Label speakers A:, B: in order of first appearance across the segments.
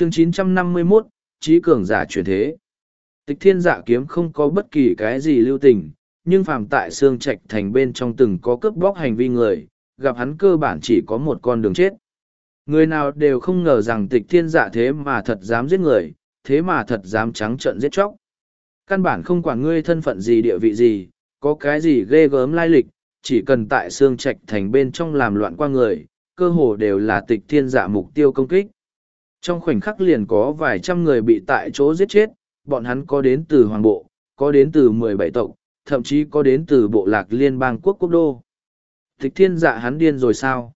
A: chương 951, trí cường giả chuyển thế. Tịch thiên giả dạ kiếm không có bất kỳ cái gì lưu tình, nhưng phàm tại xương trạch thành bên trong từng có cướp bóc hành vi người, gặp hắn cơ bản chỉ có một con đường chết. Người nào đều không ngờ rằng tịch thiên giả dạ thế mà thật dám giết người, thế mà thật dám trắng trợn giết chóc. Căn bản không quản ngươi thân phận gì địa vị gì, có cái gì ghê gớm lai lịch, chỉ cần tại xương trạch thành bên trong làm loạn qua người, cơ hồ đều là tịch thiên giả dạ mục tiêu công kích. Trong khoảnh khắc liền có vài trăm người bị tại chỗ giết chết, bọn hắn có đến từ hoàng bộ, có đến từ mười bảy tộc, thậm chí có đến từ bộ lạc liên bang quốc quốc đô. Thích thiên dạ hắn điên rồi sao?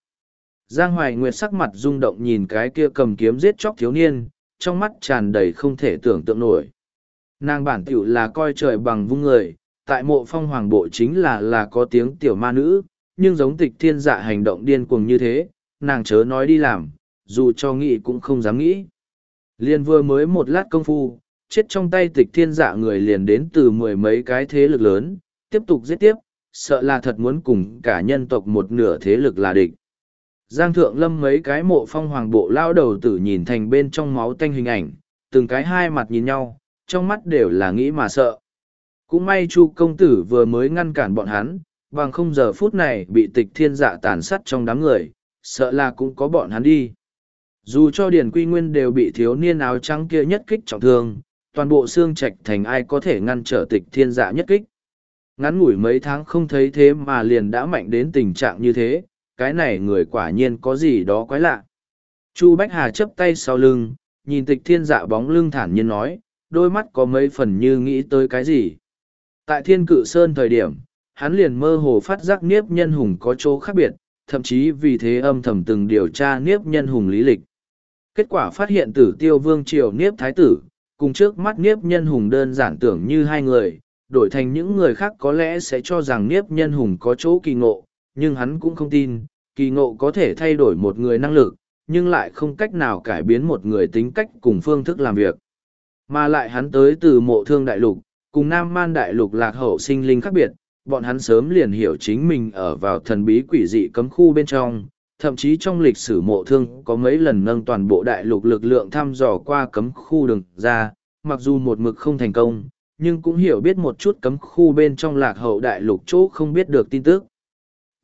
A: Giang Hoài Nguyệt sắc mặt rung động nhìn cái kia cầm kiếm giết chóc thiếu niên, trong mắt tràn đầy không thể tưởng tượng nổi. Nàng bản tiểu là coi trời bằng vung người, tại mộ phong hoàng bộ chính là là có tiếng tiểu ma nữ, nhưng giống tịch thiên dạ hành động điên cuồng như thế, nàng chớ nói đi làm, dù cho nghĩ cũng không dám nghĩ. Liền vừa mới một lát công phu, chết trong tay tịch thiên dạ người liền đến từ mười mấy cái thế lực lớn, tiếp tục giết tiếp, sợ là thật muốn cùng cả nhân tộc một nửa thế lực là địch. Giang thượng lâm mấy cái mộ phong hoàng bộ lao đầu tử nhìn thành bên trong máu tanh hình ảnh, từng cái hai mặt nhìn nhau, trong mắt đều là nghĩ mà sợ. Cũng may chu công tử vừa mới ngăn cản bọn hắn, bằng không giờ phút này bị tịch thiên dạ tàn sát trong đám người, sợ là cũng có bọn hắn đi dù cho điền quy nguyên đều bị thiếu niên áo trắng kia nhất kích trọng thương toàn bộ xương trạch thành ai có thể ngăn trở tịch thiên dạ nhất kích ngắn ngủi mấy tháng không thấy thế mà liền đã mạnh đến tình trạng như thế cái này người quả nhiên có gì đó quái lạ chu bách hà chấp tay sau lưng nhìn tịch thiên dạ bóng lưng thản nhiên nói đôi mắt có mấy phần như nghĩ tới cái gì tại thiên cự sơn thời điểm hắn liền mơ hồ phát giác niếp nhân hùng có chỗ khác biệt thậm chí vì thế âm thầm từng điều tra niếp nhân hùng lý lịch kết quả phát hiện tử tiêu vương triều niếp thái tử, cùng trước mắt niếp nhân hùng đơn giản tưởng như hai người, đổi thành những người khác có lẽ sẽ cho rằng niếp nhân hùng có chỗ kỳ ngộ, nhưng hắn cũng không tin, kỳ ngộ có thể thay đổi một người năng lực, nhưng lại không cách nào cải biến một người tính cách cùng phương thức làm việc. Mà lại hắn tới từ mộ thương đại lục, cùng nam man đại lục lạc hậu sinh linh khác biệt, bọn hắn sớm liền hiểu chính mình ở vào thần bí quỷ dị cấm khu bên trong, thậm chí trong lịch sử mộ thương có mấy lần nâng toàn bộ đại lục lực lượng thăm dò qua cấm khu đường ra, mặc dù một mực không thành công, nhưng cũng hiểu biết một chút cấm khu bên trong lạc hậu đại lục chỗ không biết được tin tức.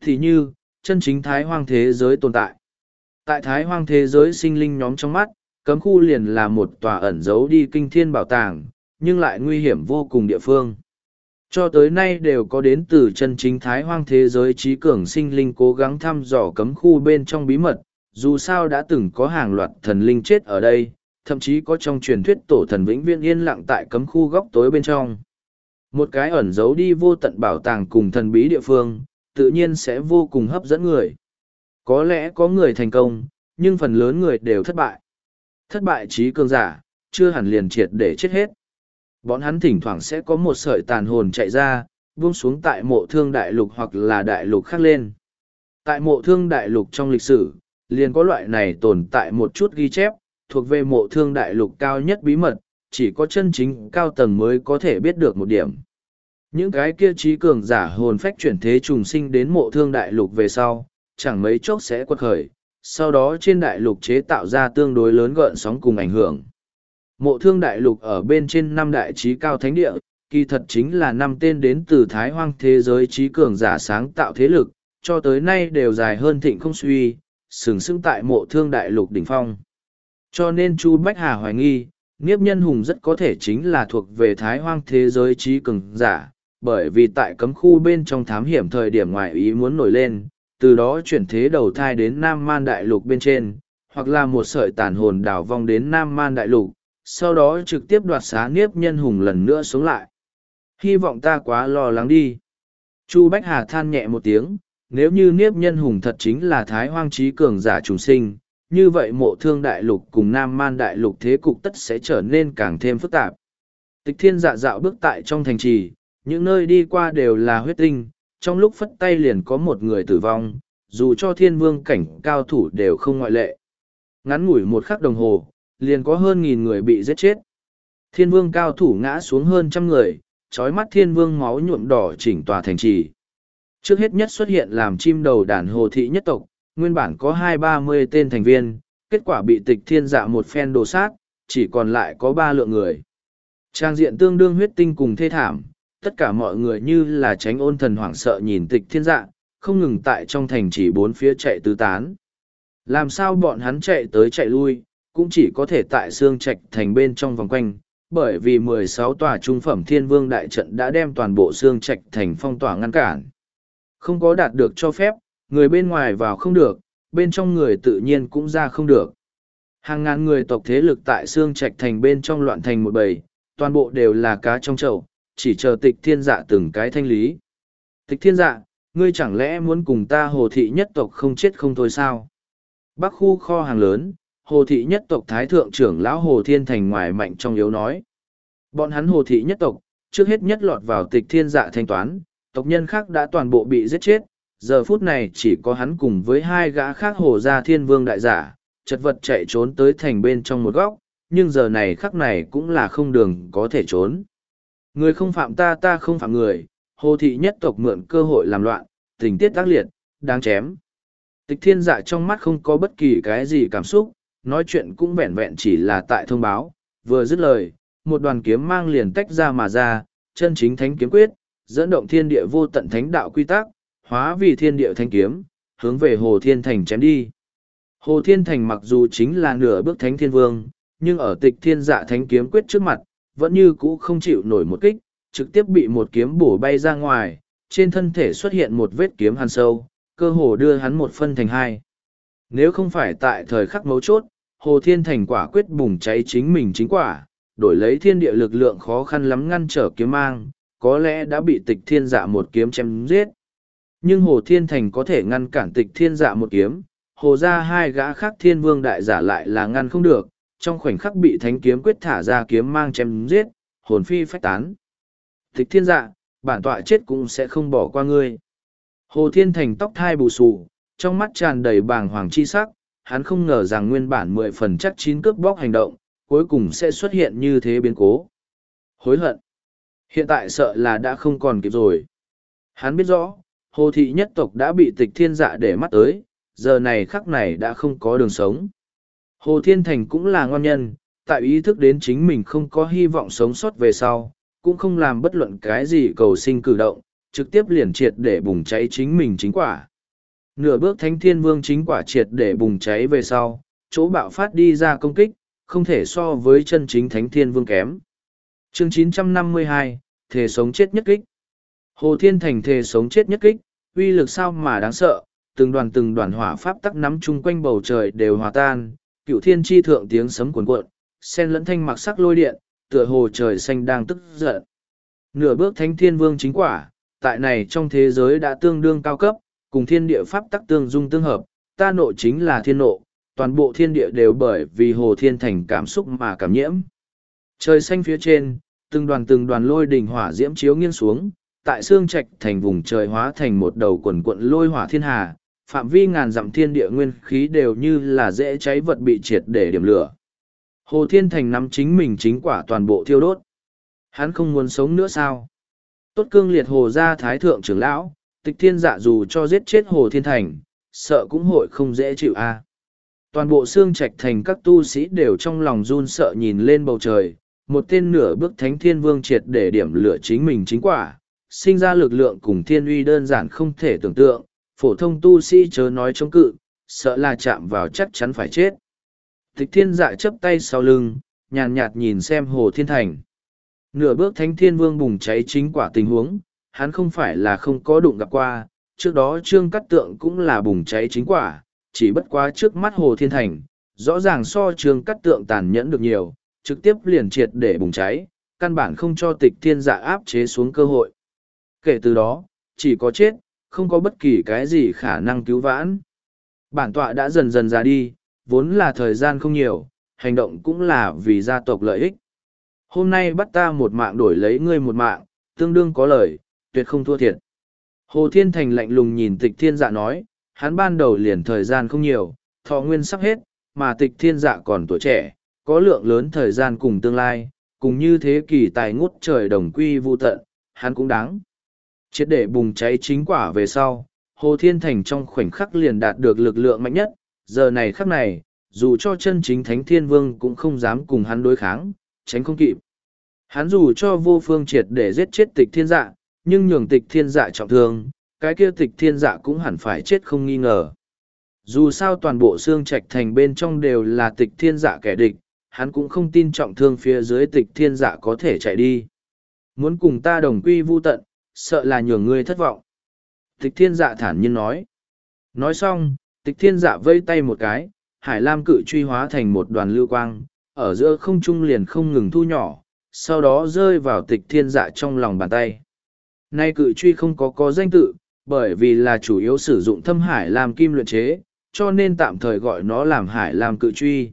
A: Thì như, chân chính thái hoang thế giới tồn tại. Tại thái hoang thế giới sinh linh nhóm trong mắt, cấm khu liền là một tòa ẩn giấu đi kinh thiên bảo tàng, nhưng lại nguy hiểm vô cùng địa phương cho tới nay đều có đến từ chân chính thái hoang thế giới trí cường sinh linh cố gắng thăm dò cấm khu bên trong bí mật dù sao đã từng có hàng loạt thần linh chết ở đây thậm chí có trong truyền thuyết tổ thần vĩnh viễn yên lặng tại cấm khu góc tối bên trong một cái ẩn giấu đi vô tận bảo tàng cùng thần bí địa phương tự nhiên sẽ vô cùng hấp dẫn người có lẽ có người thành công nhưng phần lớn người đều thất bại thất bại trí cường giả chưa hẳn liền triệt để chết hết Bọn hắn thỉnh thoảng sẽ có một sợi tàn hồn chạy ra, buông xuống tại mộ thương đại lục hoặc là đại lục khác lên. Tại mộ thương đại lục trong lịch sử, liền có loại này tồn tại một chút ghi chép, thuộc về mộ thương đại lục cao nhất bí mật, chỉ có chân chính cao tầng mới có thể biết được một điểm. Những cái kia trí cường giả hồn phách chuyển thế trùng sinh đến mộ thương đại lục về sau, chẳng mấy chốc sẽ quật khởi, sau đó trên đại lục chế tạo ra tương đối lớn gợn sóng cùng ảnh hưởng mộ thương đại lục ở bên trên năm đại trí cao thánh địa kỳ thật chính là năm tên đến từ thái hoang thế giới trí cường giả sáng tạo thế lực cho tới nay đều dài hơn thịnh không suy sừng sững tại mộ thương đại lục đỉnh phong cho nên chu bách hà hoài nghi nghiếp nhân hùng rất có thể chính là thuộc về thái hoang thế giới trí cường giả bởi vì tại cấm khu bên trong thám hiểm thời điểm ngoại ý muốn nổi lên từ đó chuyển thế đầu thai đến nam man đại lục bên trên hoặc là một sợi tàn hồn đảo vong đến nam man đại lục sau đó trực tiếp đoạt xá niếp nhân hùng lần nữa sống lại hy vọng ta quá lo lắng đi chu bách hà than nhẹ một tiếng nếu như niếp nhân hùng thật chính là thái hoang trí cường giả trùng sinh như vậy mộ thương đại lục cùng nam man đại lục thế cục tất sẽ trở nên càng thêm phức tạp tịch thiên dạ dạo bước tại trong thành trì những nơi đi qua đều là huyết tinh trong lúc phất tay liền có một người tử vong dù cho thiên vương cảnh cao thủ đều không ngoại lệ ngắn ngủi một khắc đồng hồ liền có hơn nghìn người bị giết chết. Thiên vương cao thủ ngã xuống hơn trăm người, trói mắt thiên vương máu nhuộm đỏ chỉnh tòa thành trì. Trước hết nhất xuất hiện làm chim đầu đàn hồ thị nhất tộc, nguyên bản có hai ba mươi tên thành viên, kết quả bị tịch thiên dạ một phen đồ sát, chỉ còn lại có ba lượng người. Trang diện tương đương huyết tinh cùng thê thảm, tất cả mọi người như là tránh ôn thần hoảng sợ nhìn tịch thiên dạ, không ngừng tại trong thành trì bốn phía chạy tứ tán. Làm sao bọn hắn chạy tới chạy lui, cũng chỉ có thể tại xương trạch thành bên trong vòng quanh, bởi vì mười sáu tòa trung phẩm thiên vương đại trận đã đem toàn bộ xương trạch thành phong tỏa ngăn cản. Không có đạt được cho phép, người bên ngoài vào không được, bên trong người tự nhiên cũng ra không được. Hàng ngàn người tộc thế lực tại xương trạch thành bên trong loạn thành một bầy, toàn bộ đều là cá trong chậu, chỉ chờ tịch thiên dạ từng cái thanh lý. Tịch thiên dạ, ngươi chẳng lẽ muốn cùng ta hồ thị nhất tộc không chết không thôi sao? Bắc khu kho hàng lớn, Hồ thị nhất tộc Thái Thượng trưởng lão Hồ Thiên Thành ngoài mạnh trong yếu nói. Bọn hắn Hồ thị nhất tộc, trước hết nhất lọt vào tịch thiên dạ thanh toán, tộc nhân khác đã toàn bộ bị giết chết, giờ phút này chỉ có hắn cùng với hai gã khác Hồ gia thiên vương đại giả, chật vật chạy trốn tới thành bên trong một góc, nhưng giờ này khắc này cũng là không đường có thể trốn. Người không phạm ta ta không phạm người, Hồ thị nhất tộc mượn cơ hội làm loạn, tình tiết tác liệt, đáng chém. Tịch thiên dạ trong mắt không có bất kỳ cái gì cảm xúc, nói chuyện cũng vẹn vẹn chỉ là tại thông báo, vừa dứt lời, một đoàn kiếm mang liền tách ra mà ra, chân chính thánh kiếm quyết, dẫn động thiên địa vô tận thánh đạo quy tắc, hóa vì thiên địa thánh kiếm, hướng về Hồ Thiên Thành chém đi. Hồ Thiên Thành mặc dù chính là nửa bước thánh thiên vương, nhưng ở tịch thiên dạ thánh kiếm quyết trước mặt, vẫn như cũ không chịu nổi một kích, trực tiếp bị một kiếm bổ bay ra ngoài, trên thân thể xuất hiện một vết kiếm hàn sâu, cơ hồ đưa hắn một phân thành hai. Nếu không phải tại thời khắc mấu chốt, Hồ Thiên Thành quả quyết bùng cháy chính mình chính quả, đổi lấy thiên địa lực lượng khó khăn lắm ngăn trở kiếm mang, có lẽ đã bị tịch thiên dạ một kiếm chém giết. Nhưng Hồ Thiên Thành có thể ngăn cản tịch thiên dạ một kiếm, hồ ra hai gã khác thiên vương đại giả lại là ngăn không được, trong khoảnh khắc bị thánh kiếm quyết thả ra kiếm mang chém giết, hồn phi phách tán. Tịch thiên dạ, bản tọa chết cũng sẽ không bỏ qua ngươi. Hồ Thiên Thành tóc thai bù sù trong mắt tràn đầy bàng hoàng chi sắc, hắn không ngờ rằng nguyên bản mười phần chắc chín cướp bóc hành động, cuối cùng sẽ xuất hiện như thế biến cố. Hối hận. Hiện tại sợ là đã không còn kịp rồi. Hắn biết rõ, hồ thị nhất tộc đã bị tịch thiên dạ để mắt tới, giờ này khắc này đã không có đường sống. Hồ Thiên Thành cũng là ngon nhân, tại ý thức đến chính mình không có hy vọng sống sót về sau, cũng không làm bất luận cái gì cầu sinh cử động, trực tiếp liền triệt để bùng cháy chính mình chính quả nửa bước thánh thiên vương chính quả triệt để bùng cháy về sau, chỗ bạo phát đi ra công kích, không thể so với chân chính thánh thiên vương kém. Chương 952, Thể sống chết nhất kích. Hồ Thiên Thành thể sống chết nhất kích, uy lực sao mà đáng sợ, từng đoàn từng đoàn hỏa pháp tắc nắm chung quanh bầu trời đều hòa tan, cựu thiên chi thượng tiếng sấm cuồn cuộn, sen lẫn thanh mặc sắc lôi điện, tựa hồ trời xanh đang tức giận. Nửa bước thánh thiên vương chính quả, tại này trong thế giới đã tương đương cao cấp, cùng thiên địa pháp tắc tương dung tương hợp, ta nộ chính là thiên nộ, toàn bộ thiên địa đều bởi vì hồ thiên thành cảm xúc mà cảm nhiễm. Trời xanh phía trên, từng đoàn từng đoàn lôi đỉnh hỏa diễm chiếu nghiêng xuống, tại xương trạch thành vùng trời hóa thành một đầu quần quận lôi hỏa thiên hà, phạm vi ngàn dặm thiên địa nguyên khí đều như là dễ cháy vật bị triệt để điểm lửa. Hồ Thiên Thành nắm chính mình chính quả toàn bộ thiêu đốt. Hắn không muốn sống nữa sao? Tốt cương liệt hồ ra thái thượng trưởng lão, tịch thiên dạ dù cho giết chết hồ thiên thành sợ cũng hội không dễ chịu a toàn bộ xương trạch thành các tu sĩ đều trong lòng run sợ nhìn lên bầu trời một tên nửa bước thánh thiên vương triệt để điểm lửa chính mình chính quả sinh ra lực lượng cùng thiên uy đơn giản không thể tưởng tượng phổ thông tu sĩ chớ nói chống cự sợ là chạm vào chắc chắn phải chết tịch thiên dạ chấp tay sau lưng nhàn nhạt nhìn xem hồ thiên thành nửa bước thánh thiên vương bùng cháy chính quả tình huống hắn không phải là không có đụng gặp qua, trước đó trương cắt tượng cũng là bùng cháy chính quả, chỉ bất quá trước mắt Hồ Thiên Thành, rõ ràng so trương cắt tượng tàn nhẫn được nhiều, trực tiếp liền triệt để bùng cháy, căn bản không cho tịch thiên dạ áp chế xuống cơ hội. Kể từ đó, chỉ có chết, không có bất kỳ cái gì khả năng cứu vãn. Bản tọa đã dần dần ra đi, vốn là thời gian không nhiều, hành động cũng là vì gia tộc lợi ích. Hôm nay bắt ta một mạng đổi lấy ngươi một mạng, tương đương có lời, tuyệt không thua thiệt. Hồ Thiên Thành lạnh lùng nhìn tịch thiên dạ nói, hắn ban đầu liền thời gian không nhiều, thọ nguyên sắp hết, mà tịch thiên dạ còn tuổi trẻ, có lượng lớn thời gian cùng tương lai, cùng như thế kỷ tài ngút trời đồng quy vô tận, hắn cũng đáng. Chết để bùng cháy chính quả về sau, Hồ Thiên Thành trong khoảnh khắc liền đạt được lực lượng mạnh nhất, giờ này khắc này, dù cho chân chính Thánh Thiên Vương cũng không dám cùng hắn đối kháng, tránh không kịp. Hắn dù cho vô phương triệt để giết chết tịch thiên dạ, nhưng nhường tịch thiên dạ trọng thương, cái kia tịch thiên dạ cũng hẳn phải chết không nghi ngờ. Dù sao toàn bộ xương trạch thành bên trong đều là tịch thiên dạ kẻ địch, hắn cũng không tin trọng thương phía dưới tịch thiên dạ có thể chạy đi. Muốn cùng ta đồng quy vu tận, sợ là nhường ngươi thất vọng. Tịch thiên dạ thản nhiên nói. Nói xong, tịch thiên dạ vây tay một cái, hải lam cự truy hóa thành một đoàn lưu quang, ở giữa không trung liền không ngừng thu nhỏ, sau đó rơi vào tịch thiên dạ trong lòng bàn tay. Nay cự truy không có có danh tự, bởi vì là chủ yếu sử dụng thâm hải làm kim luyện chế, cho nên tạm thời gọi nó làm hải làm cự truy.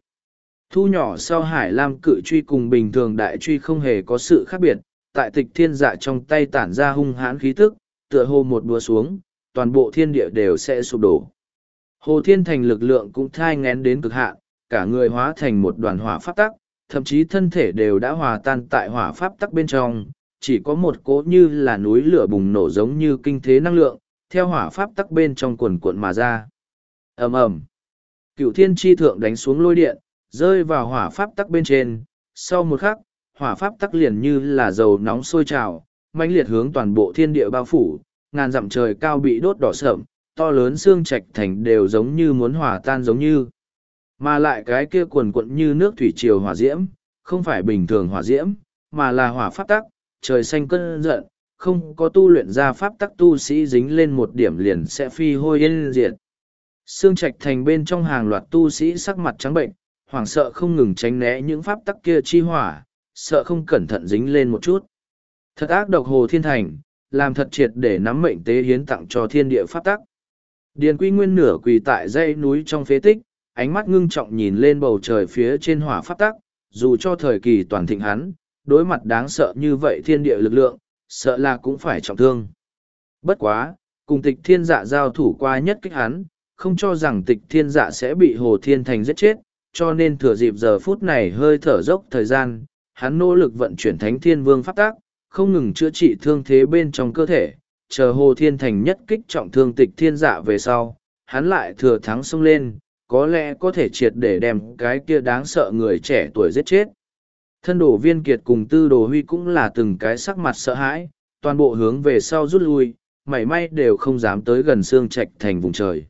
A: Thu nhỏ sau hải lam cự truy cùng bình thường đại truy không hề có sự khác biệt, tại tịch thiên dạ trong tay tản ra hung hãn khí tức, tựa hồ một búa xuống, toàn bộ thiên địa đều sẽ sụp đổ. Hồ thiên thành lực lượng cũng thai ngén đến cực hạn, cả người hóa thành một đoàn hỏa pháp tắc, thậm chí thân thể đều đã hòa tan tại hỏa pháp tắc bên trong, chỉ có một cỗ như là núi lửa bùng nổ giống như kinh thế năng lượng, theo hỏa pháp tắc bên trong quần cuộn mà ra. ầm ầm Cựu thiên tri thượng đánh xuống lôi điện, rơi vào hỏa pháp tắc bên trên, sau một khắc, hỏa pháp tắc liền như là dầu nóng sôi trào, mãnh liệt hướng toàn bộ thiên địa bao phủ, ngàn dặm trời cao bị đốt đỏ sợm, to lớn xương trạch thành đều giống như muốn hỏa tan giống như. Mà lại cái kia quần quận như nước thủy triều hỏa diễm, không phải bình thường hỏa diễm, mà là hỏa pháp tắc, trời xanh cơn giận, không có tu luyện ra pháp tắc tu sĩ dính lên một điểm liền sẽ phi hôi yên diệt. Sương trạch thành bên trong hàng loạt tu sĩ sắc mặt trắng bệnh, hoảng sợ không ngừng tránh né những pháp tắc kia chi hỏa, sợ không cẩn thận dính lên một chút. Thật ác độc hồ thiên thành, làm thật triệt để nắm mệnh tế hiến tặng cho thiên địa pháp tắc. Điền quy nguyên nửa quỳ tại dãy núi trong phế tích, ánh mắt ngưng trọng nhìn lên bầu trời phía trên hỏa pháp tắc, dù cho thời kỳ toàn thịnh hắn, đối mặt đáng sợ như vậy thiên địa lực lượng, sợ là cũng phải trọng thương. Bất quá, cùng tịch thiên dạ giao thủ qua nhất kích hắn, không cho rằng tịch thiên dạ sẽ bị hồ thiên thành giết chết, cho nên thừa dịp giờ phút này hơi thở dốc thời gian, hắn nỗ lực vận chuyển thánh thiên vương pháp tác, không ngừng chữa trị thương thế bên trong cơ thể, chờ hồ thiên thành nhất kích trọng thương tịch thiên dạ về sau, hắn lại thừa thắng xông lên, có lẽ có thể triệt để đem cái kia đáng sợ người trẻ tuổi giết chết. Thân đổ viên kiệt cùng tư đồ huy cũng là từng cái sắc mặt sợ hãi, toàn bộ hướng về sau rút lui, mảy may đều không dám tới gần xương trạch thành vùng trời.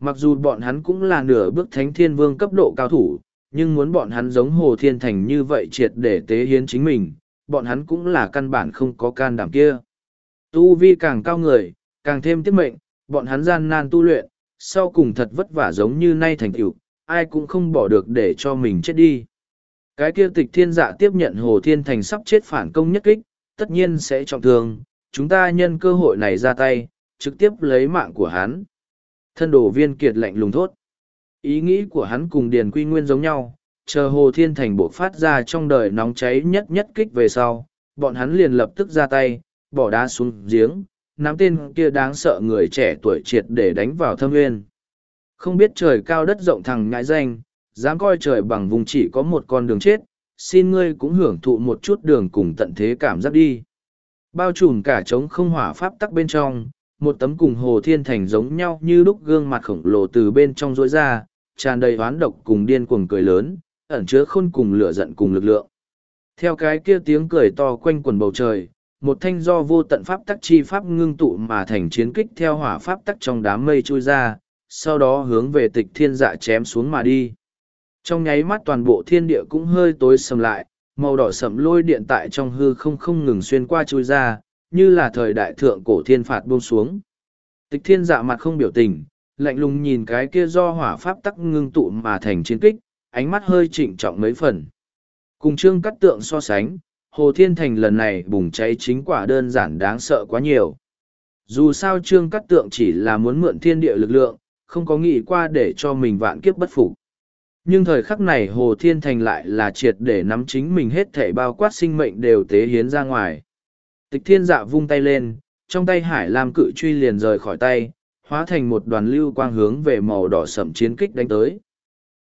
A: Mặc dù bọn hắn cũng là nửa bước thánh thiên vương cấp độ cao thủ, nhưng muốn bọn hắn giống hồ thiên thành như vậy triệt để tế hiến chính mình, bọn hắn cũng là căn bản không có can đảm kia. Tu vi càng cao người, càng thêm tiết mệnh, bọn hắn gian nan tu luyện, sau cùng thật vất vả giống như nay thành tựu ai cũng không bỏ được để cho mình chết đi. Cái kia tịch thiên dạ tiếp nhận Hồ Thiên Thành sắp chết phản công nhất kích, tất nhiên sẽ trọng thương, chúng ta nhân cơ hội này ra tay, trực tiếp lấy mạng của hắn. Thân đồ viên kiệt lạnh lùng thốt. Ý nghĩ của hắn cùng Điền Quy Nguyên giống nhau, chờ Hồ Thiên Thành buộc phát ra trong đời nóng cháy nhất nhất kích về sau, bọn hắn liền lập tức ra tay, bỏ đá xuống giếng, nắm tên kia đáng sợ người trẻ tuổi triệt để đánh vào thâm nguyên. Không biết trời cao đất rộng thằng ngãi danh, dám coi trời bằng vùng chỉ có một con đường chết, xin ngươi cũng hưởng thụ một chút đường cùng tận thế cảm giác đi. Bao trùm cả trống không hỏa pháp tắc bên trong, một tấm cùng hồ thiên thành giống nhau như lúc gương mặt khổng lồ từ bên trong rối ra, tràn đầy oán độc cùng điên cuồng cười lớn, ẩn chứa khôn cùng lửa giận cùng lực lượng. Theo cái kia tiếng cười to quanh quần bầu trời, một thanh do vô tận pháp tắc chi pháp ngưng tụ mà thành chiến kích theo hỏa pháp tắc trong đám mây trôi ra, sau đó hướng về tịch thiên dạ chém xuống mà đi trong nháy mắt toàn bộ thiên địa cũng hơi tối sầm lại màu đỏ sậm lôi điện tại trong hư không không ngừng xuyên qua trôi ra như là thời đại thượng cổ thiên phạt buông xuống tịch thiên dạ mặt không biểu tình lạnh lùng nhìn cái kia do hỏa pháp tắc ngưng tụ mà thành chiến kích ánh mắt hơi trịnh trọng mấy phần cùng trương cắt tượng so sánh hồ thiên thành lần này bùng cháy chính quả đơn giản đáng sợ quá nhiều dù sao trương cắt tượng chỉ là muốn mượn thiên địa lực lượng không có nghĩ qua để cho mình vạn kiếp bất phục nhưng thời khắc này Hồ Thiên Thành lại là triệt để nắm chính mình hết thể bao quát sinh mệnh đều tế hiến ra ngoài. Tịch thiên dạ vung tay lên, trong tay Hải Lam cự truy liền rời khỏi tay, hóa thành một đoàn lưu quang hướng về màu đỏ sậm chiến kích đánh tới.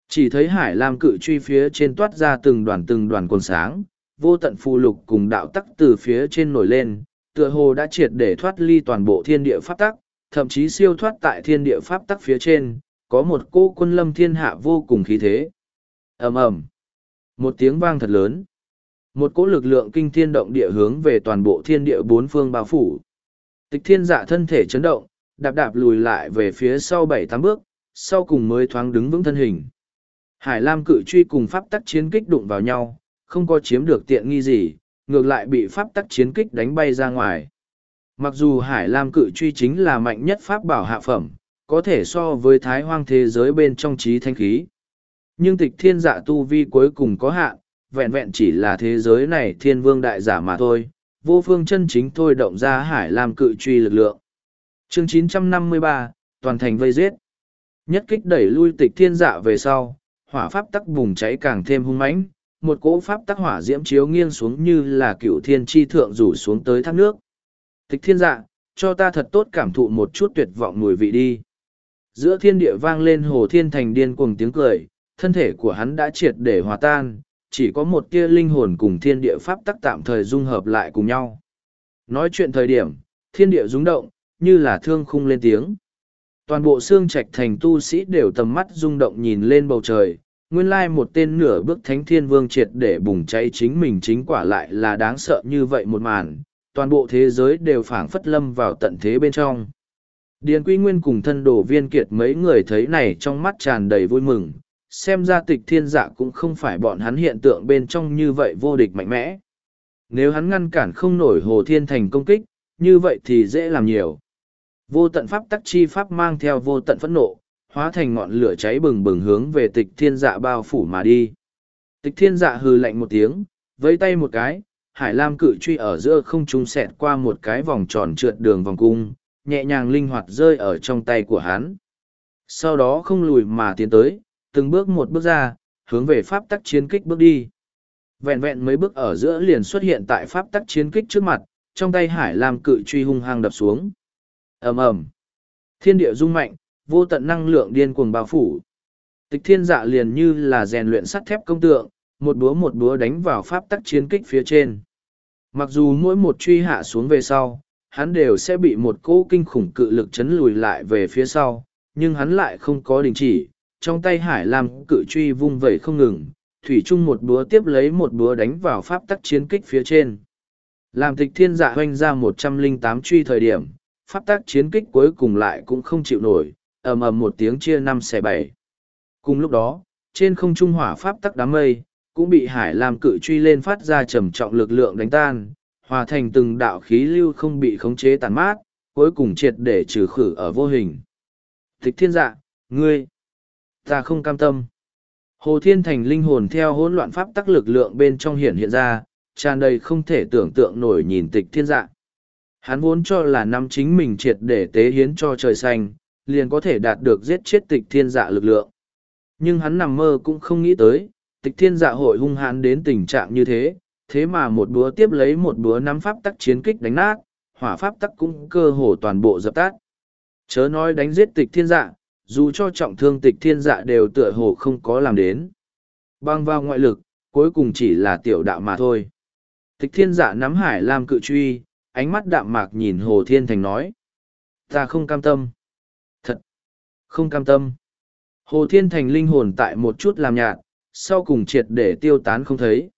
A: Chỉ thấy Hải Lam cự truy phía trên toát ra từng đoàn từng đoàn quần sáng, vô tận phù lục cùng đạo tắc từ phía trên nổi lên, tựa hồ đã triệt để thoát ly toàn bộ thiên địa pháp tắc, thậm chí siêu thoát tại thiên địa pháp tắc phía trên, có một cô quân lâm thiên hạ vô cùng khí thế. ầm ầm Một tiếng vang thật lớn. Một cỗ lực lượng kinh thiên động địa hướng về toàn bộ thiên địa bốn phương bao phủ. Tịch thiên dạ thân thể chấn động, đạp đạp lùi lại về phía sau bảy tám bước, sau cùng mới thoáng đứng vững thân hình. Hải Lam cự truy cùng pháp tắc chiến kích đụng vào nhau, không có chiếm được tiện nghi gì, ngược lại bị pháp tắc chiến kích đánh bay ra ngoài. Mặc dù Hải Lam cự truy chính là mạnh nhất pháp bảo hạ phẩm, có thể so với thái hoang thế giới bên trong trí thanh khí. Nhưng tịch thiên giả tu vi cuối cùng có hạn, vẹn vẹn chỉ là thế giới này thiên vương đại giả mà thôi, vô phương chân chính thôi động ra hải làm cự truy lực lượng. chương 953, toàn thành vây giết. Nhất kích đẩy lui tịch thiên giả về sau, hỏa pháp tắc bùng cháy càng thêm hung mãnh một cỗ pháp tắc hỏa diễm chiếu nghiêng xuống như là cựu thiên tri thượng rủ xuống tới thác nước. Tịch thiên giả cho ta thật tốt cảm thụ một chút tuyệt vọng mùi vị đi giữa thiên địa vang lên hồ thiên thành điên cuồng tiếng cười thân thể của hắn đã triệt để hòa tan chỉ có một tia linh hồn cùng thiên địa pháp tắc tạm thời dung hợp lại cùng nhau nói chuyện thời điểm thiên địa rúng động như là thương khung lên tiếng toàn bộ xương trạch thành tu sĩ đều tầm mắt rung động nhìn lên bầu trời nguyên lai một tên nửa bước thánh thiên vương triệt để bùng cháy chính mình chính quả lại là đáng sợ như vậy một màn toàn bộ thế giới đều phảng phất lâm vào tận thế bên trong Điền Quy Nguyên cùng thân đồ viên kiệt mấy người thấy này trong mắt tràn đầy vui mừng, xem ra tịch thiên dạ cũng không phải bọn hắn hiện tượng bên trong như vậy vô địch mạnh mẽ. Nếu hắn ngăn cản không nổi Hồ Thiên Thành công kích, như vậy thì dễ làm nhiều. Vô tận pháp tắc chi pháp mang theo vô tận phẫn nộ, hóa thành ngọn lửa cháy bừng bừng hướng về tịch thiên dạ bao phủ mà đi. Tịch thiên dạ hừ lạnh một tiếng, vẫy tay một cái, hải lam cự truy ở giữa không trung sẹt qua một cái vòng tròn trượt đường vòng cung, nhẹ nhàng linh hoạt rơi ở trong tay của hắn. Sau đó không lùi mà tiến tới, từng bước một bước ra, hướng về pháp tắc chiến kích bước đi. Vẹn vẹn mấy bước ở giữa liền xuất hiện tại pháp tắc chiến kích trước mặt, trong tay Hải Lam cự truy hung hăng đập xuống. ầm ầm, Thiên địa rung mạnh, vô tận năng lượng điên cuồng bao phủ. Tịch thiên dạ liền như là rèn luyện sắt thép công tượng, một búa một búa đánh vào pháp tắc chiến kích phía trên. Mặc dù mỗi một truy hạ xuống về sau, hắn đều sẽ bị một cỗ kinh khủng cự lực chấn lùi lại về phía sau, nhưng hắn lại không có đình chỉ, trong tay hải lam cự truy vung vẩy không ngừng, thủy chung một búa tiếp lấy một búa đánh vào pháp tắc chiến kích phía trên. Làm tịch thiên dạ hoanh ra một trăm linh tám truy thời điểm, pháp tắc chiến kích cuối cùng lại cũng không chịu nổi, ầm ầm một tiếng chia năm xẻ bảy. Cùng lúc đó, trên không trung hỏa pháp tắc đám mây, cũng bị hải lam cự truy lên phát ra trầm trọng lực lượng đánh tan, hòa thành từng đạo khí lưu không bị khống chế tàn mát, cuối cùng triệt để trừ khử ở vô hình. Thích thiên dạ, ngươi, ta không cam tâm. Hồ Thiên Thành linh hồn theo hỗn loạn pháp tắc lực lượng bên trong hiện hiện ra, tràn đầy không thể tưởng tượng nổi nhìn tịch thiên dạ. Hắn vốn cho là năm chính mình triệt để tế hiến cho trời xanh, liền có thể đạt được giết chết tịch thiên dạ lực lượng. Nhưng hắn nằm mơ cũng không nghĩ tới, tịch thiên dạ hội hung hãn đến tình trạng như thế, thế mà một búa tiếp lấy một búa nắm pháp tắc chiến kích đánh nát, hỏa pháp tắc cũng cơ hồ toàn bộ dập tắt. Chớ nói đánh giết tịch thiên dạ, dù cho trọng thương tịch thiên dạ đều tựa hồ không có làm đến. Băng vào ngoại lực, cuối cùng chỉ là tiểu đạo mà thôi. Tịch thiên dạ nắm hải lam cự truy, ánh mắt đạm mạc nhìn Hồ Thiên Thành nói. Ta không cam tâm. Thật. Không cam tâm. Hồ Thiên Thành linh hồn tại một chút làm nhạt, sau cùng triệt để tiêu tán không thấy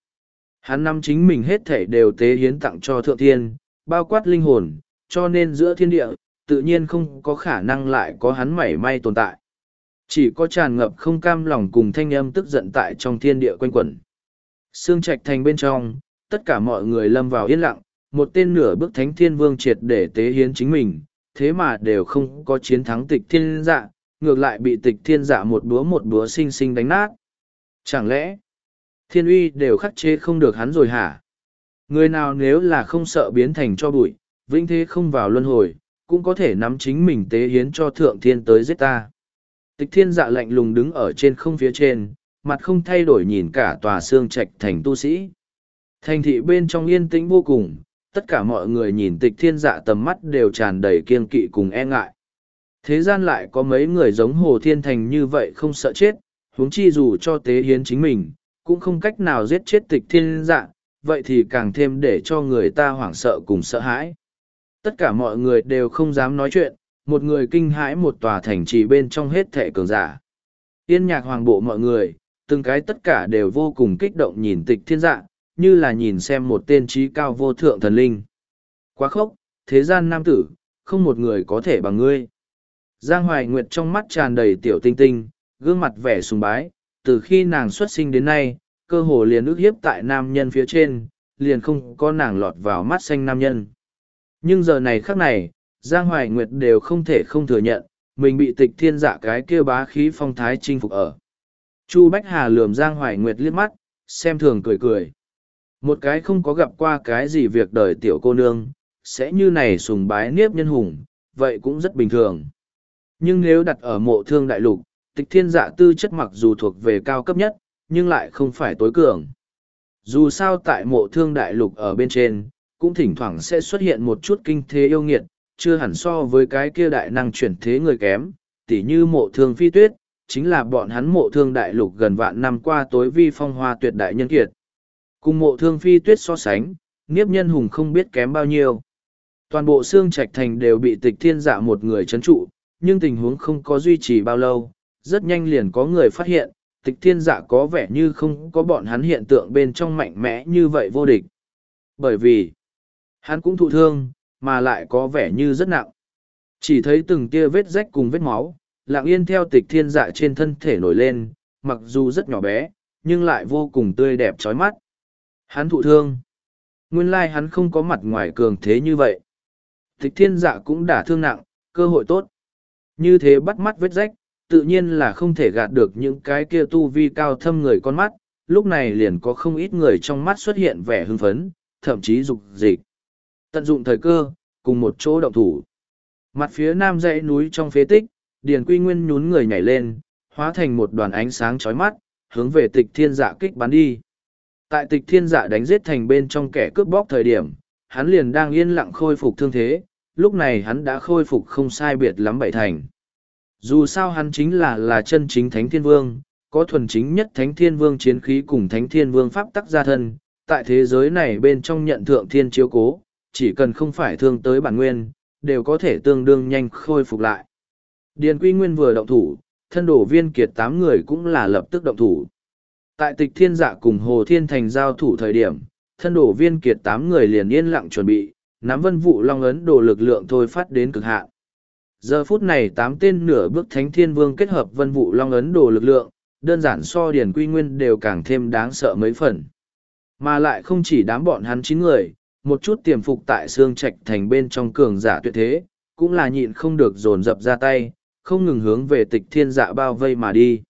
A: hắn năm chính mình hết thể đều tế hiến tặng cho thượng thiên, bao quát linh hồn, cho nên giữa thiên địa, tự nhiên không có khả năng lại có hắn mảy may tồn tại. Chỉ có tràn ngập không cam lòng cùng thanh âm tức giận tại trong thiên địa quanh quẩn. xương trạch thành bên trong, tất cả mọi người lâm vào yên lặng, một tên nửa bước thánh thiên vương triệt để tế hiến chính mình, thế mà đều không có chiến thắng tịch thiên dạ, ngược lại bị tịch thiên dạ một búa một búa xinh xinh đánh nát. Chẳng lẽ, Thiên uy đều khắc chế không được hắn rồi hả? Người nào nếu là không sợ biến thành cho bụi, vĩnh thế không vào luân hồi, cũng có thể nắm chính mình tế hiến cho thượng thiên tới giết ta. Tịch thiên dạ lạnh lùng đứng ở trên không phía trên, mặt không thay đổi nhìn cả tòa xương trạch thành tu sĩ. Thành thị bên trong yên tĩnh vô cùng, tất cả mọi người nhìn tịch thiên dạ tầm mắt đều tràn đầy kiên kỵ cùng e ngại. Thế gian lại có mấy người giống Hồ Thiên Thành như vậy không sợ chết, huống chi dù cho tế hiến chính mình, cũng không cách nào giết chết tịch thiên dạ, vậy thì càng thêm để cho người ta hoảng sợ cùng sợ hãi. Tất cả mọi người đều không dám nói chuyện, một người kinh hãi một tòa thành trì bên trong hết thẻ cường giả. Yên nhạc hoàng bộ mọi người, từng cái tất cả đều vô cùng kích động nhìn tịch thiên dạ, như là nhìn xem một tên trí cao vô thượng thần linh. Quá khốc, thế gian nam tử, không một người có thể bằng ngươi. Giang Hoài Nguyệt trong mắt tràn đầy tiểu tinh tinh, gương mặt vẻ sùng bái, từ khi nàng xuất sinh đến nay, cơ hồ liền ức hiếp tại nam nhân phía trên, liền không có nàng lọt vào mắt xanh nam nhân. Nhưng giờ này khác này, Giang Hoài Nguyệt đều không thể không thừa nhận, mình bị tịch thiên giả dạ cái kia bá khí phong thái chinh phục ở. Chu Bách Hà lườm Giang Hoài Nguyệt liếc mắt, xem thường cười cười. Một cái không có gặp qua cái gì việc đời tiểu cô nương, sẽ như này sùng bái niếp nhân hùng, vậy cũng rất bình thường. Nhưng nếu đặt ở mộ thương đại lục, Tịch thiên dạ tư chất mặc dù thuộc về cao cấp nhất, nhưng lại không phải tối cường. Dù sao tại mộ thương đại lục ở bên trên, cũng thỉnh thoảng sẽ xuất hiện một chút kinh thế yêu nghiệt, chưa hẳn so với cái kia đại năng chuyển thế người kém, tỉ như mộ thương phi tuyết, chính là bọn hắn mộ thương đại lục gần vạn năm qua tối vi phong hoa tuyệt đại nhân kiệt. Cùng mộ thương phi tuyết so sánh, nghiếp nhân hùng không biết kém bao nhiêu. Toàn bộ xương trạch thành đều bị tịch thiên dạ một người chấn trụ, nhưng tình huống không có duy trì bao lâu, rất nhanh liền có người phát hiện, tịch thiên dạ có vẻ như không có bọn hắn hiện tượng bên trong mạnh mẽ như vậy vô địch. Bởi vì, hắn cũng thụ thương, mà lại có vẻ như rất nặng. Chỉ thấy từng tia vết rách cùng vết máu, lạng yên theo tịch thiên dạ trên thân thể nổi lên, mặc dù rất nhỏ bé, nhưng lại vô cùng tươi đẹp trói mắt. Hắn thụ thương. Nguyên lai hắn không có mặt ngoài cường thế như vậy. Tịch thiên dạ cũng đã thương nặng, cơ hội tốt. Như thế bắt mắt vết rách, tự nhiên là không thể gạt được những cái kia tu vi cao thâm người con mắt, lúc này liền có không ít người trong mắt xuất hiện vẻ hưng phấn, thậm chí dục dịch. Tận dụng thời cơ, cùng một chỗ động thủ. Mặt phía nam dãy núi trong phế tích, Điền Quy Nguyên nhún người nhảy lên, hóa thành một đoàn ánh sáng chói mắt, hướng về tịch thiên dạ kích bắn đi. Tại tịch thiên dạ đánh giết thành bên trong kẻ cướp bóc thời điểm, hắn liền đang yên lặng khôi phục thương thế, lúc này hắn đã khôi phục không sai biệt lắm bảy thành. Dù sao hắn chính là là chân chính Thánh Thiên Vương, có thuần chính nhất Thánh Thiên Vương chiến khí cùng Thánh Thiên Vương pháp tắc gia thân, tại thế giới này bên trong nhận thượng thiên chiếu cố, chỉ cần không phải thương tới bản nguyên, đều có thể tương đương nhanh khôi phục lại. Điền Quy Nguyên vừa động thủ, thân đổ viên kiệt tám người cũng là lập tức động thủ. Tại tịch thiên dạ cùng Hồ Thiên Thành giao thủ thời điểm, thân đổ viên kiệt tám người liền yên lặng chuẩn bị, nắm vân vụ long ấn đồ lực lượng thôi phát đến cực hạn. Giờ phút này tám tên nửa bước thánh thiên vương kết hợp vân vụ long ấn đồ lực lượng, đơn giản so điển quy nguyên đều càng thêm đáng sợ mấy phần. Mà lại không chỉ đám bọn hắn chín người, một chút tiềm phục tại xương trạch thành bên trong cường giả tuyệt thế, cũng là nhịn không được dồn dập ra tay, không ngừng hướng về tịch thiên dạ bao vây mà đi.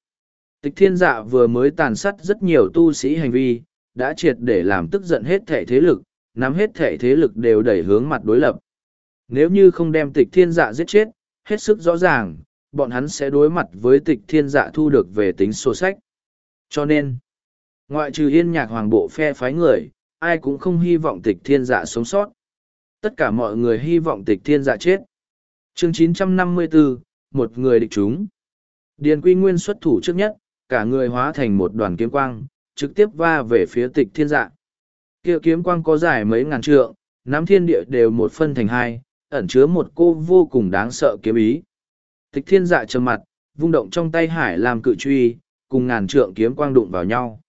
A: Tịch thiên dạ vừa mới tàn sát rất nhiều tu sĩ hành vi, đã triệt để làm tức giận hết thể thế lực, nắm hết thể thế lực đều đẩy hướng mặt đối lập. Nếu như không đem tịch thiên dạ giết chết, hết sức rõ ràng, bọn hắn sẽ đối mặt với tịch thiên dạ thu được về tính sổ sách. Cho nên, ngoại trừ yên nhạc hoàng bộ phe phái người, ai cũng không hy vọng tịch thiên dạ sống sót. Tất cả mọi người hy vọng tịch thiên dạ chết. chương 954, một người địch chúng. Điền quy nguyên xuất thủ trước nhất, cả người hóa thành một đoàn kiếm quang, trực tiếp va về phía tịch thiên dạ. Kia kiếm quang có dài mấy ngàn trượng, nắm thiên địa đều một phân thành hai, ẩn chứa một cô vô cùng đáng sợ kiếm ý. Thích thiên dạ trầm mặt, vung động trong tay hải làm cự truy, cùng ngàn trượng kiếm quang đụng vào nhau.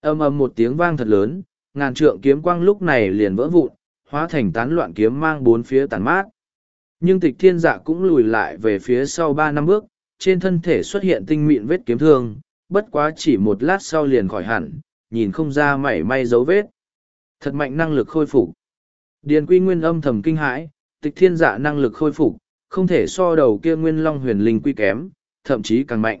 A: Âm âm một tiếng vang thật lớn, ngàn trượng kiếm quang lúc này liền vỡ vụn, hóa thành tán loạn kiếm mang bốn phía tàn mát. Nhưng tịch thiên dạ cũng lùi lại về phía sau ba năm bước, trên thân thể xuất hiện tinh mịn vết kiếm thương, bất quá chỉ một lát sau liền khỏi hẳn, nhìn không ra mảy may dấu vết. Thật mạnh năng lực khôi phục. Điền quy nguyên âm thầm kinh hãi, tịch thiên dạ năng lực khôi phục, không thể so đầu kia nguyên long huyền linh quy kém, thậm chí càng mạnh.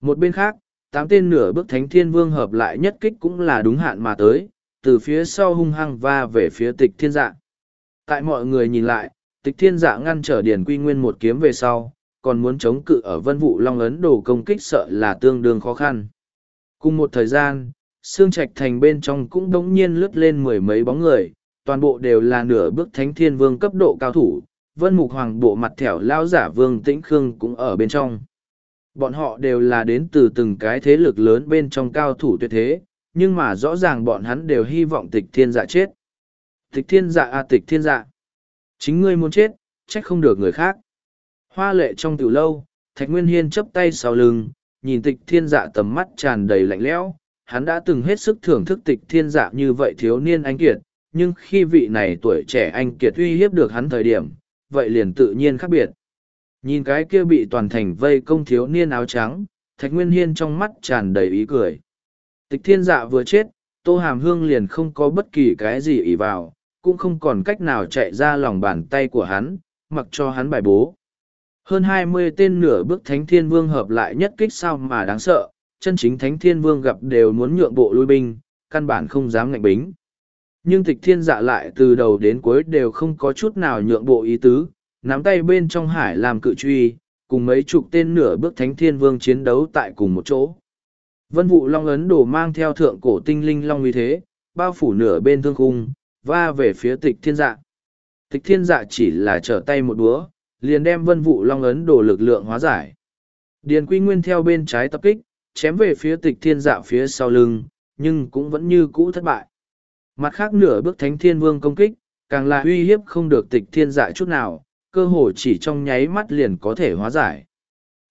A: Một bên khác, tám tên nửa bước thánh thiên vương hợp lại nhất kích cũng là đúng hạn mà tới, từ phía sau hung hăng va về phía tịch thiên dạ. Tại mọi người nhìn lại, tịch thiên dạ ngăn trở Điền quy nguyên một kiếm về sau, còn muốn chống cự ở vân vụ long ấn đồ công kích sợ là tương đương khó khăn. Cùng một thời gian, xương trạch thành bên trong cũng đống nhiên lướt lên mười mấy bóng người, toàn bộ đều là nửa bước thánh thiên vương cấp độ cao thủ, vân mục hoàng bộ mặt thẻo lao giả vương tĩnh khương cũng ở bên trong. Bọn họ đều là đến từ từng cái thế lực lớn bên trong cao thủ tuyệt thế, nhưng mà rõ ràng bọn hắn đều hy vọng tịch thiên dạ chết. Tịch thiên dạ à tịch thiên dạ. Chính ngươi muốn chết, trách không được người khác. Hoa lệ trong tiểu lâu, Thạch Nguyên Hiên chấp tay sau lưng, nhìn tịch thiên dạ tầm mắt tràn đầy lạnh lẽo. Hắn đã từng hết sức thưởng thức tịch thiên dạ như vậy thiếu niên anh kiệt, nhưng khi vị này tuổi trẻ anh kiệt uy hiếp được hắn thời điểm, vậy liền tự nhiên khác biệt. Nhìn cái kia bị toàn thành vây công thiếu niên áo trắng, Thạch Nguyên Hiên trong mắt tràn đầy ý cười. Tịch thiên dạ vừa chết, Tô Hàm Hương liền không có bất kỳ cái gì ỉ vào, cũng không còn cách nào chạy ra lòng bàn tay của hắn, mặc cho hắn bài bố. Hơn hai mươi tên nửa bước Thánh Thiên Vương hợp lại nhất kích sao mà đáng sợ, chân chính Thánh Thiên Vương gặp đều muốn nhượng bộ lui binh, căn bản không dám ngạnh bính nhưng tịch thiên dạ lại từ đầu đến cuối đều không có chút nào nhượng bộ ý tứ nắm tay bên trong hải làm cự truy cùng mấy chục tên nửa bước thánh thiên vương chiến đấu tại cùng một chỗ vân vụ long ấn đổ mang theo thượng cổ tinh linh long uy thế bao phủ nửa bên thương khung va về phía tịch thiên dạ tịch thiên dạ chỉ là trở tay một búa liền đem vân vụ long ấn đổ lực lượng hóa giải điền quy nguyên theo bên trái tập kích chém về phía tịch thiên dạ phía sau lưng nhưng cũng vẫn như cũ thất bại Mặt khác nửa bước thánh thiên vương công kích, càng là uy hiếp không được tịch thiên dạ chút nào, cơ hồ chỉ trong nháy mắt liền có thể hóa giải.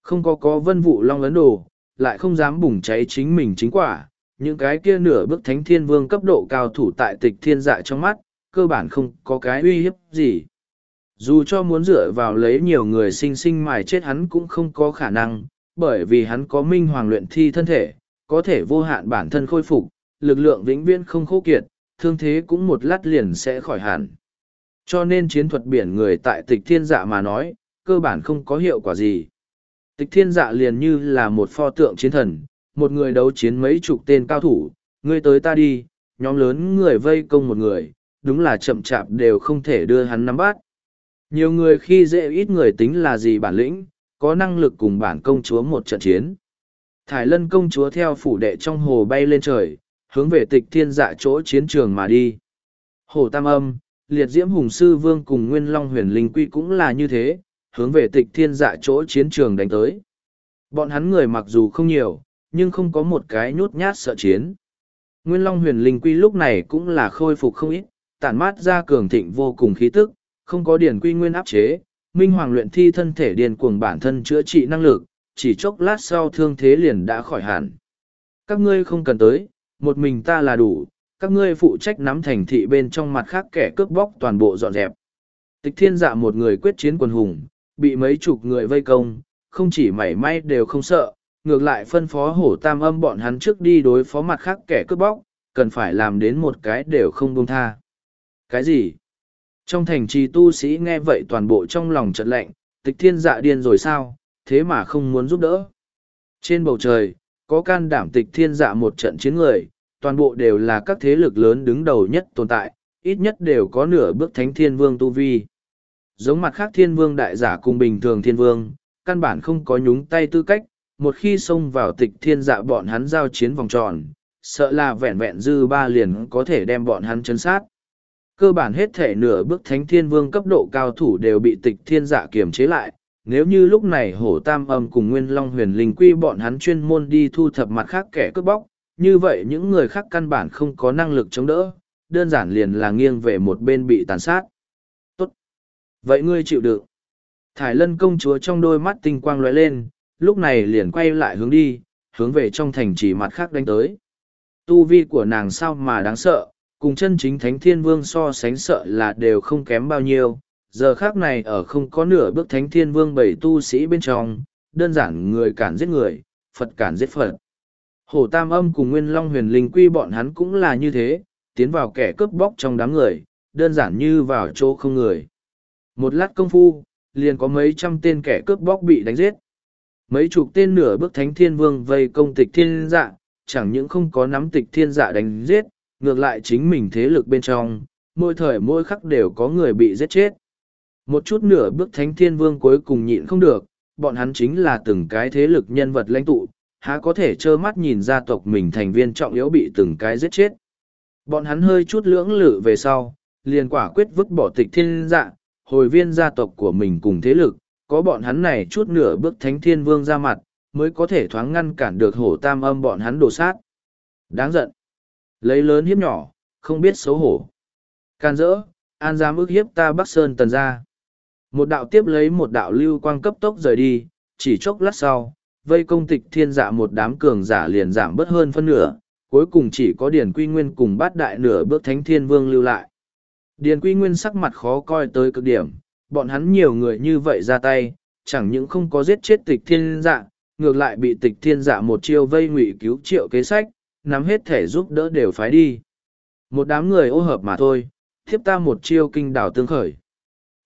A: Không có có vân vụ long ấn đồ, lại không dám bùng cháy chính mình chính quả, những cái kia nửa bước thánh thiên vương cấp độ cao thủ tại tịch thiên dạ trong mắt, cơ bản không có cái uy hiếp gì. Dù cho muốn dựa vào lấy nhiều người sinh sinh mài chết hắn cũng không có khả năng, bởi vì hắn có minh hoàng luyện thi thân thể, có thể vô hạn bản thân khôi phục, lực lượng vĩnh viễn không khô kiệt, thương thế cũng một lát liền sẽ khỏi hẳn. Cho nên chiến thuật biển người tại tịch thiên dạ mà nói, cơ bản không có hiệu quả gì. Tịch thiên dạ liền như là một pho tượng chiến thần, một người đấu chiến mấy chục tên cao thủ, người tới ta đi, nhóm lớn người vây công một người, đúng là chậm chạp đều không thể đưa hắn nắm bắt. Nhiều người khi dễ ít người tính là gì bản lĩnh, có năng lực cùng bản công chúa một trận chiến. Thải lân công chúa theo phủ đệ trong hồ bay lên trời, hướng về tịch thiên dạ chỗ chiến trường mà đi. Hồ Tam Âm, liệt diễm hùng sư vương cùng nguyên long huyền linh quy cũng là như thế, hướng về tịch thiên dạ chỗ chiến trường đánh tới. Bọn hắn người mặc dù không nhiều, nhưng không có một cái nhút nhát sợ chiến. Nguyên long huyền linh quy lúc này cũng là khôi phục không ít, tản mát ra cường thịnh vô cùng khí tức, không có điển quy nguyên áp chế, minh hoàng luyện thi thân thể điền cuồng bản thân chữa trị năng lực, chỉ chốc lát sau thương thế liền đã khỏi hẳn. Các ngươi không cần tới, một mình ta là đủ, các ngươi phụ trách nắm thành thị bên trong mặt khác kẻ cướp bóc toàn bộ dọn dẹp. Tịch thiên dạ một người quyết chiến quần hùng, bị mấy chục người vây công, không chỉ mảy may đều không sợ, ngược lại phân phó hổ tam âm bọn hắn trước đi đối phó mặt khác kẻ cướp bóc, cần phải làm đến một cái đều không buông tha. Cái gì? Trong thành trì tu sĩ nghe vậy toàn bộ trong lòng chợt lạnh, tịch thiên dạ điên rồi sao, thế mà không muốn giúp đỡ. Trên bầu trời, có can đảm tịch thiên dạ một trận chiến người, toàn bộ đều là các thế lực lớn đứng đầu nhất tồn tại, ít nhất đều có nửa bước thánh thiên vương tu vi. Giống mặt khác thiên vương đại giả cùng bình thường thiên vương, căn bản không có nhúng tay tư cách, một khi xông vào tịch thiên dạ bọn hắn giao chiến vòng tròn, sợ là vẹn vẹn dư ba liền có thể đem bọn hắn chân sát. Cơ bản hết thể nửa bước thánh thiên vương cấp độ cao thủ đều bị tịch thiên dạ kiểm chế lại, nếu như lúc này hổ tam âm cùng nguyên long huyền linh quy bọn hắn chuyên môn đi thu thập mặt khác kẻ cướp bóc, như vậy những người khác căn bản không có năng lực chống đỡ, đơn giản liền là nghiêng về một bên bị tàn sát. Tốt. Vậy ngươi chịu được. Thải lân công chúa trong đôi mắt tinh quang lóe lên, lúc này liền quay lại hướng đi, hướng về trong thành chỉ mặt khác đánh tới. Tu vi của nàng sao mà đáng sợ, cùng chân chính thánh thiên vương so sánh sợ là đều không kém bao nhiêu. Giờ khác này ở không có nửa bước thánh thiên vương bảy tu sĩ bên trong, đơn giản người cản giết người, Phật cản giết Phật. Hổ Tam Âm cùng Nguyên Long huyền linh quy bọn hắn cũng là như thế, tiến vào kẻ cướp bóc trong đám người, đơn giản như vào chỗ không người. Một lát công phu, liền có mấy trăm tên kẻ cướp bóc bị đánh giết. Mấy chục tên nửa bước thánh thiên vương vây công tịch thiên dạ, chẳng những không có nắm tịch thiên dạ đánh giết, ngược lại chính mình thế lực bên trong, mỗi thời mỗi khắc đều có người bị giết chết. Một chút nửa bước thánh thiên vương cuối cùng nhịn không được, bọn hắn chính là từng cái thế lực nhân vật lãnh tụ, há có thể trơ mắt nhìn gia tộc mình thành viên trọng yếu bị từng cái giết chết. Bọn hắn hơi chút lưỡng lự về sau, liền quả quyết vứt bỏ tịch thiên dạ, hồi viên gia tộc của mình cùng thế lực, có bọn hắn này chút nửa bước thánh thiên vương ra mặt, mới có thể thoáng ngăn cản được hổ tam âm bọn hắn đổ sát. Đáng giận. Lấy lớn hiếp nhỏ, không biết xấu hổ. Can dỡ, an giam ức hiếp ta Bắc Sơn tần ra. Một đạo tiếp lấy một đạo lưu quang cấp tốc rời đi, chỉ chốc lát sau, vây công tịch thiên dạ một đám cường giả liền giảm bớt hơn phân nửa, cuối cùng chỉ có Điền Quy Nguyên cùng bát đại nửa bước thánh thiên vương lưu lại. Điền Quy Nguyên sắc mặt khó coi tới cực điểm, bọn hắn nhiều người như vậy ra tay, chẳng những không có giết chết tịch thiên dạ, ngược lại bị tịch thiên dạ một chiêu vây ngụy cứu triệu kế sách, nắm hết thể giúp đỡ đều phái đi. Một đám người ô hợp mà thôi, thiếp ta một chiêu kinh đảo tương khởi.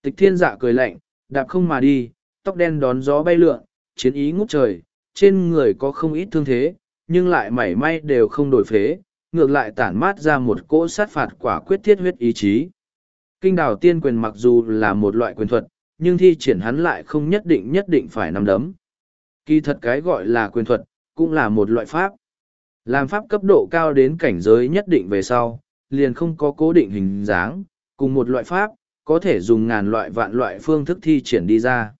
A: Tịch thiên dạ cười lạnh, đạp không mà đi, tóc đen đón gió bay lượn, chiến ý ngút trời, trên người có không ít thương thế, nhưng lại mảy may đều không đổi phế, ngược lại tản mát ra một cỗ sát phạt quả quyết thiết huyết ý chí. Kinh đào tiên quyền mặc dù là một loại quyền thuật, nhưng thi triển hắn lại không nhất định nhất định phải nắm đấm. Kỳ thật cái gọi là quyền thuật, cũng là một loại pháp. Làm pháp cấp độ cao đến cảnh giới nhất định về sau, liền không có cố định hình dáng, cùng một loại pháp, có thể dùng ngàn loại vạn loại phương thức thi triển đi ra.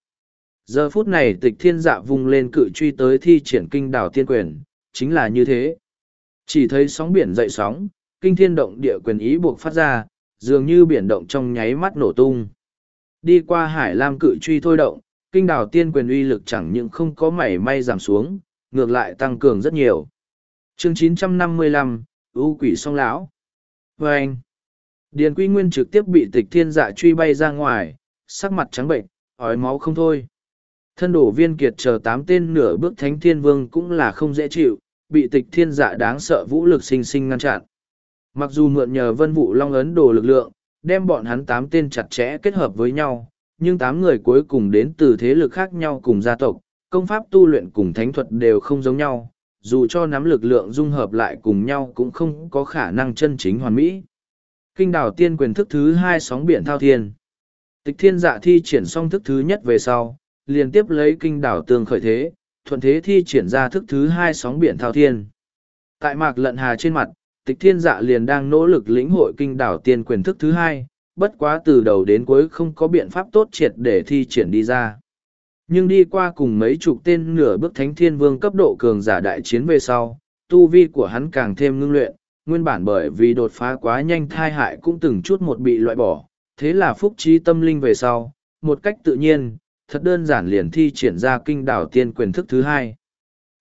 A: Giờ phút này tịch thiên dạ vung lên cự truy tới thi triển kinh đảo tiên quyền, chính là như thế. Chỉ thấy sóng biển dậy sóng, kinh thiên động địa quyền ý buộc phát ra, dường như biển động trong nháy mắt nổ tung. Đi qua hải lam cự truy thôi động, kinh đảo tiên quyền uy lực chẳng những không có mảy may giảm xuống, ngược lại tăng cường rất nhiều. chương 955, u quỷ song lão. Và anh, Điền Quy Nguyên trực tiếp bị tịch thiên dạ truy bay ra ngoài, sắc mặt trắng bệnh, ói máu không thôi. Thân đổ viên kiệt chờ tám tên nửa bước thánh thiên vương cũng là không dễ chịu, bị tịch thiên dạ đáng sợ vũ lực sinh sinh ngăn chặn. Mặc dù mượn nhờ vân vụ long ấn đồ lực lượng, đem bọn hắn tám tên chặt chẽ kết hợp với nhau, nhưng tám người cuối cùng đến từ thế lực khác nhau cùng gia tộc, công pháp tu luyện cùng thánh thuật đều không giống nhau, dù cho nắm lực lượng dung hợp lại cùng nhau cũng không có khả năng chân chính hoàn mỹ. Kinh đảo tiên quyền thức thứ hai sóng biển thao thiên. Tịch thiên dạ thi triển xong thức thứ nhất về sau, liền tiếp lấy kinh đảo tường khởi thế, thuận thế thi triển ra thức thứ hai sóng biển thao thiên. Tại mạc lận hà trên mặt, tịch thiên dạ liền đang nỗ lực lĩnh hội kinh đảo tiên quyền thức thứ hai, bất quá từ đầu đến cuối không có biện pháp tốt triệt để thi triển đi ra. Nhưng đi qua cùng mấy chục tên nửa bước thánh thiên vương cấp độ cường giả đại chiến về sau, tu vi của hắn càng thêm ngưng luyện, nguyên bản bởi vì đột phá quá nhanh thai hại cũng từng chút một bị loại bỏ, thế là phúc trí tâm linh về sau, một cách tự nhiên, thật đơn giản liền thi triển ra kinh đảo tiên quyền thức thứ hai.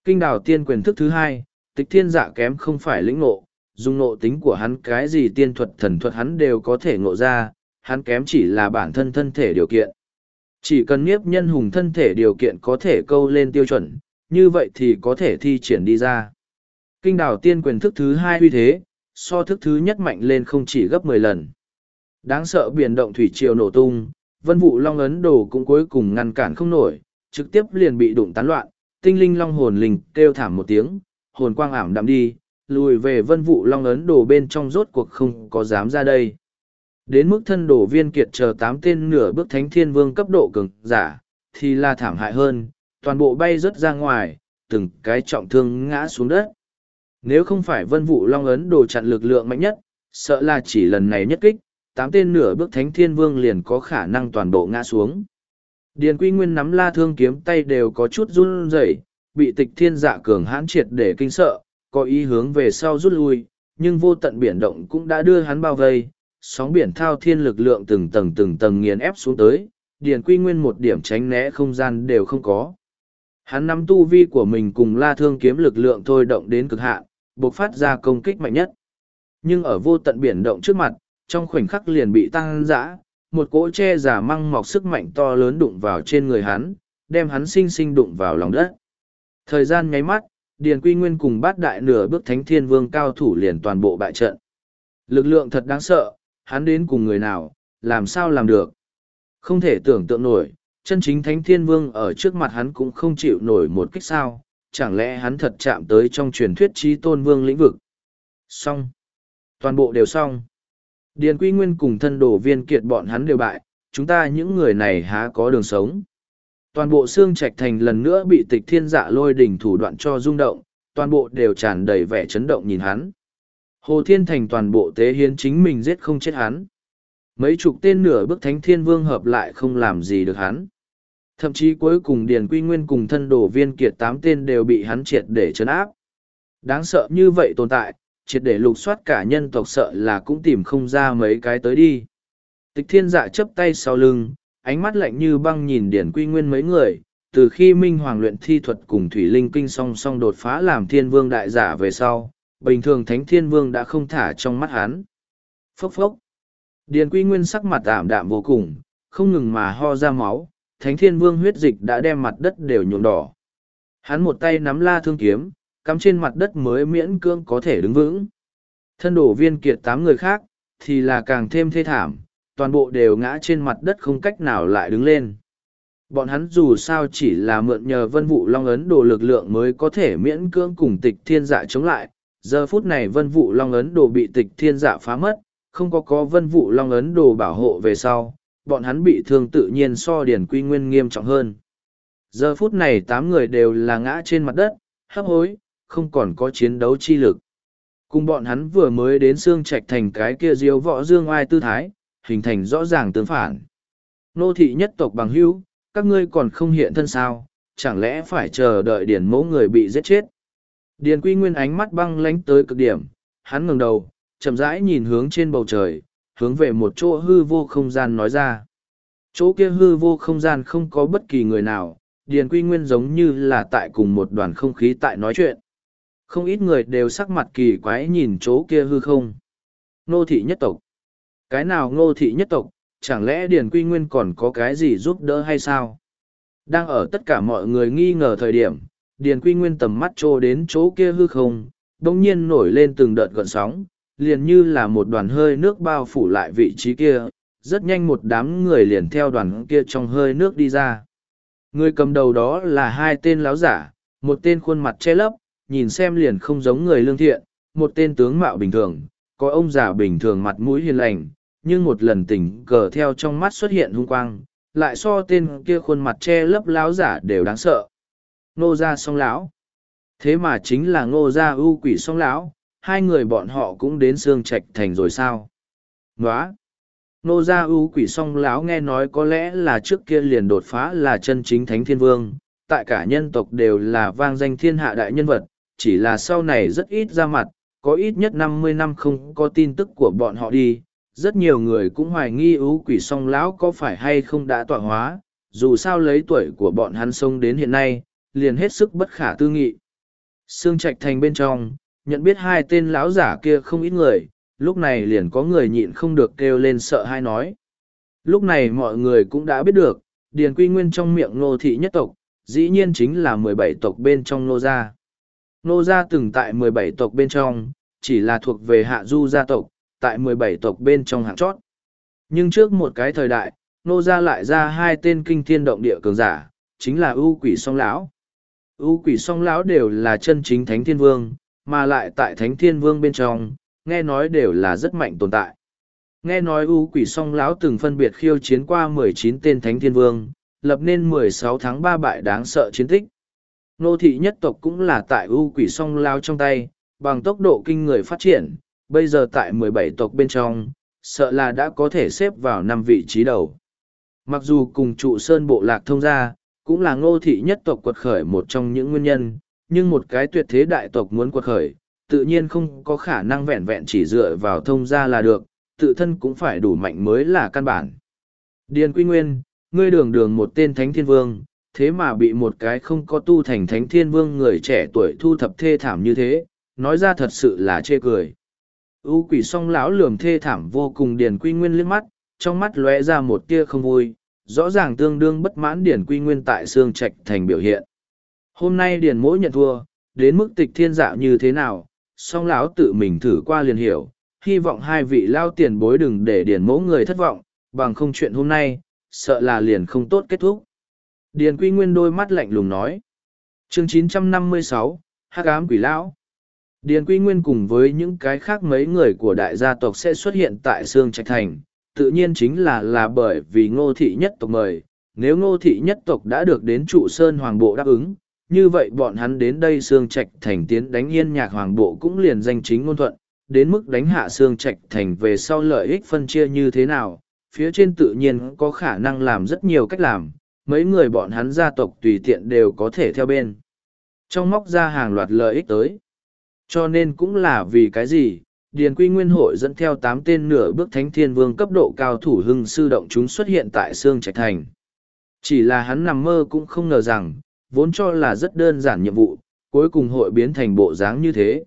A: Kinh đảo tiên quyền thức thứ hai, tịch thiên dạ kém không phải lĩnh ngộ, dùng nộ tính của hắn cái gì tiên thuật thần thuật hắn đều có thể ngộ ra, hắn kém chỉ là bản thân thân thể điều kiện. Chỉ cần nhiếp nhân hùng thân thể điều kiện có thể câu lên tiêu chuẩn, như vậy thì có thể thi triển đi ra. Kinh đảo tiên quyền thức thứ hai uy thế, so thức thứ nhất mạnh lên không chỉ gấp mười lần. Đáng sợ biển động thủy triều nổ tung, vân vụ long ấn đồ cũng cuối cùng ngăn cản không nổi, trực tiếp liền bị đụng tán loạn, tinh linh long hồn linh kêu thảm một tiếng, hồn quang ảm đạm đi, lùi về vân vụ long ấn đồ bên trong rốt cuộc không có dám ra đây. Đến mức thân đồ viên kiệt chờ tám tên nửa bước thánh thiên vương cấp độ cường giả, thì là thảm hại hơn, toàn bộ bay rớt ra ngoài, từng cái trọng thương ngã xuống đất. Nếu không phải vân vụ long ấn đồ chặn lực lượng mạnh nhất, sợ là chỉ lần này nhất kích, tám tên nửa bước thánh thiên vương liền có khả năng toàn bộ ngã xuống. Điền Quy Nguyên nắm la thương kiếm tay đều có chút run rẩy, bị tịch thiên dạ cường hãn triệt để kinh sợ, có ý hướng về sau rút lui, nhưng vô tận biển động cũng đã đưa hắn bao vây, sóng biển thao thiên lực lượng từng tầng từng tầng nghiền ép xuống tới, Điền Quy Nguyên một điểm tránh né không gian đều không có. Hắn nắm tu vi của mình cùng la thương kiếm lực lượng thôi động đến cực hạn, buộc phát ra công kích mạnh nhất. Nhưng ở vô tận biển động trước mặt, trong khoảnh khắc liền bị tăng dã một cỗ tre giả măng mọc sức mạnh to lớn đụng vào trên người hắn đem hắn sinh sinh đụng vào lòng đất thời gian nháy mắt điền quy nguyên cùng bát đại nửa bước thánh thiên vương cao thủ liền toàn bộ bại trận lực lượng thật đáng sợ hắn đến cùng người nào làm sao làm được không thể tưởng tượng nổi chân chính thánh thiên vương ở trước mặt hắn cũng không chịu nổi một kích sao chẳng lẽ hắn thật chạm tới trong truyền thuyết trí tôn vương lĩnh vực xong toàn bộ đều xong Điền Quy Nguyên cùng thân đổ viên kiệt bọn hắn đều bại, chúng ta những người này há có đường sống. Toàn bộ xương trạch thành lần nữa bị tịch thiên dạ lôi đỉnh thủ đoạn cho rung động, toàn bộ đều tràn đầy vẻ chấn động nhìn hắn. Hồ Thiên Thành toàn bộ tế hiến chính mình giết không chết hắn. Mấy chục tên nửa bức thánh thiên vương hợp lại không làm gì được hắn. Thậm chí cuối cùng Điền Quy Nguyên cùng thân đổ viên kiệt tám tên đều bị hắn triệt để chấn áp. Đáng sợ như vậy tồn tại, triệt để lục soát cả nhân tộc sợ là cũng tìm không ra mấy cái tới đi. Tịch thiên dạ chấp tay sau lưng, ánh mắt lạnh như băng nhìn điển quy nguyên mấy người, từ khi Minh Hoàng luyện thi thuật cùng Thủy Linh Kinh song song đột phá làm thiên vương đại giả về sau, bình thường thánh thiên vương đã không thả trong mắt hắn. Phốc phốc. Điền quy nguyên sắc mặt ảm đạm vô cùng, không ngừng mà ho ra máu, thánh thiên vương huyết dịch đã đem mặt đất đều nhuộm đỏ. Hắn một tay nắm la thương kiếm, cắm trên mặt đất mới miễn cưỡng có thể đứng vững. Thân đổ viên kiệt tám người khác, thì là càng thêm thê thảm, toàn bộ đều ngã trên mặt đất không cách nào lại đứng lên. Bọn hắn dù sao chỉ là mượn nhờ vân vụ long ấn đồ lực lượng mới có thể miễn cưỡng cùng tịch thiên dạ chống lại. Giờ phút này vân vụ long ấn đồ bị tịch thiên dạ phá mất, không có có vân vụ long ấn đồ bảo hộ về sau, bọn hắn bị thương tự nhiên so điển quy nguyên nghiêm trọng hơn. Giờ phút này tám người đều là ngã trên mặt đất, hấp hối, không còn có chiến đấu chi lực. Cùng bọn hắn vừa mới đến xương trạch thành cái kia diếu võ dương ai tư thái, hình thành rõ ràng tương phản. Nô thị nhất tộc bằng hữu, các ngươi còn không hiện thân sao, chẳng lẽ phải chờ đợi điển mẫu người bị giết chết. Điền quy nguyên ánh mắt băng lánh tới cực điểm, hắn ngừng đầu, chậm rãi nhìn hướng trên bầu trời, hướng về một chỗ hư vô không gian nói ra. Chỗ kia hư vô không gian không có bất kỳ người nào, Điền Quy Nguyên giống như là tại cùng một đoàn không khí tại nói chuyện không ít người đều sắc mặt kỳ quái nhìn chỗ kia hư không. Ngô thị nhất tộc. Cái nào ngô thị nhất tộc, chẳng lẽ Điền Quy Nguyên còn có cái gì giúp đỡ hay sao? Đang ở tất cả mọi người nghi ngờ thời điểm, Điền Quy Nguyên tầm mắt trô đến chỗ kia hư không, đồng nhiên nổi lên từng đợt gọn sóng, liền như là một đoàn hơi nước bao phủ lại vị trí kia, rất nhanh một đám người liền theo đoàn kia trong hơi nước đi ra. Người cầm đầu đó là hai tên láo giả, một tên khuôn mặt che lấp, nhìn xem liền không giống người lương thiện, một tên tướng mạo bình thường, có ông già bình thường mặt mũi hiền lành, nhưng một lần tỉnh cờ theo trong mắt xuất hiện hung quang, lại so tên kia khuôn mặt che lấp láo giả đều đáng sợ. Ngô gia song lão. Thế mà chính là ngô gia ưu quỷ song lão, hai người bọn họ cũng đến xương trạch thành rồi sao? Nóa! Nô gia ưu quỷ song lão nghe nói có lẽ là trước kia liền đột phá là chân chính thánh thiên vương, tại cả nhân tộc đều là vang danh thiên hạ đại nhân vật, chỉ là sau này rất ít ra mặt, có ít nhất năm mươi năm không có tin tức của bọn họ đi. Rất nhiều người cũng hoài nghi ưu quỷ song lão có phải hay không đã tọa hóa, dù sao lấy tuổi của bọn hắn sống đến hiện nay, liền hết sức bất khả tư nghị. Sương Trạch Thành bên trong, nhận biết hai tên lão giả kia không ít người, lúc này liền có người nhịn không được kêu lên sợ hai nói. Lúc này mọi người cũng đã biết được, Điền Quy Nguyên trong miệng Ngô Thị nhất tộc, dĩ nhiên chính là mười bảy tộc bên trong Ngô Gia. Nô gia từng tại 17 tộc bên trong, chỉ là thuộc về hạ du gia tộc, tại 17 tộc bên trong hạng chót. Nhưng trước một cái thời đại, nô gia lại ra hai tên kinh thiên động địa cường giả, chính là ưu quỷ song lão. ưu quỷ song lão đều là chân chính thánh thiên vương, mà lại tại thánh thiên vương bên trong, nghe nói đều là rất mạnh tồn tại. Nghe nói ưu quỷ song lão từng phân biệt khiêu chiến qua 19 tên thánh thiên vương, lập nên 16 tháng 3 bại đáng sợ chiến tích, Nô thị nhất tộc cũng là tại ưu quỷ song lao trong tay, bằng tốc độ kinh người phát triển, bây giờ tại 17 tộc bên trong, sợ là đã có thể xếp vào năm vị trí đầu. Mặc dù cùng trụ sơn bộ lạc thông gia, cũng là ngô thị nhất tộc quật khởi một trong những nguyên nhân, nhưng một cái tuyệt thế đại tộc muốn quật khởi, tự nhiên không có khả năng vẹn vẹn chỉ dựa vào thông gia là được, tự thân cũng phải đủ mạnh mới là căn bản. Điền Quy Nguyên, ngươi đường đường một tên thánh thiên vương, thế mà bị một cái không có tu thành thánh thiên vương người trẻ tuổi thu thập thê thảm như thế, nói ra thật sự là chê cười. U quỷ song lão lườm thê thảm vô cùng Điền Quy Nguyên liếc mắt, trong mắt lóe ra một tia không vui, rõ ràng tương đương bất mãn Điền Quy Nguyên tại xương trạch thành biểu hiện. Hôm nay Điền mỗi nhận thua, đến mức tịch thiên dạo như thế nào, song lão tự mình thử qua liền hiểu, hy vọng hai vị lao tiền bối đừng để Điền mỗ người thất vọng, bằng không chuyện hôm nay, sợ là liền không tốt kết thúc. Điền Quy Nguyên đôi mắt lạnh lùng nói. chương 956, hắc ám quỷ lão. Điền Quy Nguyên cùng với những cái khác mấy người của đại gia tộc sẽ xuất hiện tại Sương Trạch Thành, tự nhiên chính là là bởi vì ngô thị nhất tộc mời. Nếu ngô thị nhất tộc đã được đến trụ sơn hoàng bộ đáp ứng, như vậy bọn hắn đến đây Sương Trạch Thành tiến đánh yên nhạc hoàng bộ cũng liền danh chính ngôn thuận, đến mức đánh hạ Sương Trạch Thành về sau lợi ích phân chia như thế nào, phía trên tự nhiên có khả năng làm rất nhiều cách làm, mấy người bọn hắn gia tộc tùy tiện đều có thể theo bên. Trong móc ra hàng loạt lợi ích tới. Cho nên cũng là vì cái gì, Điền Quy Nguyên hội dẫn theo tám tên nửa bước thánh thiên vương cấp độ cao thủ hưng sư động chúng xuất hiện tại Sương Trạch Thành. Chỉ là hắn nằm mơ cũng không ngờ rằng, vốn cho là rất đơn giản nhiệm vụ, cuối cùng hội biến thành bộ dáng như thế.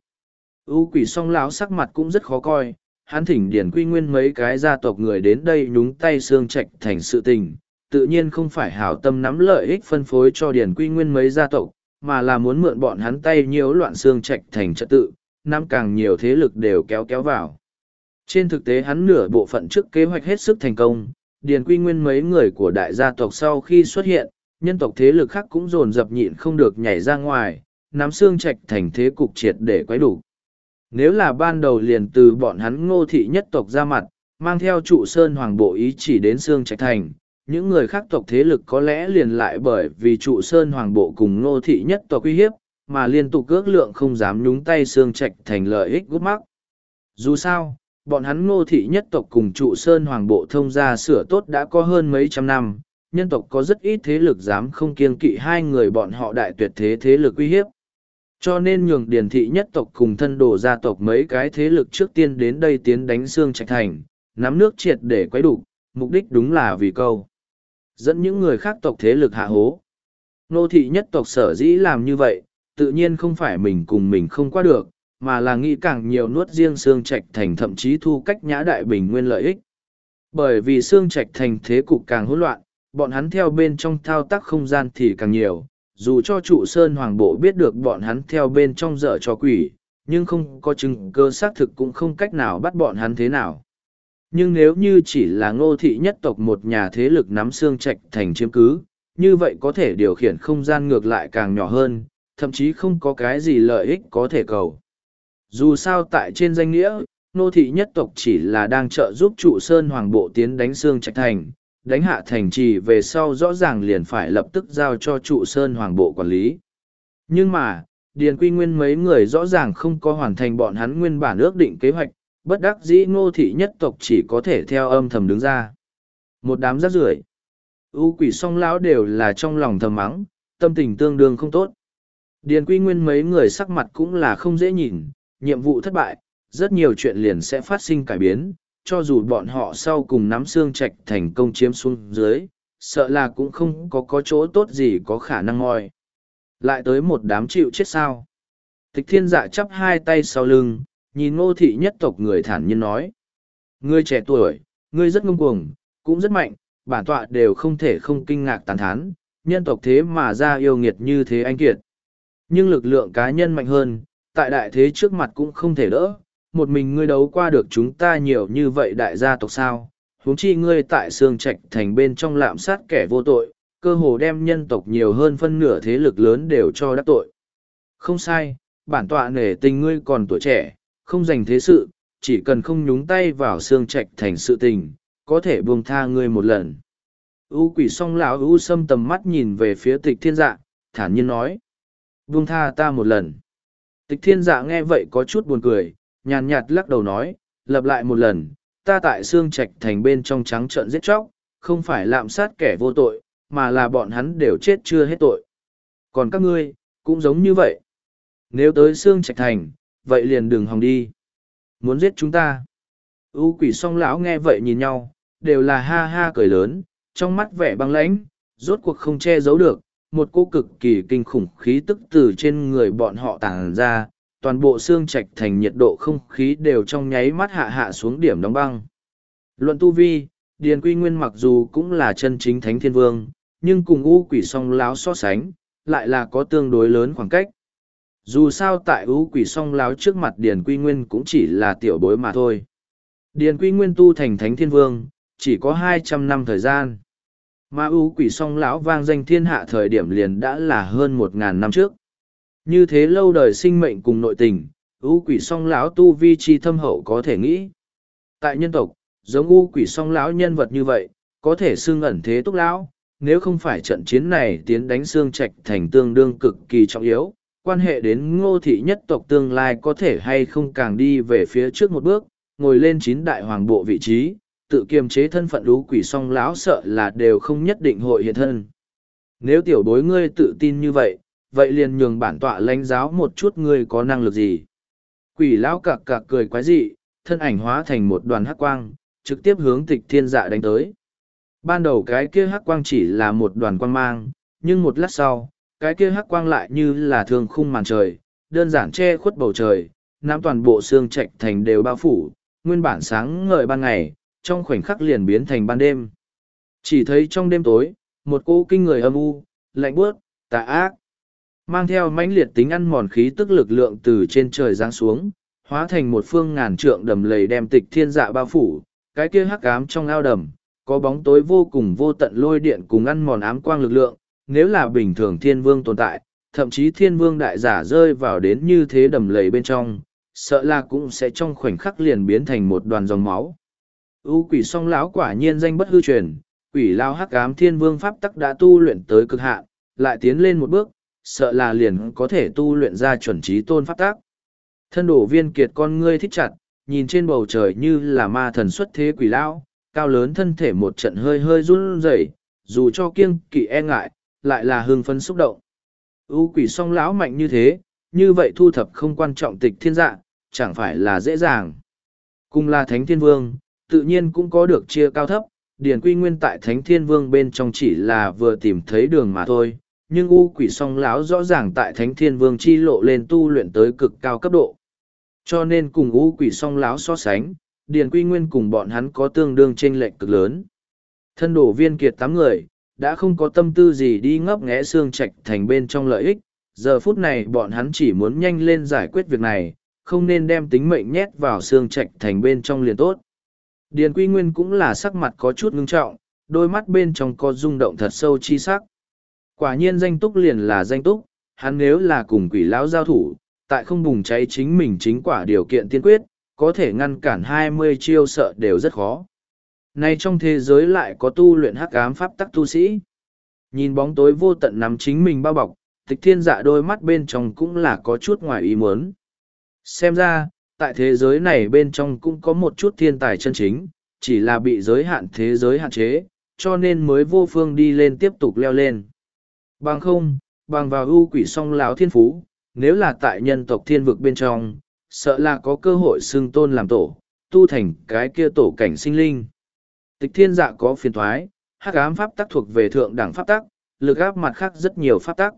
A: U quỷ song lão sắc mặt cũng rất khó coi, hắn thỉnh Điền Quy Nguyên mấy cái gia tộc người đến đây nhúng tay Sương Trạch Thành sự tình, tự nhiên không phải hảo tâm nắm lợi ích phân phối cho Điền quy nguyên mấy gia tộc, mà là muốn mượn bọn hắn tay nhiều loạn xương trạch thành trật tự, nắm càng nhiều thế lực đều kéo kéo vào. Trên thực tế hắn nửa bộ phận trước kế hoạch hết sức thành công, điền quy nguyên mấy người của đại gia tộc sau khi xuất hiện, nhân tộc thế lực khác cũng dồn dập nhịn không được nhảy ra ngoài, nắm xương trạch thành thế cục triệt để quấy đủ. Nếu là ban đầu liền từ bọn hắn ngô thị nhất tộc ra mặt, mang theo trụ sơn hoàng bộ ý chỉ đến xương trạch thành, những người khác tộc thế lực có lẽ liền lại bởi vì trụ sơn hoàng bộ cùng ngô thị nhất tộc uy hiếp mà liên tục ước lượng không dám nhúng tay xương trạch thành lợi ích gút mắc dù sao bọn hắn ngô thị nhất tộc cùng trụ sơn hoàng bộ thông gia sửa tốt đã có hơn mấy trăm năm nhân tộc có rất ít thế lực dám không kiên kỵ hai người bọn họ đại tuyệt thế thế lực uy hiếp cho nên nhường điển thị nhất tộc cùng thân đồ gia tộc mấy cái thế lực trước tiên đến đây tiến đánh xương trạch thành nắm nước triệt để quấy đủ mục đích đúng là vì câu dẫn những người khác tộc thế lực hạ hố. Nô thị nhất tộc sở dĩ làm như vậy, tự nhiên không phải mình cùng mình không qua được, mà là nghĩ càng nhiều nuốt riêng xương trạch thành thậm chí thu cách nhã đại bình nguyên lợi ích. Bởi vì xương trạch thành thế cục càng hỗn loạn, bọn hắn theo bên trong thao tác không gian thì càng nhiều, dù cho trụ sơn hoàng bộ biết được bọn hắn theo bên trong dở cho quỷ, nhưng không có chứng cơ xác thực cũng không cách nào bắt bọn hắn thế nào nhưng nếu như chỉ là ngô thị nhất tộc một nhà thế lực nắm xương trạch thành chiếm cứ như vậy có thể điều khiển không gian ngược lại càng nhỏ hơn thậm chí không có cái gì lợi ích có thể cầu dù sao tại trên danh nghĩa ngô thị nhất tộc chỉ là đang trợ giúp trụ sơn hoàng bộ tiến đánh xương trạch thành đánh hạ thành trì về sau rõ ràng liền phải lập tức giao cho trụ sơn hoàng bộ quản lý nhưng mà điền quy nguyên mấy người rõ ràng không có hoàn thành bọn hắn nguyên bản ước định kế hoạch bất đắc dĩ ngô thị nhất tộc chỉ có thể theo âm thầm đứng ra một đám rác rưởi u quỷ song lão đều là trong lòng thầm mắng tâm tình tương đương không tốt điền quy nguyên mấy người sắc mặt cũng là không dễ nhìn nhiệm vụ thất bại rất nhiều chuyện liền sẽ phát sinh cải biến cho dù bọn họ sau cùng nắm xương trạch thành công chiếm xuống dưới sợ là cũng không có có chỗ tốt gì có khả năng ngoi lại tới một đám chịu chết sao tịch thiên dạ chắp hai tay sau lưng nhìn ngô thị nhất tộc người thản nhiên nói. Ngươi trẻ tuổi, ngươi rất ngông cuồng, cũng rất mạnh, bản tọa đều không thể không kinh ngạc tàn thán, nhân tộc thế mà ra yêu nghiệt như thế anh kiệt. Nhưng lực lượng cá nhân mạnh hơn, tại đại thế trước mặt cũng không thể đỡ, một mình ngươi đấu qua được chúng ta nhiều như vậy đại gia tộc sao, huống chi ngươi tại xương trạch thành bên trong lạm sát kẻ vô tội, cơ hồ đem nhân tộc nhiều hơn phân nửa thế lực lớn đều cho đắc tội. Không sai, bản tọa nể tình ngươi còn tuổi trẻ, không dành thế sự, chỉ cần không nhúng tay vào xương trạch thành sự tình, có thể buông tha ngươi một lần. U quỷ song lão u sâm tầm mắt nhìn về phía tịch thiên dạ, thản nhiên nói. Buông tha ta một lần. Tịch thiên dạ nghe vậy có chút buồn cười, nhàn nhạt lắc đầu nói, lập lại một lần, ta tại xương trạch thành bên trong trắng trợn giết chóc, không phải lạm sát kẻ vô tội, mà là bọn hắn đều chết chưa hết tội. Còn các ngươi, cũng giống như vậy. Nếu tới xương trạch thành, vậy liền đừng hòng đi muốn giết chúng ta u quỷ song lão nghe vậy nhìn nhau đều là ha ha cười lớn trong mắt vẻ băng lãnh rốt cuộc không che giấu được một cô cực kỳ kinh khủng khí tức từ trên người bọn họ tàn ra toàn bộ xương chạch thành nhiệt độ không khí đều trong nháy mắt hạ hạ xuống điểm đóng băng luận tu vi điền quy nguyên mặc dù cũng là chân chính thánh thiên vương nhưng cùng u quỷ song lão so sánh lại là có tương đối lớn khoảng cách dù sao tại ưu quỷ song láo trước mặt điền quy nguyên cũng chỉ là tiểu bối mà thôi điền quy nguyên tu thành thánh thiên vương chỉ có hai trăm năm thời gian mà ưu quỷ song lão vang danh thiên hạ thời điểm liền đã là hơn một ngàn năm trước như thế lâu đời sinh mệnh cùng nội tình ưu quỷ song lão tu vi chi thâm hậu có thể nghĩ tại nhân tộc giống ưu quỷ song lão nhân vật như vậy có thể xưng ẩn thế túc lão nếu không phải trận chiến này tiến đánh xương trạch thành tương đương cực kỳ trọng yếu quan hệ đến ngô thị nhất tộc tương lai có thể hay không càng đi về phía trước một bước, ngồi lên chín đại hoàng bộ vị trí, tự kiềm chế thân phận lũ quỷ song lão sợ là đều không nhất định hội hiện thân. Nếu tiểu đối ngươi tự tin như vậy, vậy liền nhường bản tọa lãnh giáo một chút ngươi có năng lực gì. Quỷ lão cạc cạc cười quái dị, thân ảnh hóa thành một đoàn hắc quang, trực tiếp hướng tịch thiên dạ đánh tới. Ban đầu cái kia hắc quang chỉ là một đoàn quang mang, nhưng một lát sau, cái kia hắc quang lại như là thương khung màn trời, đơn giản che khuất bầu trời, nắm toàn bộ xương trạch thành đều bao phủ, nguyên bản sáng ngời ban ngày, trong khoảnh khắc liền biến thành ban đêm. Chỉ thấy trong đêm tối, một cô kinh người âm u, lạnh bước, tà ác, mang theo mãnh liệt tính ăn mòn khí tức lực lượng từ trên trời giáng xuống, hóa thành một phương ngàn trượng đầm lầy đem tịch thiên dạ bao phủ, cái kia hắc ám trong ao đầm, có bóng tối vô cùng vô tận lôi điện cùng ăn mòn ám quang lực lượng, nếu là bình thường thiên vương tồn tại, thậm chí thiên vương đại giả rơi vào đến như thế đầm lầy bên trong, sợ là cũng sẽ trong khoảnh khắc liền biến thành một đoàn dòng máu. U quỷ song lão quả nhiên danh bất hư truyền, quỷ lao hắc ám thiên vương pháp tắc đã tu luyện tới cực hạn, lại tiến lên một bước, sợ là liền có thể tu luyện ra chuẩn trí tôn pháp tắc. Thân đổ viên kiệt con ngươi thích chặt, nhìn trên bầu trời như là ma thần xuất thế quỷ lao, cao lớn thân thể một trận hơi hơi run rẩy, dù cho kiêng kỵ e ngại, lại là hương phấn xúc động. U quỷ song lão mạnh như thế, như vậy thu thập không quan trọng tịch thiên dạ, chẳng phải là dễ dàng. Cùng là Thánh Thiên Vương, tự nhiên cũng có được chia cao thấp, Điền Quy Nguyên tại Thánh Thiên Vương bên trong chỉ là vừa tìm thấy đường mà thôi, nhưng u quỷ song lão rõ ràng tại Thánh Thiên Vương chi lộ lên tu luyện tới cực cao cấp độ. Cho nên cùng u quỷ song lão so sánh, Điền Quy Nguyên cùng bọn hắn có tương đương chênh lệch cực lớn. Thân đổ viên kiệt tám người, đã không có tâm tư gì đi ngấp nghẽ xương trạch thành bên trong lợi ích giờ phút này bọn hắn chỉ muốn nhanh lên giải quyết việc này không nên đem tính mệnh nhét vào xương trạch thành bên trong liền tốt điền quy nguyên cũng là sắc mặt có chút ngưng trọng đôi mắt bên trong có rung động thật sâu chi sắc quả nhiên danh túc liền là danh túc hắn nếu là cùng quỷ lão giao thủ tại không bùng cháy chính mình chính quả điều kiện tiên quyết có thể ngăn cản hai mươi chiêu sợ đều rất khó Nay trong thế giới lại có tu luyện hắc ám pháp tắc tu sĩ. Nhìn bóng tối vô tận nắm chính mình bao bọc, tịch thiên dạ đôi mắt bên trong cũng là có chút ngoài ý muốn. Xem ra, tại thế giới này bên trong cũng có một chút thiên tài chân chính, chỉ là bị giới hạn thế giới hạn chế, cho nên mới vô phương đi lên tiếp tục leo lên. Bằng không, bằng vào ưu quỷ song lão thiên phú, nếu là tại nhân tộc thiên vực bên trong, sợ là có cơ hội xưng tôn làm tổ, tu thành cái kia tổ cảnh sinh linh tịch thiên dạ có phiền thoái hắc ám pháp tắc thuộc về thượng đẳng pháp tắc lực áp mặt khác rất nhiều pháp tắc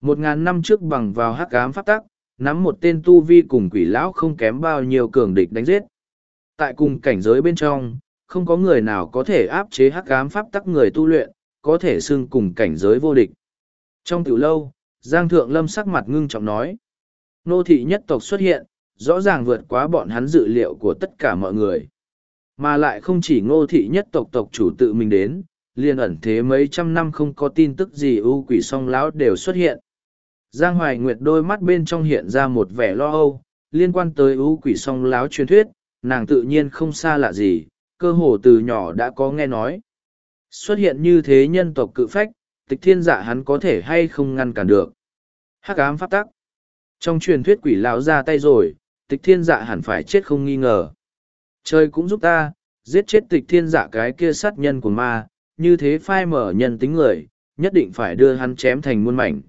A: một ngàn năm trước bằng vào hắc ám pháp tắc nắm một tên tu vi cùng quỷ lão không kém bao nhiêu cường địch đánh giết tại cùng cảnh giới bên trong không có người nào có thể áp chế hắc ám pháp tắc người tu luyện có thể xưng cùng cảnh giới vô địch trong tiểu lâu giang thượng lâm sắc mặt ngưng trọng nói nô thị nhất tộc xuất hiện rõ ràng vượt quá bọn hắn dự liệu của tất cả mọi người mà lại không chỉ ngô thị nhất tộc tộc chủ tự mình đến liền ẩn thế mấy trăm năm không có tin tức gì ưu quỷ song lão đều xuất hiện giang hoài nguyệt đôi mắt bên trong hiện ra một vẻ lo âu liên quan tới ưu quỷ song Lão truyền thuyết nàng tự nhiên không xa lạ gì cơ hồ từ nhỏ đã có nghe nói xuất hiện như thế nhân tộc cự phách tịch thiên dạ hắn có thể hay không ngăn cản được hắc ám pháp tắc trong truyền thuyết quỷ lão ra tay rồi tịch thiên dạ hẳn phải chết không nghi ngờ Trời cũng giúp ta, giết chết tịch thiên giả cái kia sát nhân của ma, như thế phai mở nhân tính người, nhất định phải đưa hắn chém thành muôn mảnh.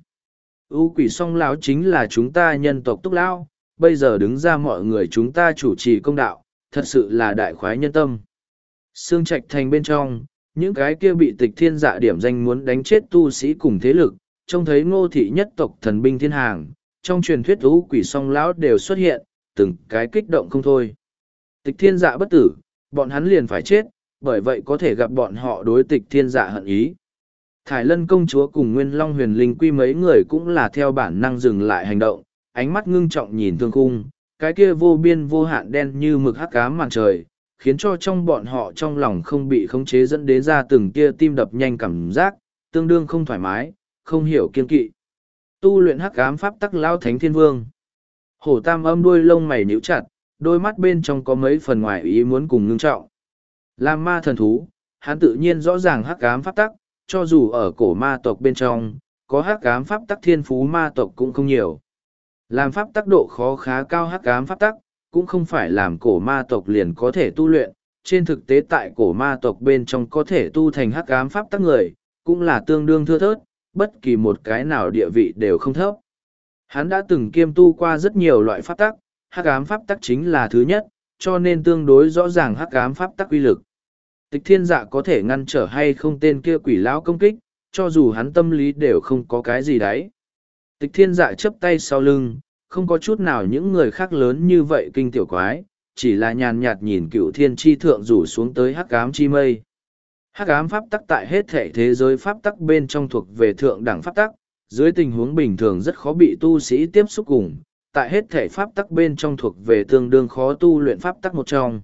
A: U quỷ song lão chính là chúng ta nhân tộc túc lão, bây giờ đứng ra mọi người chúng ta chủ trì công đạo, thật sự là đại khoái nhân tâm. Sương trạch thành bên trong, những cái kia bị tịch thiên giả điểm danh muốn đánh chết tu sĩ cùng thế lực, trông thấy ngô thị nhất tộc thần binh thiên hàng, trong truyền thuyết u quỷ song lão đều xuất hiện, từng cái kích động không thôi tịch thiên dạ bất tử, bọn hắn liền phải chết, bởi vậy có thể gặp bọn họ đối tịch thiên dạ hận ý. Thải lân công chúa cùng Nguyên Long huyền linh quy mấy người cũng là theo bản năng dừng lại hành động, ánh mắt ngưng trọng nhìn thương Cung. cái kia vô biên vô hạn đen như mực hắc cá màn trời, khiến cho trong bọn họ trong lòng không bị khống chế dẫn đến ra từng kia tim đập nhanh cảm giác, tương đương không thoải mái, không hiểu kiên kỵ. Tu luyện hắc ám pháp tắc lao thánh thiên vương. Hổ tam âm đuôi lông mày níu chặt, đôi mắt bên trong có mấy phần ngoài ý muốn cùng ngưng trọng. Làm ma thần thú, hắn tự nhiên rõ ràng hắc ám pháp tắc, cho dù ở cổ ma tộc bên trong, có hắc ám pháp tắc thiên phú ma tộc cũng không nhiều. Làm pháp tắc độ khó khá cao hắc ám pháp tắc, cũng không phải làm cổ ma tộc liền có thể tu luyện, trên thực tế tại cổ ma tộc bên trong có thể tu thành hắc ám pháp tắc người, cũng là tương đương thưa thớt, bất kỳ một cái nào địa vị đều không thấp. Hắn đã từng kiêm tu qua rất nhiều loại pháp tắc, hắc ám pháp tắc chính là thứ nhất, cho nên tương đối rõ ràng hắc ám pháp tắc uy lực. Tịch thiên dạ có thể ngăn trở hay không tên kia quỷ lão công kích, cho dù hắn tâm lý đều không có cái gì đấy. Tịch thiên dạ chấp tay sau lưng, không có chút nào những người khác lớn như vậy kinh tiểu quái, chỉ là nhàn nhạt nhìn cựu thiên tri thượng rủ xuống tới hắc ám chi mây. Hắc ám pháp tắc tại hết thể thế giới pháp tắc bên trong thuộc về thượng đẳng pháp tắc, dưới tình huống bình thường rất khó bị tu sĩ tiếp xúc cùng, tại hết thể pháp tắc bên trong thuộc về tương đương khó tu luyện pháp tắc một trong.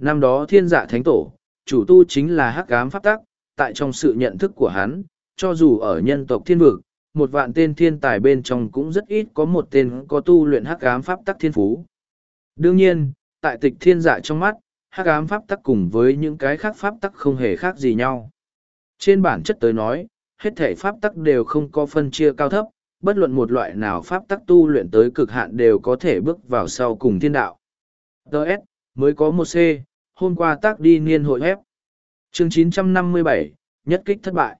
A: Năm đó thiên giả dạ thánh tổ, chủ tu chính là hắc ám pháp tắc, tại trong sự nhận thức của hắn, cho dù ở nhân tộc thiên vực, một vạn tên thiên tài bên trong cũng rất ít có một tên có tu luyện hắc ám pháp tắc thiên phú. Đương nhiên, tại tịch thiên giả dạ trong mắt, hắc ám pháp tắc cùng với những cái khác pháp tắc không hề khác gì nhau. Trên bản chất tới nói, hết thể pháp tắc đều không có phân chia cao thấp, bất luận một loại nào pháp tắc tu luyện tới cực hạn đều có thể bước vào sau cùng thiên đạo. Đợt, mới có một C, hôm qua tác đi niên hội hép. Chương 957, nhất kích thất bại.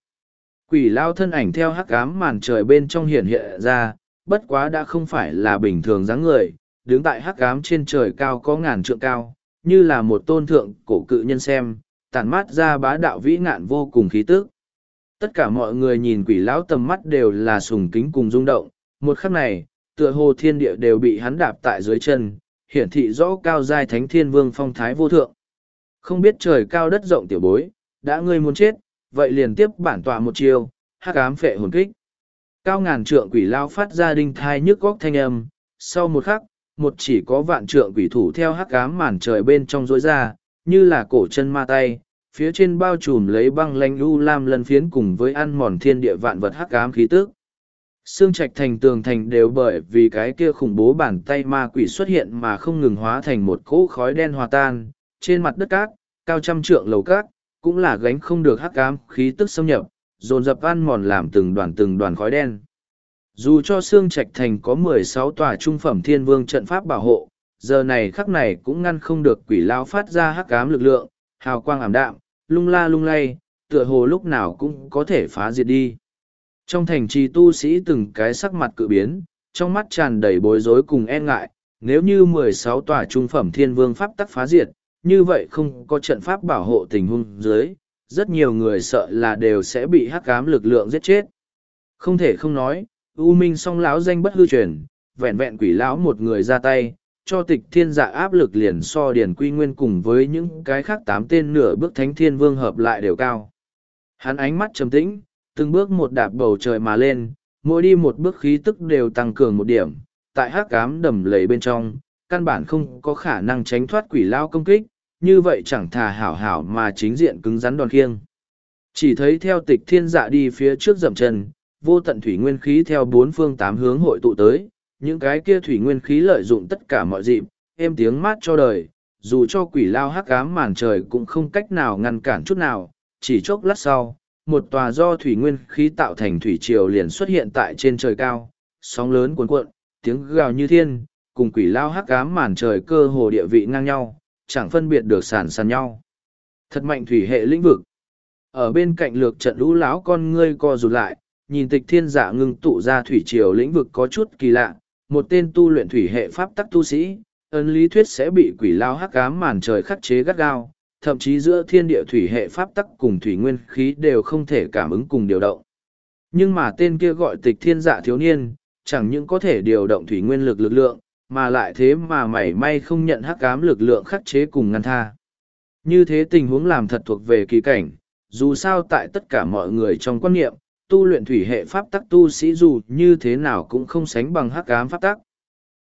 A: Quỷ lao thân ảnh theo hắc ám màn trời bên trong hiện hiện ra, bất quá đã không phải là bình thường dáng người, đứng tại hắc ám trên trời cao có ngàn trượng cao, như là một tôn thượng cổ cự nhân xem, tản mát ra bá đạo vĩ ngạn vô cùng khí tức. Tất cả mọi người nhìn quỷ lão tầm mắt đều là sùng kính cùng rung động, một khắc này, tựa hồ thiên địa đều bị hắn đạp tại dưới chân, hiển thị rõ cao giai thánh thiên vương phong thái vô thượng. Không biết trời cao đất rộng tiểu bối, đã ngươi muốn chết, vậy liền tiếp bản tọa một chiều, hắc ám phệ hồn kích. Cao ngàn trượng quỷ lao phát ra đinh thai nhức góc thanh âm, sau một khắc, một chỉ có vạn trượng quỷ thủ theo hắc ám màn trời bên trong rối ra, như là cổ chân ma tay, phía trên bao trùm lấy băng lanh u lam lân phiến cùng với ăn mòn thiên địa vạn vật hắc ám khí tước xương trạch thành tường thành đều bởi vì cái kia khủng bố bàn tay ma quỷ xuất hiện mà không ngừng hóa thành một cỗ khói đen hòa tan trên mặt đất cát cao trăm trượng lầu cát cũng là gánh không được hắc ám khí tức xâm nhập dồn dập ăn mòn làm từng đoàn từng đoàn khói đen dù cho xương trạch thành có mười sáu tòa trung phẩm thiên vương trận pháp bảo hộ giờ này khắc này cũng ngăn không được quỷ lao phát ra hắc ám lực lượng hào quang ảm đạm lung la lung lay, tựa hồ lúc nào cũng có thể phá diệt đi. Trong thành trì tu sĩ từng cái sắc mặt cự biến, trong mắt tràn đầy bối rối cùng e ngại, nếu như mười sáu tòa trung phẩm thiên vương pháp tắc phá diệt, như vậy không có trận pháp bảo hộ tình huống dưới, rất nhiều người sợ là đều sẽ bị hắc cám lực lượng giết chết. Không thể không nói, U Minh song lão danh bất hư truyền, vẹn vẹn quỷ lão một người ra tay, cho tịch thiên dạ áp lực liền so điền quy nguyên cùng với những cái khác tám tên nửa bước thánh thiên vương hợp lại đều cao hắn ánh mắt trầm tĩnh từng bước một đạp bầu trời mà lên mỗi đi một bước khí tức đều tăng cường một điểm tại hắc cám đầm lầy bên trong căn bản không có khả năng tránh thoát quỷ lao công kích như vậy chẳng thà hảo hảo mà chính diện cứng rắn đòn khiêng chỉ thấy theo tịch thiên dạ đi phía trước dậm chân vô tận thủy nguyên khí theo bốn phương tám hướng hội tụ tới những cái kia thủy nguyên khí lợi dụng tất cả mọi dịp, êm tiếng mát cho đời, dù cho quỷ lao hắc ám màn trời cũng không cách nào ngăn cản chút nào, chỉ chốc lát sau, một tòa do thủy nguyên khí tạo thành thủy triều liền xuất hiện tại trên trời cao, sóng lớn cuồn cuộn, tiếng gào như thiên, cùng quỷ lao hắc ám màn trời cơ hồ địa vị ngang nhau, chẳng phân biệt được sản sàn nhau. Thật mạnh thủy hệ lĩnh vực. Ở bên cạnh lược trận lũ láo con ngươi co rụt lại, nhìn tịch thiên giả ngưng tụ ra thủy triều lĩnh vực có chút kỳ lạ, một tên tu luyện thủy hệ pháp tắc tu sĩ, ấn lý thuyết sẽ bị quỷ lao hắc ám màn trời khắc chế gắt gao, thậm chí giữa thiên địa thủy hệ pháp tắc cùng thủy nguyên khí đều không thể cảm ứng cùng điều động. Nhưng mà tên kia gọi tịch thiên dạ thiếu niên, chẳng những có thể điều động thủy nguyên lực lực lượng, mà lại thế mà mảy may không nhận hắc ám lực lượng khắc chế cùng ngăn tha. Như thế tình huống làm thật thuộc về kỳ cảnh, dù sao tại tất cả mọi người trong quan niệm, tu luyện thủy hệ pháp tắc tu sĩ dù như thế nào cũng không sánh bằng hắc ám pháp tắc.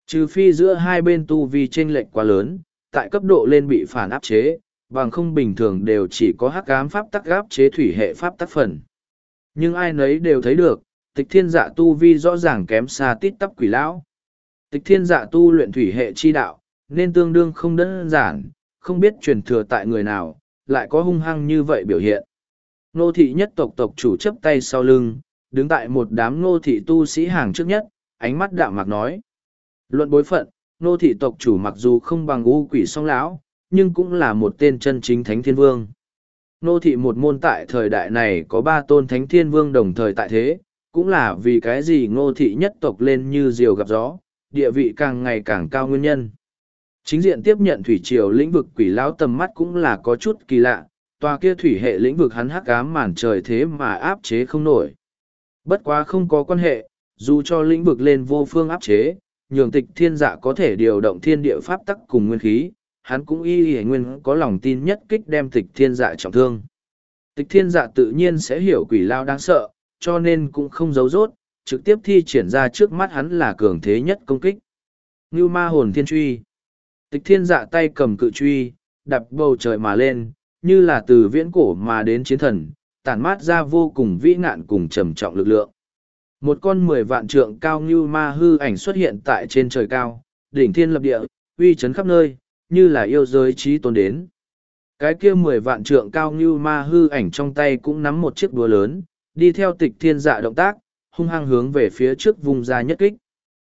A: Trừ phi giữa hai bên tu vi chênh lệch quá lớn, tại cấp độ lên bị phản áp chế, bằng không bình thường đều chỉ có hắc ám pháp tắc áp chế thủy hệ pháp tắc phần. Nhưng ai nấy đều thấy được, tịch thiên dạ tu vi rõ ràng kém xa tít tắp quỷ lão. Tịch thiên dạ tu luyện thủy hệ chi đạo, nên tương đương không đơn giản, không biết truyền thừa tại người nào, lại có hung hăng như vậy biểu hiện ngô thị nhất tộc tộc chủ chấp tay sau lưng, đứng tại một đám ngô thị tu sĩ hàng trước nhất, ánh mắt đạo mạc nói. Luận bối phận, ngô thị tộc chủ mặc dù không bằng u quỷ song lão, nhưng cũng là một tên chân chính thánh thiên vương. Ngô thị một môn tại thời đại này có ba tôn thánh thiên vương đồng thời tại thế, cũng là vì cái gì ngô thị nhất tộc lên như diều gặp gió, địa vị càng ngày càng cao nguyên nhân. Chính diện tiếp nhận thủy triều lĩnh vực quỷ lão tầm mắt cũng là có chút kỳ lạ, Tòa kia thủy hệ lĩnh vực hắn hắc ám màn trời thế mà áp chế không nổi. Bất quá không có quan hệ, dù cho lĩnh vực lên vô phương áp chế, nhường tịch thiên dạ có thể điều động thiên địa pháp tắc cùng nguyên khí, hắn cũng y y nguyên có lòng tin nhất kích đem tịch thiên dạ trọng thương. Tịch thiên dạ tự nhiên sẽ hiểu quỷ lao đáng sợ, cho nên cũng không giấu rốt, trực tiếp thi triển ra trước mắt hắn là cường thế nhất công kích. Ngưu ma hồn thiên truy. Tịch thiên dạ tay cầm cự truy, đập bầu trời mà lên, như là từ viễn cổ mà đến chiến thần, tản mát ra vô cùng vĩ nạn cùng trầm trọng lực lượng. Một con mười vạn trượng cao như ma hư ảnh xuất hiện tại trên trời cao, đỉnh thiên lập địa, uy chấn khắp nơi, như là yêu giới trí tôn đến. Cái kia mười vạn trượng cao như ma hư ảnh trong tay cũng nắm một chiếc đũa lớn, đi theo tịch thiên dạ động tác, hung hăng hướng về phía trước vùng ra nhất kích.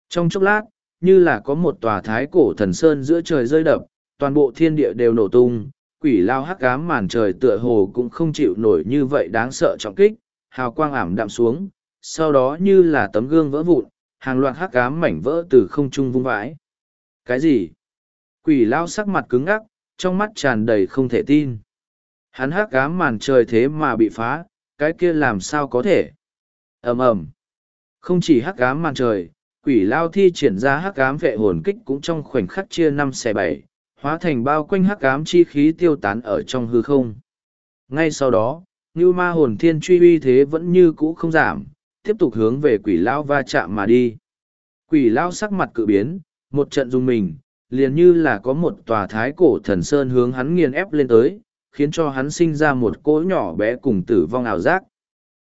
A: Trong chốc lát, như là có một tòa thái cổ thần sơn giữa trời rơi đập, toàn bộ thiên địa đều nổ tung, quỷ lao hắc cám màn trời tựa hồ cũng không chịu nổi như vậy đáng sợ trọng kích, hào quang ảm đạm xuống, sau đó như là tấm gương vỡ vụn, hàng loạt hắc cám mảnh vỡ từ không trung vung vãi. Cái gì? Quỷ lao sắc mặt cứng ngắc, trong mắt tràn đầy không thể tin. Hắn hắc cám màn trời thế mà bị phá, cái kia làm sao có thể? ầm ầm Không chỉ hắc cám màn trời, quỷ lao thi triển ra hắc cám vệ hồn kích cũng trong khoảnh khắc chia năm xẻ bảy hóa thành bao quanh hắc ám chi khí tiêu tán ở trong hư không. Ngay sau đó, như ma hồn thiên truy uy thế vẫn như cũ không giảm, tiếp tục hướng về quỷ lão va chạm mà đi. Quỷ lão sắc mặt cự biến, một trận dùng mình, liền như là có một tòa thái cổ thần sơn hướng hắn nghiền ép lên tới, khiến cho hắn sinh ra một cỗ nhỏ bé cùng tử vong ảo giác.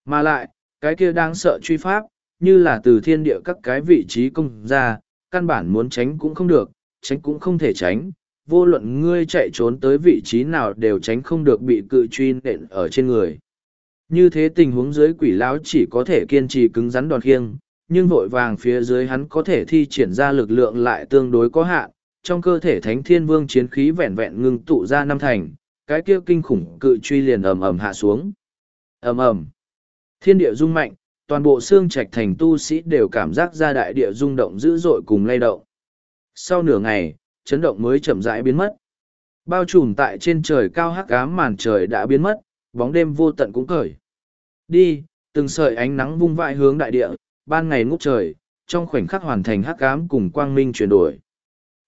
A: Mà lại, cái kia đang sợ truy pháp, như là từ thiên địa các cái vị trí công ra, căn bản muốn tránh cũng không được, tránh cũng không thể tránh, vô luận ngươi chạy trốn tới vị trí nào đều tránh không được bị cự truy nện ở trên người như thế tình huống dưới quỷ lão chỉ có thể kiên trì cứng rắn đòn khiêng nhưng vội vàng phía dưới hắn có thể thi triển ra lực lượng lại tương đối có hạn trong cơ thể thánh thiên vương chiến khí vẹn vẹn ngưng tụ ra năm thành cái kia kinh khủng cự truy liền ầm ầm hạ xuống ầm ầm thiên địa rung mạnh toàn bộ xương trạch thành tu sĩ đều cảm giác ra đại địa rung động dữ dội cùng lay động sau nửa ngày chấn động mới chậm rãi biến mất. Bao trùm tại trên trời cao hắc ám màn trời đã biến mất, bóng đêm vô tận cũng cởi. Đi, từng sợi ánh nắng vung vãi hướng đại địa, ban ngày ngút trời, trong khoảnh khắc hoàn thành hắc ám cùng quang minh chuyển đổi.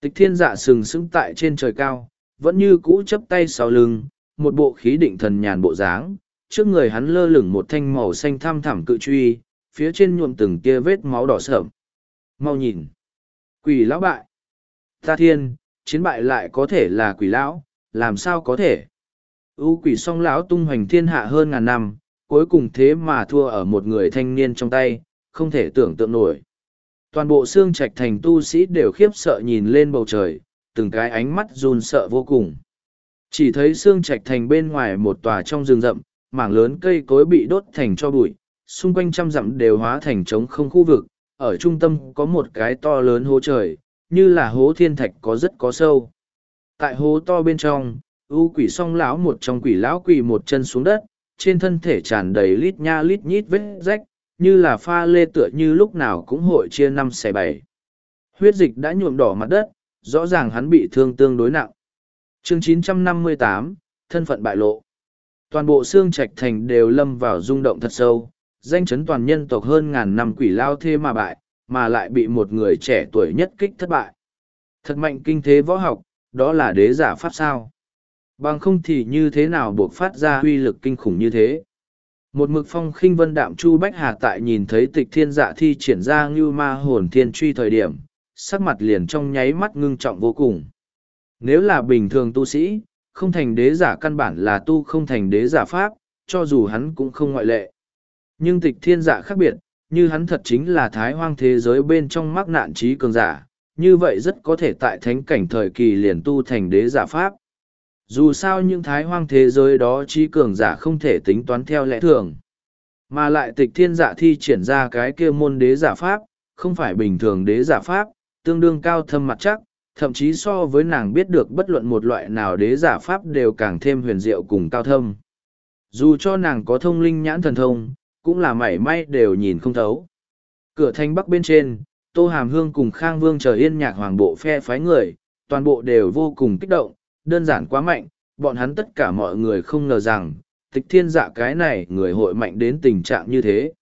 A: Tịch thiên dạ sừng sững tại trên trời cao, vẫn như cũ chấp tay sau lưng, một bộ khí định thần nhàn bộ dáng, trước người hắn lơ lửng một thanh màu xanh tham thẳm cự truy, phía trên nhuộm từng kia vết máu đỏ sởm. Mau nhìn! Quỷ lão bại! Ta thiên, chiến bại lại có thể là quỷ lão, làm sao có thể? U quỷ song lão tung hoành thiên hạ hơn ngàn năm, cuối cùng thế mà thua ở một người thanh niên trong tay, không thể tưởng tượng nổi. Toàn bộ xương trạch thành tu sĩ đều khiếp sợ nhìn lên bầu trời, từng cái ánh mắt run sợ vô cùng. Chỉ thấy xương trạch thành bên ngoài một tòa trong rừng rậm, mảng lớn cây cối bị đốt thành cho bụi, xung quanh trăm dặm đều hóa thành trống không khu vực, ở trung tâm có một cái to lớn hố trời, như là hố thiên thạch có rất có sâu. Tại hố to bên trong, u quỷ song lão một trong quỷ lão quỷ một chân xuống đất, trên thân thể tràn đầy lít nha lít nhít vết rách, như là pha lê tựa như lúc nào cũng hội chia năm xẻ bảy. Huyết dịch đã nhuộm đỏ mặt đất, rõ ràng hắn bị thương tương đối nặng. Chương 958, thân phận bại lộ. Toàn bộ xương trạch thành đều lâm vào rung động thật sâu, danh chấn toàn nhân tộc hơn ngàn năm quỷ lao thê mà bại, mà lại bị một người trẻ tuổi nhất kích thất bại. Thật mạnh kinh thế võ học, đó là đế giả pháp sao. Bằng không thì như thế nào buộc phát ra huy lực kinh khủng như thế. Một mực phong khinh vân đạm Chu Bách Hà tại nhìn thấy tịch thiên dạ thi triển ra như ma hồn thiên truy thời điểm, sắc mặt liền trong nháy mắt ngưng trọng vô cùng. Nếu là bình thường tu sĩ, không thành đế giả căn bản là tu không thành đế giả pháp, cho dù hắn cũng không ngoại lệ. Nhưng tịch thiên dạ khác biệt, như hắn thật chính là thái hoang thế giới bên trong mắc nạn trí cường giả, như vậy rất có thể tại thánh cảnh thời kỳ liền tu thành đế giả pháp. Dù sao những thái hoang thế giới đó trí cường giả không thể tính toán theo lẽ thường. Mà lại tịch thiên giả dạ thi triển ra cái kia môn đế giả pháp, không phải bình thường đế giả pháp, tương đương cao thâm mặt chắc, thậm chí so với nàng biết được bất luận một loại nào đế giả pháp đều càng thêm huyền diệu cùng cao thâm. Dù cho nàng có thông linh nhãn thần thông, cũng là mảy may đều nhìn không thấu. Cửa thanh bắc bên trên, Tô Hàm Hương cùng Khang Vương chờ yên nhạc hoàng bộ phe phái người, toàn bộ đều vô cùng kích động, đơn giản quá mạnh, bọn hắn tất cả mọi người không ngờ rằng, tịch thiên dạ cái này người hội mạnh đến tình trạng như thế.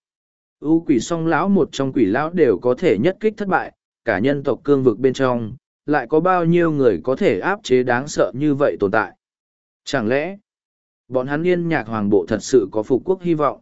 A: U quỷ song lão một trong quỷ lão đều có thể nhất kích thất bại, cả nhân tộc cương vực bên trong, lại có bao nhiêu người có thể áp chế đáng sợ như vậy tồn tại. Chẳng lẽ, bọn hắn yên nhạc hoàng bộ thật sự có phục quốc hy vọng?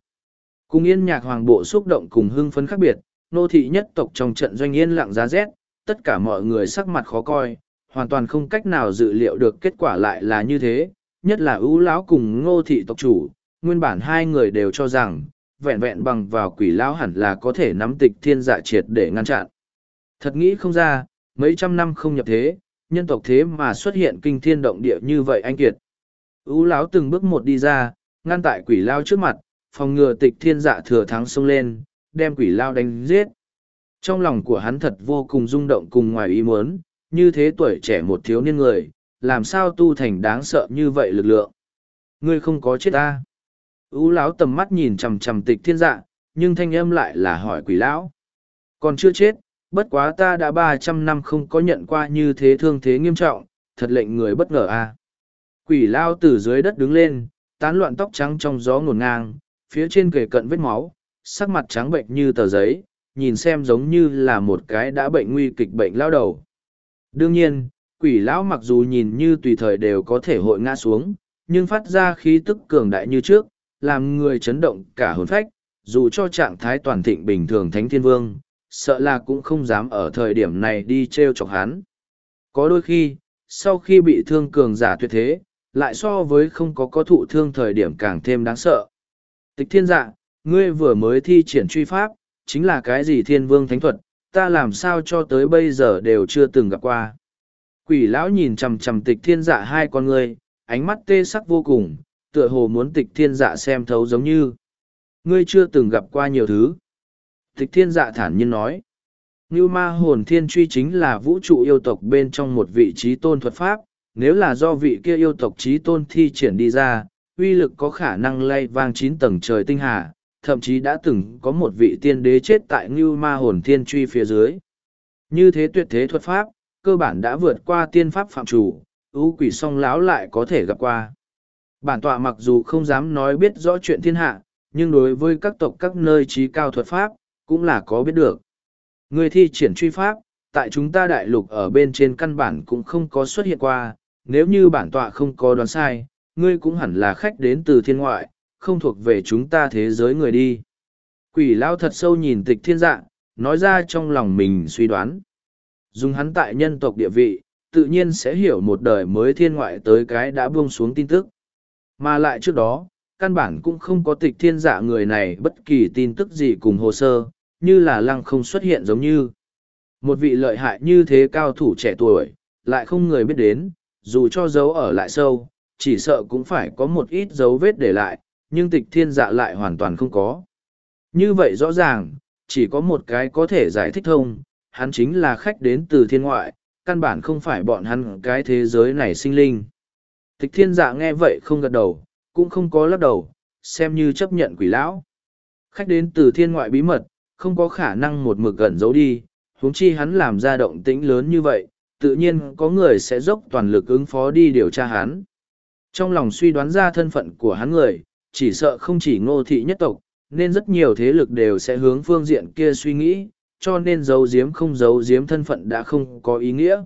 A: Cùng yên nhạc hoàng bộ xúc động cùng hưng phấn khác biệt, nô thị nhất tộc trong trận doanh yên lặng giá rét, tất cả mọi người sắc mặt khó coi, hoàn toàn không cách nào dự liệu được kết quả lại là như thế, nhất là ưu lão cùng ngô thị tộc chủ, nguyên bản hai người đều cho rằng, vẹn vẹn bằng vào quỷ lão hẳn là có thể nắm tịch thiên dạ triệt để ngăn chặn. Thật nghĩ không ra, mấy trăm năm không nhập thế, nhân tộc thế mà xuất hiện kinh thiên động địa như vậy anh Kiệt. Ú lão từng bước một đi ra, ngăn tại quỷ lao trước mặt, phòng ngừa tịch thiên dạ thừa thắng xông lên, đem quỷ lao đánh giết. Trong lòng của hắn thật vô cùng rung động cùng ngoài ý muốn, như thế tuổi trẻ một thiếu niên người, làm sao tu thành đáng sợ như vậy lực lượng. Ngươi không có chết ta. Ú lão tầm mắt nhìn chằm chằm tịch thiên dạ, nhưng thanh âm lại là hỏi quỷ lão. Còn chưa chết, bất quá ta đã ba trăm năm không có nhận qua như thế thương thế nghiêm trọng, thật lệnh người bất ngờ À. Quỷ lao từ dưới đất đứng lên, tán loạn tóc trắng trong gió ngổn ngang, phía trên kề cận vết máu, sắc mặt trắng bệnh như tờ giấy, nhìn xem giống như là một cái đã bệnh nguy kịch bệnh lao đầu. Đương nhiên, quỷ lão mặc dù nhìn như tùy thời đều có thể hội ngã xuống, nhưng phát ra khí tức cường đại như trước, làm người chấn động cả hồn phách, dù cho trạng thái toàn thịnh bình thường Thánh Thiên Vương, sợ là cũng không dám ở thời điểm này đi treo chọc hắn. Có đôi khi, sau khi bị thương cường giả tuyệt thế, lại so với không có có thụ thương thời điểm càng thêm đáng sợ, Tịch thiên dạ, ngươi vừa mới thi triển truy pháp, chính là cái gì thiên vương thánh thuật, ta làm sao cho tới bây giờ đều chưa từng gặp qua. Quỷ lão nhìn chằm chằm tịch thiên dạ hai con ngươi, ánh mắt tê sắc vô cùng, tựa hồ muốn tịch thiên dạ xem thấu giống như. Ngươi chưa từng gặp qua nhiều thứ. Tịch thiên dạ thản nhiên nói. Như ma hồn thiên truy chính là vũ trụ yêu tộc bên trong một vị trí tôn thuật pháp, nếu là do vị kia yêu tộc trí tôn thi triển đi ra, uy lực có khả năng lay vang chín tầng trời tinh hà, thậm chí đã từng có một vị tiên đế chết tại Ngưu Ma Hồn Thiên Truy phía dưới. Như thế tuyệt thế thuật pháp, cơ bản đã vượt qua tiên pháp phạm chủ, ưu quỷ song láo lại có thể gặp qua. Bản tọa mặc dù không dám nói biết rõ chuyện thiên hạ, nhưng đối với các tộc các nơi trí cao thuật pháp, cũng là có biết được. Người thi triển truy pháp, tại chúng ta đại lục ở bên trên căn bản cũng không có xuất hiện qua, nếu như bản tọa không có đoán sai, ngươi cũng hẳn là khách đến từ thiên ngoại, không thuộc về chúng ta thế giới người đi. Quỷ lao thật sâu nhìn tịch thiên dạng, nói ra trong lòng mình suy đoán. Dùng hắn tại nhân tộc địa vị, tự nhiên sẽ hiểu một đời mới thiên ngoại tới cái đã buông xuống tin tức. Mà lại trước đó, căn bản cũng không có tịch thiên dạ người này bất kỳ tin tức gì cùng hồ sơ, như là lăng không xuất hiện giống như. Một vị lợi hại như thế cao thủ trẻ tuổi, lại không người biết đến, dù cho dấu ở lại sâu, chỉ sợ cũng phải có một ít dấu vết để lại, nhưng tịch thiên dạ lại hoàn toàn không có. Như vậy rõ ràng, chỉ có một cái có thể giải thích thông, hắn chính là khách đến từ thiên ngoại, căn bản không phải bọn hắn cái thế giới này sinh linh. Tịch thiên dạ nghe vậy không gật đầu, cũng không có lắc đầu, xem như chấp nhận quỷ lão. Khách đến từ thiên ngoại bí mật, không có khả năng một mực gần giấu đi, huống chi hắn làm ra động tĩnh lớn như vậy, tự nhiên có người sẽ dốc toàn lực ứng phó đi điều tra hắn. Trong lòng suy đoán ra thân phận của hắn người, chỉ sợ không chỉ ngô thị nhất tộc, nên rất nhiều thế lực đều sẽ hướng phương diện kia suy nghĩ, cho nên giấu giếm không giấu giếm thân phận đã không có ý nghĩa.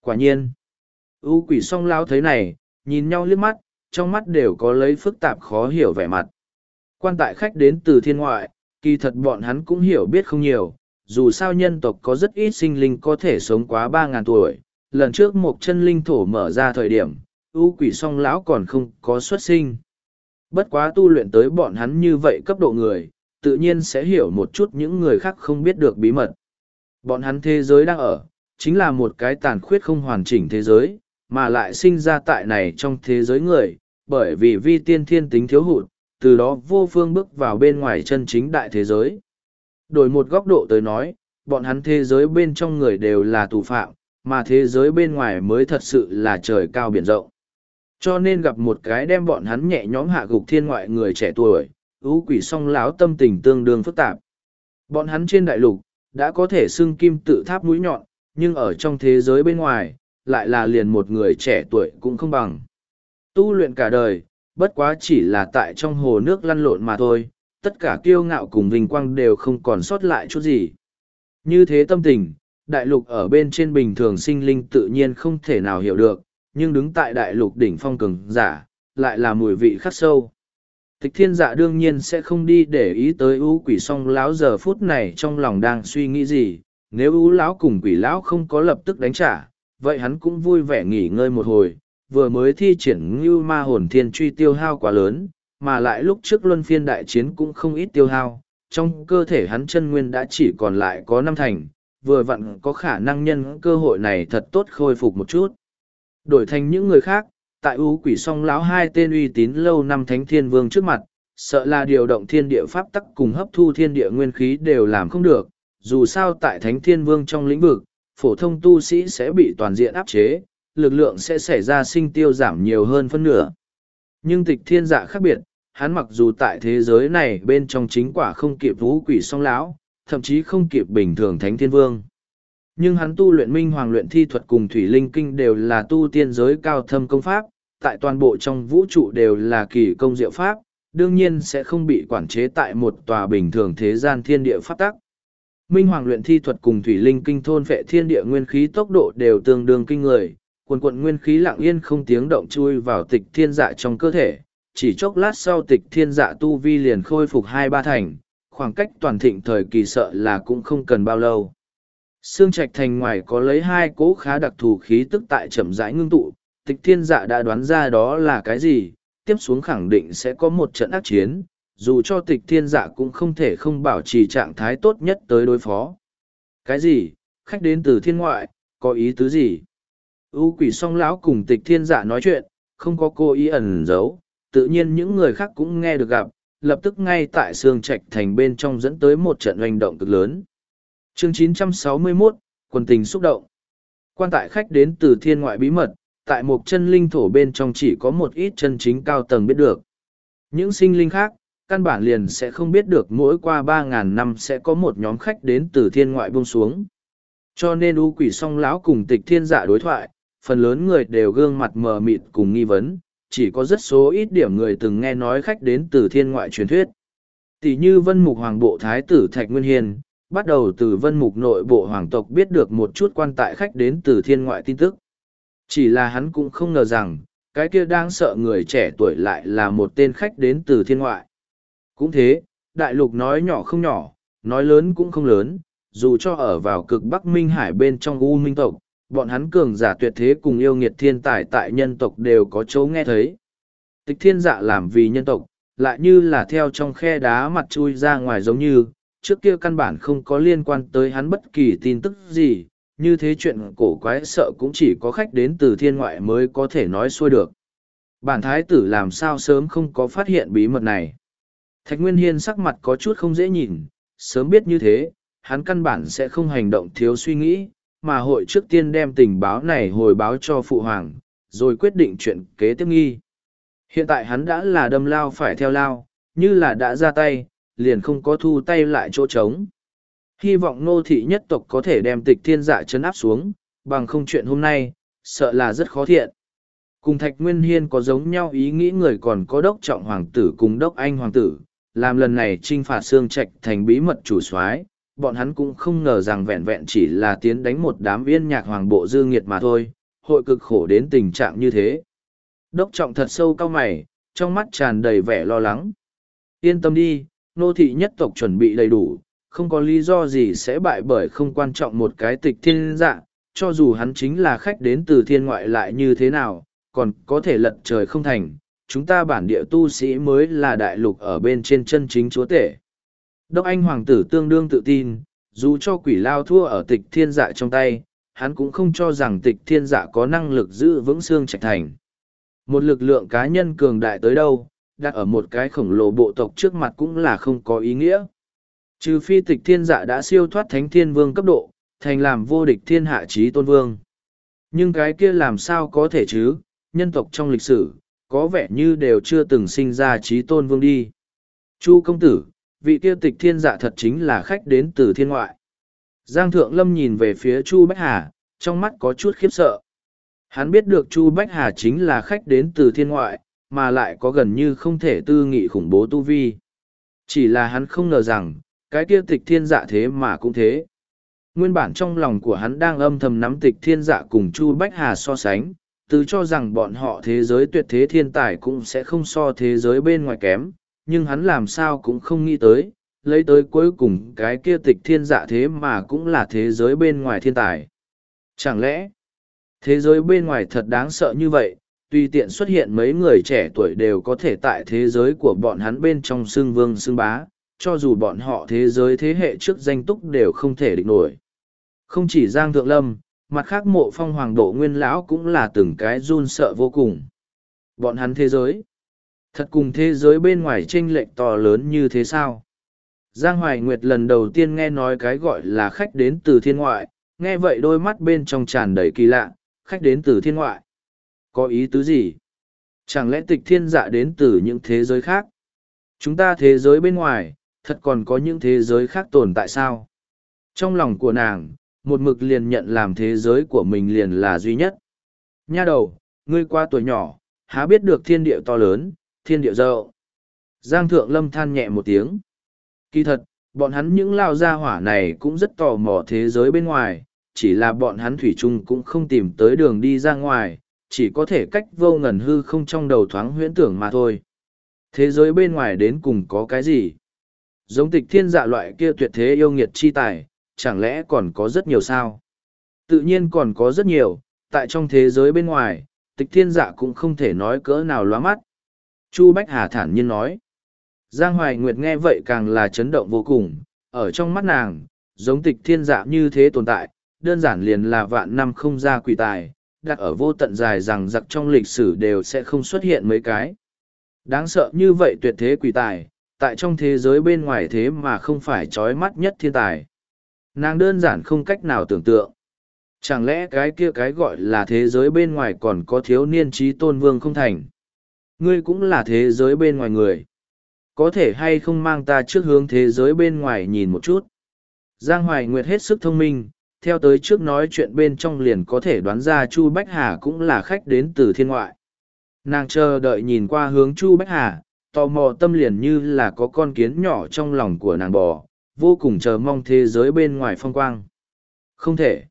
A: Quả nhiên, U quỷ song lao thấy này, nhìn nhau liếc mắt, trong mắt đều có lấy phức tạp khó hiểu vẻ mặt. Quan tại khách đến từ thiên ngoại, kỳ thật bọn hắn cũng hiểu biết không nhiều, dù sao nhân tộc có rất ít sinh linh có thể sống quá ba ngàn tuổi. Lần trước một chân linh thổ mở ra thời điểm, ưu quỷ song lão còn không có xuất sinh. Bất quá tu luyện tới bọn hắn như vậy cấp độ người, tự nhiên sẽ hiểu một chút những người khác không biết được bí mật. Bọn hắn thế giới đang ở, chính là một cái tàn khuyết không hoàn chỉnh thế giới, mà lại sinh ra tại này trong thế giới người, bởi vì vi tiên thiên tính thiếu hụt, từ đó vô phương bước vào bên ngoài chân chính đại thế giới. Đổi một góc độ tới nói, bọn hắn thế giới bên trong người đều là tù phạm, mà thế giới bên ngoài mới thật sự là trời cao biển rộng cho nên gặp một cái đem bọn hắn nhẹ nhõm hạ gục thiên ngoại người trẻ tuổi, ú quỷ song láo tâm tình tương đương phức tạp. Bọn hắn trên đại lục, đã có thể xưng kim tự tháp mũi nhọn, nhưng ở trong thế giới bên ngoài, lại là liền một người trẻ tuổi cũng không bằng. Tu luyện cả đời, bất quá chỉ là tại trong hồ nước lăn lộn mà thôi, tất cả kiêu ngạo cùng vinh quang đều không còn sót lại chút gì. Như thế tâm tình, đại lục ở bên trên bình thường sinh linh tự nhiên không thể nào hiểu được, nhưng đứng tại đại lục đỉnh phong cường giả, lại là mùi vị khắc sâu. Tịch thiên dạ đương nhiên sẽ không đi để ý tới ưu quỷ song lão giờ phút này trong lòng đang suy nghĩ gì, nếu ưu lão cùng quỷ lão không có lập tức đánh trả, vậy hắn cũng vui vẻ nghỉ ngơi một hồi, vừa mới thi triển như ma hồn thiên truy tiêu hao quá lớn, mà lại lúc trước luân phiên đại chiến cũng không ít tiêu hao, trong cơ thể hắn chân nguyên đã chỉ còn lại có năm thành, vừa vặn có khả năng nhân cơ hội này thật tốt khôi phục một chút. Đổi thành những người khác, tại ưu quỷ song lão hai tên uy tín lâu năm thánh thiên vương trước mặt, sợ là điều động thiên địa pháp tắc cùng hấp thu thiên địa nguyên khí đều làm không được, dù sao tại thánh thiên vương trong lĩnh vực, phổ thông tu sĩ sẽ bị toàn diện áp chế, lực lượng sẽ xảy ra sinh tiêu giảm nhiều hơn phân nửa. Nhưng tịch thiên dạ khác biệt, hắn mặc dù tại thế giới này bên trong chính quả không kịp vũ quỷ song lão, thậm chí không kịp bình thường thánh thiên vương. Nhưng hắn tu luyện minh hoàng luyện thi thuật cùng thủy linh kinh đều là tu tiên giới cao thâm công pháp, tại toàn bộ trong vũ trụ đều là kỳ công diệu pháp, đương nhiên sẽ không bị quản chế tại một tòa bình thường thế gian thiên địa pháp tắc. Minh hoàng luyện thi thuật cùng thủy linh kinh thôn vệ thiên địa nguyên khí tốc độ đều tương đương kinh người, quần quận nguyên khí lặng yên không tiếng động chui vào tịch thiên dạ trong cơ thể, chỉ chốc lát sau tịch thiên dạ tu vi liền khôi phục hai ba thành, khoảng cách toàn thịnh thời kỳ sợ là cũng không cần bao lâu. Sương Trạch Thành ngoài có lấy hai cỗ khá đặc thù khí tức tại chậm rãi ngưng tụ, tịch thiên dạ đã đoán ra đó là cái gì, tiếp xuống khẳng định sẽ có một trận ác chiến, dù cho tịch thiên dạ cũng không thể không bảo trì trạng thái tốt nhất tới đối phó. Cái gì, khách đến từ thiên ngoại, có ý tứ gì? U quỷ song lão cùng tịch thiên dạ nói chuyện, không có cô ý ẩn giấu, tự nhiên những người khác cũng nghe được gặp, lập tức ngay tại sương trạch thành bên trong dẫn tới một trận hành động cực lớn chương 961, quần tình xúc động quan tại khách đến từ thiên ngoại bí mật tại một chân linh thổ bên trong chỉ có một ít chân chính cao tầng biết được những sinh linh khác căn bản liền sẽ không biết được mỗi qua ba ngàn năm sẽ có một nhóm khách đến từ thiên ngoại buông xuống cho nên u quỷ song lão cùng tịch thiên giả dạ đối thoại phần lớn người đều gương mặt mờ mịt cùng nghi vấn chỉ có rất số ít điểm người từng nghe nói khách đến từ thiên ngoại truyền thuyết tỷ như vân mục hoàng bộ thái tử thạch nguyên hiền bắt đầu từ vân mục nội bộ hoàng tộc biết được một chút quan tại khách đến từ thiên ngoại tin tức. Chỉ là hắn cũng không ngờ rằng, cái kia đang sợ người trẻ tuổi lại là một tên khách đến từ thiên ngoại. Cũng thế, đại lục nói nhỏ không nhỏ, nói lớn cũng không lớn, dù cho ở vào cực Bắc Minh Hải bên trong U Minh tộc, bọn hắn cường giả tuyệt thế cùng yêu nghiệt thiên tài tại nhân tộc đều có chỗ nghe thấy. Tịch thiên dạ làm vì nhân tộc, lại như là theo trong khe đá mặt chui ra ngoài giống như, trước kia căn bản không có liên quan tới hắn bất kỳ tin tức gì, như thế chuyện cổ quái sợ cũng chỉ có khách đến từ thiên ngoại mới có thể nói xuôi được. Bản thái tử làm sao sớm không có phát hiện bí mật này. Thạch Nguyên Hiên sắc mặt có chút không dễ nhìn, sớm biết như thế, hắn căn bản sẽ không hành động thiếu suy nghĩ, mà hội trước tiên đem tình báo này hồi báo cho Phụ Hoàng, rồi quyết định chuyện kế tiếp nghi. Hiện tại hắn đã là đâm lao phải theo lao, như là đã ra tay, liền không có thu tay lại chỗ trống. Hy vọng nô thị nhất tộc có thể đem tịch thiên dạ chấn áp xuống, bằng không chuyện hôm nay, sợ là rất khó thiện. Cùng Thạch Nguyên Hiên có giống nhau ý nghĩ người còn có đốc trọng hoàng tử cùng đốc anh hoàng tử, làm lần này trinh phạt xương trạch thành bí mật chủ soái bọn hắn cũng không ngờ rằng vẹn vẹn chỉ là tiến đánh một đám viên nhạc hoàng bộ dư nghiệt mà thôi, hội cực khổ đến tình trạng như thế. Đốc trọng thật sâu cao mày, trong mắt tràn đầy vẻ lo lắng. Yên tâm đi, nô thị nhất tộc chuẩn bị đầy đủ, không có lý do gì sẽ bại bởi không quan trọng một cái tịch thiên dạ, cho dù hắn chính là khách đến từ thiên ngoại lại như thế nào, còn có thể lật trời không thành, chúng ta bản địa tu sĩ mới là đại lục ở bên trên chân chính chúa tể. Đốc Anh Hoàng tử tương đương tự tin, dù cho quỷ lao thua ở tịch thiên dạ trong tay, hắn cũng không cho rằng tịch thiên dạ có năng lực giữ vững xương trạch thành. Một lực lượng cá nhân cường đại tới đâu, đặt ở một cái khổng lồ bộ tộc trước mặt cũng là không có ý nghĩa. Trừ phi tịch thiên dạ đã siêu thoát thánh thiên vương cấp độ, thành làm vô địch thiên hạ trí tôn vương. Nhưng cái kia làm sao có thể chứ, nhân tộc trong lịch sử, có vẻ như đều chưa từng sinh ra trí tôn vương đi. Chu công tử, vị kia tịch thiên dạ thật chính là khách đến từ thiên ngoại. Giang Thượng Lâm nhìn về phía Chu Bách Hà, trong mắt có chút khiếp sợ. Hắn biết được Chu Bách Hà chính là khách đến từ thiên ngoại, mà lại có gần như không thể tư nghị khủng bố tu vi. Chỉ là hắn không ngờ rằng, cái kia tịch thiên dạ thế mà cũng thế. Nguyên bản trong lòng của hắn đang âm thầm nắm tịch thiên dạ cùng Chu Bách Hà so sánh, từ cho rằng bọn họ thế giới tuyệt thế thiên tài cũng sẽ không so thế giới bên ngoài kém, nhưng hắn làm sao cũng không nghĩ tới, lấy tới cuối cùng cái kia tịch thiên dạ thế mà cũng là thế giới bên ngoài thiên tài. Chẳng lẽ, thế giới bên ngoài thật đáng sợ như vậy, Tuy tiện xuất hiện mấy người trẻ tuổi đều có thể tại thế giới của bọn hắn bên trong xương vương xương bá, cho dù bọn họ thế giới thế hệ trước danh túc đều không thể địch nổi. Không chỉ Giang Thượng Lâm, mặt khác mộ phong hoàng độ nguyên lão cũng là từng cái run sợ vô cùng. Bọn hắn thế giới, thật cùng thế giới bên ngoài tranh lệch to lớn như thế sao? Giang Hoài Nguyệt lần đầu tiên nghe nói cái gọi là khách đến từ thiên ngoại, nghe vậy đôi mắt bên trong tràn đầy kỳ lạ, khách đến từ thiên ngoại. Có ý tứ gì? Chẳng lẽ tịch thiên dạ đến từ những thế giới khác? Chúng ta thế giới bên ngoài, thật còn có những thế giới khác tồn tại sao? Trong lòng của nàng, một mực liền nhận làm thế giới của mình liền là duy nhất. Nha đầu, ngươi qua tuổi nhỏ, há biết được thiên địa to lớn, thiên địa dậu. Giang Thượng Lâm than nhẹ một tiếng. Kỳ thật, bọn hắn những lao gia hỏa này cũng rất tò mò thế giới bên ngoài, chỉ là bọn hắn thủy chung cũng không tìm tới đường đi ra ngoài, chỉ có thể cách vô ngần hư không trong đầu thoáng huyễn tưởng mà thôi. Thế giới bên ngoài đến cùng có cái gì? Giống tịch thiên dạ loại kia tuyệt thế yêu nghiệt chi tài, chẳng lẽ còn có rất nhiều sao? Tự nhiên còn có rất nhiều, tại trong thế giới bên ngoài, tịch thiên dạ cũng không thể nói cỡ nào loa mắt. Chu Bách Hà thản nhiên nói. Giang Hoài Nguyệt nghe vậy càng là chấn động vô cùng, ở trong mắt nàng, giống tịch thiên dạ như thế tồn tại, đơn giản liền là vạn năm không ra quỷ tài, đặt ở vô tận dài rằng giặc trong lịch sử đều sẽ không xuất hiện mấy cái. Đáng sợ như vậy tuyệt thế quỷ tài, tại trong thế giới bên ngoài thế mà không phải trói mắt nhất thiên tài. Nàng đơn giản không cách nào tưởng tượng. Chẳng lẽ cái kia cái gọi là thế giới bên ngoài còn có thiếu niên trí tôn vương không thành? Ngươi cũng là thế giới bên ngoài người. Có thể hay không mang ta trước hướng thế giới bên ngoài nhìn một chút? Giang Hoài Nguyệt hết sức thông minh, theo tới trước nói chuyện bên trong liền có thể đoán ra Chu Bách Hà cũng là khách đến từ thiên ngoại. Nàng chờ đợi nhìn qua hướng Chu Bách Hà, tò mò tâm liền như là có con kiến nhỏ trong lòng của nàng bò, vô cùng chờ mong thế giới bên ngoài phong quang. Không thể.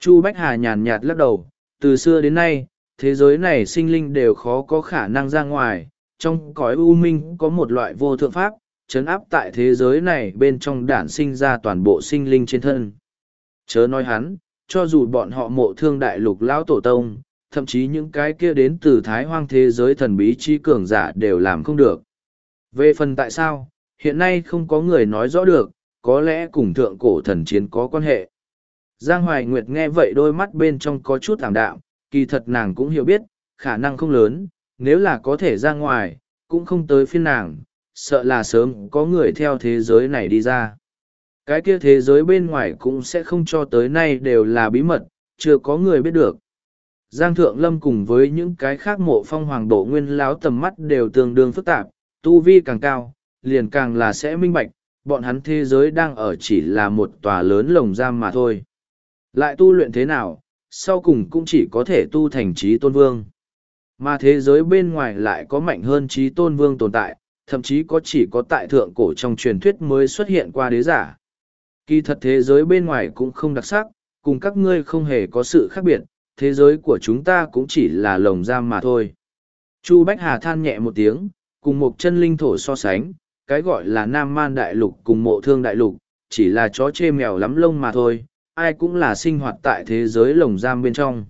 A: Chu Bách Hà nhàn nhạt lắc đầu, từ xưa đến nay, thế giới này sinh linh đều khó có khả năng ra ngoài, trong cõi u minh có một loại vô thượng pháp, chấn áp tại thế giới này bên trong đản sinh ra toàn bộ sinh linh trên thân. Chớ nói hắn, cho dù bọn họ mộ thương đại lục lão tổ tông, thậm chí những cái kia đến từ thái hoang thế giới thần bí trí cường giả đều làm không được. Về phần tại sao, hiện nay không có người nói rõ được, có lẽ cùng thượng cổ thần chiến có quan hệ. Giang Hoài Nguyệt nghe vậy đôi mắt bên trong có chút thảm đạm, kỳ thật nàng cũng hiểu biết, khả năng không lớn, nếu là có thể ra ngoài, cũng không tới phiên nàng, sợ là sớm có người theo thế giới này đi ra cái kia thế giới bên ngoài cũng sẽ không cho tới nay đều là bí mật chưa có người biết được giang thượng lâm cùng với những cái khác mộ phong hoàng độ nguyên láo tầm mắt đều tương đương phức tạp tu vi càng cao liền càng là sẽ minh bạch bọn hắn thế giới đang ở chỉ là một tòa lớn lồng giam mà thôi lại tu luyện thế nào sau cùng cũng chỉ có thể tu thành trí tôn vương mà thế giới bên ngoài lại có mạnh hơn trí tôn vương tồn tại thậm chí có chỉ có tại thượng cổ trong truyền thuyết mới xuất hiện qua đế giả Kỳ thật thế giới bên ngoài cũng không đặc sắc, cùng các ngươi không hề có sự khác biệt, thế giới của chúng ta cũng chỉ là lồng giam mà thôi. Chu Bách Hà than nhẹ một tiếng, cùng một chân linh thổ so sánh, cái gọi là Nam Man Đại Lục cùng mộ thương Đại Lục, chỉ là chó chê mèo lắm lông mà thôi, ai cũng là sinh hoạt tại thế giới lồng giam bên trong.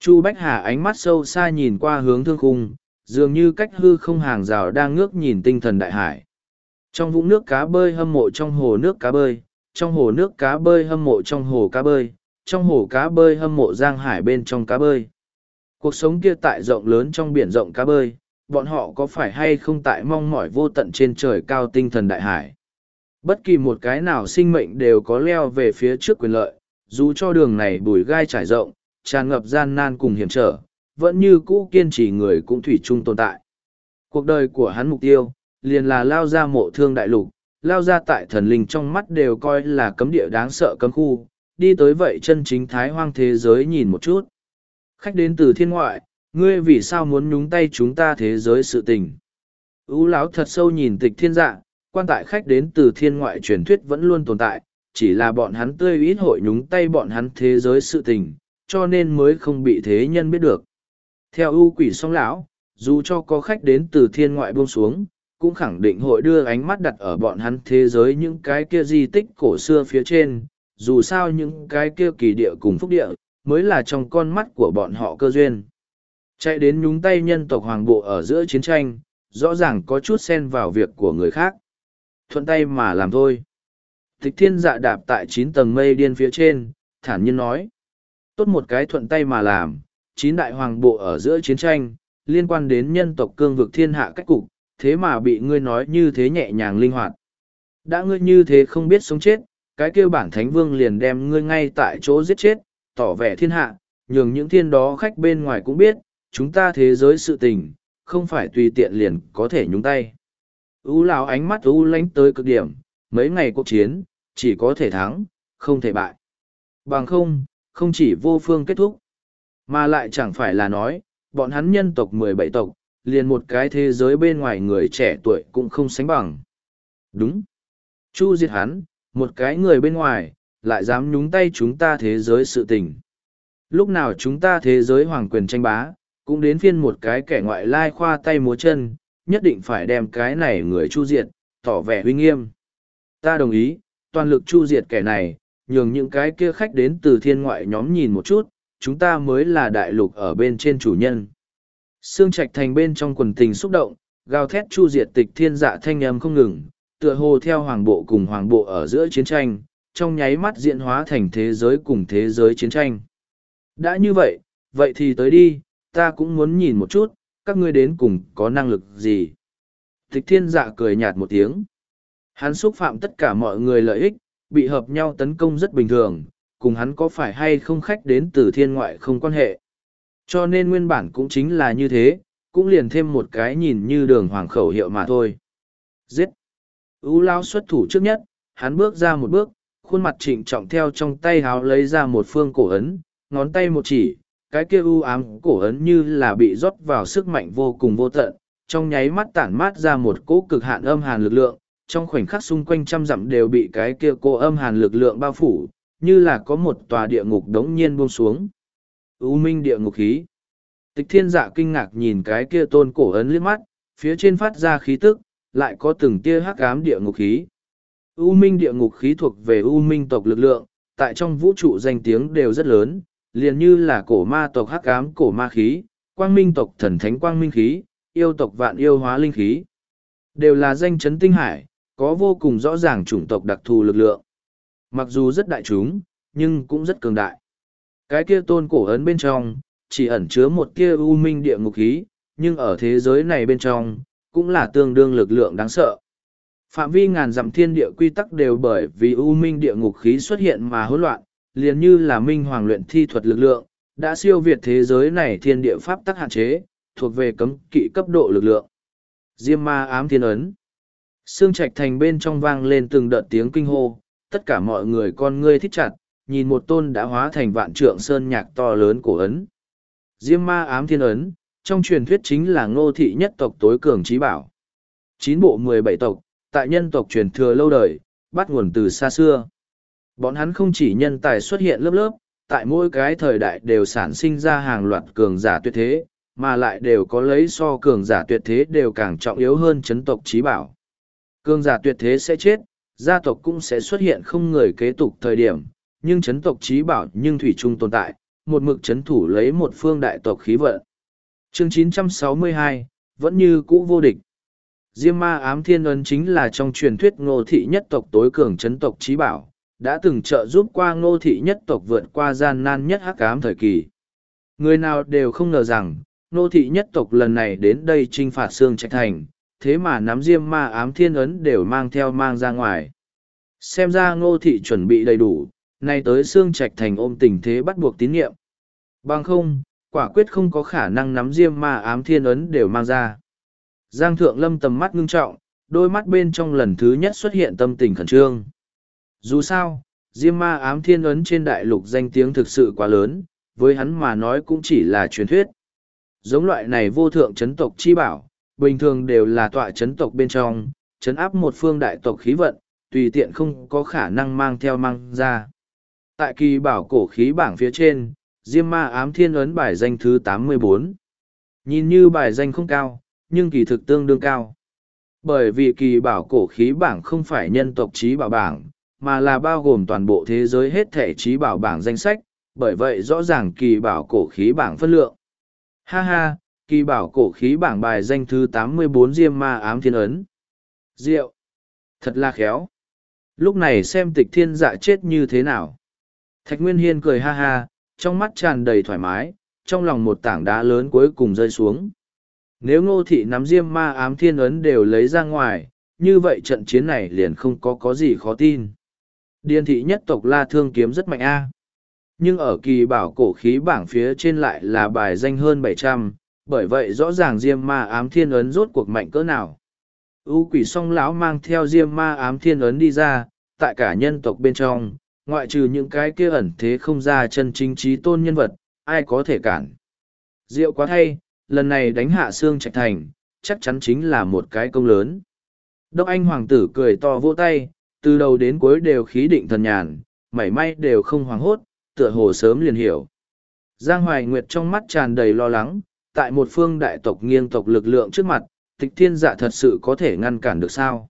A: Chu Bách Hà ánh mắt sâu xa nhìn qua hướng thương khung, dường như cách hư không hàng rào đang ngước nhìn tinh thần đại hải. Trong vũng nước cá bơi hâm mộ trong hồ nước cá bơi, trong hồ nước cá bơi hâm mộ trong hồ cá bơi, trong hồ cá bơi hâm mộ giang hải bên trong cá bơi. Cuộc sống kia tại rộng lớn trong biển rộng cá bơi, bọn họ có phải hay không tại mong mỏi vô tận trên trời cao tinh thần đại hải. Bất kỳ một cái nào sinh mệnh đều có leo về phía trước quyền lợi, dù cho đường này bùi gai trải rộng, tràn ngập gian nan cùng hiểm trở, vẫn như cũ kiên trì người cũng thủy chung tồn tại. Cuộc đời của hắn mục tiêu, liền là lao ra mộ thương đại lục, lao ra tại thần linh trong mắt đều coi là cấm địa đáng sợ cấm khu, đi tới vậy chân chính thái hoang thế giới nhìn một chút. Khách đến từ thiên ngoại, ngươi vì sao muốn nhúng tay chúng ta thế giới sự tình? Ú lão thật sâu nhìn tịch thiên dạ, quan tại khách đến từ thiên ngoại truyền thuyết vẫn luôn tồn tại, chỉ là bọn hắn tươi ít hội nhúng tay bọn hắn thế giới sự tình, cho nên mới không bị thế nhân biết được. Theo ưu quỷ song lão, dù cho có khách đến từ thiên ngoại buông xuống, cũng khẳng định hội đưa ánh mắt đặt ở bọn hắn thế giới những cái kia di tích cổ xưa phía trên, dù sao những cái kia kỳ địa cùng phúc địa, mới là trong con mắt của bọn họ cơ duyên. Chạy đến nhúng tay nhân tộc hoàng bộ ở giữa chiến tranh, rõ ràng có chút xen vào việc của người khác. Thuận tay mà làm thôi. Tịch thiên dạ đạp tại chín tầng mây điên phía trên, thản nhiên nói. Tốt một cái thuận tay mà làm, chín đại hoàng bộ ở giữa chiến tranh, liên quan đến nhân tộc cương vực thiên hạ cách cục, thế mà bị ngươi nói như thế nhẹ nhàng linh hoạt. Đã ngươi như thế không biết sống chết, cái kêu bản thánh vương liền đem ngươi ngay tại chỗ giết chết, tỏ vẻ thiên hạ, nhường những thiên đó khách bên ngoài cũng biết, chúng ta thế giới sự tình, không phải tùy tiện liền có thể nhúng tay. U lão ánh mắt u lánh tới cực điểm, mấy ngày cuộc chiến, chỉ có thể thắng, không thể bại. Bằng không, không chỉ vô phương kết thúc, mà lại chẳng phải là nói, bọn hắn nhân tộc 17 tộc, liền một cái thế giới bên ngoài người trẻ tuổi cũng không sánh bằng. Đúng. Chu diệt hắn, một cái người bên ngoài, lại dám nhúng tay chúng ta thế giới sự tình. Lúc nào chúng ta thế giới hoàng quyền tranh bá, cũng đến phiên một cái kẻ ngoại lai khoa tay múa chân, nhất định phải đem cái này người chu diệt, tỏ vẻ huy nghiêm. Ta đồng ý, toàn lực chu diệt kẻ này, nhường những cái kia khách đến từ thiên ngoại nhóm nhìn một chút, chúng ta mới là đại lục ở bên trên chủ nhân. Sương Trạch Thành bên trong quần tình xúc động, gào thét chu diệt tịch thiên dạ thanh âm không ngừng, tựa hồ theo hoàng bộ cùng hoàng bộ ở giữa chiến tranh, trong nháy mắt diễn hóa thành thế giới cùng thế giới chiến tranh. Đã như vậy, vậy thì tới đi, ta cũng muốn nhìn một chút, các ngươi đến cùng có năng lực gì. Tịch thiên dạ cười nhạt một tiếng. Hắn xúc phạm tất cả mọi người lợi ích, bị hợp nhau tấn công rất bình thường, cùng hắn có phải hay không khách đến từ thiên ngoại không quan hệ. Cho nên nguyên bản cũng chính là như thế, cũng liền thêm một cái nhìn như đường hoàng khẩu hiệu mà thôi. Giết! U Lao xuất thủ trước nhất, hắn bước ra một bước, khuôn mặt trịnh trọng theo trong tay háo lấy ra một phương cổ ấn, ngón tay một chỉ, cái kia u ám cổ ấn như là bị rót vào sức mạnh vô cùng vô tận, trong nháy mắt tản mát ra một cỗ cực hạn âm hàn lực lượng, trong khoảnh khắc xung quanh trăm dặm đều bị cái kia cô âm hàn lực lượng bao phủ, như là có một tòa địa ngục đống nhiên buông xuống. U minh địa ngục khí. Tịch thiên dạ kinh ngạc nhìn cái kia tôn cổ ấn liếc mắt, phía trên phát ra khí tức, lại có từng tia hắc ám địa ngục khí. U minh địa ngục khí thuộc về U minh tộc lực lượng, tại trong vũ trụ danh tiếng đều rất lớn, liền như là cổ ma tộc hắc ám cổ ma khí, quang minh tộc thần thánh quang minh khí, yêu tộc vạn yêu hóa linh khí. Đều là danh chấn tinh hải, có vô cùng rõ ràng chủng tộc đặc thù lực lượng. Mặc dù rất đại chúng, nhưng cũng rất cường đại. Cái kia tôn cổ ấn bên trong, chỉ ẩn chứa một kia u minh địa ngục khí, nhưng ở thế giới này bên trong, cũng là tương đương lực lượng đáng sợ. Phạm vi ngàn dặm thiên địa quy tắc đều bởi vì u minh địa ngục khí xuất hiện mà hỗn loạn, liền như là minh hoàng luyện thi thuật lực lượng, đã siêu việt thế giới này thiên địa pháp tắc hạn chế, thuộc về cấm kỵ cấp độ lực lượng. Diêm ma ám thiên ấn. xương trạch thành bên trong vang lên từng đợt tiếng kinh hô, tất cả mọi người con ngươi thích chặt, nhìn một tôn đã hóa thành vạn trượng sơn nhạc to lớn cổ ấn. Diêm ma ám thiên ấn, trong truyền thuyết chính là ngô thị nhất tộc tối cường trí bảo. Chín bộ mười bảy tộc, tại nhân tộc truyền thừa lâu đời, bắt nguồn từ xa xưa. Bọn hắn không chỉ nhân tài xuất hiện lớp lớp, tại mỗi cái thời đại đều sản sinh ra hàng loạt cường giả tuyệt thế, mà lại đều có lấy so cường giả tuyệt thế đều càng trọng yếu hơn chấn tộc trí bảo. Cường giả tuyệt thế sẽ chết, gia tộc cũng sẽ xuất hiện không người kế tục thời điểm, nhưng chấn tộc trí bảo nhưng thủy trung tồn tại, một mực chấn thủ lấy một phương đại tộc khí vận. Chương 962, vẫn như cũ vô địch. Diêm ma ám thiên ấn chính là trong truyền thuyết ngô thị nhất tộc tối cường chấn tộc trí bảo, đã từng trợ giúp qua ngô thị nhất tộc vượt qua gian nan nhất hắc ám thời kỳ. Người nào đều không ngờ rằng, ngô thị nhất tộc lần này đến đây trinh phạt xương trạch thành, thế mà nắm diêm ma ám thiên ấn đều mang theo mang ra ngoài. Xem ra ngô thị chuẩn bị đầy đủ, nay tới xương trạch thành ôm tình thế bắt buộc tín nhiệm. Bằng không, quả quyết không có khả năng nắm diêm ma ám thiên ấn đều mang ra. Giang Thượng Lâm tầm mắt ngưng trọng, đôi mắt bên trong lần thứ nhất xuất hiện tâm tình khẩn trương. Dù sao, diêm ma ám thiên ấn trên đại lục danh tiếng thực sự quá lớn, với hắn mà nói cũng chỉ là truyền thuyết. Giống loại này vô thượng chấn tộc chi bảo, bình thường đều là tọa chấn tộc bên trong, chấn áp một phương đại tộc khí vận, tùy tiện không có khả năng mang theo mang ra tại kỳ bảo cổ khí bảng phía trên diêm ma ám thiên ấn bài danh thứ tám mươi bốn. nhìn như bài danh không cao nhưng kỳ thực tương đương cao bởi vì kỳ bảo cổ khí bảng không phải nhân tộc trí bảo bảng mà là bao gồm toàn bộ thế giới hết thể trí bảo bảng danh sách bởi vậy rõ ràng kỳ bảo cổ khí bảng phân lượng ha ha kỳ bảo cổ khí bảng bài danh thứ tám mươi bốn diêm ma ám thiên ấn diệu thật là khéo lúc này xem tịch thiên dạ chết như thế nào Thạch Nguyên Hiên cười ha ha, trong mắt tràn đầy thoải mái, trong lòng một tảng đá lớn cuối cùng rơi xuống. Nếu ngô thị nắm diêm ma ám thiên ấn đều lấy ra ngoài, như vậy trận chiến này liền không có có gì khó tin. Điền thị nhất tộc la thương kiếm rất mạnh a Nhưng ở kỳ bảo cổ khí bảng phía trên lại là bài danh hơn bảy trăm bởi vậy rõ ràng diêm ma ám thiên ấn rốt cuộc mạnh cỡ nào. U quỷ song lão mang theo diêm ma ám thiên ấn đi ra, tại cả nhân tộc bên trong, ngoại trừ những cái kia ẩn thế không ra chân chính trí tôn nhân vật, ai có thể cản. Diệu quá thay, lần này đánh hạ xương trạch thành, chắc chắn chính là một cái công lớn. Đốc Anh Hoàng tử cười to vỗ tay, từ đầu đến cuối đều khí định thần nhàn, mảy may đều không hoảng hốt, tựa hồ sớm liền hiểu. Giang Hoài Nguyệt trong mắt tràn đầy lo lắng, tại một phương đại tộc nghiêng tộc lực lượng trước mặt, tịch thiên dạ thật sự có thể ngăn cản được sao?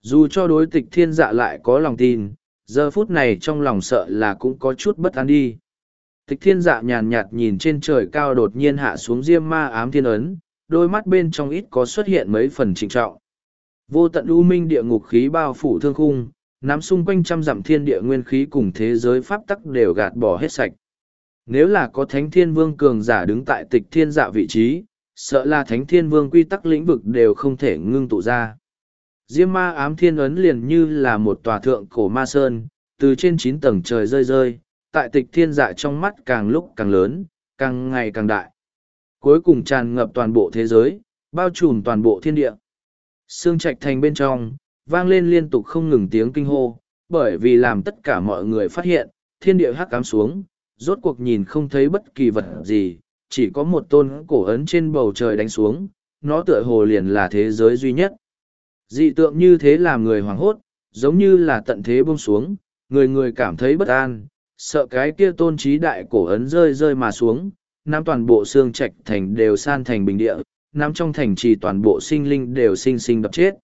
A: Dù cho đối tịch thiên dạ lại có lòng tin, giờ phút này trong lòng sợ là cũng có chút bất an đi tịch thiên dạ nhàn nhạt nhìn trên trời cao đột nhiên hạ xuống diêm ma ám thiên ấn đôi mắt bên trong ít có xuất hiện mấy phần trịnh trọng vô tận u minh địa ngục khí bao phủ thương khung nắm xung quanh trăm dặm thiên địa nguyên khí cùng thế giới pháp tắc đều gạt bỏ hết sạch nếu là có thánh thiên vương cường giả đứng tại tịch thiên dạ vị trí sợ là thánh thiên vương quy tắc lĩnh vực đều không thể ngưng tụ ra Diêm ma ám thiên ấn liền như là một tòa thượng cổ ma sơn, từ trên chín tầng trời rơi rơi, tại tịch thiên dạ trong mắt càng lúc càng lớn, càng ngày càng đại. Cuối cùng tràn ngập toàn bộ thế giới, bao trùm toàn bộ thiên địa. xương trạch thành bên trong, vang lên liên tục không ngừng tiếng kinh hô, bởi vì làm tất cả mọi người phát hiện, thiên địa hắc cám xuống, rốt cuộc nhìn không thấy bất kỳ vật gì, chỉ có một tôn cổ ấn trên bầu trời đánh xuống, nó tựa hồ liền là thế giới duy nhất. Dị tượng như thế làm người hoảng hốt, giống như là tận thế buông xuống, người người cảm thấy bất an, sợ cái kia tôn trí đại cổ ấn rơi rơi mà xuống, nắm toàn bộ xương trạch thành đều san thành bình địa, nắm trong thành trì toàn bộ sinh linh đều sinh sinh đập chết.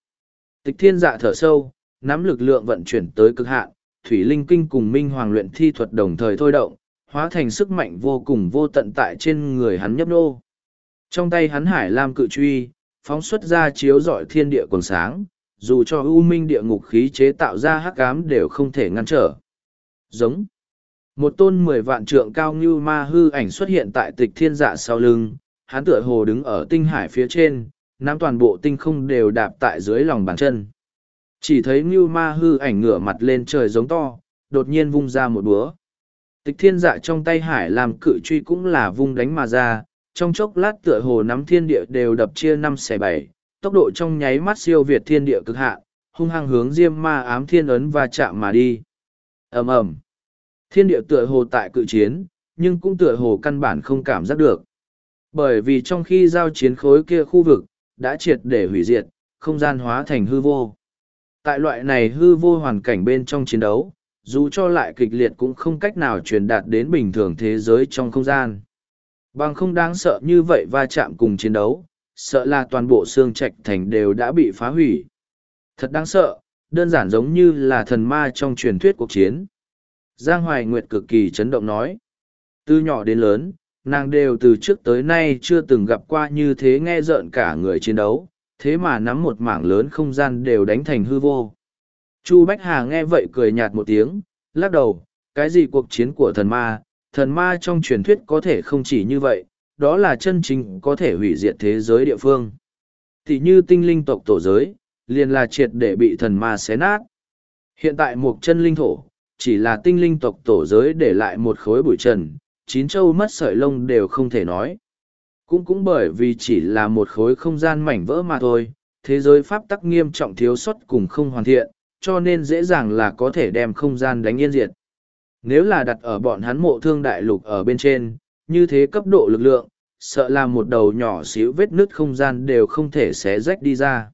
A: Tịch thiên dạ thở sâu, nắm lực lượng vận chuyển tới cực hạn, thủy linh kinh cùng minh hoàng luyện thi thuật đồng thời thôi động, hóa thành sức mạnh vô cùng vô tận tại trên người hắn nhấp nô. Trong tay hắn hải lam cự truy, phóng xuất ra chiếu rọi thiên địa còn sáng, dù cho u minh địa ngục khí chế tạo ra hắc ám đều không thể ngăn trở. Giống một tôn mười vạn trượng cao như ma hư ảnh xuất hiện tại tịch thiên dạ sau lưng, hắn tựa hồ đứng ở tinh hải phía trên, nắm toàn bộ tinh không đều đạp tại dưới lòng bàn chân. Chỉ thấy như ma hư ảnh ngửa mặt lên trời giống to, đột nhiên vung ra một búa. Tịch thiên dạ trong tay hải làm cự truy cũng là vung đánh mà ra, trong chốc lát tựa hồ nắm thiên địa đều đập chia năm xẻ bảy tốc độ trong nháy mắt siêu việt thiên địa cực hạn hung hăng hướng diêm ma ám thiên ấn và chạm mà đi ầm ầm thiên địa tựa hồ tại cự chiến nhưng cũng tựa hồ căn bản không cảm giác được bởi vì trong khi giao chiến khối kia khu vực đã triệt để hủy diệt không gian hóa thành hư vô tại loại này hư vô hoàn cảnh bên trong chiến đấu dù cho lại kịch liệt cũng không cách nào truyền đạt đến bình thường thế giới trong không gian Bằng không đáng sợ như vậy va chạm cùng chiến đấu, sợ là toàn bộ xương trạch thành đều đã bị phá hủy. Thật đáng sợ, đơn giản giống như là thần ma trong truyền thuyết cuộc chiến. Giang Hoài Nguyệt cực kỳ chấn động nói. Từ nhỏ đến lớn, nàng đều từ trước tới nay chưa từng gặp qua như thế nghe rợn cả người chiến đấu, thế mà nắm một mảng lớn không gian đều đánh thành hư vô. Chu Bách Hà nghe vậy cười nhạt một tiếng, lắc đầu, cái gì cuộc chiến của thần ma, thần ma trong truyền thuyết có thể không chỉ như vậy, đó là chân chính có thể hủy diệt thế giới địa phương. Thì như tinh linh tộc tổ giới, liền là triệt để bị thần ma xé nát. Hiện tại một chân linh thổ, chỉ là tinh linh tộc tổ giới để lại một khối bụi trần, chín châu mất sợi lông đều không thể nói. Cũng cũng bởi vì chỉ là một khối không gian mảnh vỡ mà thôi, thế giới pháp tắc nghiêm trọng thiếu sót cùng không hoàn thiện, cho nên dễ dàng là có thể đem không gian đánh yên diệt nếu là đặt ở bọn hắn mộ thương đại lục ở bên trên, như thế cấp độ lực lượng, sợ là một đầu nhỏ xíu vết nứt không gian đều không thể xé rách đi ra.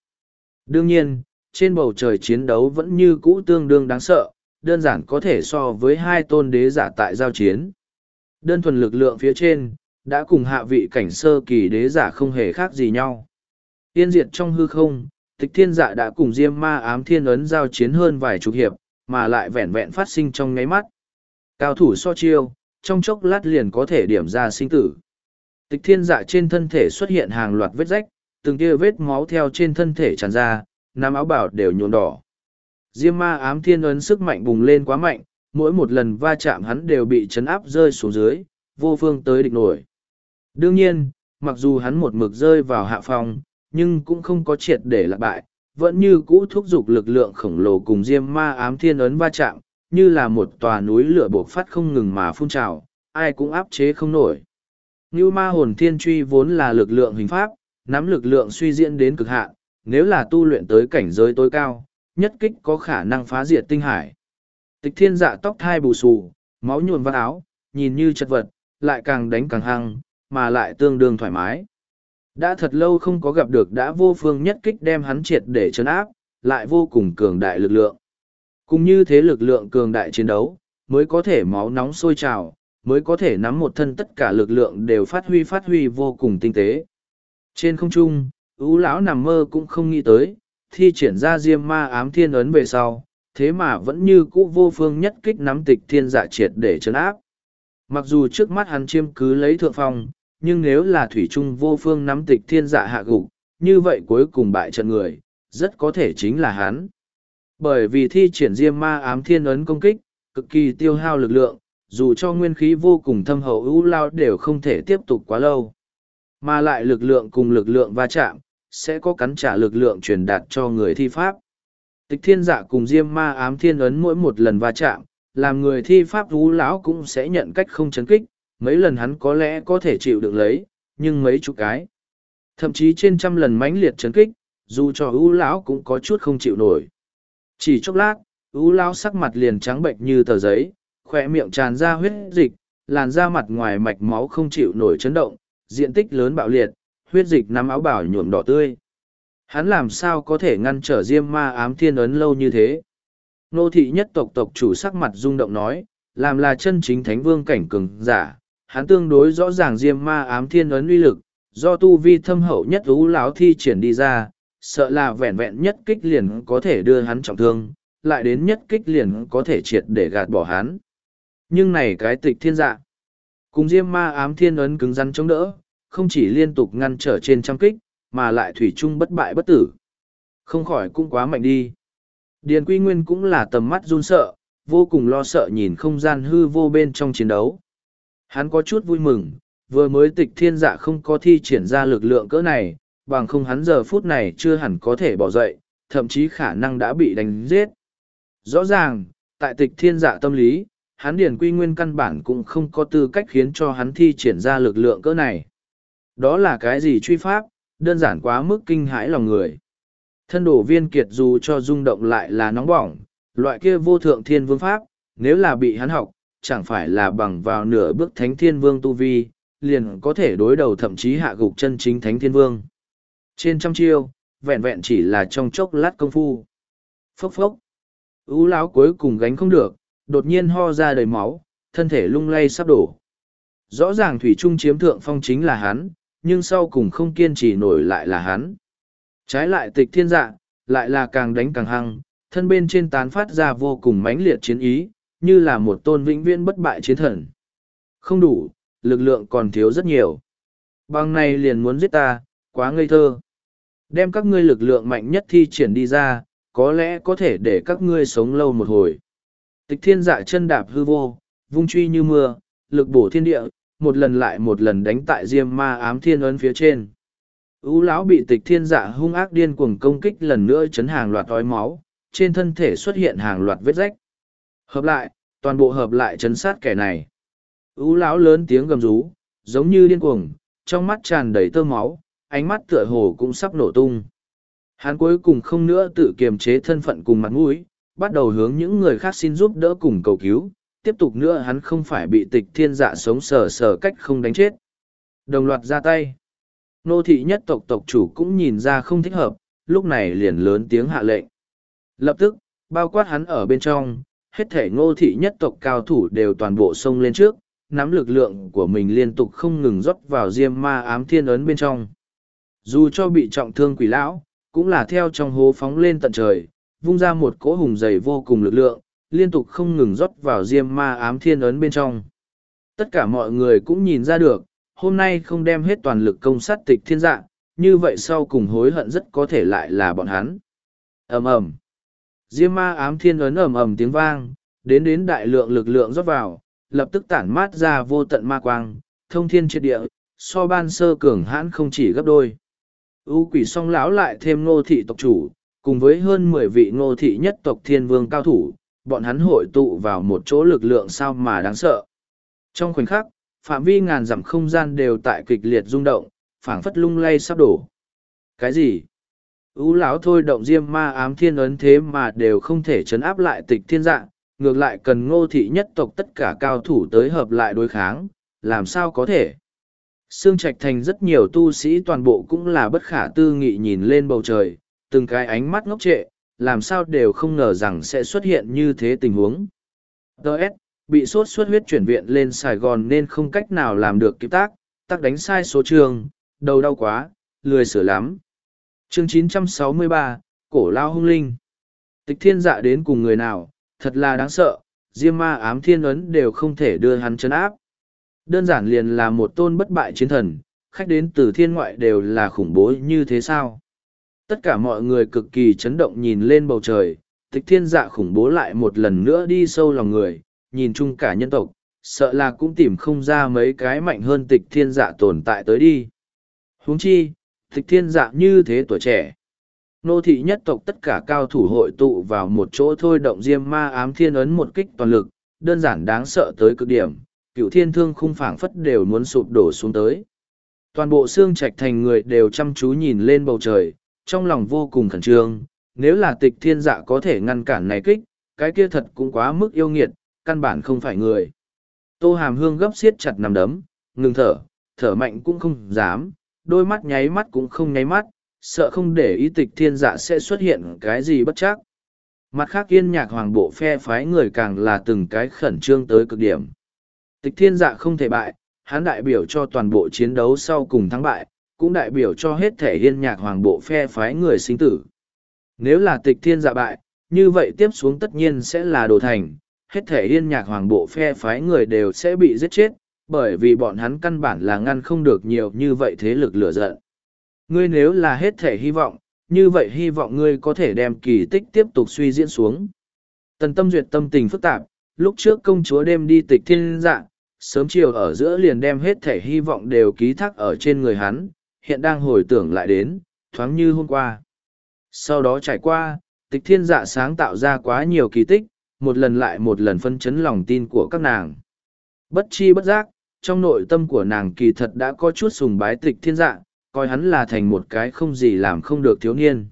A: Đương nhiên, trên bầu trời chiến đấu vẫn như cũ tương đương đáng sợ, đơn giản có thể so với hai tôn đế giả tại giao chiến. Đơn thuần lực lượng phía trên, đã cùng hạ vị cảnh sơ kỳ đế giả không hề khác gì nhau. yên diệt trong hư không, tịch thiên giả dạ đã cùng diêm ma ám thiên ấn giao chiến hơn vài chục hiệp, mà lại vẹn vẹn phát sinh trong ngáy mắt, Cao thủ so chiêu, trong chốc lát liền có thể điểm ra sinh tử. Tịch thiên dạ trên thân thể xuất hiện hàng loạt vết rách, từng tia vết máu theo trên thân thể tràn ra, nam áo bảo đều nhuộm đỏ. Diêm ma ám thiên ấn sức mạnh bùng lên quá mạnh, mỗi một lần va chạm hắn đều bị chấn áp rơi xuống dưới, vô phương tới địch nổi. Đương nhiên, mặc dù hắn một mực rơi vào hạ phòng, nhưng cũng không có triệt để lạc bại, vẫn như cũ thúc giục lực lượng khổng lồ cùng diêm ma ám thiên ấn va chạm, như là một tòa núi lửa buộc phát không ngừng mà phun trào, ai cũng áp chế không nổi. Như ma hồn thiên truy vốn là lực lượng hình pháp, nắm lực lượng suy diễn đến cực hạn, nếu là tu luyện tới cảnh giới tối cao, nhất kích có khả năng phá diệt tinh hải. Tịch thiên dạ tóc thai bù xù, máu nhuộm vắt áo, nhìn như chật vật, lại càng đánh càng hăng, mà lại tương đương thoải mái. Đã thật lâu không có gặp được đã vô phương nhất kích đem hắn triệt để chấn áp, lại vô cùng cường đại lực lượng. Cũng như thế lực lượng cường đại chiến đấu, mới có thể máu nóng sôi trào, mới có thể nắm một thân tất cả lực lượng đều phát huy phát huy vô cùng tinh tế. Trên không trung, ú lão nằm mơ cũng không nghĩ tới, thi triển ra diêm ma ám thiên ấn về sau, thế mà vẫn như cũ vô phương nhất kích nắm tịch thiên dạ triệt để chấn áp. Mặc dù trước mắt hắn chiêm cứ lấy thượng phong, nhưng nếu là thủy trung vô phương nắm tịch thiên dạ hạ gục, như vậy cuối cùng bại trận người, rất có thể chính là hắn bởi vì thi triển diêm ma ám thiên ấn công kích cực kỳ tiêu hao lực lượng dù cho nguyên khí vô cùng thâm hậu ưu lao đều không thể tiếp tục quá lâu mà lại lực lượng cùng lực lượng va chạm sẽ có cắn trả lực lượng truyền đạt cho người thi pháp tịch thiên dạ cùng diêm ma ám thiên ấn mỗi một lần va chạm làm người thi pháp ưu lão cũng sẽ nhận cách không chấn kích mấy lần hắn có lẽ có thể chịu được lấy nhưng mấy chục cái thậm chí trên trăm lần mãnh liệt chấn kích dù cho ưu lão cũng có chút không chịu nổi chỉ chốc lát, ú lao sắc mặt liền trắng bệnh như tờ giấy, khỏe miệng tràn ra huyết dịch, làn da mặt ngoài mạch máu không chịu nổi chấn động, diện tích lớn bạo liệt, huyết dịch nắm áo bảo nhuộm đỏ tươi. Hắn làm sao có thể ngăn trở diêm ma ám thiên ấn lâu như thế? Nô thị nhất tộc tộc chủ sắc mặt rung động nói, làm là chân chính thánh vương cảnh cường giả, hắn tương đối rõ ràng diêm ma ám thiên ấn uy lực, do tu vi thâm hậu nhất ú lão thi triển đi ra, sợ là vẹn vẹn nhất kích liền có thể đưa hắn trọng thương, lại đến nhất kích liền có thể triệt để gạt bỏ hắn. Nhưng này cái tịch thiên dạ, cùng diêm ma ám thiên ấn cứng rắn chống đỡ, không chỉ liên tục ngăn trở trên trăm kích, mà lại thủy chung bất bại bất tử. Không khỏi cũng quá mạnh đi. Điền Quy Nguyên cũng là tầm mắt run sợ, vô cùng lo sợ nhìn không gian hư vô bên trong chiến đấu. Hắn có chút vui mừng, vừa mới tịch thiên dạ không có thi triển ra lực lượng cỡ này, bằng không hắn giờ phút này chưa hẳn có thể bỏ dậy, thậm chí khả năng đã bị đánh giết. Rõ ràng, tại tịch thiên dạ tâm lý, hắn điển quy nguyên căn bản cũng không có tư cách khiến cho hắn thi triển ra lực lượng cỡ này. Đó là cái gì truy pháp, đơn giản quá mức kinh hãi lòng người. Thân đổ viên kiệt dù cho rung động lại là nóng bỏng, loại kia vô thượng thiên vương pháp, nếu là bị hắn học, chẳng phải là bằng vào nửa bước thánh thiên vương tu vi, liền có thể đối đầu thậm chí hạ gục chân chính thánh thiên vương. Trên trăm chiêu, vẹn vẹn chỉ là trong chốc lát công phu. Phốc phốc. Ú lão cuối cùng gánh không được, đột nhiên ho ra đầy máu, thân thể lung lay sắp đổ. Rõ ràng Thủy Trung chiếm thượng phong chính là hắn, nhưng sau cùng không kiên trì nổi lại là hắn. Trái lại tịch thiên dạ, lại là càng đánh càng hăng, thân bên trên tán phát ra vô cùng mãnh liệt chiến ý, như là một tôn vĩnh viễn bất bại chiến thần. Không đủ, lực lượng còn thiếu rất nhiều. băng này liền muốn giết ta, quá ngây thơ đem các ngươi lực lượng mạnh nhất thi triển đi ra, có lẽ có thể để các ngươi sống lâu một hồi. Tịch thiên dạ chân đạp hư vô, vung truy như mưa, lực bổ thiên địa, một lần lại một lần đánh tại diêm ma ám thiên ấn phía trên. Ú lão bị tịch thiên dạ hung ác điên cuồng công kích lần nữa chấn hàng loạt ói máu, trên thân thể xuất hiện hàng loạt vết rách. Hợp lại, toàn bộ hợp lại chấn sát kẻ này. Ú lão lớn tiếng gầm rú, giống như điên cuồng, trong mắt tràn đầy tơ máu, ánh mắt tựa hồ cũng sắp nổ tung. Hắn cuối cùng không nữa tự kiềm chế thân phận cùng mặt mũi, bắt đầu hướng những người khác xin giúp đỡ cùng cầu cứu, tiếp tục nữa hắn không phải bị tịch thiên dạ sống sờ sờ cách không đánh chết. Đồng loạt ra tay. Nô thị nhất tộc tộc chủ cũng nhìn ra không thích hợp, lúc này liền lớn tiếng hạ lệnh. Lập tức, bao quát hắn ở bên trong, hết thể ngô thị nhất tộc cao thủ đều toàn bộ xông lên trước, nắm lực lượng của mình liên tục không ngừng rót vào diêm ma ám thiên ấn bên trong. Dù cho bị trọng thương quỷ lão, cũng là theo trong hố phóng lên tận trời, vung ra một cỗ hùng dày vô cùng lực lượng, liên tục không ngừng rót vào diêm ma ám thiên ấn bên trong. Tất cả mọi người cũng nhìn ra được, hôm nay không đem hết toàn lực công sát tịch thiên dạng, như vậy sau cùng hối hận rất có thể lại là bọn hắn. ầm ầm Diêm ma ám thiên ấn ầm ầm tiếng vang, đến đến đại lượng lực lượng rót vào, lập tức tản mát ra vô tận ma quang, thông thiên triệt địa, so ban sơ cường hãn không chỉ gấp đôi ưu quỷ song lão lại thêm ngô thị tộc chủ cùng với hơn mười vị ngô thị nhất tộc thiên vương cao thủ bọn hắn hội tụ vào một chỗ lực lượng sao mà đáng sợ trong khoảnh khắc phạm vi ngàn dặm không gian đều tại kịch liệt rung động phảng phất lung lay sắp đổ cái gì ưu lão thôi động diêm ma ám thiên ấn thế mà đều không thể chấn áp lại tịch thiên dạng ngược lại cần ngô thị nhất tộc tất cả cao thủ tới hợp lại đối kháng làm sao có thể Sương Trạch Thành rất nhiều tu sĩ toàn bộ cũng là bất khả tư nghị nhìn lên bầu trời, từng cái ánh mắt ngốc trệ, làm sao đều không ngờ rằng sẽ xuất hiện như thế tình huống. Đợt, bị sốt xuất huyết chuyển viện lên Sài Gòn nên không cách nào làm được kịp tác, tác đánh sai số trường, đầu đau quá, lười sửa lắm. chương 963, Cổ Lao Hung Linh Tịch thiên dạ đến cùng người nào, thật là đáng sợ, Diêm ma ám thiên ấn đều không thể đưa hắn chấn áp. Đơn giản liền là một tôn bất bại chiến thần, khách đến từ thiên ngoại đều là khủng bố như thế sao? Tất cả mọi người cực kỳ chấn động nhìn lên bầu trời, tịch thiên dạ khủng bố lại một lần nữa đi sâu lòng người, nhìn chung cả nhân tộc, sợ là cũng tìm không ra mấy cái mạnh hơn tịch thiên dạ tồn tại tới đi. huống chi, tịch thiên dạ như thế tuổi trẻ. Nô thị nhất tộc tất cả cao thủ hội tụ vào một chỗ thôi động diêm ma ám thiên ấn một kích toàn lực, đơn giản đáng sợ tới cực điểm, cựu thiên thương khung phảng phất đều muốn sụp đổ xuống tới toàn bộ xương trạch thành người đều chăm chú nhìn lên bầu trời trong lòng vô cùng khẩn trương nếu là tịch thiên dạ có thể ngăn cản này kích cái kia thật cũng quá mức yêu nghiệt căn bản không phải người tô hàm hương gấp xiết chặt nằm đấm ngừng thở thở mạnh cũng không dám đôi mắt nháy mắt cũng không nháy mắt sợ không để ý tịch thiên dạ sẽ xuất hiện cái gì bất chắc mặt khác yên nhạc hoàng bộ phe phái người càng là từng cái khẩn trương tới cực điểm Tịch thiên dạ không thể bại, hắn đại biểu cho toàn bộ chiến đấu sau cùng thắng bại, cũng đại biểu cho hết thể hiên nhạc hoàng bộ phe phái người sinh tử. Nếu là tịch thiên dạ bại, như vậy tiếp xuống tất nhiên sẽ là đồ thành, hết thể hiên nhạc hoàng bộ phe phái người đều sẽ bị giết chết, bởi vì bọn hắn căn bản là ngăn không được nhiều như vậy thế lực lửa giận. Ngươi nếu là hết thể hy vọng, như vậy hy vọng ngươi có thể đem kỳ tích tiếp tục suy diễn xuống. Tần tâm duyệt tâm tình phức tạp, lúc trước công chúa đêm đi tịch thiên dạ, sớm chiều ở giữa liền đem hết thể hy vọng đều ký thác ở trên người hắn, hiện đang hồi tưởng lại đến, thoáng như hôm qua. Sau đó trải qua, tịch thiên dạ sáng tạo ra quá nhiều kỳ tích, một lần lại một lần phân chấn lòng tin của các nàng. Bất chi bất giác, trong nội tâm của nàng kỳ thật đã có chút sùng bái tịch thiên dạ, coi hắn là thành một cái không gì làm không được thiếu niên.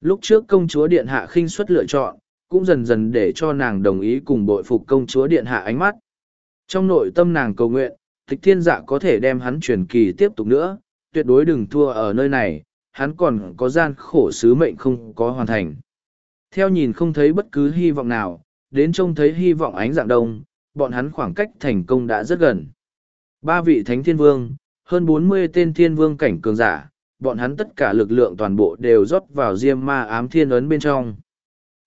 A: Lúc trước công chúa Điện Hạ khinh suất lựa chọn, cũng dần dần để cho nàng đồng ý cùng bội phục công chúa Điện Hạ ánh mắt. Trong nội tâm nàng cầu nguyện, tịch thiên dạ có thể đem hắn truyền kỳ tiếp tục nữa, tuyệt đối đừng thua ở nơi này, hắn còn có gian khổ sứ mệnh không có hoàn thành. Theo nhìn không thấy bất cứ hy vọng nào, đến trông thấy hy vọng ánh dạng đông, bọn hắn khoảng cách thành công đã rất gần. Ba vị thánh thiên vương, hơn bốn mươi tên thiên vương cảnh cường giả, bọn hắn tất cả lực lượng toàn bộ đều rót vào diêm ma ám thiên ấn bên trong.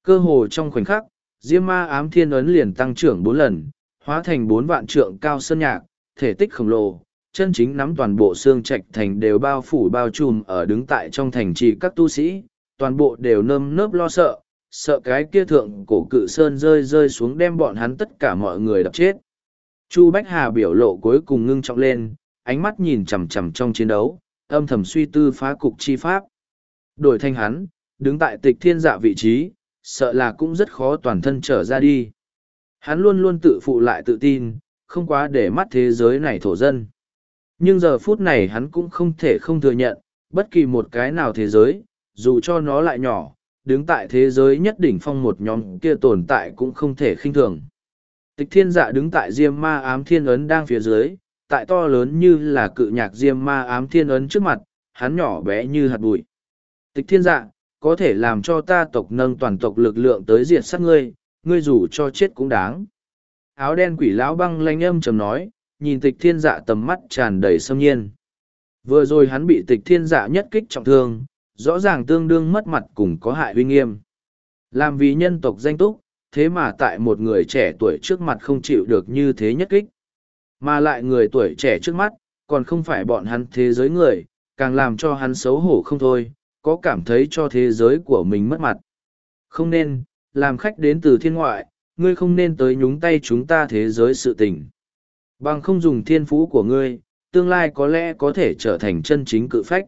A: Cơ hồ trong khoảnh khắc, diêm ma ám thiên ấn liền tăng trưởng bốn lần, hóa thành bốn vạn trượng cao sơn nhạc, thể tích khổng lồ, chân chính nắm toàn bộ xương trạch thành đều bao phủ bao trùm ở đứng tại trong thành trì các tu sĩ, toàn bộ đều nơm nớp lo sợ, sợ cái kia thượng cổ cự sơn rơi rơi xuống đem bọn hắn tất cả mọi người đập chết. Chu Bách Hà biểu lộ cuối cùng ngưng trọng lên, ánh mắt nhìn chằm chằm trong chiến đấu, âm thầm suy tư phá cục chi pháp. Đổi thanh hắn, đứng tại tịch thiên dạ vị trí, sợ là cũng rất khó toàn thân trở ra đi. Hắn luôn luôn tự phụ lại tự tin, không quá để mắt thế giới này thổ dân. Nhưng giờ phút này hắn cũng không thể không thừa nhận, bất kỳ một cái nào thế giới, dù cho nó lại nhỏ, đứng tại thế giới nhất đỉnh phong một nhóm kia tồn tại cũng không thể khinh thường. Tịch thiên dạ đứng tại diêm ma ám thiên ấn đang phía dưới, tại to lớn như là cự nhạc diêm ma ám thiên ấn trước mặt, hắn nhỏ bé như hạt bụi. Tịch thiên dạ, có thể làm cho ta tộc nâng toàn tộc lực lượng tới diện sát ngươi, ngươi dù cho chết cũng đáng áo đen quỷ lão băng lanh âm chầm nói nhìn tịch thiên dạ tầm mắt tràn đầy sâm nhiên vừa rồi hắn bị tịch thiên dạ nhất kích trọng thương rõ ràng tương đương mất mặt cùng có hại uy nghiêm làm vì nhân tộc danh túc thế mà tại một người trẻ tuổi trước mặt không chịu được như thế nhất kích mà lại người tuổi trẻ trước mắt còn không phải bọn hắn thế giới người càng làm cho hắn xấu hổ không thôi có cảm thấy cho thế giới của mình mất mặt không nên làm khách đến từ thiên ngoại, ngươi không nên tới nhúng tay chúng ta thế giới sự tình. Bằng không dùng thiên phú của ngươi, tương lai có lẽ có thể trở thành chân chính cự phách.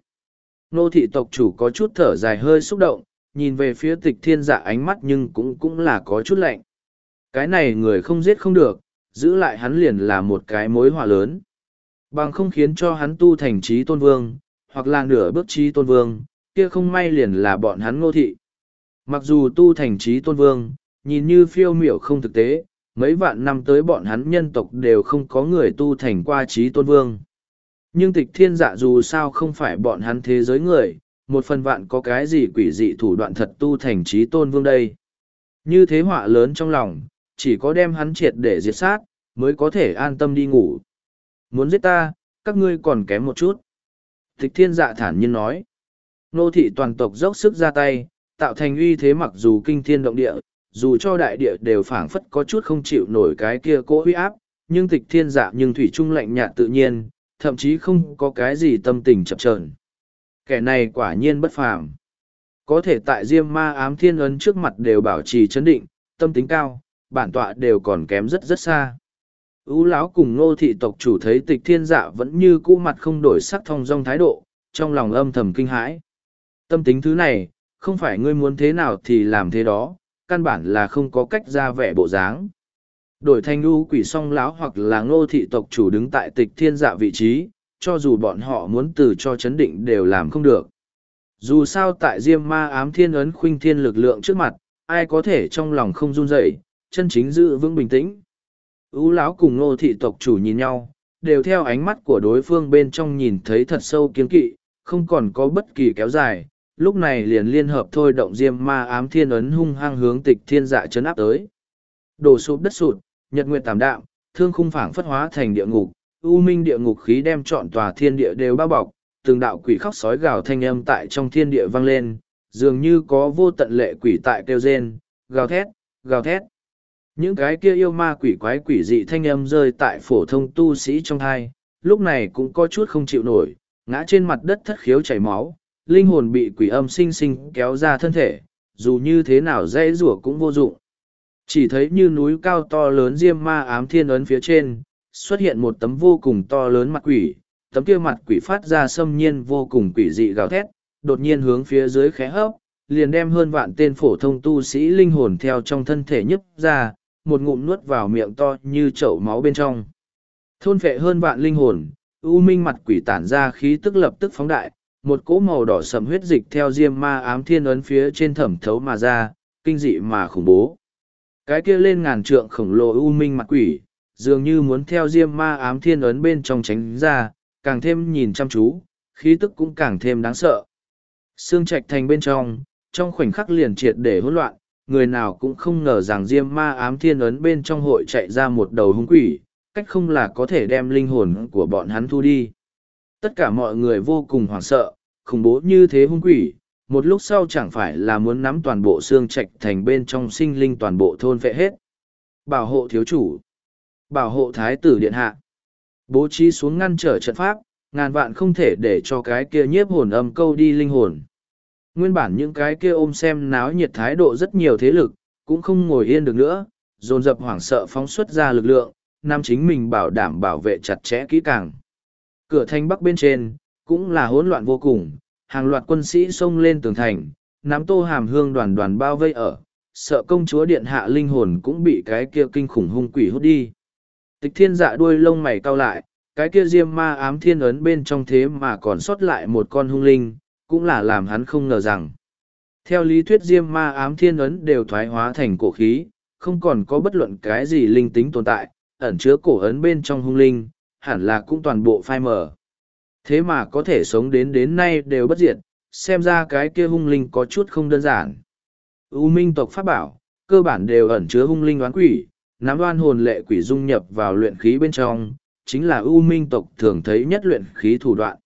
A: Nô thị tộc chủ có chút thở dài hơi xúc động, nhìn về phía tịch thiên dạ ánh mắt nhưng cũng cũng là có chút lạnh. Cái này người không giết không được, giữ lại hắn liền là một cái mối hòa lớn. Bằng không khiến cho hắn tu thành trí tôn vương, hoặc là nửa bước trí tôn vương, kia không may liền là bọn hắn ngô thị. Mặc dù tu thành trí tôn vương, nhìn như phiêu miểu không thực tế, mấy vạn năm tới bọn hắn nhân tộc đều không có người tu thành qua trí tôn vương. Nhưng tịch thiên dạ dù sao không phải bọn hắn thế giới người, một phần vạn có cái gì quỷ dị thủ đoạn thật tu thành trí tôn vương đây. Như thế họa lớn trong lòng, chỉ có đem hắn triệt để diệt sát, mới có thể an tâm đi ngủ. Muốn giết ta, các ngươi còn kém một chút. Tịch thiên dạ thản nhiên nói. Nô thị toàn tộc dốc sức ra tay, tạo thành uy thế mặc dù kinh thiên động địa, dù cho đại địa đều phảng phất có chút không chịu nổi cái kia cỗ uy áp, nhưng tịch thiên dạ nhưng thủy trung lạnh nhạt tự nhiên, thậm chí không có cái gì tâm tình chập chờn. Kẻ này quả nhiên bất phàm. Có thể tại Diêm Ma ám thiên ấn trước mặt đều bảo trì chấn định, tâm tính cao, bản tọa đều còn kém rất rất xa. Ú lão cùng Ngô thị tộc chủ thấy Tịch Thiên Dạ vẫn như cũ mặt không đổi sắc thông dong thái độ, trong lòng âm thầm kinh hãi. Tâm tính thứ này, không phải ngươi muốn thế nào thì làm thế đó, căn bản là không có cách ra vẻ bộ dáng. Đổi thành ưu quỷ song lão hoặc là ngô thị tộc chủ đứng tại tịch thiên dạ vị trí, cho dù bọn họ muốn từ cho chấn định đều làm không được. Dù sao tại diêm ma ám thiên ấn khuynh thiên lực lượng trước mặt, ai có thể trong lòng không run rẩy, chân chính giữ vững bình tĩnh. Ú lão cùng ngô thị tộc chủ nhìn nhau, đều theo ánh mắt của đối phương bên trong nhìn thấy thật sâu kiến kỵ, không còn có bất kỳ kéo dài, lúc này liền liên hợp thôi động diêm ma ám thiên ấn hung hăng hướng tịch thiên dạ chấn áp tới đổ sụp đất sụt nhật nguyện tảm đạm thương khung phảng phất hóa thành địa ngục u minh địa ngục khí đem trọn tòa thiên địa đều bao bọc từng đạo quỷ khóc sói gào thanh âm tại trong thiên địa vang lên dường như có vô tận lệ quỷ tại kêu rên gào thét gào thét những cái kia yêu ma quỷ quái quỷ dị thanh âm rơi tại phổ thông tu sĩ trong hai lúc này cũng có chút không chịu nổi ngã trên mặt đất thất khiếu chảy máu linh hồn bị quỷ âm sinh sinh kéo ra thân thể, dù như thế nào dễ rủa cũng vô dụng. Chỉ thấy như núi cao to lớn diêm ma ám thiên ấn phía trên, xuất hiện một tấm vô cùng to lớn mặt quỷ, tấm kia mặt quỷ phát ra xâm nhiên vô cùng quỷ dị gào thét, đột nhiên hướng phía dưới khẽ hấp, liền đem hơn vạn tên phổ thông tu sĩ linh hồn theo trong thân thể nhấp ra, một ngụm nuốt vào miệng to như chậu máu bên trong. Thôn phệ hơn vạn linh hồn, u minh mặt quỷ tản ra khí tức lập tức phóng đại, một cỗ màu đỏ sầm huyết dịch theo diêm ma ám thiên ấn phía trên thẩm thấu mà ra, kinh dị mà khủng bố. Cái kia lên ngàn trượng khổng lồ u minh mặt quỷ, dường như muốn theo diêm ma ám thiên ấn bên trong tránh ra, càng thêm nhìn chăm chú, khí tức cũng càng thêm đáng sợ. xương trạch thành bên trong, trong khoảnh khắc liền triệt để hỗn loạn, người nào cũng không ngờ rằng diêm ma ám thiên ấn bên trong hội chạy ra một đầu hung quỷ, cách không là có thể đem linh hồn của bọn hắn thu đi. Tất cả mọi người vô cùng hoảng sợ, khủng bố như thế hung quỷ, một lúc sau chẳng phải là muốn nắm toàn bộ xương trạch thành bên trong sinh linh toàn bộ thôn vệ hết. Bảo hộ thiếu chủ, bảo hộ thái tử điện hạ, bố trí xuống ngăn trở trận pháp, ngàn vạn không thể để cho cái kia nhiếp hồn âm câu đi linh hồn. Nguyên bản những cái kia ôm xem náo nhiệt thái độ rất nhiều thế lực, cũng không ngồi yên được nữa, dồn dập hoảng sợ phóng xuất ra lực lượng, nam chính mình bảo đảm bảo vệ chặt chẽ kỹ càng. Cửa thanh bắc bên trên, cũng là hỗn loạn vô cùng, hàng loạt quân sĩ xông lên tường thành, nắm tô hàm hương đoàn đoàn bao vây ở, sợ công chúa điện hạ linh hồn cũng bị cái kia kinh khủng hung quỷ hút đi. Tịch thiên dạ đuôi lông mày cau lại, cái kia diêm ma ám thiên ấn bên trong thế mà còn sót lại một con hung linh, cũng là làm hắn không ngờ rằng. Theo lý thuyết diêm ma ám thiên ấn đều thoái hóa thành cổ khí, không còn có bất luận cái gì linh tính tồn tại, ẩn chứa cổ ấn bên trong hung linh, hẳn là cũng toàn bộ phai mờ thế mà có thể sống đến đến nay đều bất diệt xem ra cái kia hung linh có chút không đơn giản u minh tộc pháp bảo cơ bản đều ẩn chứa hung linh đoán quỷ nắm đoan hồn lệ quỷ dung nhập vào luyện khí bên trong chính là u minh tộc thường thấy nhất luyện khí thủ đoạn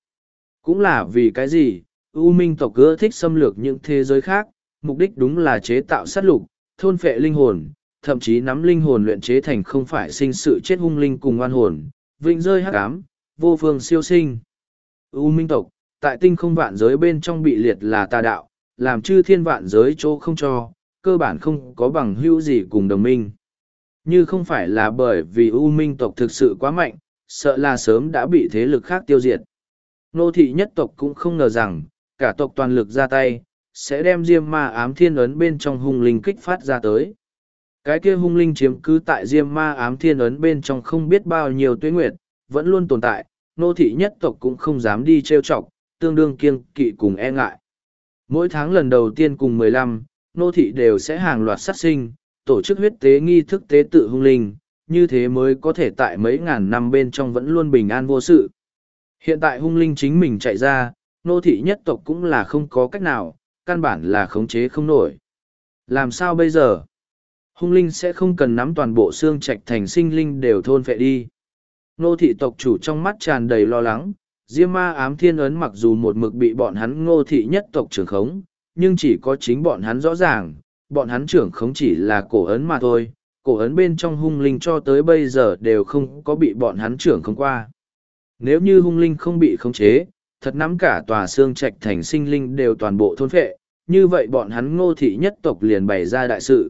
A: cũng là vì cái gì u minh tộc ưa thích xâm lược những thế giới khác mục đích đúng là chế tạo sát lục thôn phệ linh hồn thậm chí nắm linh hồn luyện chế thành không phải sinh sự chết hung linh cùng oan hồn vinh rơi hắc ám vô phương siêu sinh U minh tộc, tại tinh không vạn giới bên trong bị liệt là tà đạo, làm chư thiên vạn giới chỗ không cho, cơ bản không có bằng hữu gì cùng đồng minh. Như không phải là bởi vì U minh tộc thực sự quá mạnh, sợ là sớm đã bị thế lực khác tiêu diệt. Nô thị nhất tộc cũng không ngờ rằng, cả tộc toàn lực ra tay, sẽ đem diêm ma ám thiên ấn bên trong hung linh kích phát ra tới. Cái kia hung linh chiếm cứ tại diêm ma ám thiên ấn bên trong không biết bao nhiêu tuyết nguyệt, vẫn luôn tồn tại, nô thị nhất tộc cũng không dám đi trêu chọc, tương đương kiêng kỵ cùng e ngại. Mỗi tháng lần đầu tiên cùng mười lăm, nô thị đều sẽ hàng loạt sát sinh, tổ chức huyết tế nghi thức tế tự hung linh, như thế mới có thể tại mấy ngàn năm bên trong vẫn luôn bình an vô sự. Hiện tại hung linh chính mình chạy ra, nô thị nhất tộc cũng là không có cách nào, căn bản là khống chế không nổi. Làm sao bây giờ? Hung linh sẽ không cần nắm toàn bộ xương trạch thành sinh linh đều thôn phệ đi. Nô thị tộc chủ trong mắt tràn đầy lo lắng, Diêm Ma ám thiên ấn mặc dù một mực bị bọn hắn ngô thị nhất tộc trưởng khống, nhưng chỉ có chính bọn hắn rõ ràng, bọn hắn trưởng khống chỉ là cổ ấn mà thôi, cổ ấn bên trong hung linh cho tới bây giờ đều không có bị bọn hắn trưởng khống qua. Nếu như hung linh không bị khống chế, thật nắm cả tòa xương trạch thành sinh linh đều toàn bộ thôn phệ, như vậy bọn hắn ngô thị nhất tộc liền bày ra đại sự.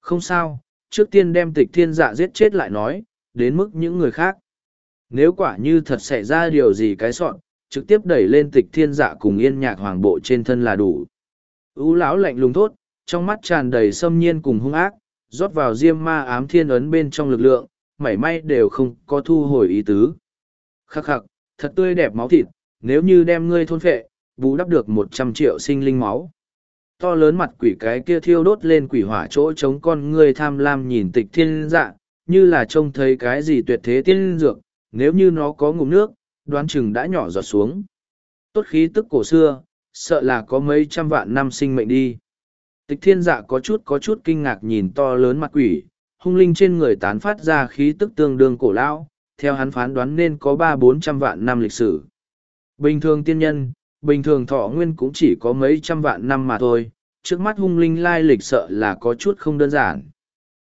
A: Không sao, trước tiên đem tịch thiên dạ giết chết lại nói, đến mức những người khác nếu quả như thật xảy ra điều gì cái sọn trực tiếp đẩy lên tịch thiên dạ cùng yên nhạc hoàng bộ trên thân là đủ ưu lão lạnh lùng thốt trong mắt tràn đầy xâm nhiên cùng hung ác rót vào diêm ma ám thiên ấn bên trong lực lượng mảy may đều không có thu hồi ý tứ khắc khắc thật tươi đẹp máu thịt nếu như đem ngươi thôn phệ bù đắp được một trăm triệu sinh linh máu to lớn mặt quỷ cái kia thiêu đốt lên quỷ hỏa chỗ chống con ngươi tham lam nhìn tịch thiên dạ như là trông thấy cái gì tuyệt thế tiên dược nếu như nó có ngụm nước, đoán chừng đã nhỏ giọt xuống. Tốt khí tức cổ xưa, sợ là có mấy trăm vạn năm sinh mệnh đi. Tịch thiên dạ có chút có chút kinh ngạc nhìn to lớn mặt quỷ, hung linh trên người tán phát ra khí tức tương đương cổ lão, theo hắn phán đoán nên có ba bốn trăm vạn năm lịch sử. Bình thường tiên nhân, bình thường thọ nguyên cũng chỉ có mấy trăm vạn năm mà thôi, trước mắt hung linh lai lịch sợ là có chút không đơn giản.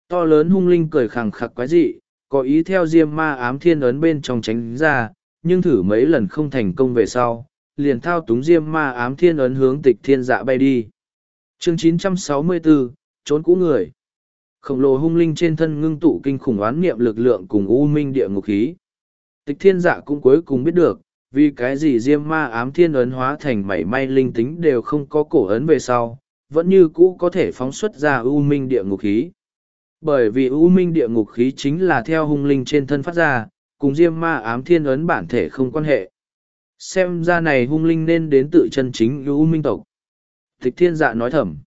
A: To lớn hung linh cười khẳng khặc quái dị, có ý theo diêm ma ám thiên ấn bên trong tránh ra, nhưng thử mấy lần không thành công về sau, liền thao túng diêm ma ám thiên ấn hướng tịch thiên dạ bay đi. chương 964, trốn cũ người. Khổng lồ hung linh trên thân ngưng tụ kinh khủng oán niệm lực lượng cùng u minh địa ngục khí. Tịch thiên dạ cũng cuối cùng biết được, vì cái gì diêm ma ám thiên ấn hóa thành mảy may linh tính đều không có cổ ấn về sau, vẫn như cũ có thể phóng xuất ra u minh địa ngục khí bởi vì ưu minh địa ngục khí chính là theo hung linh trên thân phát ra cùng diêm ma ám thiên ấn bản thể không quan hệ xem ra này hung linh nên đến tự chân chính ưu minh tộc tịch thiên dạ nói thầm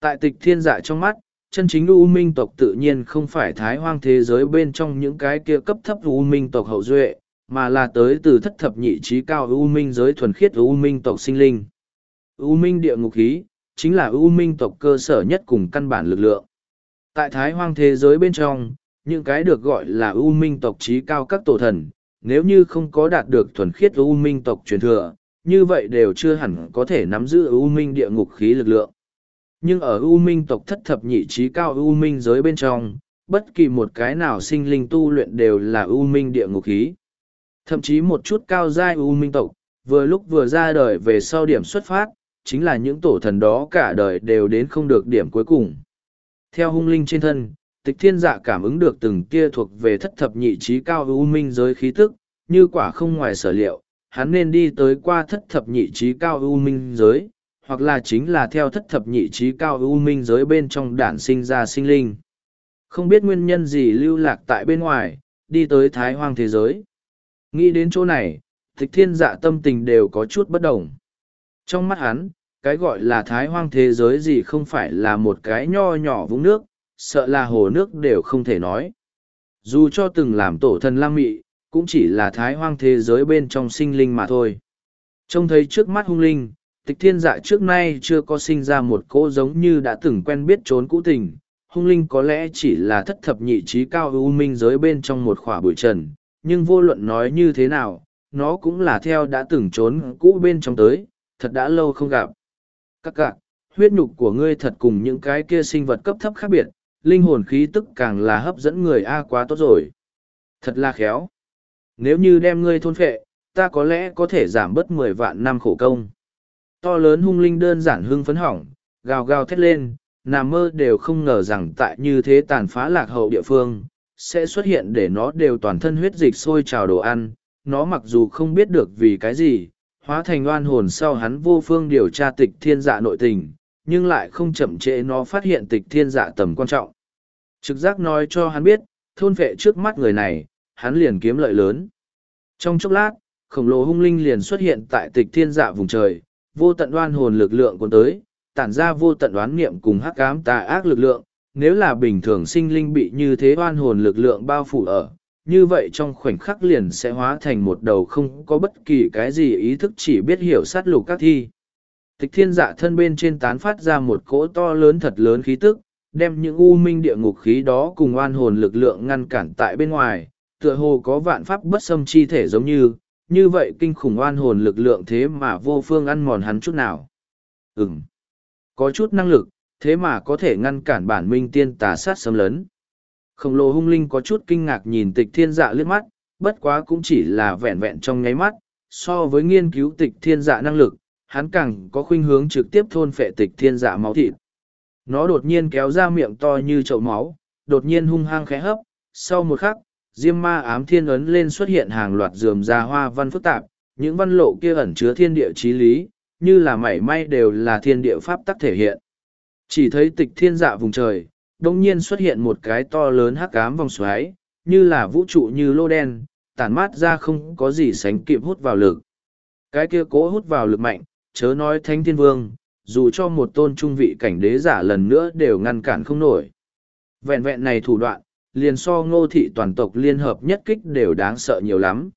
A: tại tịch thiên dạ trong mắt chân chính ưu minh tộc tự nhiên không phải thái hoang thế giới bên trong những cái kia cấp thấp ưu minh tộc hậu duệ mà là tới từ thất thập nhị trí cao ưu minh giới thuần khiết ưu minh tộc sinh linh ưu minh địa ngục khí chính là ưu minh tộc cơ sở nhất cùng căn bản lực lượng Tại thái hoang thế giới bên trong, những cái được gọi là ưu minh tộc trí cao các tổ thần, nếu như không có đạt được thuần khiết ưu minh tộc truyền thừa, như vậy đều chưa hẳn có thể nắm giữ ưu minh địa ngục khí lực lượng. Nhưng ở ưu minh tộc thất thập nhị trí cao ưu minh giới bên trong, bất kỳ một cái nào sinh linh tu luyện đều là ưu minh địa ngục khí. Thậm chí một chút cao giai ưu minh tộc, vừa lúc vừa ra đời về sau điểm xuất phát, chính là những tổ thần đó cả đời đều đến không được điểm cuối cùng. Theo hung linh trên thân, tịch thiên dạ cảm ứng được từng kia thuộc về thất thập nhị trí cao ưu minh giới khí tức, như quả không ngoài sở liệu, hắn nên đi tới qua thất thập nhị trí cao ưu minh giới, hoặc là chính là theo thất thập nhị trí cao ưu minh giới bên trong đản sinh ra sinh linh. Không biết nguyên nhân gì lưu lạc tại bên ngoài, đi tới thái hoang thế giới. Nghĩ đến chỗ này, tịch thiên dạ tâm tình đều có chút bất đồng. Trong mắt hắn, cái gọi là thái hoang thế giới gì không phải là một cái nho nhỏ vũng nước, sợ là hồ nước đều không thể nói. Dù cho từng làm tổ thần lang mị, cũng chỉ là thái hoang thế giới bên trong sinh linh mà thôi. Trông thấy trước mắt hung linh, tịch thiên dạ trước nay chưa có sinh ra một cô giống như đã từng quen biết trốn cũ tình. Hung linh có lẽ chỉ là thất thập nhị trí cao ưu minh giới bên trong một khỏa bụi trần, nhưng vô luận nói như thế nào, nó cũng là theo đã từng trốn cũ bên trong tới, thật đã lâu không gặp. Các cạn, huyết nhục của ngươi thật cùng những cái kia sinh vật cấp thấp khác biệt, linh hồn khí tức càng là hấp dẫn người A quá tốt rồi. Thật là khéo. Nếu như đem ngươi thôn phệ, ta có lẽ có thể giảm bớt mười vạn năm khổ công. To lớn hung linh đơn giản hưng phấn hỏng, gào gào thét lên, nằm mơ đều không ngờ rằng tại như thế tàn phá lạc hậu địa phương, sẽ xuất hiện để nó đều toàn thân huyết dịch sôi trào đồ ăn. Nó mặc dù không biết được vì cái gì, hóa thành oan hồn sau hắn vô phương điều tra tịch thiên dạ nội tình, nhưng lại không chậm trễ nó phát hiện tịch thiên dạ tầm quan trọng. Trực giác nói cho hắn biết, thôn vệ trước mắt người này, hắn liền kiếm lợi lớn. Trong chốc lát, khổng lồ hung linh liền xuất hiện tại tịch thiên dạ vùng trời, vô tận oan hồn lực lượng cuốn tới, tản ra vô tận oán niệm cùng hắc ám tà ác lực lượng. Nếu là bình thường sinh linh bị như thế oan hồn lực lượng bao phủ ở, như vậy trong khoảnh khắc liền sẽ hóa thành một đầu không có bất kỳ cái gì ý thức chỉ biết hiểu sát lục các thi. Tịch thiên dạ thân bên trên tán phát ra một cỗ to lớn thật lớn khí tức, đem những u minh địa ngục khí đó cùng oan hồn lực lượng ngăn cản tại bên ngoài, tựa hồ có vạn pháp bất xâm chi thể giống như, như vậy kinh khủng oan hồn lực lượng thế mà vô phương ăn mòn hắn chút nào. Ừm, có chút năng lực, thế mà có thể ngăn cản bản minh tiên tà sát xâm lấn khổng lồ hung linh có chút kinh ngạc nhìn tịch thiên dạ liếc mắt bất quá cũng chỉ là vẹn vẹn trong nháy mắt so với nghiên cứu tịch thiên dạ năng lực hắn càng có khuynh hướng trực tiếp thôn phệ tịch thiên dạ máu thịt nó đột nhiên kéo ra miệng to như chậu máu đột nhiên hung hăng khẽ hấp sau một khắc diêm ma ám thiên ấn lên xuất hiện hàng loạt dườm ra hoa văn phức tạp những văn lộ kia ẩn chứa thiên địa t r í lý như là mảy may đều là thiên địa pháp tắc thể hiện chỉ thấy tịch thiên dạ vùng trời đông nhiên xuất hiện một cái to lớn hắc ám vòng xoáy, như là vũ trụ như lô đen, tản mát ra không có gì sánh kịp hút vào lực. Cái kia cố hút vào lực mạnh, chớ nói thánh thiên vương, dù cho một tôn trung vị cảnh đế giả lần nữa đều ngăn cản không nổi. Vẹn vẹn này thủ đoạn, liền so ngô thị toàn tộc liên hợp nhất kích đều đáng sợ nhiều lắm.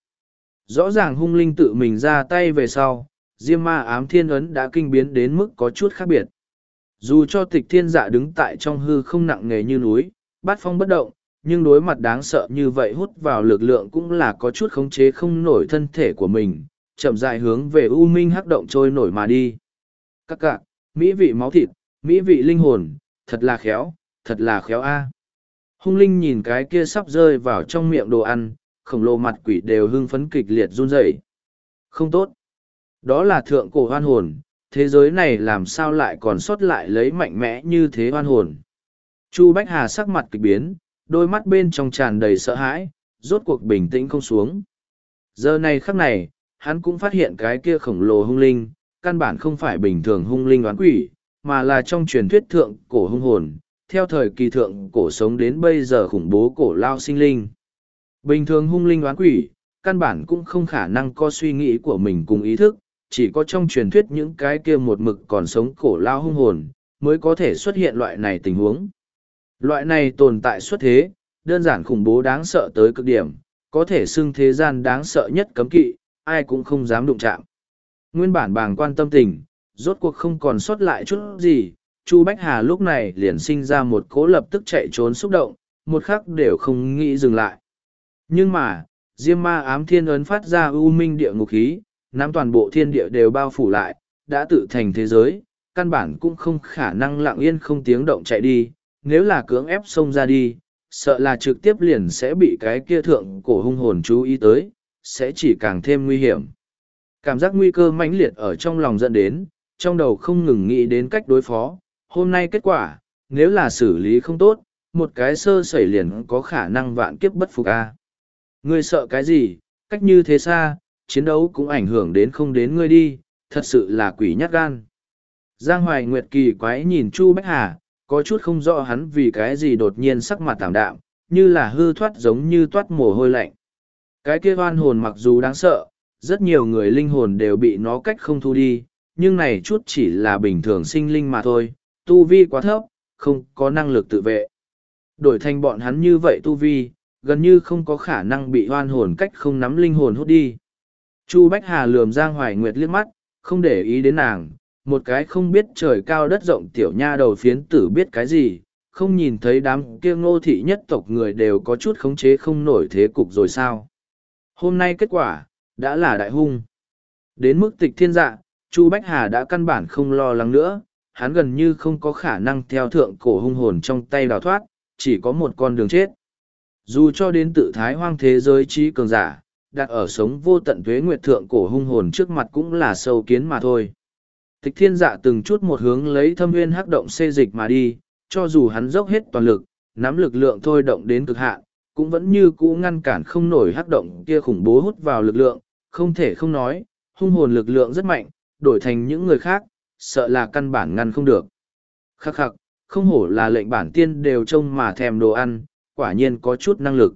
A: Rõ ràng hung linh tự mình ra tay về sau, Diêm ma ám thiên ấn đã kinh biến đến mức có chút khác biệt dù cho tịch thiên dạ đứng tại trong hư không nặng nề như núi bát phong bất động nhưng đối mặt đáng sợ như vậy hút vào lực lượng cũng là có chút khống chế không nổi thân thể của mình chậm dại hướng về u minh hắc động trôi nổi mà đi các cạc mỹ vị máu thịt mỹ vị linh hồn thật là khéo thật là khéo a hung linh nhìn cái kia sắp rơi vào trong miệng đồ ăn khổng lồ mặt quỷ đều hưng phấn kịch liệt run rẩy không tốt đó là thượng cổ hoan hồn thế giới này làm sao lại còn sót lại lấy mạnh mẽ như thế oan hồn. Chu Bách Hà sắc mặt kịch biến, đôi mắt bên trong tràn đầy sợ hãi, rốt cuộc bình tĩnh không xuống. Giờ này khắc này, hắn cũng phát hiện cái kia khổng lồ hung linh, căn bản không phải bình thường hung linh oán quỷ, mà là trong truyền thuyết thượng cổ hung hồn, theo thời kỳ thượng cổ sống đến bây giờ khủng bố cổ lao sinh linh. Bình thường hung linh oán quỷ, căn bản cũng không khả năng có suy nghĩ của mình cùng ý thức, chỉ có trong truyền thuyết những cái kia một mực còn sống cổ lao hung hồn, mới có thể xuất hiện loại này tình huống. Loại này tồn tại xuất thế, đơn giản khủng bố đáng sợ tới cực điểm, có thể xưng thế gian đáng sợ nhất cấm kỵ, ai cũng không dám đụng chạm. Nguyên bản bàng quan tâm tình, rốt cuộc không còn sót lại chút gì, Chu Bách Hà lúc này liền sinh ra một cố lập tức chạy trốn xúc động, một khắc đều không nghĩ dừng lại. Nhưng mà, Diêm Ma ám thiên ấn phát ra ưu minh địa ngục khí, nắm toàn bộ thiên địa đều bao phủ lại, đã tự thành thế giới, căn bản cũng không khả năng lặng yên không tiếng động chạy đi, nếu là cưỡng ép xông ra đi, sợ là trực tiếp liền sẽ bị cái kia thượng cổ hung hồn chú ý tới, sẽ chỉ càng thêm nguy hiểm. Cảm giác nguy cơ mãnh liệt ở trong lòng dẫn đến, trong đầu không ngừng nghĩ đến cách đối phó, hôm nay kết quả, nếu là xử lý không tốt, một cái sơ sẩy liền có khả năng vạn kiếp bất phục a. Ngươi sợ cái gì, cách như thế xa, chiến đấu cũng ảnh hưởng đến không đến ngươi đi, thật sự là quỷ nhát gan. Giang Hoài Nguyệt kỳ quái nhìn Chu Bách Hà, có chút không rõ hắn vì cái gì đột nhiên sắc mặt tạm đạm, như là hư thoát giống như toát mồ hôi lạnh. Cái kia oan hồn mặc dù đáng sợ, rất nhiều người linh hồn đều bị nó cách không thu đi, nhưng này chút chỉ là bình thường sinh linh mà thôi, tu vi quá thấp, không có năng lực tự vệ. Đổi thành bọn hắn như vậy tu vi, gần như không có khả năng bị oan hồn cách không nắm linh hồn hút đi. Chu Bách Hà lườm Giang Hoài Nguyệt liếc mắt, không để ý đến nàng, một cái không biết trời cao đất rộng tiểu nha đầu phiến tử biết cái gì, không nhìn thấy đám kia ngô thị nhất tộc người đều có chút khống chế không nổi thế cục rồi sao. Hôm nay kết quả, đã là đại hung. Đến mức tịch thiên dạ, Chu Bách Hà đã căn bản không lo lắng nữa, hắn gần như không có khả năng theo thượng cổ hung hồn trong tay đào thoát, chỉ có một con đường chết. Dù cho đến tự thái hoang thế giới trí cường giả, đặt ở sống vô tận tuế nguyệt thượng cổ hung hồn trước mặt cũng là sâu kiến mà thôi. Thích thiên dạ từng chút một hướng lấy thâm nguyên hắc động xê dịch mà đi, cho dù hắn dốc hết toàn lực, nắm lực lượng thôi động đến cực hạn, cũng vẫn như cũ ngăn cản không nổi hắc động kia khủng bố hút vào lực lượng, không thể không nói, hung hồn lực lượng rất mạnh, đổi thành những người khác, sợ là căn bản ngăn không được. Khắc khắc, không hổ là lệnh bản tiên đều trông mà thèm đồ ăn, quả nhiên có chút năng lực.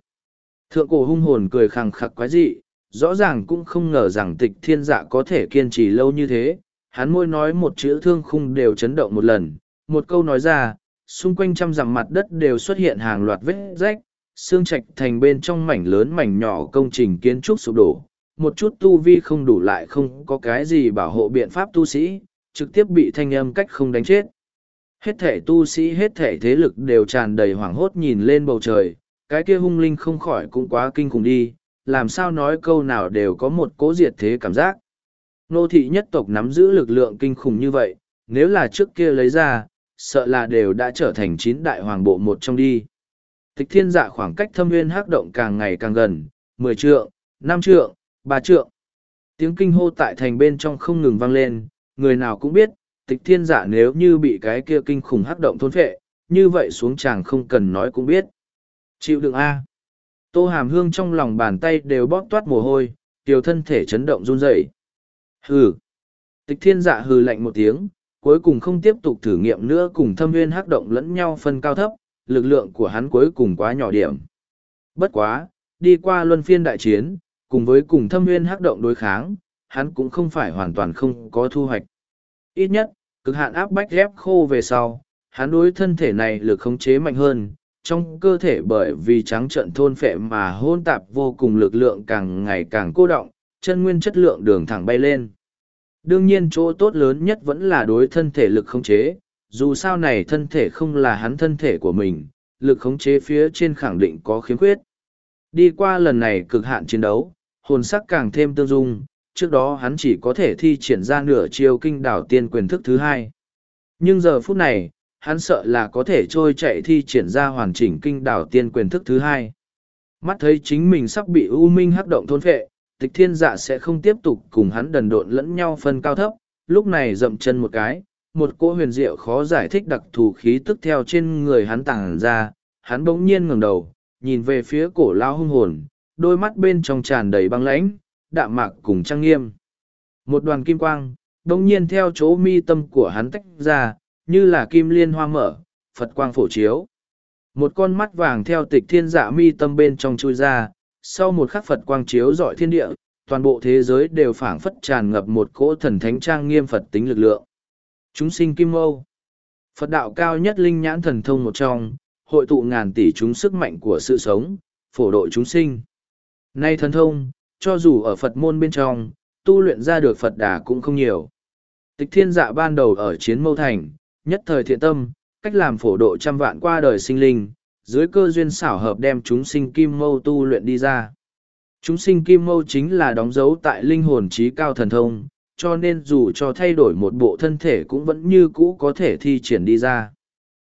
A: Thượng cổ hung hồn cười khẳng khắc quái dị, rõ ràng cũng không ngờ rằng tịch thiên dạ có thể kiên trì lâu như thế. Hắn môi nói một chữ thương khung đều chấn động một lần, một câu nói ra, xung quanh trăm dặm mặt đất đều xuất hiện hàng loạt vết rách, xương trạch thành bên trong mảnh lớn mảnh nhỏ công trình kiến trúc sụp đổ. Một chút tu vi không đủ lại không có cái gì bảo hộ biện pháp tu sĩ, trực tiếp bị thanh âm cách không đánh chết. Hết thể tu sĩ hết thể thế lực đều tràn đầy hoảng hốt nhìn lên bầu trời, cái kia hung linh không khỏi cũng quá kinh khủng đi, làm sao nói câu nào đều có một cố diệt thế cảm giác. Nô thị nhất tộc nắm giữ lực lượng kinh khủng như vậy, nếu là trước kia lấy ra, sợ là đều đã trở thành chín đại hoàng bộ một trong đi. Thích thiên dạ khoảng cách thâm nguyên hắc động càng ngày càng gần, 10 trượng, 5 trượng, 3 trượng. Tiếng kinh hô tại thành bên trong không ngừng vang lên, người nào cũng biết, tịch thiên dạ nếu như bị cái kia kinh khủng hắc động thôn phệ, như vậy xuống chàng không cần nói cũng biết. Chịu đựng A. Tô hàm hương trong lòng bàn tay đều bóp toát mồ hôi, tiểu thân thể chấn động run rẩy. Hừ. Tịch thiên dạ hừ lạnh một tiếng, cuối cùng không tiếp tục thử nghiệm nữa cùng thâm viên hắc động lẫn nhau phân cao thấp, lực lượng của hắn cuối cùng quá nhỏ điểm. Bất quá, đi qua luân phiên đại chiến, cùng với cùng thâm viên hắc động đối kháng, hắn cũng không phải hoàn toàn không có thu hoạch. Ít nhất, cực hạn áp bách ghép khô về sau, hắn đối thân thể này lực khống chế mạnh hơn, trong cơ thể bởi vì trắng trận thôn phệ mà hôn tạp vô cùng lực lượng càng ngày càng cô động, chân nguyên chất lượng đường thẳng bay lên. Đương nhiên chỗ tốt lớn nhất vẫn là đối thân thể lực khống chế, dù sao này thân thể không là hắn thân thể của mình, lực khống chế phía trên khẳng định có khiếm khuyết. Đi qua lần này cực hạn chiến đấu, hồn sắc càng thêm tương dung, trước đó hắn chỉ có thể thi triển ra nửa chiêu kinh đảo tiên quyền thức thứ hai. Nhưng giờ phút này, hắn sợ là có thể trôi chạy thi triển ra hoàn chỉnh kinh đảo tiên quyền thức thứ hai. Mắt thấy chính mình sắp bị U Minh hắc động thôn phệ, tịch thiên dạ sẽ không tiếp tục cùng hắn đần độn lẫn nhau phân cao thấp, lúc này dậm chân một cái, một cỗ huyền diệu khó giải thích đặc thù khí tức theo trên người hắn tàng ra, hắn bỗng nhiên ngẩng đầu, nhìn về phía cổ lao hung hồn, đôi mắt bên trong tràn đầy băng lãnh, đạm mạc cùng trang nghiêm. Một đoàn kim quang, bỗng nhiên theo chỗ mi tâm của hắn tách ra, như là kim liên hoa mở, Phật quang phổ chiếu. Một con mắt vàng theo tịch thiên dạ mi tâm bên trong chui ra, sau một khắc Phật quang chiếu dọi thiên địa, toàn bộ thế giới đều phảng phất tràn ngập một cỗ thần thánh trang nghiêm Phật tính lực lượng. Chúng sinh kim mâu. Phật đạo cao nhất linh nhãn thần thông một trong, hội tụ ngàn tỷ chúng sức mạnh của sự sống, phổ độ chúng sinh. Nay thần thông, cho dù ở Phật môn bên trong, tu luyện ra được Phật đà cũng không nhiều. Tịch thiên dạ ban đầu ở chiến mâu thành, Nhất thời thiện tâm, cách làm phổ độ trăm vạn qua đời sinh linh, dưới cơ duyên xảo hợp đem chúng sinh kim mâu tu luyện đi ra. Chúng sinh kim mâu chính là đóng dấu tại linh hồn trí cao thần thông, cho nên dù cho thay đổi một bộ thân thể cũng vẫn như cũ có thể thi triển đi ra.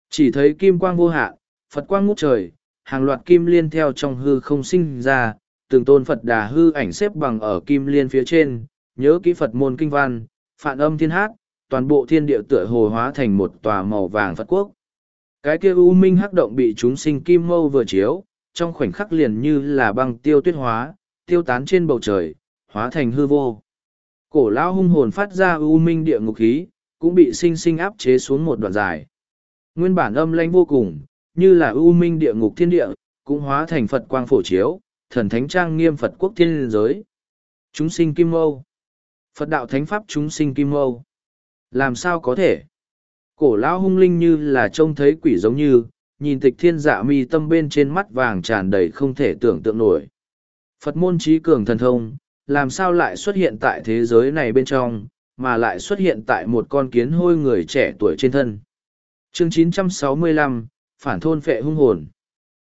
A: Chỉ thấy kim quang vô hạ, Phật quang ngút trời, hàng loạt kim liên theo trong hư không sinh ra, từng tôn Phật đà hư ảnh xếp bằng ở kim liên phía trên, nhớ kỹ Phật môn kinh văn, phản âm thiên hát, toàn bộ thiên địa tựa hồ hóa thành một tòa màu vàng phật quốc. Cái kia u minh hắc động bị chúng sinh kim mâu vừa chiếu, trong khoảnh khắc liền như là băng tiêu tuyết hóa, tiêu tán trên bầu trời, hóa thành hư vô. Cổ lão hung hồn phát ra u minh địa ngục khí, cũng bị sinh sinh áp chế xuống một đoạn dài. Nguyên bản âm lãnh vô cùng, như là u minh địa ngục thiên địa, cũng hóa thành Phật quang phổ chiếu, thần thánh trang nghiêm Phật quốc thiên giới. Chúng sinh kim mâu. Phật đạo thánh pháp chúng sinh kim mâu. Làm sao có thể? Cổ lão hung linh như là trông thấy quỷ giống như, nhìn tịch thiên dạ mi tâm bên trên mắt vàng tràn đầy không thể tưởng tượng nổi. Phật môn trí cường thần thông, làm sao lại xuất hiện tại thế giới này bên trong, mà lại xuất hiện tại một con kiến hôi người trẻ tuổi trên thân. Chương 965, Phản thôn phệ hung hồn.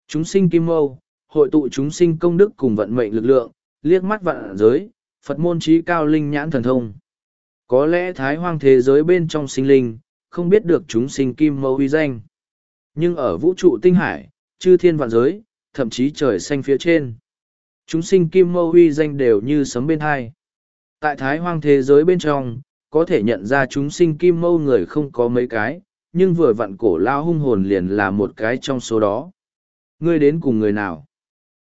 A: Chúng sinh kim mâu, hội tụ chúng sinh công đức cùng vận mệnh lực lượng, liếc mắt vạn giới, Phật môn trí cao linh nhãn thần thông có lẽ thái hoang thế giới bên trong sinh linh không biết được chúng sinh kim mẫu uy danh nhưng ở vũ trụ tinh hải chư thiên vạn giới thậm chí trời xanh phía trên chúng sinh kim mẫu uy danh đều như sấm bên hai tại thái hoang thế giới bên trong có thể nhận ra chúng sinh kim mâu người không có mấy cái nhưng vừa vặn cổ lao hung hồn liền là một cái trong số đó ngươi đến cùng người nào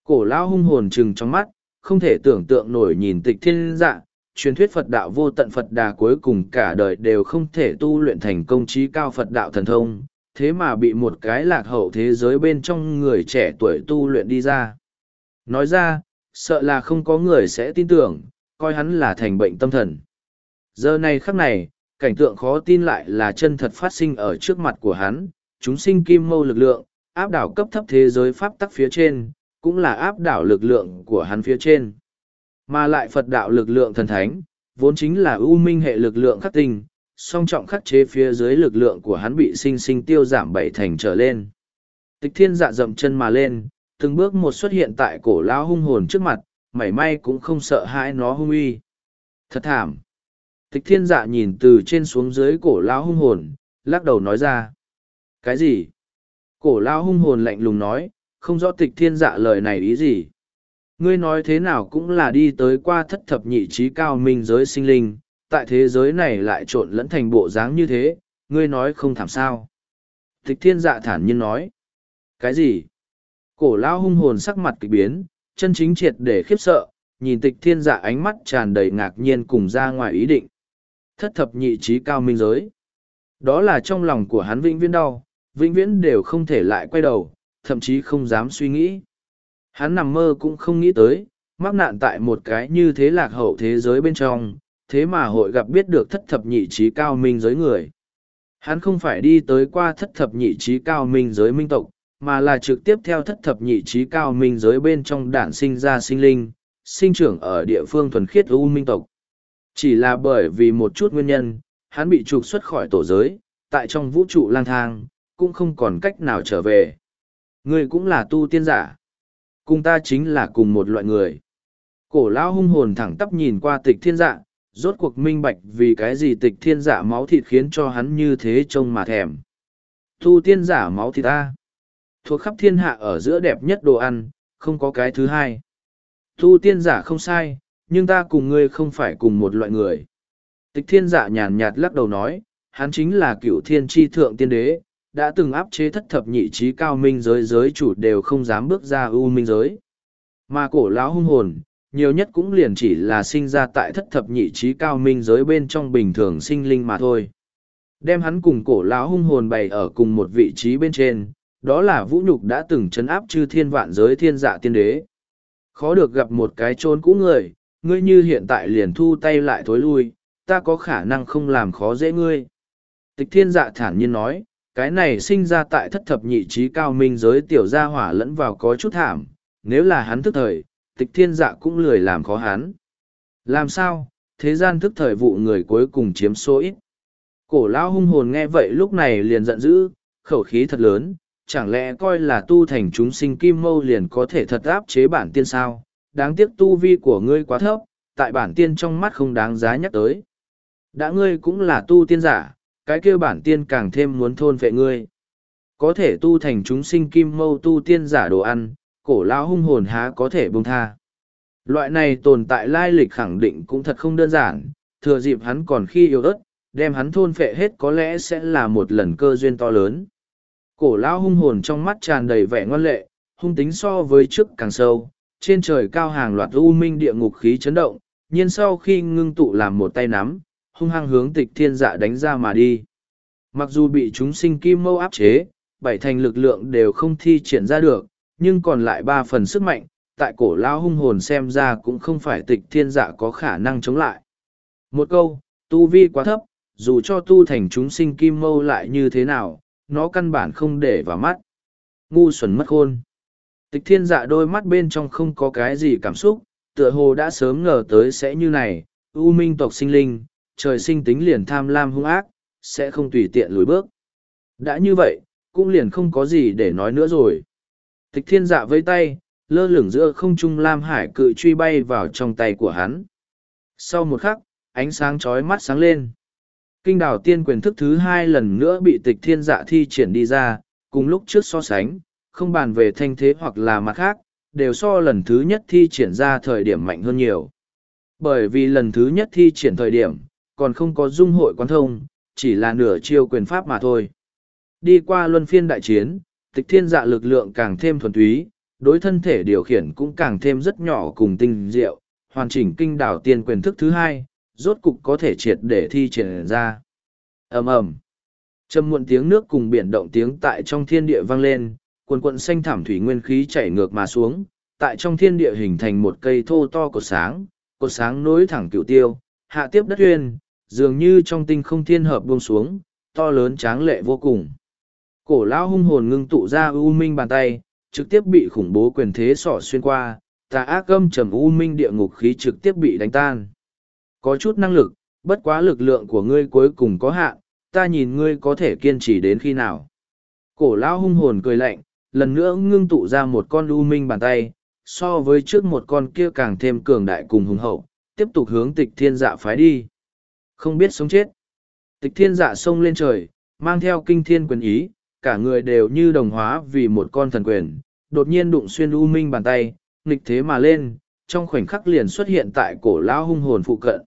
A: cổ lao hung hồn chừng trong mắt không thể tưởng tượng nổi nhìn tịch thiên dạ truyền thuyết Phật đạo vô tận Phật đà cuối cùng cả đời đều không thể tu luyện thành công trí cao Phật đạo thần thông, thế mà bị một cái lạc hậu thế giới bên trong người trẻ tuổi tu luyện đi ra. Nói ra, sợ là không có người sẽ tin tưởng, coi hắn là thành bệnh tâm thần. Giờ này khắc này, cảnh tượng khó tin lại là chân thật phát sinh ở trước mặt của hắn, chúng sinh kim mâu lực lượng, áp đảo cấp thấp thế giới pháp tắc phía trên, cũng là áp đảo lực lượng của hắn phía trên. Mà lại Phật đạo lực lượng thần thánh, vốn chính là ưu minh hệ lực lượng khắc tinh, song trọng khắc chế phía dưới lực lượng của hắn bị sinh sinh tiêu giảm bảy thành trở lên. Tịch thiên dạ dậm chân mà lên, từng bước một xuất hiện tại cổ lão hung hồn trước mặt, mảy may cũng không sợ hãi nó hung uy. Thật thảm. Tịch thiên dạ nhìn từ trên xuống dưới cổ lão hung hồn, lắc đầu nói ra. Cái gì? Cổ lão hung hồn lạnh lùng nói, không rõ tịch thiên dạ lời này ý gì ngươi nói thế nào cũng là đi tới qua thất thập nhị trí cao minh giới sinh linh tại thế giới này lại trộn lẫn thành bộ dáng như thế ngươi nói không thảm sao tịch thiên dạ thản nhiên nói cái gì cổ lao hung hồn sắc mặt kịch biến chân chính triệt để khiếp sợ nhìn tịch thiên dạ ánh mắt tràn đầy ngạc nhiên cùng ra ngoài ý định thất thập nhị trí cao minh giới đó là trong lòng của hắn vĩnh viễn đau vĩnh viễn đều không thể lại quay đầu thậm chí không dám suy nghĩ Hắn nằm mơ cũng không nghĩ tới, mắc nạn tại một cái như thế lạc hậu thế giới bên trong, thế mà hội gặp biết được thất thập nhị trí cao minh giới người. Hắn không phải đi tới qua thất thập nhị trí cao minh giới minh tộc, mà là trực tiếp theo thất thập nhị trí cao minh giới bên trong đản sinh ra sinh linh, sinh trưởng ở địa phương thuần khiết u minh tộc. Chỉ là bởi vì một chút nguyên nhân, hắn bị trục xuất khỏi tổ giới, tại trong vũ trụ lang thang, cũng không còn cách nào trở về. Người cũng là tu tiên giả cùng ta chính là cùng một loại người cổ lão hung hồn thẳng tắp nhìn qua tịch thiên dạ rốt cuộc minh bạch vì cái gì tịch thiên dạ máu thịt khiến cho hắn như thế trông mà thèm thu tiên giả máu thịt ta thuộc khắp thiên hạ ở giữa đẹp nhất đồ ăn không có cái thứ hai thu tiên giả không sai nhưng ta cùng ngươi không phải cùng một loại người tịch thiên giả nhàn nhạt lắc đầu nói hắn chính là cựu thiên tri thượng tiên đế đã từng áp chế thất thập nhị trí cao minh giới giới chủ đều không dám bước ra ưu minh giới. Mà cổ lão hung hồn, nhiều nhất cũng liền chỉ là sinh ra tại thất thập nhị trí cao minh giới bên trong bình thường sinh linh mà thôi. Đem hắn cùng cổ lão hung hồn bày ở cùng một vị trí bên trên, đó là vũ nhục đã từng chấn áp chư thiên vạn giới thiên dạ tiên đế. Khó được gặp một cái trốn cũ người, ngươi như hiện tại liền thu tay lại thối lui, ta có khả năng không làm khó dễ ngươi. Tịch thiên dạ thản nhiên nói, cái này sinh ra tại thất thập nhị trí cao minh giới tiểu gia hỏa lẫn vào có chút thảm, nếu là hắn thức thời, tịch thiên dạ cũng lười làm khó hắn. Làm sao, thế gian thức thời vụ người cuối cùng chiếm số ít. Cổ lão hung hồn nghe vậy lúc này liền giận dữ, khẩu khí thật lớn, chẳng lẽ coi là tu thành chúng sinh kim mâu liền có thể thật áp chế bản tiên sao, đáng tiếc tu vi của ngươi quá thấp, tại bản tiên trong mắt không đáng giá nhắc tới. Đã ngươi cũng là tu tiên giả, cái kia bản tiên càng thêm muốn thôn vệ ngươi. Có thể tu thành chúng sinh kim mâu tu tiên giả đồ ăn, cổ lão hung hồn há có thể buông tha. Loại này tồn tại lai lịch khẳng định cũng thật không đơn giản, thừa dịp hắn còn khi yếu ớt, đem hắn thôn phệ hết có lẽ sẽ là một lần cơ duyên to lớn. Cổ lão hung hồn trong mắt tràn đầy vẻ ngoan lệ, hung tính so với trước càng sâu, trên trời cao hàng loạt u minh địa ngục khí chấn động, nhiên sau khi ngưng tụ làm một tay nắm, hung hăng hướng tịch thiên dạ đánh ra mà đi. Mặc dù bị chúng sinh kim mâu áp chế, bảy thành lực lượng đều không thi triển ra được, nhưng còn lại ba phần sức mạnh, tại cổ lao hung hồn xem ra cũng không phải tịch thiên dạ có khả năng chống lại. Một câu, tu vi quá thấp, dù cho tu thành chúng sinh kim mâu lại như thế nào, nó căn bản không để vào mắt. Ngu xuẩn mất khôn. Tịch thiên dạ đôi mắt bên trong không có cái gì cảm xúc, tựa hồ đã sớm ngờ tới sẽ như này, u minh tộc sinh linh, trời sinh tính liền tham lam hung ác, sẽ không tùy tiện lùi bước. Đã như vậy, cũng liền không có gì để nói nữa rồi. Tịch thiên dạ với tay, lơ lửng giữa không trung lam hải cự truy bay vào trong tay của hắn. Sau một khắc, ánh sáng chói mắt sáng lên. Kinh đảo tiên quyền thức thứ hai lần nữa bị tịch thiên dạ thi triển đi ra, cùng lúc trước so sánh, không bàn về thanh thế hoặc là mặt khác, đều so lần thứ nhất thi triển ra thời điểm mạnh hơn nhiều. Bởi vì lần thứ nhất thi triển thời điểm, còn không có dung hội quan thông, chỉ là nửa chiêu quyền pháp mà thôi. Đi qua luân phiên đại chiến, tịch thiên dạ lực lượng càng thêm thuần túy, đối thân thể điều khiển cũng càng thêm rất nhỏ cùng tinh diệu, hoàn chỉnh kinh đảo tiên quyền thức thứ hai, rốt cục có thể triệt để thi triển ra. ầm ầm Trầm muộn tiếng nước cùng biển động tiếng tại trong thiên địa vang lên, quần quận xanh thảm thủy nguyên khí chảy ngược mà xuống, tại trong thiên địa hình thành một cây thô to cột sáng, cột sáng nối thẳng cựu tiêu, hạ tiếp đất uyên, dường như trong tinh không thiên hợp buông xuống, to lớn tráng lệ vô cùng. Cổ lão hung hồn ngưng tụ ra u minh bàn tay, trực tiếp bị khủng bố quyền thế sỏ xuyên qua, tà ác âm trầm u minh địa ngục khí trực tiếp bị đánh tan. Có chút năng lực, bất quá lực lượng của ngươi cuối cùng có hạn, ta nhìn ngươi có thể kiên trì đến khi nào. Cổ lão hung hồn cười lạnh, lần nữa ngưng tụ ra một con u minh bàn tay, so với trước một con kia càng thêm cường đại cùng hùng hậu, tiếp tục hướng tịch thiên dạ phái đi. Không biết sống chết. Tịch thiên dạ xông lên trời, mang theo kinh thiên quyền ý, cả người đều như đồng hóa vì một con thần quyền, đột nhiên đụng xuyên u minh bàn tay, nghịch thế mà lên, trong khoảnh khắc liền xuất hiện tại cổ lão hung hồn phụ cận.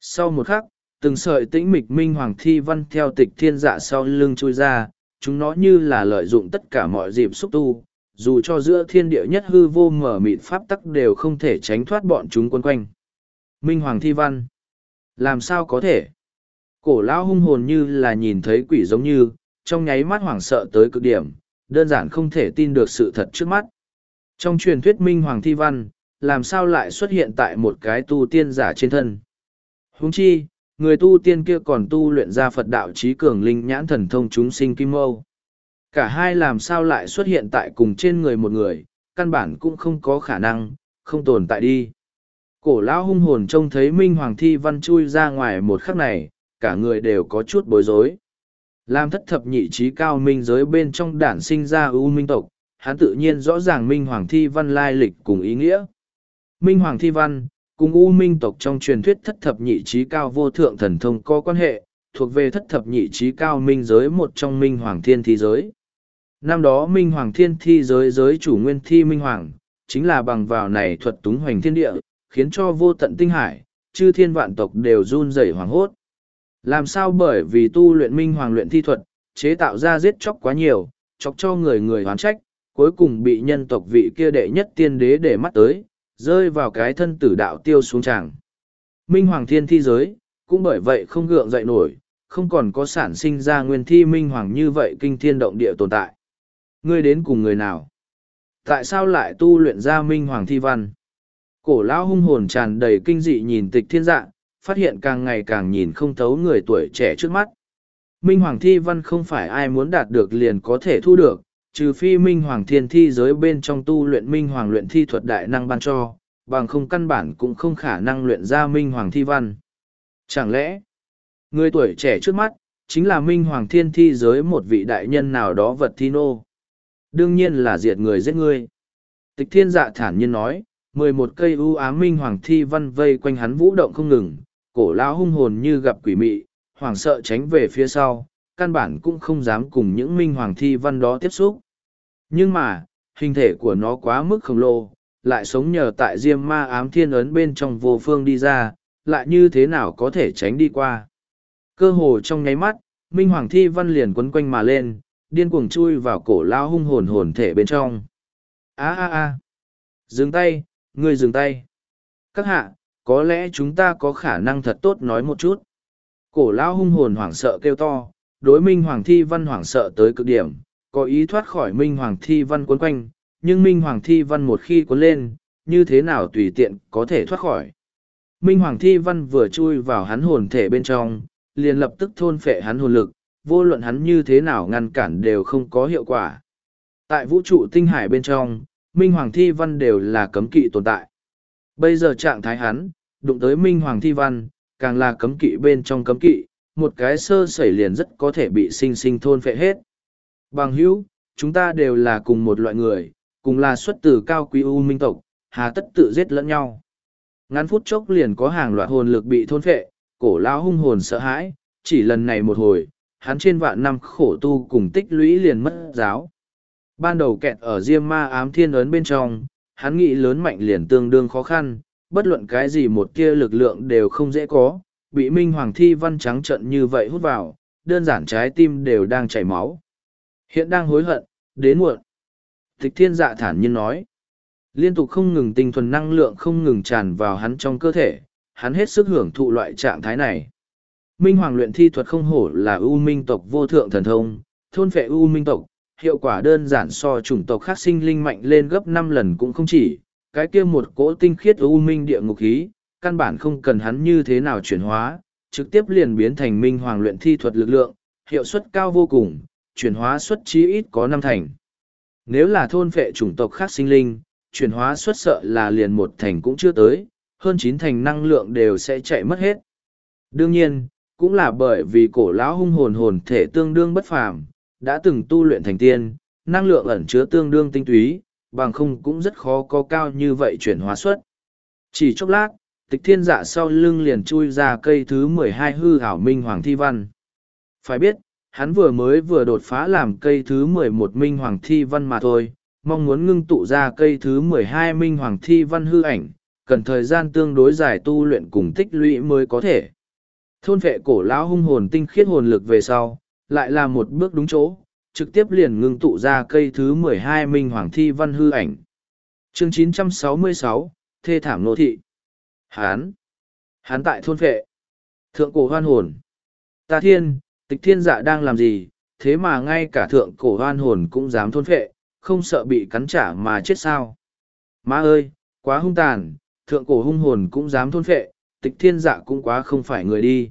A: Sau một khắc, từng sợi tĩnh mịch minh hoàng thi văn theo tịch thiên dạ sau lưng trôi ra, chúng nó như là lợi dụng tất cả mọi dịp xúc tu, dù cho giữa thiên địa nhất hư vô mở mịt pháp tắc đều không thể tránh thoát bọn chúng quân quanh. Minh Hoàng Thi Văn. Làm sao có thể? Cổ lão hung hồn như là nhìn thấy quỷ giống như, trong nháy mắt hoảng sợ tới cực điểm, đơn giản không thể tin được sự thật trước mắt. Trong truyền thuyết Minh Hoàng Thi Văn, làm sao lại xuất hiện tại một cái tu tiên giả trên thân? Huống chi, người tu tiên kia còn tu luyện ra Phật đạo trí cường linh nhãn thần thông chúng sinh kim âu. Cả hai làm sao lại xuất hiện tại cùng trên người một người, căn bản cũng không có khả năng, không tồn tại đi. Cổ lão hung hồn trông thấy Minh Hoàng Thi Văn chui ra ngoài một khắc này, cả người đều có chút bối rối. Lam thất thập nhị trí cao minh giới bên trong đản sinh ra ưu minh tộc, hắn tự nhiên rõ ràng Minh Hoàng Thi Văn lai lịch cùng ý nghĩa. Minh Hoàng Thi Văn, cùng U Minh tộc trong truyền thuyết thất thập nhị trí cao vô thượng thần thông có quan hệ, thuộc về thất thập nhị trí cao minh giới một trong Minh Hoàng Thiên Thi giới. Năm đó Minh Hoàng Thiên Thi giới giới chủ nguyên thi Minh Hoàng, chính là bằng vào này thuật túng hoành thiên địa, khiến cho vô tận tinh hải, chư thiên vạn tộc đều run rẩy hoảng hốt. Làm sao bởi vì tu luyện minh hoàng luyện thi thuật, chế tạo ra giết chóc quá nhiều, chọc cho người người hoán trách, cuối cùng bị nhân tộc vị kia đệ nhất tiên đế để mắt tới, rơi vào cái thân tử đạo tiêu xuống tràng. Minh hoàng thiên thi giới, cũng bởi vậy không gượng dậy nổi, không còn có sản sinh ra nguyên thi minh hoàng như vậy kinh thiên động địa tồn tại. Ngươi đến cùng người nào? Tại sao lại tu luyện ra minh hoàng thi văn? cổ lão hung hồn tràn đầy kinh dị nhìn tịch thiên dạ phát hiện càng ngày càng nhìn không thấu người tuổi trẻ trước mắt minh hoàng thi văn không phải ai muốn đạt được liền có thể thu được trừ phi minh hoàng thiên thi giới bên trong tu luyện minh hoàng luyện thi thuật đại năng ban cho bằng không căn bản cũng không khả năng luyện ra minh hoàng thi văn chẳng lẽ người tuổi trẻ trước mắt chính là minh hoàng thiên thi giới một vị đại nhân nào đó vật thi nô đương nhiên là diệt người giết người. tịch thiên dạ thản nhiên nói mười một cây ưu ám minh hoàng thi văn vây quanh hắn vũ động không ngừng, cổ lão hung hồn như gặp quỷ mị, hoảng sợ tránh về phía sau, căn bản cũng không dám cùng những minh hoàng thi văn đó tiếp xúc. Nhưng mà, hình thể của nó quá mức khổng lồ, lại sống nhờ tại diêm ma ám thiên ấn bên trong vô phương đi ra, lại như thế nào có thể tránh đi qua. Cơ hồ trong nháy mắt, minh hoàng thi văn liền quấn quanh mà lên, điên cuồng chui vào cổ lao hung hồn hồn thể bên trong. A a a, Dừng tay, ngươi dừng tay. Các hạ, có lẽ chúng ta có khả năng thật tốt nói một chút. Cổ lão hung hồn hoảng sợ kêu to, đối minh hoàng thi văn hoảng sợ tới cực điểm, có ý thoát khỏi minh hoàng thi văn cuốn quanh, nhưng minh hoàng thi văn một khi cuốn lên, như thế nào tùy tiện có thể thoát khỏi. Minh Hoàng Thi Văn vừa chui vào hắn hồn thể bên trong, liền lập tức thôn phệ hắn hồn lực, vô luận hắn như thế nào ngăn cản đều không có hiệu quả. Tại vũ trụ tinh hải bên trong, Minh Hoàng Thi Văn đều là cấm kỵ tồn tại. Bây giờ trạng thái hắn, đụng tới Minh Hoàng Thi Văn, càng là cấm kỵ bên trong cấm kỵ, một cái sơ sẩy liền rất có thể bị sinh sinh thôn phệ hết. Bằng hữu, chúng ta đều là cùng một loại người, cùng là xuất từ cao quý U Minh tộc, hà tất tự giết lẫn nhau. Ngắn phút chốc liền có hàng loạt hồn lực bị thôn phệ, cổ lão hung hồn sợ hãi, chỉ lần này một hồi, hắn trên vạn năm khổ tu cùng tích lũy liền mất giáo ban đầu kẹt ở diêm ma ám thiên ấn bên trong hắn nghĩ lớn mạnh liền tương đương khó khăn bất luận cái gì một kia lực lượng đều không dễ có bị minh hoàng thi văn trắng trận như vậy hút vào đơn giản trái tim đều đang chảy máu hiện đang hối hận đến muộn tịch thiên dạ thản nhiên nói liên tục không ngừng tinh thuần năng lượng không ngừng tràn vào hắn trong cơ thể hắn hết sức hưởng thụ loại trạng thái này minh hoàng luyện thi thuật không hổ là ưu minh tộc vô thượng thần thông thôn phệ ưu minh tộc hiệu quả đơn giản so chủng tộc khác sinh linh mạnh lên gấp năm lần cũng không chỉ, cái kia một cỗ tinh khiết u minh địa ngục khí, căn bản không cần hắn như thế nào chuyển hóa, trực tiếp liền biến thành minh hoàng luyện thi thuật lực lượng, hiệu suất cao vô cùng, chuyển hóa suất chí ít có năm thành. Nếu là thôn phệ chủng tộc khác sinh linh, chuyển hóa suất sợ là liền một thành cũng chưa tới, hơn chín thành năng lượng đều sẽ chạy mất hết. Đương nhiên, cũng là bởi vì cổ lão hung hồn hồn thể tương đương bất phàm, đã từng tu luyện thành tiên, năng lượng ẩn chứa tương đương tinh túy, bằng không cũng rất khó có cao như vậy chuyển hóa suất. Chỉ chốc lát, tịch thiên dạ sau lưng liền chui ra cây thứ mười hai hư hảo minh hoàng thi văn. Phải biết, hắn vừa mới vừa đột phá làm cây thứ mười một minh hoàng thi văn mà thôi, mong muốn ngưng tụ ra cây thứ mười hai minh hoàng thi văn hư ảnh, cần thời gian tương đối dài tu luyện cùng tích lũy mới có thể. Thôn vệ cổ lão hung hồn tinh khiết hồn lực về sau, lại là một bước đúng chỗ, trực tiếp liền ngưng tụ ra cây thứ mười hai minh hoàng thi văn hư ảnh. Chương chín trăm sáu mươi sáu Thê thảm nô thị. Hán. Hán tại thôn phệ. Thượng cổ hoan hồn. Ta thiên, tịch thiên dạ đang làm gì, thế mà ngay cả thượng cổ hoan hồn cũng dám thôn phệ, không sợ bị cắn trả mà chết sao. Má ơi, quá hung tàn, thượng cổ hung hồn cũng dám thôn phệ, tịch thiên dạ cũng quá không phải người đi.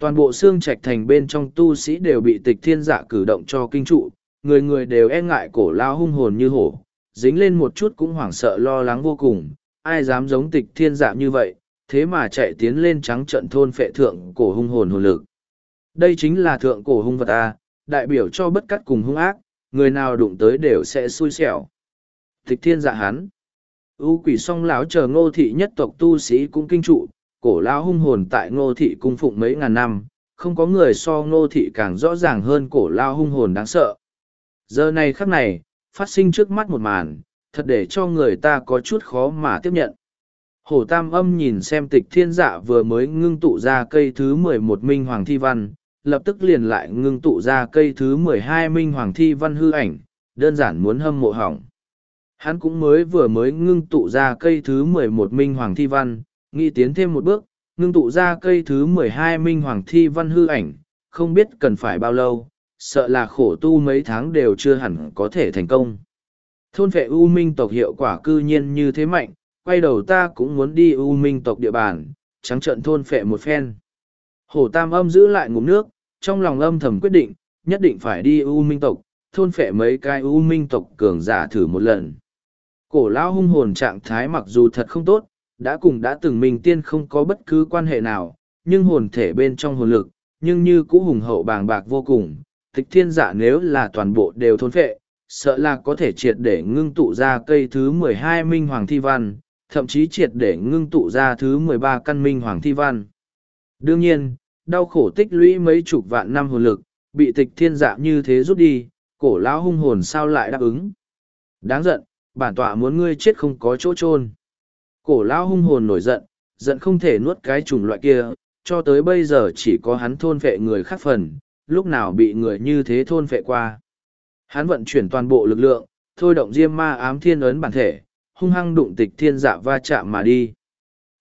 A: Toàn bộ xương trạch thành bên trong tu sĩ đều bị tịch thiên dạ cử động cho kinh trụ, người người đều e ngại cổ lao hung hồn như hổ, dính lên một chút cũng hoảng sợ lo lắng vô cùng, ai dám giống tịch thiên dạ như vậy, thế mà chạy tiến lên trắng trận thôn phệ thượng cổ hung hồn hồn lực. Đây chính là thượng cổ hung vật A, đại biểu cho bất cắt cùng hung ác, người nào đụng tới đều sẽ xui xẻo. Tịch thiên dạ hắn, ưu quỷ song lão chờ ngô thị nhất tộc tu sĩ cũng kinh trụ, cổ lão hung hồn tại ngô thị cung phụng mấy ngàn năm, không có người so ngô thị càng rõ ràng hơn cổ lao hung hồn đáng sợ. Giờ này khắc này, phát sinh trước mắt một màn, thật để cho người ta có chút khó mà tiếp nhận. Hồ tam âm nhìn xem tịch thiên dạ vừa mới ngưng tụ ra cây thứ mười một minh hoàng thi văn, lập tức liền lại ngưng tụ ra cây thứ mười hai minh hoàng thi văn hư ảnh, đơn giản muốn hâm mộ hỏng. Hắn cũng mới vừa mới ngưng tụ ra cây thứ mười một minh hoàng thi văn, Nghĩ tiến thêm một bước, ngưng tụ ra cây thứ mười hai minh hoàng thi văn hư ảnh, không biết cần phải bao lâu, sợ là khổ tu mấy tháng đều chưa hẳn có thể thành công. Thôn vệ U minh tộc hiệu quả cư nhiên như thế mạnh, quay đầu ta cũng muốn đi U minh tộc địa bàn, trắng trận thôn phệ một phen. Hổ tam âm giữ lại ngụm nước, trong lòng âm thầm quyết định, nhất định phải đi U minh tộc, thôn phệ mấy cái U minh tộc cường giả thử một lần. Cổ lão hung hồn trạng thái mặc dù thật không tốt, đã cùng đã từng mình tiên không có bất cứ quan hệ nào, nhưng hồn thể bên trong hồn lực, nhưng như cũ hùng hậu bàng bạc vô cùng, tịch thiên giả nếu là toàn bộ đều thôn phệ, sợ là có thể triệt để ngưng tụ ra cây thứ mười hai minh hoàng thi văn, thậm chí triệt để ngưng tụ ra thứ mười ba căn minh hoàng thi văn. Đương nhiên, đau khổ tích lũy mấy chục vạn năm hồn lực, bị tịch thiên dạ như thế rút đi, cổ lão hung hồn sao lại đáp ứng. Đáng giận, bản tọa muốn ngươi chết không có chỗ chôn Cổ lão hung hồn nổi giận, giận không thể nuốt cái chủng loại kia, cho tới bây giờ chỉ có hắn thôn vệ người khác phần, lúc nào bị người như thế thôn vệ qua. Hắn vận chuyển toàn bộ lực lượng, thôi động diêm ma ám thiên ấn bản thể, hung hăng đụng tịch thiên dạ va chạm mà đi.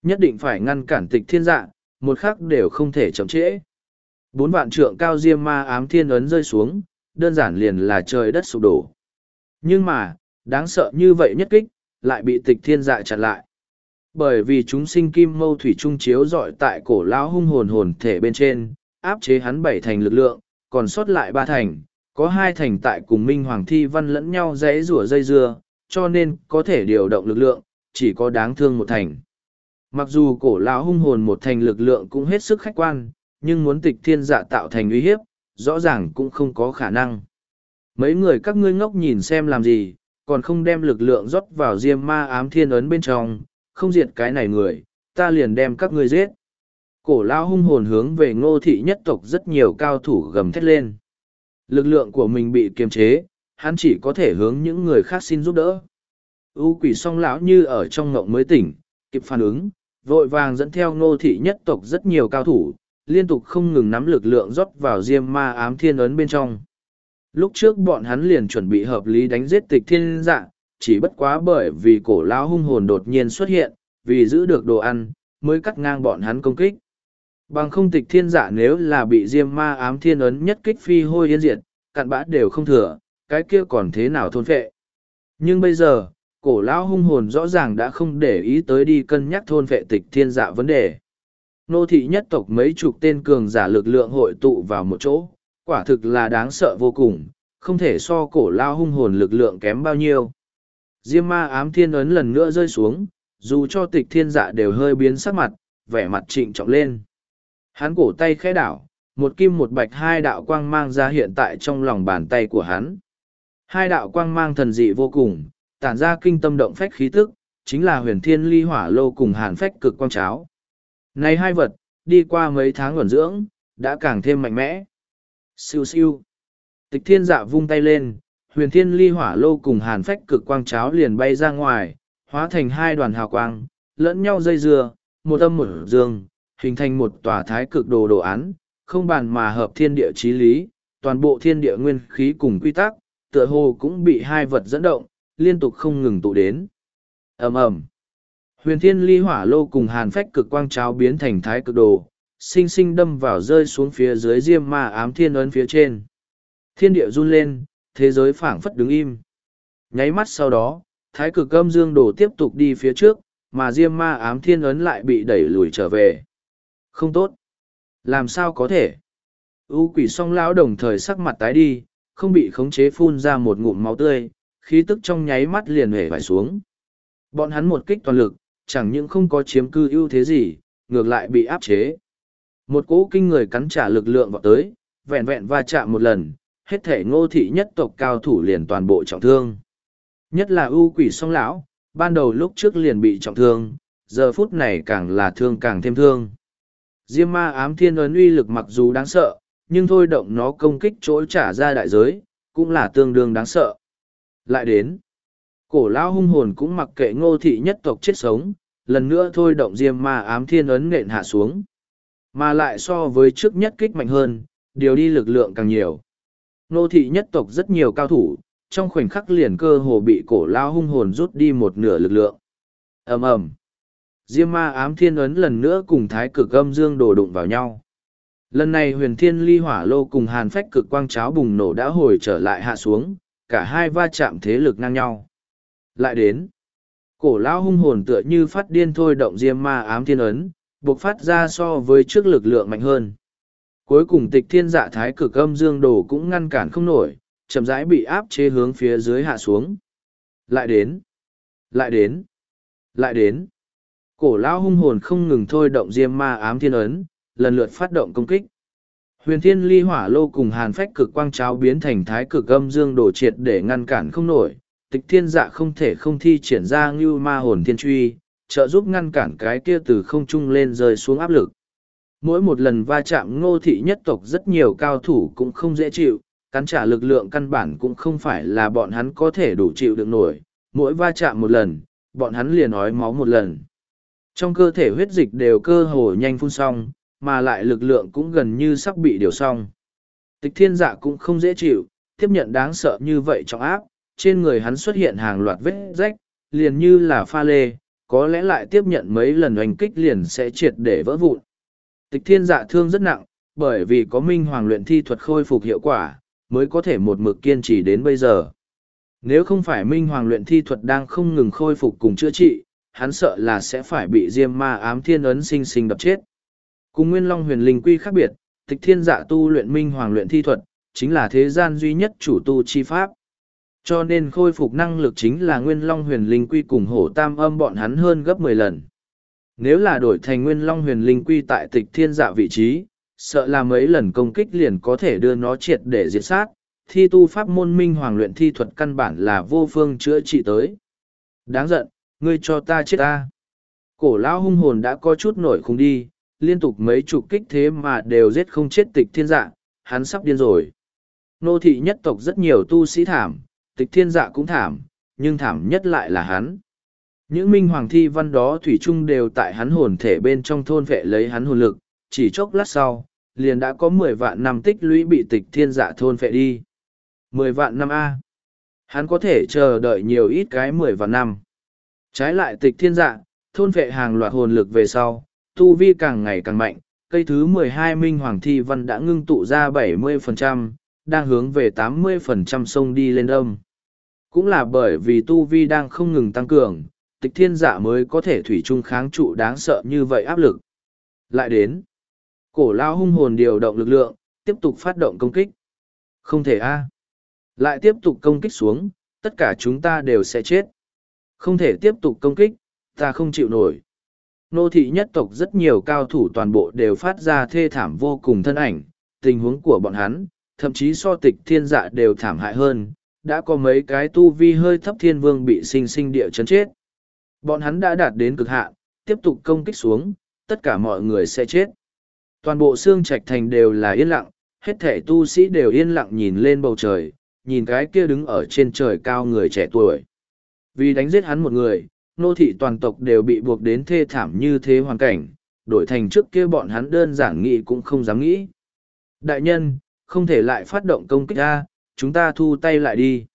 A: Nhất định phải ngăn cản tịch thiên dạ, một khắc đều không thể chậm trễ. Bốn vạn trượng cao diêm ma ám thiên ấn rơi xuống, đơn giản liền là trời đất sụp đổ. Nhưng mà, đáng sợ như vậy nhất kích, lại bị tịch thiên dạ chặn lại bởi vì chúng sinh kim mâu thủy trung chiếu dọi tại cổ lão hung hồn hồn thể bên trên, áp chế hắn bảy thành lực lượng, còn sót lại ba thành, có hai thành tại cùng minh hoàng thi văn lẫn nhau rẽ rủa dây dưa, cho nên có thể điều động lực lượng, chỉ có đáng thương một thành. Mặc dù cổ lão hung hồn một thành lực lượng cũng hết sức khách quan, nhưng muốn tịch thiên dạ tạo thành uy hiếp, rõ ràng cũng không có khả năng. Mấy người các ngươi ngốc nhìn xem làm gì, còn không đem lực lượng rót vào diêm ma ám thiên ấn bên trong, không diệt cái này người, ta liền đem các ngươi giết. Cổ lao hung hồn hướng về ngô thị nhất tộc rất nhiều cao thủ gầm thét lên. Lực lượng của mình bị kiềm chế, hắn chỉ có thể hướng những người khác xin giúp đỡ. U quỷ song lão như ở trong ngộng mới tỉnh, kịp phản ứng, vội vàng dẫn theo ngô thị nhất tộc rất nhiều cao thủ, liên tục không ngừng nắm lực lượng rót vào diêm ma ám thiên ấn bên trong. Lúc trước bọn hắn liền chuẩn bị hợp lý đánh giết tịch thiên dạng chỉ bất quá bởi vì cổ lão hung hồn đột nhiên xuất hiện, vì giữ được đồ ăn, mới cắt ngang bọn hắn công kích. Bằng không tịch thiên giả nếu là bị diêm ma ám thiên ấn nhất kích phi hôi yên diệt, cặn bã đều không thừa, cái kia còn thế nào thôn phệ. Nhưng bây giờ, cổ lão hung hồn rõ ràng đã không để ý tới đi cân nhắc thôn phệ tịch thiên dạ vấn đề. Nô thị nhất tộc mấy chục tên cường giả lực lượng hội tụ vào một chỗ, quả thực là đáng sợ vô cùng, không thể so cổ lao hung hồn lực lượng kém bao nhiêu. Diêm ma ám thiên ấn lần nữa rơi xuống, dù cho tịch thiên dạ đều hơi biến sắc mặt, vẻ mặt trịnh trọng lên. Hắn cổ tay khẽ đảo, một kim một bạch hai đạo quang mang ra hiện tại trong lòng bàn tay của hắn. Hai đạo quang mang thần dị vô cùng, tản ra kinh tâm động phách khí tức, chính là huyền thiên ly hỏa lô cùng hàn phách cực quang cháo. Này hai vật, đi qua mấy tháng ẩn dưỡng, đã càng thêm mạnh mẽ. Siêu siêu. Tịch thiên dạ vung tay lên, huyền thiên ly hỏa lô cùng hàn phách cực quang cháo liền bay ra ngoài, hóa thành hai đoàn hào quang, lẫn nhau dây dưa, một âm một dương, hình thành một tòa thái cực đồ đồ án, không bàn mà hợp thiên địa trí lý, toàn bộ thiên địa nguyên khí cùng quy tắc, tựa hồ cũng bị hai vật dẫn động, liên tục không ngừng tụ đến. ầm ầm Huyền thiên ly hỏa lô cùng hàn phách cực quang cháo biến thành thái cực đồ, sinh sinh đâm vào rơi xuống phía dưới diêm ma ám thiên ấn phía trên. Thiên địa run lên, thế giới phảng phất đứng im. Nháy mắt sau đó, thái cực âm dương đồ tiếp tục đi phía trước, mà diêm ma ám thiên ấn lại bị đẩy lùi trở về. Không tốt. Làm sao có thể? U quỷ song lão đồng thời sắc mặt tái đi, không bị khống chế phun ra một ngụm máu tươi, khí tức trong nháy mắt liền hề vải xuống. Bọn hắn một kích toàn lực, chẳng những không có chiếm cư ưu thế gì, ngược lại bị áp chế. Một cỗ kinh người cắn trả lực lượng vào tới, vẹn vẹn va chạm một lần, hết thể ngô thị nhất tộc cao thủ liền toàn bộ trọng thương. Nhất là ưu quỷ song lão, ban đầu lúc trước liền bị trọng thương, giờ phút này càng là thương càng thêm thương. Diêm ma ám thiên ấn uy lực mặc dù đáng sợ, nhưng thôi động nó công kích chỗ trả ra đại giới, cũng là tương đương đáng sợ. Lại đến, cổ lão hung hồn cũng mặc kệ ngô thị nhất tộc chết sống, lần nữa thôi động diêm ma ám thiên ấn nện hạ xuống. Mà lại so với trước nhất kích mạnh hơn, điều đi lực lượng càng nhiều. Nô thị nhất tộc rất nhiều cao thủ, trong khoảnh khắc liền cơ hồ bị cổ lao hung hồn rút đi một nửa lực lượng. ầm ầm Diêm ma ám thiên ấn lần nữa cùng thái cực âm dương đổ đụng vào nhau. Lần này huyền thiên ly hỏa lô cùng hàn phách cực quang cháo bùng nổ đã hồi trở lại hạ xuống, cả hai va chạm thế lực ngang nhau. Lại đến, cổ lao hung hồn tựa như phát điên thôi động diêm ma ám thiên ấn, buộc phát ra so với trước lực lượng mạnh hơn cuối cùng tịch thiên dạ thái cực âm dương đồ cũng ngăn cản không nổi chậm rãi bị áp chế hướng phía dưới hạ xuống lại đến lại đến lại đến cổ lão hung hồn không ngừng thôi động diêm ma ám thiên ấn lần lượt phát động công kích huyền thiên ly hỏa lô cùng hàn phách cực quang cháo biến thành thái cực âm dương Đồ triệt để ngăn cản không nổi tịch thiên dạ không thể không thi triển ra ngưu ma hồn thiên truy trợ giúp ngăn cản cái kia từ không trung lên rơi xuống áp lực mỗi một lần va chạm ngô thị nhất tộc rất nhiều cao thủ cũng không dễ chịu cắn trả lực lượng căn bản cũng không phải là bọn hắn có thể đủ chịu được nổi mỗi va chạm một lần bọn hắn liền ói máu một lần trong cơ thể huyết dịch đều cơ hồ nhanh phun xong mà lại lực lượng cũng gần như sắp bị điều xong tịch thiên dạ cũng không dễ chịu tiếp nhận đáng sợ như vậy trong áp trên người hắn xuất hiện hàng loạt vết rách liền như là pha lê có lẽ lại tiếp nhận mấy lần oanh kích liền sẽ triệt để vỡ vụn Tịch thiên dạ thương rất nặng, bởi vì có minh hoàng luyện thi thuật khôi phục hiệu quả, mới có thể một mực kiên trì đến bây giờ. Nếu không phải minh hoàng luyện thi thuật đang không ngừng khôi phục cùng chữa trị, hắn sợ là sẽ phải bị diêm ma ám thiên ấn sinh sinh đập chết. Cùng nguyên long huyền linh quy khác biệt, tịch thiên dạ tu luyện minh hoàng luyện thi thuật, chính là thế gian duy nhất chủ tu chi pháp. Cho nên khôi phục năng lực chính là nguyên long huyền linh quy cùng hổ tam âm bọn hắn hơn gấp mười lần. Nếu là đổi thành nguyên long huyền linh quy tại tịch thiên dạ vị trí, sợ là mấy lần công kích liền có thể đưa nó triệt để diệt sát, thi tu pháp môn minh hoàng luyện thi thuật căn bản là vô phương chữa trị tới. Đáng giận, ngươi cho ta chết ta. Cổ lão hung hồn đã có chút nổi không đi, liên tục mấy chục kích thế mà đều giết không chết tịch thiên dạ, hắn sắp điên rồi. Nô thị nhất tộc rất nhiều tu sĩ thảm, tịch thiên dạ cũng thảm, nhưng thảm nhất lại là hắn. Những minh hoàng thi văn đó thủy chung đều tại hắn hồn thể bên trong thôn vệ lấy hắn hồn lực, chỉ chốc lát sau, liền đã có mười vạn năm tích lũy bị tịch thiên dạ thôn vệ đi. Mười vạn năm A. Hắn có thể chờ đợi nhiều ít cái mười vạn năm. Trái lại tịch thiên dạ, thôn vệ hàng loạt hồn lực về sau, tu vi càng ngày càng mạnh, cây thứ mười hai minh hoàng thi văn đã ngưng tụ ra bảy mươi phần trăm, đang hướng về tám mươi phần trăm sông đi lên âm. Cũng là bởi vì tu vi đang không ngừng tăng cường tịch thiên Dạ mới có thể thủy chung kháng trụ đáng sợ như vậy áp lực. Lại đến, cổ lao hung hồn điều động lực lượng, tiếp tục phát động công kích. Không thể a Lại tiếp tục công kích xuống, tất cả chúng ta đều sẽ chết. Không thể tiếp tục công kích, ta không chịu nổi. Nô thị nhất tộc rất nhiều cao thủ toàn bộ đều phát ra thê thảm vô cùng thân ảnh, tình huống của bọn hắn, thậm chí so tịch thiên dạ đều thảm hại hơn, đã có mấy cái tu vi hơi thấp thiên vương bị sinh sinh địa chấn chết. Bọn hắn đã đạt đến cực hạn, tiếp tục công kích xuống, tất cả mọi người sẽ chết. Toàn bộ xương trạch thành đều là yên lặng, hết thể tu sĩ đều yên lặng nhìn lên bầu trời, nhìn cái kia đứng ở trên trời cao người trẻ tuổi. Vì đánh giết hắn một người, nô thị toàn tộc đều bị buộc đến thê thảm như thế hoàn cảnh, đổi thành trước kia bọn hắn đơn giản nghĩ cũng không dám nghĩ. Đại nhân, không thể lại phát động công kích ra, chúng ta thu tay lại đi.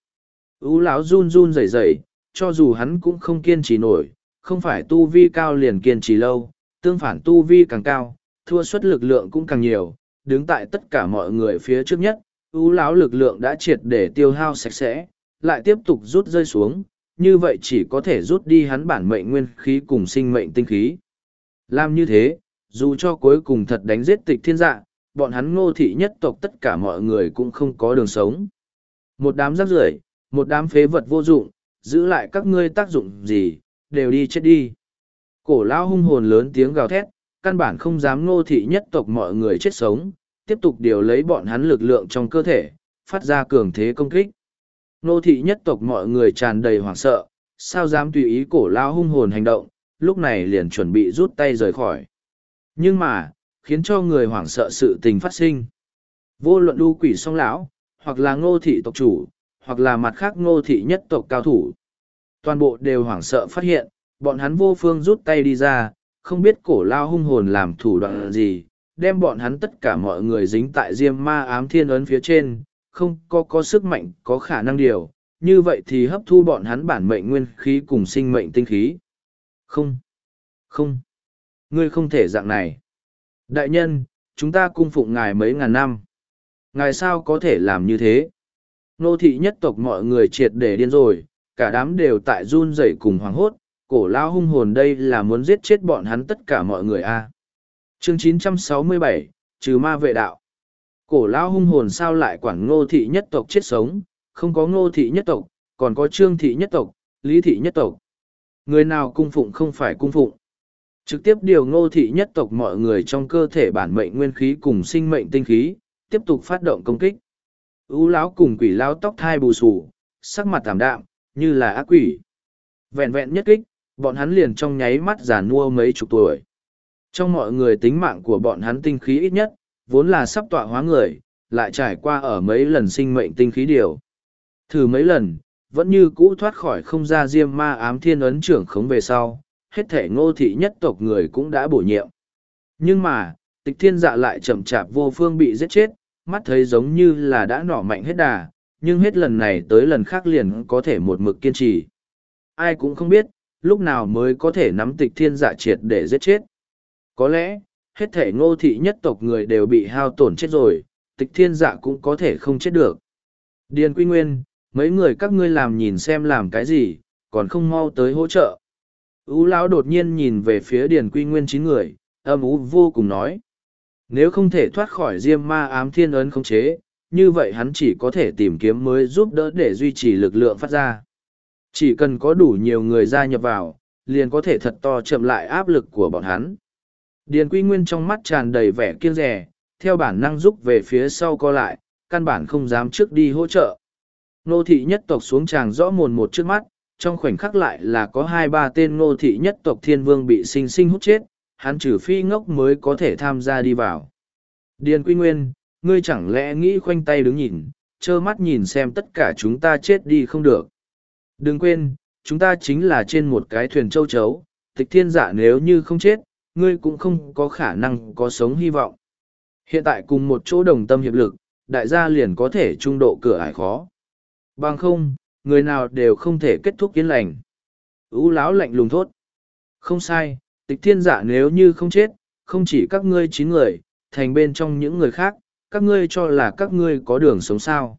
A: Ú lão run run rẩy rẩy, cho dù hắn cũng không kiên trì nổi, không phải tu vi cao liền kiên trì lâu, tương phản tu vi càng cao, thua suất lực lượng cũng càng nhiều, đứng tại tất cả mọi người phía trước nhất, ưu lão lực lượng đã triệt để tiêu hao sạch sẽ, lại tiếp tục rút rơi xuống, như vậy chỉ có thể rút đi hắn bản mệnh nguyên khí cùng sinh mệnh tinh khí. Làm như thế, dù cho cuối cùng thật đánh giết tịch thiên dạ, bọn hắn ngô thị nhất tộc tất cả mọi người cũng không có đường sống. Một đám rác rưởi một đám phế vật vô dụng, giữ lại các ngươi tác dụng gì, đều đi chết đi. Cổ lao hung hồn lớn tiếng gào thét, căn bản không dám ngô thị nhất tộc mọi người chết sống, tiếp tục điều lấy bọn hắn lực lượng trong cơ thể, phát ra cường thế công kích. Ngô thị nhất tộc mọi người tràn đầy hoảng sợ, sao dám tùy ý cổ lao hung hồn hành động, lúc này liền chuẩn bị rút tay rời khỏi. Nhưng mà, khiến cho người hoảng sợ sự tình phát sinh. Vô luận đu quỷ song lão, hoặc là ngô thị tộc chủ, hoặc là mặt khác ngô thị nhất tộc cao thủ. Toàn bộ đều hoảng sợ phát hiện, bọn hắn vô phương rút tay đi ra, không biết cổ lao hung hồn làm thủ đoạn gì, đem bọn hắn tất cả mọi người dính tại diêm ma ám thiên ấn phía trên, không có có sức mạnh, có khả năng điều, như vậy thì hấp thu bọn hắn bản mệnh nguyên khí cùng sinh mệnh tinh khí. Không, không, ngươi không thể dạng này. Đại nhân, chúng ta cung phụng ngài mấy ngàn năm. Ngài sao có thể làm như thế? nô thị nhất tộc mọi người triệt để điên rồi, cả đám đều tại run rẩy cùng hoảng hốt, cổ lao hung hồn đây là muốn giết chết bọn hắn tất cả mọi người a. À. Chương 967, trừ ma vệ đạo. Cổ lao hung hồn sao lại quản ngô thị nhất tộc chết sống, không có ngô thị nhất tộc, còn có trương thị nhất tộc, lý thị nhất tộc. Người nào cung phụng không phải cung phụng. Trực tiếp điều ngô thị nhất tộc mọi người trong cơ thể bản mệnh nguyên khí cùng sinh mệnh tinh khí, tiếp tục phát động công kích ú lão cùng quỷ lão tóc thai bù sù sắc mặt thảm đạm như là ác quỷ vẹn vẹn nhất kích bọn hắn liền trong nháy mắt giàn mua mấy chục tuổi trong mọi người tính mạng của bọn hắn tinh khí ít nhất vốn là sắp tọa hóa người lại trải qua ở mấy lần sinh mệnh tinh khí điều thử mấy lần vẫn như cũ thoát khỏi không ra diêm ma ám thiên ấn trưởng khống về sau hết thể ngô thị nhất tộc người cũng đã bổ nhiệm nhưng mà tịch thiên dạ lại chậm chạp vô phương bị giết chết mắt thấy giống như là đã nỏ mạnh hết đà, nhưng hết lần này tới lần khác liền có thể một mực kiên trì. Ai cũng không biết, lúc nào mới có thể nắm tịch thiên giả dạ triệt để giết chết. Có lẽ, hết thể ngô thị nhất tộc người đều bị hao tổn chết rồi, tịch thiên dạ cũng có thể không chết được. Điền Quy Nguyên, mấy người các ngươi làm nhìn xem làm cái gì, còn không mau tới hỗ trợ. Ú lão đột nhiên nhìn về phía Điền Quy Nguyên chín người, âm ú vô cùng nói nếu không thể thoát khỏi diêm ma ám thiên ấn khống chế, như vậy hắn chỉ có thể tìm kiếm mới giúp đỡ để duy trì lực lượng phát ra. Chỉ cần có đủ nhiều người gia nhập vào, liền có thể thật to chậm lại áp lực của bọn hắn. Điền Quy Nguyên trong mắt tràn đầy vẻ kiêng rẻ, theo bản năng rúc về phía sau co lại, căn bản không dám trước đi hỗ trợ. Nô thị nhất tộc xuống tràng rõ mồn một trước mắt, trong khoảnh khắc lại là có hai ba tên nô thị nhất tộc thiên vương bị sinh sinh hút chết, hắn trừ phi ngốc mới có thể tham gia đi vào. Điền Quy Nguyên, ngươi chẳng lẽ nghĩ khoanh tay đứng nhìn, trơ mắt nhìn xem tất cả chúng ta chết đi không được. Đừng quên, chúng ta chính là trên một cái thuyền châu chấu, tịch thiên giả nếu như không chết, ngươi cũng không có khả năng có sống hy vọng. Hiện tại cùng một chỗ đồng tâm hiệp lực, đại gia liền có thể trung độ cửa ải khó. Bằng không, người nào đều không thể kết thúc yên lành. Ú lão lạnh lùng thốt. Không sai, Tịch thiên giả nếu như không chết, không chỉ các ngươi chín người, thành bên trong những người khác, các ngươi cho là các ngươi có đường sống sao.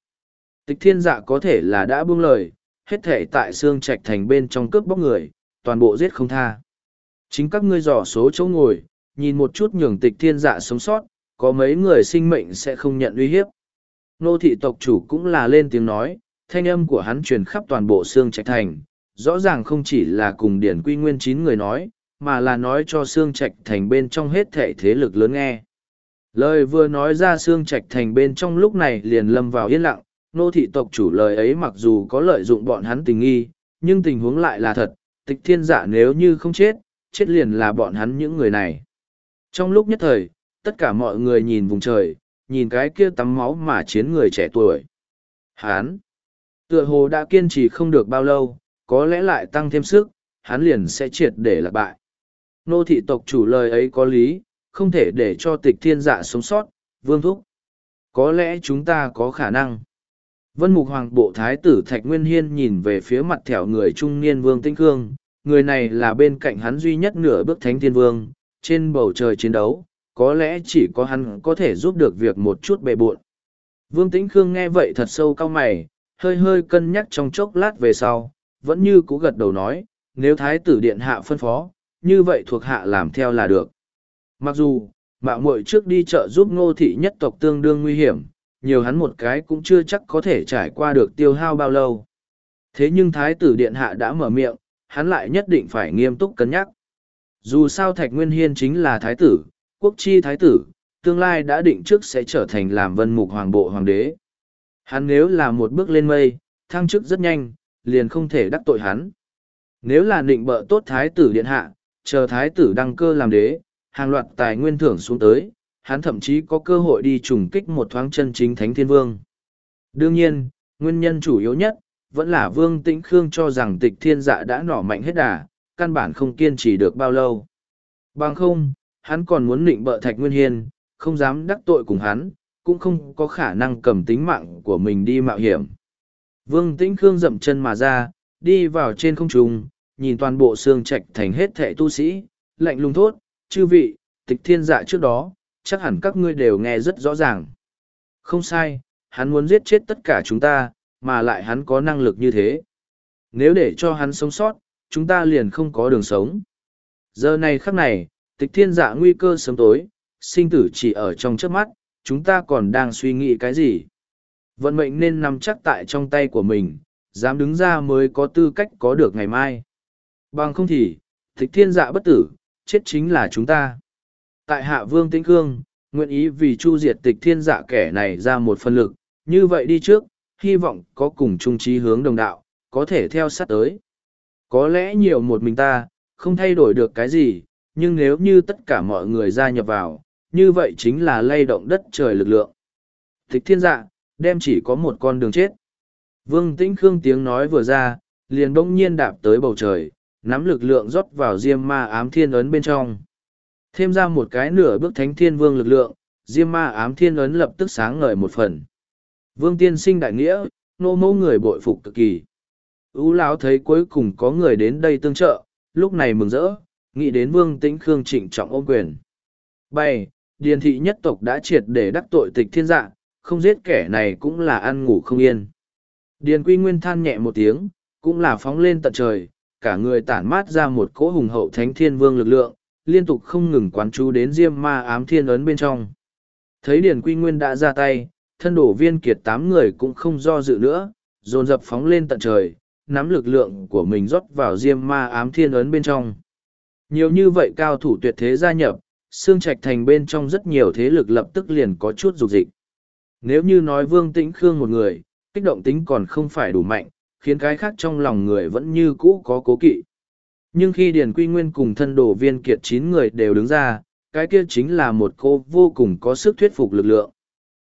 A: Tịch thiên dạ có thể là đã buông lời, hết thể tại xương trạch thành bên trong cướp bóc người, toàn bộ giết không tha. Chính các ngươi dò số chỗ ngồi, nhìn một chút nhường tịch thiên dạ sống sót, có mấy người sinh mệnh sẽ không nhận uy hiếp. Nô thị tộc chủ cũng là lên tiếng nói, thanh âm của hắn truyền khắp toàn bộ xương trạch thành, rõ ràng không chỉ là cùng điển quy nguyên chín người nói, mà là nói cho xương Trạch Thành bên trong hết thể thế lực lớn nghe. Lời vừa nói ra xương Trạch Thành bên trong lúc này liền lâm vào yên lặng, nô thị tộc chủ lời ấy mặc dù có lợi dụng bọn hắn tình nghi, nhưng tình huống lại là thật, tịch thiên giả nếu như không chết, chết liền là bọn hắn những người này. Trong lúc nhất thời, tất cả mọi người nhìn vùng trời, nhìn cái kia tắm máu mà chiến người trẻ tuổi. Hán, tựa hồ đã kiên trì không được bao lâu, có lẽ lại tăng thêm sức, hắn liền sẽ triệt để lạc bại nô thị tộc chủ lời ấy có lý không thể để cho tịch thiên dạ sống sót vương thúc có lẽ chúng ta có khả năng vân mục hoàng bộ thái tử thạch nguyên hiên nhìn về phía mặt thẻo người trung niên vương tinh khương người này là bên cạnh hắn duy nhất nửa bước thánh thiên vương trên bầu trời chiến đấu có lẽ chỉ có hắn có thể giúp được việc một chút bề bộn vương tĩnh khương nghe vậy thật sâu cau mày hơi hơi cân nhắc trong chốc lát về sau vẫn như cú gật đầu nói nếu thái tử điện hạ phân phó như vậy thuộc hạ làm theo là được. Mặc dù, mạo muội trước đi chợ giúp ngô thị nhất tộc tương đương nguy hiểm, nhiều hắn một cái cũng chưa chắc có thể trải qua được tiêu hao bao lâu. Thế nhưng thái tử điện hạ đã mở miệng, hắn lại nhất định phải nghiêm túc cân nhắc. Dù sao Thạch Nguyên Hiên chính là thái tử, quốc chi thái tử, tương lai đã định trước sẽ trở thành làm vân mục hoàng bộ hoàng đế. Hắn nếu là một bước lên mây, thăng chức rất nhanh, liền không thể đắc tội hắn. Nếu là định bợ tốt thái tử điện hạ, chờ thái tử đăng cơ làm đế, hàng loạt tài nguyên thưởng xuống tới, hắn thậm chí có cơ hội đi trùng kích một thoáng chân chính thánh thiên vương. Đương nhiên, nguyên nhân chủ yếu nhất, vẫn là vương tĩnh khương cho rằng tịch thiên dạ đã nỏ mạnh hết đà, căn bản không kiên trì được bao lâu. Bằng không, hắn còn muốn định bợ thạch nguyên hiên, không dám đắc tội cùng hắn, cũng không có khả năng cầm tính mạng của mình đi mạo hiểm. Vương Tĩnh Khương dậm chân mà ra, đi vào trên không trung, nhìn toàn bộ xương trạch thành hết thệ tu sĩ, lạnh lùng thốt, chư vị, tịch thiên dạ trước đó, chắc hẳn các ngươi đều nghe rất rõ ràng. Không sai, hắn muốn giết chết tất cả chúng ta, mà lại hắn có năng lực như thế. Nếu để cho hắn sống sót, chúng ta liền không có đường sống. Giờ này khắc này, tịch thiên dạ nguy cơ sớm tối, sinh tử chỉ ở trong trước mắt, chúng ta còn đang suy nghĩ cái gì. Vận mệnh nên nằm chắc tại trong tay của mình, dám đứng ra mới có tư cách có được ngày mai. Bằng không thì, tịch thiên dạ bất tử, chết chính là chúng ta. Tại hạ vương tĩnh cương, nguyện ý vì chu diệt tịch thiên dạ kẻ này ra một phân lực, như vậy đi trước, hy vọng có cùng chung trí hướng đồng đạo, có thể theo sát tới. Có lẽ nhiều một mình ta, không thay đổi được cái gì, nhưng nếu như tất cả mọi người gia nhập vào, như vậy chính là lay động đất trời lực lượng. Tịch thiên dạ, đem chỉ có một con đường chết. Vương Tĩnh Cương tiếng nói vừa ra, liền bỗng nhiên đạp tới bầu trời, Nắm lực lượng rót vào diêm ma ám thiên ấn bên trong. Thêm ra một cái nửa bước thánh thiên vương lực lượng, diêm ma ám thiên ấn lập tức sáng ngời một phần. Vương tiên sinh đại nghĩa, nô mẫu người bội phục cực kỳ. Ú lão thấy cuối cùng có người đến đây tương trợ, lúc này mừng rỡ, nghĩ đến vương tĩnh khương trịnh trọng ôm quyền. Bày, điền thị nhất tộc đã triệt để đắc tội tịch thiên dạ, không giết kẻ này cũng là ăn ngủ không yên. Điền quy nguyên than nhẹ một tiếng, cũng là phóng lên tận trời, cả người tản mát ra một cỗ hùng hậu thánh thiên vương lực lượng, liên tục không ngừng quán chú đến diêm ma ám thiên ấn bên trong. Thấy Điền Quy Nguyên đã ra tay, thân đổ viên kiệt tám người cũng không do dự nữa, dồn dập phóng lên tận trời, nắm lực lượng của mình rót vào diêm ma ám thiên ấn bên trong. Nhiều như vậy cao thủ tuyệt thế gia nhập, xương trạch thành bên trong rất nhiều thế lực lập tức liền có chút dục dịch. Nếu như nói Vương Tĩnh Khương một người, kích động tính còn không phải đủ mạnh, khiến cái khác trong lòng người vẫn như cũ có cố kỵ. Nhưng khi Điền Quy Nguyên cùng thân đồ viên kiệt chín người đều đứng ra, cái kia chính là một cô vô cùng có sức thuyết phục lực lượng.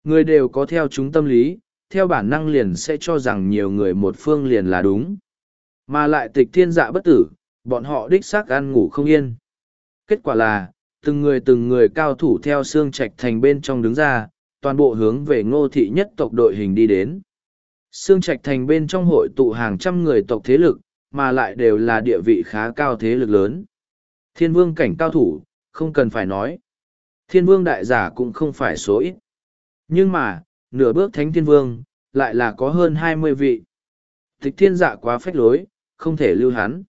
A: Người đều có theo chúng tâm lý, theo bản năng liền sẽ cho rằng nhiều người một phương liền là đúng. Mà lại tịch thiên dạ bất tử, bọn họ đích xác ăn ngủ không yên. Kết quả là, từng người từng người cao thủ theo xương trạch thành bên trong đứng ra, toàn bộ hướng về ngô thị nhất tộc đội hình đi đến. Sương Trạch Thành bên trong hội tụ hàng trăm người tộc thế lực, mà lại đều là địa vị khá cao thế lực lớn. Thiên vương cảnh cao thủ, không cần phải nói. Thiên vương đại giả cũng không phải số ít. Nhưng mà, nửa bước thánh thiên vương, lại là có hơn hai mươi vị. Tịch thiên giả dạ quá phách lối, không thể lưu hắn.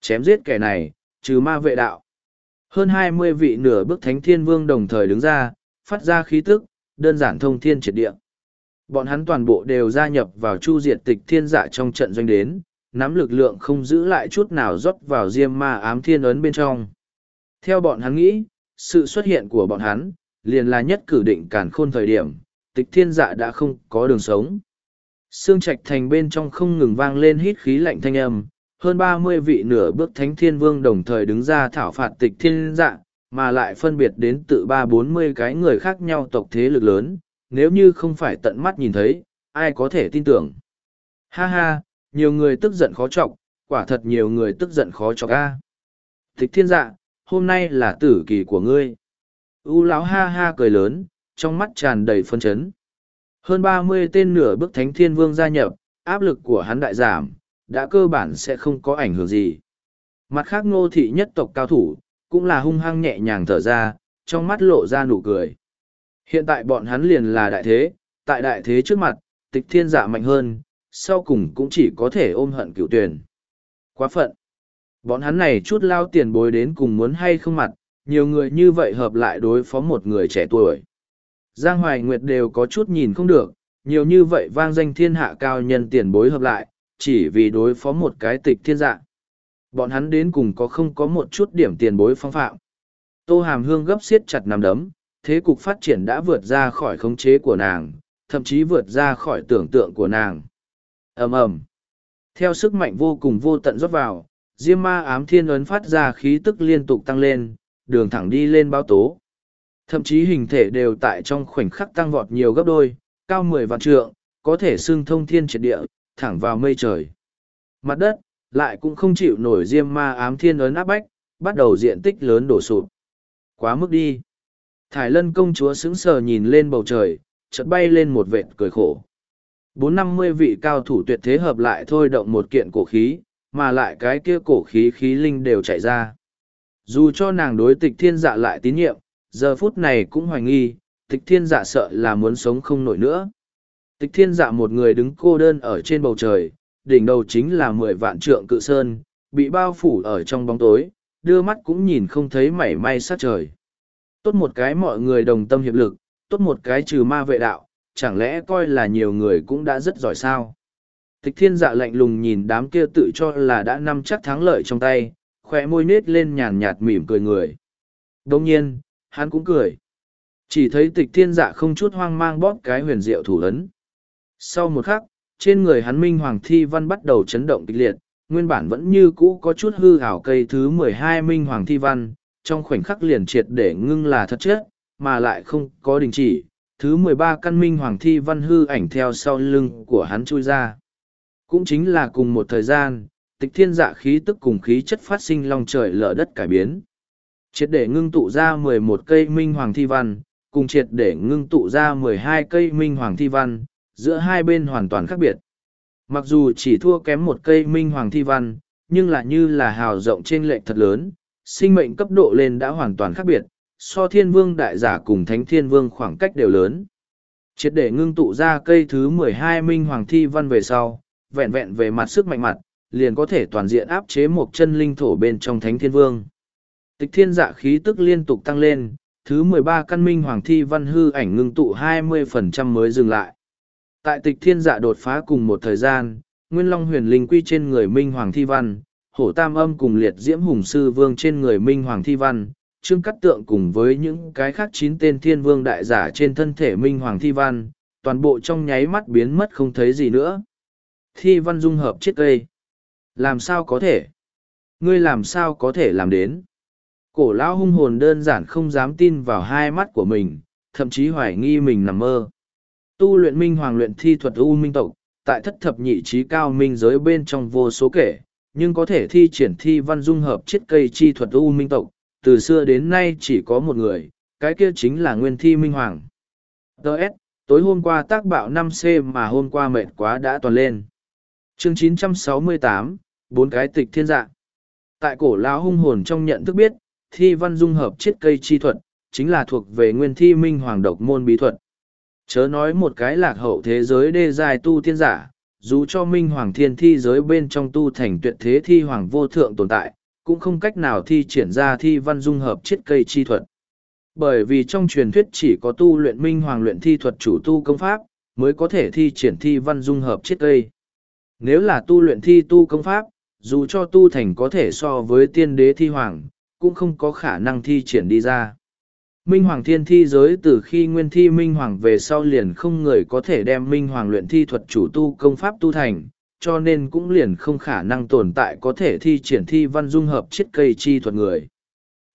A: Chém giết kẻ này, trừ ma vệ đạo. Hơn hai mươi vị nửa bước thánh thiên vương đồng thời đứng ra, phát ra khí tức, đơn giản thông thiên triệt địa bọn hắn toàn bộ đều gia nhập vào chu diệt tịch thiên dạ trong trận doanh đến, nắm lực lượng không giữ lại chút nào rót vào diêm ma ám thiên ấn bên trong. Theo bọn hắn nghĩ, sự xuất hiện của bọn hắn, liền là nhất cử định cản khôn thời điểm, tịch thiên dạ đã không có đường sống. Sương trạch thành bên trong không ngừng vang lên hít khí lạnh thanh âm, hơn ba mươi vị nửa bước thánh thiên vương đồng thời đứng ra thảo phạt tịch thiên dạ, mà lại phân biệt đến tự ba bốn mươi cái người khác nhau tộc thế lực lớn, nếu như không phải tận mắt nhìn thấy, ai có thể tin tưởng. Ha ha, nhiều người tức giận khó chọc, quả thật nhiều người tức giận khó chọc a. Thích thiên dạ, hôm nay là tử kỳ của ngươi. U lão ha ha cười lớn, trong mắt tràn đầy phân chấn. Hơn ba mươi tên nửa bức thánh thiên vương gia nhập, áp lực của hắn đại giảm, đã cơ bản sẽ không có ảnh hưởng gì. Mặt khác ngô thị nhất tộc cao thủ, cũng là hung hăng nhẹ nhàng thở ra, trong mắt lộ ra nụ cười. Hiện tại bọn hắn liền là đại thế, tại đại thế trước mặt, tịch thiên giả mạnh hơn, sau cùng cũng chỉ có thể ôm hận cựu tuyển. Quá phận. Bọn hắn này chút lao tiền bối đến cùng muốn hay không mặt, nhiều người như vậy hợp lại đối phó một người trẻ tuổi. Giang Hoài Nguyệt đều có chút nhìn không được, nhiều như vậy vang danh thiên hạ cao nhân tiền bối hợp lại, chỉ vì đối phó một cái tịch thiên dạng. Bọn hắn đến cùng có không có một chút điểm tiền bối phong phạm. Tô Hàm Hương gấp siết chặt nằm đấm, thế cục phát triển đã vượt ra khỏi khống chế của nàng, thậm chí vượt ra khỏi tưởng tượng của nàng. ầm ầm Theo sức mạnh vô cùng vô tận rót vào, Diêm ma ám thiên ấn phát ra khí tức liên tục tăng lên, đường thẳng đi lên bao tố. Thậm chí hình thể đều tại trong khoảnh khắc tăng vọt nhiều gấp đôi, cao mười vạn trượng, có thể xưng thông thiên triệt địa, thẳng vào mây trời. Mặt đất, lại cũng không chịu nổi diêm ma ám thiên ấn áp bách, bắt đầu diện tích lớn đổ sụp. Quá mức đi. Thải lân công chúa sững sờ nhìn lên bầu trời, chợt bay lên một vệt cười khổ. Bốn năm mươi vị cao thủ tuyệt thế hợp lại thôi động một kiện cổ khí, mà lại cái kia cổ khí khí linh đều chạy ra. Dù cho nàng đối tịch thiên dạ lại tín nhiệm, giờ phút này cũng hoài nghi, tịch thiên dạ sợ là muốn sống không nổi nữa. Tịch thiên dạ một người đứng cô đơn ở trên bầu trời, đỉnh đầu chính là mười vạn trượng cự sơn, bị bao phủ ở trong bóng tối, đưa mắt cũng nhìn không thấy mảy may sát trời. Tốt một cái mọi người đồng tâm hiệp lực, tốt một cái trừ ma vệ đạo, chẳng lẽ coi là nhiều người cũng đã rất giỏi sao? Tịch thiên dạ lạnh lùng nhìn đám kia tự cho là đã nắm chắc thắng lợi trong tay, khỏe môi nết lên nhàn nhạt mỉm cười người. Đồng nhiên, hắn cũng cười. Chỉ thấy tịch thiên dạ không chút hoang mang bóp cái huyền diệu thủ ấn. Sau một khắc, trên người hắn minh hoàng thi văn bắt đầu chấn động kịch liệt, nguyên bản vẫn như cũ có chút hư hảo cây thứ mười hai minh hoàng thi văn, trong khoảnh khắc liền triệt để ngưng là thật chết, mà lại không có đình chỉ. Thứ mười ba căn minh hoàng thi văn hư ảnh theo sau lưng của hắn chui ra. Cũng chính là cùng một thời gian, tịch thiên dạ khí tức cùng khí chất phát sinh lòng trời lở đất cải biến. Triệt để ngưng tụ ra mười một cây minh hoàng thi văn, cùng triệt để ngưng tụ ra mười hai cây minh hoàng thi văn, giữa hai bên hoàn toàn khác biệt. Mặc dù chỉ thua kém một cây minh hoàng thi văn, nhưng là như là hào rộng trên lệch thật lớn, sinh mệnh cấp độ lên đã hoàn toàn khác biệt, so thiên vương đại giả cùng thánh thiên vương khoảng cách đều lớn. Triệt để ngưng tụ ra cây thứ mười hai minh hoàng thi văn về sau, vẹn vẹn về mặt sức mạnh mặt, liền có thể toàn diện áp chế một chân linh thổ bên trong thánh thiên vương. Tịch thiên dạ khí tức liên tục tăng lên, thứ mười ba căn minh hoàng thi văn hư ảnh ngưng tụ hai mươi phần trăm mới dừng lại. Tại tịch thiên dạ đột phá cùng một thời gian, Nguyên Long huyền linh quy trên người minh hoàng thi văn, hổ tam âm cùng liệt diễm hùng sư vương trên người minh hoàng thi văn trương cắt tượng cùng với những cái khác chín tên thiên vương đại giả trên thân thể minh hoàng thi văn toàn bộ trong nháy mắt biến mất không thấy gì nữa thi văn dung hợp chết cây làm sao có thể ngươi làm sao có thể làm đến cổ lão hung hồn đơn giản không dám tin vào hai mắt của mình thậm chí hoài nghi mình nằm mơ tu luyện minh hoàng luyện thi thuật u minh tộc tại thất thập nhị trí cao minh giới bên trong vô số kể nhưng có thể thi triển thi văn dung hợp chiết cây chi thuật u minh tộc, từ xưa đến nay chỉ có một người, cái kia chính là nguyên thi minh hoàng. Đợt, tối hôm qua tác bạo 5C mà hôm qua mệt quá đã toàn lên. chương 968, bốn cái tịch thiên dạ. Tại cổ lao hung hồn trong nhận thức biết, thi văn dung hợp chiết cây chi thuật, chính là thuộc về nguyên thi minh hoàng độc môn bí thuật. Chớ nói một cái lạc hậu thế giới đê dài tu thiên giả, dù cho minh hoàng thiên thi giới bên trong tu thành tuyệt thế thi hoàng vô thượng tồn tại cũng không cách nào thi triển ra thi văn dung hợp chiết cây chi thuật bởi vì trong truyền thuyết chỉ có tu luyện minh hoàng luyện thi thuật chủ tu công pháp mới có thể thi triển thi văn dung hợp chiết cây nếu là tu luyện thi tu công pháp dù cho tu thành có thể so với tiên đế thi hoàng cũng không có khả năng thi triển đi ra Minh Hoàng Thiên Thi giới từ khi nguyên thi Minh Hoàng về sau liền không người có thể đem Minh Hoàng luyện thi thuật chủ tu công pháp tu thành, cho nên cũng liền không khả năng tồn tại có thể thi triển thi văn dung hợp chiết cây chi thuật người.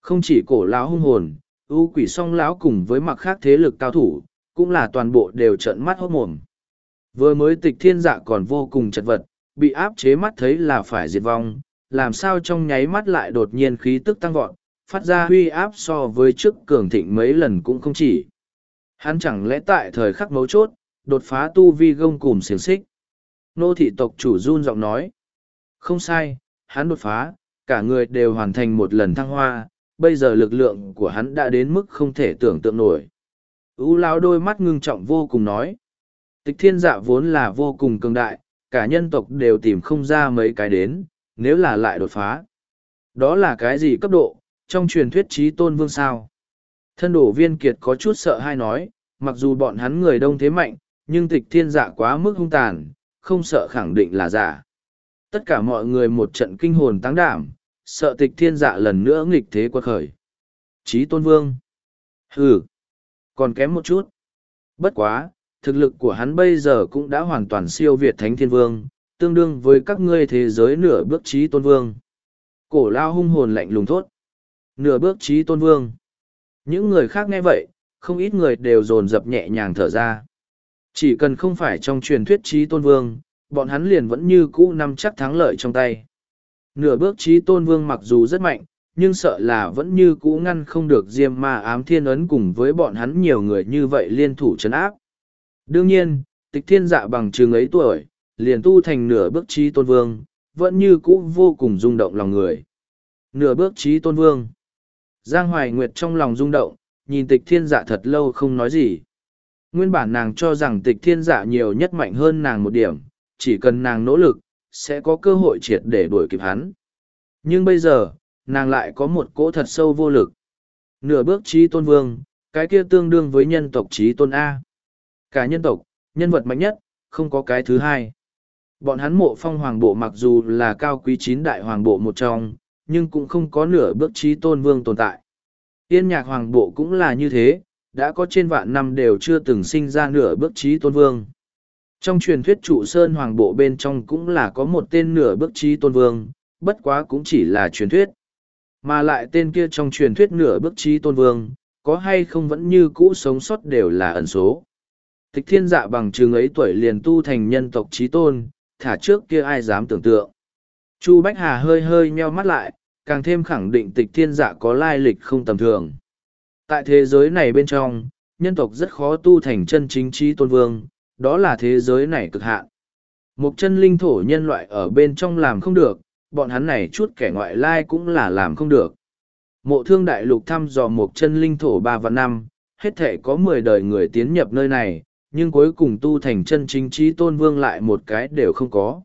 A: Không chỉ cổ lão hung hồn, ưu quỷ song lão cùng với mặc khác thế lực cao thủ, cũng là toàn bộ đều trợn mắt hốt mồm. Vừa mới tịch thiên dạ còn vô cùng chật vật, bị áp chế mắt thấy là phải diệt vong, làm sao trong nháy mắt lại đột nhiên khí tức tăng vọt, phát ra huy áp so với trước cường thịnh mấy lần cũng không chỉ. Hắn chẳng lẽ tại thời khắc mấu chốt, đột phá tu vi gông cùm xiềng xích. Nô thị tộc chủ run giọng nói. Không sai, hắn đột phá, cả người đều hoàn thành một lần thăng hoa, bây giờ lực lượng của hắn đã đến mức không thể tưởng tượng nổi. Ú lão đôi mắt ngưng trọng vô cùng nói. Tịch thiên dạ vốn là vô cùng cường đại, cả nhân tộc đều tìm không ra mấy cái đến, nếu là lại đột phá. Đó là cái gì cấp độ, trong truyền thuyết trí tôn vương sao. Thân đổ viên kiệt có chút sợ hay nói, mặc dù bọn hắn người đông thế mạnh, nhưng tịch thiên giả dạ quá mức hung tàn, không sợ khẳng định là giả. Tất cả mọi người một trận kinh hồn táng đảm, sợ tịch thiên giả dạ lần nữa nghịch thế quật khởi. trí tôn vương. Hừ, còn kém một chút. Bất quá, thực lực của hắn bây giờ cũng đã hoàn toàn siêu việt thánh thiên vương, tương đương với các ngươi thế giới nửa bước trí tôn vương. Cổ lao hung hồn lạnh lùng thốt nửa bước trí tôn vương. Những người khác nghe vậy, không ít người đều dồn dập nhẹ nhàng thở ra. Chỉ cần không phải trong truyền thuyết trí tôn vương, bọn hắn liền vẫn như cũ năm chắc thắng lợi trong tay. Nửa bước trí tôn vương mặc dù rất mạnh, nhưng sợ là vẫn như cũ ngăn không được diêm ma ám thiên ấn cùng với bọn hắn nhiều người như vậy liên thủ chấn áp. Đương nhiên, tịch thiên dạ bằng trường ấy tuổi, liền tu thành nửa bước trí tôn vương, vẫn như cũ vô cùng rung động lòng người. Nửa bước trí tôn vương. Giang Hoài Nguyệt trong lòng rung động, nhìn tịch thiên dạ thật lâu không nói gì. Nguyên bản nàng cho rằng tịch thiên dạ nhiều nhất mạnh hơn nàng một điểm, chỉ cần nàng nỗ lực, sẽ có cơ hội triệt để đuổi kịp hắn. Nhưng bây giờ, nàng lại có một cỗ thật sâu vô lực. Nửa bước trí tôn vương, cái kia tương đương với nhân tộc trí tôn A. Cả nhân tộc, nhân vật mạnh nhất, không có cái thứ hai. Bọn hắn mộ phong hoàng bộ mặc dù là cao quý chín đại hoàng bộ một trong, nhưng cũng không có nửa bước trí tôn vương tồn tại. Yên nhạc hoàng bộ cũng là như thế, đã có trên vạn năm đều chưa từng sinh ra nửa bước trí tôn vương. Trong truyền thuyết trụ sơn hoàng bộ bên trong cũng là có một tên nửa bước trí tôn vương, bất quá cũng chỉ là truyền thuyết. Mà lại tên kia trong truyền thuyết nửa bước trí tôn vương, có hay không vẫn như cũ sống sót đều là ẩn số. Thích thiên dạ bằng trường ấy tuổi liền tu thành nhân tộc trí tôn, thả trước kia ai dám tưởng tượng. Chu Bách Hà hơi hơi meo mắt lại, càng thêm khẳng định tịch thiên dạ có lai lịch không tầm thường. Tại thế giới này bên trong, nhân tộc rất khó tu thành chân chính trí tôn vương, đó là thế giới này cực hạn. Một chân linh thổ nhân loại ở bên trong làm không được, bọn hắn này chút kẻ ngoại lai cũng là làm không được. Mộ thương đại lục thăm dò một chân linh thổ ba và năm, hết thể có mười đời người tiến nhập nơi này, nhưng cuối cùng tu thành chân chính trí tôn vương lại một cái đều không có.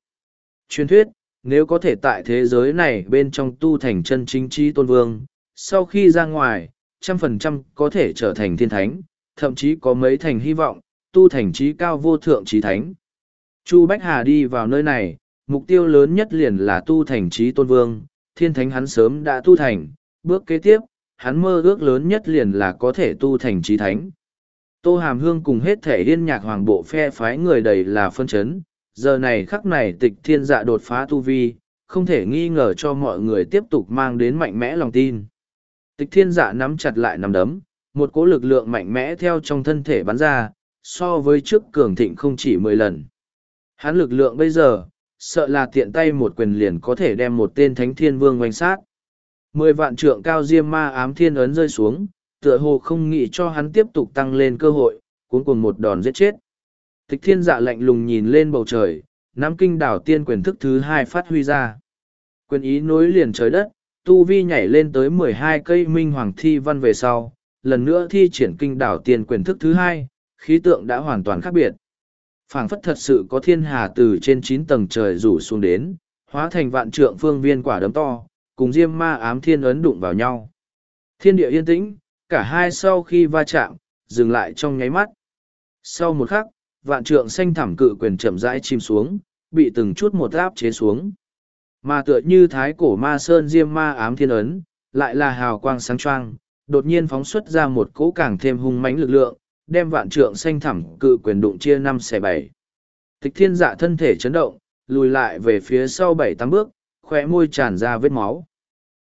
A: Truyền thuyết, nếu có thể tại thế giới này bên trong tu thành chân chính trí tôn vương, sau khi ra ngoài, trăm phần trăm có thể trở thành thiên thánh, thậm chí có mấy thành hy vọng, tu thành trí cao vô thượng trí thánh. Chu Bách Hà đi vào nơi này, mục tiêu lớn nhất liền là tu thành trí tôn vương, thiên thánh hắn sớm đã tu thành, bước kế tiếp, hắn mơ ước lớn nhất liền là có thể tu thành trí thánh. Tô Hàm Hương cùng hết thể điên nhạc hoàng bộ phe phái người đầy là phân chấn, giờ này khắc này tịch thiên dạ đột phá tu vi, không thể nghi ngờ cho mọi người tiếp tục mang đến mạnh mẽ lòng tin. Tịch thiên dạ nắm chặt lại nắm đấm, một cỗ lực lượng mạnh mẽ theo trong thân thể bắn ra, so với trước cường thịnh không chỉ mười lần. Hắn lực lượng bây giờ, sợ là tiện tay một quyền liền có thể đem một tên thánh thiên vương oanh sát. Mười vạn trượng cao diêm ma ám thiên ấn rơi xuống, tựa hồ không nghĩ cho hắn tiếp tục tăng lên cơ hội, cuốn cùng một đòn giết chết. Tịch thiên dạ lạnh lùng nhìn lên bầu trời, nắm kinh đảo tiên quyền thức thứ hai phát huy ra. Quyền ý nối liền trời đất, tu vi nhảy lên tới mười hai cây minh hoàng thi văn về sau, lần nữa thi triển kinh đảo tiên quyền thức thứ hai, khí tượng đã hoàn toàn khác biệt. phảng phất thật sự có thiên hà từ trên chín tầng trời rủ xuống đến, hóa thành vạn trượng phương viên quả đấm to, cùng diêm ma ám thiên ấn đụng vào nhau. Thiên địa yên tĩnh, cả hai sau khi va chạm, dừng lại trong nháy mắt. Sau một khắc, vạn trượng xanh thảm cự quyền chậm rãi chìm xuống, bị từng chút một áp chế xuống. Mà tựa như thái cổ ma sơn diêm ma ám thiên ấn, lại là hào quang sáng choang, đột nhiên phóng xuất ra một cỗ càng thêm hung mãnh lực lượng, đem vạn trượng xanh thẳm cự quyền đụng chia năm xẻ bảy. Tịch thiên dạ thân thể chấn động, lùi lại về phía sau bảy tám bước, khỏe môi tràn ra vết máu.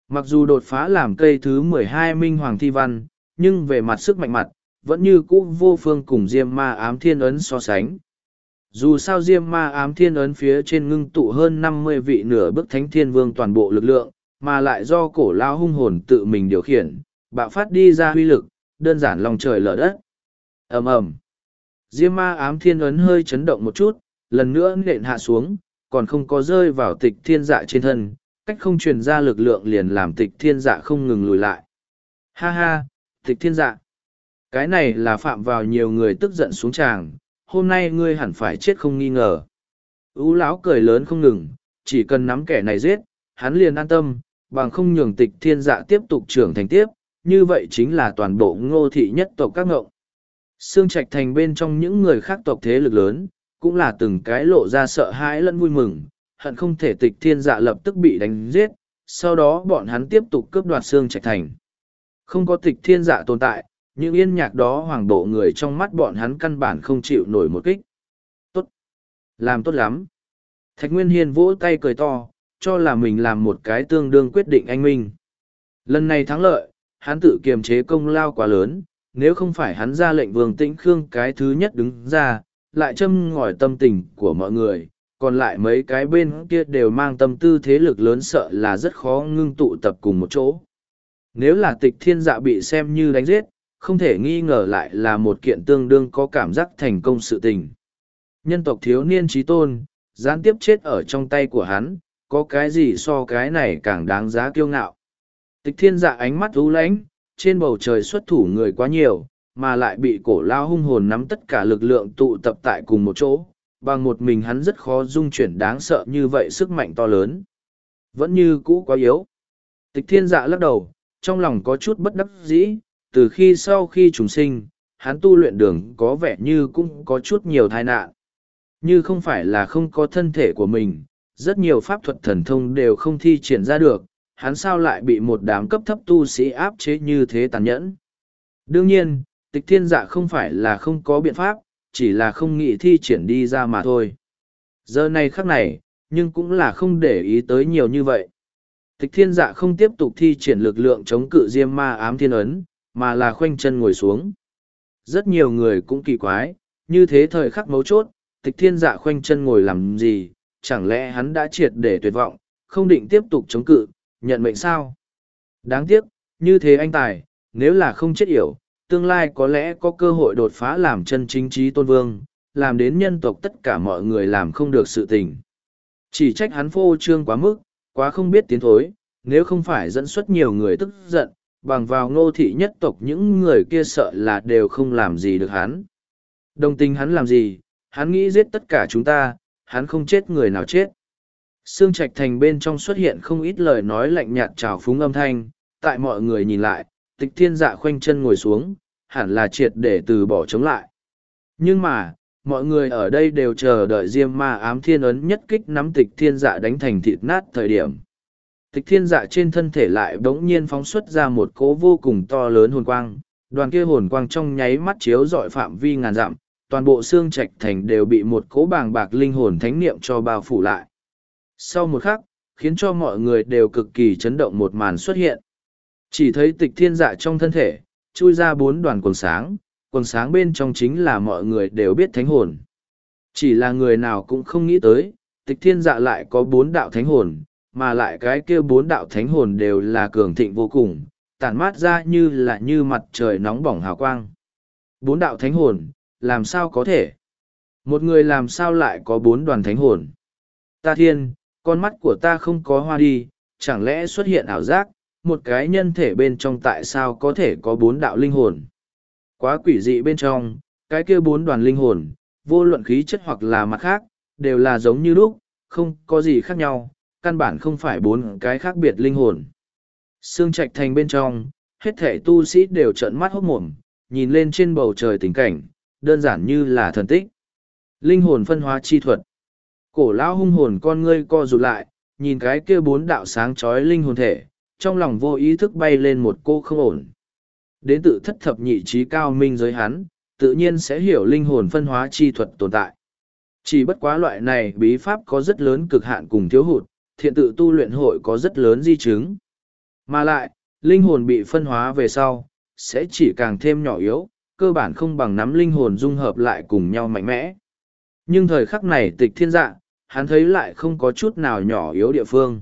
A: Mặc dù đột phá làm cây thứ mười hai minh hoàng thi văn, nhưng về mặt sức mạnh mặt, vẫn như cũ vô phương cùng diêm ma ám thiên ấn so sánh dù sao diêm ma ám thiên ấn phía trên ngưng tụ hơn năm mươi vị nửa bức thánh thiên vương toàn bộ lực lượng mà lại do cổ lao hung hồn tự mình điều khiển bạo phát đi ra uy lực đơn giản lòng trời lở đất ầm ầm diêm ma ám thiên ấn hơi chấn động một chút lần nữa nện hạ xuống còn không có rơi vào tịch thiên dạ trên thân cách không truyền ra lực lượng liền làm tịch thiên dạ không ngừng lùi lại ha ha tịch thiên dạ cái này là phạm vào nhiều người tức giận xuống tràng, hôm nay ngươi hẳn phải chết không nghi ngờ. Ú lão cười lớn không ngừng, chỉ cần nắm kẻ này giết, hắn liền an tâm, bằng không nhường tịch thiên dạ tiếp tục trưởng thành tiếp, như vậy chính là toàn bộ ngô thị nhất tộc các ngộng. xương Trạch Thành bên trong những người khác tộc thế lực lớn, cũng là từng cái lộ ra sợ hãi lẫn vui mừng, hận không thể tịch thiên dạ lập tức bị đánh giết, sau đó bọn hắn tiếp tục cướp đoạt xương Trạch Thành. Không có tịch thiên dạ tồn tại, những yên nhạc đó hoàng bộ người trong mắt bọn hắn căn bản không chịu nổi một kích. Tốt! Làm tốt lắm! Thạch Nguyên Hiên vỗ tay cười to, cho là mình làm một cái tương đương quyết định anh minh. Lần này thắng lợi, hắn tự kiềm chế công lao quá lớn, nếu không phải hắn ra lệnh Vương Tĩnh Khương cái thứ nhất đứng ra, lại châm ngòi tâm tình của mọi người, còn lại mấy cái bên kia đều mang tâm tư thế lực lớn sợ là rất khó ngưng tụ tập cùng một chỗ. Nếu là tịch thiên dạ bị xem như đánh giết, không thể nghi ngờ lại là một kiện tương đương có cảm giác thành công sự tình. Nhân tộc thiếu niên trí tôn, gián tiếp chết ở trong tay của hắn, có cái gì so cái này càng đáng giá kiêu ngạo. Tịch thiên dạ ánh mắt u lãnh, trên bầu trời xuất thủ người quá nhiều, mà lại bị cổ lao hung hồn nắm tất cả lực lượng tụ tập tại cùng một chỗ, bằng một mình hắn rất khó dung chuyển đáng sợ như vậy sức mạnh to lớn. Vẫn như cũ quá yếu. Tịch thiên dạ lắc đầu, trong lòng có chút bất đắc dĩ, từ khi sau khi chúng sinh, hắn tu luyện đường có vẻ như cũng có chút nhiều tai nạn. Như không phải là không có thân thể của mình, rất nhiều pháp thuật thần thông đều không thi triển ra được, hắn sao lại bị một đám cấp thấp tu sĩ áp chế như thế tàn nhẫn. Đương nhiên, tịch thiên dạ không phải là không có biện pháp, chỉ là không nghĩ thi triển đi ra mà thôi. Giờ này khắc này, nhưng cũng là không để ý tới nhiều như vậy. Tịch thiên dạ không tiếp tục thi triển lực lượng chống cự diêm ma ám thiên ấn, mà là khoanh chân ngồi xuống. Rất nhiều người cũng kỳ quái, như thế thời khắc mấu chốt, tịch thiên dạ khoanh chân ngồi làm gì, chẳng lẽ hắn đã triệt để tuyệt vọng, không định tiếp tục chống cự, nhận mệnh sao? Đáng tiếc, như thế anh Tài, nếu là không chết yểu, tương lai có lẽ có cơ hội đột phá làm chân chính trí tôn vương, làm đến nhân tộc tất cả mọi người làm không được sự tình. Chỉ trách hắn phô trương quá mức, quá không biết tiến thối, nếu không phải dẫn xuất nhiều người tức giận, bằng vào ngô thị nhất tộc những người kia sợ là đều không làm gì được hắn. Đồng tình hắn làm gì, hắn nghĩ giết tất cả chúng ta, hắn không chết người nào chết. Sương Trạch Thành bên trong xuất hiện không ít lời nói lạnh nhạt trào phúng âm thanh, tại mọi người nhìn lại, tịch thiên dạ khoanh chân ngồi xuống, hẳn là triệt để từ bỏ chống lại. Nhưng mà, mọi người ở đây đều chờ đợi diêm ma ám thiên ấn nhất kích nắm tịch thiên dạ đánh thành thịt nát thời điểm. Tịch thiên dạ trên thân thể lại bỗng nhiên phóng xuất ra một cỗ vô cùng to lớn hồn quang, đoàn kia hồn quang trong nháy mắt chiếu dọi phạm vi ngàn dặm, toàn bộ xương trạch thành đều bị một cỗ bàng bạc linh hồn thánh niệm cho bao phủ lại. Sau một khắc, khiến cho mọi người đều cực kỳ chấn động một màn xuất hiện. Chỉ thấy tịch thiên dạ trong thân thể, chui ra bốn đoàn quần sáng, quần sáng bên trong chính là mọi người đều biết thánh hồn. Chỉ là người nào cũng không nghĩ tới, tịch thiên dạ lại có bốn đạo thánh hồn, mà lại cái kia bốn đạo thánh hồn đều là cường thịnh vô cùng, tản mát ra như là như mặt trời nóng bỏng hào quang. Bốn đạo thánh hồn, làm sao có thể? Một người làm sao lại có bốn đoàn thánh hồn? Ta thiên, con mắt của ta không có hoa đi, chẳng lẽ xuất hiện ảo giác, một cái nhân thể bên trong tại sao có thể có bốn đạo linh hồn? Quá quỷ dị bên trong, cái kia bốn đoàn linh hồn, vô luận khí chất hoặc là mặt khác, đều là giống như lúc, không có gì khác nhau, căn bản không phải bốn cái khác biệt linh hồn. Sương Trạch Thành bên trong, hết thể tu sĩ đều trợn mắt hốt mồm, nhìn lên trên bầu trời tình cảnh, đơn giản như là thần tích. Linh hồn phân hóa chi thuật. Cổ lão hung hồn con ngươi co rụt lại, nhìn cái kia bốn đạo sáng chói linh hồn thể, trong lòng vô ý thức bay lên một cô không ổn. Đến tự thất thập nhị trí cao minh giới hắn, tự nhiên sẽ hiểu linh hồn phân hóa chi thuật tồn tại. Chỉ bất quá loại này bí pháp có rất lớn cực hạn cùng thiếu hụt, thiện tự tu luyện hội có rất lớn di chứng. Mà lại, linh hồn bị phân hóa về sau, sẽ chỉ càng thêm nhỏ yếu, cơ bản không bằng nắm linh hồn dung hợp lại cùng nhau mạnh mẽ. Nhưng thời khắc này tịch thiên dạ, hắn thấy lại không có chút nào nhỏ yếu địa phương.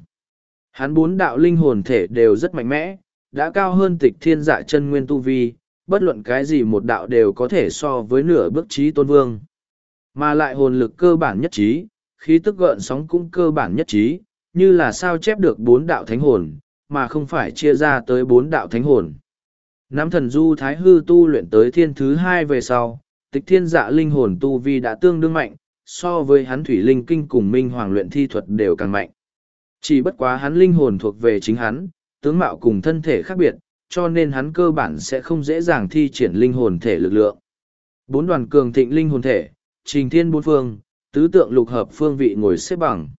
A: Hắn bốn đạo linh hồn thể đều rất mạnh mẽ, đã cao hơn tịch thiên dạ chân nguyên tu vi, bất luận cái gì một đạo đều có thể so với nửa bước trí tôn vương. Mà lại hồn lực cơ bản nhất trí, khí tức gợn sóng cũng cơ bản nhất trí, như là sao chép được bốn đạo thánh hồn, mà không phải chia ra tới bốn đạo thánh hồn. Nam thần du thái hư tu luyện tới thiên thứ hai về sau, tịch thiên dạ linh hồn tu vi đã tương đương mạnh, so với hắn thủy linh kinh cùng minh hoàng luyện thi thuật đều càng mạnh. Chỉ bất quá hắn linh hồn thuộc về chính hắn, tướng mạo cùng thân thể khác biệt, cho nên hắn cơ bản sẽ không dễ dàng thi triển linh hồn thể lực lượng. Bốn đoàn cường thịnh linh hồn thể, trình thiên bốn phương, tứ tượng lục hợp phương vị ngồi xếp bằng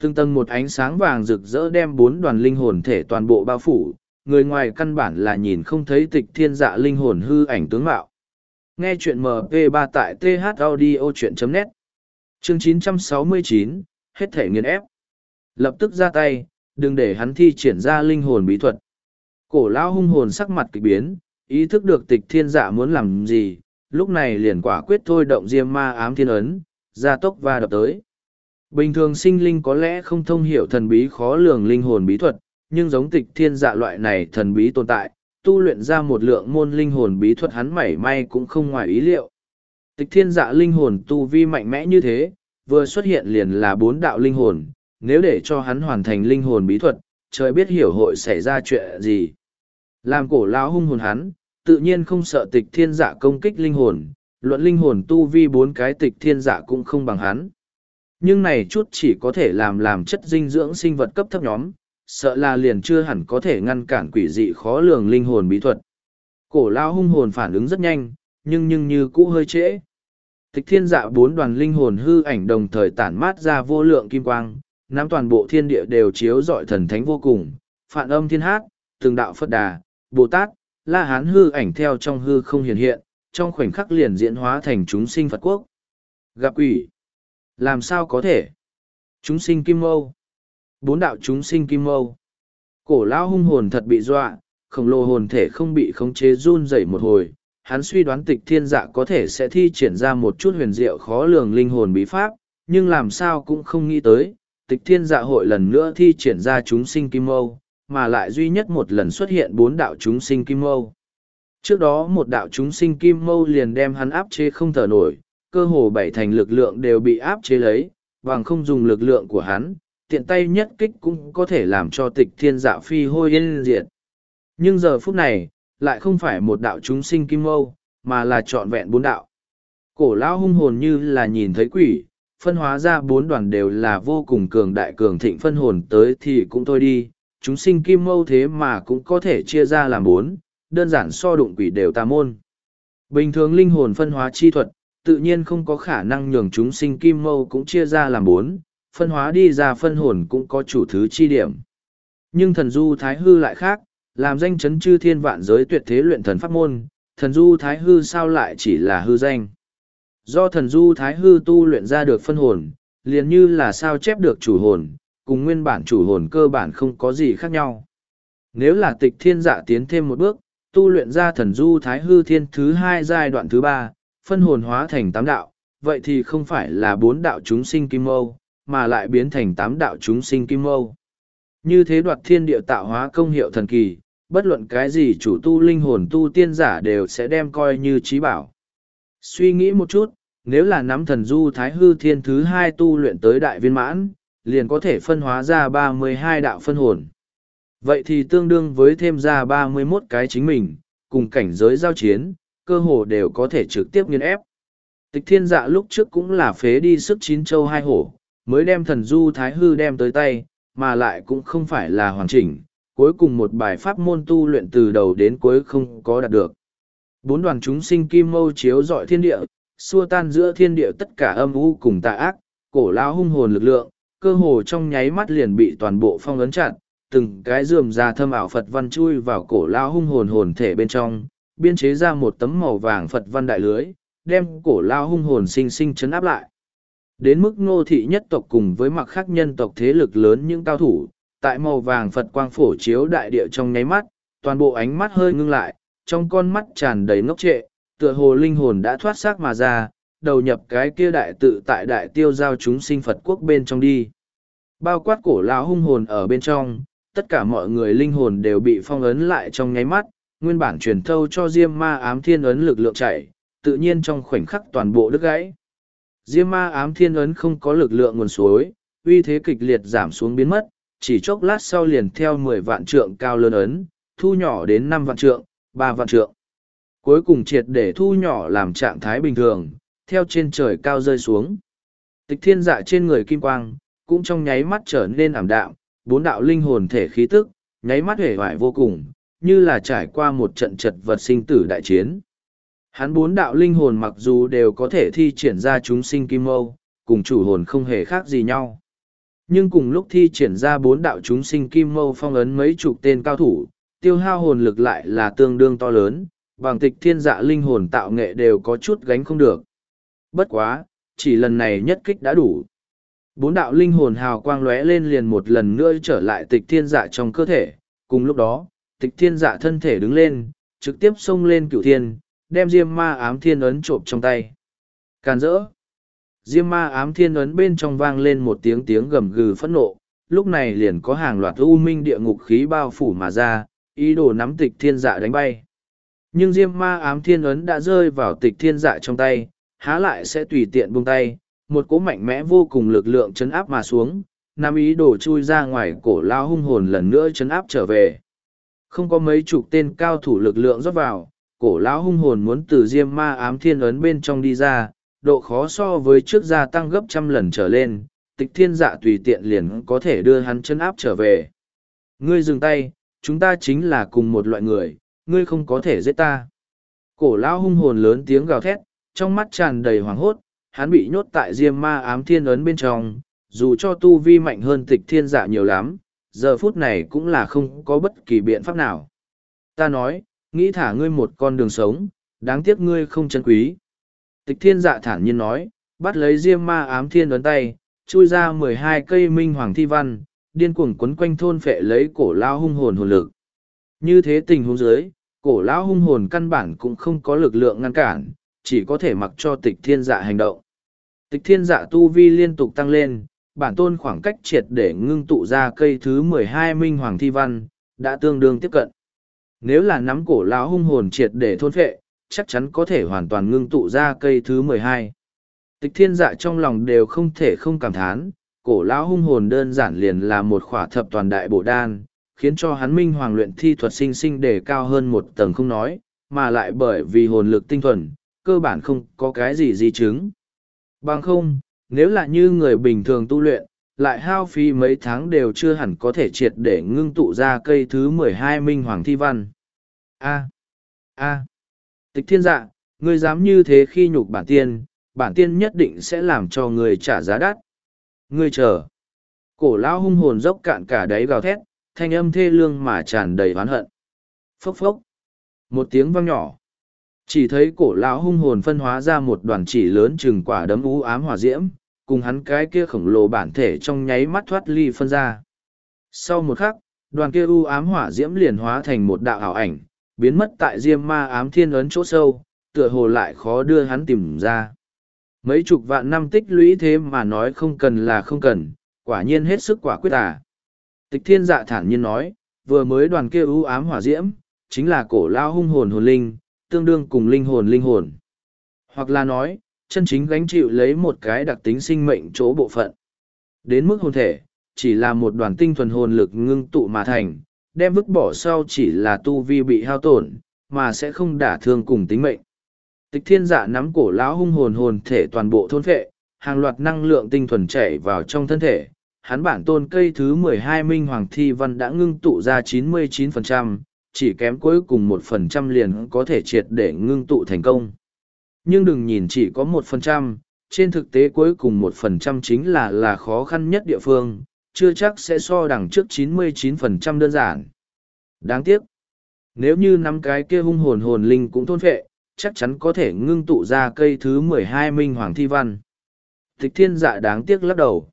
A: từng tầng một ánh sáng vàng rực rỡ đem bốn đoàn linh hồn thể toàn bộ bao phủ, người ngoài căn bản là nhìn không thấy tịch thiên dạ linh hồn hư ảnh tướng mạo. Nghe chuyện MP3 tại thaudio.net Chương 969, hết thể nghiền ép. Lập tức ra tay, đừng để hắn thi triển ra linh hồn bí thuật. Cổ lão hung hồn sắc mặt kịch biến, ý thức được tịch thiên dạ muốn làm gì, lúc này liền quả quyết thôi động diêm ma ám thiên ấn, ra tốc và đập tới Bình thường sinh linh có lẽ không thông hiểu thần bí khó lường linh hồn bí thuật, nhưng giống tịch thiên dạ loại này thần bí tồn tại, tu luyện ra một lượng môn linh hồn bí thuật hắn mảy may cũng không ngoài ý liệu. Tịch thiên dạ linh hồn tu vi mạnh mẽ như thế, vừa xuất hiện liền là bốn đạo linh hồn, nếu để cho hắn hoàn thành linh hồn bí thuật, trời biết hiểu hội xảy ra chuyện gì. Làm cổ lão hung hồn hắn, tự nhiên không sợ tịch thiên dạ công kích linh hồn, luận linh hồn tu vi bốn cái tịch thiên dạ cũng không bằng hắn. Nhưng này chút chỉ có thể làm làm chất dinh dưỡng sinh vật cấp thấp nhóm, sợ là liền chưa hẳn có thể ngăn cản quỷ dị khó lường linh hồn bí thuật. Cổ lao hung hồn phản ứng rất nhanh, nhưng nhưng như cũ hơi trễ. Tịch thiên dạ bốn đoàn linh hồn hư ảnh đồng thời tản mát ra vô lượng kim quang, nắm toàn bộ thiên địa đều chiếu dọi thần thánh vô cùng, phản âm thiên hát, từng đạo Phật Đà, Bồ Tát, La Hán hư ảnh theo trong hư không hiện hiện, trong khoảnh khắc liền diễn hóa thành chúng sinh Phật quốc. Gặp quỷ. Làm sao có thể? Chúng sinh kim mâu. Bốn đạo chúng sinh kim mâu. Cổ lão hung hồn thật bị dọa, khổng lồ hồn thể không bị khống chế run rẩy một hồi. Hắn suy đoán tịch thiên dạ có thể sẽ thi triển ra một chút huyền diệu khó lường linh hồn bí pháp, nhưng làm sao cũng không nghĩ tới. Tịch thiên dạ hội lần nữa thi triển ra chúng sinh kim mâu, mà lại duy nhất một lần xuất hiện bốn đạo chúng sinh kim mâu. Trước đó một đạo chúng sinh kim mâu liền đem hắn áp chế không thở nổi, cơ hồ bảy thành lực lượng đều bị áp chế lấy, bằng không dùng lực lượng của hắn, tiện tay nhất kích cũng có thể làm cho tịch thiên dạ phi hôi yên diệt. Nhưng giờ phút này, lại không phải một đạo chúng sinh kim mâu, mà là trọn vẹn bốn đạo. Cổ lão hung hồn như là nhìn thấy quỷ, phân hóa ra bốn đoàn đều là vô cùng cường đại cường thịnh phân hồn tới thì cũng thôi đi, chúng sinh kim mâu thế mà cũng có thể chia ra làm bốn, đơn giản so đụng quỷ đều tà môn. Bình thường linh hồn phân hóa chi thuật, tự nhiên không có khả năng nhường chúng sinh kim mâu cũng chia ra làm bốn, phân hóa đi ra phân hồn cũng có chủ thứ chi điểm. Nhưng thần du thái hư lại khác, làm danh chấn chư thiên vạn giới tuyệt thế luyện thần pháp môn, thần du thái hư sao lại chỉ là hư danh. Do thần du thái hư tu luyện ra được phân hồn, liền như là sao chép được chủ hồn, cùng nguyên bản chủ hồn cơ bản không có gì khác nhau. Nếu là tịch thiên giả dạ tiến thêm một bước, tu luyện ra thần du thái hư thiên thứ hai giai đoạn thứ ba, phân hồn hóa thành tám đạo, vậy thì không phải là bốn đạo chúng sinh kim mâu, mà lại biến thành tám đạo chúng sinh kim mâu. Như thế đoạt thiên địa tạo hóa công hiệu thần kỳ, bất luận cái gì chủ tu linh hồn tu tiên giả đều sẽ đem coi như trí bảo. Suy nghĩ một chút, nếu là nắm thần du thái hư thiên thứ hai tu luyện tới đại viên mãn, liền có thể phân hóa ra ba mươi hai đạo phân hồn. Vậy thì tương đương với thêm ra ba mươi 31 cái chính mình, cùng cảnh giới giao chiến, cơ hồ đều có thể trực tiếp nghiên ép. Tịch thiên dạ lúc trước cũng là phế đi sức chín châu hai hổ, mới đem thần du thái hư đem tới tay, mà lại cũng không phải là hoàn chỉnh, cuối cùng một bài pháp môn tu luyện từ đầu đến cuối không có đạt được. Bốn đoàn chúng sinh kim mâu chiếu dọi thiên địa, xua tan giữa thiên địa tất cả âm u cùng tà ác, cổ lao hung hồn lực lượng, cơ hồ trong nháy mắt liền bị toàn bộ phong ấn chặn, từng cái dườm ra thâm ảo Phật văn chui vào cổ lao hung hồn hồn thể bên trong, biên chế ra một tấm màu vàng Phật văn đại lưới, đem cổ lao hung hồn sinh sinh chấn áp lại. Đến mức ngô thị nhất tộc cùng với mặc khác nhân tộc thế lực lớn những cao thủ, tại màu vàng Phật quang phổ chiếu đại địa trong nháy mắt, toàn bộ ánh mắt hơi ngưng lại, trong con mắt tràn đầy ngốc trệ, tựa hồ linh hồn đã thoát xác mà ra, đầu nhập cái kia đại tự tại đại tiêu giao chúng sinh Phật quốc bên trong đi. Bao quát cổ lao hung hồn ở bên trong, tất cả mọi người linh hồn đều bị phong ấn lại trong nháy mắt, nguyên bản truyền thâu cho diêm ma ám thiên ấn lực lượng chạy tự nhiên trong khoảnh khắc toàn bộ đứt gãy diêm ma ám thiên ấn không có lực lượng nguồn suối uy thế kịch liệt giảm xuống biến mất chỉ chốc lát sau liền theo mười vạn trượng cao lớn ấn thu nhỏ đến năm vạn trượng ba vạn trượng cuối cùng triệt để thu nhỏ làm trạng thái bình thường theo trên trời cao rơi xuống tịch thiên dạ trên người kim quang cũng trong nháy mắt trở nên ảm đạm bốn đạo linh hồn thể khí tức nháy mắt huệ hoại vô cùng như là trải qua một trận chật vật sinh tử đại chiến. Hắn bốn đạo linh hồn mặc dù đều có thể thi triển ra chúng sinh kim mâu, cùng chủ hồn không hề khác gì nhau. Nhưng cùng lúc thi triển ra bốn đạo chúng sinh kim mâu phong ấn mấy chục tên cao thủ, tiêu hao hồn lực lại là tương đương to lớn, bằng tịch thiên dạ linh hồn tạo nghệ đều có chút gánh không được. Bất quá, chỉ lần này nhất kích đã đủ. Bốn đạo linh hồn hào quang lóe lên liền một lần nữa trở lại tịch thiên dạ trong cơ thể, cùng lúc đó, tịch thiên dạ thân thể đứng lên, trực tiếp xông lên Cựu thiên, đem diêm ma ám thiên ấn trộm trong tay. Càn rỡ! Diêm ma ám thiên ấn bên trong vang lên một tiếng tiếng gầm gừ phẫn nộ, lúc này liền có hàng loạt u minh địa ngục khí bao phủ mà ra, ý đồ nắm tịch thiên dạ đánh bay. Nhưng diêm ma ám thiên ấn đã rơi vào tịch thiên dạ trong tay, há lại sẽ tùy tiện buông tay, một cỗ mạnh mẽ vô cùng lực lượng chấn áp mà xuống, nam ý đồ chui ra ngoài cổ lao hung hồn lần nữa chấn áp trở về. Không có mấy chục tên cao thủ lực lượng rót vào, cổ lão hung hồn muốn từ diêm ma ám thiên ấn bên trong đi ra, độ khó so với trước gia tăng gấp trăm lần trở lên, tịch thiên dạ tùy tiện liền có thể đưa hắn chân áp trở về. Ngươi dừng tay, chúng ta chính là cùng một loại người, ngươi không có thể giết ta. Cổ lão hung hồn lớn tiếng gào thét, trong mắt tràn đầy hoảng hốt, hắn bị nhốt tại diêm ma ám thiên ấn bên trong, dù cho tu vi mạnh hơn tịch thiên dạ nhiều lắm, giờ phút này cũng là không có bất kỳ biện pháp nào. Ta nói, nghĩ thả ngươi một con đường sống, đáng tiếc ngươi không chân quý. Tịch thiên dạ thản nhiên nói, bắt lấy diêm ma ám thiên ấn tay, chui ra mười hai cây minh hoàng thi văn, điên cuồng quấn quanh thôn phệ lấy cổ lao hung hồn hồn lực. Như thế tình huống dưới, cổ lão hung hồn căn bản cũng không có lực lượng ngăn cản, chỉ có thể mặc cho tịch thiên dạ hành động. Tịch thiên dạ tu vi liên tục tăng lên, bản tôn khoảng cách triệt để ngưng tụ ra cây thứ mười hai minh hoàng thi văn, đã tương đương tiếp cận. Nếu là nắm cổ lão hung hồn triệt để thôn phệ, chắc chắn có thể hoàn toàn ngưng tụ ra cây thứ mười hai. Tịch thiên dạ trong lòng đều không thể không cảm thán, cổ lão hung hồn đơn giản liền là một khỏa thập toàn đại bổ đan, khiến cho hắn minh hoàng luyện thi thuật sinh sinh để cao hơn một tầng không nói, mà lại bởi vì hồn lực tinh thuần, cơ bản không có cái gì di chứng. Bằng không, nếu là như người bình thường tu luyện, lại hao phí mấy tháng đều chưa hẳn có thể triệt để ngưng tụ ra cây thứ mười hai minh hoàng thi văn. A. A. Tịch thiên dạ, ngươi dám như thế khi nhục bản tiên, bản tiên nhất định sẽ làm cho người trả giá đắt. Ngươi chờ. Cổ lão hung hồn dốc cạn cả đáy gào thét, thanh âm thê lương mà tràn đầy oán hận. Phốc phốc. Một tiếng vang nhỏ. Chỉ thấy cổ lão hung hồn phân hóa ra một đoàn chỉ lớn chừng quả đấm ú ám hỏa diễm, cùng hắn cái kia khổng lồ bản thể trong nháy mắt thoát ly phân ra. Sau một khắc, đoàn kia u ám hỏa diễm liền hóa thành một đạo ảo ảnh, biến mất tại diêm ma ám thiên ấn chỗ sâu, tựa hồ lại khó đưa hắn tìm ra. Mấy chục vạn năm tích lũy thế mà nói không cần là không cần, quả nhiên hết sức quả quyết à. Tịch thiên dạ thản nhiên nói, vừa mới đoàn kia u ám hỏa diễm, chính là cổ lao hung hồn hồn linh, tương đương cùng linh hồn linh hồn. Hoặc là nói, chân chính gánh chịu lấy một cái đặc tính sinh mệnh chỗ bộ phận. Đến mức hồn thể, chỉ là một đoàn tinh thuần hồn lực ngưng tụ mà thành, đem vứt bỏ sau chỉ là tu vi bị hao tổn, mà sẽ không đả thương cùng tính mệnh. Tịch thiên giả dạ nắm cổ lão hung hồn hồn thể toàn bộ thôn phệ, hàng loạt năng lượng tinh thuần chảy vào trong thân thể. Hắn bản tôn cây thứ mười hai minh hoàng thi văn đã ngưng tụ ra chín mươi chín phần trăm, chỉ kém cuối cùng một phần trăm liền có thể triệt để ngưng tụ thành công nhưng đừng nhìn chỉ có một phần trăm trên thực tế cuối cùng một phần trăm chính là là khó khăn nhất địa phương chưa chắc sẽ so đẳng trước chín mươi chín phần trăm đơn giản đáng tiếc nếu như năm cái kia hung hồn hồn linh cũng thôn phệ chắc chắn có thể ngưng tụ ra cây thứ mười hai minh hoàng thi văn tịch thiên dạ đáng tiếc lắc đầu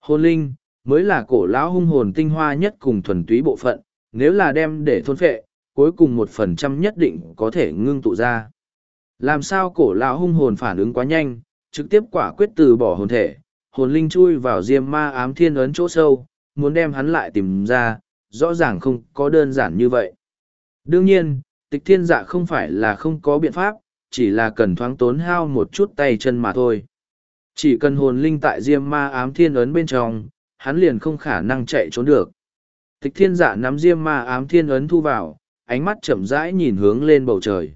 A: hồn linh mới là cổ lão hung hồn tinh hoa nhất cùng thuần túy bộ phận nếu là đem để thôn phệ cuối cùng một phần trăm nhất định có thể ngưng tụ ra làm sao cổ lão hung hồn phản ứng quá nhanh, trực tiếp quả quyết từ bỏ hồn thể, hồn linh chui vào diêm ma ám thiên ấn chỗ sâu, muốn đem hắn lại tìm ra, rõ ràng không có đơn giản như vậy. Đương nhiên, tịch thiên dạ không phải là không có biện pháp, chỉ là cần thoáng tốn hao một chút tay chân mà thôi. Chỉ cần hồn linh tại diêm ma ám thiên ấn bên trong, hắn liền không khả năng chạy trốn được. Tịch thiên dạ nắm diêm ma ám thiên ấn thu vào, ánh mắt chậm rãi nhìn hướng lên bầu trời.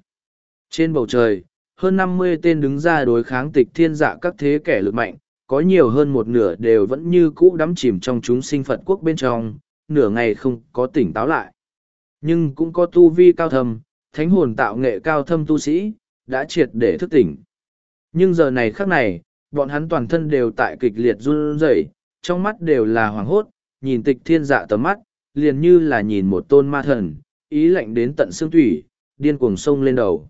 A: Trên bầu trời, hơn năm mươi tên đứng ra đối kháng tịch thiên dạ các thế kẻ lực mạnh, có nhiều hơn một nửa đều vẫn như cũ đắm chìm trong chúng sinh Phật quốc bên trong, nửa ngày không có tỉnh táo lại. Nhưng cũng có tu vi cao thâm, thánh hồn tạo nghệ cao thâm tu sĩ, đã triệt để thức tỉnh. Nhưng giờ này khác này, bọn hắn toàn thân đều tại kịch liệt run rẩy, trong mắt đều là hoảng hốt, nhìn tịch thiên dạ tầm mắt, liền như là nhìn một tôn ma thần, ý lạnh đến tận xương thủy, điên cuồng sông lên đầu.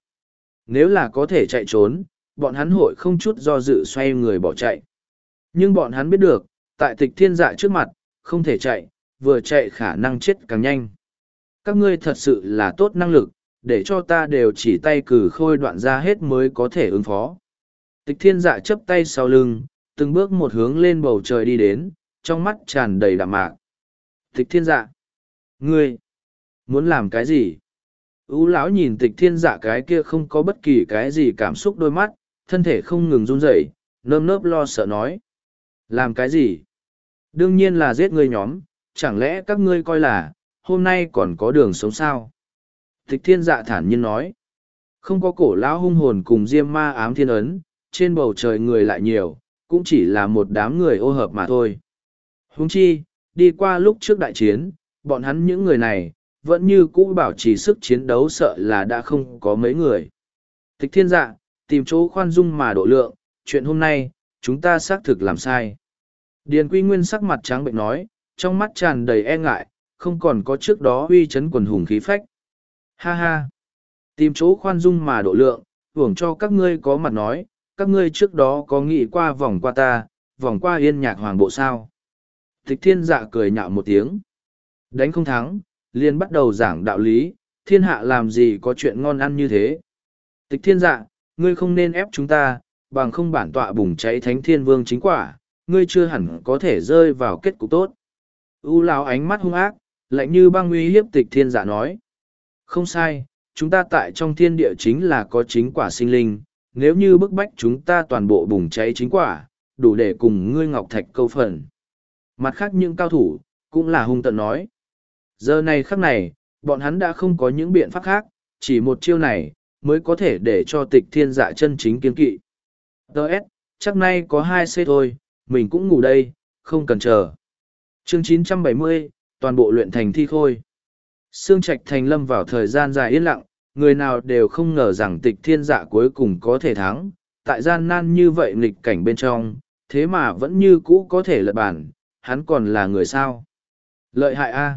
A: Nếu là có thể chạy trốn, bọn hắn hội không chút do dự xoay người bỏ chạy. Nhưng bọn hắn biết được, tại tịch thiên dạ trước mặt, không thể chạy, vừa chạy khả năng chết càng nhanh. Các ngươi thật sự là tốt năng lực, để cho ta đều chỉ tay cử khôi đoạn ra hết mới có thể ứng phó. Tịch thiên dạ chấp tay sau lưng, từng bước một hướng lên bầu trời đi đến, trong mắt tràn đầy đạm mạc. Tịch thiên dạ, ngươi, muốn làm cái gì? ú lão nhìn tịch thiên dạ cái kia không có bất kỳ cái gì cảm xúc đôi mắt thân thể không ngừng run rẩy nơm nớp lo sợ nói làm cái gì đương nhiên là giết ngươi nhóm chẳng lẽ các ngươi coi là hôm nay còn có đường sống sao tịch thiên dạ thản nhiên nói không có cổ lão hung hồn cùng diêm ma ám thiên ấn trên bầu trời người lại nhiều cũng chỉ là một đám người ô hợp mà thôi huống chi đi qua lúc trước đại chiến bọn hắn những người này vẫn như cũ bảo trì sức chiến đấu sợ là đã không có mấy người. Thích thiên dạ, tìm chỗ khoan dung mà độ lượng, chuyện hôm nay, chúng ta xác thực làm sai. Điền Quy Nguyên sắc mặt trắng bệnh nói, trong mắt tràn đầy e ngại, không còn có trước đó uy chấn quần hùng khí phách. Ha ha! Tìm chỗ khoan dung mà độ lượng, hưởng cho các ngươi có mặt nói, các ngươi trước đó có nghĩ qua vòng qua ta, vòng qua yên nhạc hoàng bộ sao. Thích thiên dạ cười nhạo một tiếng. Đánh không thắng, liền bắt đầu giảng đạo lý, thiên hạ làm gì có chuyện ngon ăn như thế. Tịch thiên dạ, ngươi không nên ép chúng ta, bằng không bản tọa bùng cháy thánh thiên vương chính quả, ngươi chưa hẳn có thể rơi vào kết cục tốt. U lão ánh mắt hung ác, lạnh như băng uy hiếp tịch thiên dạ nói. Không sai, chúng ta tại trong thiên địa chính là có chính quả sinh linh, nếu như bức bách chúng ta toàn bộ bùng cháy chính quả, đủ để cùng ngươi ngọc thạch câu phần. Mặt khác những cao thủ, cũng là hung tận nói. Giờ này khắc này, bọn hắn đã không có những biện pháp khác, chỉ một chiêu này, mới có thể để cho tịch thiên dạ chân chính kiên kỵ. Đỡ S, chắc nay có hai c thôi, mình cũng ngủ đây, không cần chờ. Chương 970, toàn bộ luyện thành thi khôi. Sương Trạch Thành lâm vào thời gian dài yên lặng, người nào đều không ngờ rằng tịch thiên dạ cuối cùng có thể thắng, tại gian nan như vậy nghịch cảnh bên trong, thế mà vẫn như cũ có thể lật bản, hắn còn là người sao. Lợi hại a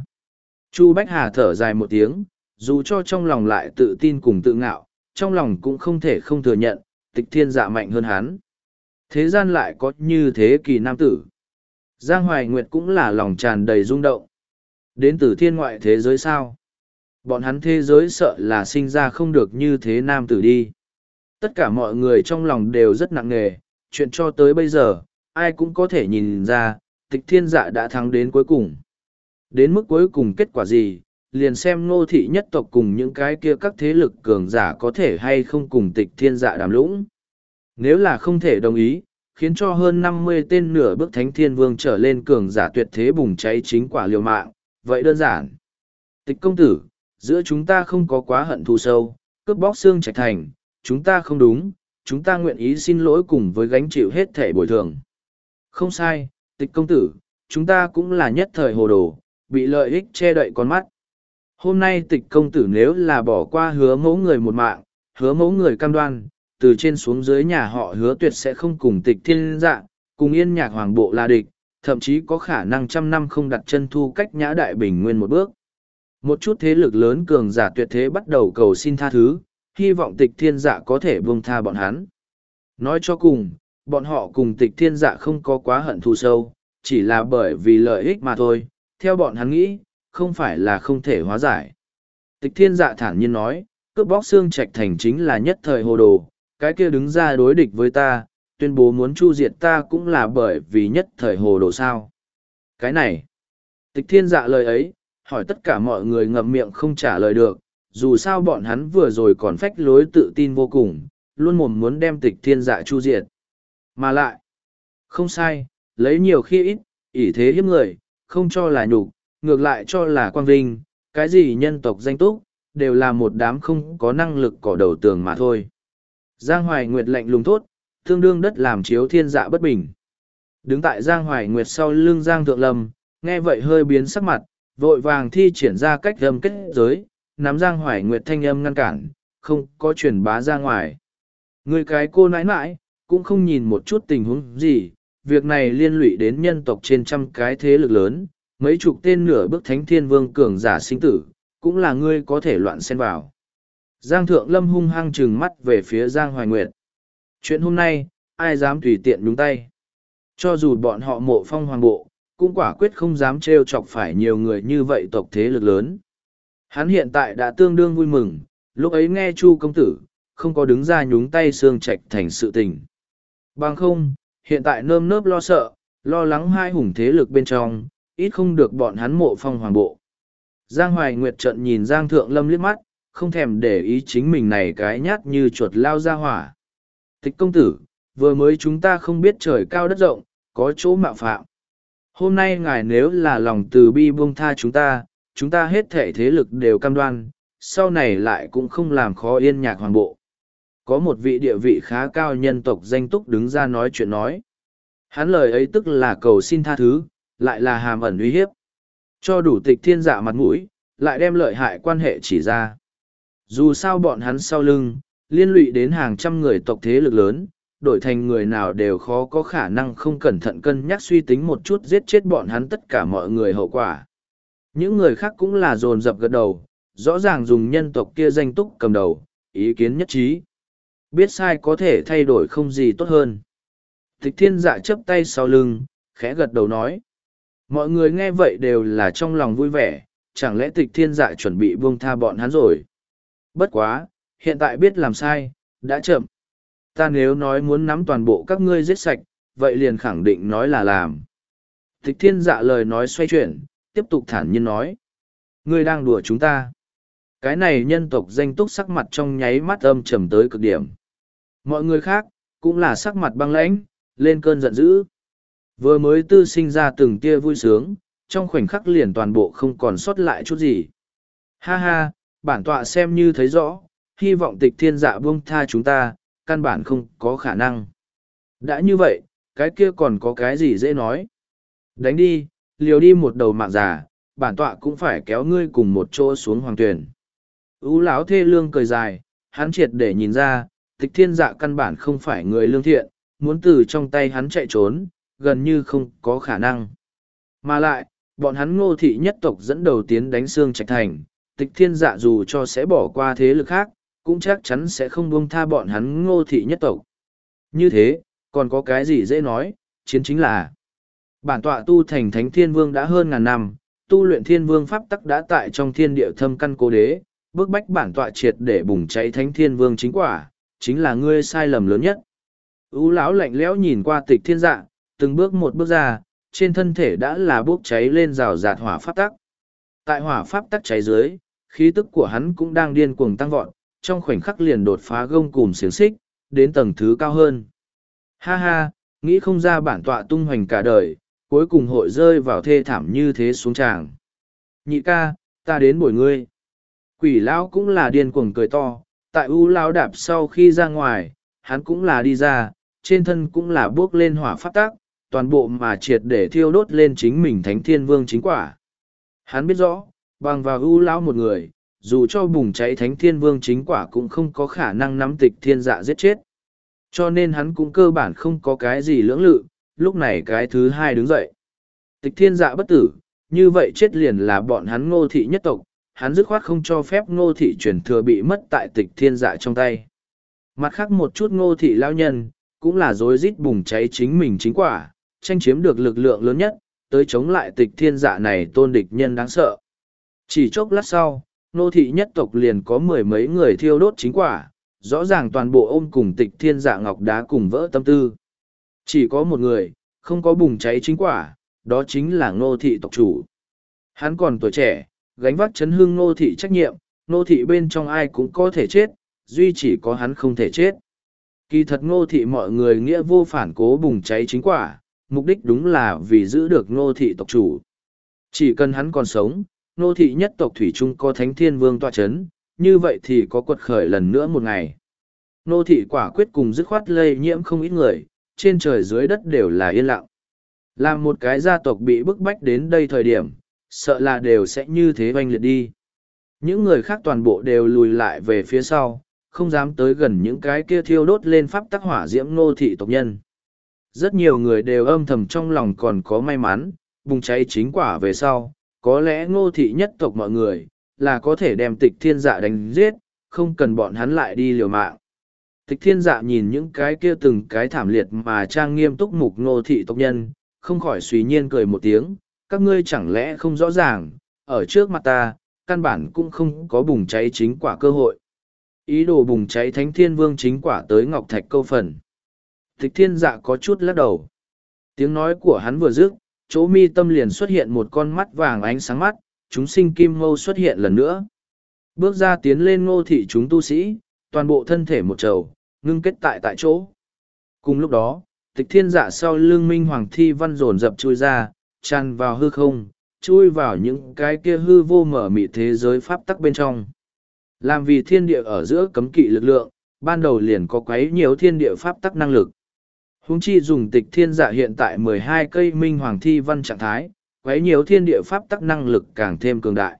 A: Chu Bách Hà thở dài một tiếng, dù cho trong lòng lại tự tin cùng tự ngạo, trong lòng cũng không thể không thừa nhận, tịch thiên dạ mạnh hơn hắn. Thế gian lại có như thế kỳ nam tử. Giang Hoài Nguyệt cũng là lòng tràn đầy rung động. Đến từ thiên ngoại thế giới sao? Bọn hắn thế giới sợ là sinh ra không được như thế nam tử đi. Tất cả mọi người trong lòng đều rất nặng nề, chuyện cho tới bây giờ, ai cũng có thể nhìn ra, tịch thiên dạ đã thắng đến cuối cùng. Đến mức cuối cùng kết quả gì, liền xem ngô thị nhất tộc cùng những cái kia các thế lực cường giả có thể hay không cùng tịch thiên dạ đàm lũng. Nếu là không thể đồng ý, khiến cho hơn năm mươi tên nửa bước thánh thiên vương trở lên cường giả tuyệt thế bùng cháy chính quả liều mạng, vậy đơn giản. Tịch công tử, giữa chúng ta không có quá hận thù sâu, cướp bóc xương trạch thành, chúng ta không đúng, chúng ta nguyện ý xin lỗi cùng với gánh chịu hết thể bồi thường. Không sai, tịch công tử, chúng ta cũng là nhất thời hồ đồ, bị lợi ích che đậy con mắt. Hôm nay tịch công tử nếu là bỏ qua hứa mẫu người một mạng, hứa mẫu người cam đoan, từ trên xuống dưới nhà họ hứa tuyệt sẽ không cùng tịch thiên dạ, cùng yên nhạc hoàng bộ là địch, thậm chí có khả năng trăm năm không đặt chân thu cách nhã đại bình nguyên một bước. Một chút thế lực lớn cường giả tuyệt thế bắt đầu cầu xin tha thứ, hy vọng tịch thiên dạ có thể buông tha bọn hắn. Nói cho cùng, bọn họ cùng tịch thiên dạ không có quá hận thù sâu, chỉ là bởi vì lợi ích mà thôi, theo bọn hắn nghĩ, không phải là không thể hóa giải. Tịch thiên dạ thản nhiên nói, cướp bóc xương trạch thành chính là nhất thời hồ đồ, cái kia đứng ra đối địch với ta, tuyên bố muốn chu diệt ta cũng là bởi vì nhất thời hồ đồ sao. Cái này, tịch thiên dạ lời ấy, hỏi tất cả mọi người ngậm miệng không trả lời được, dù sao bọn hắn vừa rồi còn phách lối tự tin vô cùng, luôn mồm muốn đem tịch thiên dạ chu diệt. Mà lại, không sai, lấy nhiều khi ít, ỷ thế hiếp người, không cho là nhục, ngược lại cho là quang vinh, cái gì nhân tộc danh túc, đều là một đám không có năng lực cỏ đầu tường mà thôi. Giang Hoài Nguyệt lạnh lùng thốt, tương đương đất làm chiếu thiên dạ bất bình. Đứng tại Giang Hoài Nguyệt sau lưng Giang Thượng Lâm, nghe vậy hơi biến sắc mặt, vội vàng thi triển ra cách âm kết giới, nắm Giang Hoài Nguyệt thanh âm ngăn cản, không có truyền bá ra ngoài. Người cái cô nãi nãi, cũng không nhìn một chút tình huống gì, việc này liên lụy đến nhân tộc trên trăm cái thế lực lớn, mấy chục tên nửa bước thánh thiên vương cường giả sinh tử, cũng là ngươi có thể loạn xen vào. Giang Thượng Lâm hung hăng trừng mắt về phía Giang Hoài Nguyệt. Chuyện hôm nay, ai dám tùy tiện đúng tay. Cho dù bọn họ mộ phong hoàng bộ, cũng quả quyết không dám trêu chọc phải nhiều người như vậy tộc thế lực lớn. Hắn hiện tại đã tương đương vui mừng, lúc ấy nghe Chu công tử, không có đứng ra nhúng tay xương trạch thành sự tình. Bằng không, hiện tại nơm nớp lo sợ, lo lắng hai hùng thế lực bên trong, ít không được bọn hắn mộ phong hoàng bộ. Giang Hoài Nguyệt trận nhìn Giang Thượng Lâm liếc mắt, không thèm để ý chính mình này cái nhát như chuột lao ra hỏa. Thích công tử, vừa mới chúng ta không biết trời cao đất rộng, có chỗ mạo phạm. Hôm nay ngài nếu là lòng từ bi buông tha chúng ta, chúng ta hết thể thế lực đều cam đoan, sau này lại cũng không làm khó yên nhạc hoàng bộ có một vị địa vị khá cao nhân tộc danh túc đứng ra nói chuyện nói. Hắn lời ấy tức là cầu xin tha thứ, lại là hàm ẩn uy hiếp. Cho đủ tịch thiên giả dạ mặt mũi, lại đem lợi hại quan hệ chỉ ra. Dù sao bọn hắn sau lưng, liên lụy đến hàng trăm người tộc thế lực lớn, đổi thành người nào đều khó có khả năng không cẩn thận cân nhắc suy tính một chút giết chết bọn hắn tất cả mọi người hậu quả. Những người khác cũng là dồn dập gật đầu, rõ ràng dùng nhân tộc kia danh túc cầm đầu, ý kiến nhất trí biết sai có thể thay đổi không gì tốt hơn Thích thiên dạ chấp tay sau lưng khẽ gật đầu nói mọi người nghe vậy đều là trong lòng vui vẻ chẳng lẽ tịch thiên dạ chuẩn bị buông tha bọn hắn rồi bất quá hiện tại biết làm sai đã chậm ta nếu nói muốn nắm toàn bộ các ngươi giết sạch vậy liền khẳng định nói là làm tịch thiên dạ lời nói xoay chuyển tiếp tục thản nhiên nói ngươi đang đùa chúng ta cái này nhân tộc danh túc sắc mặt trong nháy mắt âm trầm tới cực điểm Mọi người khác, cũng là sắc mặt băng lãnh, lên cơn giận dữ. Vừa mới tư sinh ra từng tia vui sướng, trong khoảnh khắc liền toàn bộ không còn sót lại chút gì. Ha ha, bản tọa xem như thấy rõ, hy vọng tịch thiên dạ buông tha chúng ta, căn bản không có khả năng. Đã như vậy, cái kia còn có cái gì dễ nói. Đánh đi, liều đi một đầu mạng giả, bản tọa cũng phải kéo ngươi cùng một chỗ xuống hoàng tuyển. Ú lão thê lương cười dài, hắn triệt để nhìn ra, tịch thiên dạ căn bản không phải người lương thiện, muốn từ trong tay hắn chạy trốn, gần như không có khả năng. Mà lại, bọn hắn ngô thị nhất tộc dẫn đầu tiến đánh xương trạch thành, tịch thiên dạ dù cho sẽ bỏ qua thế lực khác, cũng chắc chắn sẽ không buông tha bọn hắn ngô thị nhất tộc. Như thế, còn có cái gì dễ nói, chiến chính là bản tọa tu thành thánh thiên vương đã hơn ngàn năm, tu luyện thiên vương pháp tắc đã tại trong thiên địa thâm căn cố đế, bước bách bản tọa triệt để bùng cháy thánh thiên vương chính quả, chính là ngươi sai lầm lớn nhất. Ú lão lạnh lẽo nhìn qua tịch thiên dạ, từng bước một bước ra, trên thân thể đã là bốc cháy lên rào rạt hỏa pháp tắc. Tại hỏa pháp tắc cháy dưới, khí tức của hắn cũng đang điên cuồng tăng vọt, trong khoảnh khắc liền đột phá gông cùm xiềng xích, đến tầng thứ cao hơn. Ha ha, nghĩ không ra bản tọa tung hoành cả đời, cuối cùng hội rơi vào thê thảm như thế xuống tràng. Nhị ca, ta đến bồi ngươi. Quỷ lão cũng là điên cuồng cười to, tại u lao đạp sau khi ra ngoài hắn cũng là đi ra trên thân cũng là bước lên hỏa phát tác toàn bộ mà triệt để thiêu đốt lên chính mình thánh thiên vương chính quả hắn biết rõ bằng vào u lão một người dù cho bùng cháy thánh thiên vương chính quả cũng không có khả năng nắm tịch thiên dạ giết chết cho nên hắn cũng cơ bản không có cái gì lưỡng lự lúc này cái thứ hai đứng dậy tịch thiên dạ bất tử như vậy chết liền là bọn hắn ngô thị nhất tộc hắn dứt khoát không cho phép ngô thị truyền thừa bị mất tại tịch thiên dạ trong tay. Mặt khác một chút ngô thị lao nhân, cũng là dối rít bùng cháy chính mình chính quả, tranh chiếm được lực lượng lớn nhất, tới chống lại tịch thiên dạ này tôn địch nhân đáng sợ. Chỉ chốc lát sau, ngô thị nhất tộc liền có mười mấy người thiêu đốt chính quả, rõ ràng toàn bộ ôm cùng tịch thiên dạ ngọc đá cùng vỡ tâm tư. Chỉ có một người, không có bùng cháy chính quả, đó chính là ngô thị tộc chủ. Hắn còn tuổi trẻ, gánh vác chấn hương nô thị trách nhiệm, nô thị bên trong ai cũng có thể chết, duy chỉ có hắn không thể chết. Kỳ thật nô thị mọi người nghĩa vô phản cố bùng cháy chính quả, mục đích đúng là vì giữ được nô thị tộc chủ. Chỉ cần hắn còn sống, nô thị nhất tộc Thủy Trung có thánh thiên vương tọa chấn, như vậy thì có quật khởi lần nữa một ngày. nô thị quả quyết cùng dứt khoát lây nhiễm không ít người, trên trời dưới đất đều là yên lặng. Làm một cái gia tộc bị bức bách đến đây thời điểm, sợ là đều sẽ như thế oanh liệt đi. Những người khác toàn bộ đều lùi lại về phía sau, không dám tới gần những cái kia thiêu đốt lên pháp tắc hỏa diễm nô thị tộc nhân. Rất nhiều người đều âm thầm trong lòng còn có may mắn, bùng cháy chính quả về sau, có lẽ ngô thị nhất tộc mọi người, là có thể đem tịch thiên dạ đánh giết, không cần bọn hắn lại đi liều mạng. Tịch thiên dạ nhìn những cái kia từng cái thảm liệt mà trang nghiêm túc mục ngô thị tộc nhân, không khỏi suy nhiên cười một tiếng, các ngươi chẳng lẽ không rõ ràng, ở trước mặt ta, căn bản cũng không có bùng cháy chính quả cơ hội. Ý đồ bùng cháy thánh thiên vương chính quả tới ngọc thạch câu phần. Tịch thiên dạ có chút lắc đầu. Tiếng nói của hắn vừa dứt, chỗ mi tâm liền xuất hiện một con mắt vàng ánh sáng mắt, chúng sinh kim mâu xuất hiện lần nữa. Bước ra tiến lên ngô thị chúng tu sĩ, toàn bộ thân thể một trầu, ngưng kết tại tại chỗ. Cùng lúc đó, tịch thiên dạ sau lương minh hoàng thi văn dồn dập chui ra, tràn vào hư không chui vào những cái kia hư vô mở mị thế giới pháp tắc bên trong làm vì thiên địa ở giữa cấm kỵ lực lượng ban đầu liền có quấy nhiều thiên địa pháp tắc năng lực huống chi dùng tịch thiên dạ hiện tại mười hai cây minh hoàng thi văn trạng thái quấy nhiều thiên địa pháp tắc năng lực càng thêm cường đại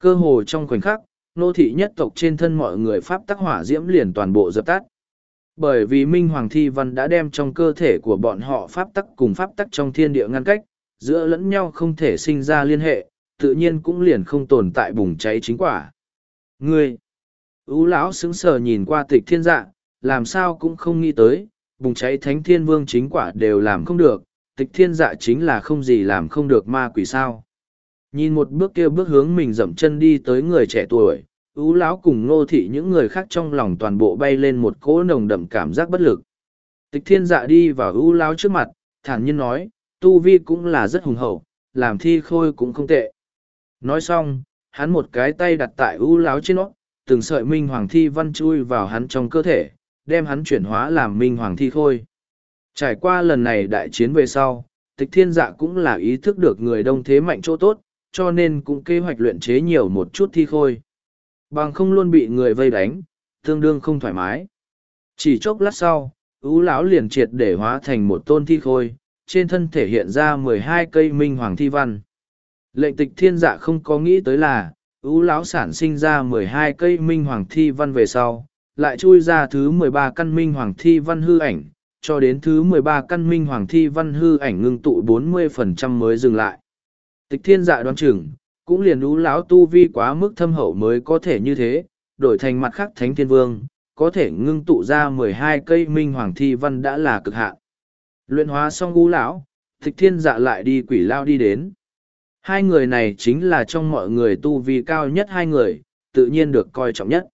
A: cơ hồ trong khoảnh khắc nô thị nhất tộc trên thân mọi người pháp tắc hỏa diễm liền toàn bộ dập tắt bởi vì minh hoàng thi văn đã đem trong cơ thể của bọn họ pháp tắc cùng pháp tắc trong thiên địa ngăn cách giữa lẫn nhau không thể sinh ra liên hệ, tự nhiên cũng liền không tồn tại bùng cháy chính quả. người, ú lão sững sờ nhìn qua tịch thiên dạ, làm sao cũng không nghĩ tới, bùng cháy thánh thiên vương chính quả đều làm không được, tịch thiên dạ chính là không gì làm không được ma quỷ sao. Nhìn một bước kia bước hướng mình dậm chân đi tới người trẻ tuổi, ú lão cùng ngô thị những người khác trong lòng toàn bộ bay lên một cỗ nồng đậm cảm giác bất lực. Tịch thiên dạ đi vào ú lão trước mặt, thản nhiên nói, tu vi cũng là rất hùng hậu, làm thi khôi cũng không tệ. Nói xong, hắn một cái tay đặt tại ưu láo trên nó, từng sợi minh hoàng thi văn chui vào hắn trong cơ thể, đem hắn chuyển hóa làm minh hoàng thi khôi. Trải qua lần này đại chiến về sau, tịch thiên dạ cũng là ý thức được người đông thế mạnh chỗ tốt, cho nên cũng kế hoạch luyện chế nhiều một chút thi khôi. Bằng không luôn bị người vây đánh, tương đương không thoải mái. Chỉ chốc lát sau, ưu lão liền triệt để hóa thành một tôn thi khôi, trên thân thể hiện ra mười hai cây minh hoàng thi văn. Lệnh tịch thiên dạ không có nghĩ tới là, ưu lão sản sinh ra mười hai cây minh hoàng thi văn về sau, lại chui ra thứ mười ba căn minh hoàng thi văn hư ảnh, cho đến thứ mười ba căn minh hoàng thi văn hư ảnh ngưng tụ bốn mươi phần trăm mới dừng lại. Tịch thiên dạ đoán chừng, cũng liền ưu lão tu vi quá mức thâm hậu mới có thể như thế, đổi thành mặt khác thánh thiên vương, có thể ngưng tụ ra mười hai cây minh hoàng thi văn đã là cực hạn. Luyện hóa xong gu lão, tịch thiên dạ lại đi quỷ lao đi đến. Hai người này chính là trong mọi người tu vi cao nhất hai người, tự nhiên được coi trọng nhất.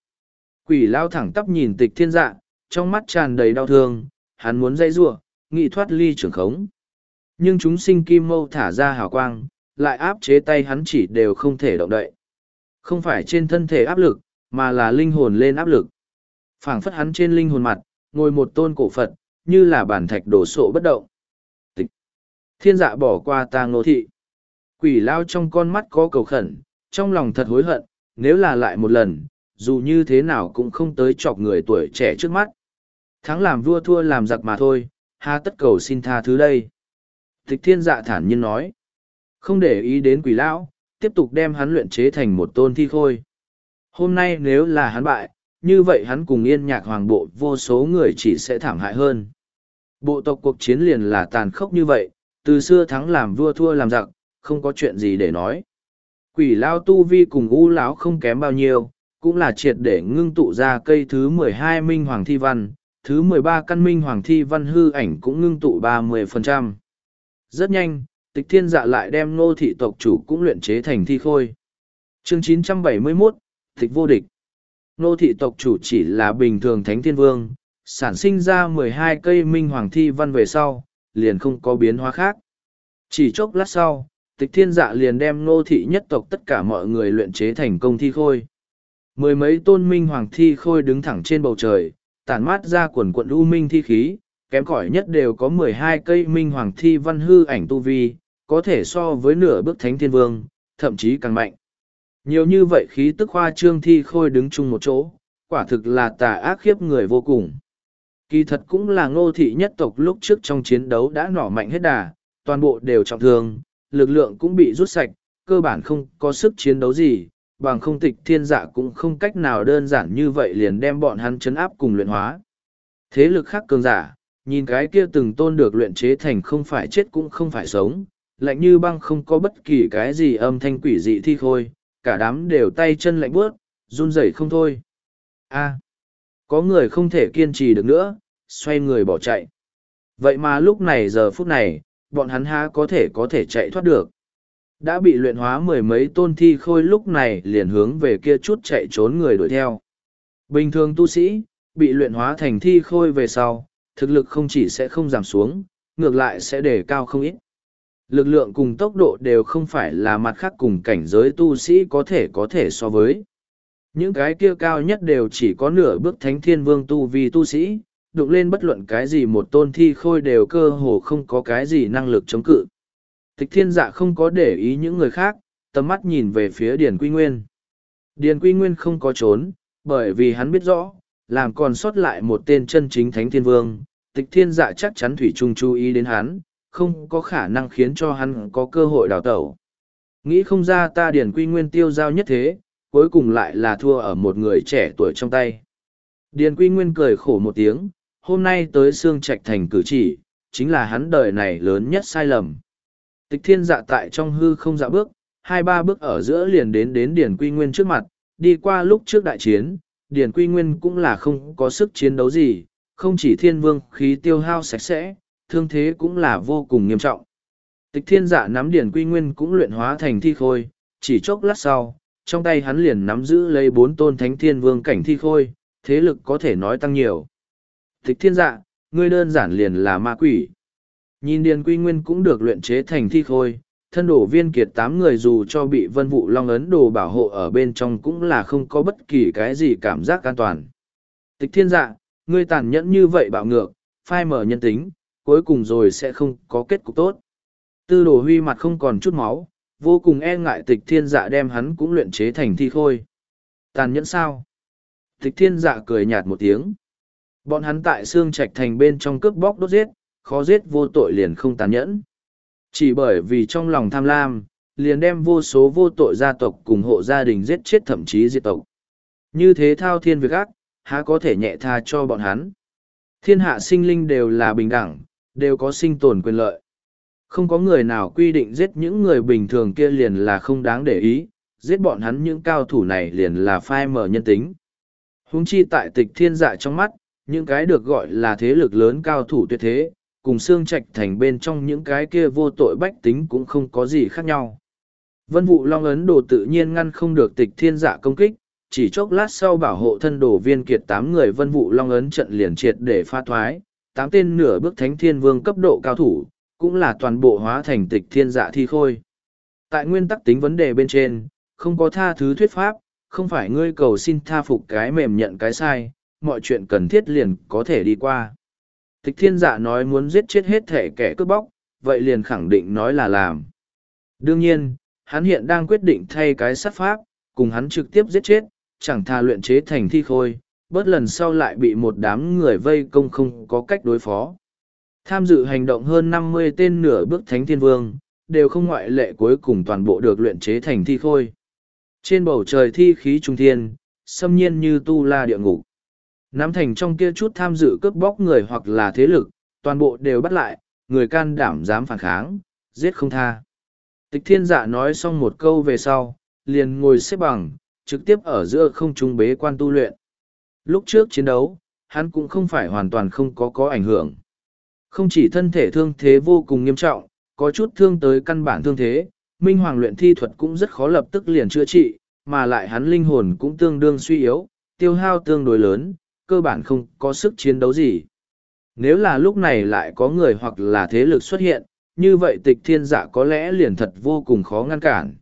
A: Quỷ lao thẳng tắp nhìn tịch thiên dạ, trong mắt tràn đầy đau thương, hắn muốn dây rua, nghị thoát ly trưởng khống. Nhưng chúng sinh kim mâu thả ra hào quang, lại áp chế tay hắn chỉ đều không thể động đậy. Không phải trên thân thể áp lực, mà là linh hồn lên áp lực. phảng phất hắn trên linh hồn mặt, ngồi một tôn cổ Phật, như là bản thạch đổ sộ bất động. Tịch. Thiên dạ bỏ qua ta ngô thị. Quỷ lao trong con mắt có cầu khẩn, trong lòng thật hối hận, nếu là lại một lần, dù như thế nào cũng không tới chọc người tuổi trẻ trước mắt. Thắng làm vua thua làm giặc mà thôi, ha tất cầu xin tha thứ đây. Tịch thiên dạ thản nhiên nói. Không để ý đến quỷ lão, tiếp tục đem hắn luyện chế thành một tôn thi khôi. Hôm nay nếu là hắn bại, như vậy hắn cùng yên nhạc hoàng bộ vô số người chỉ sẽ thảm hại hơn. Bộ tộc cuộc chiến liền là tàn khốc như vậy, từ xưa thắng làm vua thua làm giặc, không có chuyện gì để nói. Quỷ lao tu vi cùng u lão không kém bao nhiêu, cũng là triệt để ngưng tụ ra cây thứ mười hai minh hoàng thi văn, thứ mười ba căn minh hoàng thi văn hư ảnh cũng ngưng tụ ba mươi phần trăm. Rất nhanh, tịch thiên dạ lại đem ngô thị tộc chủ cũng luyện chế thành thi khôi. Chương chín trăm bảy mươi 971, Tịch vô địch. Ngô thị tộc chủ chỉ là bình thường thánh thiên vương, sản sinh ra mười hai cây minh hoàng thi văn về sau, liền không có biến hóa khác. Chỉ chốc lát sau, tịch thiên dạ liền đem ngô thị nhất tộc tất cả mọi người luyện chế thành công thi khôi. Mười mấy tôn minh hoàng thi khôi đứng thẳng trên bầu trời, tản mát ra quần quận u minh thi khí, kém cỏi nhất đều có mười hai cây minh hoàng thi văn hư ảnh tu vi, có thể so với nửa bước thánh thiên vương, thậm chí càng mạnh. Nhiều như vậy khí tức hoa trương thi khôi đứng chung một chỗ, quả thực là tà ác khiếp người vô cùng. Kỳ thật cũng là ngô thị nhất tộc lúc trước trong chiến đấu đã nỏ mạnh hết đà, toàn bộ đều trọng thương, lực lượng cũng bị rút sạch, cơ bản không có sức chiến đấu gì, bằng không tịch thiên giả dạ cũng không cách nào đơn giản như vậy liền đem bọn hắn chấn áp cùng luyện hóa. Thế lực khác cường giả, nhìn cái kia từng tôn được luyện chế thành không phải chết cũng không phải sống, lạnh như băng không có bất kỳ cái gì âm thanh quỷ dị thi khôi, cả đám đều tay chân lạnh bước, run rẩy không thôi. A. Có người không thể kiên trì được nữa, xoay người bỏ chạy. Vậy mà lúc này giờ phút này, bọn hắn há có thể có thể chạy thoát được. Đã bị luyện hóa mười mấy tôn thi khôi lúc này liền hướng về kia chút chạy trốn người đuổi theo. Bình thường tu sĩ, bị luyện hóa thành thi khôi về sau, thực lực không chỉ sẽ không giảm xuống, ngược lại sẽ đề cao không ít. Lực lượng cùng tốc độ đều không phải là mặt khác cùng cảnh giới tu sĩ có thể có thể so với những cái kia cao nhất đều chỉ có nửa bước thánh thiên vương tu vì tu sĩ đụng lên bất luận cái gì một tôn thi khôi đều cơ hồ không có cái gì năng lực chống cự tịch thiên dạ không có để ý những người khác tầm mắt nhìn về phía điền quy nguyên điền quy nguyên không có trốn bởi vì hắn biết rõ làm còn sót lại một tên chân chính thánh thiên vương tịch thiên dạ chắc chắn thủy trung chú ý đến hắn không có khả năng khiến cho hắn có cơ hội đào tẩu nghĩ không ra ta điền quy nguyên tiêu giao nhất thế cuối cùng lại là thua ở một người trẻ tuổi trong tay. Điền Quy Nguyên cười khổ một tiếng, hôm nay tới xương Trạch Thành cử chỉ, chính là hắn đời này lớn nhất sai lầm. Tịch thiên dạ tại trong hư không dạ bước, hai ba bước ở giữa liền đến đến Điền Quy Nguyên trước mặt, đi qua lúc trước đại chiến, Điền Quy Nguyên cũng là không có sức chiến đấu gì, không chỉ thiên vương khí tiêu hao sạch sẽ, thương thế cũng là vô cùng nghiêm trọng. Tịch thiên dạ nắm Điền Quy Nguyên cũng luyện hóa thành thi khôi, chỉ chốc lát sau, trong tay hắn liền nắm giữ lấy bốn tôn thánh thiên vương cảnh thi khôi, thế lực có thể nói tăng nhiều. Thích thiên dạ, ngươi đơn giản liền là ma quỷ. Nhìn điền quy nguyên cũng được luyện chế thành thi khôi, thân đổ viên kiệt tám người dù cho bị vân vụ long ấn đồ bảo hộ ở bên trong cũng là không có bất kỳ cái gì cảm giác an toàn. Tịch thiên dạ, ngươi tàn nhẫn như vậy bạo ngược, phai mở nhân tính, cuối cùng rồi sẽ không có kết cục tốt. Tư đồ huy mặt không còn chút máu, vô cùng e ngại tịch thiên dạ đem hắn cũng luyện chế thành thi khôi. Tàn nhẫn sao? Tịch thiên dạ cười nhạt một tiếng. Bọn hắn tại xương trạch thành bên trong cướp bóc đốt giết, khó giết vô tội liền không tàn nhẫn. Chỉ bởi vì trong lòng tham lam, liền đem vô số vô tội gia tộc cùng hộ gia đình giết chết thậm chí diệt tộc. Như thế thao thiên việc ác, há có thể nhẹ tha cho bọn hắn. Thiên hạ sinh linh đều là bình đẳng, đều có sinh tồn quyền lợi. Không có người nào quy định giết những người bình thường kia liền là không đáng để ý, giết bọn hắn những cao thủ này liền là phai mở nhân tính. Huống chi tại tịch thiên dạ trong mắt, những cái được gọi là thế lực lớn cao thủ tuyệt thế, cùng xương trạch thành bên trong những cái kia vô tội bách tính cũng không có gì khác nhau. Vân vụ Long Ấn đồ tự nhiên ngăn không được tịch thiên giả dạ công kích, chỉ chốc lát sau bảo hộ thân đồ viên kiệt tám người vân vụ Long Ấn trận liền triệt để pha thoái, tám tên nửa bước thánh thiên vương cấp độ cao thủ, cũng là toàn bộ hóa thành tịch thiên dạ thi khôi. Tại nguyên tắc tính vấn đề bên trên, không có tha thứ thuyết pháp, không phải ngươi cầu xin tha phục cái mềm nhận cái sai, mọi chuyện cần thiết liền có thể đi qua. Tịch thiên dạ nói muốn giết chết hết thể kẻ cướp bóc, vậy liền khẳng định nói là làm. Đương nhiên, hắn hiện đang quyết định thay cái sát pháp, cùng hắn trực tiếp giết chết, chẳng tha luyện chế thành thi khôi, bớt lần sau lại bị một đám người vây công không có cách đối phó. Tham dự hành động hơn năm mươi tên nửa bước thánh thiên vương, đều không ngoại lệ cuối cùng toàn bộ được luyện chế thành thi khôi. Trên bầu trời thi khí trung thiên, xâm nhiên như tu la địa ngục. Nắm thành trong kia chút tham dự cướp bóc người hoặc là thế lực, toàn bộ đều bắt lại, người can đảm dám phản kháng, giết không tha. Tịch thiên dạ nói xong một câu về sau, liền ngồi xếp bằng, trực tiếp ở giữa không trung bế quan tu luyện. Lúc trước chiến đấu, hắn cũng không phải hoàn toàn không có có ảnh hưởng. Không chỉ thân thể thương thế vô cùng nghiêm trọng, có chút thương tới căn bản thương thế, Minh Hoàng luyện thi thuật cũng rất khó lập tức liền chữa trị, mà lại hắn linh hồn cũng tương đương suy yếu, tiêu hao tương đối lớn, cơ bản không có sức chiến đấu gì. Nếu là lúc này lại có người hoặc là thế lực xuất hiện, như vậy tịch thiên giả có lẽ liền thật vô cùng khó ngăn cản.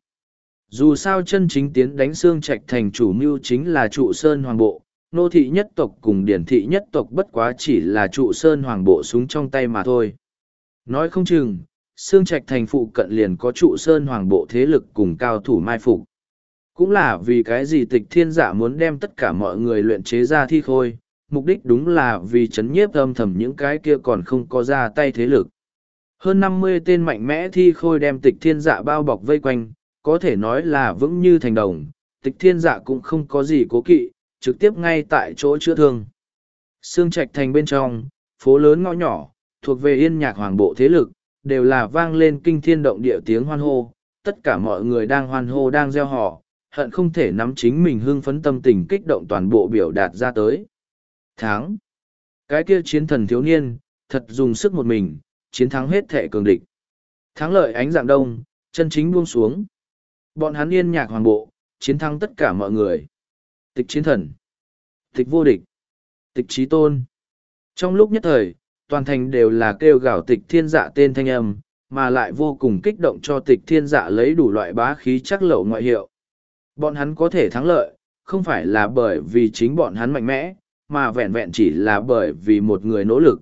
A: Dù sao chân chính tiến đánh xương trạch thành chủ mưu chính là trụ sơn hoàng bộ, nô thị nhất tộc cùng điển thị nhất tộc bất quá chỉ là trụ sơn hoàng bộ súng trong tay mà thôi. Nói không chừng, xương trạch thành phụ cận liền có trụ sơn hoàng bộ thế lực cùng cao thủ mai phục. Cũng là vì cái gì tịch thiên giả dạ muốn đem tất cả mọi người luyện chế ra thi khôi, mục đích đúng là vì chấn nhiếp âm thầm những cái kia còn không có ra tay thế lực. Hơn năm mươi tên mạnh mẽ thi khôi đem tịch thiên giả dạ bao bọc vây quanh, có thể nói là vững như thành đồng, tịch thiên giả dạ cũng không có gì cố kỵ, trực tiếp ngay tại chỗ chữa thương. Sương Trạch Thành bên trong, phố lớn ngõ nhỏ, thuộc về yên nhạc hoàng bộ thế lực, đều là vang lên kinh thiên động địa tiếng hoan hô, tất cả mọi người đang hoan hô đang gieo họ, hận không thể nắm chính mình hương phấn tâm tình kích động toàn bộ biểu đạt ra tới. Tháng, cái kia chiến thần thiếu niên, thật dùng sức một mình, chiến thắng hết thể cường địch. Thắng lợi ánh dạng đông, chân chính buông xuống. Bọn hắn yên nhạc hoàng bộ, chiến thắng tất cả mọi người tịch chiến thần, tịch vô địch, tịch trí tôn. Trong lúc nhất thời, toàn thành đều là kêu gào tịch thiên dạ tên thanh âm, mà lại vô cùng kích động cho tịch thiên dạ lấy đủ loại bá khí chắc lậu ngoại hiệu. Bọn hắn có thể thắng lợi, không phải là bởi vì chính bọn hắn mạnh mẽ, mà vẹn vẹn chỉ là bởi vì một người nỗ lực.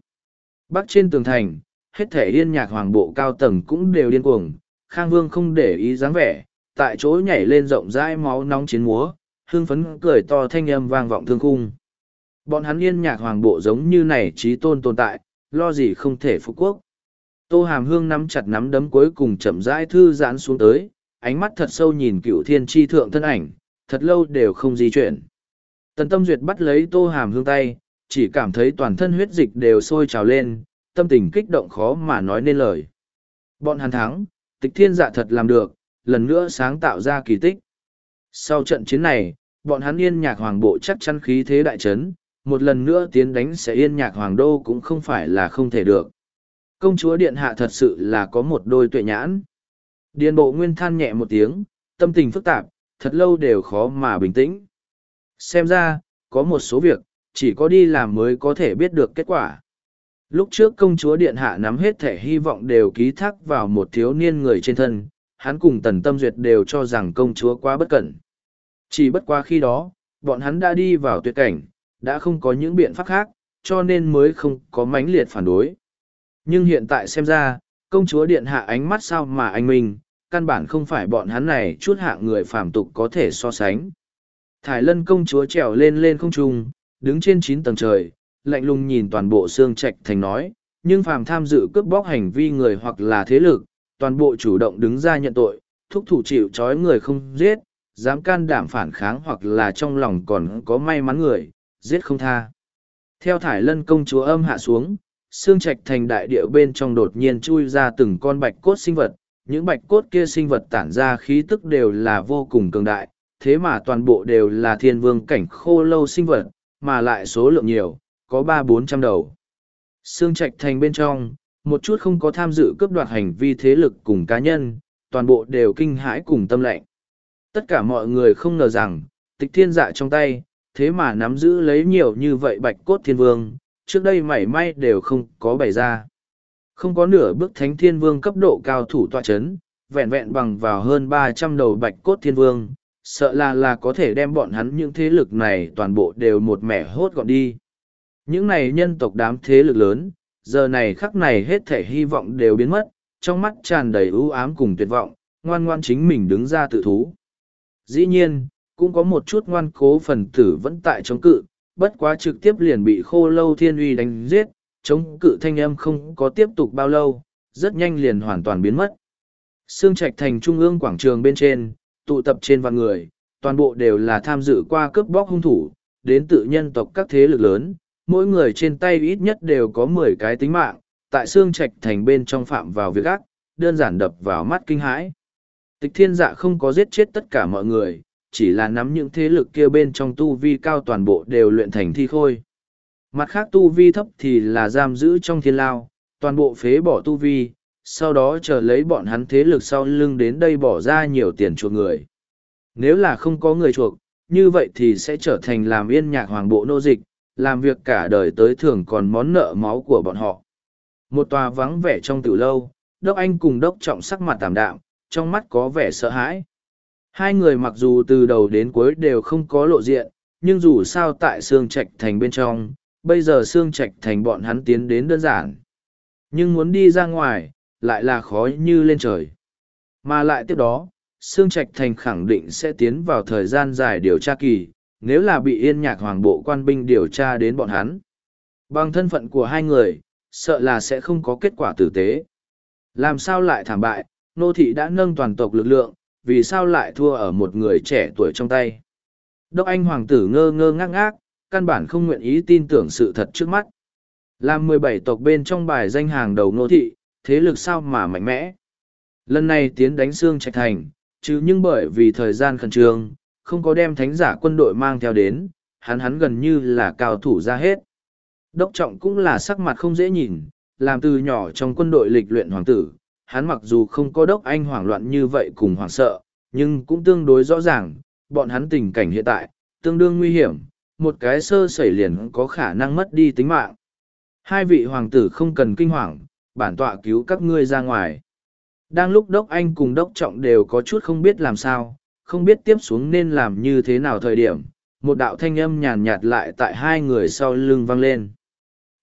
A: Bắc trên tường thành, hết thể liên nhạc hoàng bộ cao tầng cũng đều điên cuồng, Khang Vương không để ý dáng vẻ, tại chỗ nhảy lên rộng rãi máu nóng chiến múa, hương phấn cười to thanh âm vang vọng thương cung Bọn hắn yên nhạc hoàng bộ giống như này trí tôn tồn tại, lo gì không thể phục quốc. Tô hàm hương nắm chặt nắm đấm cuối cùng chậm rãi thư giãn xuống tới, ánh mắt thật sâu nhìn cựu thiên tri thượng thân ảnh, thật lâu đều không di chuyển. Tần tâm duyệt bắt lấy tô hàm hương tay, chỉ cảm thấy toàn thân huyết dịch đều sôi trào lên, tâm tình kích động khó mà nói nên lời. Bọn hàn thắng, tịch thiên dạ thật làm được, lần nữa sáng tạo ra kỳ tích. Sau trận chiến này, bọn hắn yên nhạc hoàng bộ chắc chắn khí thế đại trấn, một lần nữa tiến đánh sẽ yên nhạc hoàng đô cũng không phải là không thể được. Công chúa điện hạ thật sự là có một đôi tuệ nhãn. Điền bộ nguyên than nhẹ một tiếng, tâm tình phức tạp, thật lâu đều khó mà bình tĩnh. Xem ra, có một số việc, chỉ có đi làm mới có thể biết được kết quả. Lúc trước công chúa Điện Hạ nắm hết thể hy vọng đều ký thác vào một thiếu niên người trên thân, hắn cùng tần tâm duyệt đều cho rằng công chúa quá bất cẩn. Chỉ bất quá khi đó, bọn hắn đã đi vào tuyệt cảnh, đã không có những biện pháp khác, cho nên mới không có mánh liệt phản đối. Nhưng hiện tại xem ra, công chúa điện hạ ánh mắt sao mà anh mình, căn bản không phải bọn hắn này chút hạng người phàm tục có thể so sánh. Thải lân công chúa trèo lên lên không trung, đứng trên chín tầng trời, lạnh lùng nhìn toàn bộ xương trạch thành nói, nhưng phàm tham dự cướp bóc hành vi người hoặc là thế lực, toàn bộ chủ động đứng ra nhận tội, thúc thủ chịu trói người không giết, dám can đảm phản kháng hoặc là trong lòng còn có may mắn người, giết không tha. Theo thải lân công chúa âm hạ xuống, xương trạch thành đại địa bên trong đột nhiên chui ra từng con bạch cốt sinh vật, những bạch cốt kia sinh vật tản ra khí tức đều là vô cùng cường đại, thế mà toàn bộ đều là thiên vương cảnh khô lâu sinh vật, mà lại số lượng nhiều, có ba bốn trăm đầu. xương Trạch Thành bên trong, một chút không có tham dự cướp đoạt hành vi thế lực cùng cá nhân, toàn bộ đều kinh hãi cùng tâm lệnh. Tất cả mọi người không ngờ rằng, tịch thiên dạ trong tay, thế mà nắm giữ lấy nhiều như vậy bạch cốt thiên vương, trước đây mảy may đều không có bày ra. Không có nửa bước thánh thiên vương cấp độ cao thủ tọa chấn, vẹn vẹn bằng vào hơn ba trăm đầu bạch cốt thiên vương, sợ là là có thể đem bọn hắn những thế lực này toàn bộ đều một mẻ hốt gọn đi. Những này nhân tộc đám thế lực lớn, giờ này khắc này hết thể hy vọng đều biến mất, trong mắt tràn đầy ưu ám cùng tuyệt vọng, ngoan ngoan chính mình đứng ra tự thú. Dĩ nhiên, cũng có một chút ngoan cố phần tử vẫn tại chống cự, bất quá trực tiếp liền bị khô lâu thiên uy đánh giết, chống cự thanh âm không có tiếp tục bao lâu, rất nhanh liền hoàn toàn biến mất. Sương Trạch thành trung ương quảng trường bên trên, tụ tập trên vạn người, toàn bộ đều là tham dự qua cướp bóc hung thủ, đến tự nhân tộc các thế lực lớn, mỗi người trên tay ít nhất đều có mười cái tính mạng, tại Sương Trạch thành bên trong phạm vào việc ác, đơn giản đập vào mắt kinh hãi. Tịch thiên dạ không có giết chết tất cả mọi người, chỉ là nắm những thế lực kia bên trong tu vi cao toàn bộ đều luyện thành thi khôi. Mặt khác tu vi thấp thì là giam giữ trong thiên lao, toàn bộ phế bỏ tu vi, sau đó chờ lấy bọn hắn thế lực sau lưng đến đây bỏ ra nhiều tiền chuộc người. Nếu là không có người chuộc, như vậy thì sẽ trở thành làm yên nhạc hoàng bộ nô dịch, làm việc cả đời tới thường còn món nợ máu của bọn họ. Một tòa vắng vẻ trong tử lâu, Đốc Anh cùng Đốc Trọng sắc mặt tạm đạm, trong mắt có vẻ sợ hãi. Hai người mặc dù từ đầu đến cuối đều không có lộ diện, nhưng dù sao tại xương Trạch Thành bên trong, bây giờ xương Trạch Thành bọn hắn tiến đến đơn giản. Nhưng muốn đi ra ngoài, lại là khó như lên trời. Mà lại tiếp đó, xương Trạch Thành khẳng định sẽ tiến vào thời gian dài điều tra kỳ, nếu là bị yên nhạc hoàng bộ quan binh điều tra đến bọn hắn. Bằng thân phận của hai người, sợ là sẽ không có kết quả tử tế. Làm sao lại thảm bại, nô thị đã nâng toàn tộc lực lượng, vì sao lại thua ở một người trẻ tuổi trong tay. Đốc Anh Hoàng tử ngơ ngơ ngác ngác, căn bản không nguyện ý tin tưởng sự thật trước mắt. Làm mười bảy tộc bên trong bài danh hàng đầu nô thị, thế lực sao mà mạnh mẽ. Lần này tiến đánh xương trạch thành, chứ nhưng bởi vì thời gian khẩn trương, không có đem thánh giả quân đội mang theo đến, hắn hắn gần như là cao thủ ra hết. Đốc trọng cũng là sắc mặt không dễ nhìn, làm từ nhỏ trong quân đội lịch luyện hoàng tử, hắn mặc dù không có đốc anh hoảng loạn như vậy cùng hoảng sợ, nhưng cũng tương đối rõ ràng, bọn hắn tình cảnh hiện tại, tương đương nguy hiểm, một cái sơ sẩy liền có khả năng mất đi tính mạng. Hai vị hoàng tử không cần kinh hoàng, bản tọa cứu các ngươi ra ngoài. Đang lúc đốc anh cùng đốc trọng đều có chút không biết làm sao, không biết tiếp xuống nên làm như thế nào thời điểm, một đạo thanh âm nhàn nhạt lại tại hai người sau lưng vang lên.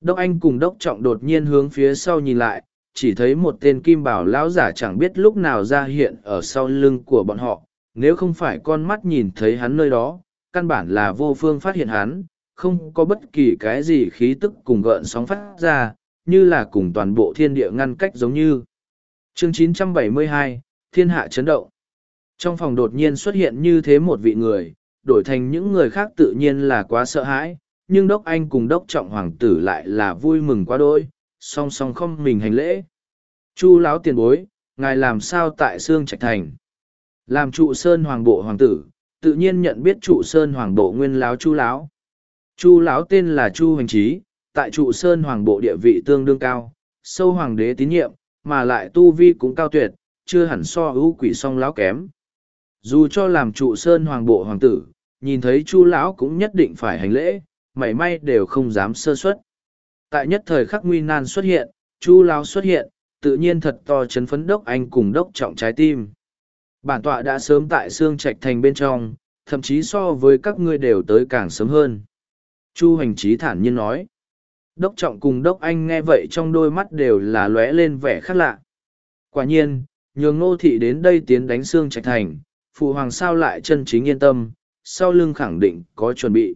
A: Đốc anh cùng đốc trọng đột nhiên hướng phía sau nhìn lại, chỉ thấy một tên kim bảo lão giả chẳng biết lúc nào ra hiện ở sau lưng của bọn họ nếu không phải con mắt nhìn thấy hắn nơi đó căn bản là vô phương phát hiện hắn không có bất kỳ cái gì khí tức cùng gợn sóng phát ra như là cùng toàn bộ thiên địa ngăn cách giống như chương 972, thiên hạ chấn động trong phòng đột nhiên xuất hiện như thế một vị người đổi thành những người khác tự nhiên là quá sợ hãi nhưng đốc anh cùng đốc trọng hoàng tử lại là vui mừng quá đôi song song không mình hành lễ chu lão tiền bối ngài làm sao tại sương trạch thành làm trụ sơn hoàng bộ hoàng tử tự nhiên nhận biết trụ sơn hoàng bộ nguyên láo chu lão chu lão tên là chu hoành Chí, tại trụ sơn hoàng bộ địa vị tương đương cao sâu hoàng đế tín nhiệm mà lại tu vi cũng cao tuyệt chưa hẳn so ưu quỷ song lão kém dù cho làm trụ sơn hoàng bộ hoàng tử nhìn thấy chu lão cũng nhất định phải hành lễ mảy may đều không dám sơ suất tại nhất thời khắc nguy nan xuất hiện chu lao xuất hiện tự nhiên thật to chấn phấn đốc anh cùng đốc trọng trái tim bản tọa đã sớm tại xương trạch thành bên trong thậm chí so với các ngươi đều tới càng sớm hơn chu hành trí thản nhiên nói đốc trọng cùng đốc anh nghe vậy trong đôi mắt đều là lóe lên vẻ khác lạ quả nhiên nhường ngô thị đến đây tiến đánh xương trạch thành phụ hoàng sao lại chân chính yên tâm sau lưng khẳng định có chuẩn bị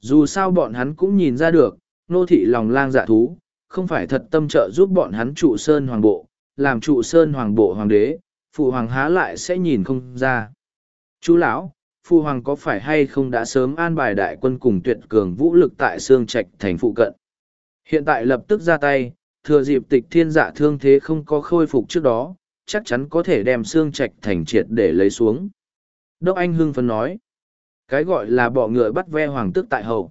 A: dù sao bọn hắn cũng nhìn ra được nô thị lòng lang dạ thú, không phải thật tâm trợ giúp bọn hắn trụ sơn hoàng bộ, làm trụ sơn hoàng bộ hoàng đế, phụ hoàng há lại sẽ nhìn không ra. Chú lão, phụ hoàng có phải hay không đã sớm an bài đại quân cùng tuyệt cường vũ lực tại xương trạch thành phụ cận? Hiện tại lập tức ra tay, thừa dịp tịch thiên dạ thương thế không có khôi phục trước đó, chắc chắn có thể đem xương trạch thành triệt để lấy xuống. Đốc Anh hưng phấn nói, cái gọi là bọ ngựa bắt ve hoàng tức tại hậu.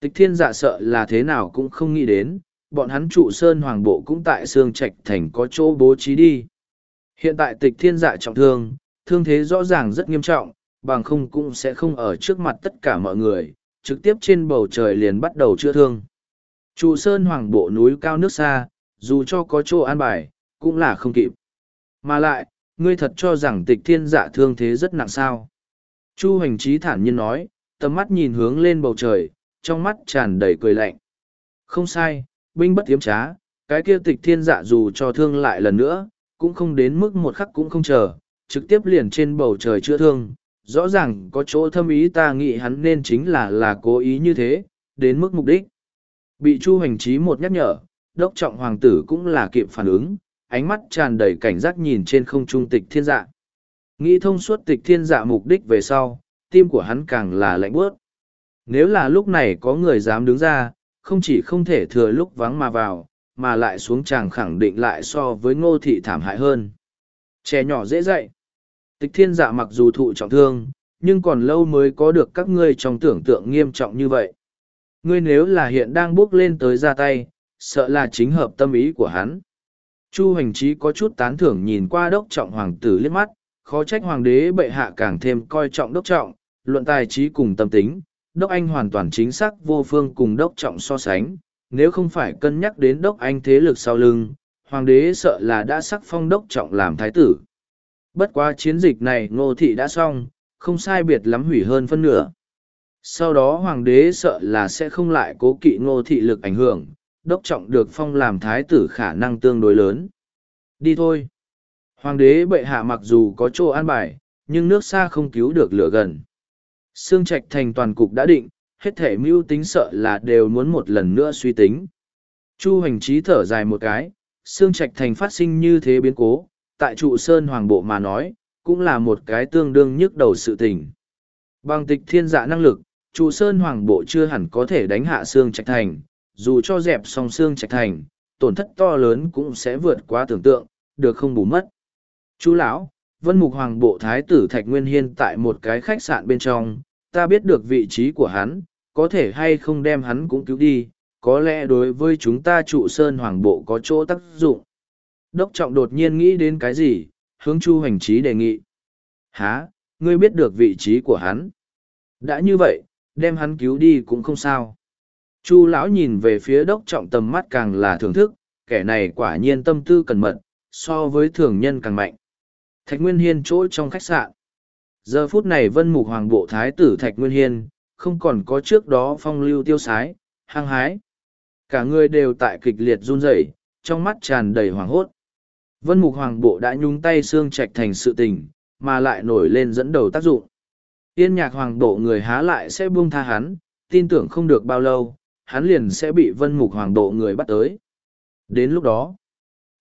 A: Tịch thiên dạ sợ là thế nào cũng không nghĩ đến, bọn hắn trụ sơn hoàng bộ cũng tại sương trạch thành có chỗ bố trí đi. Hiện tại tịch thiên dạ trọng thương, thương thế rõ ràng rất nghiêm trọng, bằng không cũng sẽ không ở trước mặt tất cả mọi người, trực tiếp trên bầu trời liền bắt đầu chữa thương. Trụ sơn hoàng bộ núi cao nước xa, dù cho có chỗ an bài, cũng là không kịp. Mà lại, ngươi thật cho rằng tịch thiên dạ thương thế rất nặng sao. Chu hành trí thản nhiên nói, tầm mắt nhìn hướng lên bầu trời, trong mắt tràn đầy cười lạnh. Không sai, binh bất tiếm trá, cái kia tịch thiên dạ dù cho thương lại lần nữa, cũng không đến mức một khắc cũng không chờ, trực tiếp liền trên bầu trời chữa thương. Rõ ràng có chỗ thâm ý ta nghĩ hắn nên chính là là cố ý như thế, đến mức mục đích. Bị Chu Hành chí một nhắc nhở, đốc trọng hoàng tử cũng là kịp phản ứng, ánh mắt tràn đầy cảnh giác nhìn trên không trung tịch thiên dạ. Nghĩ thông suốt tịch thiên dạ mục đích về sau, tim của hắn càng là lạnh bước. Nếu là lúc này có người dám đứng ra, không chỉ không thể thừa lúc vắng mà vào, mà lại xuống chàng khẳng định lại so với ngô thị thảm hại hơn. Trẻ nhỏ dễ dậy. Tịch thiên dạ mặc dù thụ trọng thương, nhưng còn lâu mới có được các ngươi trong tưởng tượng nghiêm trọng như vậy. Ngươi nếu là hiện đang bước lên tới ra tay, sợ là chính hợp tâm ý của hắn. Chu hành trí có chút tán thưởng nhìn qua đốc trọng hoàng tử liếc mắt, khó trách hoàng đế bệ hạ càng thêm coi trọng đốc trọng, luận tài trí cùng tâm tính, đốc anh hoàn toàn chính xác vô phương cùng đốc trọng so sánh nếu không phải cân nhắc đến đốc anh thế lực sau lưng hoàng đế sợ là đã sắc phong đốc trọng làm thái tử bất quá chiến dịch này ngô thị đã xong không sai biệt lắm hủy hơn phân nửa sau đó hoàng đế sợ là sẽ không lại cố kỵ ngô thị lực ảnh hưởng đốc trọng được phong làm thái tử khả năng tương đối lớn đi thôi hoàng đế bệ hạ mặc dù có chỗ an bài nhưng nước xa không cứu được lửa gần Sương Trạch Thành toàn cục đã định, hết thể mưu tính sợ là đều muốn một lần nữa suy tính. Chu hành Chí thở dài một cái, Sương Trạch Thành phát sinh như thế biến cố, tại trụ Sơn Hoàng Bộ mà nói, cũng là một cái tương đương nhức đầu sự tình. Bằng tịch thiên dạ năng lực, trụ Sơn Hoàng Bộ chưa hẳn có thể đánh hạ Sương Trạch Thành, dù cho dẹp xong Sương Trạch Thành, tổn thất to lớn cũng sẽ vượt qua tưởng tượng, được không bù mất. Chú lão, Vân Mục Hoàng Bộ Thái tử Thạch Nguyên Hiên tại một cái khách sạn bên trong, ta biết được vị trí của hắn, có thể hay không đem hắn cũng cứu đi, có lẽ đối với chúng ta trụ sơn hoàng bộ có chỗ tác dụng. Đốc Trọng đột nhiên nghĩ đến cái gì, hướng Chu Hành Trí đề nghị. Há, ngươi biết được vị trí của hắn. Đã như vậy, đem hắn cứu đi cũng không sao. Chu lão nhìn về phía đốc trọng tầm mắt càng là thưởng thức, kẻ này quả nhiên tâm tư cẩn mật, so với thường nhân càng mạnh. Thạch Nguyên Hiên chỗ trong khách sạn. Giờ phút này vân mục hoàng bộ thái tử Thạch Nguyên Hiên, không còn có trước đó phong lưu tiêu sái, hăng hái. Cả người đều tại kịch liệt run rẩy, trong mắt tràn đầy hoảng hốt. Vân mục hoàng bộ đã nhúng tay xương trạch thành sự tình, mà lại nổi lên dẫn đầu tác dụng. Tiên nhạc hoàng bộ người há lại sẽ buông tha hắn, tin tưởng không được bao lâu, hắn liền sẽ bị vân mục hoàng bộ người bắt tới. Đến lúc đó,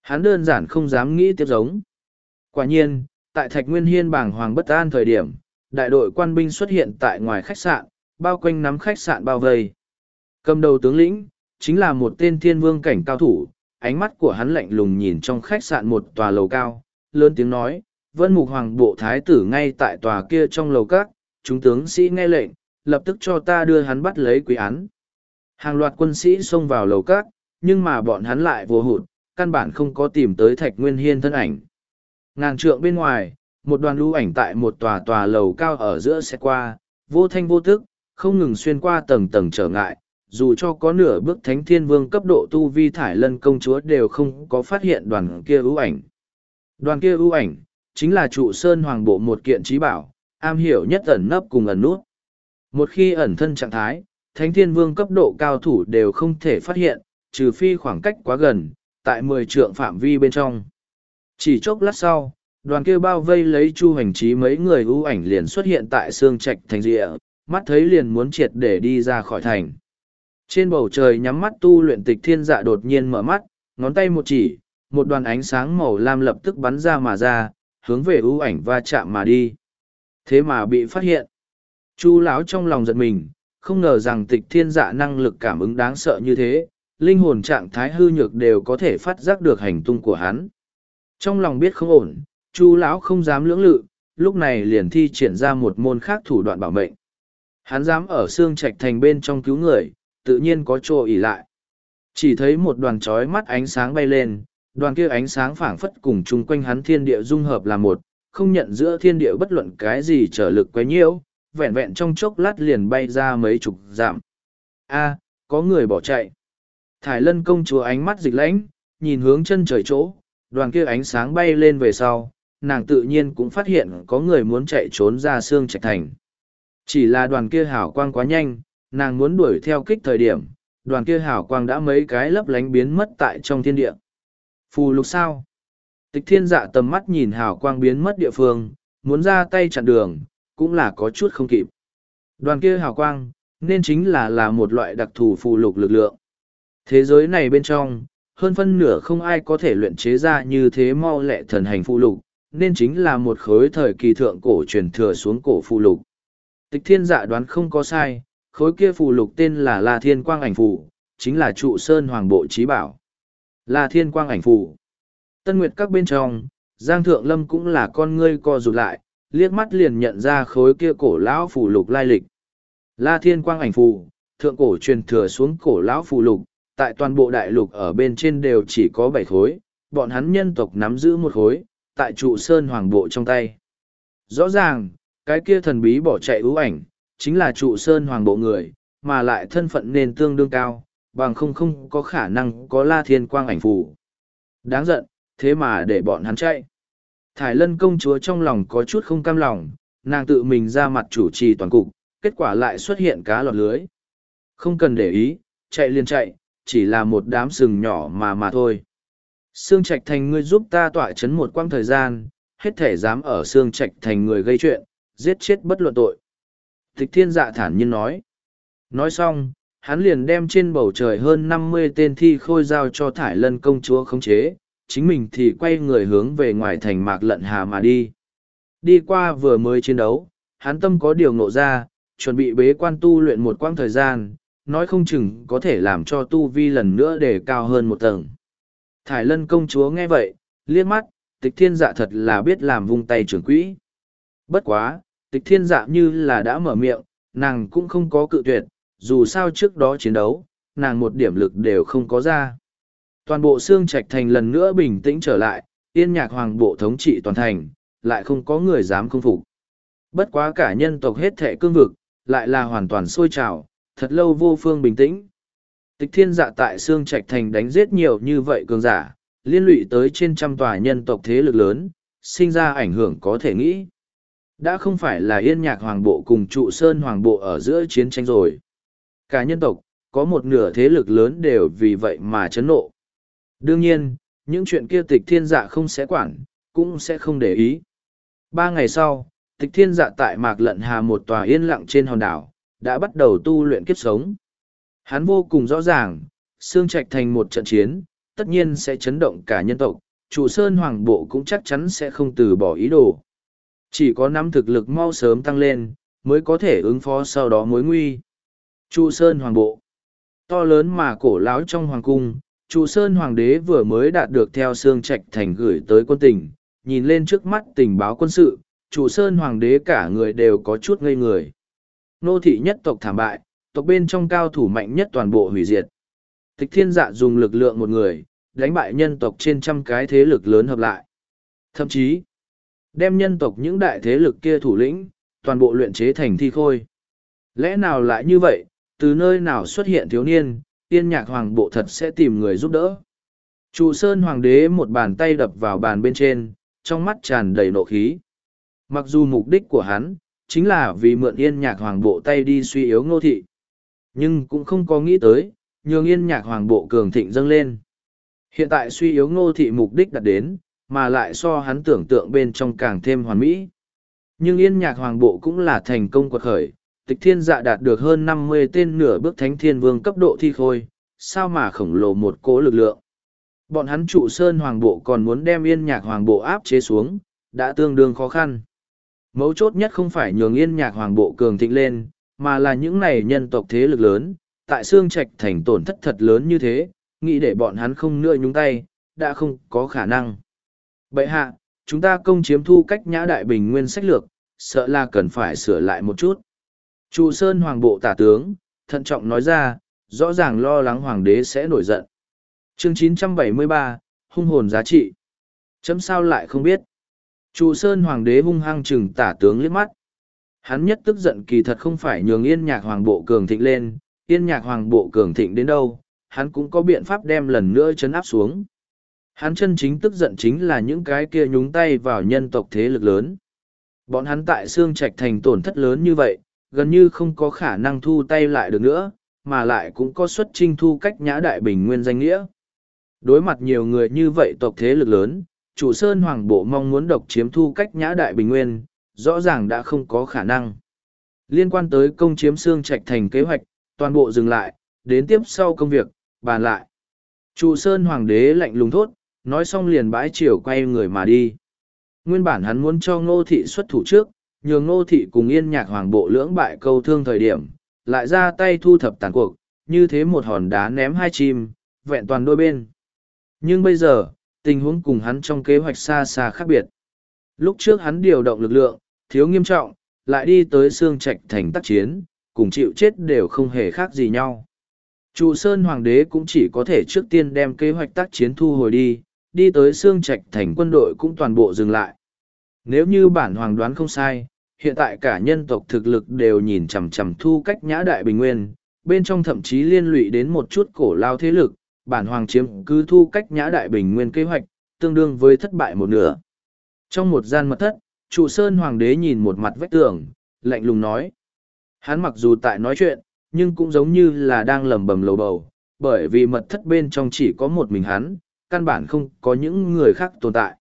A: hắn đơn giản không dám nghĩ tiếp giống. Quả nhiên, tại Thạch Nguyên Hiên bảng hoàng bất an thời điểm, đại đội quan binh xuất hiện tại ngoài khách sạn, bao quanh nắm khách sạn bao vây. Cầm đầu tướng lĩnh, chính là một tên thiên vương cảnh cao thủ, ánh mắt của hắn lạnh lùng nhìn trong khách sạn một tòa lầu cao, lớn tiếng nói, vân mục hoàng bộ thái tử ngay tại tòa kia trong lầu các, chúng tướng sĩ nghe lệnh, lập tức cho ta đưa hắn bắt lấy quý án. Hàng loạt quân sĩ xông vào lầu các, nhưng mà bọn hắn lại vô hụt, căn bản không có tìm tới thạch nguyên hiên thân ảnh. Ngàn trượng bên ngoài, một đoàn lưu ảnh tại một tòa tòa lầu cao ở giữa xe qua, vô thanh vô thức, không ngừng xuyên qua tầng tầng trở ngại, dù cho có nửa bước thánh thiên vương cấp độ tu vi thải lân công chúa đều không có phát hiện đoàn kia ưu ảnh. Đoàn kia ưu ảnh, chính là trụ sơn hoàng bộ một kiện trí bảo, am hiểu nhất ẩn nấp cùng ẩn nút. Một khi ẩn thân trạng thái, thánh thiên vương cấp độ cao thủ đều không thể phát hiện, trừ phi khoảng cách quá gần, tại mười trượng phạm vi bên trong chỉ chốc lát sau đoàn kia bao vây lấy chu hành trí mấy người ưu ảnh liền xuất hiện tại sương trạch thành rịa mắt thấy liền muốn triệt để đi ra khỏi thành trên bầu trời nhắm mắt tu luyện tịch thiên dạ đột nhiên mở mắt ngón tay một chỉ một đoàn ánh sáng màu lam lập tức bắn ra mà ra hướng về ưu ảnh va chạm mà đi thế mà bị phát hiện chu lão trong lòng giật mình không ngờ rằng tịch thiên dạ năng lực cảm ứng đáng sợ như thế linh hồn trạng thái hư nhược đều có thể phát giác được hành tung của hắn trong lòng biết không ổn, Chu lão không dám lưỡng lự, lúc này liền thi triển ra một môn khác thủ đoạn bảo mệnh. Hắn dám ở xương trạch thành bên trong cứu người, tự nhiên có chỗ ỉ lại. Chỉ thấy một đoàn chói mắt ánh sáng bay lên, đoàn kia ánh sáng phảng phất cùng chung quanh hắn thiên địa dung hợp là một, không nhận giữa thiên địa bất luận cái gì trở lực quấy nhiễu, vẹn vẹn trong chốc lát liền bay ra mấy chục giảm. A, có người bỏ chạy. Thải lân công chúa ánh mắt dịch lãnh, nhìn hướng chân trời chỗ, đoàn kia ánh sáng bay lên về sau nàng tự nhiên cũng phát hiện có người muốn chạy trốn ra xương trạch thành chỉ là đoàn kia hảo quang quá nhanh nàng muốn đuổi theo kích thời điểm đoàn kia hảo quang đã mấy cái lấp lánh biến mất tại trong thiên địa phù lục sao tịch thiên dạ tầm mắt nhìn hảo quang biến mất địa phương muốn ra tay chặn đường cũng là có chút không kịp đoàn kia hảo quang nên chính là là một loại đặc thù phù lục lực lượng thế giới này bên trong hơn phân nửa không ai có thể luyện chế ra như thế mau lẹ thần hành phụ lục, nên chính là một khối thời kỳ thượng cổ truyền thừa xuống cổ phụ lục. Tịch thiên dạ đoán không có sai, khối kia phụ lục tên là La Thiên Quang Ảnh Phụ, chính là trụ sơn hoàng bộ trí bảo. La Thiên Quang Ảnh Phụ. Tân Nguyệt các bên trong, Giang Thượng Lâm cũng là con ngươi co rụt lại, liếc mắt liền nhận ra khối kia cổ lão phù lục lai lịch. La Thiên Quang Ảnh phù, thượng cổ truyền thừa xuống cổ lão phù lục, tại toàn bộ đại lục ở bên trên đều chỉ có bảy khối, bọn hắn nhân tộc nắm giữ một khối, tại trụ sơn hoàng bộ trong tay. Rõ ràng, cái kia thần bí bỏ chạy ưu ảnh, chính là trụ sơn hoàng bộ người, mà lại thân phận nên tương đương cao, bằng không không có khả năng có la thiên quang ảnh phù. Đáng giận, thế mà để bọn hắn chạy. Thải lân công chúa trong lòng có chút không cam lòng, nàng tự mình ra mặt chủ trì toàn cục, kết quả lại xuất hiện cá lọt lưới. Không cần để ý, chạy liền chạy, chỉ là một đám sừng nhỏ mà mà thôi. Sương Trạch Thành ngươi giúp ta tỏa chấn một quãng thời gian, hết thể dám ở Sương Trạch Thành người gây chuyện, giết chết bất luận tội. Thích thiên dạ thản nhiên nói. Nói xong, hắn liền đem trên bầu trời hơn năm mươi tên thi khôi giao cho thải lân công chúa khống chế, chính mình thì quay người hướng về ngoài thành mạc lận hà mà đi. Đi qua vừa mới chiến đấu, hắn tâm có điều ngộ ra, chuẩn bị bế quan tu luyện một quãng thời gian, nói không chừng có thể làm cho tu vi lần nữa để cao hơn một tầng. Thải lân công chúa nghe vậy, liếc mắt, tịch thiên dạ thật là biết làm vung tay trưởng quỹ. Bất quá, tịch thiên dạ như là đã mở miệng, nàng cũng không có cự tuyệt, dù sao trước đó chiến đấu, nàng một điểm lực đều không có ra. Toàn bộ xương trạch thành lần nữa bình tĩnh trở lại, yên nhạc hoàng bộ thống trị toàn thành, lại không có người dám không phục. Bất quá cả nhân tộc hết thệ cương vực, lại là hoàn toàn sôi trào, thật lâu vô phương bình tĩnh. Tịch thiên dạ tại xương trạch thành đánh giết nhiều như vậy cường giả, liên lụy tới trên trăm tòa nhân tộc thế lực lớn, sinh ra ảnh hưởng có thể nghĩ. Đã không phải là yên nhạc hoàng bộ cùng trụ sơn hoàng bộ ở giữa chiến tranh rồi. Cả nhân tộc, có một nửa thế lực lớn đều vì vậy mà chấn nộ. Đương nhiên, những chuyện kia tịch thiên dạ không sẽ quản, cũng sẽ không để ý. Ba ngày sau, tịch thiên dạ tại mạc lận hà một tòa yên lặng trên hòn đảo, đã bắt đầu tu luyện kiếp sống. Hắn vô cùng rõ ràng, xương trạch thành một trận chiến, tất nhiên sẽ chấn động cả nhân tộc, trụ sơn hoàng bộ cũng chắc chắn sẽ không từ bỏ ý đồ. Chỉ có năm thực lực mau sớm tăng lên, mới có thể ứng phó sau đó mối nguy. Trụ sơn hoàng bộ To lớn mà cổ láo trong hoàng cung, trụ sơn hoàng đế vừa mới đạt được theo xương trạch thành gửi tới quân tỉnh, nhìn lên trước mắt tình báo quân sự, trụ sơn hoàng đế cả người đều có chút ngây người nô thị nhất tộc thảm bại, tộc bên trong cao thủ mạnh nhất toàn bộ hủy diệt. Tịch thiên dạ dùng lực lượng một người, đánh bại nhân tộc trên trăm cái thế lực lớn hợp lại. Thậm chí, đem nhân tộc những đại thế lực kia thủ lĩnh, toàn bộ luyện chế thành thi khôi. Lẽ nào lại như vậy, từ nơi nào xuất hiện thiếu niên, tiên nhạc hoàng bộ thật sẽ tìm người giúp đỡ. Trụ sơn hoàng đế một bàn tay đập vào bàn bên trên, trong mắt tràn đầy nộ khí. Mặc dù mục đích của hắn, chính là vì mượn yên nhạc hoàng bộ tay đi suy yếu ngô thị. Nhưng cũng không có nghĩ tới, nhường yên nhạc hoàng bộ cường thịnh dâng lên. Hiện tại suy yếu ngô thị mục đích đạt đến, mà lại so hắn tưởng tượng bên trong càng thêm hoàn mỹ. Nhưng yên nhạc hoàng bộ cũng là thành công quật khởi, tịch thiên dạ đạt được hơn năm mươi tên nửa bước thánh thiên vương cấp độ thi khôi, sao mà khổng lồ một cố lực lượng. Bọn hắn trụ sơn hoàng bộ còn muốn đem yên nhạc hoàng bộ áp chế xuống, đã tương đương khó khăn. Mấu chốt nhất không phải nhường yên nhạc hoàng bộ cường thịnh lên, mà là những này nhân tộc thế lực lớn, tại xương trạch thành tổn thất thật lớn như thế, nghĩ để bọn hắn không nữa nhúng tay, đã không có khả năng. Bậy hạ, chúng ta công chiếm thu cách nhã đại bình nguyên sách lược, sợ là cần phải sửa lại một chút. Trụ Sơn Hoàng bộ tả tướng, thận trọng nói ra, rõ ràng lo lắng hoàng đế sẽ nổi giận. chương 973, hung hồn giá trị. Chấm sao lại không biết. Trụ Sơn Hoàng đế hung hăng chừng tả tướng liếc mắt. Hắn nhất tức giận kỳ thật không phải nhường yên nhạc hoàng bộ cường thịnh lên, yên nhạc hoàng bộ cường thịnh đến đâu, hắn cũng có biện pháp đem lần nữa chấn áp xuống. Hắn chân chính tức giận chính là những cái kia nhúng tay vào nhân tộc thế lực lớn. Bọn hắn tại xương trạch thành tổn thất lớn như vậy, gần như không có khả năng thu tay lại được nữa, mà lại cũng có xuất trinh thu cách nhã đại bình nguyên danh nghĩa. Đối mặt nhiều người như vậy tộc thế lực lớn, chủ sơn hoàng bộ mong muốn độc chiếm thu cách nhã đại bình nguyên, rõ ràng đã không có khả năng. Liên quan tới công chiếm xương trạch thành kế hoạch, toàn bộ dừng lại, đến tiếp sau công việc, bàn lại. Trụ sơn hoàng đế lạnh lùng thốt, nói xong liền bãi chiều quay người mà đi. Nguyên bản hắn muốn cho ngô thị xuất thủ trước, nhường ngô thị cùng yên nhạc hoàng bộ lưỡng bại câu thương thời điểm, lại ra tay thu thập tàn cuộc, như thế một hòn đá ném hai chim, vẹn toàn đôi bên. Nhưng bây giờ, tình huống cùng hắn trong kế hoạch xa xa khác biệt. Lúc trước hắn điều động lực lượng, thiếu nghiêm trọng, lại đi tới xương trạch thành tác chiến, cùng chịu chết đều không hề khác gì nhau. Trụ Sơn Hoàng đế cũng chỉ có thể trước tiên đem kế hoạch tác chiến thu hồi đi, đi tới xương trạch thành quân đội cũng toàn bộ dừng lại. Nếu như bản hoàng đoán không sai, hiện tại cả nhân tộc thực lực đều nhìn chằm chằm thu cách nhã đại bình nguyên, bên trong thậm chí liên lụy đến một chút cổ lao thế lực, bản hoàng chiếm cứ thu cách nhã đại bình nguyên kế hoạch, tương đương với thất bại một nửa. Trong một gian mật thất, trụ sơn hoàng đế nhìn một mặt vách tường, lạnh lùng nói. Hắn mặc dù tại nói chuyện, nhưng cũng giống như là đang lầm bầm lầu bầu, bởi vì mật thất bên trong chỉ có một mình hắn, căn bản không có những người khác tồn tại.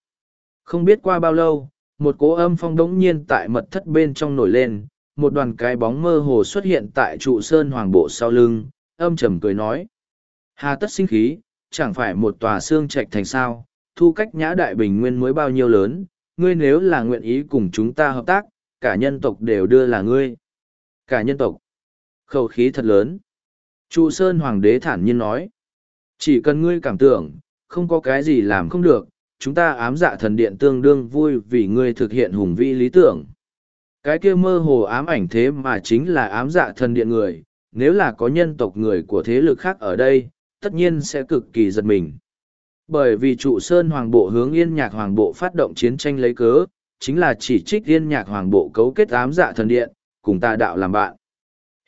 A: Không biết qua bao lâu, một cố âm phong đống nhiên tại mật thất bên trong nổi lên, một đoàn cái bóng mơ hồ xuất hiện tại trụ sơn hoàng bộ sau lưng, âm trầm cười nói. Hà tất sinh khí, chẳng phải một tòa xương trạch thành sao, thu cách nhã đại bình nguyên mới bao nhiêu lớn, ngươi nếu là nguyện ý cùng chúng ta hợp tác, cả nhân tộc đều đưa là ngươi. Cả nhân tộc. Khẩu khí thật lớn. Trụ Sơn Hoàng đế thản nhiên nói. Chỉ cần ngươi cảm tưởng, không có cái gì làm không được, chúng ta ám dạ thần điện tương đương vui vì ngươi thực hiện hùng vi lý tưởng. Cái kia mơ hồ ám ảnh thế mà chính là ám dạ thần điện người, nếu là có nhân tộc người của thế lực khác ở đây, tất nhiên sẽ cực kỳ giật mình. Bởi vì trụ sơn hoàng bộ hướng yên nhạc hoàng bộ phát động chiến tranh lấy cớ, chính là chỉ trích yên nhạc hoàng bộ cấu kết ám dạ thần điện, cùng tà đạo làm bạn.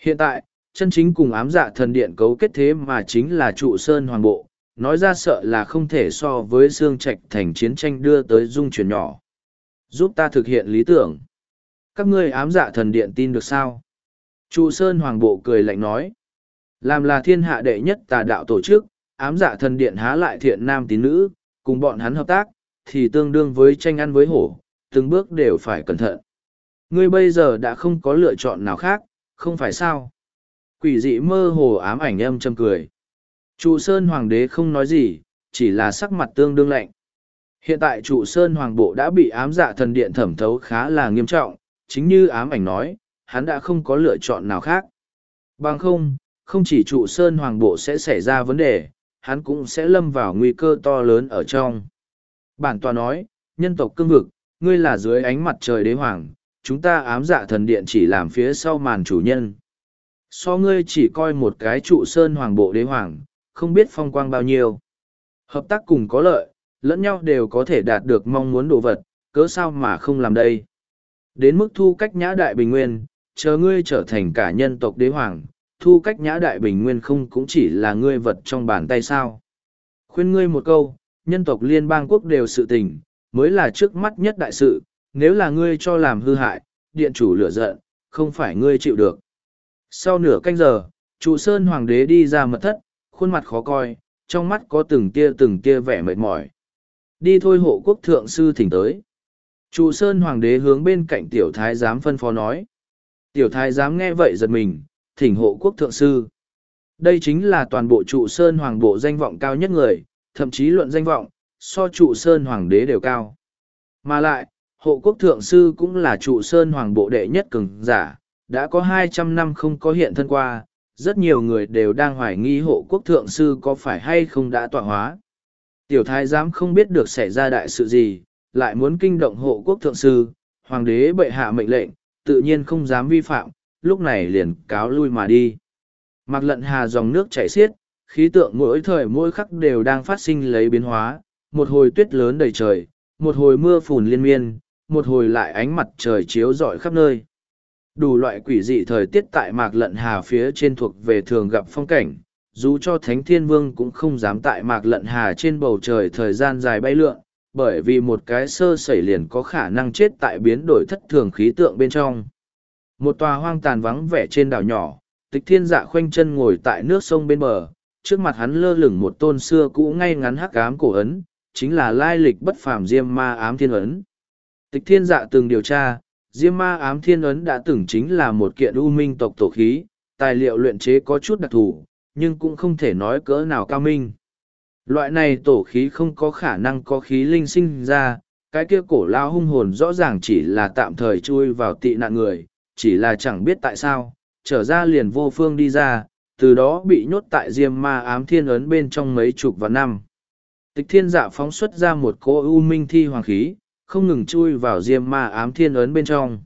A: Hiện tại, chân chính cùng ám dạ thần điện cấu kết thế mà chính là trụ sơn hoàng bộ, nói ra sợ là không thể so với xương trạch thành chiến tranh đưa tới dung chuyển nhỏ. Giúp ta thực hiện lý tưởng. Các ngươi ám dạ thần điện tin được sao? Trụ sơn hoàng bộ cười lạnh nói. Làm là thiên hạ đệ nhất tà đạo tổ chức, ám dạ thần điện há lại thiện nam tín nữ, cùng bọn hắn hợp tác, thì tương đương với tranh ăn với hổ, từng bước đều phải cẩn thận. Ngươi bây giờ đã không có lựa chọn nào khác, không phải sao? Quỷ dị mơ hồ ám ảnh âm châm cười. Trụ Sơn Hoàng đế không nói gì, chỉ là sắc mặt tương đương lạnh. Hiện tại trụ Sơn Hoàng bộ đã bị ám dạ thần điện thẩm thấu khá là nghiêm trọng, chính như ám ảnh nói, hắn đã không có lựa chọn nào khác. Bằng không, không chỉ trụ sơn hoàng bộ sẽ xảy ra vấn đề, hắn cũng sẽ lâm vào nguy cơ to lớn ở trong. Bản tòa nói, nhân tộc cương vực, ngươi là dưới ánh mặt trời đế hoàng, chúng ta ám dạ thần điện chỉ làm phía sau màn chủ nhân. So ngươi chỉ coi một cái trụ sơn hoàng bộ đế hoàng, không biết phong quang bao nhiêu. Hợp tác cùng có lợi, lẫn nhau đều có thể đạt được mong muốn đồ vật, cớ sao mà không làm đây. Đến mức thu cách nhã đại bình nguyên, chờ ngươi trở thành cả nhân tộc đế hoàng, thu cách nhã đại bình nguyên không cũng chỉ là ngươi vật trong bàn tay sao. Khuyên ngươi một câu, nhân tộc liên bang quốc đều sự tình, mới là trước mắt nhất đại sự, nếu là ngươi cho làm hư hại, điện chủ lửa giận, không phải ngươi chịu được. Sau nửa canh giờ, trụ sơn hoàng đế đi ra mật thất, khuôn mặt khó coi, trong mắt có từng tia từng tia vẻ mệt mỏi. Đi thôi hộ quốc thượng sư thỉnh tới. Trụ sơn hoàng đế hướng bên cạnh tiểu thái giám phân phó nói. Tiểu thái giám nghe vậy giật mình, thỉnh hộ quốc thượng sư. Đây chính là toàn bộ trụ sơn hoàng bộ danh vọng cao nhất người, thậm chí luận danh vọng, so trụ sơn hoàng đế đều cao. Mà lại, hộ quốc thượng sư cũng là trụ sơn hoàng bộ đệ nhất cường giả, đã có hai trăm năm không có hiện thân qua, rất nhiều người đều đang hoài nghi hộ quốc thượng sư có phải hay không đã tọa hóa. Tiểu thái giám không biết được xảy ra đại sự gì, lại muốn kinh động hộ quốc thượng sư, hoàng đế bệ hạ mệnh lệnh, tự nhiên không dám vi phạm, lúc này liền cáo lui mà đi. Mạc lận hà dòng nước chảy xiết, khí tượng mỗi thời mỗi khắc đều đang phát sinh lấy biến hóa, một hồi tuyết lớn đầy trời, một hồi mưa phùn liên miên, một hồi lại ánh mặt trời chiếu rọi khắp nơi. Đủ loại quỷ dị thời tiết tại mạc lận hà phía trên thuộc về thường gặp phong cảnh, dù cho Thánh Thiên Vương cũng không dám tại mạc lận hà trên bầu trời thời gian dài bay lượn, bởi vì một cái sơ sẩy liền có khả năng chết tại biến đổi thất thường khí tượng bên trong. Một tòa hoang tàn vắng vẻ trên đảo nhỏ, tịch thiên dạ khoanh chân ngồi tại nước sông bên bờ, trước mặt hắn lơ lửng một tôn xưa cũ ngay ngắn hắc ám cổ ấn, chính là lai lịch bất phàm diêm ma ám thiên ấn. Tịch thiên dạ từng điều tra, diêm ma ám thiên ấn đã từng chính là một kiện u minh tộc tổ khí, tài liệu luyện chế có chút đặc thù, nhưng cũng không thể nói cỡ nào cao minh. Loại này tổ khí không có khả năng có khí linh sinh ra, cái kia cổ lao hung hồn rõ ràng chỉ là tạm thời chui vào tị nạn người, chỉ là chẳng biết tại sao, trở ra liền vô phương đi ra, từ đó bị nhốt tại diêm ma ám thiên ấn bên trong mấy chục và năm. Tịch thiên dạ phóng xuất ra một cỗ u minh thi hoàng khí, không ngừng chui vào diêm ma ám thiên ấn bên trong.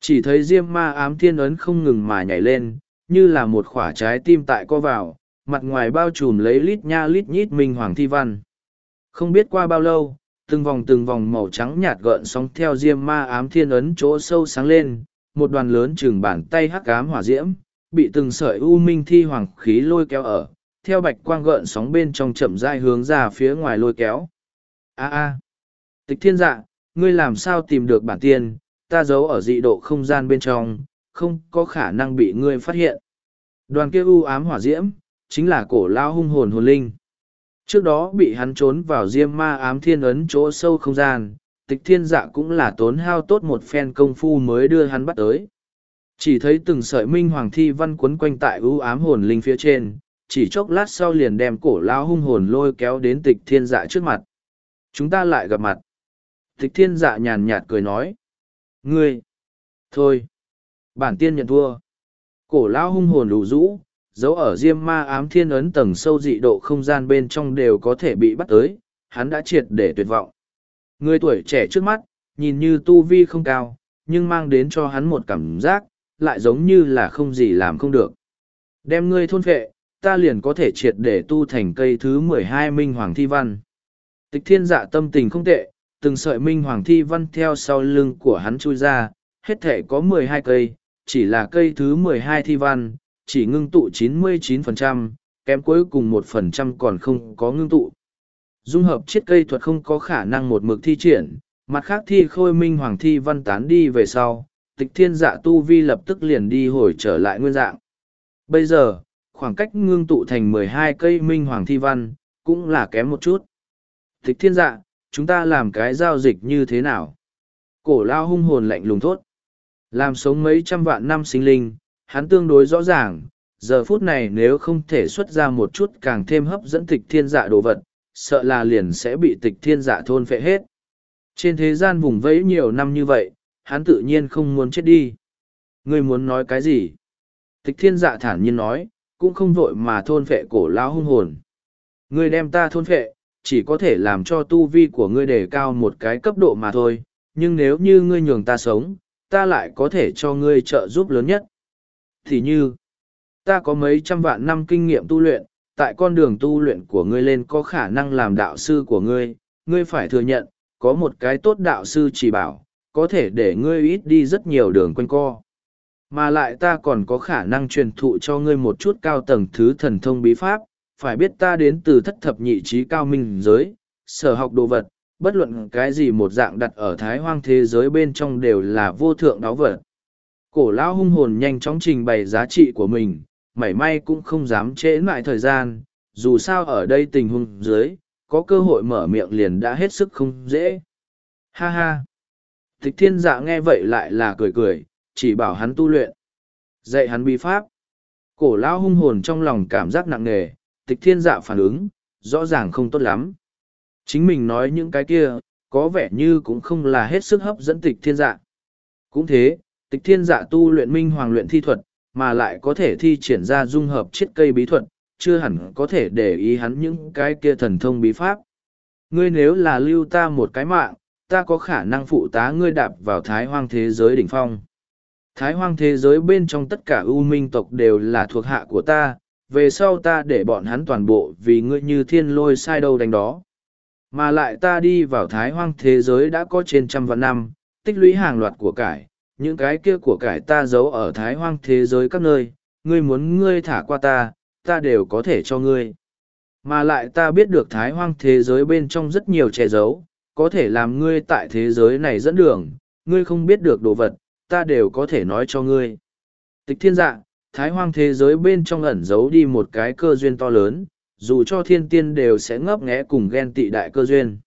A: Chỉ thấy diêm ma ám thiên ấn không ngừng mà nhảy lên, như là một quả trái tim tại co vào, mặt ngoài bao trùm lấy lít nha lít nhít minh hoàng thi văn. Không biết qua bao lâu, từng vòng từng vòng màu trắng nhạt gợn sóng theo diêm ma ám thiên ấn chỗ sâu sáng lên, một đoàn lớn chừng bàn tay hắc cám hỏa diễm, bị từng sợi u minh thi hoàng khí lôi kéo ở, theo bạch quang gợn sóng bên trong chậm rãi hướng ra phía ngoài lôi kéo. A a, tịch thiên dạ, ngươi làm sao tìm được bản tiên, ta giấu ở dị độ không gian bên trong, không có khả năng bị ngươi phát hiện. Đoàn kia u ám hỏa diễm, chính là cổ lao hung hồn hồn linh. Trước đó bị hắn trốn vào diêm ma ám thiên ấn chỗ sâu không gian, tịch thiên dạ cũng là tốn hao tốt một phen công phu mới đưa hắn bắt tới chỉ thấy từng sợi minh hoàng thi văn quấn quanh tại ưu ám hồn linh phía trên chỉ chốc lát sau liền đem cổ lao hung hồn lôi kéo đến tịch thiên dạ trước mặt chúng ta lại gặp mặt tịch thiên dạ nhàn nhạt cười nói ngươi thôi bản tiên nhận thua cổ lao hung hồn đủ rũ dấu ở diêm ma ám thiên ấn tầng sâu dị độ không gian bên trong đều có thể bị bắt tới hắn đã triệt để tuyệt vọng Người tuổi trẻ trước mắt, nhìn như tu vi không cao, nhưng mang đến cho hắn một cảm giác, lại giống như là không gì làm không được. Đem ngươi thôn phệ, ta liền có thể triệt để tu thành cây thứ mười hai minh hoàng thi văn. Tịch thiên dạ tâm tình không tệ, từng sợi minh hoàng thi văn theo sau lưng của hắn chui ra, hết thể có mười hai cây, chỉ là cây thứ mười hai thi văn, chỉ ngưng tụ chín chín phần trăm, kém cuối cùng một phần trăm còn không có ngưng tụ dung hợp chiết cây thuật không có khả năng một mực thi triển, mặt khác thi khôi minh hoàng thi văn tán đi về sau, tịch thiên dạ tu vi lập tức liền đi hồi trở lại nguyên dạng. Bây giờ, khoảng cách ngưng tụ thành mười hai cây minh hoàng thi văn, cũng là kém một chút. Tịch thiên dạ, chúng ta làm cái giao dịch như thế nào? Cổ lao hung hồn lạnh lùng thốt. Làm sống mấy trăm vạn năm sinh linh, hắn tương đối rõ ràng, giờ phút này nếu không thể xuất ra một chút càng thêm hấp dẫn tịch thiên dạ đồ vật, sợ là liền sẽ bị tịch thiên giả thôn phệ hết. Trên thế gian vùng vẫy nhiều năm như vậy, hắn tự nhiên không muốn chết đi. Ngươi muốn nói cái gì? Tịch thiên dạ thản nhiên nói, cũng không vội mà thôn phệ cổ lão hung hồn. Ngươi đem ta thôn phệ, chỉ có thể làm cho tu vi của ngươi đề cao một cái cấp độ mà thôi, nhưng nếu như ngươi nhường ta sống, ta lại có thể cho ngươi trợ giúp lớn nhất. Thì như, ta có mấy trăm vạn năm kinh nghiệm tu luyện, tại con đường tu luyện của ngươi lên có khả năng làm đạo sư của ngươi, ngươi phải thừa nhận, có một cái tốt đạo sư chỉ bảo, có thể để ngươi ít đi rất nhiều đường quanh co. Mà lại ta còn có khả năng truyền thụ cho ngươi một chút cao tầng thứ thần thông bí pháp, phải biết ta đến từ thất thập nhị trí cao minh giới, sở học đồ vật, bất luận cái gì một dạng đặt ở thái hoang thế giới bên trong đều là vô thượng đáo vật. Cổ lão hung hồn nhanh chóng trình bày giá trị của mình, mảy may cũng không dám trễ lại thời gian, dù sao ở đây tình huống dưới, có cơ hội mở miệng liền đã hết sức không dễ. Ha ha! Thích thiên dạ nghe vậy lại là cười cười, chỉ bảo hắn tu luyện. Dạy hắn bi pháp. Cổ lão hung hồn trong lòng cảm giác nặng nề, tịch thiên dạ phản ứng, rõ ràng không tốt lắm. Chính mình nói những cái kia, có vẻ như cũng không là hết sức hấp dẫn tịch thiên dạ. Cũng thế, tịch thiên dạ tu luyện minh hoàng luyện thi thuật, mà lại có thể thi triển ra dung hợp chiết cây bí thuật, chưa hẳn có thể để ý hắn những cái kia thần thông bí pháp. Ngươi nếu là lưu ta một cái mạng, ta có khả năng phụ tá ngươi đạp vào thái hoang thế giới đỉnh phong. Thái hoang thế giới bên trong tất cả ưu minh tộc đều là thuộc hạ của ta, về sau ta để bọn hắn toàn bộ vì ngươi như thiên lôi sai đâu đánh đó. Mà lại ta đi vào thái hoang thế giới đã có trên trăm vạn năm, tích lũy hàng loạt của cải, những cái kia của cải ta giấu ở thái hoang thế giới các nơi ngươi muốn ngươi thả qua ta ta đều có thể cho ngươi mà lại ta biết được thái hoang thế giới bên trong rất nhiều che giấu có thể làm ngươi tại thế giới này dẫn đường ngươi không biết được đồ vật ta đều có thể nói cho ngươi tịch thiên dạ thái hoang thế giới bên trong ẩn giấu đi một cái cơ duyên to lớn dù cho thiên tiên đều sẽ ngấp nghẽ cùng ghen tị đại cơ duyên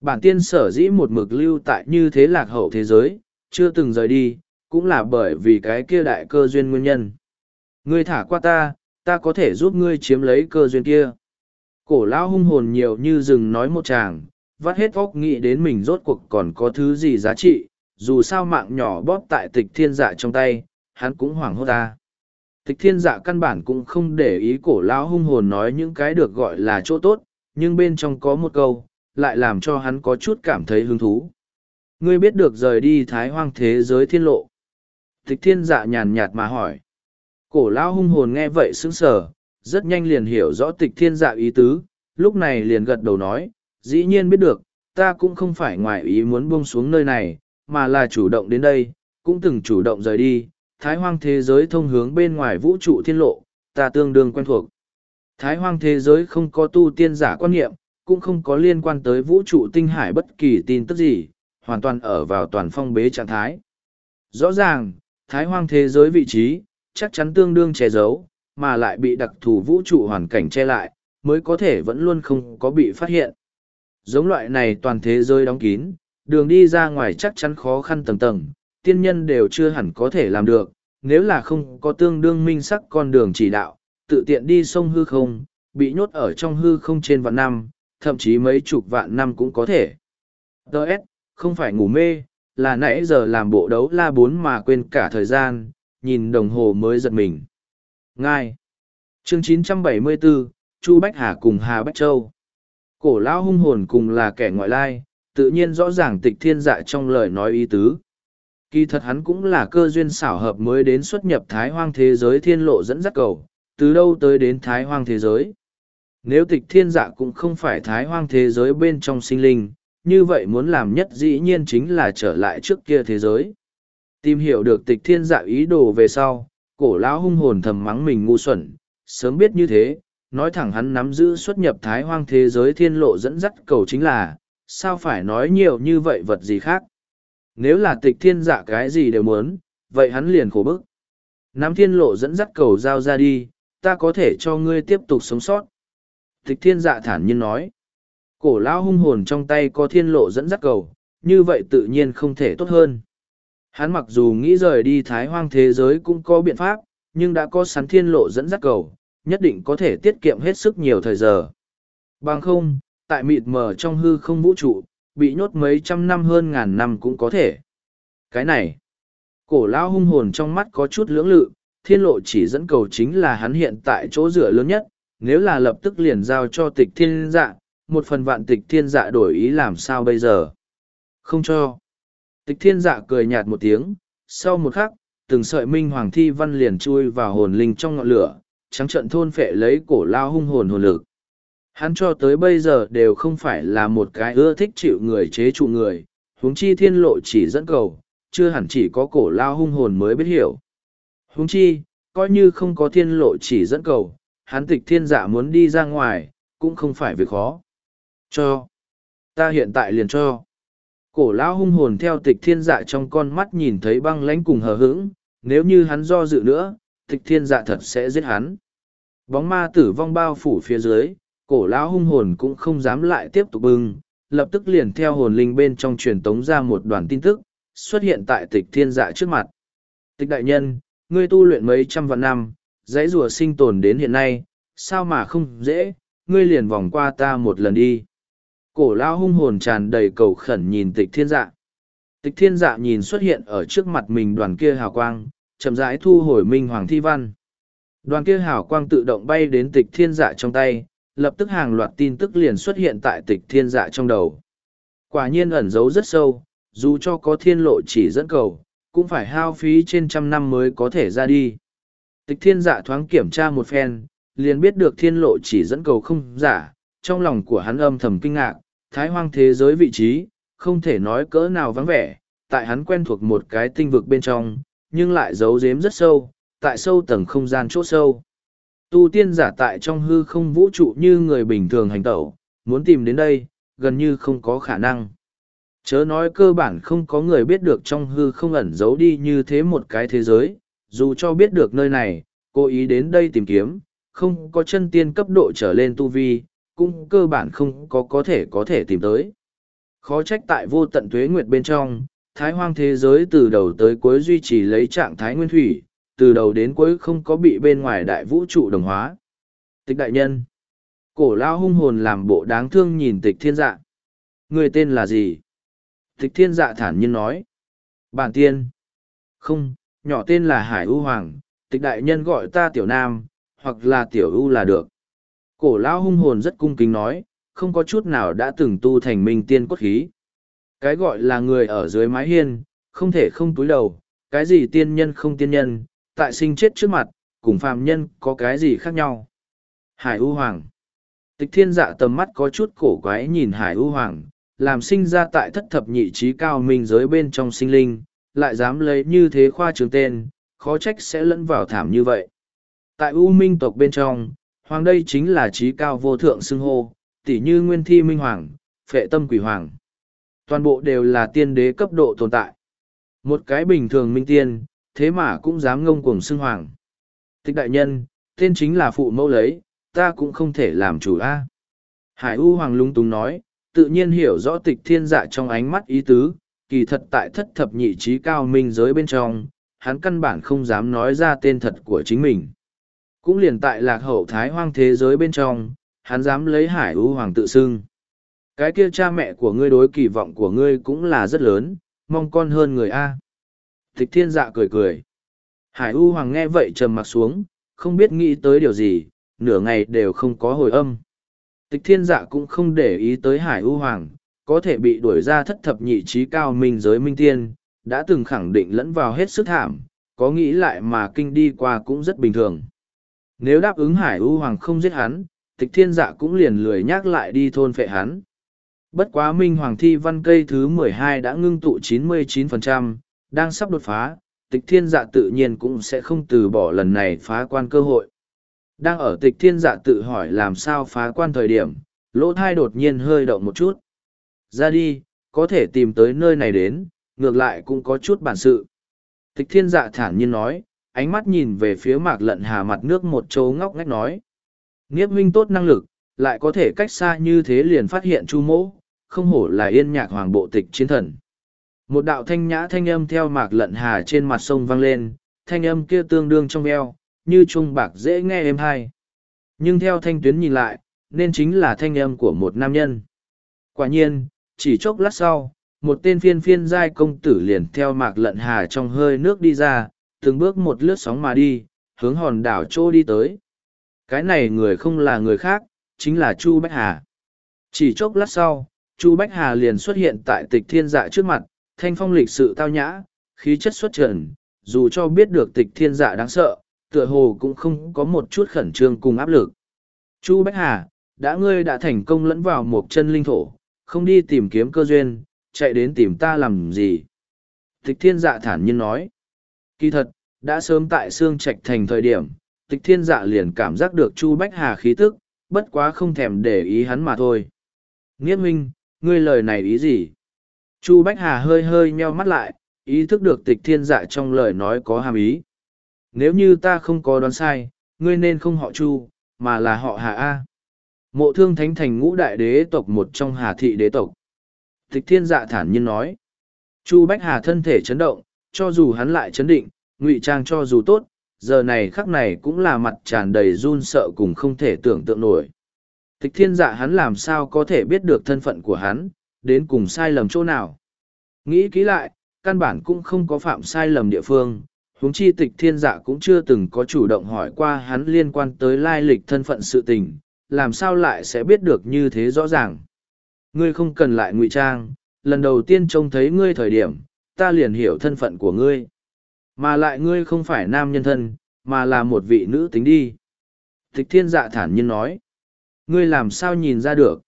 A: bản tiên sở dĩ một mực lưu tại như thế lạc hậu thế giới chưa từng rời đi, cũng là bởi vì cái kia đại cơ duyên nguyên nhân. Ngươi thả qua ta, ta có thể giúp ngươi chiếm lấy cơ duyên kia. Cổ lão hung hồn nhiều như rừng nói một chàng, vắt hết óc nghĩ đến mình rốt cuộc còn có thứ gì giá trị, dù sao mạng nhỏ bóp tại tịch thiên dạ trong tay, hắn cũng hoảng hốt ta. Tịch thiên dạ căn bản cũng không để ý cổ lão hung hồn nói những cái được gọi là chỗ tốt, nhưng bên trong có một câu, lại làm cho hắn có chút cảm thấy hứng thú ngươi biết được rời đi thái hoang thế giới thiên lộ tịch thiên dạ nhàn nhạt mà hỏi cổ lão hung hồn nghe vậy sững sờ rất nhanh liền hiểu rõ tịch thiên dạ ý tứ lúc này liền gật đầu nói dĩ nhiên biết được ta cũng không phải ngoài ý muốn buông xuống nơi này mà là chủ động đến đây cũng từng chủ động rời đi thái hoang thế giới thông hướng bên ngoài vũ trụ thiên lộ ta tương đương quen thuộc thái hoang thế giới không có tu tiên giả quan niệm cũng không có liên quan tới vũ trụ tinh hải bất kỳ tin tức gì hoàn toàn ở vào toàn phong bế trạng thái. Rõ ràng, thái hoang thế giới vị trí, chắc chắn tương đương che giấu, mà lại bị đặc thù vũ trụ hoàn cảnh che lại, mới có thể vẫn luôn không có bị phát hiện. Giống loại này toàn thế giới đóng kín, đường đi ra ngoài chắc chắn khó khăn tầng tầng, tiên nhân đều chưa hẳn có thể làm được, nếu là không có tương đương minh sắc con đường chỉ đạo, tự tiện đi sông hư không, bị nhốt ở trong hư không trên vạn năm, thậm chí mấy chục vạn năm cũng có thể. Đợt, không phải ngủ mê là nãy giờ làm bộ đấu la bốn mà quên cả thời gian nhìn đồng hồ mới giật mình ngai chương 974, chu bách hà cùng hà bách châu cổ lão hung hồn cùng là kẻ ngoại lai tự nhiên rõ ràng tịch thiên dạ trong lời nói ý tứ kỳ thật hắn cũng là cơ duyên xảo hợp mới đến xuất nhập thái hoang thế giới thiên lộ dẫn dắt cầu từ đâu tới đến thái hoang thế giới nếu tịch thiên dạ cũng không phải thái hoang thế giới bên trong sinh linh như vậy muốn làm nhất dĩ nhiên chính là trở lại trước kia thế giới. Tìm hiểu được tịch thiên dạ ý đồ về sau, cổ lão hung hồn thầm mắng mình ngu xuẩn, sớm biết như thế, nói thẳng hắn nắm giữ xuất nhập thái hoang thế giới thiên lộ dẫn dắt cầu chính là, sao phải nói nhiều như vậy vật gì khác. Nếu là tịch thiên dạ cái gì đều muốn, vậy hắn liền khổ bức. Nắm thiên lộ dẫn dắt cầu giao ra đi, ta có thể cho ngươi tiếp tục sống sót. Tịch thiên dạ thản nhiên nói. Cổ lão hung hồn trong tay có thiên lộ dẫn dắt cầu, như vậy tự nhiên không thể tốt hơn. Hắn mặc dù nghĩ rời đi thái hoang thế giới cũng có biện pháp, nhưng đã có sắn thiên lộ dẫn dắt cầu, nhất định có thể tiết kiệm hết sức nhiều thời giờ. Bằng không, tại mịt mờ trong hư không vũ trụ, bị nhốt mấy trăm năm hơn ngàn năm cũng có thể. Cái này, cổ lão hung hồn trong mắt có chút lưỡng lự, thiên lộ chỉ dẫn cầu chính là hắn hiện tại chỗ dựa lớn nhất, nếu là lập tức liền giao cho tịch thiên dạng một phần vạn tịch thiên dạ đổi ý làm sao bây giờ không cho tịch thiên dạ cười nhạt một tiếng sau một khắc từng sợi minh hoàng thi văn liền chui vào hồn linh trong ngọn lửa trắng trận thôn phệ lấy cổ lao hung hồn hồn lực hắn cho tới bây giờ đều không phải là một cái ưa thích chịu người chế trụ người huống chi thiên lộ chỉ dẫn cầu chưa hẳn chỉ có cổ lao hung hồn mới biết hiểu huống chi coi như không có thiên lộ chỉ dẫn cầu hắn tịch thiên dạ muốn đi ra ngoài cũng không phải việc khó cho. Ta hiện tại liền cho. Cổ lão hung hồn theo tịch thiên dạ trong con mắt nhìn thấy băng lãnh cùng hờ hững, nếu như hắn do dự nữa, tịch thiên dạ thật sẽ giết hắn. Bóng ma tử vong bao phủ phía dưới, cổ lão hung hồn cũng không dám lại tiếp tục bưng, lập tức liền theo hồn linh bên trong truyền tống ra một đoàn tin tức, xuất hiện tại tịch thiên dạ trước mặt. Tịch đại nhân, ngươi tu luyện mấy trăm vạn năm, dãy rùa sinh tồn đến hiện nay, sao mà không dễ, ngươi liền vòng qua ta một lần đi cổ lao hung hồn tràn đầy cầu khẩn nhìn tịch thiên dạ tịch thiên dạ nhìn xuất hiện ở trước mặt mình đoàn kia hào quang chậm rãi thu hồi minh hoàng thi văn đoàn kia hào quang tự động bay đến tịch thiên dạ trong tay lập tức hàng loạt tin tức liền xuất hiện tại tịch thiên dạ trong đầu quả nhiên ẩn giấu rất sâu dù cho có thiên lộ chỉ dẫn cầu cũng phải hao phí trên trăm năm mới có thể ra đi tịch thiên dạ thoáng kiểm tra một phen liền biết được thiên lộ chỉ dẫn cầu không giả trong lòng của hắn âm thầm kinh ngạc thái hoang thế giới vị trí, không thể nói cỡ nào vắng vẻ, tại hắn quen thuộc một cái tinh vực bên trong, nhưng lại giấu giếm rất sâu, tại sâu tầng không gian chỗ sâu. Tu tiên giả tại trong hư không vũ trụ như người bình thường hành tẩu, muốn tìm đến đây, gần như không có khả năng. Chớ nói cơ bản không có người biết được trong hư không ẩn giấu đi như thế một cái thế giới, dù cho biết được nơi này, cố ý đến đây tìm kiếm, không có chân tiên cấp độ trở lên tu vi, cũng cơ bản không có có thể có thể tìm tới. Khó trách tại vô tận tuế nguyệt bên trong, thái hoang thế giới từ đầu tới cuối duy trì lấy trạng thái nguyên thủy, từ đầu đến cuối không có bị bên ngoài đại vũ trụ đồng hóa. Tịch đại nhân. Cổ lao hung hồn làm bộ đáng thương nhìn tịch thiên dạ. Người tên là gì? Tịch thiên dạ thản nhiên nói. Bản tiên. Không, nhỏ tên là Hải U Hoàng, tịch đại nhân gọi ta tiểu nam, hoặc là tiểu U là được. Cổ lão hung hồn rất cung kính nói, không có chút nào đã từng tu thành minh tiên cốt khí. Cái gọi là người ở dưới mái hiên, không thể không túi đầu, cái gì tiên nhân không tiên nhân, tại sinh chết trước mặt, cùng phàm nhân có cái gì khác nhau. Hải U Hoàng Tịch thiên dạ tầm mắt có chút cổ quái nhìn Hải U Hoàng, làm sinh ra tại thất thập nhị trí cao minh giới bên trong sinh linh, lại dám lấy như thế khoa trường tên, khó trách sẽ lẫn vào thảm như vậy. Tại U Minh tộc bên trong, Hoàng đây chính là trí cao vô thượng xưng hô, tỷ như nguyên thi minh hoàng, phệ tâm quỷ hoàng. Toàn bộ đều là tiên đế cấp độ tồn tại. Một cái bình thường minh tiên, thế mà cũng dám ngông cuồng xưng hoàng. Tịch đại nhân, tên chính là phụ mẫu lấy, ta cũng không thể làm chủ a. Hải U Hoàng lung túng nói, tự nhiên hiểu rõ tịch thiên dạ trong ánh mắt ý tứ, kỳ thật tại thất thập nhị trí cao minh giới bên trong, hắn căn bản không dám nói ra tên thật của chính mình. Cũng liền tại lạc hậu thái hoang thế giới bên trong, hắn dám lấy hải ưu hoàng tự xưng. Cái kia cha mẹ của ngươi đối kỳ vọng của ngươi cũng là rất lớn, mong con hơn người A. Tịch thiên dạ cười cười. Hải ưu hoàng nghe vậy trầm mặt xuống, không biết nghĩ tới điều gì, nửa ngày đều không có hồi âm. Tịch thiên dạ cũng không để ý tới hải ưu hoàng, có thể bị đuổi ra thất thập nhị trí cao minh giới minh tiên, đã từng khẳng định lẫn vào hết sức thảm, có nghĩ lại mà kinh đi qua cũng rất bình thường nếu đáp ứng hải u hoàng không giết hắn tịch thiên dạ cũng liền lười nhắc lại đi thôn phệ hắn bất quá minh hoàng thi văn cây thứ mười hai đã ngưng tụ chín mươi chín phần trăm đang sắp đột phá tịch thiên dạ tự nhiên cũng sẽ không từ bỏ lần này phá quan cơ hội đang ở tịch thiên dạ tự hỏi làm sao phá quan thời điểm lỗ thai đột nhiên hơi động một chút ra đi có thể tìm tới nơi này đến ngược lại cũng có chút bản sự tịch thiên dạ thản nhiên nói ánh mắt nhìn về phía mạc lận hà mặt nước một chỗ ngóc ngách nói. Nghiếp huynh tốt năng lực, lại có thể cách xa như thế liền phát hiện chu mỗ, không hổ là yên nhạc hoàng bộ tịch chiến thần. Một đạo thanh nhã thanh âm theo mạc lận hà trên mặt sông vang lên, thanh âm kia tương đương trong eo, như chuông bạc dễ nghe êm hay. Nhưng theo thanh tuyến nhìn lại, nên chính là thanh âm của một nam nhân. Quả nhiên, chỉ chốc lát sau, một tên phiên phiên giai công tử liền theo mạc lận hà trong hơi nước đi ra, từng bước một lướt sóng mà đi, hướng hòn đảo trô đi tới. Cái này người không là người khác, chính là Chu Bách Hà. Chỉ chốc lát sau, Chu Bách Hà liền xuất hiện tại tịch thiên dạ trước mặt, thanh phong lịch sự tao nhã, khí chất xuất trần, dù cho biết được tịch thiên dạ đáng sợ, tựa hồ cũng không có một chút khẩn trương cùng áp lực. Chu Bách Hà, đã ngươi đã thành công lẫn vào một chân linh thổ, không đi tìm kiếm cơ duyên, chạy đến tìm ta làm gì? Tịch thiên dạ thản nhiên nói. Kỳ thật, đã sớm tại xương trạch thành thời điểm, tịch thiên dạ liền cảm giác được Chu Bách Hà khí tức, bất quá không thèm để ý hắn mà thôi. Nghĩa minh, ngươi lời này ý gì? Chu Bách Hà hơi hơi nheo mắt lại, ý thức được tịch thiên dạ trong lời nói có hàm ý. Nếu như ta không có đoán sai, ngươi nên không họ Chu, mà là họ Hà A. Mộ thương thánh thành ngũ đại đế tộc một trong Hà thị đế tộc. Tịch thiên dạ thản nhiên nói. Chu Bách Hà thân thể chấn động, cho dù hắn lại chấn định, ngụy trang cho dù tốt, giờ này khắc này cũng là mặt tràn đầy run sợ cùng không thể tưởng tượng nổi. Tịch thiên dạ hắn làm sao có thể biết được thân phận của hắn, đến cùng sai lầm chỗ nào. Nghĩ kỹ lại, căn bản cũng không có phạm sai lầm địa phương, huống chi tịch thiên dạ cũng chưa từng có chủ động hỏi qua hắn liên quan tới lai lịch thân phận sự tình, làm sao lại sẽ biết được như thế rõ ràng. Ngươi không cần lại ngụy trang, lần đầu tiên trông thấy ngươi thời điểm, ta liền hiểu thân phận của ngươi. Mà lại ngươi không phải nam nhân thân, mà là một vị nữ tính đi. Tịch thiên dạ thản nhiên nói. Ngươi làm sao nhìn ra được?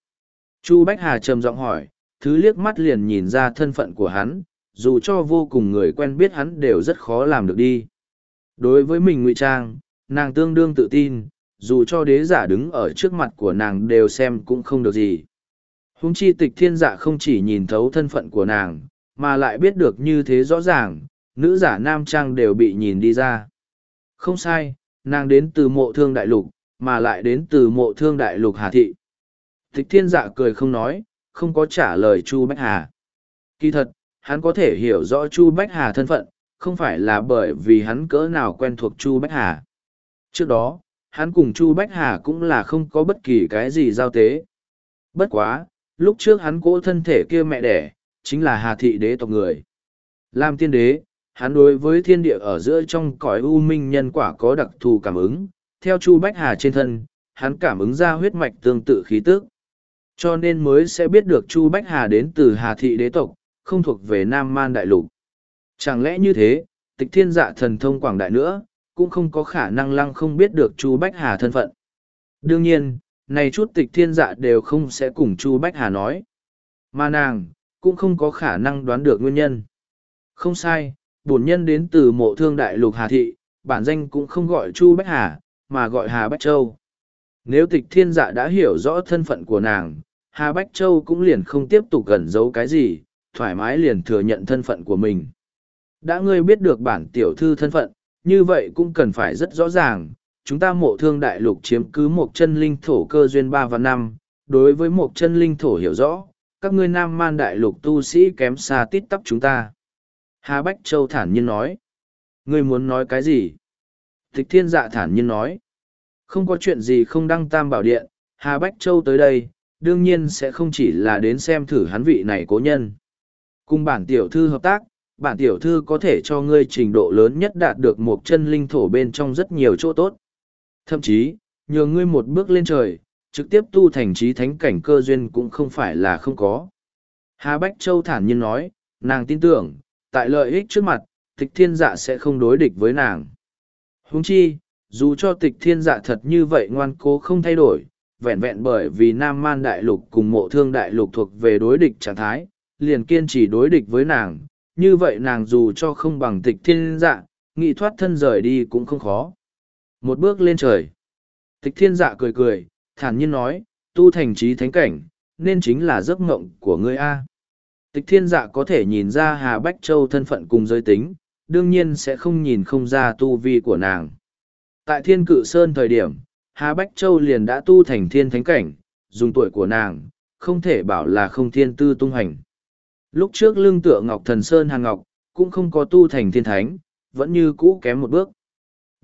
A: Chu Bách Hà trầm giọng hỏi, thứ liếc mắt liền nhìn ra thân phận của hắn, dù cho vô cùng người quen biết hắn đều rất khó làm được đi. Đối với mình ngụy trang, nàng tương đương tự tin, dù cho đế giả đứng ở trước mặt của nàng đều xem cũng không được gì. Húng chi tịch thiên Dạ không chỉ nhìn thấu thân phận của nàng, mà lại biết được như thế rõ ràng, nữ giả nam trang đều bị nhìn đi ra. Không sai, nàng đến từ mộ thương đại lục, mà lại đến từ mộ thương đại lục Hà Thị. Thích thiên dạ cười không nói, không có trả lời Chu Bách Hà. Kỳ thật, hắn có thể hiểu rõ Chu Bách Hà thân phận, không phải là bởi vì hắn cỡ nào quen thuộc Chu Bách Hà. Trước đó, hắn cùng Chu Bách Hà cũng là không có bất kỳ cái gì giao tế. Bất quá, lúc trước hắn cố thân thể kia mẹ đẻ, chính là Hà thị đế tộc người. Làm tiên đế, hắn đối với thiên địa ở giữa trong cõi u minh nhân quả có đặc thù cảm ứng, theo Chu Bách Hà trên thân, hắn cảm ứng ra huyết mạch tương tự khí tức. Cho nên mới sẽ biết được Chu Bách Hà đến từ Hà thị đế tộc, không thuộc về Nam Man đại lục. Chẳng lẽ như thế, tịch thiên dạ thần thông quảng đại nữa, cũng không có khả năng lăng không biết được Chu Bách Hà thân phận. Đương nhiên, này chút tịch thiên dạ đều không sẽ cùng Chu Bách Hà nói. Mà nàng, cũng không có khả năng đoán được nguyên nhân. Không sai, bổn nhân đến từ mộ thương đại lục Hà Thị, bản danh cũng không gọi Chu Bách Hà, mà gọi Hà Bách Châu. Nếu tịch thiên dạ đã hiểu rõ thân phận của nàng, Hà Bách Châu cũng liền không tiếp tục gần giấu cái gì, thoải mái liền thừa nhận thân phận của mình. Đã ngươi biết được bản tiểu thư thân phận, như vậy cũng cần phải rất rõ ràng, chúng ta mộ thương đại lục chiếm cứ một chân linh thổ cơ duyên ba và năm, đối với một chân linh thổ hiểu rõ, các ngươi nam man đại lục tu sĩ kém xa tít tắp chúng ta. Hà Bách Châu thản nhiên nói. Ngươi muốn nói cái gì? Tịch thiên dạ thản nhiên nói. Không có chuyện gì không đăng tam bảo điện, Hà Bách Châu tới đây, đương nhiên sẽ không chỉ là đến xem thử hắn vị này cố nhân. Cùng bản tiểu thư hợp tác, bản tiểu thư có thể cho ngươi trình độ lớn nhất đạt được một chân linh thổ bên trong rất nhiều chỗ tốt. Thậm chí, nhờ ngươi một bước lên trời, trực tiếp tu thành trí thánh cảnh cơ duyên cũng không phải là không có. Hà Bách Châu thản nhiên nói, nàng tin tưởng, tại lợi ích trước mặt, tịch thiên dạ sẽ không đối địch với nàng. Húng chi, dù cho tịch thiên dạ thật như vậy ngoan cố không thay đổi, vẹn vẹn bởi vì Nam Man Đại Lục cùng mộ thương Đại Lục thuộc về đối địch trạng thái, liền kiên trì đối địch với nàng, như vậy nàng dù cho không bằng tịch thiên dạ, nghị thoát thân rời đi cũng không khó. Một bước lên trời. Tịch thiên dạ cười cười, thản nhiên nói, tu thành trí thánh cảnh, nên chính là giấc mộng của ngươi A. Tịch thiên dạ có thể nhìn ra Hà Bách Châu thân phận cùng giới tính, đương nhiên sẽ không nhìn không ra tu vi của nàng. Tại thiên cự sơn thời điểm, Hà Bách Châu liền đã tu thành thiên thánh cảnh, dùng tuổi của nàng, không thể bảo là không thiên tư tung hành. Lúc trước lương tựa Ngọc Thần Sơn Hàng Ngọc, cũng không có tu thành thiên thánh, vẫn như cũ kém một bước.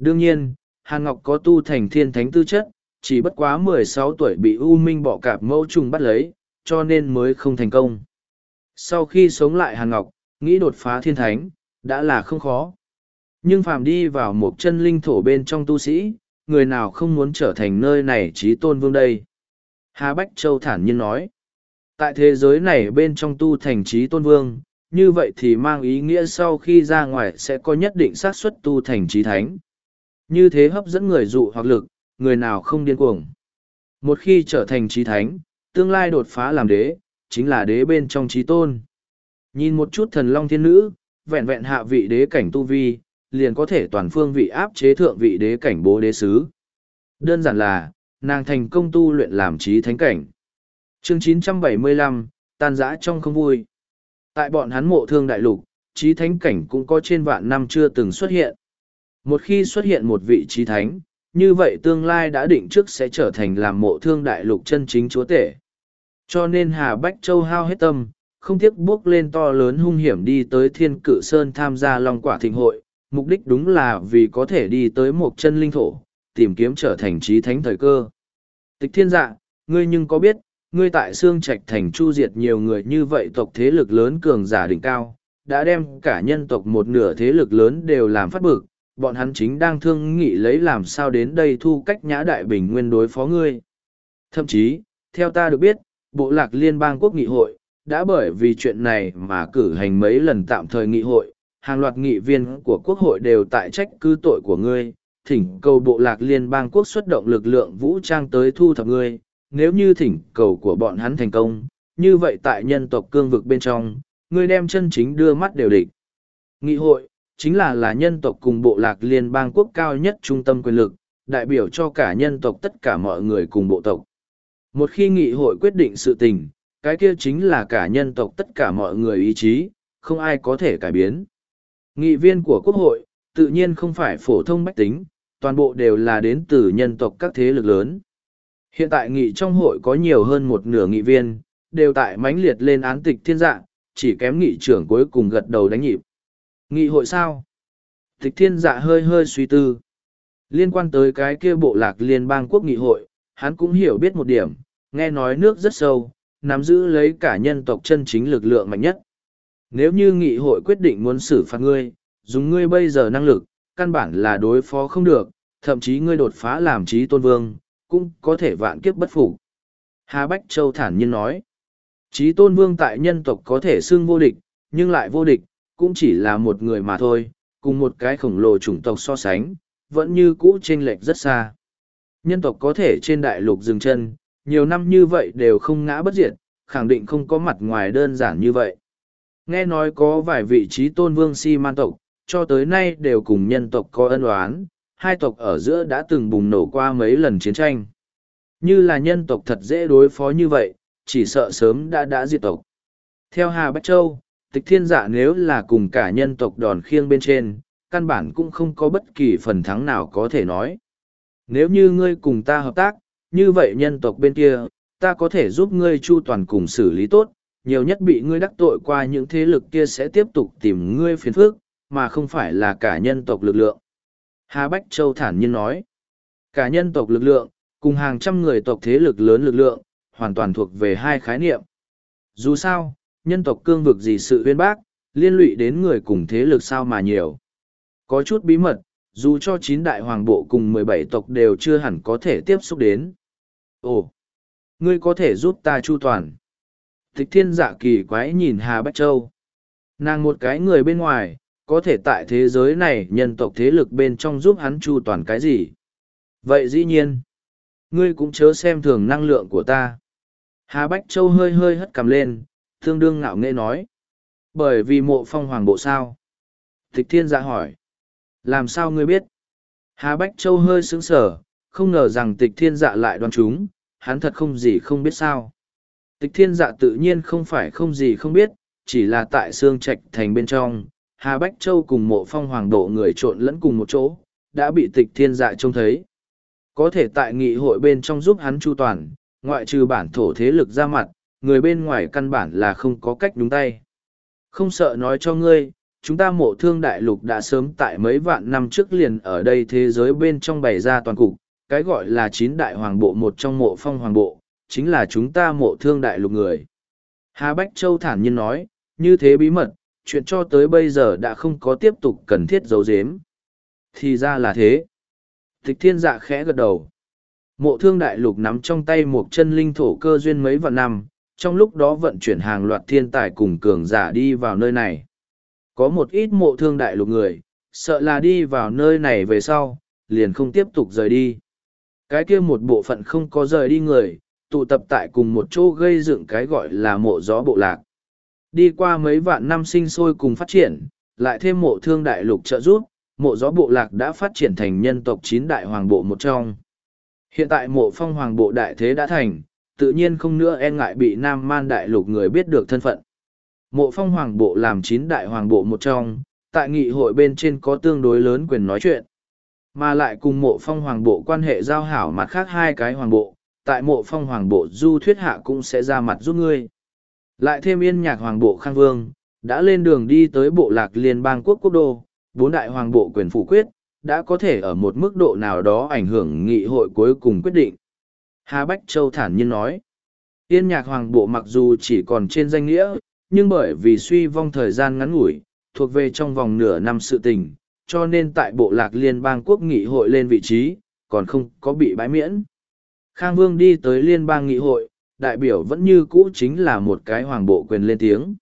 A: Đương nhiên, Hàn Ngọc có tu thành thiên thánh tư chất, chỉ bất quá 16 tuổi bị U Minh bỏ cạp mẫu trùng bắt lấy, cho nên mới không thành công. Sau khi sống lại Hàn Ngọc, nghĩ đột phá thiên thánh, đã là không khó. Nhưng phàm đi vào một chân linh thổ bên trong tu sĩ, người nào không muốn trở thành nơi này trí tôn vương đây. Hà Bách Châu thản nhiên nói, tại thế giới này bên trong tu thành trí tôn vương, như vậy thì mang ý nghĩa sau khi ra ngoài sẽ có nhất định xác suất tu thành trí thánh. Như thế hấp dẫn người dụ hoặc lực, người nào không điên cuồng. Một khi trở thành trí thánh, tương lai đột phá làm đế, chính là đế bên trong trí tôn. Nhìn một chút thần long thiên nữ, vẹn vẹn hạ vị đế cảnh tu vi, liền có thể toàn phương vị áp chế thượng vị đế cảnh bố đế sứ. Đơn giản là, nàng thành công tu luyện làm trí thánh cảnh. chương 975, tan giã trong không vui. Tại bọn hắn mộ thương đại lục, trí thánh cảnh cũng có trên vạn năm chưa từng xuất hiện. Một khi xuất hiện một vị trí thánh, như vậy tương lai đã định trước sẽ trở thành làm mộ thương đại lục chân chính chúa tể. Cho nên Hà Bách Châu hao hết tâm, không tiếc bước lên to lớn hung hiểm đi tới Thiên Cự Sơn tham gia Long Quả Thịnh Hội, mục đích đúng là vì có thể đi tới một chân linh thổ, tìm kiếm trở thành trí thánh thời cơ. Tịch thiên dạ, ngươi nhưng có biết, ngươi tại xương trạch thành chu diệt nhiều người như vậy tộc thế lực lớn cường giả đỉnh cao, đã đem cả nhân tộc một nửa thế lực lớn đều làm phát bực, bọn hắn chính đang thương nghị lấy làm sao đến đây thu cách nhã đại bình nguyên đối phó ngươi. Thậm chí, theo ta được biết, bộ lạc liên bang quốc nghị hội, đã bởi vì chuyện này mà cử hành mấy lần tạm thời nghị hội, hàng loạt nghị viên của quốc hội đều tại trách cứ tội của ngươi, thỉnh cầu bộ lạc liên bang quốc xuất động lực lượng vũ trang tới thu thập ngươi, nếu như thỉnh cầu của bọn hắn thành công, như vậy tại nhân tộc cương vực bên trong, ngươi đem chân chính đưa mắt đều địch. Nghị hội, chính là là nhân tộc cùng bộ lạc liên bang quốc cao nhất trung tâm quyền lực, đại biểu cho cả nhân tộc tất cả mọi người cùng bộ tộc. Một khi nghị hội quyết định sự tình, cái kia chính là cả nhân tộc tất cả mọi người ý chí, không ai có thể cải biến. Nghị viên của quốc hội, tự nhiên không phải phổ thông bách tính, toàn bộ đều là đến từ nhân tộc các thế lực lớn. Hiện tại nghị trong hội có nhiều hơn một nửa nghị viên, đều tại mãnh liệt lên án tịch thiên dạng, chỉ kém nghị trưởng cuối cùng gật đầu đánh nhịp. Nghị hội sao? Tịch thiên dạ hơi hơi suy tư. Liên quan tới cái kia bộ lạc liên bang quốc nghị hội, hắn cũng hiểu biết một điểm, nghe nói nước rất sâu, nắm giữ lấy cả nhân tộc chân chính lực lượng mạnh nhất. Nếu như nghị hội quyết định muốn xử phạt ngươi, dùng ngươi bây giờ năng lực, căn bản là đối phó không được, thậm chí ngươi đột phá làm trí tôn vương, cũng có thể vạn kiếp bất phục. Hà Bách Châu thản nhiên nói, trí tôn vương tại nhân tộc có thể xưng vô địch, nhưng lại vô địch, cũng chỉ là một người mà thôi, cùng một cái khổng lồ chủng tộc so sánh, vẫn như cũ chênh lệch rất xa. Nhân tộc có thể trên đại lục dừng chân, nhiều năm như vậy đều không ngã bất diệt, khẳng định không có mặt ngoài đơn giản như vậy. Nghe nói có vài vị trí tôn vương si man tộc, cho tới nay đều cùng nhân tộc có ân oán, hai tộc ở giữa đã từng bùng nổ qua mấy lần chiến tranh. Như là nhân tộc thật dễ đối phó như vậy, chỉ sợ sớm đã đã diệt tộc. Theo Hà Bách Châu, tịch thiên dạ nếu là cùng cả nhân tộc đòn khiêng bên trên, căn bản cũng không có bất kỳ phần thắng nào có thể nói. Nếu như ngươi cùng ta hợp tác, như vậy nhân tộc bên kia, ta có thể giúp ngươi chu toàn cùng xử lý tốt, nhiều nhất bị ngươi đắc tội qua những thế lực kia sẽ tiếp tục tìm ngươi phiền phức mà không phải là cả nhân tộc lực lượng. Hà Bách Châu thản nhiên nói, cả nhân tộc lực lượng, cùng hàng trăm người tộc thế lực lớn lực lượng, hoàn toàn thuộc về hai khái niệm. Dù sao, nhân tộc cương vực gì sự huyên bác, liên lụy đến người cùng thế lực sao mà nhiều. Có chút bí mật, dù cho chín đại hoàng bộ cùng mười bảy tộc đều chưa hẳn có thể tiếp xúc đến. Ồ, ngươi có thể giúp ta chu toàn. thích thiên dạ kỳ quái nhìn Hà Bách Châu. Nàng một cái người bên ngoài, có thể tại thế giới này nhân tộc thế lực bên trong giúp hắn chu toàn cái gì. Vậy dĩ nhiên, ngươi cũng chớ xem thường năng lượng của ta. Hà Bách Châu hơi hơi hất cầm lên, thương đương ngạo nghệ nói. Bởi vì mộ phong hoàng bộ sao? Tịch thiên dạ hỏi. Làm sao ngươi biết? Hà Bách Châu hơi sững sờ, không ngờ rằng tịch thiên dạ lại đoán chúng, hắn thật không gì không biết sao. Tịch thiên dạ tự nhiên không phải không gì không biết, chỉ là tại xương trạch thành bên trong, Hà Bách Châu cùng mộ phong hoàng độ người trộn lẫn cùng một chỗ, đã bị tịch thiên dạ trông thấy. Có thể tại nghị hội bên trong giúp hắn chu toàn, ngoại trừ bản thổ thế lực ra mặt, người bên ngoài căn bản là không có cách đúng tay. Không sợ nói cho ngươi, chúng ta mộ thương đại lục đã sớm tại mấy vạn năm trước liền ở đây thế giới bên trong bày ra toàn cục, cái gọi là chín đại hoàng bộ một trong mộ phong hoàng bộ, chính là chúng ta mộ thương đại lục người. Hà Bách Châu thản nhiên nói, như thế bí mật, chuyện cho tới bây giờ đã không có tiếp tục cần thiết giấu giếm. Thì ra là thế. Thích thiên dạ khẽ gật đầu. Mộ thương đại lục nắm trong tay một chân linh thổ cơ duyên mấy vạn năm, trong lúc đó vận chuyển hàng loạt thiên tài cùng cường giả đi vào nơi này. Có một ít mộ thương đại lục người, sợ là đi vào nơi này về sau, liền không tiếp tục rời đi. Cái kia một bộ phận không có rời đi người, tụ tập tại cùng một chỗ gây dựng cái gọi là mộ gió bộ lạc. Đi qua mấy vạn năm sinh sôi cùng phát triển, lại thêm mộ thương đại lục trợ giúp, mộ gió bộ lạc đã phát triển thành nhân tộc chín đại hoàng bộ một trong. Hiện tại mộ phong hoàng bộ đại thế đã thành, tự nhiên không nữa e ngại bị Nam Man Đại Lục người biết được thân phận. Mộ phong hoàng bộ làm chín đại hoàng bộ một trong, tại nghị hội bên trên có tương đối lớn quyền nói chuyện. Mà lại cùng mộ phong hoàng bộ quan hệ giao hảo mặt khác hai cái hoàng bộ, tại mộ phong hoàng bộ du thuyết hạ cũng sẽ ra mặt giúp ngươi. Lại thêm yên nhạc hoàng bộ Khang Vương, đã lên đường đi tới bộ lạc liên bang quốc quốc đô, bốn đại hoàng bộ quyền phủ quyết, đã có thể ở một mức độ nào đó ảnh hưởng nghị hội cuối cùng quyết định. Hà Bách Châu thản nhiên nói, Yên nhạc hoàng bộ mặc dù chỉ còn trên danh nghĩa, nhưng bởi vì suy vong thời gian ngắn ngủi, thuộc về trong vòng nửa năm sự tình, cho nên tại bộ lạc liên bang quốc nghị hội lên vị trí, còn không có bị bãi miễn. Khang Vương đi tới liên bang nghị hội, đại biểu vẫn như cũ chính là một cái hoàng bộ quyền lên tiếng.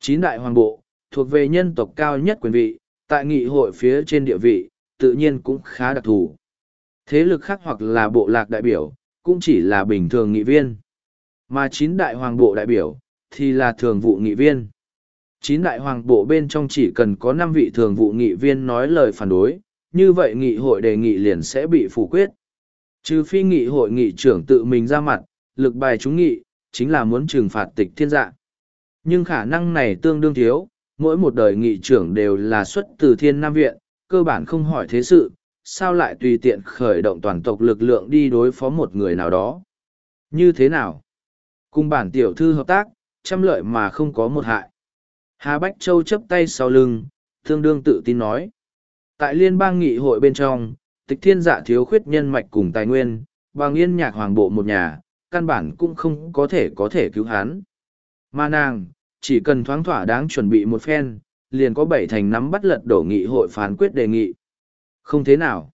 A: Chín đại hoàng bộ, thuộc về nhân tộc cao nhất quyền vị, tại nghị hội phía trên địa vị, tự nhiên cũng khá đặc thù. Thế lực khác hoặc là bộ lạc đại biểu, cũng chỉ là bình thường nghị viên. Mà chín đại hoàng bộ đại biểu, thì là thường vụ nghị viên. Chín đại hoàng bộ bên trong chỉ cần có năm vị thường vụ nghị viên nói lời phản đối, như vậy nghị hội đề nghị liền sẽ bị phủ quyết. Trừ phi nghị hội nghị trưởng tự mình ra mặt, lực bài chúng nghị, chính là muốn trừng phạt tịch thiên dạ. Nhưng khả năng này tương đương thiếu, mỗi một đời nghị trưởng đều là xuất từ thiên nam viện, cơ bản không hỏi thế sự, sao lại tùy tiện khởi động toàn tộc lực lượng đi đối phó một người nào đó. Như thế nào? Cùng bản tiểu thư hợp tác, trăm lợi mà không có một hại. Hà Bách Châu chấp tay sau lưng, tương đương tự tin nói. Tại liên bang nghị hội bên trong, tịch thiên dạ thiếu khuyết nhân mạch cùng tài nguyên, bằng yên nhạc hoàng bộ một nhà, căn bản cũng không có thể có thể cứu hắn. Mà nàng, chỉ cần thoáng thỏa đáng chuẩn bị một phen, liền có bảy thành nắm bắt lật đổ nghị hội phán quyết đề nghị. Không thế nào.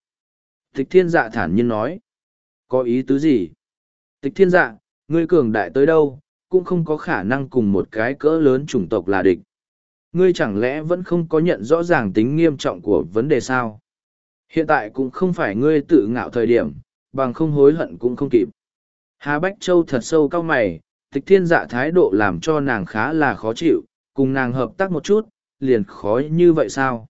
A: Tịch thiên dạ thản nhiên nói. Có ý tứ gì? Tịch thiên dạ, ngươi cường đại tới đâu, cũng không có khả năng cùng một cái cỡ lớn chủng tộc là địch. Ngươi chẳng lẽ vẫn không có nhận rõ ràng tính nghiêm trọng của vấn đề sao? Hiện tại cũng không phải ngươi tự ngạo thời điểm, bằng không hối hận cũng không kịp. Hà Bách Châu thật sâu cao mày, tịch thiên dạ thái độ làm cho nàng khá là khó chịu, cùng nàng hợp tác một chút, liền khó như vậy sao?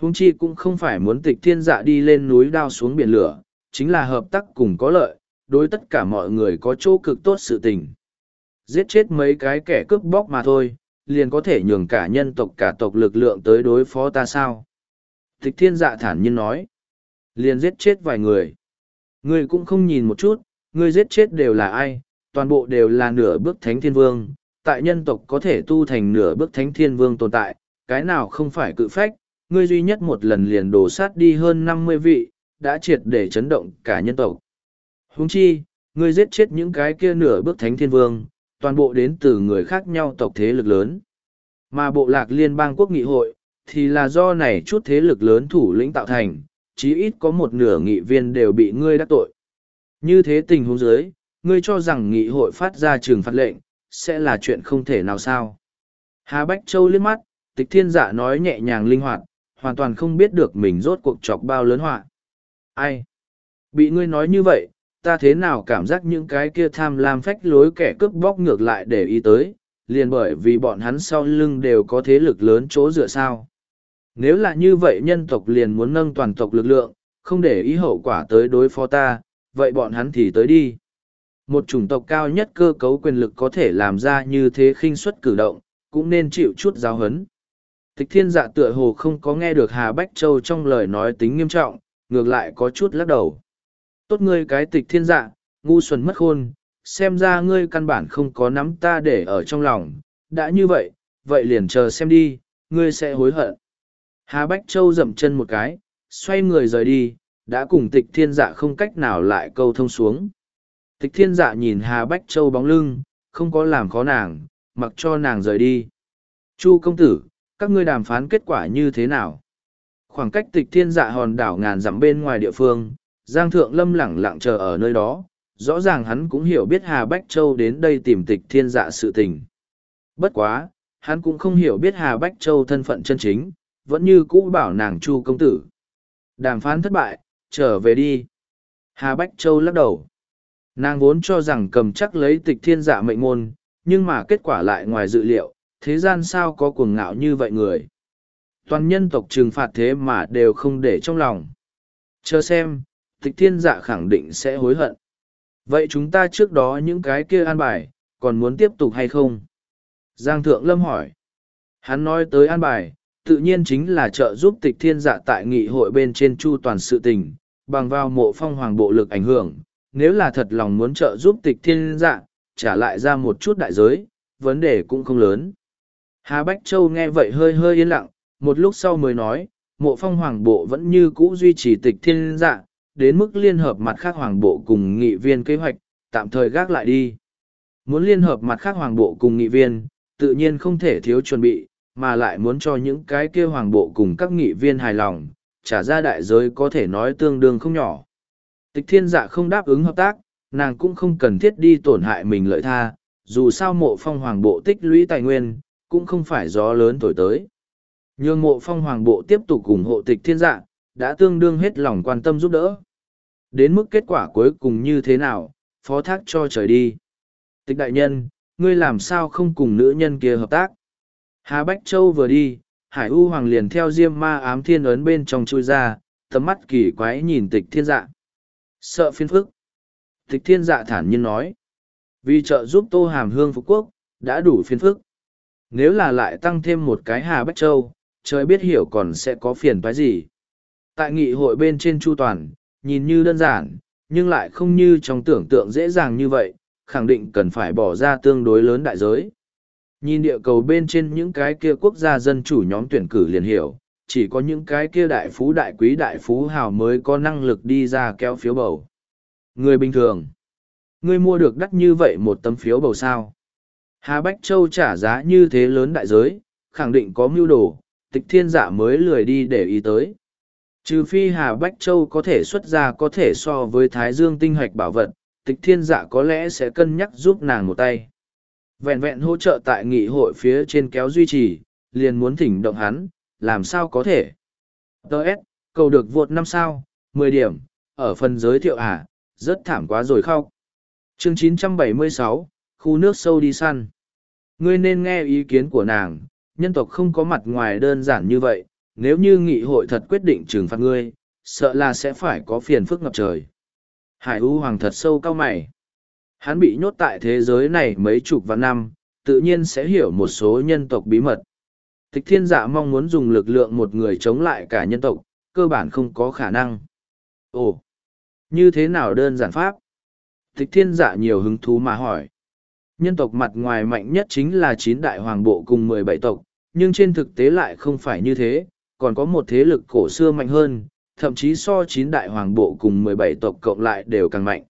A: Huống chi cũng không phải muốn tịch thiên dạ đi lên núi đao xuống biển lửa, chính là hợp tác cùng có lợi, đối tất cả mọi người có chỗ cực tốt sự tình. Giết chết mấy cái kẻ cướp bóc mà thôi, liền có thể nhường cả nhân tộc cả tộc lực lượng tới đối phó ta sao. Tịch thiên dạ thản nhiên nói, liền giết chết vài người. Ngươi cũng không nhìn một chút, ngươi giết chết đều là ai, toàn bộ đều là nửa bước thánh thiên vương, tại nhân tộc có thể tu thành nửa bước thánh thiên vương tồn tại, cái nào không phải cự phách, ngươi duy nhất một lần liền đổ sát đi hơn năm mươi vị, đã triệt để chấn động cả nhân tộc. Huống chi, ngươi giết chết những cái kia nửa bước thánh thiên vương, toàn bộ đến từ người khác nhau tộc thế lực lớn. Mà bộ lạc liên bang quốc nghị hội, thì là do này chút thế lực lớn thủ lĩnh tạo thành, chí ít có một nửa nghị viên đều bị ngươi đắc tội. Như thế tình huống dưới, ngươi cho rằng nghị hội phát ra trường phạt lệnh, sẽ là chuyện không thể nào sao. Hà Bách Châu liếc mắt, tịch thiên giả nói nhẹ nhàng linh hoạt, hoàn toàn không biết được mình rốt cuộc chọc bao lớn họa. Ai? Bị ngươi nói như vậy, ta thế nào cảm giác những cái kia tham lam phách lối kẻ cướp bóc ngược lại để ý tới, liền bởi vì bọn hắn sau lưng đều có thế lực lớn chỗ dựa sao. Nếu là như vậy nhân tộc liền muốn nâng toàn tộc lực lượng, không để ý hậu quả tới đối phó ta, vậy bọn hắn thì tới đi. Một chủng tộc cao nhất cơ cấu quyền lực có thể làm ra như thế khinh suất cử động, cũng nên chịu chút giáo hấn. Tịch thiên dạ tựa hồ không có nghe được Hà Bách Châu trong lời nói tính nghiêm trọng, ngược lại có chút lắc đầu. Tốt ngươi cái tịch thiên dạ, ngu xuẩn mất khôn, xem ra ngươi căn bản không có nắm ta để ở trong lòng, đã như vậy, vậy liền chờ xem đi, ngươi sẽ hối hận. Hà Bách Châu dậm chân một cái, xoay người rời đi, đã cùng tịch thiên dạ không cách nào lại câu thông xuống. Tịch thiên dạ nhìn Hà Bách Châu bóng lưng, không có làm khó nàng, mặc cho nàng rời đi. Chu công tử, các ngươi đàm phán kết quả như thế nào? Khoảng cách tịch thiên dạ hòn đảo ngàn dặm bên ngoài địa phương, Giang Thượng Lâm lẳng lặng chờ ở nơi đó, rõ ràng hắn cũng hiểu biết Hà Bách Châu đến đây tìm tịch thiên dạ sự tình. Bất quá, hắn cũng không hiểu biết Hà Bách Châu thân phận chân chính, vẫn như cũ bảo nàng Chu công tử. Đàm phán thất bại, trở về đi. Hà Bách Châu lắc đầu. Nàng vốn cho rằng cầm chắc lấy tịch thiên dạ mệnh môn, nhưng mà kết quả lại ngoài dự liệu, thế gian sao có cuồng ngạo như vậy người toàn nhân tộc trừng phạt thế mà đều không để trong lòng chờ xem tịch thiên dạ khẳng định sẽ hối hận vậy chúng ta trước đó những cái kia an bài còn muốn tiếp tục hay không giang thượng lâm hỏi hắn nói tới an bài tự nhiên chính là trợ giúp tịch thiên dạ tại nghị hội bên trên chu toàn sự tình bằng vào mộ phong hoàng bộ lực ảnh hưởng nếu là thật lòng muốn trợ giúp tịch thiên dạ trả lại ra một chút đại giới vấn đề cũng không lớn Hà Bách Châu nghe vậy hơi hơi yên lặng, một lúc sau mới nói, mộ phong hoàng bộ vẫn như cũ duy trì tịch thiên dạ, đến mức liên hợp mặt khác hoàng bộ cùng nghị viên kế hoạch, tạm thời gác lại đi. Muốn liên hợp mặt khác hoàng bộ cùng nghị viên, tự nhiên không thể thiếu chuẩn bị, mà lại muốn cho những cái kia hoàng bộ cùng các nghị viên hài lòng, trả ra đại giới có thể nói tương đương không nhỏ. Tịch thiên dạ không đáp ứng hợp tác, nàng cũng không cần thiết đi tổn hại mình lợi tha, dù sao mộ phong hoàng bộ tích lũy tài nguyên, cũng không phải gió lớn thổi tới. nhưng mộ phong hoàng bộ tiếp tục ủng hộ tịch thiên dạ, đã tương đương hết lòng quan tâm giúp đỡ. Đến mức kết quả cuối cùng như thế nào, phó thác cho trời đi. Tịch đại nhân, ngươi làm sao không cùng nữ nhân kia hợp tác? Hà Bách Châu vừa đi, Hải U Hoàng liền theo diêm ma ám thiên ấn bên trong chui ra, tầm mắt kỳ quái nhìn tịch thiên dạ. Sợ phiên phức. Tịch thiên dạ thản nhiên nói. Vì trợ giúp tô hàm hương Phú Quốc, đã đủ phiên phức. Nếu là lại tăng thêm một cái Hà Bách Châu, trời biết hiểu còn sẽ có phiền toái gì. Tại nghị hội bên trên Chu Toàn, nhìn như đơn giản, nhưng lại không như trong tưởng tượng dễ dàng như vậy, khẳng định cần phải bỏ ra tương đối lớn đại giới. Nhìn địa cầu bên trên những cái kia quốc gia dân chủ nhóm tuyển cử liền hiểu, chỉ có những cái kia đại phú đại quý đại phú hào mới có năng lực đi ra kéo phiếu bầu. Người bình thường, ngươi mua được đắt như vậy một tấm phiếu bầu sao? Hà Bách Châu trả giá như thế lớn đại giới, khẳng định có mưu đồ, tịch thiên giả mới lười đi để ý tới. Trừ phi Hà Bách Châu có thể xuất ra có thể so với Thái Dương tinh hoạch bảo vật, tịch thiên giả có lẽ sẽ cân nhắc giúp nàng một tay. Vẹn vẹn hỗ trợ tại nghị hội phía trên kéo duy trì, liền muốn thỉnh động hắn, làm sao có thể. Đợt, cầu được vượt năm sao, mười điểm, ở phần giới thiệu à, rất thảm quá rồi khóc. Chương 976, khu nước sâu đi săn. Ngươi nên nghe ý kiến của nàng, nhân tộc không có mặt ngoài đơn giản như vậy, nếu như nghị hội thật quyết định trừng phạt ngươi, sợ là sẽ phải có phiền phức ngập trời. Hải U Hoàng thật sâu cao mày. Hắn bị nhốt tại thế giới này mấy chục vạn năm, tự nhiên sẽ hiểu một số nhân tộc bí mật. Tịch thiên dạ mong muốn dùng lực lượng một người chống lại cả nhân tộc, cơ bản không có khả năng. Ồ, như thế nào đơn giản pháp? Tịch thiên dạ nhiều hứng thú mà hỏi. Nhân tộc mặt ngoài mạnh nhất chính là chín đại hoàng bộ cùng mười bảy tộc, nhưng trên thực tế lại không phải như thế, còn có một thế lực cổ xưa mạnh hơn, thậm chí so chín đại hoàng bộ cùng mười bảy tộc cộng lại đều càng mạnh.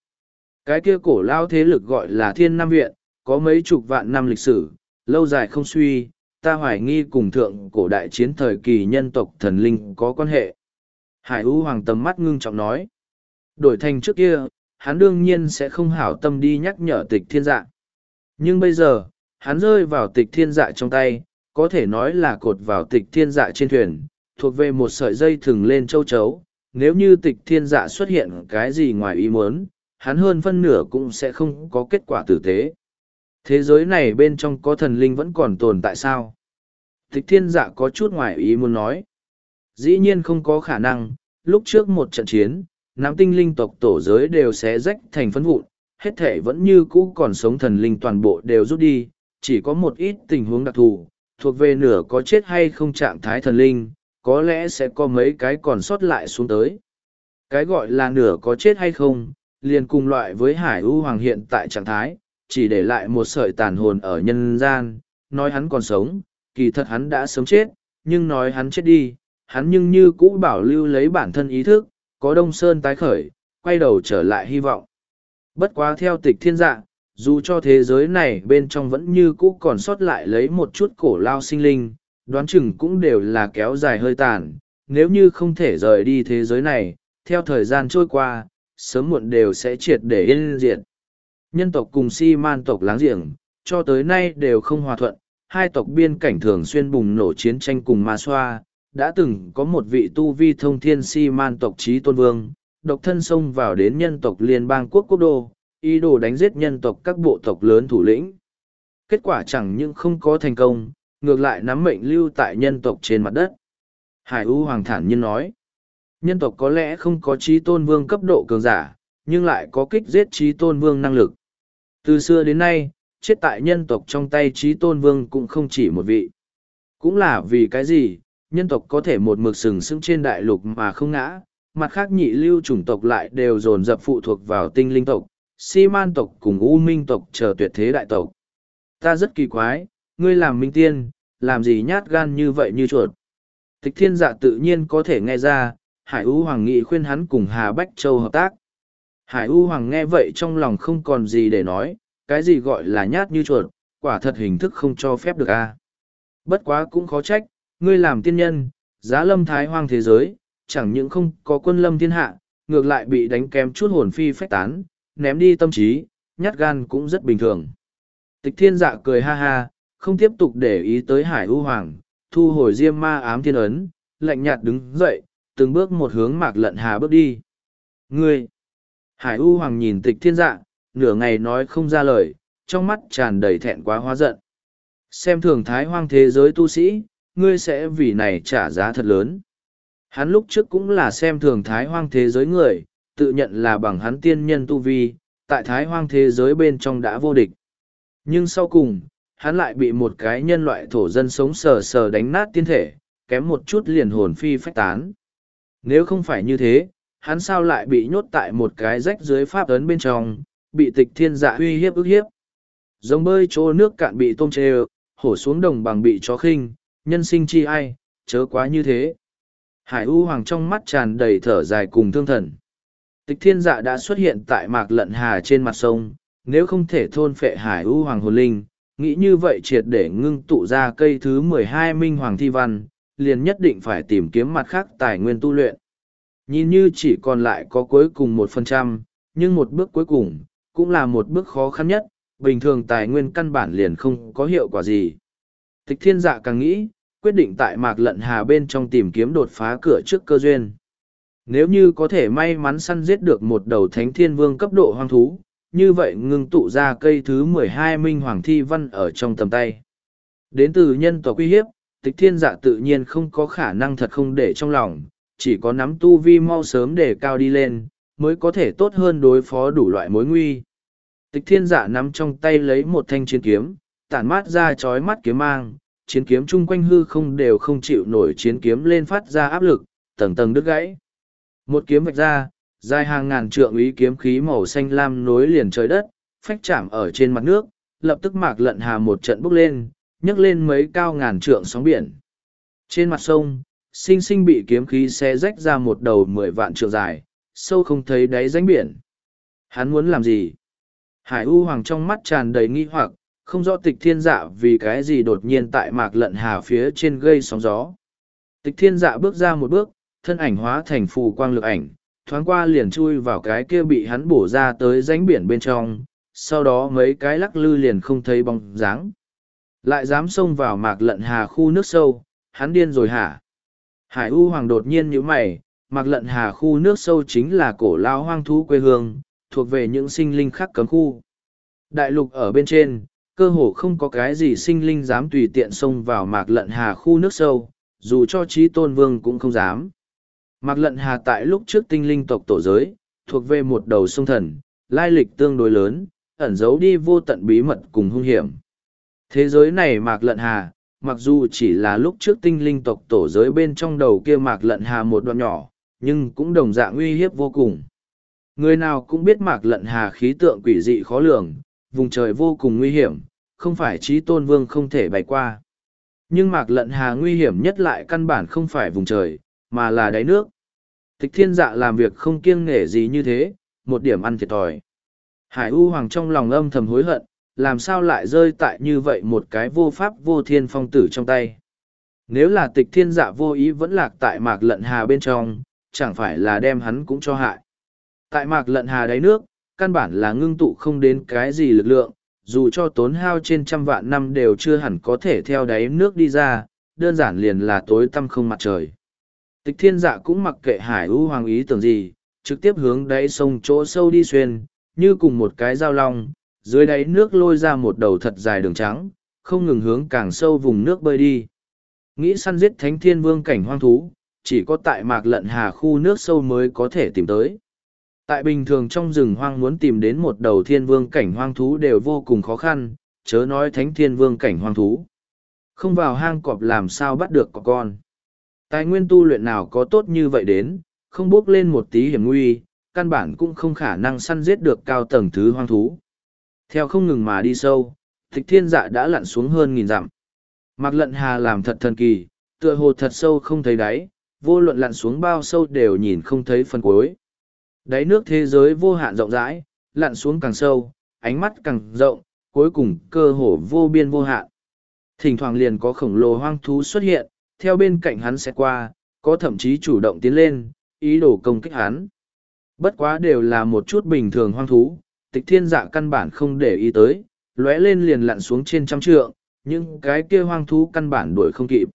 A: Cái kia cổ lao thế lực gọi là Thiên Nam Viện, có mấy chục vạn năm lịch sử, lâu dài không suy, ta hoài nghi cùng thượng cổ đại chiến thời kỳ nhân tộc thần linh có quan hệ. Hải U Hoàng tầm mắt ngưng trọng nói. Đổi thành trước kia, hắn đương nhiên sẽ không hảo tâm đi nhắc nhở tịch thiên dạng nhưng bây giờ, hắn rơi vào tịch thiên dạ trong tay, có thể nói là cột vào tịch thiên dạ trên thuyền, thuộc về một sợi dây thừng lên châu chấu. Nếu như tịch thiên dạ xuất hiện cái gì ngoài ý muốn, hắn hơn phân nửa cũng sẽ không có kết quả tử tế. Thế giới này bên trong có thần linh vẫn còn tồn tại sao? Tịch thiên dạ có chút ngoài ý muốn nói. Dĩ nhiên không có khả năng, lúc trước một trận chiến, nám tinh linh tộc tổ giới đều sẽ rách thành phân vụn, hết thể vẫn như cũ còn sống thần linh toàn bộ đều rút đi, chỉ có một ít tình huống đặc thù, thuộc về nửa có chết hay không trạng thái thần linh, có lẽ sẽ có mấy cái còn sót lại xuống tới. Cái gọi là nửa có chết hay không, liền cùng loại với hải ưu hoàng hiện tại trạng thái, chỉ để lại một sợi tàn hồn ở nhân gian, nói hắn còn sống, kỳ thật hắn đã sớm chết, nhưng nói hắn chết đi, hắn nhưng như cũ bảo lưu lấy bản thân ý thức, có đông sơn tái khởi, quay đầu trở lại hy vọng. Bất quá theo tịch thiên dạ, dù cho thế giới này bên trong vẫn như cũ còn sót lại lấy một chút cổ lao sinh linh, đoán chừng cũng đều là kéo dài hơi tàn, nếu như không thể rời đi thế giới này, theo thời gian trôi qua, sớm muộn đều sẽ triệt để yên diệt. Nhân tộc cùng si man tộc láng giềng, cho tới nay đều không hòa thuận, hai tộc biên cảnh thường xuyên bùng nổ chiến tranh cùng ma xoa, đã từng có một vị tu vi thông thiên si man tộc trí tôn vương, độc thân xông vào đến nhân tộc liên bang quốc quốc đô, ý đồ đánh giết nhân tộc các bộ tộc lớn thủ lĩnh. Kết quả chẳng những không có thành công, ngược lại nắm mệnh lưu tại nhân tộc trên mặt đất. Hải U Hoàng thản nhiên nói, nhân tộc có lẽ không có trí tôn vương cấp độ cường giả, nhưng lại có kích giết trí tôn vương năng lực. Từ xưa đến nay, chết tại nhân tộc trong tay trí tôn vương cũng không chỉ một vị. Cũng là vì cái gì, nhân tộc có thể một mực sừng sững trên đại lục mà không ngã, mặt khác nhị lưu chủng tộc lại đều dồn dập phụ thuộc vào tinh linh tộc, si man tộc cùng u minh tộc chờ tuyệt thế đại tộc. Ta rất kỳ quái, ngươi làm minh tiên, làm gì nhát gan như vậy như chuột. Tịch thiên dạ tự nhiên có thể nghe ra, Hải U Hoàng nghị khuyên hắn cùng Hà Bách Châu hợp tác. Hải U Hoàng nghe vậy trong lòng không còn gì để nói, cái gì gọi là nhát như chuột, quả thật hình thức không cho phép được a. Bất quá cũng khó trách, ngươi làm tiên nhân, giá lâm thái hoang thế giới, chẳng những không có quân lâm thiên hạ, ngược lại bị đánh kém chút hồn phi phách tán, ném đi tâm trí, nhát gan cũng rất bình thường. Tịch thiên dạ cười ha ha, không tiếp tục để ý tới hải u hoàng, thu hồi diêm ma ám thiên ấn, lạnh nhạt đứng dậy, từng bước một hướng mạc lận hà bước đi. Ngươi! Hải u hoàng nhìn tịch thiên dạ, nửa ngày nói không ra lời, trong mắt tràn đầy thẹn quá hóa giận. Xem thường thái hoang thế giới tu sĩ, ngươi sẽ vì này trả giá thật lớn hắn lúc trước cũng là xem thường thái hoang thế giới người, tự nhận là bằng hắn tiên nhân tu vi, tại thái hoang thế giới bên trong đã vô địch. Nhưng sau cùng, hắn lại bị một cái nhân loại thổ dân sống sờ sờ đánh nát tiên thể, kém một chút liền hồn phi phách tán. Nếu không phải như thế, hắn sao lại bị nhốt tại một cái rách dưới pháp ấn bên trong, bị tịch thiên dạ uy hiếp ức hiếp. Giống bơi chỗ nước cạn bị tôm chê hổ xuống đồng bằng bị chó khinh, nhân sinh chi ai, chớ quá như thế hải u hoàng trong mắt tràn đầy thở dài cùng thương thần tịch thiên dạ đã xuất hiện tại mạc lận hà trên mặt sông nếu không thể thôn phệ hải u hoàng hồn linh nghĩ như vậy triệt để ngưng tụ ra cây thứ mười hai minh hoàng thi văn liền nhất định phải tìm kiếm mặt khác tài nguyên tu luyện nhìn như chỉ còn lại có cuối cùng một phần trăm nhưng một bước cuối cùng cũng là một bước khó khăn nhất bình thường tài nguyên căn bản liền không có hiệu quả gì tịch thiên dạ càng nghĩ quyết định tại mạc lận hà bên trong tìm kiếm đột phá cửa trước cơ duyên. Nếu như có thể may mắn săn giết được một đầu thánh thiên vương cấp độ hoang thú, như vậy ngưng tụ ra cây thứ mười hai minh hoàng thi văn ở trong tầm tay. Đến từ nhân tộc uy hiếp, tịch thiên dạ tự nhiên không có khả năng thật không để trong lòng, chỉ có nắm tu vi mau sớm để cao đi lên, mới có thể tốt hơn đối phó đủ loại mối nguy. Tịch thiên dạ nắm trong tay lấy một thanh chiến kiếm, tản mát ra chói mắt kiếm mang, chiến kiếm chung quanh hư không đều không chịu nổi chiến kiếm lên phát ra áp lực, tầng tầng đứt gãy. Một kiếm vạch ra, dài hàng ngàn trượng ý kiếm khí màu xanh lam nối liền trời đất, phách chạm ở trên mặt nước, lập tức mạc lận hà một trận bốc lên, nhấc lên mấy cao ngàn trượng sóng biển. Trên mặt sông, sinh sinh bị kiếm khí xé rách ra một đầu mười vạn trượng dài, sâu không thấy đáy ránh biển. Hắn muốn làm gì? Hải U Hoàng trong mắt tràn đầy nghi hoặc, không rõ tịch thiên dạ vì cái gì đột nhiên tại mạc lận hà phía trên gây sóng gió. Tịch thiên dạ bước ra một bước, thân ảnh hóa thành phù quang lực ảnh, thoáng qua liền chui vào cái kia bị hắn bổ ra tới ránh biển bên trong, sau đó mấy cái lắc lư liền không thấy bóng dáng. Lại dám xông vào mạc lận hà khu nước sâu, hắn điên rồi hả? Hải U Hoàng đột nhiên nhíu mày, mạc lận hà khu nước sâu chính là cổ lao hoang thú quê hương, thuộc về những sinh linh khắc cấm khu. Đại lục ở bên trên, cơ hồ không có cái gì sinh linh dám tùy tiện xông vào mạc lận hà khu nước sâu, dù cho trí tôn vương cũng không dám. Mạc lận hà tại lúc trước tinh linh tộc tổ giới, thuộc về một đầu sông thần, lai lịch tương đối lớn, ẩn giấu đi vô tận bí mật cùng hung hiểm. Thế giới này mạc lận hà, mặc dù chỉ là lúc trước tinh linh tộc tổ giới bên trong đầu kia mạc lận hà một đoạn nhỏ, nhưng cũng đồng dạng uy hiếp vô cùng. Người nào cũng biết mạc lận hà khí tượng quỷ dị khó lường, vùng trời vô cùng nguy hiểm, không phải trí tôn vương không thể bay qua. Nhưng mạc lận hà nguy hiểm nhất lại căn bản không phải vùng trời, mà là đáy nước. Tịch thiên dạ làm việc không kiêng nghể gì như thế, một điểm ăn thiệt thòi. Hải U Hoàng trong lòng âm thầm hối hận, làm sao lại rơi tại như vậy một cái vô pháp vô thiên phong tử trong tay. Nếu là tịch thiên dạ vô ý vẫn lạc tại mạc lận hà bên trong, chẳng phải là đem hắn cũng cho hại. Tại mạc lận hà đáy nước, căn bản là ngưng tụ không đến cái gì lực lượng, dù cho tốn hao trên trăm vạn năm đều chưa hẳn có thể theo đáy nước đi ra, đơn giản liền là tối tăm không mặt trời. Tịch thiên dạ cũng mặc kệ hải ưu hoàng ý tưởng gì, trực tiếp hướng đáy sông chỗ sâu đi xuyên, như cùng một cái dao long, dưới đáy nước lôi ra một đầu thật dài đường trắng, không ngừng hướng càng sâu vùng nước bơi đi. Nghĩ săn giết thánh thiên vương cảnh hoang thú, chỉ có tại mạc lận hà khu nước sâu mới có thể tìm tới. Tại bình thường trong rừng hoang muốn tìm đến một đầu thiên vương cảnh hoang thú đều vô cùng khó khăn, chớ nói thánh thiên vương cảnh hoang thú. Không vào hang cọp làm sao bắt được có con. Tài nguyên tu luyện nào có tốt như vậy đến, không bước lên một tí hiểm nguy, căn bản cũng không khả năng săn giết được cao tầng thứ hoang thú. Theo không ngừng mà đi sâu, tịch thiên dạ đã lặn xuống hơn nghìn dặm. Mạc lận hà làm thật thần kỳ, tựa hồ thật sâu không thấy đáy, vô luận lặn xuống bao sâu đều nhìn không thấy phần cuối. Đáy nước thế giới vô hạn rộng rãi, lặn xuống càng sâu, ánh mắt càng rộng, cuối cùng cơ hồ vô biên vô hạn. Thỉnh thoảng liền có khổng lồ hoang thú xuất hiện, theo bên cạnh hắn sẽ qua, có thậm chí chủ động tiến lên, ý đồ công kích hắn. Bất quá đều là một chút bình thường hoang thú, tịch thiên dạ căn bản không để ý tới, lóe lên liền lặn xuống trên trăm trượng, nhưng cái kia hoang thú căn bản đuổi không kịp.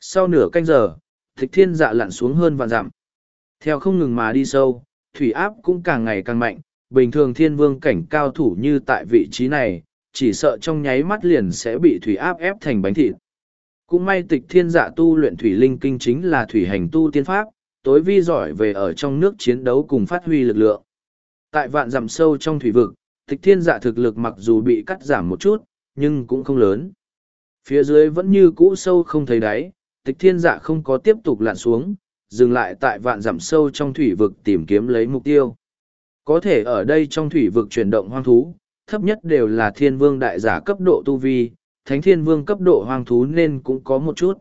A: Sau nửa canh giờ, tịch thiên dạ lặn xuống hơn vạn dặm. Theo không ngừng mà đi sâu, thủy áp cũng càng ngày càng mạnh, bình thường thiên vương cảnh cao thủ như tại vị trí này, chỉ sợ trong nháy mắt liền sẽ bị thủy áp ép thành bánh thịt. Cũng may tịch thiên dạ tu luyện thủy linh kinh chính là thủy hành tu tiên pháp, tối vi giỏi về ở trong nước chiến đấu cùng phát huy lực lượng. Tại vạn dặm sâu trong thủy vực, tịch thiên dạ thực lực mặc dù bị cắt giảm một chút, nhưng cũng không lớn. Phía dưới vẫn như cũ sâu không thấy đáy, tịch thiên dạ không có tiếp tục lặn xuống, dừng lại tại vạn dặm sâu trong thủy vực tìm kiếm lấy mục tiêu. Có thể ở đây trong thủy vực chuyển động hoang thú, thấp nhất đều là thiên vương đại giả cấp độ tu vi, thánh thiên vương cấp độ hoang thú nên cũng có một chút.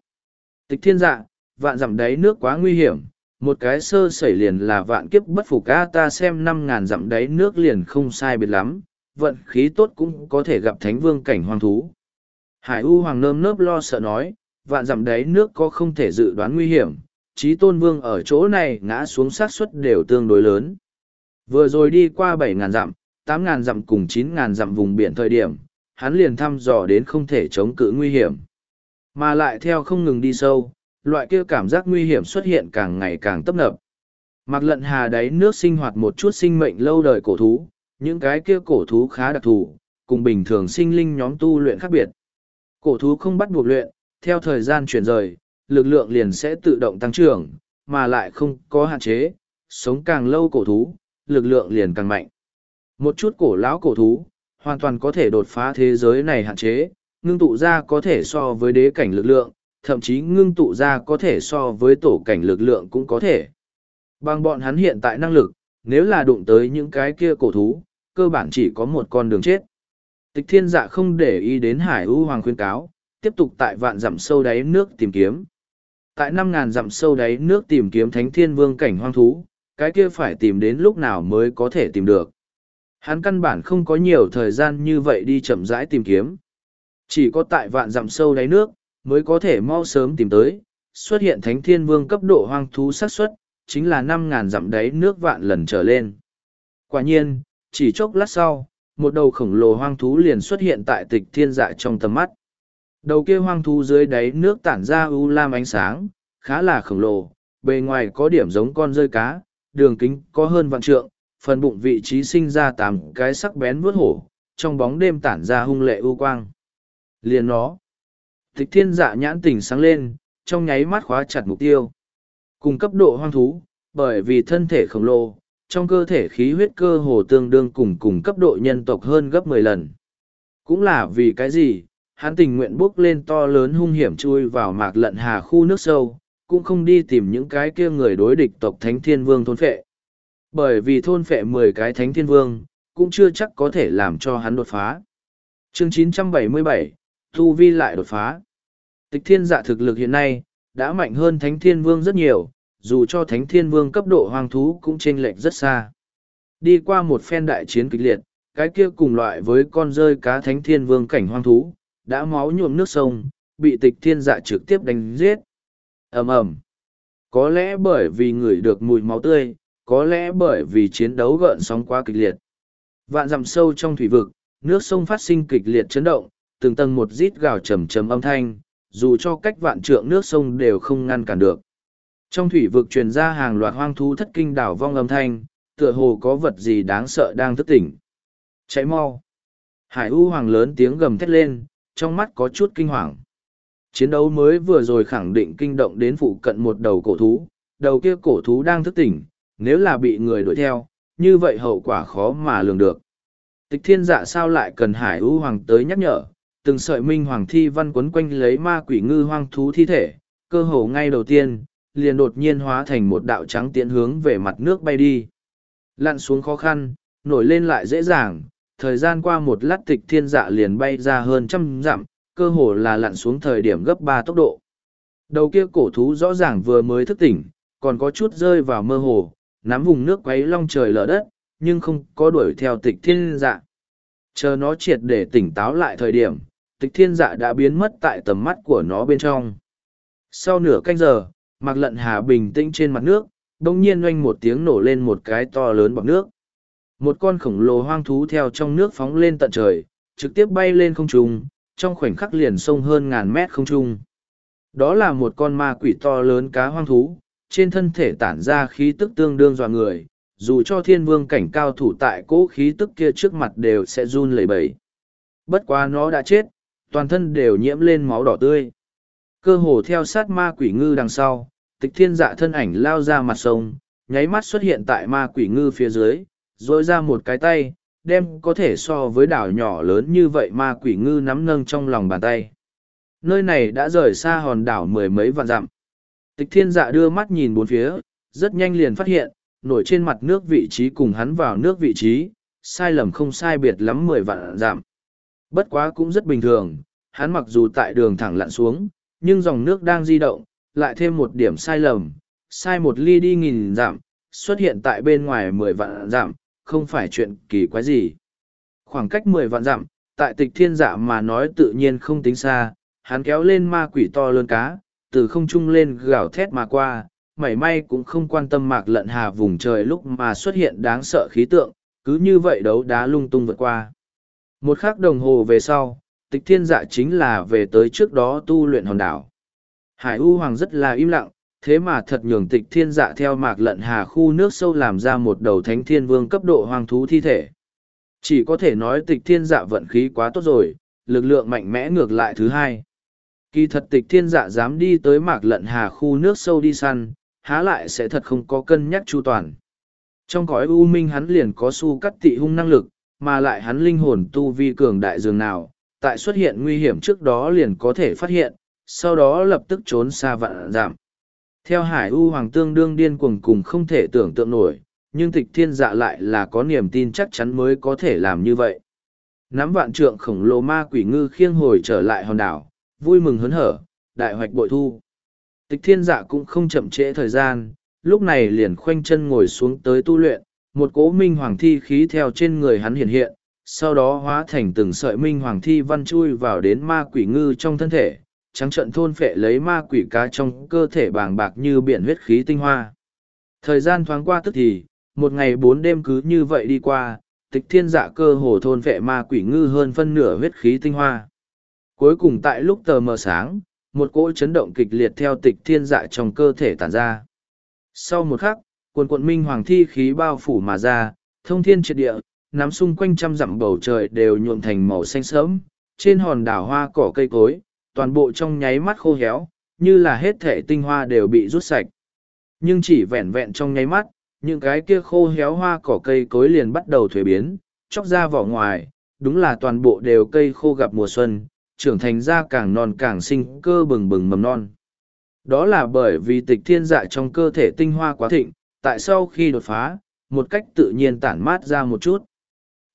A: Tịch thiên dạ, vạn dặm đáy nước quá nguy hiểm, một cái sơ sẩy liền là vạn kiếp bất phục a ta xem năm ngàn dặm đáy nước liền không sai biệt lắm, vận khí tốt cũng có thể gặp thánh vương cảnh hoang thú. Hải U Hoàng nơm nớp lo sợ nói, vạn dặm đáy nước có không thể dự đoán nguy hiểm, trí tôn vương ở chỗ này ngã xuống sát suất đều tương đối lớn. Vừa rồi đi qua 7 ngàn dặm, 8 ngàn dặm cùng 9 ngàn dặm vùng biển thời điểm, hắn liền thăm dò đến không thể chống cự nguy hiểm. Mà lại theo không ngừng đi sâu, loại kia cảm giác nguy hiểm xuất hiện càng ngày càng tấp nập. Mặc lận hà đáy nước sinh hoạt một chút sinh mệnh lâu đời cổ thú, những cái kia cổ thú khá đặc thù, cùng bình thường sinh linh nhóm tu luyện khác biệt. Cổ thú không bắt buộc luyện, theo thời gian chuyển rời, lực lượng liền sẽ tự động tăng trưởng, mà lại không có hạn chế, sống càng lâu cổ thú, lực lượng liền càng mạnh. Một chút cổ lão cổ thú, hoàn toàn có thể đột phá thế giới này hạn chế, ngưng tụ ra có thể so với đế cảnh lực lượng, thậm chí ngưng tụ ra có thể so với tổ cảnh lực lượng cũng có thể. Bằng bọn hắn hiện tại năng lực, nếu là đụng tới những cái kia cổ thú, cơ bản chỉ có một con đường chết. Tịch thiên dạ không để ý đến hải ưu hoàng khuyên cáo, tiếp tục tại vạn dặm sâu đáy nước tìm kiếm, tại năm ngàn dặm sâu đáy nước tìm kiếm thánh thiên vương cảnh hoang thú, cái kia phải tìm đến lúc nào mới có thể tìm được. Hắn căn bản không có nhiều thời gian như vậy đi chậm rãi tìm kiếm. Chỉ có tại vạn dặm sâu đáy nước, mới có thể mau sớm tìm tới, xuất hiện thánh thiên vương cấp độ hoang thú xác suất chính là năm ngàn dặm đáy nước vạn lần trở lên. Quả nhiên, chỉ chốc lát sau, một đầu khổng lồ hoang thú liền xuất hiện tại tịch thiên dạ trong tầm mắt. Đầu kia hoang thú dưới đáy nước tản ra u lam ánh sáng, khá là khổng lồ, bề ngoài có điểm giống con rơi cá, đường kính có hơn vạn trượng, phần bụng vị trí sinh ra tám cái sắc bén vuốt hổ, trong bóng đêm tản ra hung lệ ưu quang. Liền nó. Tịch thiên dạ nhãn tình sáng lên, trong nháy mắt khóa chặt mục tiêu. Cùng cấp độ hoang thú, bởi vì thân thể khổng lồ, trong cơ thể khí huyết cơ hồ tương đương cùng cùng cấp độ nhân tộc hơn gấp mười lần. Cũng là vì cái gì, hắn tình nguyện bước lên to lớn hung hiểm chui vào mạc lận hà khu nước sâu, cũng không đi tìm những cái kia người đối địch tộc Thánh Thiên Vương thôn phệ. Bởi vì thôn phệ mười cái Thánh Thiên Vương, cũng chưa chắc có thể làm cho hắn đột phá. Chương 977, Thu Vi lại đột phá. Tịch thiên dạ thực lực hiện nay, đã mạnh hơn Thánh Thiên Vương rất nhiều, dù cho Thánh Thiên Vương cấp độ hoang thú cũng chênh lệch rất xa. Đi qua một phen đại chiến kịch liệt, cái kia cùng loại với con rơi cá Thánh Thiên Vương cảnh hoang thú, đã máu nhuộm nước sông, bị tịch thiên dạ trực tiếp đánh giết. ầm ầm Có lẽ bởi vì ngửi được mùi máu tươi, có lẽ bởi vì chiến đấu gợn sóng quá kịch liệt. Vạn dặm sâu trong thủy vực, nước sông phát sinh kịch liệt chấn động, từng tầng một rít gào trầm trầm âm thanh, dù cho cách vạn trượng nước sông đều không ngăn cản được. Trong thủy vực truyền ra hàng loạt hoang thú thất kinh đảo vong âm thanh, tựa hồ có vật gì đáng sợ đang thức tỉnh. Cháy mau. Hải U Hoàng lớn tiếng gầm thét lên, trong mắt có chút kinh hoàng. Chiến đấu mới vừa rồi khẳng định kinh động đến phụ cận một đầu cổ thú, đầu kia cổ thú đang thức tỉnh, nếu là bị người đuổi theo, như vậy hậu quả khó mà lường được. Tịch thiên dạ sao lại cần hải ưu hoàng tới nhắc nhở, từng sợi minh hoàng thi văn quấn quanh lấy ma quỷ ngư hoang thú thi thể, cơ hồ ngay đầu tiên, liền đột nhiên hóa thành một đạo trắng tiện hướng về mặt nước bay đi. Lặn xuống khó khăn, nổi lên lại dễ dàng, thời gian qua một lát tịch thiên dạ liền bay ra hơn trăm dặm, cơ hồ là lặn xuống thời điểm gấp ba tốc độ. Đầu kia cổ thú rõ ràng vừa mới thức tỉnh, còn có chút rơi vào mơ hồ, nắm vùng nước quấy long trời lở đất, nhưng không có đuổi theo tịch thiên dạ. Chờ nó triệt để tỉnh táo lại thời điểm, tịch thiên dạ đã biến mất tại tầm mắt của nó bên trong. Sau nửa canh giờ, mặc lận hà bình tĩnh trên mặt nước, đông nhiên oanh một tiếng nổ lên một cái to lớn bọc nước một con khổng lồ hoang thú theo trong nước phóng lên tận trời, trực tiếp bay lên không trung, trong khoảnh khắc liền sông hơn ngàn mét không trung. Đó là một con ma quỷ to lớn cá hoang thú, trên thân thể tản ra khí tức tương đương dọa người, dù cho thiên vương cảnh cao thủ tại cỗ khí tức kia trước mặt đều sẽ run lẩy bẩy. Bất quá nó đã chết, toàn thân đều nhiễm lên máu đỏ tươi. Cơ hồ theo sát ma quỷ ngư đằng sau, tịch thiên dạ thân ảnh lao ra mặt sông, nháy mắt xuất hiện tại ma quỷ ngư phía dưới, dối ra một cái tay, đem có thể so với đảo nhỏ lớn như vậy ma quỷ ngư nắm nâng trong lòng bàn tay. Nơi này đã rời xa hòn đảo mười mấy vạn dặm. Tịch thiên dạ đưa mắt nhìn bốn phía, rất nhanh liền phát hiện, nổi trên mặt nước vị trí cùng hắn vào nước vị trí, sai lầm không sai biệt lắm mười vạn dặm. Bất quá cũng rất bình thường, hắn mặc dù tại đường thẳng lặn xuống, nhưng dòng nước đang di động, lại thêm một điểm sai lầm, sai một ly đi nghìn dặm, xuất hiện tại bên ngoài mười vạn dặm không phải chuyện kỳ quái gì. Khoảng cách mười vạn dặm, tại tịch thiên dạ mà nói tự nhiên không tính xa, hắn kéo lên ma quỷ to lớn cá, từ không trung lên gào thét mà qua, mảy may cũng không quan tâm mạc lận hà vùng trời lúc mà xuất hiện đáng sợ khí tượng, cứ như vậy đấu đá lung tung vượt qua. Một khắc đồng hồ về sau, tịch thiên dạ chính là về tới trước đó tu luyện hòn đảo. Hải U Hoàng rất là im lặng, thế mà thật nhường tịch thiên dạ theo mạc lận hà khu nước sâu làm ra một đầu thánh thiên vương cấp độ hoang thú thi thể chỉ có thể nói tịch thiên dạ vận khí quá tốt rồi lực lượng mạnh mẽ ngược lại thứ hai kỳ thật tịch thiên dạ dám đi tới mạc lận hà khu nước sâu đi săn há lại sẽ thật không có cân nhắc chu toàn trong cõi u minh hắn liền có su cắt tị hung năng lực mà lại hắn linh hồn tu vi cường đại dường nào tại xuất hiện nguy hiểm trước đó liền có thể phát hiện sau đó lập tức trốn xa vạn giảm theo hải u hoàng tương đương điên cuồng cùng không thể tưởng tượng nổi, nhưng tịch thiên dạ lại là có niềm tin chắc chắn mới có thể làm như vậy. Nắm vạn trượng khổng lồ ma quỷ ngư khiêng hồi trở lại hòn đảo, vui mừng hớn hở, đại hoạch bội thu. Tịch thiên dạ cũng không chậm trễ thời gian, lúc này liền khoanh chân ngồi xuống tới tu luyện, một cỗ minh hoàng thi khí theo trên người hắn hiện hiện, sau đó hóa thành từng sợi minh hoàng thi văn chui vào đến ma quỷ ngư trong thân thể, trắng trận thôn phệ lấy ma quỷ cá trong cơ thể bàng bạc như biển huyết khí tinh hoa. Thời gian thoáng qua tức thì, một ngày bốn đêm cứ như vậy đi qua, tịch thiên dạ cơ hồ thôn phệ ma quỷ ngư hơn phân nửa huyết khí tinh hoa. Cuối cùng tại lúc tờ mờ sáng, một cỗ chấn động kịch liệt theo tịch thiên dạ trong cơ thể tản ra. Sau một khắc, quần quận minh hoàng thi khí bao phủ mà ra, thông thiên triệt địa, nắm xung quanh trăm dặm bầu trời đều nhuộm thành màu xanh sớm, trên hòn đảo hoa cỏ cây cối, toàn bộ trong nháy mắt khô héo, như là hết thể tinh hoa đều bị rút sạch. Nhưng chỉ vẹn vẹn trong nháy mắt, những cái kia khô héo hoa cỏ cây cối liền bắt đầu thuế biến, chóc ra vỏ ngoài, đúng là toàn bộ đều cây khô gặp mùa xuân, trưởng thành ra càng non càng sinh cơ bừng bừng mầm non. Đó là bởi vì tịch thiên dạ trong cơ thể tinh hoa quá thịnh, tại sau khi đột phá, một cách tự nhiên tản mát ra một chút.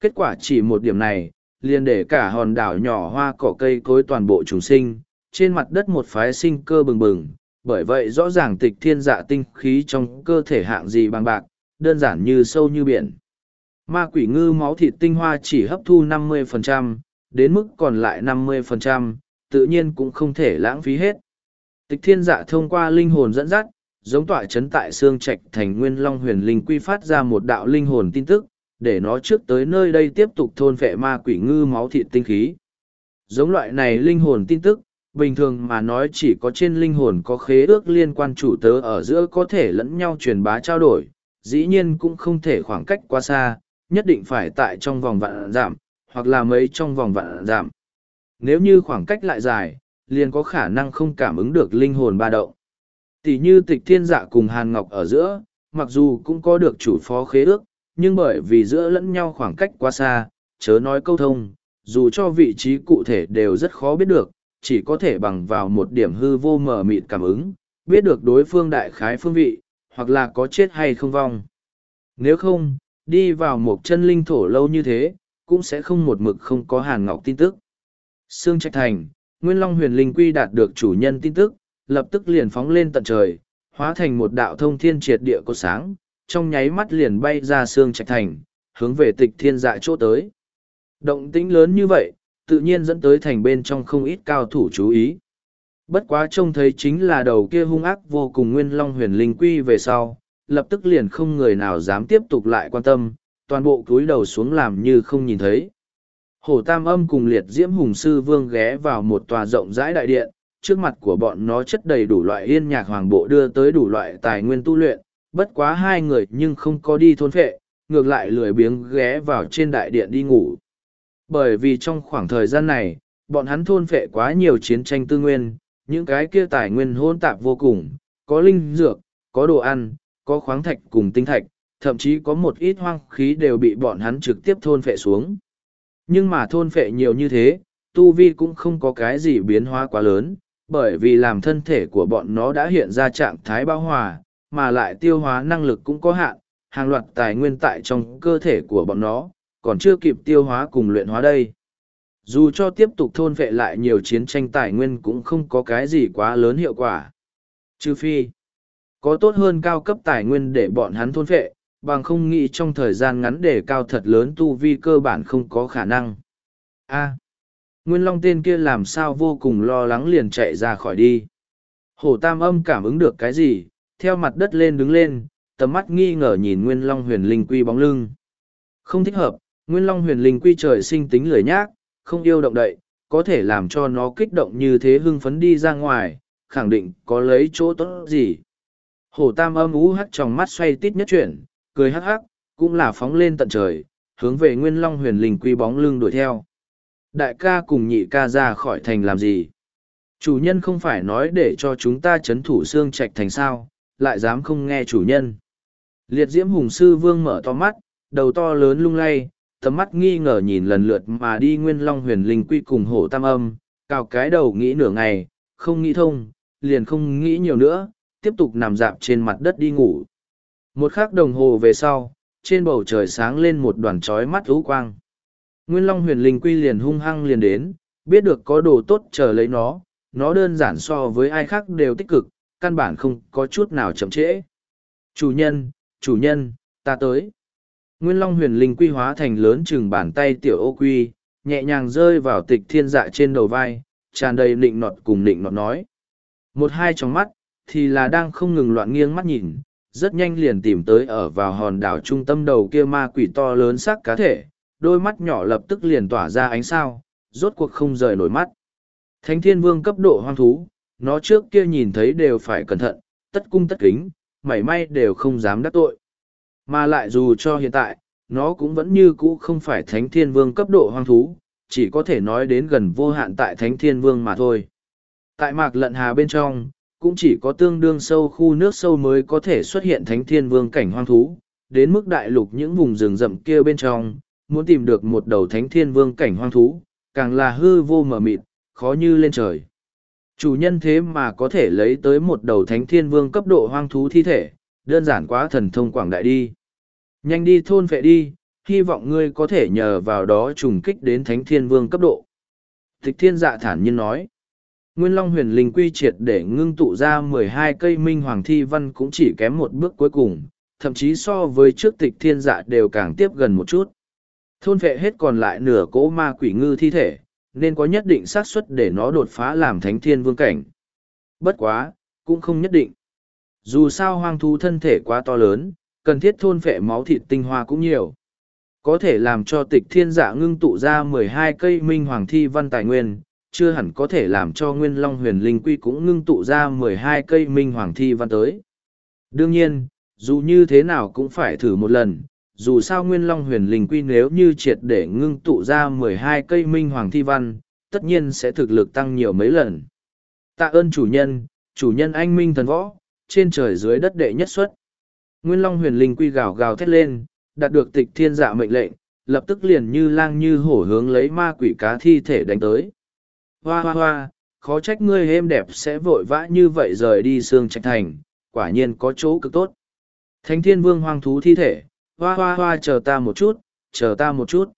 A: Kết quả chỉ một điểm này, liền để cả hòn đảo nhỏ hoa cỏ cây cối toàn bộ chúng sinh, trên mặt đất một phái sinh cơ bừng bừng, bởi vậy rõ ràng tịch thiên dạ tinh khí trong cơ thể hạng gì bằng bạc, đơn giản như sâu như biển. Ma quỷ ngư máu thịt tinh hoa chỉ hấp thu 50%, đến mức còn lại 50%, tự nhiên cũng không thể lãng phí hết. Tịch thiên dạ thông qua linh hồn dẫn dắt, giống tỏa chấn tại xương trạch thành nguyên long huyền linh quy phát ra một đạo linh hồn tin tức, để nó trước tới nơi đây tiếp tục thôn vệ ma quỷ ngư máu thịt tinh khí. Giống loại này linh hồn tin tức, bình thường mà nói chỉ có trên linh hồn có khế ước liên quan chủ tớ ở giữa có thể lẫn nhau truyền bá trao đổi, dĩ nhiên cũng không thể khoảng cách quá xa, nhất định phải tại trong vòng vạn giảm, hoặc là mấy trong vòng vạn giảm. Nếu như khoảng cách lại dài, liền có khả năng không cảm ứng được linh hồn ba động. Tỷ như tịch thiên giả dạ cùng Hàn Ngọc ở giữa, mặc dù cũng có được chủ phó khế ước, nhưng bởi vì giữa lẫn nhau khoảng cách quá xa, chớ nói câu thông, dù cho vị trí cụ thể đều rất khó biết được, chỉ có thể bằng vào một điểm hư vô mờ mịt cảm ứng, biết được đối phương đại khái phương vị, hoặc là có chết hay không vong. Nếu không, đi vào một chân linh thổ lâu như thế, cũng sẽ không một mực không có hàn ngọc tin tức. Sương Trạch Thành, Nguyên Long huyền linh quy đạt được chủ nhân tin tức, lập tức liền phóng lên tận trời, hóa thành một đạo thông thiên triệt địa có sáng, trong nháy mắt liền bay ra xương trạch thành, hướng về tịch thiên dạ chỗ tới. Động tĩnh lớn như vậy, tự nhiên dẫn tới thành bên trong không ít cao thủ chú ý. Bất quá trông thấy chính là đầu kia hung ác vô cùng nguyên long huyền linh quy về sau, lập tức liền không người nào dám tiếp tục lại quan tâm, toàn bộ cúi đầu xuống làm như không nhìn thấy. Hổ Tam Âm cùng liệt diễm hùng sư vương ghé vào một tòa rộng rãi đại điện, trước mặt của bọn nó chất đầy đủ loại yên nhạc hoàng bộ đưa tới đủ loại tài nguyên tu luyện, bất quá hai người nhưng không có đi thôn phệ, ngược lại lười biếng ghé vào trên đại điện đi ngủ. Bởi vì trong khoảng thời gian này, bọn hắn thôn phệ quá nhiều chiến tranh tư nguyên, những cái kia tài nguyên hỗn tạp vô cùng, có linh dược, có đồ ăn, có khoáng thạch cùng tinh thạch, thậm chí có một ít hoang khí đều bị bọn hắn trực tiếp thôn phệ xuống. Nhưng mà thôn phệ nhiều như thế, tu vi cũng không có cái gì biến hóa quá lớn, bởi vì làm thân thể của bọn nó đã hiện ra trạng thái bão hòa, mà lại tiêu hóa năng lực cũng có hạn, hàng loạt tài nguyên tại trong cơ thể của bọn nó, còn chưa kịp tiêu hóa cùng luyện hóa đây. Dù cho tiếp tục thôn vệ lại nhiều chiến tranh tài nguyên cũng không có cái gì quá lớn hiệu quả. Trừ phi, có tốt hơn cao cấp tài nguyên để bọn hắn thôn vệ, bằng không nghĩ trong thời gian ngắn để cao thật lớn tu vi cơ bản không có khả năng. A. Nguyên Long tên kia làm sao vô cùng lo lắng liền chạy ra khỏi đi. Hổ Tam Âm cảm ứng được cái gì, theo mặt đất lên đứng lên, tầm mắt nghi ngờ nhìn Nguyên Long huyền linh quy bóng lưng. Không thích hợp, Nguyên Long huyền linh quy trời sinh tính lười nhác, không yêu động đậy, có thể làm cho nó kích động như thế hưng phấn đi ra ngoài, khẳng định có lấy chỗ tốt gì. Hổ tam âm ú hắt trong mắt xoay tít nhất chuyển, cười hắc hắc, cũng là phóng lên tận trời, hướng về Nguyên Long huyền linh quy bóng lưng đuổi theo. Đại ca cùng nhị ca ra khỏi thành làm gì? Chủ nhân không phải nói để cho chúng ta chấn thủ xương trạch thành sao, lại dám không nghe chủ nhân. Liệt diễm hùng sư vương mở to mắt, đầu to lớn lung lay, tầm mắt nghi ngờ nhìn lần lượt mà đi nguyên long huyền linh quy cùng hổ tam âm, cào cái đầu nghĩ nửa ngày, không nghĩ thông, liền không nghĩ nhiều nữa, tiếp tục nằm dạp trên mặt đất đi ngủ. Một khắc đồng hồ về sau, trên bầu trời sáng lên một đoàn trói mắt lũ quang. Nguyên long huyền linh quy liền hung hăng liền đến, biết được có đồ tốt chờ lấy nó, nó đơn giản so với ai khác đều tích cực, căn bản không có chút nào chậm trễ. Chủ nhân, chủ nhân, ta tới. Nguyên Long huyền linh quy hóa thành lớn chừng bàn tay tiểu ô quy, nhẹ nhàng rơi vào tịch thiên dạ trên đầu vai, tràn đầy nịnh nọt cùng nịnh nọt nói. Một hai trong mắt, thì là đang không ngừng loạn nghiêng mắt nhìn, rất nhanh liền tìm tới ở vào hòn đảo trung tâm đầu kia ma quỷ to lớn sắc cá thể, đôi mắt nhỏ lập tức liền tỏa ra ánh sao, rốt cuộc không rời nổi mắt. Thánh thiên vương cấp độ hoang thú, nó trước kia nhìn thấy đều phải cẩn thận, tất cung tất kính, mảy may đều không dám đắc tội. Mà lại dù cho hiện tại, nó cũng vẫn như cũ không phải thánh thiên vương cấp độ hoang thú, chỉ có thể nói đến gần vô hạn tại thánh thiên vương mà thôi. Tại mạc lận hà bên trong, cũng chỉ có tương đương sâu khu nước sâu mới có thể xuất hiện thánh thiên vương cảnh hoang thú, đến mức đại lục những vùng rừng rậm kia bên trong, muốn tìm được một đầu thánh thiên vương cảnh hoang thú, càng là hư vô mở mịt, khó như lên trời. Chủ nhân thế mà có thể lấy tới một đầu thánh thiên vương cấp độ hoang thú thi thể, đơn giản quá thần thông quảng đại đi. Nhanh đi thôn vệ đi, hy vọng ngươi có thể nhờ vào đó trùng kích đến thánh thiên vương cấp độ. Tịch thiên dạ thản nhiên nói. Nguyên Long huyền linh quy triệt để ngưng tụ ra mười hai cây minh hoàng thi văn cũng chỉ kém một bước cuối cùng, thậm chí so với trước tịch thiên dạ đều càng tiếp gần một chút. Thôn vệ hết còn lại nửa cỗ ma quỷ ngư thi thể, nên có nhất định xác suất để nó đột phá làm thánh thiên vương cảnh. Bất quá, cũng không nhất định. Dù sao hoang thú thân thể quá to lớn, cần thiết thôn phệ máu thịt tinh hoa cũng nhiều. Có thể làm cho tịch thiên giả ngưng tụ ra 12 cây minh hoàng thi văn tài nguyên, chưa hẳn có thể làm cho nguyên long huyền linh quy cũng ngưng tụ ra 12 cây minh hoàng thi văn tới. Đương nhiên, dù như thế nào cũng phải thử một lần, dù sao nguyên long huyền linh quy nếu như triệt để ngưng tụ ra mười hai cây minh hoàng thi văn, tất nhiên sẽ thực lực tăng nhiều mấy lần. Tạ ơn chủ nhân, chủ nhân anh minh thần võ, trên trời dưới đất đệ nhất xuất. Nguyên long huyền linh quy gào gào thét lên, đạt được tịch thiên dạ mệnh lệnh, lập tức liền như lang như hổ hướng lấy ma quỷ cá thi thể đánh tới.
B: Hoa hoa hoa,
A: khó trách ngươi êm đẹp sẽ vội vã như vậy rời đi xương trạch thành, quả nhiên có chỗ cực tốt. Thánh thiên vương hoang thú thi thể, hoa hoa hoa chờ ta một chút chờ ta một chút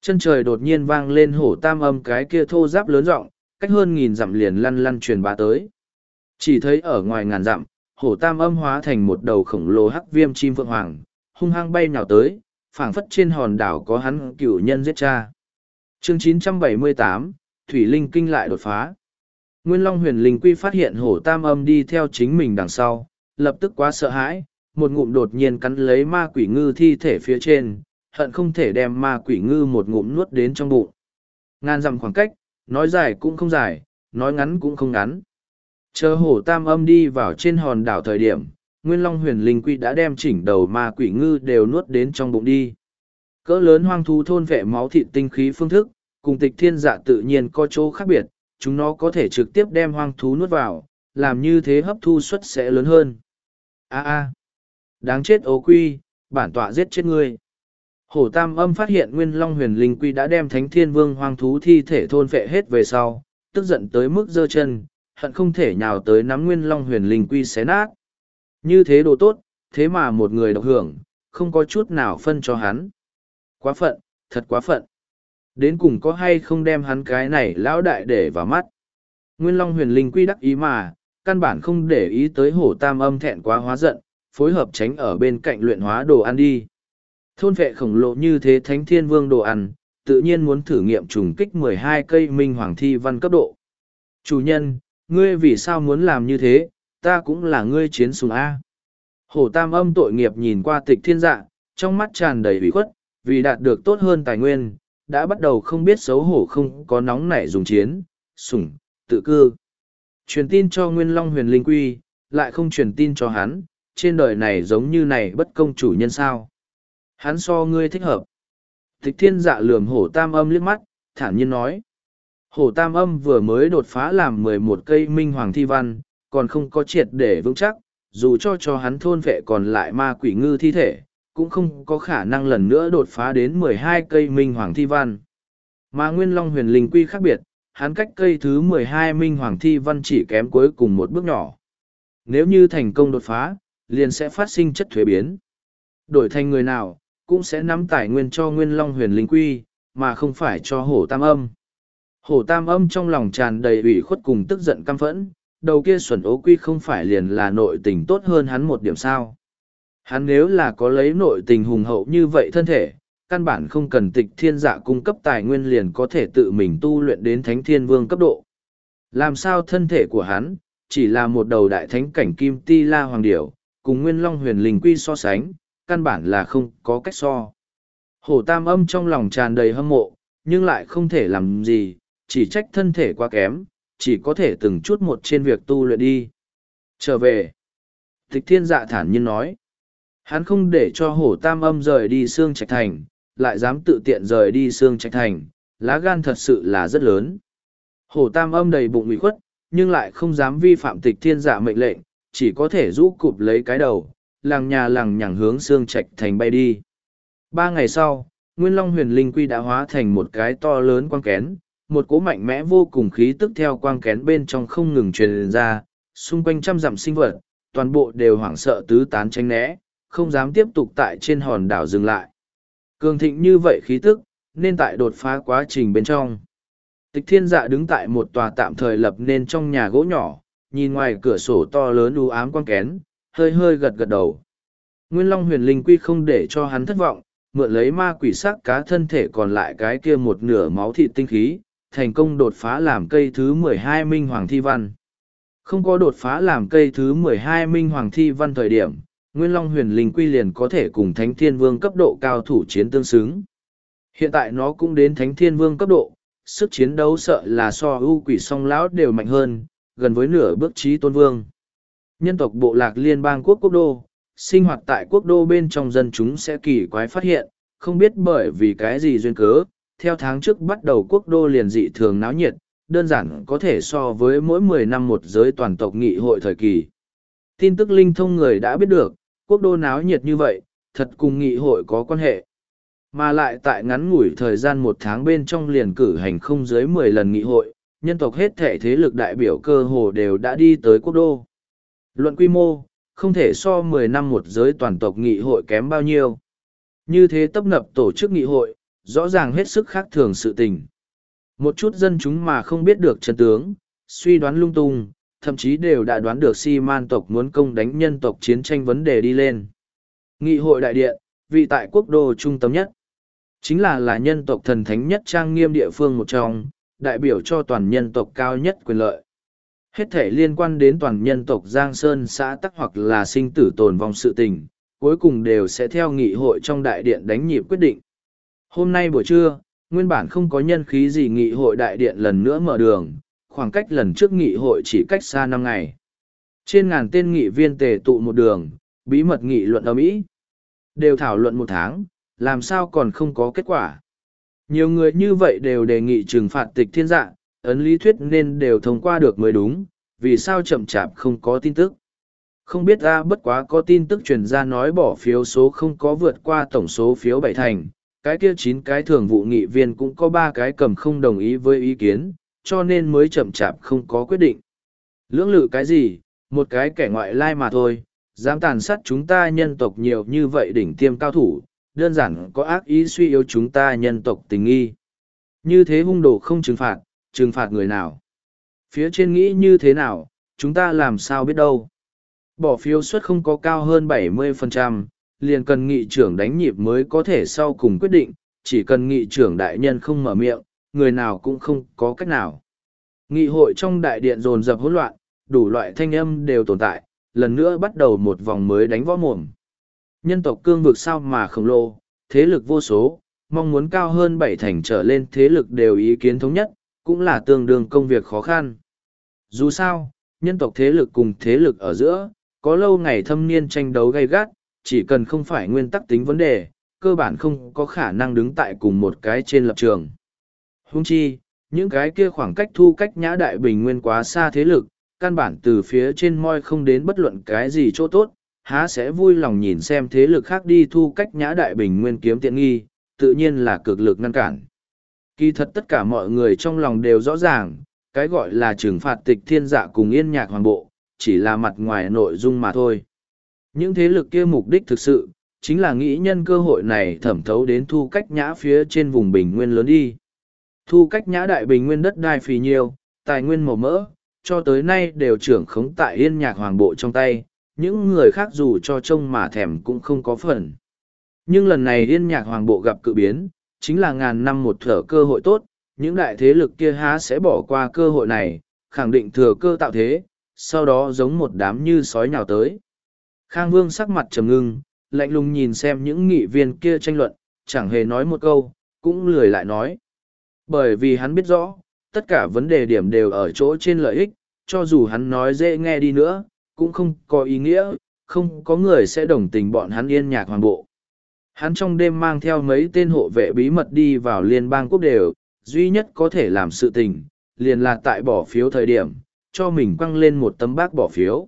A: chân trời đột nhiên vang lên hổ tam âm cái kia thô giáp lớn r ộ n g cách hơn nghìn dặm liền lăn lăn truyền bá tới chỉ thấy ở ngoài ngàn dặm hổ tam âm hóa thành một đầu khổng lồ hắc viêm chim phượng hoàng hung hăng bay nhào tới phảng phất trên hòn đảo có hắn cựu nhân giết cha chương 978, t h ủ y linh kinh lại đột phá nguyên long huyền linh quy phát hiện hổ tam âm đi theo chính mình đằng sau lập tức quá sợ hãi một ngụm đột nhiên cắn lấy ma quỷ ngư thi thể phía trên, hận không thể đem ma quỷ ngư một ngụm nuốt đến trong bụng. ngan dằm khoảng cách, nói dài cũng không dài, nói ngắn cũng không ngắn. Chờ hổ tam âm đi vào trên hòn đảo thời điểm, Nguyên Long huyền linh quỷ đã đem chỉnh đầu ma quỷ ngư đều nuốt đến trong bụng đi. Cỡ lớn hoang thú thôn vệ máu thịt tinh khí phương thức, cùng tịch thiên dạ tự nhiên có chỗ khác biệt, chúng nó có thể trực tiếp đem hoang thú nuốt vào, làm như thế hấp thu suất sẽ lớn hơn. A a. Đáng chết ố quy, bản tọa giết chết ngươi. Hổ Tam Âm phát hiện Nguyên Long Huyền Linh Quy đã đem Thánh Thiên Vương hoang thú thi thể thôn vệ hết về sau, tức giận tới mức giơ chân, hận không thể nhào tới nắm Nguyên Long Huyền Linh Quy xé nát. Như thế đồ tốt, thế mà một người độc hưởng, không có chút nào phân cho hắn. Quá phận, thật quá phận. Đến cùng có hay không đem hắn cái này lão đại để vào mắt. Nguyên Long Huyền Linh Quy đắc ý mà, căn bản không để ý tới Hổ Tam Âm thẹn quá hóa giận, phối hợp tránh ở bên cạnh luyện hóa đồ ăn đi. Thôn vệ khổng lồ như thế thánh thiên vương đồ ăn, tự nhiên muốn thử nghiệm trùng kích 12 cây minh hoàng thi văn cấp độ. Chủ nhân, ngươi vì sao muốn làm như thế, ta cũng là ngươi chiến sùng A. Hổ tam âm tội nghiệp nhìn qua tịch thiên dạ, trong mắt tràn đầy ủy khuất, vì đạt được tốt hơn tài nguyên, đã bắt đầu không biết xấu hổ không có nóng nảy dùng chiến, sùng tự cư. Truyền tin cho Nguyên Long huyền linh quy, lại không truyền tin cho hắn, trên đời này giống như này bất công chủ nhân sao. Hắn so ngươi thích hợp. thích thiên dạ lườm hổ tam âm liếc mắt, thản nhiên nói. Hổ tam âm vừa mới đột phá làm mười một cây minh hoàng thi văn, còn không có triệt để vững chắc, dù cho cho hắn thôn vệ còn lại ma quỷ ngư thi thể, cũng không có khả năng lần nữa đột phá đến mười hai cây minh hoàng thi văn. Mà Nguyên Long huyền linh quy khác biệt, hắn cách cây thứ mười hai minh hoàng thi văn chỉ kém cuối cùng một bước nhỏ. Nếu như thành công đột phá, liền sẽ phát sinh chất thuế biến. Đổi thành người nào, cũng sẽ nắm tài nguyên cho nguyên long huyền linh quy, mà không phải cho hổ tam âm. Hổ tam âm trong lòng tràn đầy ủy khuất cùng tức giận căm phẫn, đầu kia xuẩn ố quy không phải liền là nội tình tốt hơn hắn một điểm sao. Hắn nếu là có lấy nội tình hùng hậu như vậy thân thể, căn bản không cần tịch thiên giả dạ cung cấp tài nguyên liền có thể tự mình tu luyện đến thánh thiên vương cấp độ. Làm sao thân thể của hắn, chỉ là một đầu đại thánh cảnh kim ti la hoàng điểu, cùng nguyên long huyền linh quy so sánh, căn bản là không có cách so. Hổ tam âm trong lòng tràn đầy hâm mộ, nhưng lại không thể làm gì, chỉ trách thân thể quá kém, chỉ có thể từng chút một trên việc tu luyện đi. Trở về, tịch thiên dạ thản nhiên nói, hắn không để cho hổ tam âm rời đi xương trạch thành, lại dám tự tiện rời đi xương trạch thành, lá gan thật sự là rất lớn. Hổ tam âm đầy bụng ủy khuất, nhưng lại không dám vi phạm tịch thiên dạ mệnh lệnh, chỉ có thể rũ cụp lấy cái đầu, làng nhà làng nhằng hướng xương trạch thành bay đi. Ba ngày sau, Nguyên Long huyền linh quy đã hóa thành một cái to lớn quang kén, một cỗ mạnh mẽ vô cùng khí tức theo quang kén bên trong không ngừng truyền ra, xung quanh trăm dặm sinh vật, toàn bộ đều hoảng sợ tứ tán tránh né, không dám tiếp tục tại trên hòn đảo dừng lại. Cường thịnh như vậy khí tức, nên tại đột phá quá trình bên trong. Tịch thiên dạ đứng tại một tòa tạm thời lập nên trong nhà gỗ nhỏ, nhìn ngoài cửa sổ to lớn u ám quang kén, hơi hơi gật gật đầu. Nguyên Long huyền linh quy không để cho hắn thất vọng, mượn lấy ma quỷ sắc cá thân thể còn lại cái kia một nửa máu thịt tinh khí, thành công đột phá làm cây thứ mười hai minh hoàng thi văn. Không có đột phá làm cây thứ mười hai minh hoàng thi văn thời điểm, Nguyên Long huyền linh quy liền có thể cùng Thánh Thiên Vương cấp độ cao thủ chiến tương xứng. Hiện tại nó cũng đến Thánh Thiên Vương cấp độ, sức chiến đấu sợ là so ưu quỷ song lão đều mạnh hơn, gần với nửa bước trí tôn vương. Nhân tộc bộ lạc liên bang quốc quốc đô, sinh hoạt tại quốc đô bên trong dân chúng sẽ kỳ quái phát hiện, không biết bởi vì cái gì duyên cớ, theo tháng trước bắt đầu quốc đô liền dị thường náo nhiệt, đơn giản có thể so với mỗi mười năm một giới toàn tộc nghị hội thời kỳ. Tin tức linh thông người đã biết được, quốc đô náo nhiệt như vậy, thật cùng nghị hội có quan hệ. Mà lại tại ngắn ngủi thời gian một tháng bên trong liền cử hành không dưới mười lần nghị hội, nhân tộc hết thể thế lực đại biểu cơ hồ đều đã đi tới quốc đô. Luận quy mô, không thể so mười năm một giới toàn tộc nghị hội kém bao nhiêu. Như thế tấp nập tổ chức nghị hội, rõ ràng hết sức khác thường sự tình. Một chút dân chúng mà không biết được chân tướng, suy đoán lung tung, thậm chí đều đã đoán được si man tộc muốn công đánh nhân tộc chiến tranh vấn đề đi lên. Nghị hội đại điện, vị tại quốc đô trung tâm nhất, chính là là nhân tộc thần thánh nhất trang nghiêm địa phương một trong, đại biểu cho toàn nhân tộc cao nhất quyền lợi. Hết thể liên quan đến toàn nhân tộc Giang Sơn xã tắc hoặc là sinh tử tồn vong sự tình, cuối cùng đều sẽ theo nghị hội trong đại điện đánh nhịp quyết định. Hôm nay buổi trưa, nguyên bản không có nhân khí gì nghị hội đại điện lần nữa mở đường, khoảng cách lần trước nghị hội chỉ cách xa năm ngày. Trên ngàn tên nghị viên tề tụ một đường, bí mật nghị luận ở Mỹ. Đều thảo luận một tháng, làm sao còn không có kết quả. Nhiều người như vậy đều đề nghị trừng phạt tịch thiên dạ, ấn lý thuyết nên đều thông qua được mới đúng, vì sao chậm chạp không có tin tức. Không biết ra bất quá có tin tức truyền ra nói bỏ phiếu số không có vượt qua tổng số phiếu bảy thành, cái kia chín cái thường vụ nghị viên cũng có ba cái cầm không đồng ý với ý kiến, cho nên mới chậm chạp không có quyết định. Lưỡng lự cái gì, một cái kẻ ngoại lai mà thôi, dám tàn sát chúng ta nhân tộc nhiều như vậy đỉnh tiêm cao thủ, đơn giản có ác ý suy yếu chúng ta nhân tộc tình nghi. Như thế hung đồ không trừng phạt, trừng phạt người nào. Phía trên nghĩ như thế nào, chúng ta làm sao biết đâu. Bỏ phiếu suất không có cao hơn 70%, liền cần nghị trưởng đánh nhịp mới có thể sau cùng quyết định, chỉ cần nghị trưởng đại nhân không mở miệng, người nào cũng không có cách nào. Nghị hội trong đại điện dồn dập hỗn loạn, đủ loại thanh âm đều tồn tại, lần nữa bắt đầu một vòng mới đánh võ mồm. Nhân tộc cương vực sao mà khổng lồ, thế lực vô số, mong muốn cao hơn bảy thành trở lên thế lực đều ý kiến thống nhất, cũng là tương đương công việc khó khăn. Dù sao, nhân tộc thế lực cùng thế lực ở giữa, có lâu ngày thâm niên tranh đấu gay gắt, chỉ cần không phải nguyên tắc tính vấn đề, cơ bản không có khả năng đứng tại cùng một cái trên lập trường. Hung chi, những cái kia khoảng cách thu cách nhã đại bình nguyên quá xa thế lực, căn bản từ phía trên moi không đến bất luận cái gì chỗ tốt, há sẽ vui lòng nhìn xem thế lực khác đi thu cách nhã đại bình nguyên kiếm tiện nghi, tự nhiên là cực lực ngăn cản. Kỳ thật tất cả mọi người trong lòng đều rõ ràng, cái gọi là trừng phạt tịch thiên dạ cùng yên nhạc hoàng bộ, chỉ là mặt ngoài nội dung mà thôi. Những thế lực kia mục đích thực sự, chính là nghĩ nhân cơ hội này thẩm thấu đến thu cách nhã phía trên vùng bình nguyên lớn đi. Thu cách nhã đại bình nguyên đất đai phì nhiều, tài nguyên màu mỡ, cho tới nay đều trưởng khống tại yên nhạc hoàng bộ trong tay, những người khác dù cho trông mà thèm cũng không có phần. Nhưng lần này yên nhạc hoàng bộ gặp cự biến, chính là ngàn năm một thở cơ hội tốt, những đại thế lực kia há sẽ bỏ qua cơ hội này, khẳng định thừa cơ tạo thế, sau đó giống một đám như sói nhào tới. Khang Vương sắc mặt trầm ngưng, lạnh lùng nhìn xem những nghị viên kia tranh luận, chẳng hề nói một câu, cũng lười lại nói. Bởi vì hắn biết rõ, tất cả vấn đề điểm đều ở chỗ trên lợi ích, cho dù hắn nói dễ nghe đi nữa, cũng không có ý nghĩa, không có người sẽ đồng tình bọn hắn yên nhạc hoàng bộ. Hắn trong đêm mang theo mấy tên hộ vệ bí mật đi vào liên bang quốc đều, duy nhất có thể làm sự tình, liền là tại bỏ phiếu thời điểm, cho mình quăng lên một tấm bác bỏ phiếu.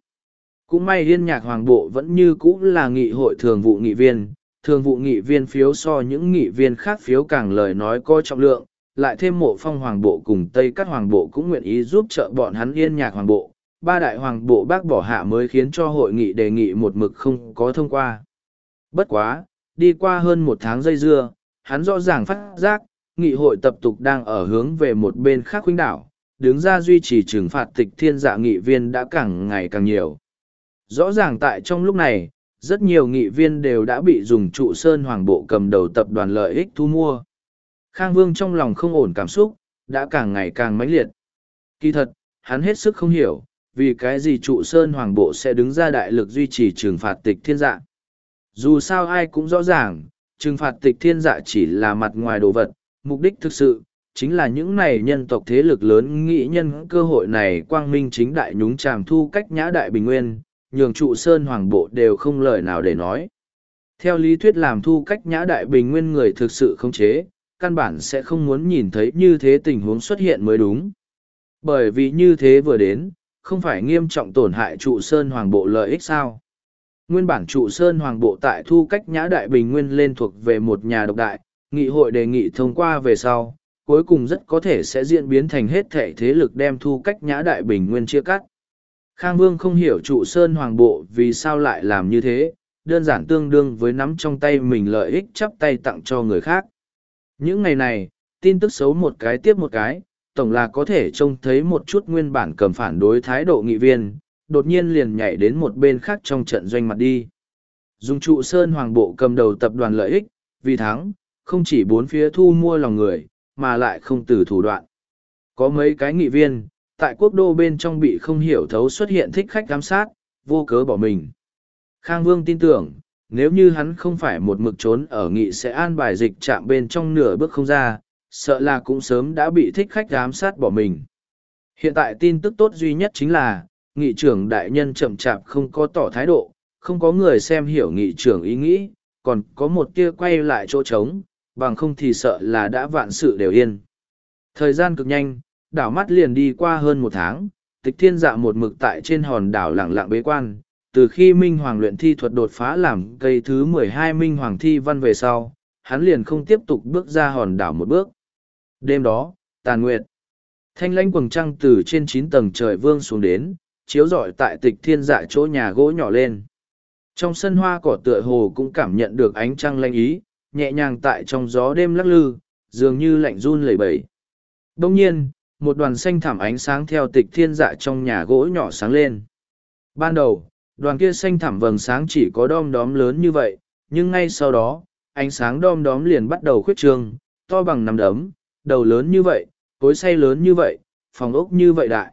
A: Cũng may liên nhạc hoàng bộ vẫn như cũ là nghị hội thường vụ nghị viên, thường vụ nghị viên phiếu so những nghị viên khác phiếu càng lời nói có trọng lượng, lại thêm mộ phong hoàng bộ cùng tây các hoàng bộ cũng nguyện ý giúp trợ bọn hắn liên nhạc hoàng bộ, ba đại hoàng bộ bác bỏ hạ mới khiến cho hội nghị đề nghị một mực không có thông qua. Bất quá, đi qua hơn một tháng dây dưa, hắn rõ ràng phát giác, nghị hội tập tục đang ở hướng về một bên khác khuynh đảo, đứng ra duy trì trừng phạt tịch thiên dạ nghị viên đã càng ngày càng nhiều. Rõ ràng tại trong lúc này, rất nhiều nghị viên đều đã bị dùng trụ sơn hoàng bộ cầm đầu tập đoàn lợi ích thu mua. Khang Vương trong lòng không ổn cảm xúc, đã càng ngày càng mãnh liệt. Kỳ thật, hắn hết sức không hiểu, vì cái gì trụ sơn hoàng bộ sẽ đứng ra đại lực duy trì trừng phạt tịch thiên dạ. Dù sao ai cũng rõ ràng, trừng phạt tịch thiên dạ chỉ là mặt ngoài đồ vật, mục đích thực sự, chính là những này nhân tộc thế lực lớn nghĩ nhân cơ hội này quang minh chính đại nhúng tràm thu cách nhã đại bình nguyên, nhường trụ sơn hoàng bộ đều không lời nào để nói. Theo lý thuyết làm thu cách nhã đại bình nguyên người thực sự không chế, căn bản sẽ không muốn nhìn thấy như thế tình huống xuất hiện mới đúng. Bởi vì như thế vừa đến, không phải nghiêm trọng tổn hại trụ sơn hoàng bộ lợi ích sao nguyên bản trụ sơn hoàng bộ tại thu cách nhã đại bình nguyên lên thuộc về một nhà độc đại nghị hội đề nghị thông qua về sau cuối cùng rất có thể sẽ diễn biến thành hết thể thế lực đem thu cách nhã đại bình nguyên chia cắt khang vương không hiểu trụ sơn hoàng bộ vì sao lại làm như thế đơn giản tương đương với nắm trong tay mình lợi ích chắp tay tặng cho người khác những ngày này tin tức xấu một cái tiếp một cái tổng là có thể trông thấy một chút nguyên bản cầm phản đối thái độ nghị viên, đột nhiên liền nhảy đến một bên khác trong trận doanh mặt đi. dung trụ sơn hoàng bộ cầm đầu tập đoàn lợi ích, vì thắng, không chỉ bốn phía thu mua lòng người, mà lại không từ thủ đoạn. Có mấy cái nghị viên, tại quốc đô bên trong bị không hiểu thấu xuất hiện thích khách giám sát, vô cớ bỏ mình. Khang Vương tin tưởng, nếu như hắn không phải một mực trốn ở nghị sẽ an bài dịch chạm bên trong nửa bước không ra, sợ là cũng sớm đã bị thích khách giám sát bỏ mình. Hiện tại tin tức tốt duy nhất chính là, nghị trưởng đại nhân chậm chạp không có tỏ thái độ, không có người xem hiểu nghị trưởng ý nghĩ, còn có một tia quay lại chỗ trống, bằng không thì sợ là đã vạn sự đều yên. Thời gian cực nhanh, đảo mắt liền đi qua hơn một tháng, tịch thiên dạ một mực tại trên hòn đảo lặng lặng bế quan, từ khi Minh Hoàng luyện thi thuật đột phá làm cây thứ mười hai Minh Hoàng thi văn về sau, hắn liền không tiếp tục bước ra hòn đảo một bước. Đêm đó, tàn nguyệt. Thanh lãnh quầng trăng từ trên chín tầng trời vương xuống đến, chiếu rọi tại tịch thiên dạ chỗ nhà gỗ nhỏ lên. Trong sân hoa cỏ tựa hồ cũng cảm nhận được ánh trăng lanh ý, nhẹ nhàng tại trong gió đêm lắc lư, dường như lạnh run lẩy bẩy. Đông nhiên, một đoàn xanh thảm ánh sáng theo tịch thiên dạ trong nhà gỗ nhỏ sáng lên. Ban đầu, đoàn kia xanh thảm vầng sáng chỉ có đom đóm lớn như vậy, nhưng ngay sau đó, ánh sáng đom đóm liền bắt đầu khuyết trường to bằng nằm đấm, đầu lớn như vậy, cối say lớn như vậy, phòng ốc như vậy đại.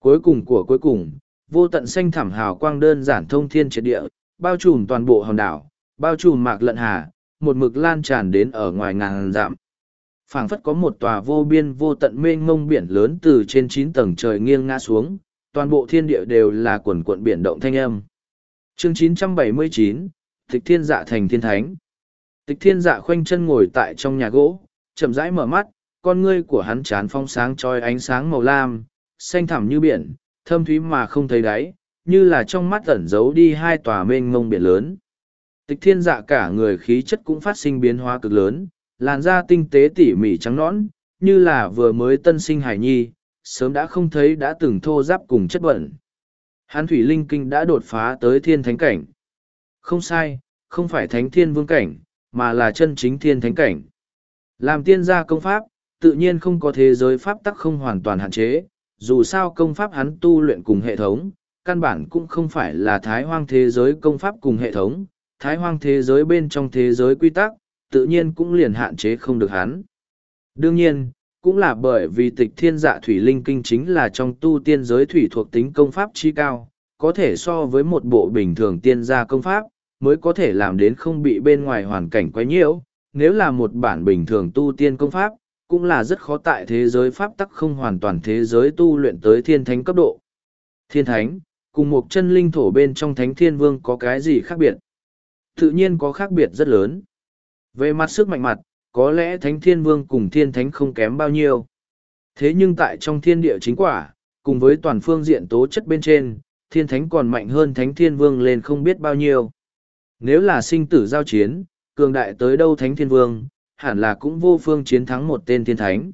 A: Cuối cùng của cuối cùng, vô tận xanh thảm hào quang đơn giản thông thiên triệt địa, bao trùm toàn bộ hòn đảo, bao trùm mạc lận hà, một mực lan tràn đến ở ngoài ngàn dặm. phảng phất có một tòa vô biên vô tận mênh mông biển lớn từ trên chín tầng trời nghiêng ngã xuống, toàn bộ thiên địa đều là quần cuộn biển động thanh âm. Chương 979, Tịch Thiên Dạ thành thiên thánh. Tịch Thiên Dạ khoanh chân ngồi tại trong nhà gỗ, chậm rãi mở mắt, con ngươi của hắn chán phong sáng trói ánh sáng màu lam, xanh thẳm như biển, thâm thúy mà không thấy đáy, như là trong mắt ẩn giấu đi hai tòa mênh mông biển lớn. Tịch thiên dạ cả người khí chất cũng phát sinh biến hóa cực lớn, làn da tinh tế tỉ mỉ trắng nõn, như là vừa mới tân sinh hải nhi, sớm đã không thấy đã từng thô giáp cùng chất bẩn. Hắn thủy linh kinh đã đột phá tới thiên thánh cảnh. Không sai, không phải thánh thiên vương cảnh, mà là chân chính thiên thánh cảnh. Làm tiên gia công pháp, tự nhiên không có thế giới pháp tắc không hoàn toàn hạn chế, dù sao công pháp hắn tu luyện cùng hệ thống, căn bản cũng không phải là thái hoang thế giới công pháp cùng hệ thống, thái hoang thế giới bên trong thế giới quy tắc, tự nhiên cũng liền hạn chế không được hắn. Đương nhiên, cũng là bởi vì tịch thiên dạ thủy linh kinh chính là trong tu tiên giới thủy thuộc tính công pháp chi cao, có thể so với một bộ bình thường tiên gia công pháp, mới có thể làm đến không bị bên ngoài hoàn cảnh quấy nhiễu. Nếu là một bản bình thường tu tiên công pháp, cũng là rất khó tại thế giới pháp tắc không hoàn toàn thế giới tu luyện tới thiên thánh cấp độ. Thiên thánh, cùng một chân linh thổ bên trong thánh thiên vương có cái gì khác biệt? Tự nhiên có khác biệt rất lớn. Về mặt sức mạnh mặt, có lẽ thánh thiên vương cùng thiên thánh không kém bao nhiêu. Thế nhưng tại trong thiên địa chính quả, cùng với toàn phương diện tố chất bên trên, thiên thánh còn mạnh hơn thánh thiên vương lên không biết bao nhiêu. Nếu là sinh tử giao chiến, cường đại tới đâu thánh thiên vương, hẳn là cũng vô phương chiến thắng một tên thiên thánh.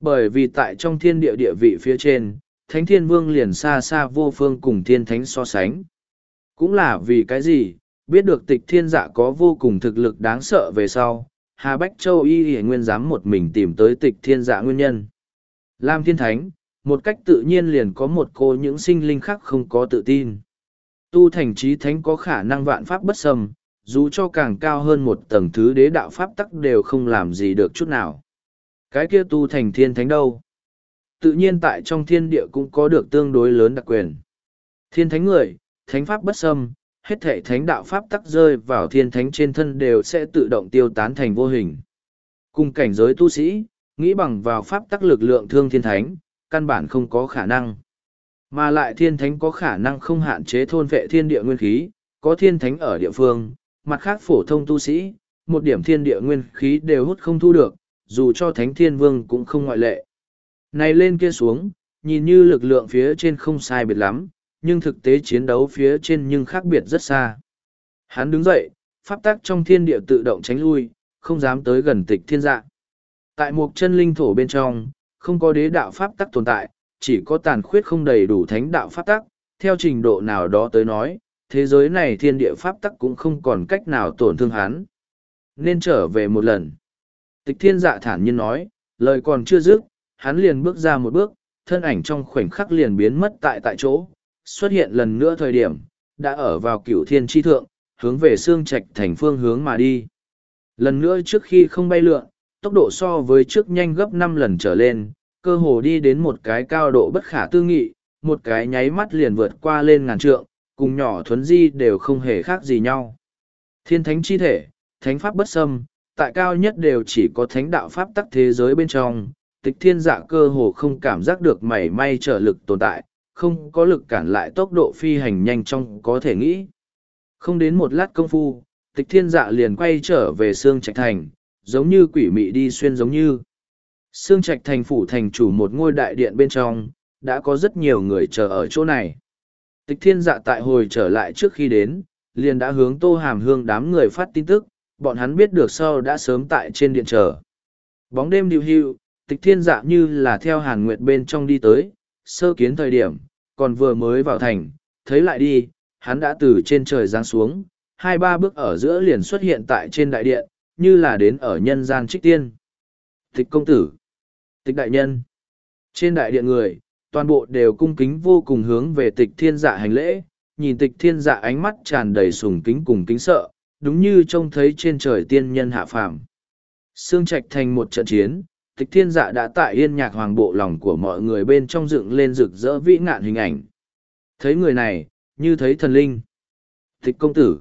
A: Bởi vì tại trong thiên địa địa vị phía trên, thánh thiên vương liền xa xa vô phương cùng thiên thánh so sánh. Cũng là vì cái gì, biết được tịch thiên dạ có vô cùng thực lực đáng sợ về sau, Hà Bách Châu y hề nguyên dám một mình tìm tới tịch thiên dạ nguyên nhân. Lam thiên thánh, một cách tự nhiên liền có một cô những sinh linh khác không có tự tin. Tu thành trí thánh có khả năng vạn pháp bất sầm dù cho càng cao hơn một tầng thứ đế đạo pháp tắc đều không làm gì được chút nào. Cái kia tu thành thiên thánh đâu? Tự nhiên tại trong thiên địa cũng có được tương đối lớn đặc quyền. Thiên thánh người, thánh pháp bất xâm, hết thể thánh đạo pháp tắc rơi vào thiên thánh trên thân đều sẽ tự động tiêu tán thành vô hình. Cùng cảnh giới tu sĩ, nghĩ bằng vào pháp tắc lực lượng thương thiên thánh, căn bản không có khả năng. Mà lại thiên thánh có khả năng không hạn chế thôn vệ thiên địa nguyên khí, có thiên thánh ở địa phương, mặt khác phổ thông tu sĩ, một điểm thiên địa nguyên khí đều hút không thu được, dù cho thánh thiên vương cũng không ngoại lệ. Này lên kia xuống, nhìn như lực lượng phía trên không sai biệt lắm, nhưng thực tế chiến đấu phía trên nhưng khác biệt rất xa. Hắn đứng dậy, pháp tắc trong thiên địa tự động tránh lui, không dám tới gần tịch thiên dạ. Tại một chân linh thổ bên trong, không có đế đạo pháp tắc tồn tại, chỉ có tàn khuyết không đầy đủ thánh đạo pháp tắc, theo trình độ nào đó tới nói, thế giới này thiên địa pháp tắc cũng không còn cách nào tổn thương hắn. Nên trở về một lần. Tịch thiên dạ thản nhiên nói, lời còn chưa dứt, hắn liền bước ra một bước, thân ảnh trong khoảnh khắc liền biến mất tại tại chỗ, xuất hiện lần nữa thời điểm, đã ở vào cửu thiên tri thượng, hướng về xương trạch thành phương hướng mà đi. Lần nữa trước khi không bay lượn, tốc độ so với trước nhanh gấp năm lần trở lên, cơ hồ đi đến một cái cao độ bất khả tư nghị, một cái nháy mắt liền vượt qua lên ngàn trượng, cùng nhỏ thuấn di đều không hề khác gì nhau. Thiên thánh chi thể, thánh pháp bất xâm, tại cao nhất đều chỉ có thánh đạo pháp tắc thế giới bên trong, tịch thiên dạ cơ hồ không cảm giác được mảy may trở lực tồn tại, không có lực cản lại tốc độ phi hành nhanh trong có thể nghĩ. Không đến một lát công phu, tịch thiên dạ liền quay trở về xương trạch thành, giống như quỷ mị đi xuyên giống như. xương Trạch thành phủ thành chủ một ngôi đại điện bên trong, đã có rất nhiều người chờ ở chỗ này. Tịch thiên dạ tại hồi trở lại trước khi đến, liền đã hướng tô hàm hương đám người phát tin tức, bọn hắn biết được sau đã sớm tại trên điện trở. Bóng đêm điều hưu, tịch thiên dạ như là theo hàn nguyệt bên trong đi tới, sơ kiến thời điểm, còn vừa mới vào thành, thấy lại đi, hắn đã từ trên trời giáng xuống, hai ba bước ở giữa liền xuất hiện tại trên đại điện, như là đến ở nhân gian trích tiên. Tịch công tử, tịch đại nhân, trên đại điện người, toàn bộ đều cung kính vô cùng hướng về tịch thiên dạ hành lễ, nhìn tịch thiên dạ ánh mắt tràn đầy sùng kính cùng kính sợ, đúng như trông thấy trên trời tiên nhân hạ phàm. xương Trạch thành một trận chiến, tịch thiên dạ đã tại yên nhạc hoàng bộ lòng của mọi người bên trong dựng lên rực rỡ vĩ ngạn hình ảnh. Thấy người này, như thấy thần linh. Tịch công tử.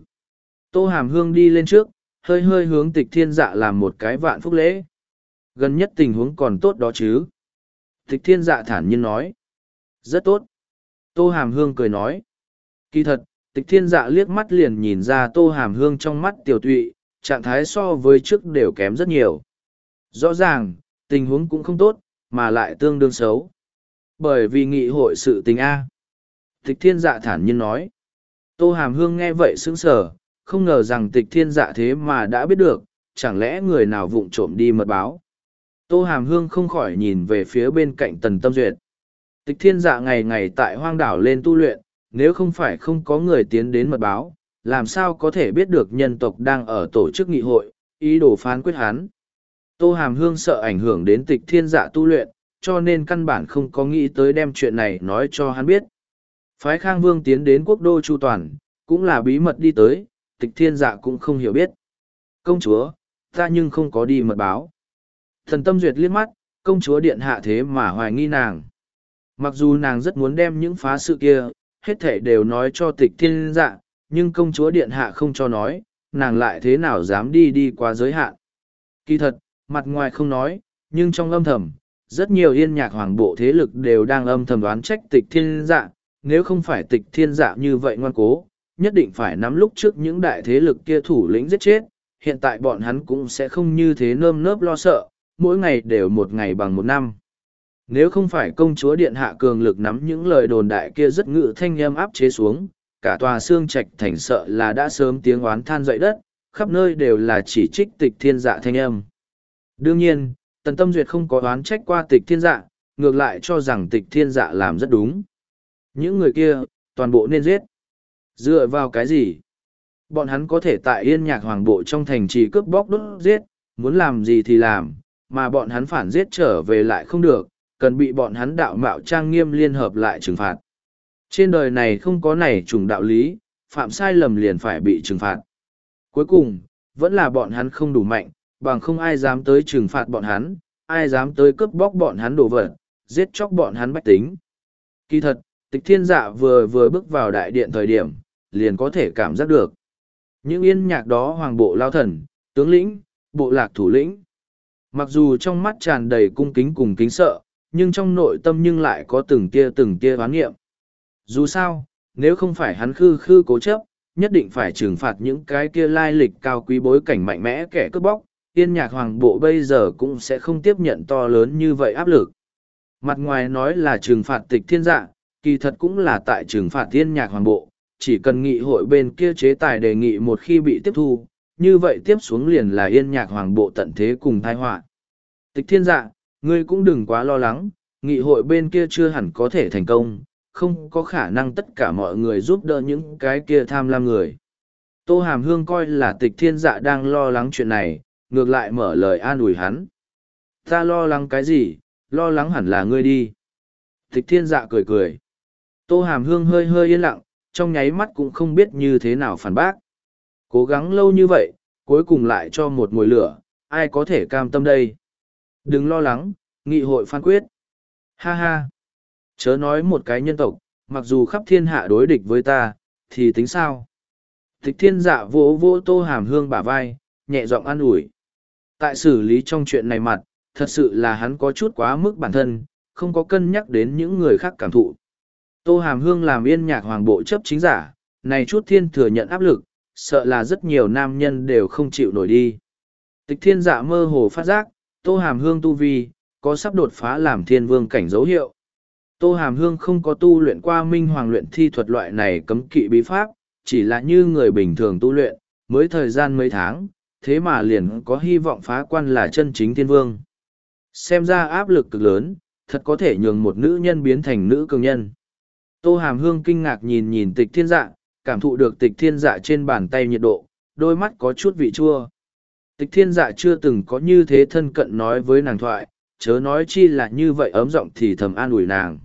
A: Tô Hàm Hương đi lên trước, hơi hơi hướng tịch thiên dạ làm một cái vạn phúc lễ. Gần nhất tình huống còn tốt đó chứ. Tịch thiên dạ thản nhiên nói. Rất tốt. Tô Hàm Hương cười nói. Kỳ thật, tịch thiên dạ liếc mắt liền nhìn ra Tô Hàm Hương trong mắt tiểu tụy, trạng thái so với trước đều kém rất nhiều. Rõ ràng, tình huống cũng không tốt, mà lại tương đương xấu. Bởi vì nghị hội sự tình A. Tịch thiên dạ thản nhiên nói. Tô Hàm Hương nghe vậy sững sờ, không ngờ rằng tịch thiên dạ thế mà đã biết được, chẳng lẽ người nào vụng trộm đi mật báo. Tô Hàm Hương không khỏi nhìn về phía bên cạnh Tần Tâm Duyệt. Tịch thiên dạ ngày ngày tại hoang đảo lên tu luyện, nếu không phải không có người tiến đến mật báo, làm sao có thể biết được nhân tộc đang ở tổ chức nghị hội, ý đồ phán quyết hắn. Tô Hàm Hương sợ ảnh hưởng đến tịch thiên dạ tu luyện, cho nên căn bản không có nghĩ tới đem chuyện này nói cho hắn biết. Phái Khang Vương tiến đến quốc đô Chu Toàn, cũng là bí mật đi tới, tịch thiên dạ cũng không hiểu biết. Công chúa, ta nhưng không có đi mật báo. Thần Tâm Duyệt liếc mắt, công chúa điện hạ thế mà hoài nghi nàng mặc dù nàng rất muốn đem những phá sự kia hết thể đều nói cho tịch thiên dạ nhưng công chúa điện hạ không cho nói nàng lại thế nào dám đi đi qua giới hạn kỳ thật mặt ngoài không nói nhưng trong âm thầm rất nhiều yên nhạc hoàng bộ thế lực đều đang âm thầm đoán trách tịch thiên dạ nếu không phải tịch thiên dạ như vậy ngoan cố nhất định phải nắm lúc trước những đại thế lực kia thủ lĩnh giết chết hiện tại bọn hắn cũng sẽ không như thế nơm nớp lo sợ mỗi ngày đều một ngày bằng một năm nếu không phải công chúa điện hạ cường lực nắm những lời đồn đại kia rất ngự thanh nghiêm áp chế xuống, cả tòa xương trạch thành sợ là đã sớm tiếng oán than dậy đất, khắp nơi đều là chỉ trích tịch thiên dạ thanh nghiêm. Đương nhiên, tần tâm duyệt không có oán trách qua tịch thiên dạ, ngược lại cho rằng tịch thiên dạ làm rất đúng. Những người kia, toàn bộ nên giết. Dựa vào cái gì? Bọn hắn có thể tại yên nhạc hoàng bộ trong thành trì cướp bóc đốt giết, muốn làm gì thì làm, mà bọn hắn phản giết trở về lại không được, cần bị bọn hắn đạo mạo trang nghiêm liên hợp lại trừng phạt. Trên đời này không có này trùng đạo lý, phạm sai lầm liền phải bị trừng phạt. Cuối cùng, vẫn là bọn hắn không đủ mạnh, bằng không ai dám tới trừng phạt bọn hắn, ai dám tới cướp bóc bọn hắn đồ vật, giết chóc bọn hắn bách tính. Kỳ thật, tịch thiên dạ vừa vừa bước vào đại điện thời điểm, liền có thể cảm giác được. Những yên nhạc đó hoàng bộ lao thần, tướng lĩnh, bộ lạc thủ lĩnh. Mặc dù trong mắt tràn đầy cung kính cùng kính sợ, nhưng trong nội tâm nhưng lại có từng tia từng tia oán nghiệm. Dù sao, nếu không phải hắn khư khư cố chấp, nhất định phải trừng phạt những cái kia lai lịch cao quý bối cảnh mạnh mẽ kẻ cướp bóc, tiên nhạc hoàng bộ bây giờ cũng sẽ không tiếp nhận to lớn như vậy áp lực. Mặt ngoài nói là trừng phạt tịch thiên dạ, kỳ thật cũng là tại trừng phạt tiên nhạc hoàng bộ, chỉ cần nghị hội bên kia chế tài đề nghị một khi bị tiếp thu, như vậy tiếp xuống liền là yên nhạc hoàng bộ tận thế cùng tai họa. Tịch thiên dạng Ngươi cũng đừng quá lo lắng, nghị hội bên kia chưa hẳn có thể thành công, không có khả năng tất cả mọi người giúp đỡ những cái kia tham lam người. Tô Hàm Hương coi là tịch thiên dạ đang lo lắng chuyện này, ngược lại mở lời an ủi hắn. Ta lo lắng cái gì, lo lắng hẳn là ngươi đi. Tịch thiên dạ cười cười. Tô Hàm Hương hơi hơi yên lặng, trong nháy mắt cũng không biết như thế nào phản bác. Cố gắng lâu như vậy, cuối cùng lại cho một mùi lửa, ai có thể cam tâm đây. Đừng lo lắng, nghị hội phán quyết. Ha ha. Chớ nói một cái nhân tộc, mặc dù khắp thiên hạ đối địch với ta, thì tính sao? Tịch thiên dạ vỗ vỗ tô hàm hương bả vai, nhẹ giọng an ủi. Tại xử lý trong chuyện này mặt, thật sự là hắn có chút quá mức bản thân, không có cân nhắc đến những người khác cảm thụ. Tô hàm hương làm yên nhạc hoàng bộ chấp chính giả, này chút thiên thừa nhận áp lực, sợ là rất nhiều nam nhân đều không chịu nổi đi. Tịch thiên dạ mơ hồ phát giác, Tô Hàm Hương tu vi, có sắp đột phá làm thiên vương cảnh dấu hiệu. Tô Hàm Hương không có tu luyện qua minh hoàng luyện thi thuật loại này cấm kỵ bí pháp, chỉ là như người bình thường tu luyện, mới thời gian mấy tháng, thế mà liền có hy vọng phá quan là chân chính thiên vương. Xem ra áp lực cực lớn, thật có thể nhường một nữ nhân biến thành nữ cường nhân. Tô Hàm Hương kinh ngạc nhìn nhìn tịch thiên dạ, cảm thụ được tịch thiên dạ trên bàn tay nhiệt độ, đôi mắt có chút vị chua. Tịch thiên dạ chưa từng có như thế thân cận nói với nàng thoại, chớ nói chi là như vậy ấm giọng thì thầm an ủi nàng.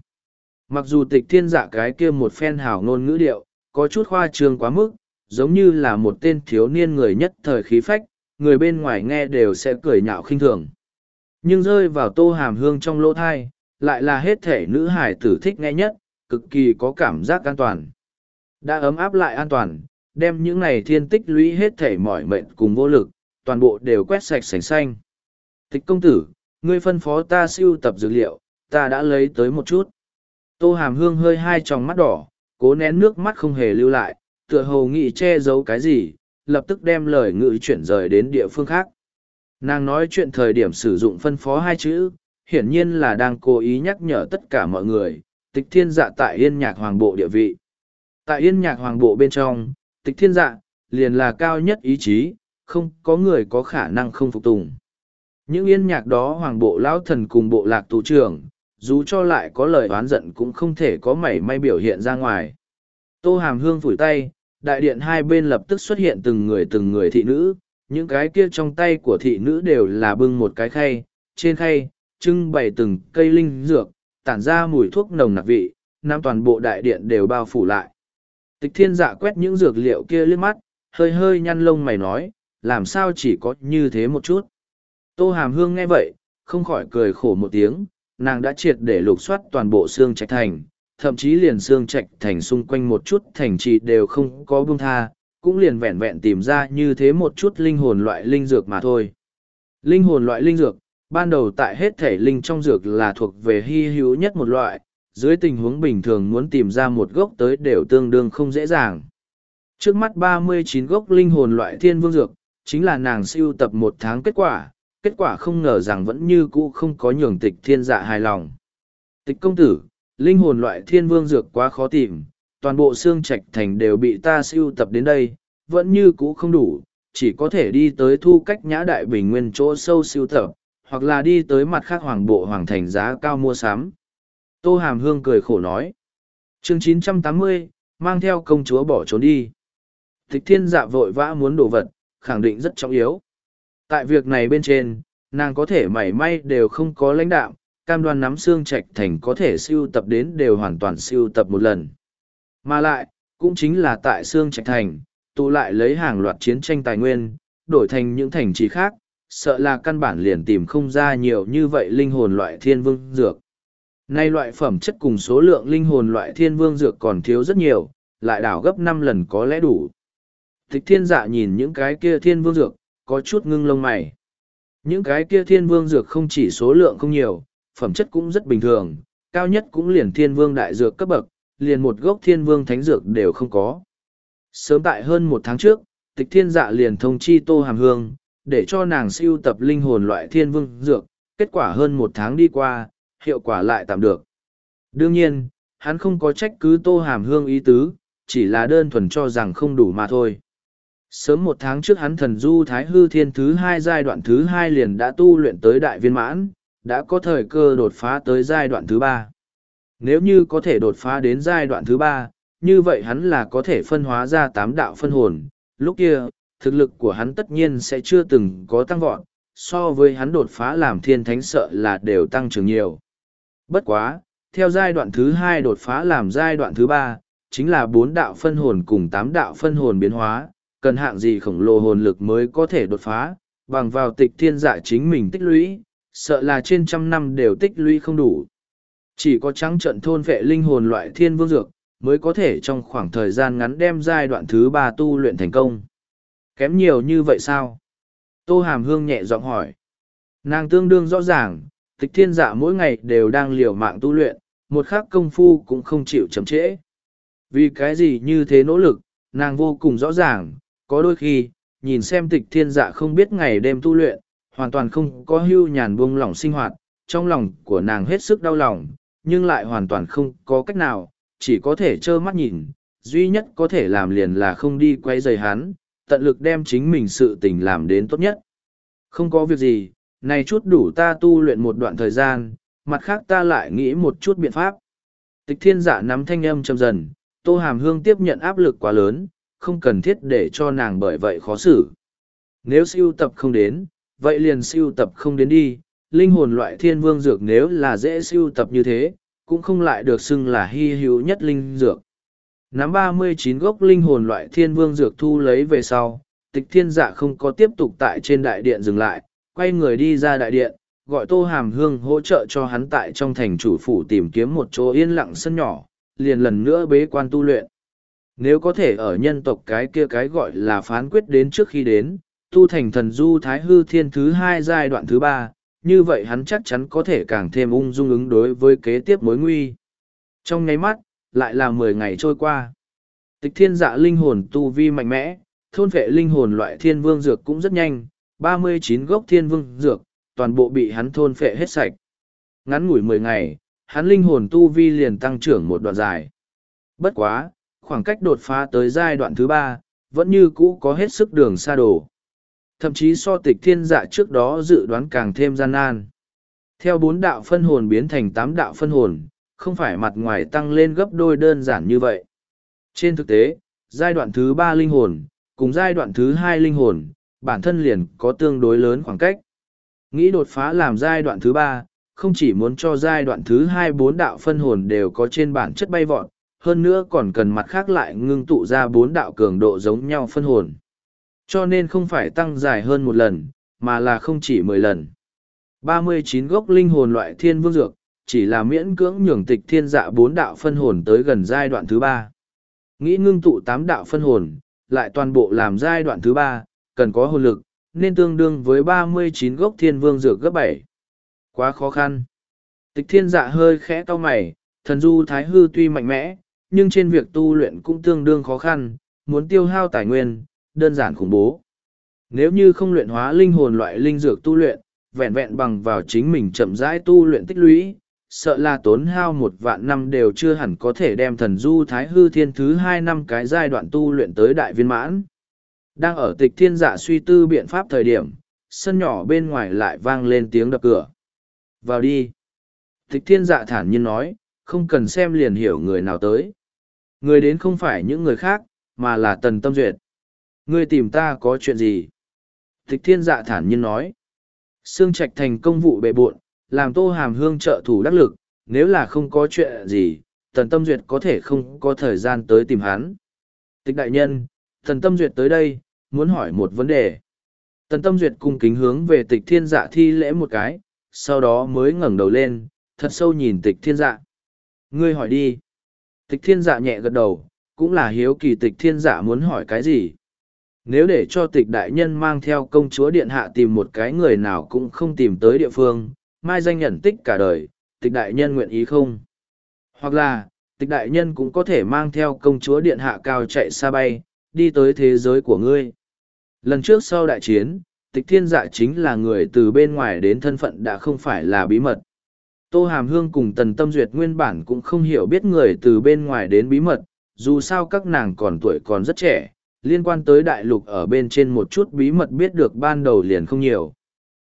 A: Mặc dù tịch thiên dạ cái kia một phen hào ngôn ngữ điệu, có chút khoa trương quá mức, giống như là một tên thiếu niên người nhất thời khí phách, người bên ngoài nghe đều sẽ cười nhạo khinh thường. Nhưng rơi vào tô hàm hương trong lỗ thai, lại là hết thể nữ hải tử thích nghe nhất, cực kỳ có cảm giác an toàn. Đã ấm áp lại an toàn, đem những này thiên tích lũy hết thể mỏi mệt cùng vô lực, toàn bộ đều quét sạch sành xanh. Tịch công tử, ngươi phân phó ta siêu tập dữ liệu, ta đã lấy tới một chút. Tô hàm hương hơi hai tròng mắt đỏ, cố nén nước mắt không hề lưu lại, tựa hồ nghị che giấu cái gì, lập tức đem lời ngữ chuyển rời đến địa phương khác. Nàng nói chuyện thời điểm sử dụng phân phó hai chữ, hiển nhiên là đang cố ý nhắc nhở tất cả mọi người, tịch thiên dạ tại yên nhạc hoàng bộ địa vị. Tại yên nhạc hoàng bộ bên trong, tịch thiên dạ, liền là cao nhất ý chí, không có người có khả năng không phục tùng. Những yên nhạc đó hoàng bộ lão thần cùng bộ lạc tù trưởng, dù cho lại có lời oán giận cũng không thể có mảy may biểu hiện ra ngoài. Tô hàm hương phủi tay, đại điện hai bên lập tức xuất hiện từng người từng người thị nữ, những cái kia trong tay của thị nữ đều là bưng một cái khay, trên khay, trưng bày từng cây linh dược, tản ra mùi thuốc nồng nặc vị, nam toàn bộ đại điện đều bao phủ lại. Tịch thiên dạ quét những dược liệu kia liếc mắt, hơi hơi nhăn lông mày nói, làm sao chỉ có như thế một chút. Tô Hàm Hương nghe vậy, không khỏi cười khổ một tiếng, nàng đã triệt để lục soát toàn bộ xương trạch thành, thậm chí liền xương trạch thành xung quanh một chút thành trì đều không có buông tha, cũng liền vẹn vẹn tìm ra như thế một chút linh hồn loại linh dược mà thôi. Linh hồn loại linh dược, ban đầu tại hết thể linh trong dược là thuộc về hy hữu nhất một loại, dưới tình huống bình thường muốn tìm ra một gốc tới đều tương đương không dễ dàng. Trước mắt 39 gốc linh hồn loại thiên vương dược, chính là nàng siêu tập một tháng kết quả, kết quả không ngờ rằng vẫn như cũ không có nhường tịch thiên dạ hài lòng. Tịch công tử, linh hồn loại thiên vương dược quá khó tìm, toàn bộ xương trạch thành đều bị ta siêu tập đến đây, vẫn như cũ không đủ, chỉ có thể đi tới thu cách nhã đại bình nguyên chỗ sâu siêu tập, hoặc là đi tới mặt khác hoàng bộ hoàng thành giá cao mua sắm. Tô Hàm Hương cười khổ nói. chương 980, mang theo công chúa bỏ trốn đi. Tịch thiên dạ vội vã muốn đổ vật, khẳng định rất trọng yếu. Tại việc này bên trên, nàng có thể mảy may đều không có lãnh đạo, cam đoan nắm xương trạch thành có thể siêu tập đến đều hoàn toàn siêu tập một lần. Mà lại, cũng chính là tại xương trạch thành, tụ lại lấy hàng loạt chiến tranh tài nguyên, đổi thành những thành trì khác, sợ là căn bản liền tìm không ra nhiều như vậy linh hồn loại thiên vương dược. Nay loại phẩm chất cùng số lượng linh hồn loại thiên vương dược còn thiếu rất nhiều, lại đảo gấp năm lần có lẽ đủ. Thích thiên dạ nhìn những cái kia thiên vương dược, có chút ngưng lông mày. Những cái kia thiên vương dược không chỉ số lượng không nhiều, phẩm chất cũng rất bình thường, cao nhất cũng liền thiên vương đại dược cấp bậc, liền một gốc thiên vương thánh dược đều không có. Sớm tại hơn một tháng trước, tịch thiên dạ liền thông chi tô hàm hương, để cho nàng siêu tập linh hồn loại thiên vương dược, kết quả hơn một tháng đi qua, hiệu quả lại tạm được. Đương nhiên, hắn không có trách cứ tô hàm hương ý tứ, chỉ là đơn thuần cho rằng không đủ mà thôi. Sớm một tháng trước hắn thần du thái hư thiên thứ hai giai đoạn thứ hai liền đã tu luyện tới đại viên mãn, đã có thời cơ đột phá tới giai đoạn thứ ba. Nếu như có thể đột phá đến giai đoạn thứ ba, như vậy hắn là có thể phân hóa ra tám đạo phân hồn. Lúc kia, thực lực của hắn tất nhiên sẽ chưa từng có tăng vọt, so với hắn đột phá làm thiên thánh sợ là đều tăng trưởng nhiều. Bất quá, theo giai đoạn thứ hai đột phá làm giai đoạn thứ ba, chính là bốn đạo phân hồn cùng tám đạo phân hồn biến hóa, cần hạng gì khổng lồ hồn lực mới có thể đột phá, bằng vào tịch thiên dạ chính mình tích lũy, sợ là trên trăm năm đều tích lũy không đủ. Chỉ có trắng trận thôn vệ linh hồn loại thiên vương dược, mới có thể trong khoảng thời gian ngắn đem giai đoạn thứ ba tu luyện thành công. Kém nhiều như vậy sao? Tô Hàm Hương nhẹ giọng hỏi. Nàng tương đương rõ ràng, tịch thiên dạ mỗi ngày đều đang liều mạng tu luyện, một khắc công phu cũng không chịu chậm trễ. Vì cái gì như thế nỗ lực, nàng vô cùng rõ ràng, có đôi khi nhìn xem tịch thiên dạ không biết ngày đêm tu luyện hoàn toàn không có hưu nhàn buông lỏng sinh hoạt trong lòng của nàng hết sức đau lòng nhưng lại hoàn toàn không có cách nào chỉ có thể trơ mắt nhìn duy nhất có thể làm liền là không đi quay dày hắn tận lực đem chính mình sự tình làm đến tốt nhất không có việc gì này chút đủ ta tu luyện một đoạn thời gian mặt khác ta lại nghĩ một chút biện pháp tịch thiên dạ nắm thanh âm châm dần tô hàm hương tiếp nhận áp lực quá lớn không cần thiết để cho nàng bởi vậy khó xử. Nếu siêu tập không đến, vậy liền siêu tập không đến đi, linh hồn loại thiên vương dược nếu là dễ siêu tập như thế, cũng không lại được xưng là hy hữu nhất linh dược. Nắm ba mươi chín gốc linh hồn loại thiên vương dược thu lấy về sau, tịch thiên dạ không có tiếp tục tại trên đại điện dừng lại, quay người đi ra đại điện, gọi tô hàm hương hỗ trợ cho hắn tại trong thành chủ phủ tìm kiếm một chỗ yên lặng sân nhỏ, liền lần nữa bế quan tu luyện nếu có thể ở nhân tộc cái kia cái gọi là phán quyết đến trước khi đến, tu thành thần du thái hư thiên thứ hai giai đoạn thứ ba, như vậy hắn chắc chắn có thể càng thêm ung dung ứng đối với kế tiếp mối nguy. Trong nháy mắt, lại là mười ngày trôi qua. Tịch thiên dạ linh hồn tu vi mạnh mẽ, thôn vệ linh hồn loại thiên vương dược cũng rất nhanh, ba mươi chín gốc thiên vương dược, toàn bộ bị hắn thôn phệ hết sạch. Ngắn ngủi mười ngày, hắn linh hồn tu vi liền tăng trưởng một đoạn dài. Bất quá, khoảng cách đột phá tới giai đoạn thứ ba vẫn như cũ có hết sức đường xa đổ thậm chí so tịch thiên dạ trước đó dự đoán càng thêm gian nan theo bốn đạo phân hồn biến thành tám đạo phân hồn không phải mặt ngoài tăng lên gấp đôi đơn giản như vậy trên thực tế giai đoạn thứ ba linh hồn cùng giai đoạn thứ hai linh hồn bản thân liền có tương đối lớn khoảng cách nghĩ đột phá làm giai đoạn thứ ba không chỉ muốn cho giai đoạn thứ hai bốn đạo phân hồn đều có trên bản chất bay vọt hơn nữa còn cần mặt khác lại ngưng tụ ra bốn đạo cường độ giống nhau phân hồn. Cho nên không phải tăng dài hơn một lần, mà là không chỉ mười lần. ba mươi chín gốc linh hồn loại thiên vương dược, chỉ là miễn cưỡng nhường tịch thiên dạ bốn đạo phân hồn tới gần giai đoạn thứ ba Nghĩ ngưng tụ tám đạo phân hồn, lại toàn bộ làm giai đoạn thứ ba cần có hồn lực, nên tương đương với ba mươi chín gốc thiên vương dược gấp bảy Quá khó khăn. Tịch thiên dạ hơi khẽ to mày, thần du thái hư tuy mạnh mẽ, nhưng trên việc tu luyện cũng tương đương khó khăn, muốn tiêu hao tài nguyên, đơn giản khủng bố. Nếu như không luyện hóa linh hồn loại linh dược tu luyện, vẹn vẹn bằng vào chính mình chậm rãi tu luyện tích lũy, sợ là tốn hao một vạn năm đều chưa hẳn có thể đem thần du thái hư thiên thứ hai năm cái giai đoạn tu luyện tới đại viên mãn. Đang ở tịch thiên giả dạ suy tư biện pháp thời điểm, sân nhỏ bên ngoài lại vang lên tiếng đập cửa. Vào đi. Tịch thiên dạ thản nhiên nói, không cần xem liền hiểu người nào tới. Người đến không phải những người khác, mà là Tần Tâm Duyệt. Ngươi tìm ta có chuyện gì? Thích thiên dạ thản nhiên nói. Sương Trạch thành công vụ bệ buộn, làm tô hàm hương trợ thủ đắc lực, nếu là không có chuyện gì, Tần Tâm Duyệt có thể không có thời gian tới tìm hắn. Tịch đại nhân, Tần Tâm Duyệt tới đây, muốn hỏi một vấn đề. Tần Tâm Duyệt cung kính hướng về tịch thiên dạ thi lễ một cái, sau đó mới ngẩng đầu lên, thật sâu nhìn tịch thiên dạ. Ngươi hỏi đi, Tịch thiên dạ nhẹ gật đầu, cũng là hiếu kỳ tịch thiên dạ muốn hỏi cái gì. Nếu để cho tịch đại nhân mang theo công chúa điện hạ tìm một cái người nào cũng không tìm tới địa phương, mai danh nhận tích cả đời, tịch đại nhân nguyện ý không? Hoặc là, tịch đại nhân cũng có thể mang theo công chúa điện hạ cao chạy xa bay, đi tới thế giới của ngươi. Lần trước sau đại chiến, tịch thiên dạ chính là người từ bên ngoài đến thân phận đã không phải là bí mật. Tô Hàm Hương cùng Tần Tâm Duyệt nguyên bản cũng không hiểu biết người từ bên ngoài đến bí mật, dù sao các nàng còn tuổi còn rất trẻ, liên quan tới đại lục ở bên trên một chút bí mật biết được ban đầu liền không nhiều.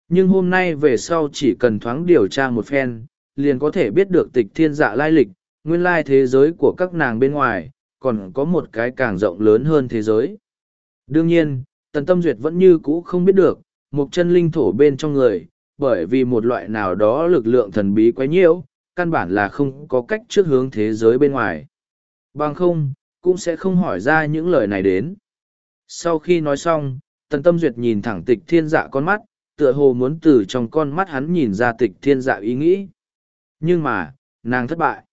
A: Nhưng hôm nay về sau chỉ cần thoáng điều tra một phen, liền có thể biết được tịch thiên dạ lai lịch, nguyên lai thế giới của các nàng bên ngoài, còn có một cái càng rộng lớn hơn thế giới. Đương nhiên, Tần Tâm Duyệt vẫn như cũ không biết được, một chân linh thổ bên trong người, bởi vì một loại nào đó lực lượng thần bí quá nhiễu, căn bản là không có cách trước hướng thế giới bên ngoài. Bằng không, cũng sẽ không hỏi ra những lời này đến. Sau khi nói xong, Tần Tâm Duyệt nhìn thẳng tịch thiên dạ con mắt, tựa hồ muốn từ trong con mắt hắn nhìn ra tịch thiên dạ ý nghĩ. Nhưng mà, nàng thất bại.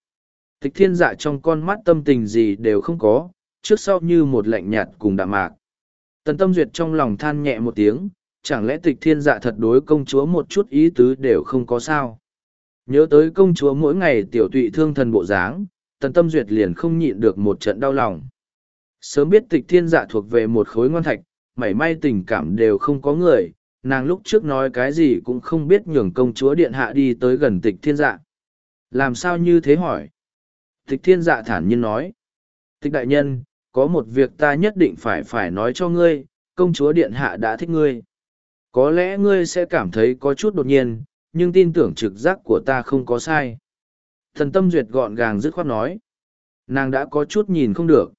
A: Tịch thiên dạ trong con mắt tâm tình gì đều không có, trước sau như một lạnh nhạt cùng đạm mạc. Tần Tâm Duyệt trong lòng than nhẹ một tiếng, chẳng lẽ tịch thiên dạ thật đối công chúa một chút ý tứ đều không có sao nhớ tới công chúa mỗi ngày tiểu tụy thương thần bộ dáng tần tâm duyệt liền không nhịn được một trận đau lòng sớm biết tịch thiên dạ thuộc về một khối ngon thạch mảy may tình cảm đều không có người nàng lúc trước nói cái gì cũng không biết nhường công chúa điện hạ đi tới gần tịch thiên dạ làm sao như thế hỏi tịch thiên dạ thản nhiên nói tịch đại nhân có một việc ta nhất định phải phải nói cho ngươi công chúa điện hạ đã thích ngươi có lẽ ngươi sẽ cảm thấy có chút đột nhiên, nhưng tin tưởng trực giác của ta không có sai. Thần tâm duyệt gọn gàng dứt khoát nói. Nàng đã có chút nhìn không được.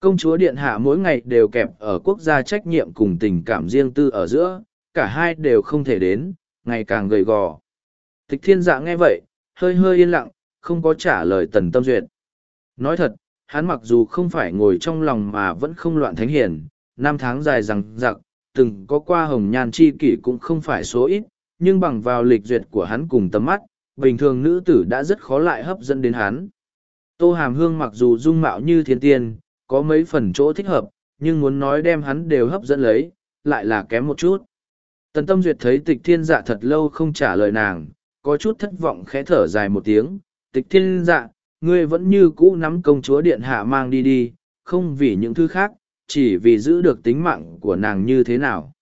A: Công chúa Điện Hạ mỗi ngày đều kẹp ở quốc gia trách nhiệm cùng tình cảm riêng tư ở giữa, cả hai đều không thể đến, ngày càng gầy gò. Tịch thiên dạ nghe vậy, hơi hơi yên lặng, không có trả lời tần tâm duyệt. Nói thật, hắn mặc dù không phải ngồi trong lòng mà vẫn không loạn thánh hiển, năm tháng dài rằng giặc, từng có qua hồng nhan chi kỷ cũng không phải số ít, nhưng bằng vào lịch duyệt của hắn cùng tầm mắt, bình thường nữ tử đã rất khó lại hấp dẫn đến hắn. Tô Hàm Hương mặc dù dung mạo như thiên tiên, có mấy phần chỗ thích hợp, nhưng muốn nói đem hắn đều hấp dẫn lấy, lại là kém một chút. Tần Tâm Duyệt thấy tịch thiên dạ thật lâu không trả lời nàng, có chút thất vọng khẽ thở dài một tiếng, tịch thiên dạ, ngươi vẫn như cũ nắm công chúa điện hạ mang đi đi, không vì những thứ khác, chỉ vì giữ được tính mạng của nàng như thế nào.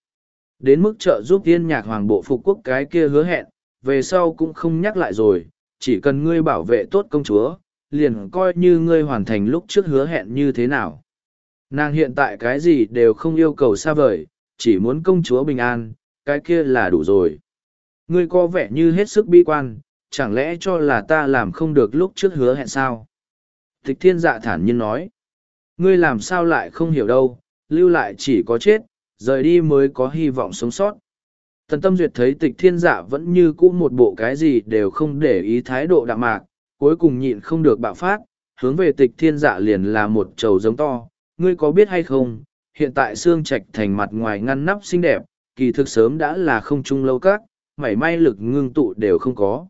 A: Đến mức trợ giúp thiên nhạc hoàng bộ phục quốc cái kia hứa hẹn, về sau cũng không nhắc lại rồi, chỉ cần ngươi bảo vệ tốt công chúa, liền coi như ngươi hoàn thành lúc trước hứa hẹn như thế nào. Nàng hiện tại cái gì đều không yêu cầu xa vời, chỉ muốn công chúa bình an, cái kia là đủ rồi. Ngươi có vẻ như hết sức bi quan, chẳng lẽ cho là ta làm không được lúc trước hứa hẹn sao? Thích thiên dạ thản nhiên nói ngươi làm sao lại không hiểu đâu lưu lại chỉ có chết rời đi mới có hy vọng sống sót tần tâm duyệt thấy tịch thiên dạ vẫn như cũ một bộ cái gì đều không để ý thái độ đạm mạc cuối cùng nhịn không được bạo phát hướng về tịch thiên dạ liền là một trầu giống to ngươi có biết hay không hiện tại xương trạch thành mặt ngoài ngăn nắp xinh đẹp kỳ thực sớm đã là không trung lâu các mảy may lực ngưng tụ đều không có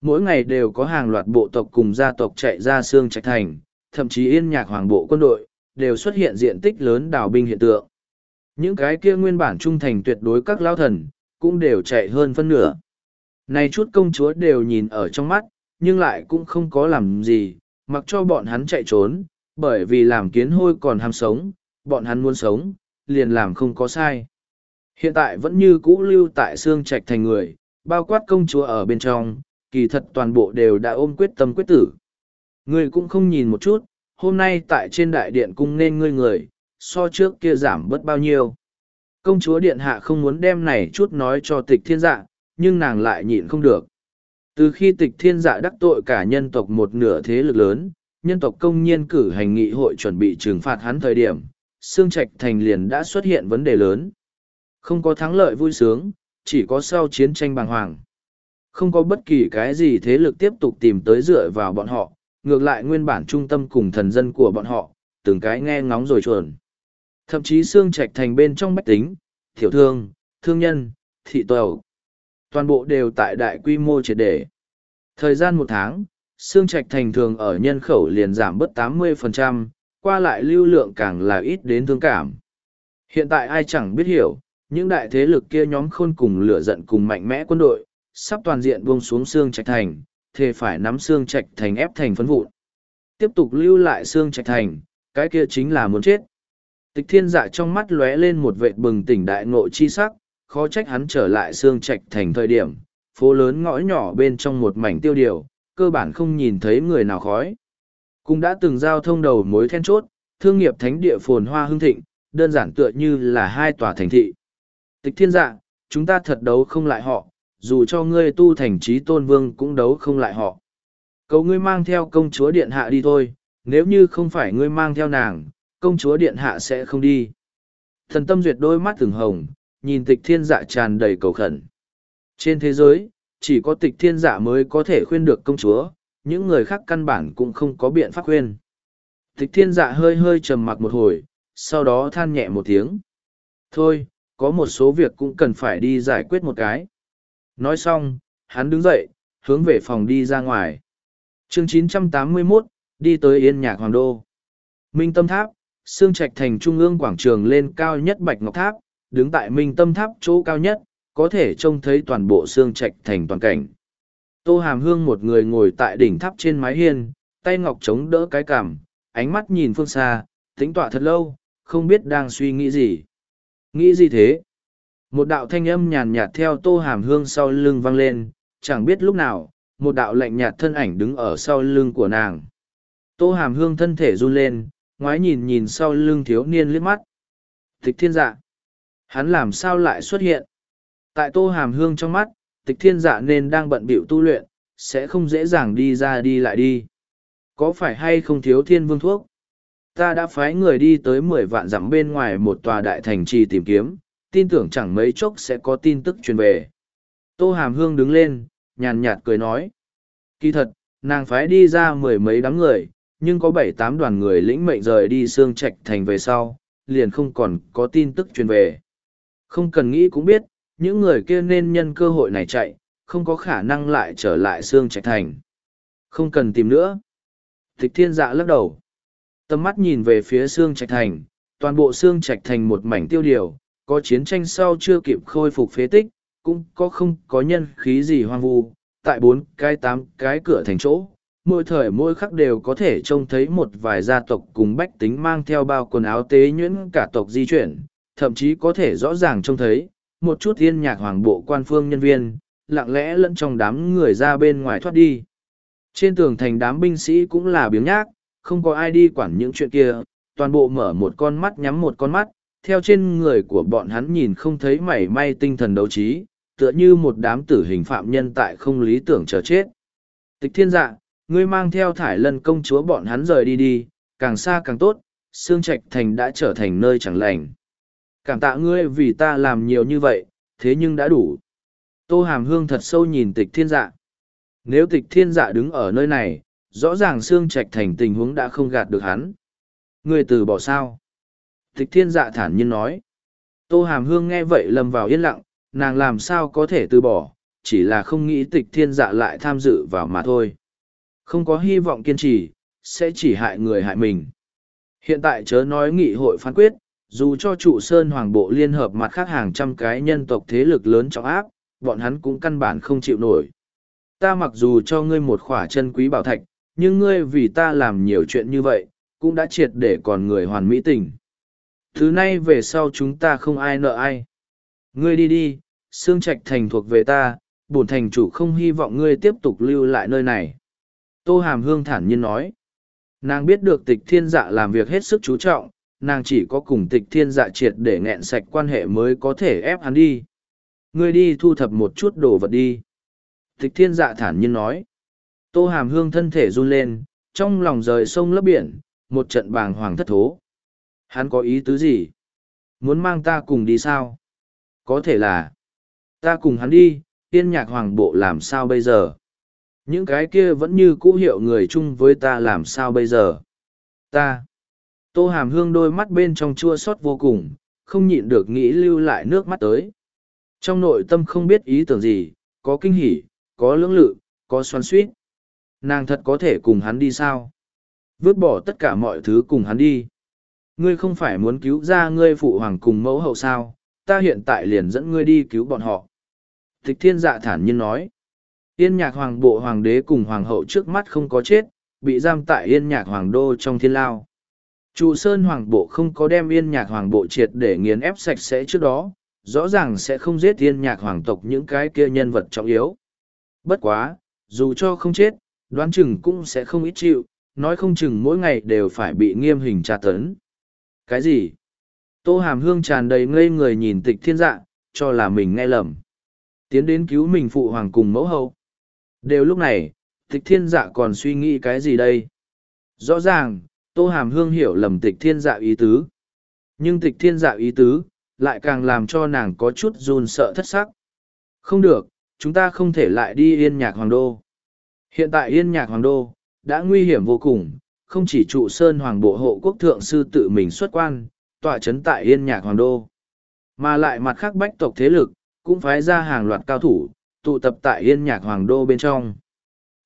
A: mỗi ngày đều có hàng loạt bộ tộc cùng gia tộc chạy ra xương trạch thành thậm chí yên nhạc hoàng bộ quân đội, đều xuất hiện diện tích lớn đào binh hiện tượng. Những cái kia nguyên bản trung thành tuyệt đối các lao thần, cũng đều chạy hơn phân nửa. Này chút công chúa đều nhìn ở trong mắt, nhưng lại cũng không có làm gì, mặc cho bọn hắn chạy trốn, bởi vì làm kiến hôi còn ham sống, bọn hắn muốn sống, liền làm không có sai. Hiện tại vẫn như cũ lưu tại xương trạch thành người, bao quát công chúa ở bên trong, kỳ thật toàn bộ đều đã ôm quyết tâm quyết tử. Ngươi cũng không nhìn một chút, hôm nay tại trên đại điện cung nên ngươi người, so trước kia giảm bớt bao nhiêu. Công chúa điện hạ không muốn đem này chút nói cho tịch thiên dạ, nhưng nàng lại nhịn không được. Từ khi tịch thiên dạ đắc tội cả nhân tộc một nửa thế lực lớn, nhân tộc công nhiên cử hành nghị hội chuẩn bị trừng phạt hắn thời điểm, xương trạch thành liền đã xuất hiện vấn đề lớn. Không có thắng lợi vui sướng, chỉ có sau chiến tranh bàng hoàng. Không có bất kỳ cái gì thế lực tiếp tục tìm tới dựa vào bọn họ, ngược lại nguyên bản trung tâm cùng thần dân của bọn họ, từng cái nghe ngóng rồi chuẩn. Thậm chí xương trạch thành bên trong bách tính, thiểu thương, thương nhân, thị tàu. Toàn bộ đều tại đại quy mô triệt để. Thời gian một tháng, xương trạch thành thường ở nhân khẩu liền giảm bớt 80%, qua lại lưu lượng càng là ít đến thương cảm. Hiện tại ai chẳng biết hiểu, những đại thế lực kia nhóm khôn cùng lửa giận cùng mạnh mẽ quân đội, sắp toàn diện buông xuống xương trạch thành, thề phải nắm xương trạch thành ép thành phấn vụn. Tiếp tục lưu lại xương trạch thành, cái kia chính là muốn chết. Tịch thiên dạ trong mắt lóe lên một vệt bừng tỉnh đại ngộ chi sắc, khó trách hắn trở lại xương trạch thành thời điểm, phố lớn ngõ nhỏ bên trong một mảnh tiêu điều, cơ bản không nhìn thấy người nào khói. Cũng đã từng giao thông đầu mối then chốt, thương nghiệp thánh địa phồn hoa hưng thịnh, đơn giản tựa như là hai tòa thành thị. Tịch thiên dạ, chúng ta thật đấu không lại họ, dù cho ngươi tu thành trí tôn vương cũng đấu không lại họ. Cầu ngươi mang theo công chúa điện hạ đi thôi, nếu như không phải ngươi mang theo nàng, công chúa điện hạ sẽ không đi. Thần tâm duyệt đôi mắt từng hồng, nhìn tịch thiên dạ tràn đầy cầu khẩn. Trên thế giới, chỉ có tịch thiên dạ mới có thể khuyên được công chúa, những người khác căn bản cũng không có biện pháp khuyên. Tịch thiên dạ hơi hơi trầm mặc một hồi, sau đó than nhẹ một tiếng. Thôi, có một số việc cũng cần phải đi giải quyết một cái. Nói xong, hắn đứng dậy, hướng về phòng đi ra ngoài. chương 981, đi tới Yên Nhạc Hoàng Đô. Minh Tâm Tháp, xương trạch thành trung ương quảng trường lên cao nhất Bạch Ngọc Tháp, đứng tại Minh Tâm Tháp chỗ cao nhất, có thể trông thấy toàn bộ xương trạch thành toàn cảnh. Tô Hàm Hương một người ngồi tại đỉnh tháp trên mái hiên, tay ngọc chống đỡ cái cằm, ánh mắt nhìn phương xa, tính tọa thật lâu, không biết đang suy nghĩ gì. Nghĩ gì thế? một đạo thanh âm nhàn nhạt theo tô hàm hương sau lưng vang lên chẳng biết lúc nào một đạo lạnh nhạt thân ảnh đứng ở sau lưng của nàng tô hàm hương thân thể run lên ngoái nhìn nhìn sau lưng thiếu niên liếc mắt tịch thiên dạ hắn làm sao lại xuất hiện tại tô hàm hương trong mắt tịch thiên dạ nên đang bận bịu tu luyện sẽ không dễ dàng đi ra đi lại đi có phải hay không thiếu thiên vương thuốc ta đã phái người đi tới mười vạn dặm bên ngoài một tòa đại thành trì tìm kiếm tin tưởng chẳng mấy chốc sẽ có tin tức truyền về. Tô Hàm Hương đứng lên, nhàn nhạt cười nói. Kỳ thật, nàng phái đi ra mười mấy đám người, nhưng có bảy tám đoàn người lĩnh mệnh rời đi xương trạch thành về sau, liền không còn có tin tức truyền về. Không cần nghĩ cũng biết, những người kia nên nhân cơ hội này chạy, không có khả năng lại trở lại xương trạch thành. Không cần tìm nữa. Thích thiên dạ lắc đầu. tâm mắt nhìn về phía xương trạch thành, toàn bộ xương trạch thành một mảnh tiêu điều, có chiến tranh sau chưa kịp khôi phục phế tích, cũng có không có nhân khí gì hoang vu, tại bốn cái tám cái cửa thành chỗ, mỗi thời mỗi khắc đều có thể trông thấy một vài gia tộc cùng bách tính mang theo bao quần áo tế nhuyễn cả tộc di chuyển, thậm chí có thể rõ ràng trông thấy một chút thiên nhạc hoàng bộ quan phương nhân viên, lặng lẽ lẫn trong đám người ra bên ngoài thoát đi. Trên tường thành đám binh sĩ cũng là biếng nhác, không có ai đi quản những chuyện kia, toàn bộ mở một con mắt nhắm một con mắt, theo trên người của bọn hắn nhìn không thấy mảy may tinh thần đấu trí, tựa như một đám tử hình phạm nhân tại không lý tưởng chờ chết. Tịch thiên dạ, ngươi mang theo thải lân công chúa bọn hắn rời đi đi, càng xa càng tốt, xương trạch thành đã trở thành nơi chẳng lành. Cảm tạ ngươi vì ta làm nhiều như vậy, thế nhưng đã đủ. Tô Hàm Hương thật sâu nhìn tịch thiên dạ. Nếu tịch thiên dạ đứng ở nơi này, rõ ràng xương trạch thành tình huống đã không gạt được hắn. Ngươi từ bỏ sao? Tịch thiên dạ thản nhiên nói. Tô Hàm Hương nghe vậy lầm vào yên lặng, nàng làm sao có thể từ bỏ, chỉ là không nghĩ tịch thiên dạ lại tham dự vào mà thôi. Không có hy vọng kiên trì, sẽ chỉ hại người hại mình. Hiện tại chớ nói nghị hội phán quyết, dù cho trụ sơn hoàng bộ liên hợp mặt khác hàng trăm cái nhân tộc thế lực lớn trọng áp, bọn hắn cũng căn bản không chịu nổi. Ta mặc dù cho ngươi một khỏa chân quý bảo thạch, nhưng ngươi vì ta làm nhiều chuyện như vậy, cũng đã triệt để còn người hoàn mỹ tình thứ nay về sau chúng ta không ai nợ ai ngươi đi đi xương trạch thành thuộc về ta bổn thành chủ không hy vọng ngươi tiếp tục lưu lại nơi này tô hàm hương thản nhiên nói nàng biết được tịch thiên dạ làm việc hết sức chú trọng nàng chỉ có cùng tịch thiên dạ triệt để nghẹn sạch quan hệ mới có thể ép hắn đi ngươi đi thu thập một chút đồ vật đi tịch thiên dạ thản nhiên nói tô hàm hương thân thể run lên trong lòng rời sông lấp biển một trận bàng hoàng thất thố Hắn có ý tứ gì? Muốn mang ta cùng đi sao? Có thể là, ta cùng hắn đi, tiên nhạc hoàng bộ làm sao bây giờ? Những cái kia vẫn như cũ hiệu người chung với ta làm sao bây giờ? Ta, tô hàm hương đôi mắt bên trong chua xót vô cùng, không nhịn được nghĩ lưu lại nước mắt tới. Trong nội tâm không biết ý tưởng gì, có kinh hỉ, có lưỡng lự, có xoắn suýt. Nàng thật có thể cùng hắn đi sao? Vứt bỏ tất cả mọi thứ cùng hắn đi. Ngươi không phải muốn cứu ra ngươi phụ hoàng cùng mẫu hậu sao, ta hiện tại liền dẫn ngươi đi cứu bọn họ. Thích thiên dạ thản nhiên nói. Yên nhạc hoàng bộ hoàng đế cùng hoàng hậu trước mắt không có chết, bị giam tại yên nhạc hoàng đô trong thiên lao. Trụ sơn hoàng bộ không có đem yên nhạc hoàng bộ triệt để nghiền ép sạch sẽ trước đó, rõ ràng sẽ không giết yên nhạc hoàng tộc những cái kia nhân vật trọng yếu. Bất quá, dù cho không chết, đoán chừng cũng sẽ không ít chịu, nói không chừng mỗi ngày đều phải bị nghiêm hình tra tấn. Cái gì? Tô Hàm Hương tràn đầy ngây người nhìn tịch thiên dạ, cho là mình nghe lầm. Tiến đến cứu mình phụ hoàng cùng mẫu hậu. Đều lúc này, tịch thiên dạ còn suy nghĩ cái gì đây? Rõ ràng, Tô Hàm Hương hiểu lầm tịch thiên dạ ý tứ. Nhưng tịch thiên dạ ý tứ, lại càng làm cho nàng có chút run sợ thất sắc. Không được, chúng ta không thể lại đi yên nhạc hoàng đô. Hiện tại yên nhạc hoàng đô, đã nguy hiểm vô cùng, không chỉ trụ sơn hoàng bộ hộ quốc thượng sư tự mình xuất quan, tọa trấn tại yên nhạc hoàng đô. Mà lại mặt khác bách tộc thế lực, cũng phái ra hàng loạt cao thủ, tụ tập tại yên nhạc hoàng đô bên trong.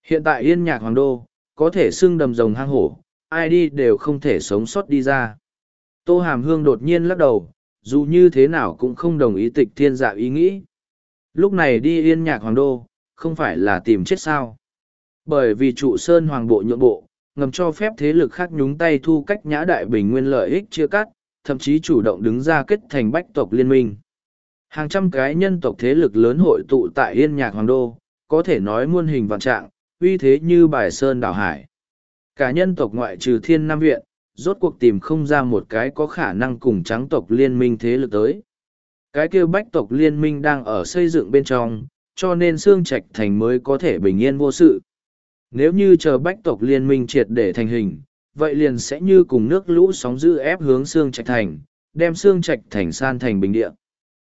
A: Hiện tại yên nhạc hoàng đô, có thể xưng đầm rồng hang hổ, ai đi đều không thể sống sót đi ra. Tô Hàm Hương đột nhiên lắc đầu, dù như thế nào cũng không đồng ý tịch thiên dạ ý nghĩ. Lúc này đi yên nhạc hoàng đô, không phải là tìm chết sao. Bởi vì trụ sơn hoàng bộ nhượng bộ, ngầm cho phép thế lực khác nhúng tay thu cách nhã đại bình nguyên lợi ích chia cắt, thậm chí chủ động đứng ra kết thành bách tộc liên minh. Hàng trăm cái nhân tộc thế lực lớn hội tụ tại Yên Nhạc Hoàng Đô, có thể nói muôn hình vạn trạng, uy thế như bài sơn đảo hải. Cả nhân tộc ngoại trừ thiên nam viện, rốt cuộc tìm không ra một cái có khả năng cùng trắng tộc liên minh thế lực tới. Cái kêu bách tộc liên minh đang ở xây dựng bên trong, cho nên xương trạch thành mới có thể bình yên vô sự. Nếu như chờ bách tộc liên minh triệt để thành hình, vậy liền sẽ như cùng nước lũ sóng dữ ép hướng xương trạch thành, đem xương trạch thành san thành bình địa.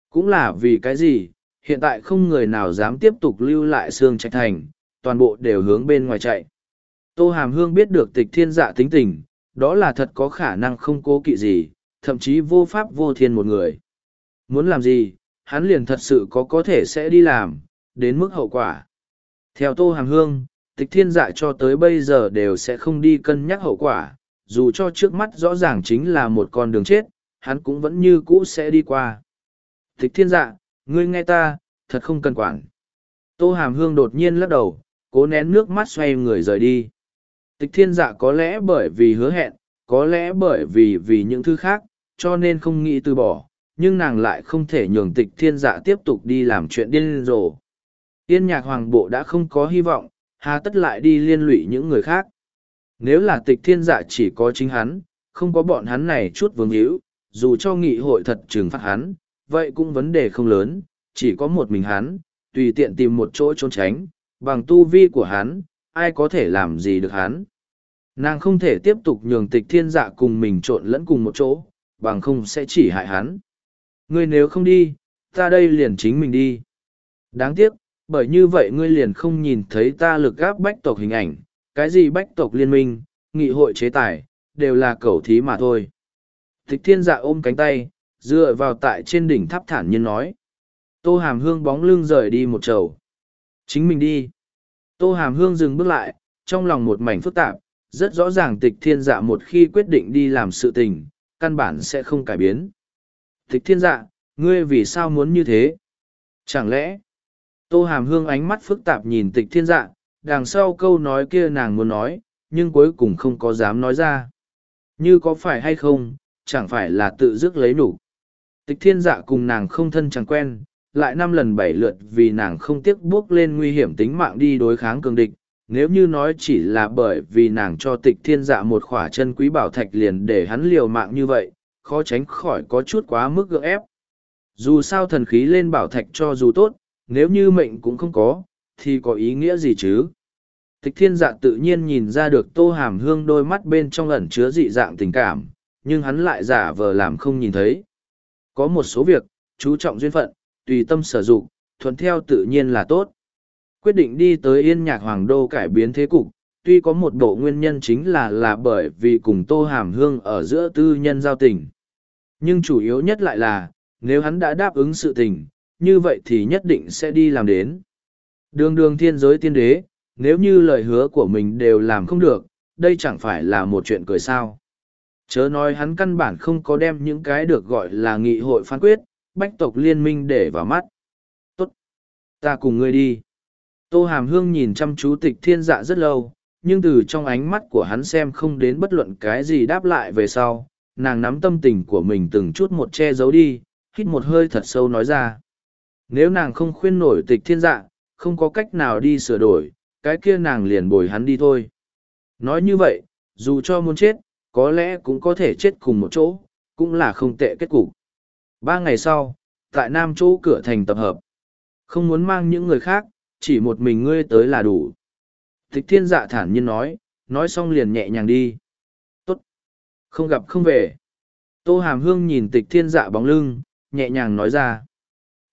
A: Cũng là vì cái gì, hiện tại không người nào dám tiếp tục lưu lại xương trạch thành, toàn bộ đều hướng bên ngoài chạy. Tô Hàm Hương biết được tịch thiên dạ tính tình, đó là thật có khả năng không cố kỵ gì, thậm chí vô pháp vô thiên một người. Muốn làm gì, hắn liền thật sự có có thể sẽ đi làm, đến mức hậu quả. Theo Tô Hàm Hương, tịch thiên dạ cho tới bây giờ đều sẽ không đi cân nhắc hậu quả, dù cho trước mắt rõ ràng chính là một con đường chết, hắn cũng vẫn như cũ sẽ đi qua. Tịch thiên dạ, ngươi nghe ta, thật không cần quản. Tô Hàm Hương đột nhiên lắc đầu, cố nén nước mắt xoay người rời đi. Tịch thiên dạ có lẽ bởi vì hứa hẹn, có lẽ bởi vì vì những thứ khác, cho nên không nghĩ từ bỏ, nhưng nàng lại không thể nhường tịch thiên dạ tiếp tục đi làm chuyện điên rồ. Yên nhạc hoàng bộ đã không có hy vọng, hà tất lại đi liên lụy những người khác. Nếu là tịch thiên dạ chỉ có chính hắn, không có bọn hắn này chút vương hữu, dù cho nghị hội thật trừng phạt hắn, vậy cũng vấn đề không lớn, chỉ có một mình hắn, tùy tiện tìm một chỗ trốn tránh, bằng tu vi của hắn, ai có thể làm gì được hắn. Nàng không thể tiếp tục nhường tịch thiên dạ cùng mình trộn lẫn cùng một chỗ, bằng không sẽ chỉ hại hắn. Ngươi nếu không đi, ta đây liền chính mình đi. Đáng tiếc, bởi như vậy ngươi liền không nhìn thấy ta lực gáp bách tộc hình ảnh, cái gì bách tộc liên minh, nghị hội chế tài, đều là cẩu thí mà thôi. Thích thiên dạ ôm cánh tay, dựa vào tại trên đỉnh tháp thản nhiên nói. Tô hàm hương bóng lưng rời đi một chầu. Chính mình đi. Tô hàm hương dừng bước lại, trong lòng một mảnh phức tạp, rất rõ ràng tịch thiên dạ một khi quyết định đi làm sự tình, căn bản sẽ không cải biến. Tịch thiên dạ, ngươi vì sao muốn như thế? Chẳng lẽ, tô hàm hương ánh mắt phức tạp nhìn tịch thiên dạ đằng sau câu nói kia nàng muốn nói nhưng cuối cùng không có dám nói ra như có phải hay không chẳng phải là tự dứt lấy đủ. tịch thiên dạ cùng nàng không thân chẳng quen lại năm lần bảy lượt vì nàng không tiếc bước lên nguy hiểm tính mạng đi đối kháng cường địch nếu như nói chỉ là bởi vì nàng cho tịch thiên dạ một khỏa chân quý bảo thạch liền để hắn liều mạng như vậy khó tránh khỏi có chút quá mức gượng ép dù sao thần khí lên bảo thạch cho dù tốt nếu như mệnh cũng không có, thì có ý nghĩa gì chứ? Tịch thiên dạ tự nhiên nhìn ra được tô hàm hương đôi mắt bên trong ẩn chứa dị dạng tình cảm, nhưng hắn lại giả vờ làm không nhìn thấy. Có một số việc, chú trọng duyên phận, tùy tâm sở dụng, thuận theo tự nhiên là tốt. Quyết định đi tới yên nhạc hoàng đô cải biến thế cục, tuy có một bộ nguyên nhân chính là là bởi vì cùng tô hàm hương ở giữa tư nhân giao tình. Nhưng chủ yếu nhất lại là, nếu hắn đã đáp ứng sự tình, như vậy thì nhất định sẽ đi làm đến. Đường đường thiên giới tiên đế, nếu như lời hứa của mình đều làm không được, đây chẳng phải là một chuyện cười sao. Chớ nói hắn căn bản không có đem những cái được gọi là nghị hội phán quyết, bách tộc liên minh để vào mắt. Tốt! Ta cùng ngươi đi. Tô Hàm Hương nhìn chăm chú tịch thiên dạ rất lâu, nhưng từ trong ánh mắt của hắn xem không đến bất luận cái gì đáp lại về sau, nàng nắm tâm tình của mình từng chút một che giấu đi, hít một hơi thật sâu nói ra nếu nàng không khuyên nổi tịch thiên dạ không có cách nào đi sửa đổi cái kia nàng liền bồi hắn đi thôi nói như vậy dù cho muốn chết có lẽ cũng có thể chết cùng một chỗ cũng là không tệ kết cục ba ngày sau tại nam chỗ cửa thành tập hợp không muốn mang những người khác chỉ một mình ngươi tới là đủ tịch thiên dạ thản nhiên nói nói xong liền nhẹ nhàng đi tốt không gặp không về tô hàm hương nhìn tịch thiên dạ bóng lưng nhẹ nhàng nói ra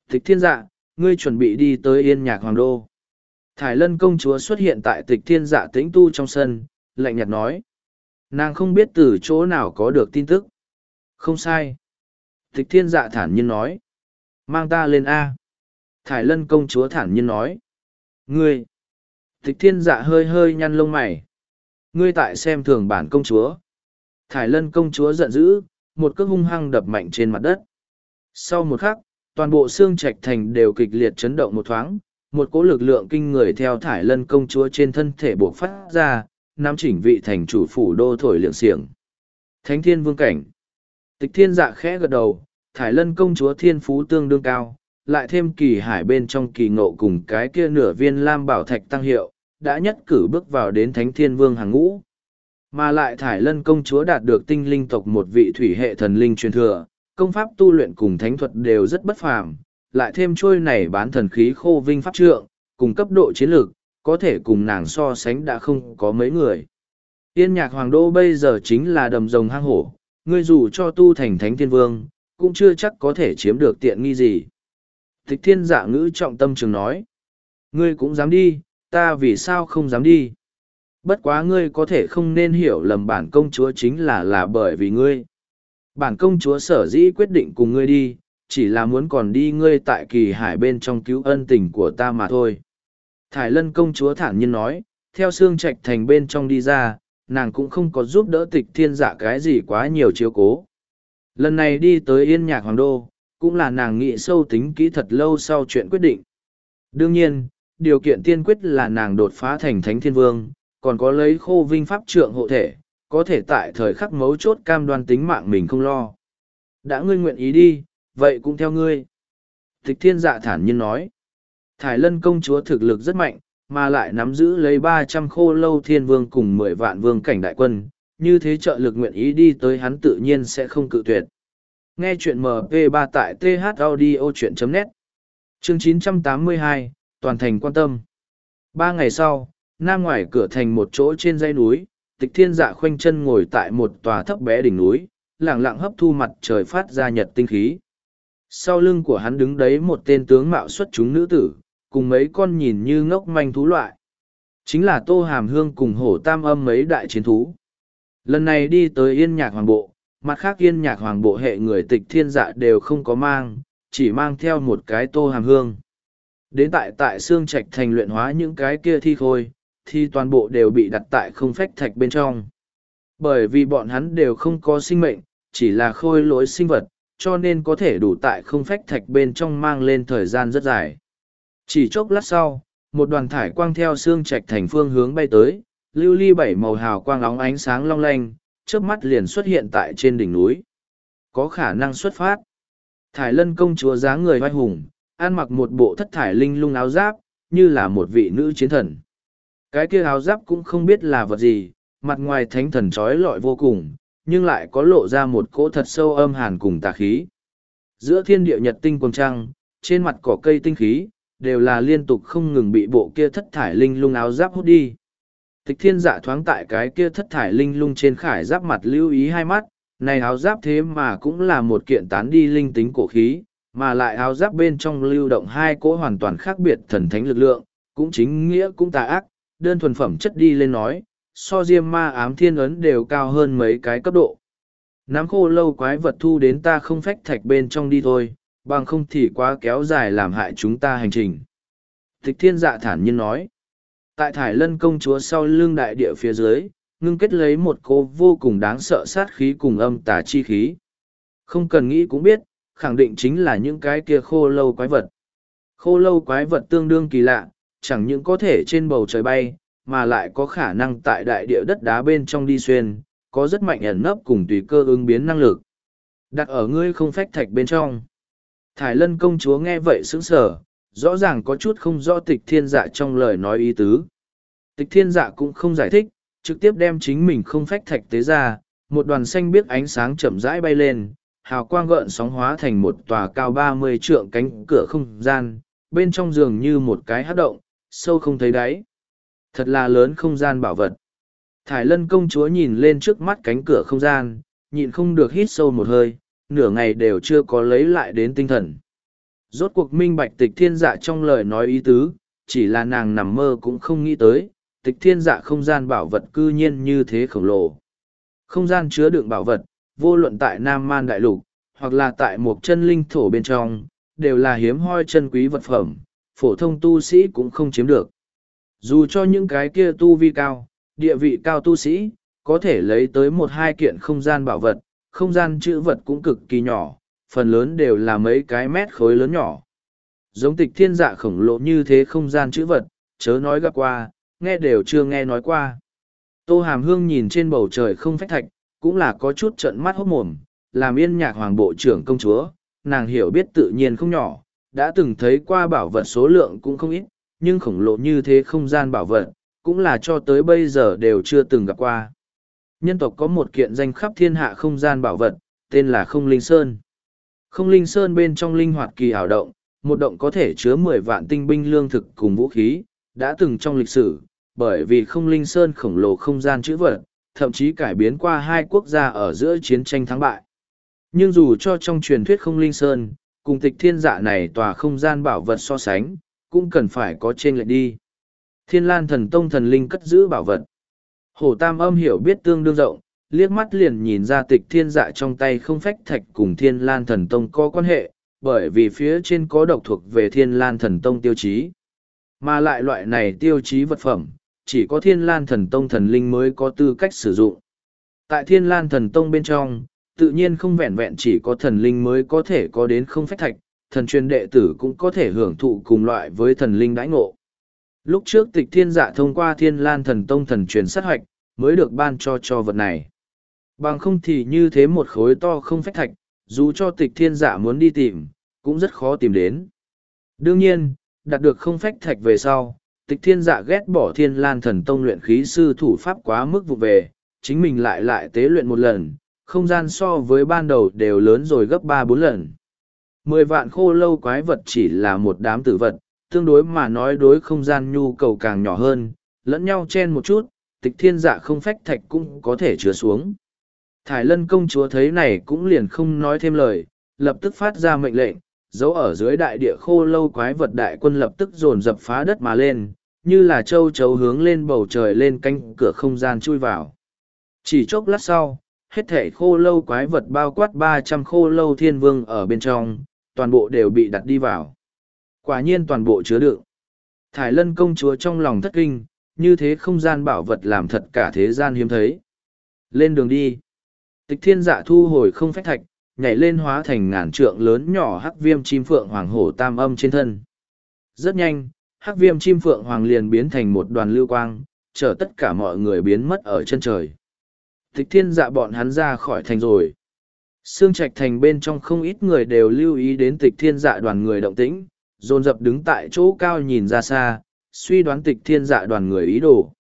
A: Tịch thiên dạ, ngươi chuẩn bị đi tới yên nhạc hoàng đô. Thải lân công chúa xuất hiện tại tịch thiên dạ tĩnh tu trong sân, lạnh nhạt nói. Nàng không biết từ chỗ nào có được tin tức. Không sai. Tịch thiên dạ thản nhiên nói. Mang ta lên A. Thải lân công chúa thản nhiên nói. Ngươi. Tịch thiên dạ hơi hơi nhăn lông mày. Ngươi tại xem thường bản công chúa. Thải lân công chúa giận dữ, một cước hung hăng đập mạnh trên mặt đất. Sau một khắc, toàn bộ xương trạch thành đều kịch liệt chấn động một thoáng một cỗ lực lượng kinh người theo thải lân công chúa trên thân thể buộc phát ra nam chỉnh vị thành chủ phủ đô thổi liệng xiềng thánh thiên vương cảnh tịch thiên dạ khẽ gật đầu thải lân công chúa thiên phú tương đương cao lại thêm kỳ hải bên trong kỳ ngộ cùng cái kia nửa viên lam bảo thạch tăng hiệu đã nhất cử bước vào đến thánh thiên vương hàng ngũ mà lại thải lân công chúa đạt được tinh linh tộc một vị thủy hệ thần linh truyền thừa công pháp tu luyện cùng thánh thuật đều rất bất phàm, lại thêm trôi này bán thần khí khô vinh pháp trượng, cùng cấp độ chiến lược, có thể cùng nàng so sánh đã không có mấy người. Yên nhạc hoàng đô bây giờ chính là đầm rồng hang hổ, ngươi dù cho tu thành thánh thiên vương, cũng chưa chắc có thể chiếm được tiện nghi gì. Thích thiên dạ ngữ trọng tâm trường nói, ngươi cũng dám đi, ta vì sao không dám đi. Bất quá ngươi có thể không nên hiểu lầm bản công chúa chính là là bởi vì ngươi bản công chúa sở dĩ quyết định cùng ngươi đi, chỉ là muốn còn đi ngươi tại kỳ hải bên trong cứu ân tình của ta mà thôi. Thải lân công chúa thản nhiên nói, theo xương trạch thành bên trong đi ra, nàng cũng không có giúp đỡ tịch thiên dạ cái gì quá nhiều chiếu cố. Lần này đi tới yên nhạc hoàng đô, cũng là nàng nghĩ sâu tính kỹ thật lâu sau chuyện quyết định. Đương nhiên, điều kiện tiên quyết là nàng đột phá thành thánh thiên vương, còn có lấy khô vinh pháp trượng hộ thể, có thể tại thời khắc mấu chốt cam đoan tính mạng mình không lo. Đã ngươi nguyện ý đi, vậy cũng theo ngươi. Tịch thiên dạ thản nhiên nói. Thải lân công chúa thực lực rất mạnh, mà lại nắm giữ lấy ba trăm khô lâu thiên vương cùng mười vạn vương cảnh đại quân, như thế trợ lực nguyện ý đi tới hắn tự nhiên sẽ không cự tuyệt. Nghe chuyện mp ba tại thaudio.net Chương 982, Toàn thành quan tâm Ba ngày sau, nam ngoài cửa thành một chỗ trên dãy núi, tịch thiên dạ khoanh chân ngồi tại một tòa thấp bé đỉnh núi, lẳng lặng hấp thu mặt trời phát ra nhật tinh khí. Sau lưng của hắn đứng đấy một tên tướng mạo xuất chúng nữ tử, cùng mấy con nhìn như ngốc manh thú loại. Chính là Tô Hàm Hương cùng hổ tam âm mấy đại chiến thú. Lần này đi tới yên nhạc hoàng bộ, mặt khác yên nhạc hoàng bộ hệ người tịch thiên dạ đều không có mang, chỉ mang theo một cái Tô Hàm Hương. Đến tại tại xương trạch thành luyện hóa những cái kia thi khôi, thì toàn bộ đều bị đặt tại không phách thạch bên trong. Bởi vì bọn hắn đều không có sinh mệnh, chỉ là khôi lỗi sinh vật, cho nên có thể đủ tại không phách thạch bên trong mang lên thời gian rất dài. Chỉ chốc lát sau, một đoàn thải quang theo xương trạch thành phương hướng bay tới, lưu ly bảy màu hào quang óng ánh sáng long lanh, trước mắt liền xuất hiện tại trên đỉnh núi. Có khả năng xuất phát. Thải lân công chúa dáng người vai hùng, ăn mặc một bộ thất thải linh lung áo giáp, như là một vị nữ chiến thần. Cái kia áo giáp cũng không biết là vật gì, mặt ngoài thánh thần trói lọi vô cùng, nhưng lại có lộ ra một cỗ thật sâu âm hàn cùng tà khí. Giữa thiên địa nhật tinh quần trăng, trên mặt cỏ cây tinh khí, đều là liên tục không ngừng bị bộ kia thất thải linh lung áo giáp hút đi. Tịch thiên dạ thoáng tại cái kia thất thải linh lung trên khải giáp mặt lưu ý hai mắt, này áo giáp thế mà cũng là một kiện tán đi linh tính cổ khí, mà lại áo giáp bên trong lưu động hai cỗ hoàn toàn khác biệt thần thánh lực lượng, cũng chính nghĩa cũng tà ác, đơn thuần phẩm chất đi lên nói, so diêm ma ám thiên ấn đều cao hơn mấy cái cấp độ. nám khô lâu quái vật thu đến ta không phách thạch bên trong đi thôi, bằng không thì quá kéo dài làm hại chúng ta hành trình. Tịch thiên dạ thản nhiên nói, tại thải lân công chúa sau lưng đại địa phía dưới, ngưng kết lấy một cô vô cùng đáng sợ sát khí cùng âm tà chi khí. Không cần nghĩ cũng biết, khẳng định chính là những cái kia khô lâu quái vật. Khô lâu quái vật tương đương kỳ lạ, chẳng những có thể trên bầu trời bay, mà lại có khả năng tại đại địa đất đá bên trong đi xuyên, có rất mạnh ẩn nấp cùng tùy cơ ứng biến năng lực. Đặt ở ngươi không phách thạch bên trong. Thải lân công chúa nghe vậy sững sờ, rõ ràng có chút không do tịch thiên dạ trong lời nói ý tứ. Tịch thiên dạ cũng không giải thích, trực tiếp đem chính mình không phách thạch tế ra, một đoàn xanh biếc ánh sáng chậm rãi bay lên, hào quang gợn sóng hóa thành một tòa cao ba mươi trượng cánh cửa không gian, bên trong giường như một cái hát động, sâu không thấy đáy. Thật là lớn không gian bảo vật. Thải lân công chúa nhìn lên trước mắt cánh cửa không gian, nhịn không được hít sâu một hơi, nửa ngày đều chưa có lấy lại đến tinh thần. Rốt cuộc minh bạch tịch thiên dạ trong lời nói ý tứ, chỉ là nàng nằm mơ cũng không nghĩ tới, tịch thiên dạ không gian bảo vật cư nhiên như thế khổng lồ. Không gian chứa đựng bảo vật, vô luận tại Nam Man Đại Lục, hoặc là tại một chân linh thổ bên trong, đều là hiếm hoi chân quý vật phẩm, phổ thông tu sĩ cũng không chiếm được. Dù cho những cái kia tu vi cao, địa vị cao tu sĩ, có thể lấy tới một hai kiện không gian bảo vật, không gian chữ vật cũng cực kỳ nhỏ, phần lớn đều là mấy cái mét khối lớn nhỏ. Giống tịch thiên dạ khổng lồ như thế không gian chữ vật, chớ nói gặp qua, nghe đều chưa nghe nói qua. Tô Hàm Hương nhìn trên bầu trời không phách thạch, cũng là có chút trận mắt hốt mồm, làm yên nhạc hoàng bộ trưởng công chúa, nàng hiểu biết tự nhiên không nhỏ, đã từng thấy qua bảo vật số lượng cũng không ít, nhưng khổng lồ như thế không gian bảo vật, cũng là cho tới bây giờ đều chưa từng gặp qua. Nhân tộc có một kiện danh khắp thiên hạ không gian bảo vật, tên là Không Linh Sơn. Không Linh Sơn bên trong linh hoạt kỳ ảo động, một động có thể chứa mười vạn tinh binh lương thực cùng vũ khí, đã từng trong lịch sử, bởi vì Không Linh Sơn khổng lồ không gian chữ vật, thậm chí cải biến qua hai quốc gia ở giữa chiến tranh thắng bại. Nhưng dù cho trong truyền thuyết Không Linh Sơn, cùng tịch thiên dạ này tòa không gian bảo vật so sánh, cũng cần phải có trên lệnh đi. Thiên lan thần tông thần linh cất giữ bảo vật. Hổ tam âm hiểu biết tương đương rộng, liếc mắt liền nhìn ra tịch thiên dạ trong tay không phách thạch cùng thiên lan thần tông có quan hệ, bởi vì phía trên có độc thuộc về thiên lan thần tông tiêu chí. Mà lại loại này tiêu chí vật phẩm, chỉ có thiên lan thần tông thần linh mới có tư cách sử dụng. Tại thiên lan thần tông bên trong, tự nhiên không vẹn vẹn chỉ có thần linh mới có thể có đến không phách thạch, thần truyền đệ tử cũng có thể hưởng thụ cùng loại với thần linh đãi ngộ. Lúc trước tịch thiên giả thông qua thiên lan thần tông thần truyền sát hoạch, mới được ban cho cho vật này. Bằng không thì như thế một khối to không phách thạch, dù cho tịch thiên giả muốn đi tìm, cũng rất khó tìm đến. Đương nhiên, đạt được không phách thạch về sau, tịch thiên giả ghét bỏ thiên lan thần tông luyện khí sư thủ pháp quá mức vụ về, chính mình lại lại tế luyện một lần, không gian so với ban đầu đều lớn rồi gấp ba bốn lần. Mười vạn khô lâu quái vật chỉ là một đám tử vật, tương đối mà nói đối không gian nhu cầu càng nhỏ hơn, lẫn nhau chen một chút, tịch thiên dạ không phách thạch cũng có thể chứa xuống. Thải lân công chúa thấy này cũng liền không nói thêm lời, lập tức phát ra mệnh lệnh, dấu ở dưới đại địa khô lâu quái vật đại quân lập tức dồn dập phá đất mà lên, như là châu chấu hướng lên bầu trời lên canh cửa không gian chui vào. Chỉ chốc lát sau, hết thể khô lâu quái vật bao quát ba trăm khô lâu thiên vương ở bên trong, toàn bộ đều bị đặt đi vào. Quả nhiên toàn bộ chứa đựng. Thải lân công chúa trong lòng thất kinh, như thế không gian bảo vật làm thật cả thế gian hiếm thấy. Lên đường đi. Tịch thiên dạ thu hồi không phách thạch, nhảy lên hóa thành ngàn trượng lớn nhỏ hắc viêm chim phượng hoàng hổ tam âm trên thân. Rất nhanh, hắc viêm chim phượng hoàng liền biến thành một đoàn lưu quang, chở tất cả mọi người biến mất ở chân trời tịch thiên dạ bọn hắn ra khỏi thành rồi Sương Trạch Thành bên trong không ít người đều lưu ý đến tịch thiên dạ đoàn người động tĩnh, dồn dập đứng tại chỗ cao nhìn ra xa, suy đoán tịch thiên dạ đoàn người ý đồ.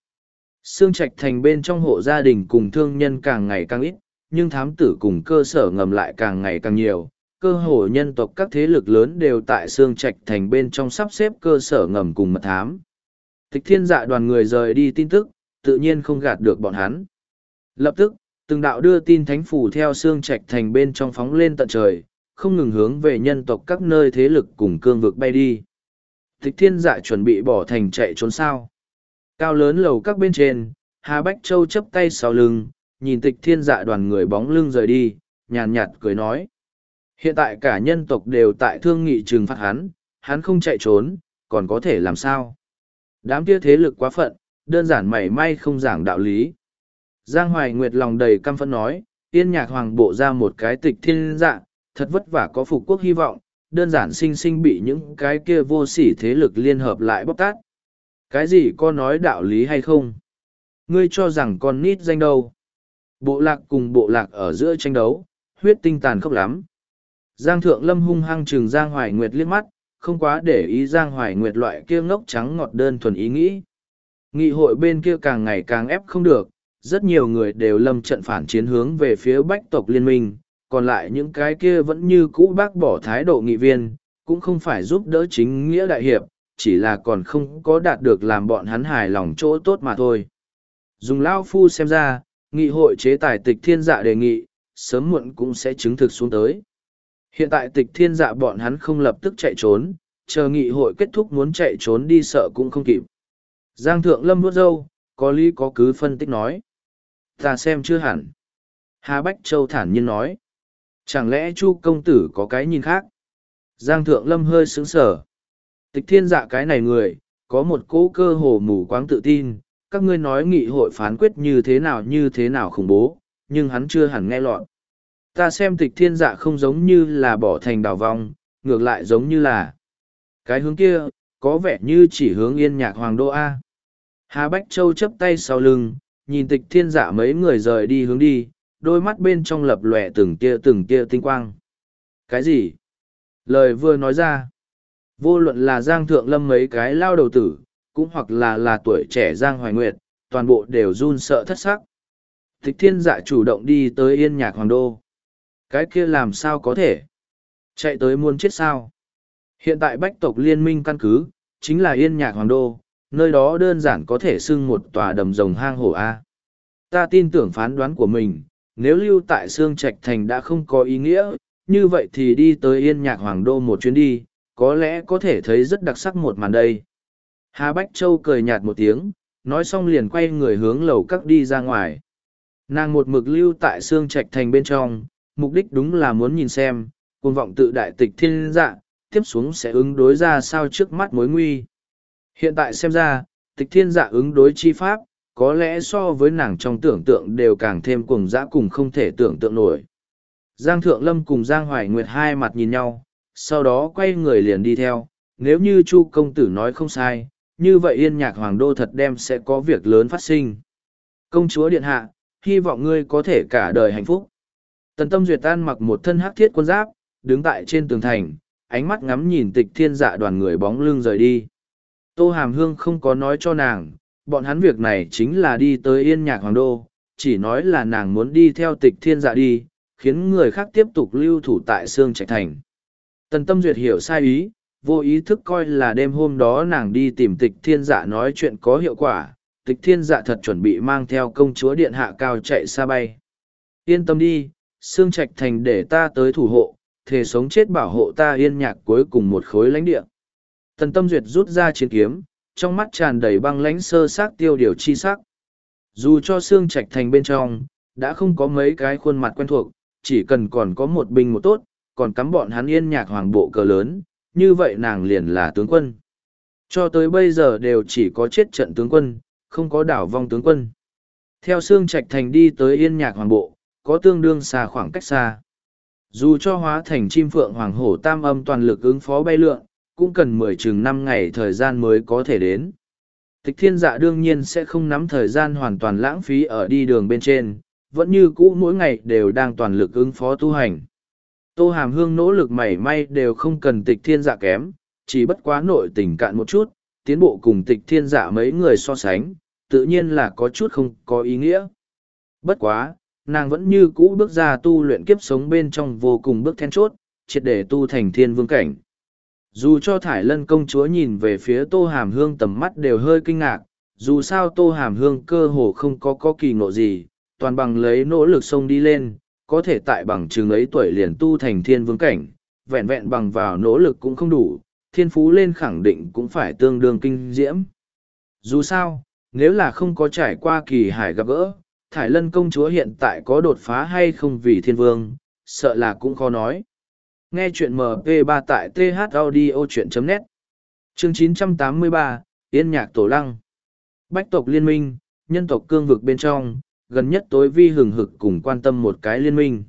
A: Sương Trạch Thành bên trong hộ gia đình cùng thương nhân càng ngày càng ít, nhưng thám tử cùng cơ sở ngầm lại càng ngày càng nhiều. Cơ hồ nhân tộc các thế lực lớn đều tại Sương Trạch Thành bên trong sắp xếp cơ sở ngầm cùng mật thám. Tịch thiên dạ đoàn người rời đi tin tức, tự nhiên không gạt được bọn hắn. Lập tức, từng đạo đưa tin thánh phủ theo xương trạch thành bên trong phóng lên tận trời, không ngừng hướng về nhân tộc các nơi thế lực cùng cương vực bay đi. Thích thiên dạ chuẩn bị bỏ thành chạy trốn sao. Cao lớn lầu các bên trên, Hà Bách Châu chấp tay sau lưng, nhìn tịch thiên dạ đoàn người bóng lưng rời đi, nhàn nhạt cười nói. Hiện tại cả nhân tộc đều tại thương nghị trừng phạt hắn, hắn không chạy trốn, còn có thể làm sao? Đám kia thế lực quá phận, đơn giản mảy may không giảng đạo lý. Giang Hoài Nguyệt lòng đầy căm phẫn nói, yên nhạc hoàng bộ ra một cái tịch thiên dạng, thật vất vả có phục quốc hy vọng, đơn giản sinh sinh bị những cái kia vô sỉ thế lực liên hợp lại bóc tát. Cái gì có nói đạo lý hay không? Ngươi cho rằng con nít danh đâu? Bộ lạc cùng bộ lạc ở giữa tranh đấu, huyết tinh tàn khốc lắm. Giang Thượng Lâm hung hăng trừng Giang Hoài Nguyệt liếc mắt, không quá để ý Giang Hoài Nguyệt loại kia ngốc trắng ngọt đơn thuần ý nghĩ. Nghị hội bên kia càng ngày càng ép không được, rất nhiều người đều lâm trận phản chiến hướng về phía bách tộc liên minh, còn lại những cái kia vẫn như cũ bác bỏ thái độ nghị viên, cũng không phải giúp đỡ chính nghĩa đại hiệp, chỉ là còn không có đạt được làm bọn hắn hài lòng chỗ tốt mà thôi. Dùng Lao Phu xem ra, nghị hội chế tài tịch thiên dạ đề nghị, sớm muộn cũng sẽ chứng thực xuống tới. Hiện tại tịch thiên dạ bọn hắn không lập tức chạy trốn, chờ nghị hội kết thúc muốn chạy trốn đi sợ cũng không kịp. Giang Thượng Lâm vuốt râu, có lý có cứ phân tích nói. Ta xem chưa hẳn. Hà Bách Châu thản nhiên nói. Chẳng lẽ Chu công tử có cái nhìn khác? Giang Thượng Lâm hơi sững sờ. Tịch thiên dạ cái này người, có một cố cơ hồ mù quáng tự tin, các ngươi nói nghị hội phán quyết như thế nào như thế nào khủng bố, nhưng hắn chưa hẳn nghe lọt. Ta xem tịch thiên dạ không giống như là bỏ thành đào vong, ngược lại giống như là cái hướng kia, có vẻ như chỉ hướng yên nhạc hoàng đô A. Hà Bách Châu chấp tay sau lưng, nhìn tịch thiên giả mấy người rời đi hướng đi, đôi mắt bên trong lập lòe từng tia từng tia tinh quang. Cái gì? Lời vừa nói ra, vô luận là Giang Thượng Lâm mấy cái lao đầu tử, cũng hoặc là là tuổi trẻ Giang Hoài Nguyệt, toàn bộ đều run sợ thất sắc. Tịch thiên giả chủ động đi tới yên nhạc hoàng đô. Cái kia làm sao có thể? Chạy tới muôn chết sao? Hiện tại bách tộc liên minh căn cứ, chính là yên nhạc hoàng đô, Nơi đó đơn giản có thể xưng một tòa đầm rồng hang hổ A. Ta tin tưởng phán đoán của mình, nếu lưu tại xương Trạch Thành đã không có ý nghĩa, như vậy thì đi tới Yên Nhạc Hoàng Đô một chuyến đi, có lẽ có thể thấy rất đặc sắc một màn đây. Hà Bách Châu cười nhạt một tiếng, nói xong liền quay người hướng lầu các đi ra ngoài. Nàng một mực lưu tại xương Trạch Thành bên trong, mục đích đúng là muốn nhìn xem, cuồng vọng tự đại tịch thiên dạ, tiếp xuống sẽ ứng đối ra sao trước mắt mối nguy. Hiện tại xem ra, tịch thiên dạ ứng đối chi pháp, có lẽ so với nàng trong tưởng tượng đều càng thêm cùng dã cùng không thể tưởng tượng nổi. Giang Thượng Lâm cùng Giang Hoài Nguyệt hai mặt nhìn nhau, sau đó quay người liền đi theo, nếu như Chu Công Tử nói không sai, như vậy Yên Nhạc Hoàng Đô thật đem sẽ có việc lớn phát sinh. Công chúa Điện Hạ, hy vọng ngươi có thể cả đời hạnh phúc. Tần Tâm Duyệt tan mặc một thân hắc thiết quân giáp, đứng tại trên tường thành, ánh mắt ngắm nhìn tịch thiên dạ đoàn người bóng lưng rời đi. Tô Hàm Hương không có nói cho nàng, bọn hắn việc này chính là đi tới yên nhạc hoàng đô, chỉ nói là nàng muốn đi theo tịch thiên dạ đi, khiến người khác tiếp tục lưu thủ tại Sương Trạch Thành. Tần Tâm Duyệt hiểu sai ý, vô ý thức coi là đêm hôm đó nàng đi tìm tịch thiên dạ nói chuyện có hiệu quả, tịch thiên dạ thật chuẩn bị mang theo công chúa điện hạ cao chạy xa bay. Yên tâm đi, Sương Trạch Thành để ta tới thủ hộ, thề sống chết bảo hộ ta yên nhạc cuối cùng một khối lãnh địa tần Tâm Duyệt rút ra chiến kiếm, trong mắt tràn đầy băng lãnh sơ xác tiêu điều chi sắc. Dù cho xương trạch thành bên trong, đã không có mấy cái khuôn mặt quen thuộc, chỉ cần còn có một binh một tốt, còn cắm bọn hắn yên nhạc hoàng bộ cờ lớn, như vậy nàng liền là tướng quân. Cho tới bây giờ đều chỉ có chết trận tướng quân, không có đảo vong tướng quân. Theo xương trạch thành đi tới yên nhạc hoàng bộ, có tương đương xa khoảng cách xa. Dù cho hóa thành chim phượng hoàng hổ tam âm toàn lực ứng phó bay lượn, cũng cần mười chừng năm ngày thời gian mới có thể đến. Tịch thiên dạ đương nhiên sẽ không nắm thời gian hoàn toàn lãng phí ở đi đường bên trên, vẫn như cũ mỗi ngày đều đang toàn lực ứng phó tu hành. Tô Hàm Hương nỗ lực mảy may đều không cần tịch thiên dạ kém, chỉ bất quá nội tình cạn một chút, tiến bộ cùng tịch thiên dạ mấy người so sánh, tự nhiên là có chút không có ý nghĩa. Bất quá, nàng vẫn như cũ bước ra tu luyện kiếp sống bên trong vô cùng bước then chốt, triệt để tu thành thiên vương cảnh dù cho thải lân công chúa nhìn về phía tô hàm hương tầm mắt đều hơi kinh ngạc dù sao tô hàm hương cơ hồ không có có kỳ ngộ gì toàn bằng lấy nỗ lực sông đi lên có thể tại bằng chừng ấy tuổi liền tu thành thiên vương cảnh vẹn vẹn bằng vào nỗ lực cũng không đủ thiên phú lên khẳng định cũng phải tương đương kinh diễm dù sao nếu là không có trải qua kỳ hải gặp gỡ thải lân công chúa hiện tại có đột phá hay không vì thiên vương sợ là cũng khó nói Nghe chuyện MP3 tại thaudio.net Chương 983, Yên nhạc tổ lăng Bách tộc liên minh, nhân tộc cương vực bên trong, gần nhất tối vi hừng hực cùng quan tâm một cái liên minh.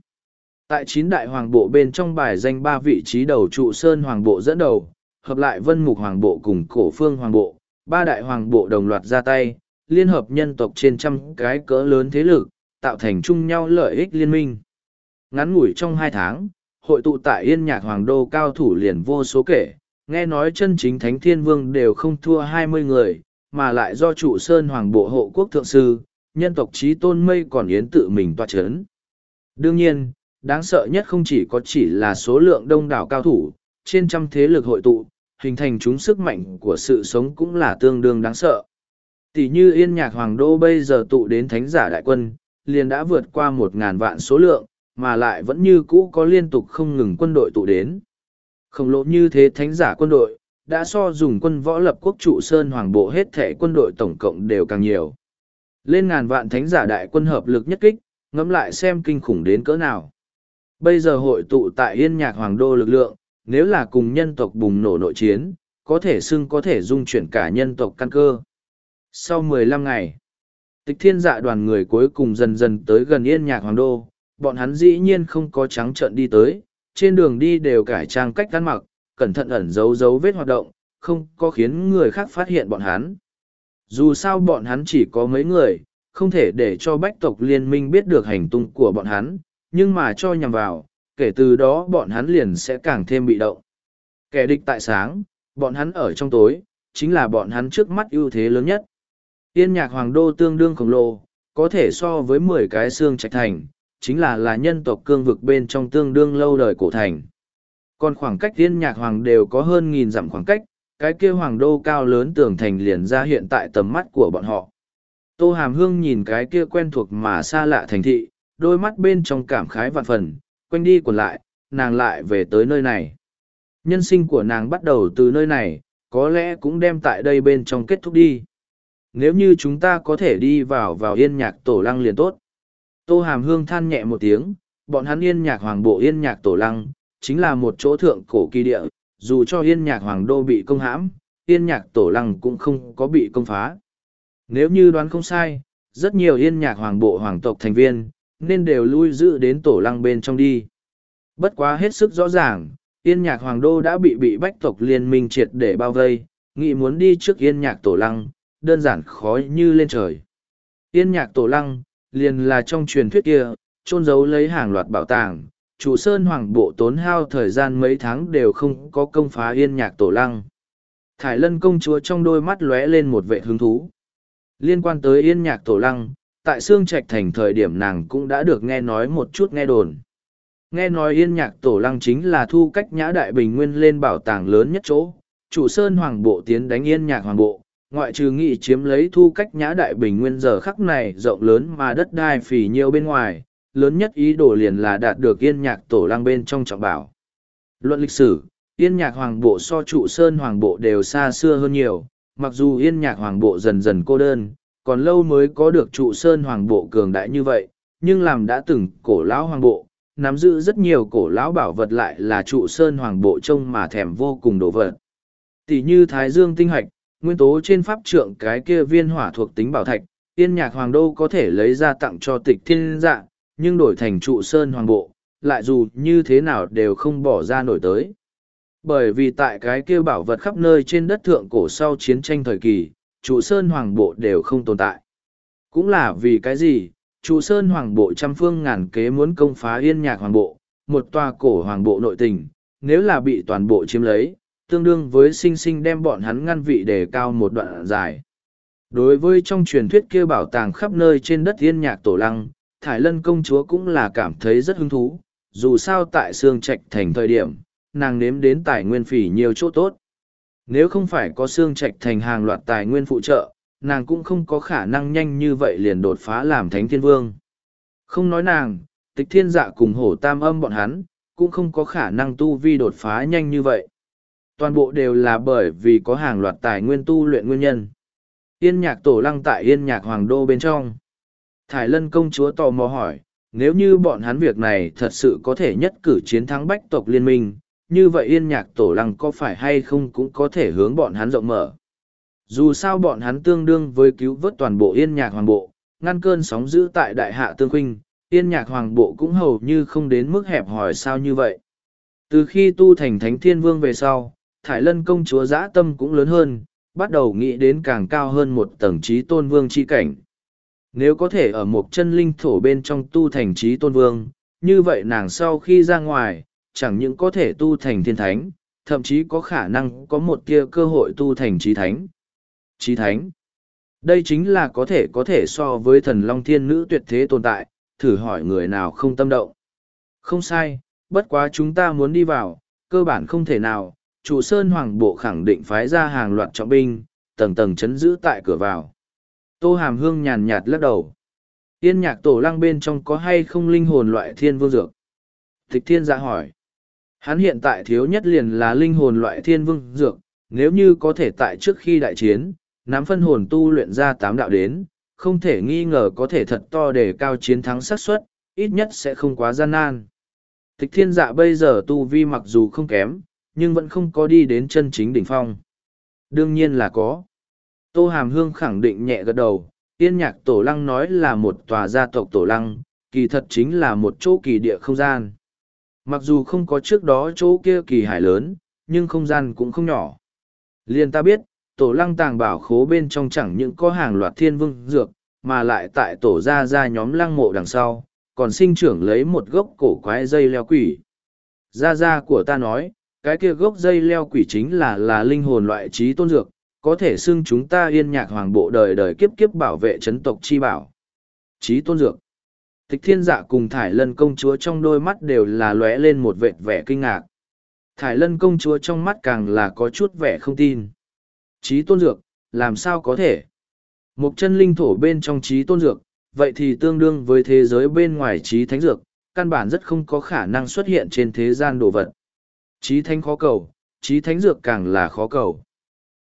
A: Tại chín đại hoàng bộ bên trong bài danh ba vị trí đầu trụ sơn hoàng bộ dẫn đầu, hợp lại vân mục hoàng bộ cùng cổ phương hoàng bộ, ba đại hoàng bộ đồng loạt ra tay, liên hợp nhân tộc trên trăm cái cỡ lớn thế lực, tạo thành chung nhau lợi ích liên minh. Ngắn ngủi trong hai tháng, hội tụ tại yên nhạc hoàng đô cao thủ liền vô số kể, nghe nói chân chính thánh thiên vương đều không thua hai mươi người, mà lại do trụ sơn hoàng bộ hộ quốc thượng sư, nhân tộc trí tôn mây còn yến tự mình toa chấn. Đương nhiên, đáng sợ nhất không chỉ có chỉ là số lượng đông đảo cao thủ, trên trăm thế lực hội tụ, hình thành chúng sức mạnh của sự sống cũng là tương đương đáng sợ. Tỷ như yên nhạc hoàng đô bây giờ tụ đến thánh giả đại quân, liền đã vượt qua một ngàn vạn số lượng, mà lại vẫn như cũ có liên tục không ngừng quân đội tụ đến. Khổng lồ như thế thánh giả quân đội, đã so dùng quân võ lập quốc trụ sơn hoàng bộ hết thể quân đội tổng cộng đều càng nhiều. Lên ngàn vạn thánh giả đại quân hợp lực nhất kích, ngẫm lại xem kinh khủng đến cỡ nào. Bây giờ hội tụ tại yên nhạc hoàng đô lực lượng, nếu là cùng nhân tộc bùng nổ nội chiến, có thể xưng có thể dung chuyển cả nhân tộc căn cơ. Sau 15 ngày, tịch thiên dạ đoàn người cuối cùng dần dần tới gần yên nhạc hoàng đô, bọn hắn dĩ nhiên không có trắng trợn đi tới, trên đường đi đều cải trang cách ăn mặc, cẩn thận ẩn giấu dấu vết hoạt động, không có khiến người khác phát hiện bọn hắn. Dù sao bọn hắn chỉ có mấy người, không thể để cho bách tộc liên minh biết được hành tung của bọn hắn, nhưng mà cho nhằm vào, kể từ đó bọn hắn liền sẽ càng thêm bị động. Kẻ địch tại sáng, bọn hắn ở trong tối, chính là bọn hắn trước mắt ưu thế lớn nhất. Tiên nhạc hoàng đô tương đương khổng lồ, có thể so với mười cái xương trạch thành, chính là là nhân tộc cương vực bên trong tương đương lâu đời cổ thành. Còn khoảng cách thiên nhạc hoàng đều có hơn nghìn dặm khoảng cách, cái kia hoàng đô cao lớn tường thành liền ra hiện tại tầm mắt của bọn họ. Tô Hàm Hương nhìn cái kia quen thuộc mà xa lạ thành thị, đôi mắt bên trong cảm khái vạn phần, quanh đi còn lại, nàng lại về tới nơi này. Nhân sinh của nàng bắt đầu từ nơi này, có lẽ cũng đem tại đây bên trong kết thúc đi. Nếu như chúng ta có thể đi vào vào yên nhạc tổ lăng liền tốt. Tô Hàm Hương than nhẹ một tiếng, bọn hắn yên nhạc hoàng bộ yên nhạc tổ lăng, chính là một chỗ thượng cổ kỳ địa, dù cho yên nhạc hoàng đô bị công hãm, yên nhạc tổ lăng cũng không có bị công phá. Nếu như đoán không sai, rất nhiều yên nhạc hoàng bộ hoàng tộc thành viên, nên đều lui giữ đến tổ lăng bên trong đi. Bất quá hết sức rõ ràng, yên nhạc hoàng đô đã bị bị bách tộc liên minh triệt để bao vây, nghĩ muốn đi trước yên nhạc tổ lăng, đơn giản khói như lên trời. Yên nhạc tổ lăng, liền là trong truyền thuyết kia, trôn giấu lấy hàng loạt bảo tàng. Chủ Sơn Hoàng Bộ tốn hao thời gian mấy tháng đều không có công phá yên nhạc tổ lăng. Thải Lân công chúa trong đôi mắt lóe lên một vệ hứng thú. Liên quan tới yên nhạc tổ lăng, tại xương Trạch Thành thời điểm nàng cũng đã được nghe nói một chút nghe đồn. Nghe nói yên nhạc tổ lăng chính là thu cách nhã đại bình nguyên lên bảo tàng lớn nhất chỗ, chủ sơn hoàng bộ tiến đánh yên nhạc hoàng bộ, ngoại trừ nghị chiếm lấy thu cách nhã đại bình nguyên giờ khắc này rộng lớn mà đất đai phì nhiều bên ngoài, lớn nhất ý đồ liền là đạt được yên nhạc tổ lang bên trong trọng bảo. Luận lịch sử, yên nhạc hoàng bộ so trụ sơn hoàng bộ đều xa xưa hơn nhiều, mặc dù yên nhạc hoàng bộ dần dần cô đơn, còn lâu mới có được trụ sơn hoàng bộ cường đại như vậy, nhưng làm đã từng cổ lão hoàng bộ, nắm giữ rất nhiều cổ lão bảo vật lại là trụ sơn hoàng bộ trông mà thèm vô cùng đổ vật. Tỷ như Thái Dương tinh hạch, nguyên tố trên pháp trượng cái kia viên hỏa thuộc tính bảo thạch, tiên nhạc hoàng đô có thể lấy ra tặng cho tịch thiên dạ, nhưng đổi thành trụ sơn hoàng bộ, lại dù như thế nào đều không bỏ ra nổi tới. Bởi vì tại cái kia bảo vật khắp nơi trên đất thượng cổ sau chiến tranh thời kỳ, trụ sơn hoàng bộ đều không tồn tại. Cũng là vì cái gì, trụ sơn hoàng bộ trăm phương ngàn kế muốn công phá yên nhạc hoàng bộ, một tòa cổ hoàng bộ nội tình, nếu là bị toàn bộ chiếm lấy, tương đương với sinh sinh đem bọn hắn ngăn vị đề cao một đoạn dài. Đối với trong truyền thuyết kia bảo tàng khắp nơi trên đất thiên nhạc tổ lăng, Thải Lân công chúa cũng là cảm thấy rất hứng thú, dù sao tại Sương Trạch Thành thời điểm, nàng nếm đến tài nguyên phỉ nhiều chỗ tốt. Nếu không phải có Sương Trạch Thành hàng loạt tài nguyên phụ trợ, nàng cũng không có khả năng nhanh như vậy liền đột phá làm Thánh Thiên Vương. Không nói nàng, tịch thiên dạ cùng hổ tam âm bọn hắn, cũng không có khả năng tu vi đột phá nhanh như vậy toàn bộ đều là bởi vì có hàng loạt tài nguyên tu luyện nguyên nhân. Yên nhạc tổ lăng tại yên nhạc hoàng đô bên trong. Thải lân công chúa tò mò hỏi, nếu như bọn hắn việc này thật sự có thể nhất cử chiến thắng bách tộc liên minh, như vậy yên nhạc tổ lăng có phải hay không cũng có thể hướng bọn hắn rộng mở. Dù sao bọn hắn tương đương với cứu vớt toàn bộ yên nhạc hoàng bộ, ngăn cơn sóng giữ tại đại hạ tương khuynh, yên nhạc hoàng bộ cũng hầu như không đến mức hẹp hòi sao như vậy. Từ khi tu thành thánh thiên vương về sau, Thải Lân công chúa dã tâm cũng lớn hơn, bắt đầu nghĩ đến càng cao hơn một tầng trí tôn vương chi cảnh. Nếu có thể ở một chân linh thổ bên trong tu thành trí tôn vương, như vậy nàng sau khi ra ngoài, chẳng những có thể tu thành thiên thánh, thậm chí có khả năng có một tia cơ hội tu thành trí thánh. Trí thánh. Đây chính là có thể có thể so với thần long thiên nữ tuyệt thế tồn tại, thử hỏi người nào không tâm động. Không sai, bất quá chúng ta muốn đi vào, cơ bản không thể nào, trụ sơn hoàng bộ khẳng định phái ra hàng loạt trọng binh, tầng tầng chấn giữ tại cửa vào. Tô Hàm Hương nhàn nhạt lắc đầu. Tiên nhạc tổ lăng bên trong có hay không linh hồn loại thiên vương dược? Thích thiên dạ hỏi. Hắn hiện tại thiếu nhất liền là linh hồn loại thiên vương dược, nếu như có thể tại trước khi đại chiến, nắm phân hồn tu luyện ra tám đạo đến, không thể nghi ngờ có thể thật to để cao chiến thắng xác suất, ít nhất sẽ không quá gian nan. Thích thiên dạ bây giờ tu vi mặc dù không kém, nhưng vẫn không có đi đến chân chính đỉnh phong. Đương nhiên là có. Tô Hàm Hương khẳng định nhẹ gật đầu, tiên nhạc tổ lăng nói là một tòa gia tộc tổ lăng, kỳ thật chính là một chỗ kỳ địa không gian. Mặc dù không có trước đó chỗ kia kỳ hải lớn, nhưng không gian cũng không nhỏ. Liên ta biết, tổ lăng tàng bảo khố bên trong chẳng những có hàng loạt thiên vương dược, mà lại tại tổ gia gia nhóm lăng mộ đằng sau, còn sinh trưởng lấy một gốc cổ quái dây leo quỷ. Gia gia của ta nói, cái kia gốc dây leo quỷ chính là là linh hồn loại trí tôn dược, có thể xưng chúng ta yên nhạc hoàng bộ đời đời kiếp kiếp bảo vệ chấn tộc chi bảo. Trí tôn dược. Thích thiên dạ cùng Thải Lân công chúa trong đôi mắt đều là lóe lên một vệt vẻ kinh ngạc. Thải Lân công chúa trong mắt càng là có chút vẻ không tin. Trí tôn dược, làm sao có thể? Một chân linh thổ bên trong trí tôn dược, vậy thì tương đương với thế giới bên ngoài trí thánh dược, căn bản rất không có khả năng xuất hiện trên thế gian đồ vật. Chí thánh khó cầu, chí thánh dược càng là khó cầu.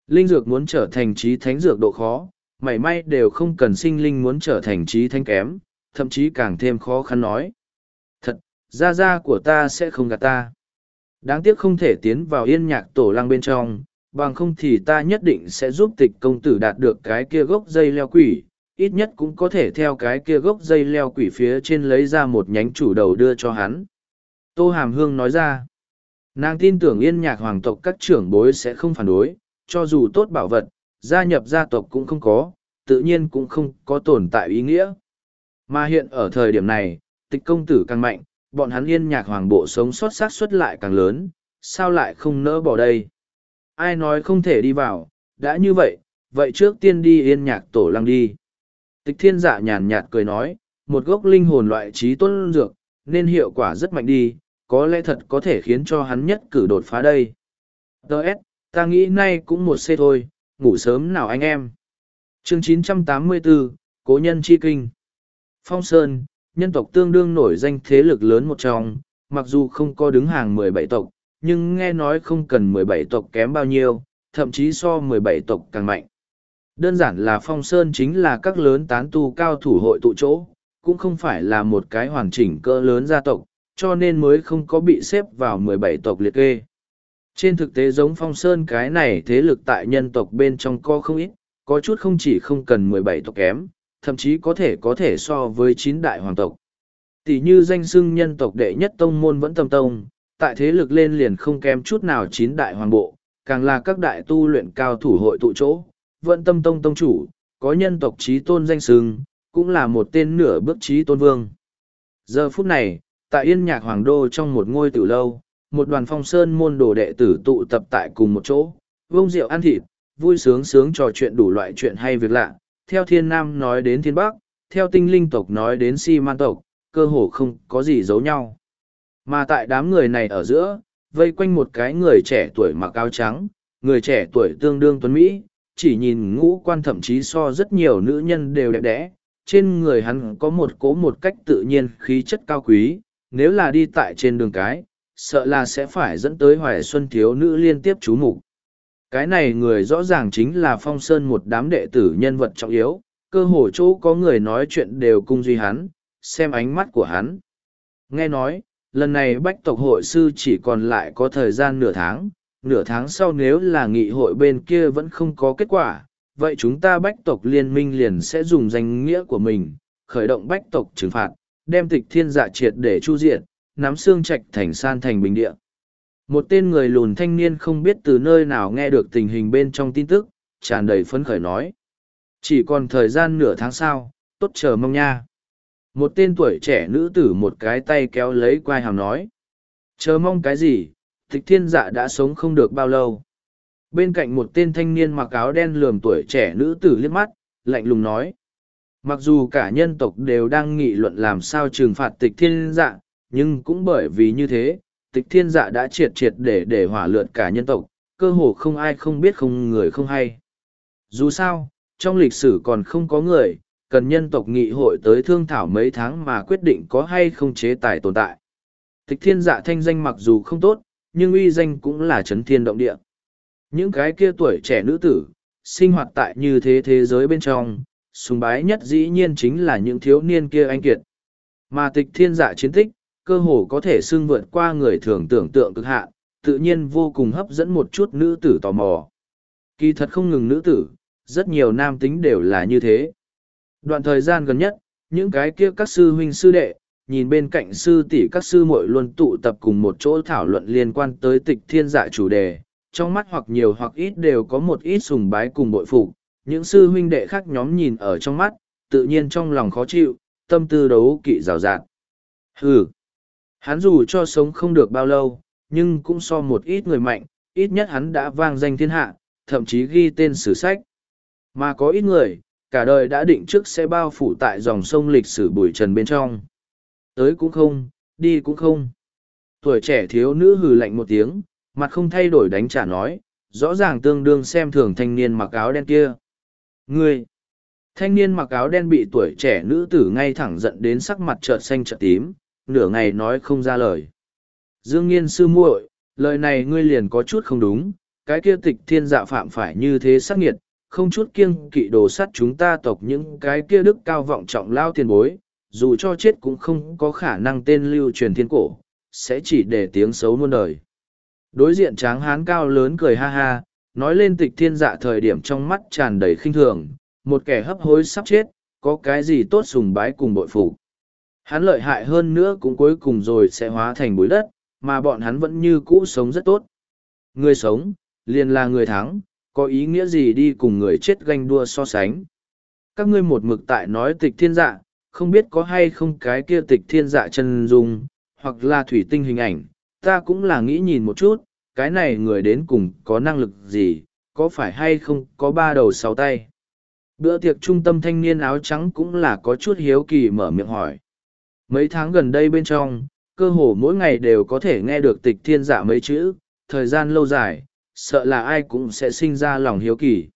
A: Linh dược muốn trở thành chí thánh dược độ khó, mảy may đều không cần sinh linh muốn trở thành chí thánh kém, thậm chí càng thêm khó khăn nói. Thật, gia gia của ta sẽ không gạt ta. Đáng tiếc không thể tiến vào yên nhạc tổ lang bên trong, bằng không thì ta nhất định sẽ giúp tịch công tử đạt được cái kia gốc dây leo quỷ, ít nhất cũng có thể theo cái kia gốc dây leo quỷ phía trên lấy ra một nhánh chủ đầu đưa cho hắn. Tô Hàm Hương nói ra, Nàng tin tưởng yên nhạc hoàng tộc các trưởng bối sẽ không phản đối, cho dù tốt bảo vật, gia nhập gia tộc cũng không có, tự nhiên cũng không có tồn tại ý nghĩa. Mà hiện ở thời điểm này, tịch công tử càng mạnh, bọn hắn yên nhạc hoàng bộ sống sót sát xuất lại càng lớn, sao lại không nỡ bỏ đây. Ai nói không thể đi vào, đã như vậy, vậy trước tiên đi yên nhạc tổ lăng đi. Tịch thiên giả dạ nhàn nhạt cười nói, một gốc linh hồn loại trí tuân dược, nên hiệu quả rất mạnh đi, có lẽ thật có thể khiến cho hắn nhất cử đột phá đây. Đỡ S, ta nghĩ nay cũng một xê thôi, ngủ sớm nào anh em. Chương 984, Cố nhân chi kinh. Phong Sơn, nhân tộc tương đương nổi danh thế lực lớn một trong, mặc dù không có đứng hàng mười bảy tộc, nhưng nghe nói không cần mười bảy tộc kém bao nhiêu, thậm chí so mười bảy tộc càng mạnh. Đơn giản là Phong Sơn chính là các lớn tán tu cao thủ hội tụ chỗ, cũng không phải là một cái hoàn chỉnh cỡ lớn gia tộc, cho nên mới không có bị xếp vào mười bảy tộc liệt kê. Trên thực tế giống phong sơn cái này thế lực tại nhân tộc bên trong co không ít, có chút không chỉ không cần mười bảy tộc kém, thậm chí có thể có thể so với chín đại hoàng tộc. Tỷ như danh xưng nhân tộc đệ nhất tông môn vẫn tâm tông, tại thế lực lên liền không kém chút nào chín đại hoàng bộ, càng là các đại tu luyện cao thủ hội tụ chỗ, vẫn tâm tông tông chủ, có nhân tộc trí tôn danh xưng, cũng là một tên nửa bước trí tôn vương. Giờ phút này, Tại Yên Nhạc Hoàng Đô trong một ngôi tử lâu, một đoàn phong sơn môn đồ đệ tử tụ tập tại cùng một chỗ, vông rượu ăn thịt, vui sướng sướng trò chuyện đủ loại chuyện hay việc lạ, theo thiên nam nói đến thiên bắc, theo tinh linh tộc nói đến si man tộc, cơ hồ không có gì giấu nhau. Mà tại đám người này ở giữa, vây quanh một cái người trẻ tuổi mặc áo trắng, người trẻ tuổi tương đương tuấn Mỹ, chỉ nhìn ngũ quan thậm chí so rất nhiều nữ nhân đều đẹp đẽ, trên người hắn có một cố một cách tự nhiên khí chất cao quý, nếu là đi tại trên đường cái, sợ là sẽ phải dẫn tới hoài xuân thiếu nữ liên tiếp chú mục cái này người rõ ràng chính là phong sơn một đám đệ tử nhân vật trọng yếu cơ hồ chỗ có người nói chuyện đều cung duy hắn xem ánh mắt của hắn nghe nói lần này bách tộc hội sư chỉ còn lại có thời gian nửa tháng nửa tháng sau nếu là nghị hội bên kia vẫn không có kết quả vậy chúng ta bách tộc liên minh liền sẽ dùng danh nghĩa của mình khởi động bách tộc trừng phạt đem tịch thiên dạ triệt để chu diện, nắm xương trạch thành san thành bình địa. Một tên người lùn thanh niên không biết từ nơi nào nghe được tình hình bên trong tin tức, tràn đầy phấn khởi nói. Chỉ còn thời gian nửa tháng sau, tốt chờ mong nha. Một tên tuổi trẻ nữ tử một cái tay kéo lấy quai hàm nói. Chờ mong cái gì, tịch thiên dạ đã sống không được bao lâu. Bên cạnh một tên thanh niên mặc áo đen lườm tuổi trẻ nữ tử liếc mắt, lạnh lùng nói mặc dù cả nhân tộc đều đang nghị luận làm sao trừng phạt tịch thiên dạ nhưng cũng bởi vì như thế tịch thiên dạ đã triệt triệt để để hỏa lượn cả nhân tộc cơ hồ không ai không biết không người không hay dù sao trong lịch sử còn không có người cần nhân tộc nghị hội tới thương thảo mấy tháng mà quyết định có hay không chế tài tồn tại tịch thiên dạ thanh danh mặc dù không tốt nhưng uy danh cũng là chấn thiên động địa những cái kia tuổi trẻ nữ tử sinh hoạt tại như thế thế giới bên trong sùng bái nhất dĩ nhiên chính là những thiếu niên kia anh kiệt. Mà tịch thiên dạ chiến tích, cơ hồ có thể xưng vượt qua người thường tưởng tượng cực hạ, tự nhiên vô cùng hấp dẫn một chút nữ tử tò mò. Kỳ thật không ngừng nữ tử, rất nhiều nam tính đều là như thế. Đoạn thời gian gần nhất, những cái kia các sư huynh sư đệ, nhìn bên cạnh sư tỷ các sư muội luôn tụ tập cùng một chỗ thảo luận liên quan tới tịch thiên dạ chủ đề, trong mắt hoặc nhiều hoặc ít đều có một ít sùng bái cùng bội phục, những sư huynh đệ khác nhóm nhìn ở trong mắt, tự nhiên trong lòng khó chịu, tâm tư đấu kỵ rào rạt. Hừ, hắn dù cho sống không được bao lâu, nhưng cũng so một ít người mạnh, ít nhất hắn đã vang danh thiên hạ, thậm chí ghi tên sử sách. Mà có ít người, cả đời đã định trước sẽ bao phủ tại dòng sông lịch sử bụi trần bên trong. Tới cũng không, đi cũng không. Tuổi trẻ thiếu nữ hừ lạnh một tiếng, mặt không thay đổi đánh trả nói, rõ ràng tương đương xem thường thanh niên mặc áo đen kia. Ngươi! Thanh niên mặc áo đen bị tuổi trẻ nữ tử ngay thẳng giận đến sắc mặt chợt xanh chợt tím, nửa ngày nói không ra lời. Dương nghiên sư muội, lời này ngươi liền có chút không đúng, cái kia tịch thiên dạ phạm phải như thế sắc nghiệt, không chút kiêng kỵ đồ sắt chúng ta tộc những cái kia đức cao vọng trọng lao tiền bối, dù cho chết cũng không có khả năng tên lưu truyền thiên cổ, sẽ chỉ để tiếng xấu muôn đời. Đối diện tráng hán cao lớn cười ha ha, nói lên tịch thiên dạ thời điểm trong mắt tràn đầy khinh thường, một kẻ hấp hối sắp chết, có cái gì tốt sùng bái cùng bội phụ Hắn lợi hại hơn nữa cũng cuối cùng rồi sẽ hóa thành bối đất, mà bọn hắn vẫn như cũ sống rất tốt. Người sống, liền là người thắng, có ý nghĩa gì đi cùng người chết ganh đua so sánh. Các ngươi một mực tại nói tịch thiên dạ, không biết có hay không cái kia tịch thiên dạ chân dung, hoặc là thủy tinh hình ảnh, ta cũng là nghĩ nhìn một chút, cái này người đến cùng có năng lực gì, có phải hay không có ba đầu sáu tay. Bữa tiệc trung tâm thanh niên áo trắng cũng là có chút hiếu kỳ mở miệng hỏi. Mấy tháng gần đây bên trong, cơ hồ mỗi ngày đều có thể nghe được tịch thiên giả dạ mấy chữ, thời gian lâu dài, sợ là ai cũng sẽ sinh ra lòng hiếu kỳ.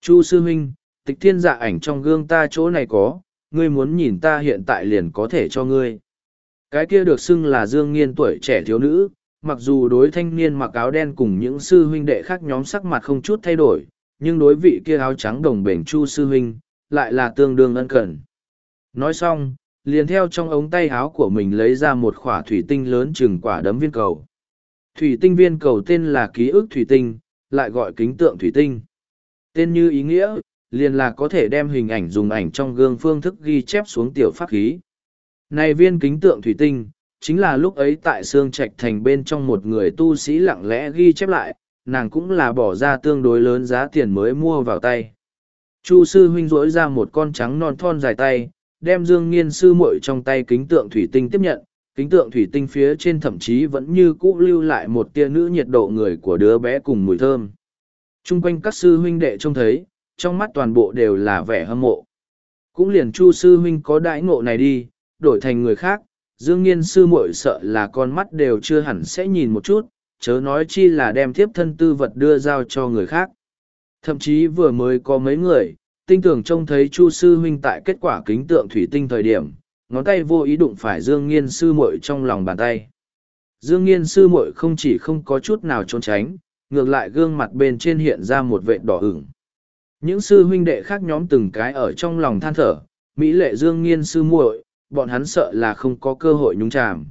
A: Chu sư huynh, tịch thiên dạ ảnh trong gương ta chỗ này có, ngươi muốn nhìn ta hiện tại liền có thể cho ngươi. Cái kia được xưng là dương nghiên tuổi trẻ thiếu nữ, mặc dù đối thanh niên mặc áo đen cùng những sư huynh đệ khác nhóm sắc mặt không chút thay đổi, nhưng đối vị kia áo trắng đồng bền chu sư huynh, lại là tương đương ân cần. Nói xong, liền theo trong ống tay áo của mình lấy ra một khỏa thủy tinh lớn chừng quả đấm viên cầu. Thủy tinh viên cầu tên là ký ức thủy tinh, lại gọi kính tượng thủy tinh. Tên như ý nghĩa, liền là có thể đem hình ảnh dùng ảnh trong gương phương thức ghi chép xuống tiểu pháp khí. Này viên kính tượng thủy tinh, chính là lúc ấy tại xương Trạch Thành bên trong một người tu sĩ lặng lẽ ghi chép lại, nàng cũng là bỏ ra tương đối lớn giá tiền mới mua vào tay. Chu sư huynh rỗi ra một con trắng non thon dài tay, đem Dương Nghiên sư muội trong tay kính tượng thủy tinh tiếp nhận, kính tượng thủy tinh phía trên thậm chí vẫn như cũ lưu lại một tia nữ nhiệt độ người của đứa bé cùng mùi thơm. Trung quanh các sư huynh đệ trông thấy, trong mắt toàn bộ đều là vẻ hâm mộ. Cũng liền Chu sư huynh có đại ngộ này đi, đổi thành người khác, Dương Nghiên sư muội sợ là con mắt đều chưa hẳn sẽ nhìn một chút, chớ nói chi là đem thiếp thân tư vật đưa giao cho người khác. Thậm chí vừa mới có mấy người, tinh tưởng trông thấy Chu sư huynh tại kết quả kính tượng thủy tinh thời điểm, ngón tay vô ý đụng phải Dương Nghiên sư muội trong lòng bàn tay. Dương Nghiên sư muội không chỉ không có chút nào trốn tránh, ngược lại gương mặt bên trên hiện ra một vệt đỏ ửng. Những sư huynh đệ khác nhóm từng cái ở trong lòng than thở, mỹ lệ Dương Nghiên sư muội, bọn hắn sợ là không có cơ hội nhúng chàm.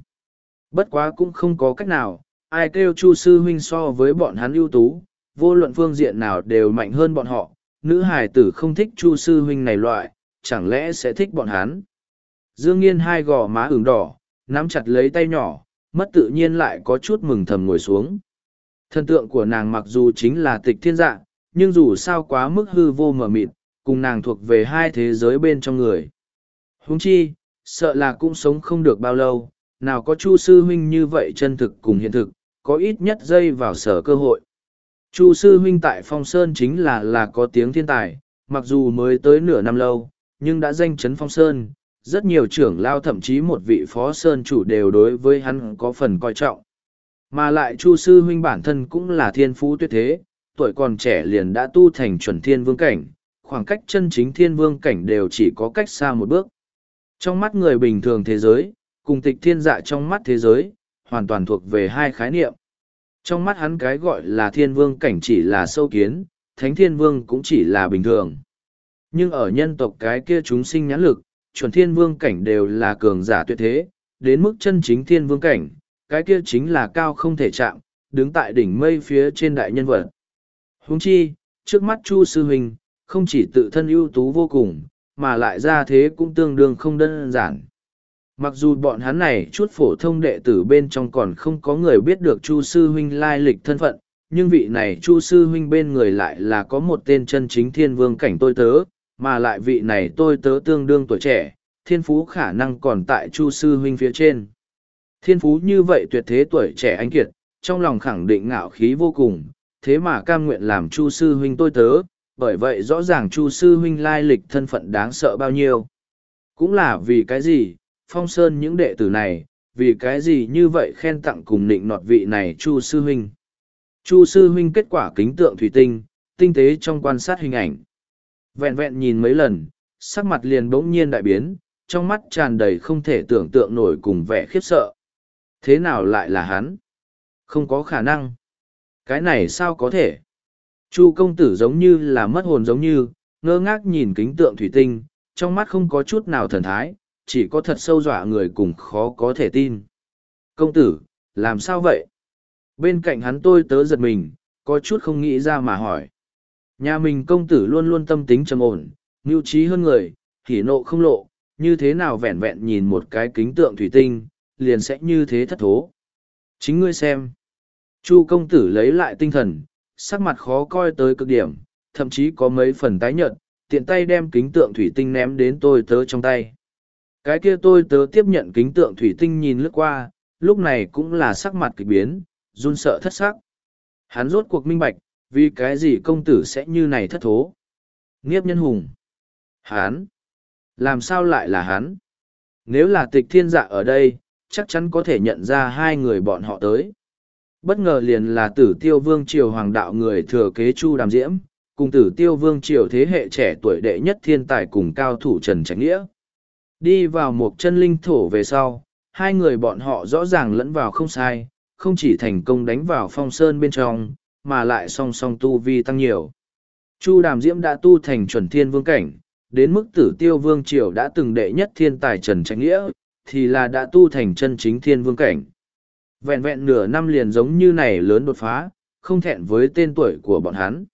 A: Bất quá cũng không có cách nào, ai kêu Chu sư huynh so với bọn hắn ưu tú, vô luận phương diện nào đều mạnh hơn bọn họ, nữ hải tử không thích Chu sư huynh này loại, chẳng lẽ sẽ thích bọn hắn. Dương Nghiên hai gò má ửng đỏ, nắm chặt lấy tay nhỏ, mất tự nhiên lại có chút mừng thầm ngồi xuống. thân tượng của nàng mặc dù chính là tịch thiên dạ, nhưng dù sao quá mức hư vô mở mịt, cùng nàng thuộc về hai thế giới bên trong người. Huống chi, sợ là cũng sống không được bao lâu, nào có Chu Sư Huynh như vậy chân thực cùng hiện thực, có ít nhất dây vào sở cơ hội. Chu Sư Huynh tại Phong Sơn chính là là có tiếng thiên tài, mặc dù mới tới nửa năm lâu, nhưng đã danh chấn Phong Sơn, rất nhiều trưởng lao thậm chí một vị Phó Sơn chủ đều đối với hắn có phần coi trọng. Mà lại Chu Sư Huynh bản thân cũng là thiên phú tuyệt thế, tuổi còn trẻ liền đã tu thành chuẩn thiên vương cảnh, khoảng cách chân chính thiên vương cảnh đều chỉ có cách xa một bước. Trong mắt người bình thường thế giới, cùng tịch thiên dạ trong mắt thế giới, hoàn toàn thuộc về hai khái niệm. Trong mắt hắn cái gọi là thiên vương cảnh chỉ là sâu kiến, thánh thiên vương cũng chỉ là bình thường. Nhưng ở nhân tộc cái kia chúng sinh nhãn lực, chuẩn thiên vương cảnh đều là cường giả tuyệt thế, đến mức chân chính thiên vương cảnh, cái kia chính là cao không thể chạm, đứng tại đỉnh mây phía trên đại nhân vật. Huống chi, trước mắt Chu Sư Huynh, không chỉ tự thân ưu tú vô cùng, mà lại ra thế cũng tương đương không đơn giản. Mặc dù bọn hắn này chút phổ thông đệ tử bên trong còn không có người biết được Chu Sư Huynh lai lịch thân phận, nhưng vị này Chu Sư Huynh bên người lại là có một tên chân chính thiên vương cảnh tôi tớ, mà lại vị này tôi tớ tương đương tuổi trẻ, thiên phú khả năng còn tại Chu Sư Huynh phía trên. Thiên phú như vậy tuyệt thế tuổi trẻ anh kiệt, trong lòng khẳng định ngạo khí vô cùng, thế mà cam nguyện làm Chu Sư Huynh tôi tớ, bởi vậy rõ ràng Chu sư huynh lai lịch thân phận đáng sợ bao nhiêu. Cũng là vì cái gì, phong sơn những đệ tử này, vì cái gì như vậy khen tặng cùng nịnh nọt vị này Chu sư huynh. Chu sư huynh kết quả kính tượng thủy tinh, tinh tế trong quan sát hình ảnh. Vẹn vẹn nhìn mấy lần, sắc mặt liền bỗng nhiên đại biến, trong mắt tràn đầy không thể tưởng tượng nổi cùng vẻ khiếp sợ. Thế nào lại là hắn? Không có khả năng. Cái này sao có thể? Chu công tử giống như là mất hồn giống như, ngơ ngác nhìn kính tượng thủy tinh, trong mắt không có chút nào thần thái, chỉ có thật sâu dọa người cùng khó có thể tin. Công tử, làm sao vậy? Bên cạnh hắn tôi tớ giật mình, có chút không nghĩ ra mà hỏi. Nhà mình công tử luôn luôn tâm tính trầm ổn, mưu trí hơn người, hỉ nộ không lộ, như thế nào vẹn vẹn nhìn một cái kính tượng thủy tinh, liền sẽ như thế thất thố. Chính ngươi xem. Chu công tử lấy lại tinh thần, sắc mặt khó coi tới cực điểm, thậm chí có mấy phần tái nhợt, tiện tay đem kính tượng thủy tinh ném đến tôi tớ trong tay. Cái kia tôi tớ tiếp nhận kính tượng thủy tinh nhìn lướt qua, lúc này cũng là sắc mặt kỳ biến, run sợ thất sắc. Hắn rốt cuộc minh bạch, vì cái gì công tử sẽ như này thất thố. Nghiếp nhân hùng. Hắn. Làm sao lại là hắn? Nếu là tịch thiên dạ ở đây, chắc chắn có thể nhận ra hai người bọn họ tới bất ngờ liền là tử tiêu vương triều hoàng đạo người thừa kế Chu Đàm Diễm, cùng tử tiêu vương triều thế hệ trẻ tuổi đệ nhất thiên tài cùng cao thủ Trần Trạch Nghĩa. Đi vào một chân linh thổ về sau, hai người bọn họ rõ ràng lẫn vào không sai, không chỉ thành công đánh vào phong sơn bên trong, mà lại song song tu vi tăng nhiều. Chu Đàm Diễm đã tu thành chuẩn thiên vương cảnh, đến mức tử tiêu vương triều đã từng đệ nhất thiên tài Trần Trạch Nghĩa, thì là đã tu thành chân chính thiên vương cảnh. Vẹn vẹn nửa năm liền giống như này lớn đột phá, không thẹn với tên tuổi của bọn hắn.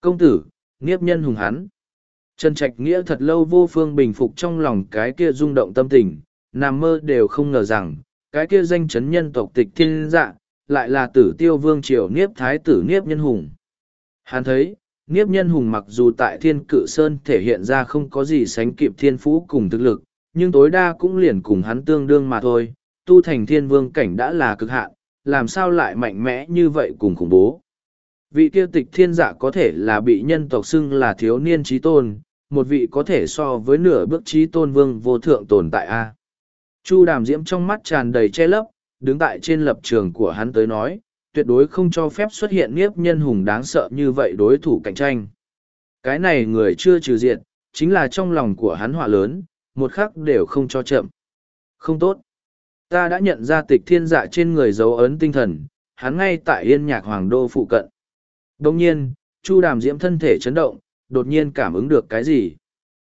A: Công tử, nghiếp nhân hùng hắn. Trần Trạch Nghĩa thật lâu vô phương bình phục trong lòng cái kia rung động tâm tình, nằm mơ đều không ngờ rằng, cái kia danh chấn nhân tộc tịch thiên dạ, lại là tử tiêu vương triều niếp thái tử niếp nhân hùng. Hắn thấy, niếp nhân hùng mặc dù tại thiên cự sơn thể hiện ra không có gì sánh kịp thiên phú cùng thực lực, nhưng tối đa cũng liền cùng hắn tương đương mà thôi, tu thành thiên vương cảnh đã là cực hạn, làm sao lại mạnh mẽ như vậy cùng khủng bố. Vị kia tịch thiên giả có thể là bị nhân tộc xưng là thiếu niên trí tôn, một vị có thể so với nửa bước trí tôn vương vô thượng tồn tại a. Chu đàm diễm trong mắt tràn đầy che lấp, đứng tại trên lập trường của hắn tới nói, tuyệt đối không cho phép xuất hiện nghiếp nhân hùng đáng sợ như vậy đối thủ cạnh tranh. Cái này người chưa trừ diện, chính là trong lòng của hắn họa lớn, một khắc đều không cho chậm. Không tốt. Ta đã nhận ra tịch thiên dạ trên người dấu ấn tinh thần, hắn ngay tại yên nhạc hoàng đô phụ cận. Đồng nhiên, Chu đàm diễm thân thể chấn động, đột nhiên cảm ứng được cái gì.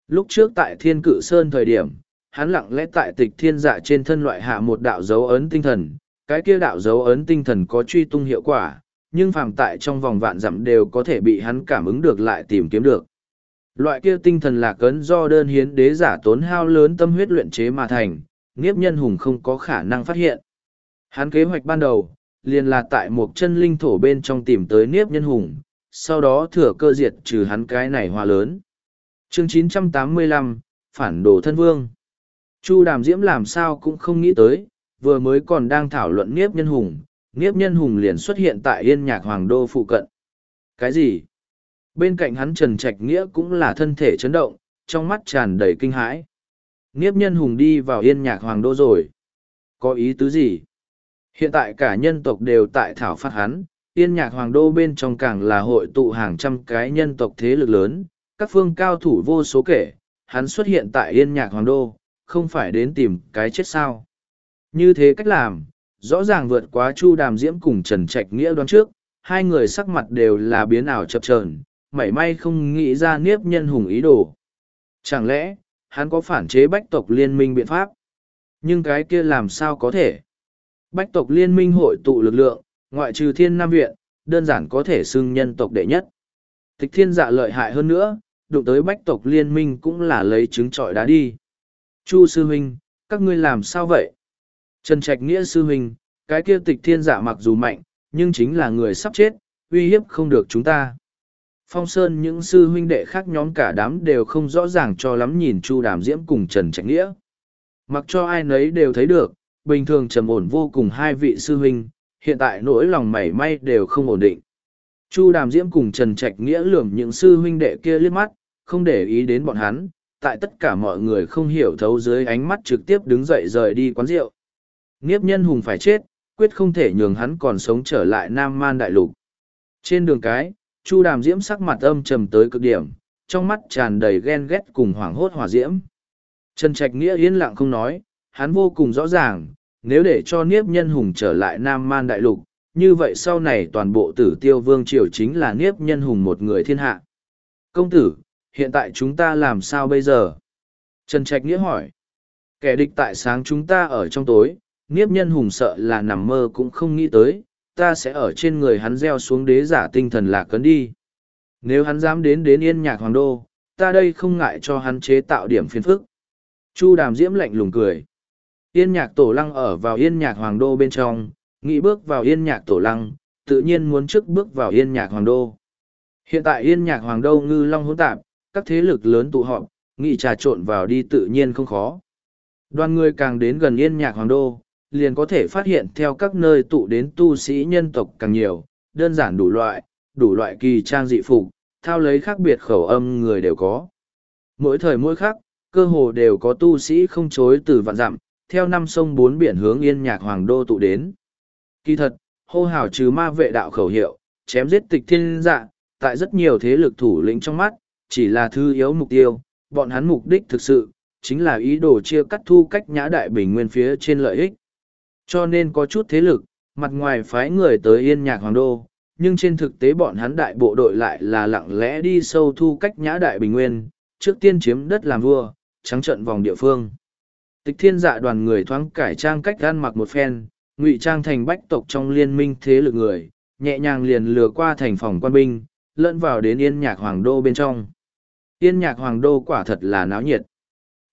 A: Lúc trước tại thiên cự sơn thời điểm, hắn lặng lẽ tại tịch thiên dạ trên thân loại hạ một đạo dấu ấn tinh thần, cái kia đạo dấu ấn tinh thần có truy tung hiệu quả, nhưng phàm tại trong vòng vạn dặm đều có thể bị hắn cảm ứng được lại tìm kiếm được. Loại kia tinh thần là cấn do đơn hiến đế giả tốn hao lớn tâm huyết luyện chế mà thành, nghiếp nhân hùng không có khả năng phát hiện. Hắn kế hoạch ban đầu, liền là tại một chân linh thổ bên trong tìm tới nghiếp nhân hùng, sau đó thừa cơ diệt trừ hắn cái này hoa lớn. chương 985, Phản đồ thân vương. Chu Đàm Diễm làm sao cũng không nghĩ tới, vừa mới còn đang thảo luận nghiếp nhân hùng, nghiếp nhân hùng liền xuất hiện tại yên nhạc hoàng đô phụ cận. Cái gì? Bên cạnh hắn Trần Trạch Nghĩa cũng là thân thể chấn động, trong mắt tràn đầy kinh hãi. Nghiếp nhân hùng đi vào yên nhạc hoàng đô rồi. Có ý tứ gì? Hiện tại cả nhân tộc đều tại thảo phát hắn, yên nhạc hoàng đô bên trong càng là hội tụ hàng trăm cái nhân tộc thế lực lớn, các phương cao thủ vô số kể, hắn xuất hiện tại yên nhạc hoàng đô, không phải đến tìm cái chết sao. Như thế cách làm, rõ ràng vượt quá Chu Đàm Diễm cùng Trần Trạch Nghĩa đoán trước, hai người sắc mặt đều là biến ảo chập chờn, mảy may không nghĩ ra Niếp Nhân Hùng ý đồ. Chẳng lẽ, hắn có phản chế bách tộc liên minh biện pháp. Nhưng cái kia làm sao có thể? Bách tộc liên minh hội tụ lực lượng, ngoại trừ thiên nam viện, đơn giản có thể xưng nhân tộc đệ nhất. Tịch thiên dạ lợi hại hơn nữa, đụng tới bách tộc liên minh cũng là lấy trứng trọi đá đi. Chu sư huynh, các ngươi làm sao vậy? Trần Trạch Nghĩa sư huynh, cái kia tịch thiên dạ mặc dù mạnh, nhưng chính là người sắp chết, uy hiếp không được chúng ta phong sơn những sư huynh đệ khác nhóm cả đám đều không rõ ràng cho lắm nhìn chu đàm diễm cùng trần trạch nghĩa mặc cho ai nấy đều thấy được bình thường trầm ổn vô cùng hai vị sư huynh hiện tại nỗi lòng mảy may đều không ổn định chu đàm diễm cùng trần trạch nghĩa lườm những sư huynh đệ kia liếc mắt không để ý đến bọn hắn tại tất cả mọi người không hiểu thấu dưới ánh mắt trực tiếp đứng dậy rời đi quán rượu nghiếp nhân hùng phải chết quyết không thể nhường hắn còn sống trở lại nam man đại lục trên đường cái Chu Đàm Diễm sắc mặt âm trầm tới cực điểm, trong mắt tràn đầy ghen ghét cùng hoảng hốt hỏa diễm. Trần Trạch Nghĩa yên lặng không nói, hắn vô cùng rõ ràng, nếu để cho Niếp Nhân Hùng trở lại Nam Man Đại Lục, như vậy sau này toàn bộ tử tiêu vương triều chính là Niếp Nhân Hùng một người thiên hạ. Công tử, hiện tại chúng ta làm sao bây giờ? Trần Trạch Nghĩa hỏi. Kẻ địch tại sáng chúng ta ở trong tối, Niếp Nhân Hùng sợ là nằm mơ cũng không nghĩ tới, ta sẽ ở trên người hắn gieo xuống đế giả tinh thần lạc cấn đi. Nếu hắn dám đến đến yên nhạc hoàng đô, ta đây không ngại cho hắn chế tạo điểm phiền phức. Chu đàm diễm lạnh lùng cười. Yên nhạc tổ lăng ở vào yên nhạc hoàng đô bên trong, nghĩ bước vào yên nhạc tổ lăng, tự nhiên muốn trước bước vào yên nhạc hoàng đô. Hiện tại yên nhạc hoàng đô ngư long hỗn tạp, các thế lực lớn tụ họp, nghị trà trộn vào đi tự nhiên không khó. Đoàn người càng đến gần yên nhạc hoàng đô, liền có thể phát hiện theo các nơi tụ đến tu sĩ nhân tộc càng nhiều, đơn giản đủ loại, đủ loại kỳ trang dị phục, thao lấy khác biệt khẩu âm người đều có. Mỗi thời mỗi khác, cơ hồ đều có tu sĩ không chối từ vạn dặm, theo năm sông bốn biển hướng yên nhạc hoàng đô tụ đến. Kỳ thật, hô hào trừ ma vệ đạo khẩu hiệu, chém giết tịch thiên dạ, tại rất nhiều thế lực thủ lĩnh trong mắt, chỉ là thư yếu mục tiêu, bọn hắn mục đích thực sự, chính là ý đồ chia cắt thu cách nhã đại bình nguyên phía trên lợi ích. Cho nên có chút thế lực, mặt ngoài phái người tới yên nhạc hoàng đô, nhưng trên thực tế bọn hắn đại bộ đội lại là lặng lẽ đi sâu thu cách nhã đại bình nguyên, trước tiên chiếm đất làm vua, trắng trận vòng địa phương. Tịch thiên dạ đoàn người thoáng cải trang cách gan mặc một phen, ngụy trang thành bách tộc trong liên minh thế lực người, nhẹ nhàng liền lừa qua thành phòng quan binh, lẫn vào đến yên nhạc hoàng đô bên trong. Yên nhạc hoàng đô quả thật là náo nhiệt.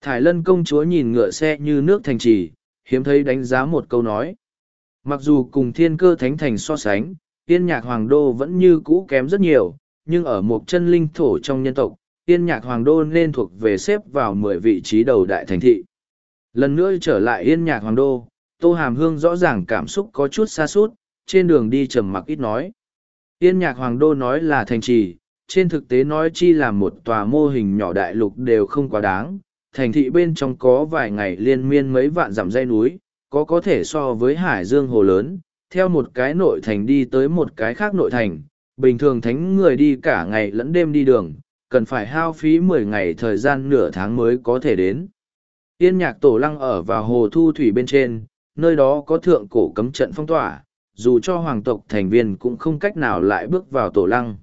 A: Thải lân công chúa nhìn ngựa xe như nước thành trì, hiếm thấy đánh giá một câu nói. Mặc dù cùng thiên cơ thánh thành so sánh, tiên nhạc hoàng đô vẫn như cũ kém rất nhiều, nhưng ở một chân linh thổ trong nhân tộc, tiên nhạc hoàng đô nên thuộc về xếp vào mười vị trí đầu đại thành thị. Lần nữa trở lại yên nhạc hoàng đô, Tô Hàm Hương rõ ràng cảm xúc có chút xa sút trên đường đi trầm mặc ít nói. Yên nhạc hoàng đô nói là thành trì, trên thực tế nói chi là một tòa mô hình nhỏ đại lục đều không quá đáng, thành thị bên trong có vài ngày liên miên mấy vạn dặm dây núi, có có thể so với hải dương hồ lớn, theo một cái nội thành đi tới một cái khác nội thành, bình thường thánh người đi cả ngày lẫn đêm đi đường, cần phải hao phí mười ngày thời gian nửa tháng mới có thể đến. Yên nhạc tổ lăng ở vào hồ thu thủy bên trên, nơi đó có thượng cổ cấm trận phong tỏa, dù cho hoàng tộc thành viên cũng không cách nào lại bước vào tổ lăng.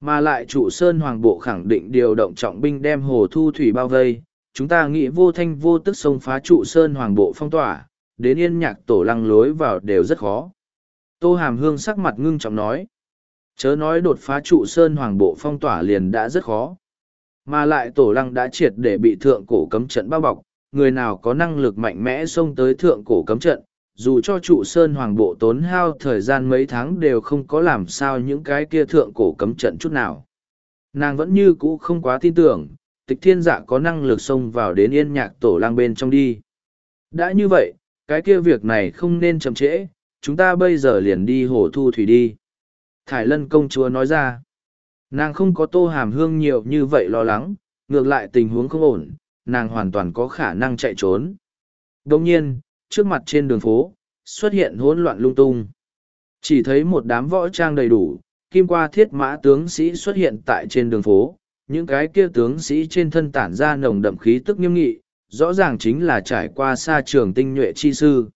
A: Mà lại chủ sơn hoàng bộ khẳng định điều động trọng binh đem hồ thu thủy bao vây, chúng ta nghĩ vô thanh vô tức xông phá trụ sơn hoàng bộ phong tỏa, đến yên nhạc tổ lăng lối vào đều rất khó. Tô Hàm Hương sắc mặt ngưng trọng nói. Chớ nói đột phá trụ sơn hoàng bộ phong tỏa liền đã rất khó. Mà lại tổ lăng đã triệt để bị thượng cổ cấm trận bao bọc, người nào có năng lực mạnh mẽ xông tới thượng cổ cấm trận, dù cho trụ sơn hoàng bộ tốn hao thời gian mấy tháng đều không có làm sao những cái kia thượng cổ cấm trận chút nào. Nàng vẫn như cũ không quá tin tưởng, tịch thiên dạ có năng lực xông vào đến yên nhạc tổ lang bên trong đi. Đã như vậy, cái kia việc này không nên chậm trễ, chúng ta bây giờ liền đi hồ thu thủy đi. Thải lân công chúa nói ra, nàng không có tô hàm hương nhiều như vậy lo lắng, ngược lại tình huống không ổn, nàng hoàn toàn có khả năng chạy trốn. Đồng nhiên, trước mặt trên đường phố, xuất hiện hỗn loạn lung tung. Chỉ thấy một đám võ trang đầy đủ, kim qua thiết mã tướng sĩ xuất hiện tại trên đường phố, những cái kia tướng sĩ trên thân tản ra nồng đậm khí tức nghiêm nghị rõ ràng chính là trải qua xa trường tinh nhuệ chi sư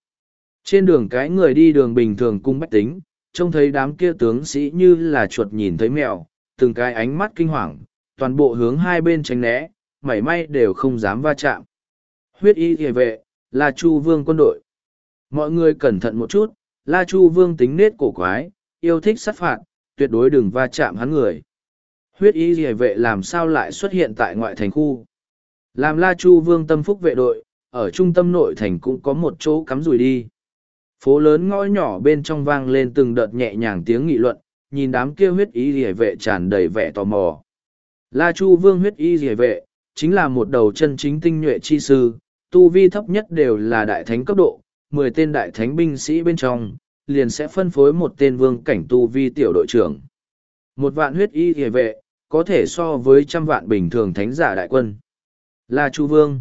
A: trên đường cái người đi đường bình thường cung bách tính trông thấy đám kia tướng sĩ như là chuột nhìn thấy mèo từng cái ánh mắt kinh hoàng toàn bộ hướng hai bên tránh né mảy may đều không dám va chạm huyết y địa vệ là chu vương quân đội mọi người cẩn thận một chút la chu vương tính nết cổ quái yêu thích sát phạt tuyệt đối đừng va chạm hắn người Huyết y rìa vệ làm sao lại xuất hiện tại ngoại thành khu. Làm La Chu Vương tâm phúc vệ đội, ở trung tâm nội thành cũng có một chỗ cắm rùi đi. Phố lớn ngõ nhỏ bên trong vang lên từng đợt nhẹ nhàng tiếng nghị luận, nhìn đám kia huyết y rìa vệ tràn đầy vẻ tò mò. La Chu Vương huyết y rìa vệ, chính là một đầu chân chính tinh nhuệ chi sư, tu vi thấp nhất đều là đại thánh cấp độ, mười tên đại thánh binh sĩ bên trong, liền sẽ phân phối một tên vương cảnh tu vi tiểu đội trưởng. Một vạn huyết y hề vệ, có thể so với trăm vạn bình thường thánh giả đại quân. La Chu Vương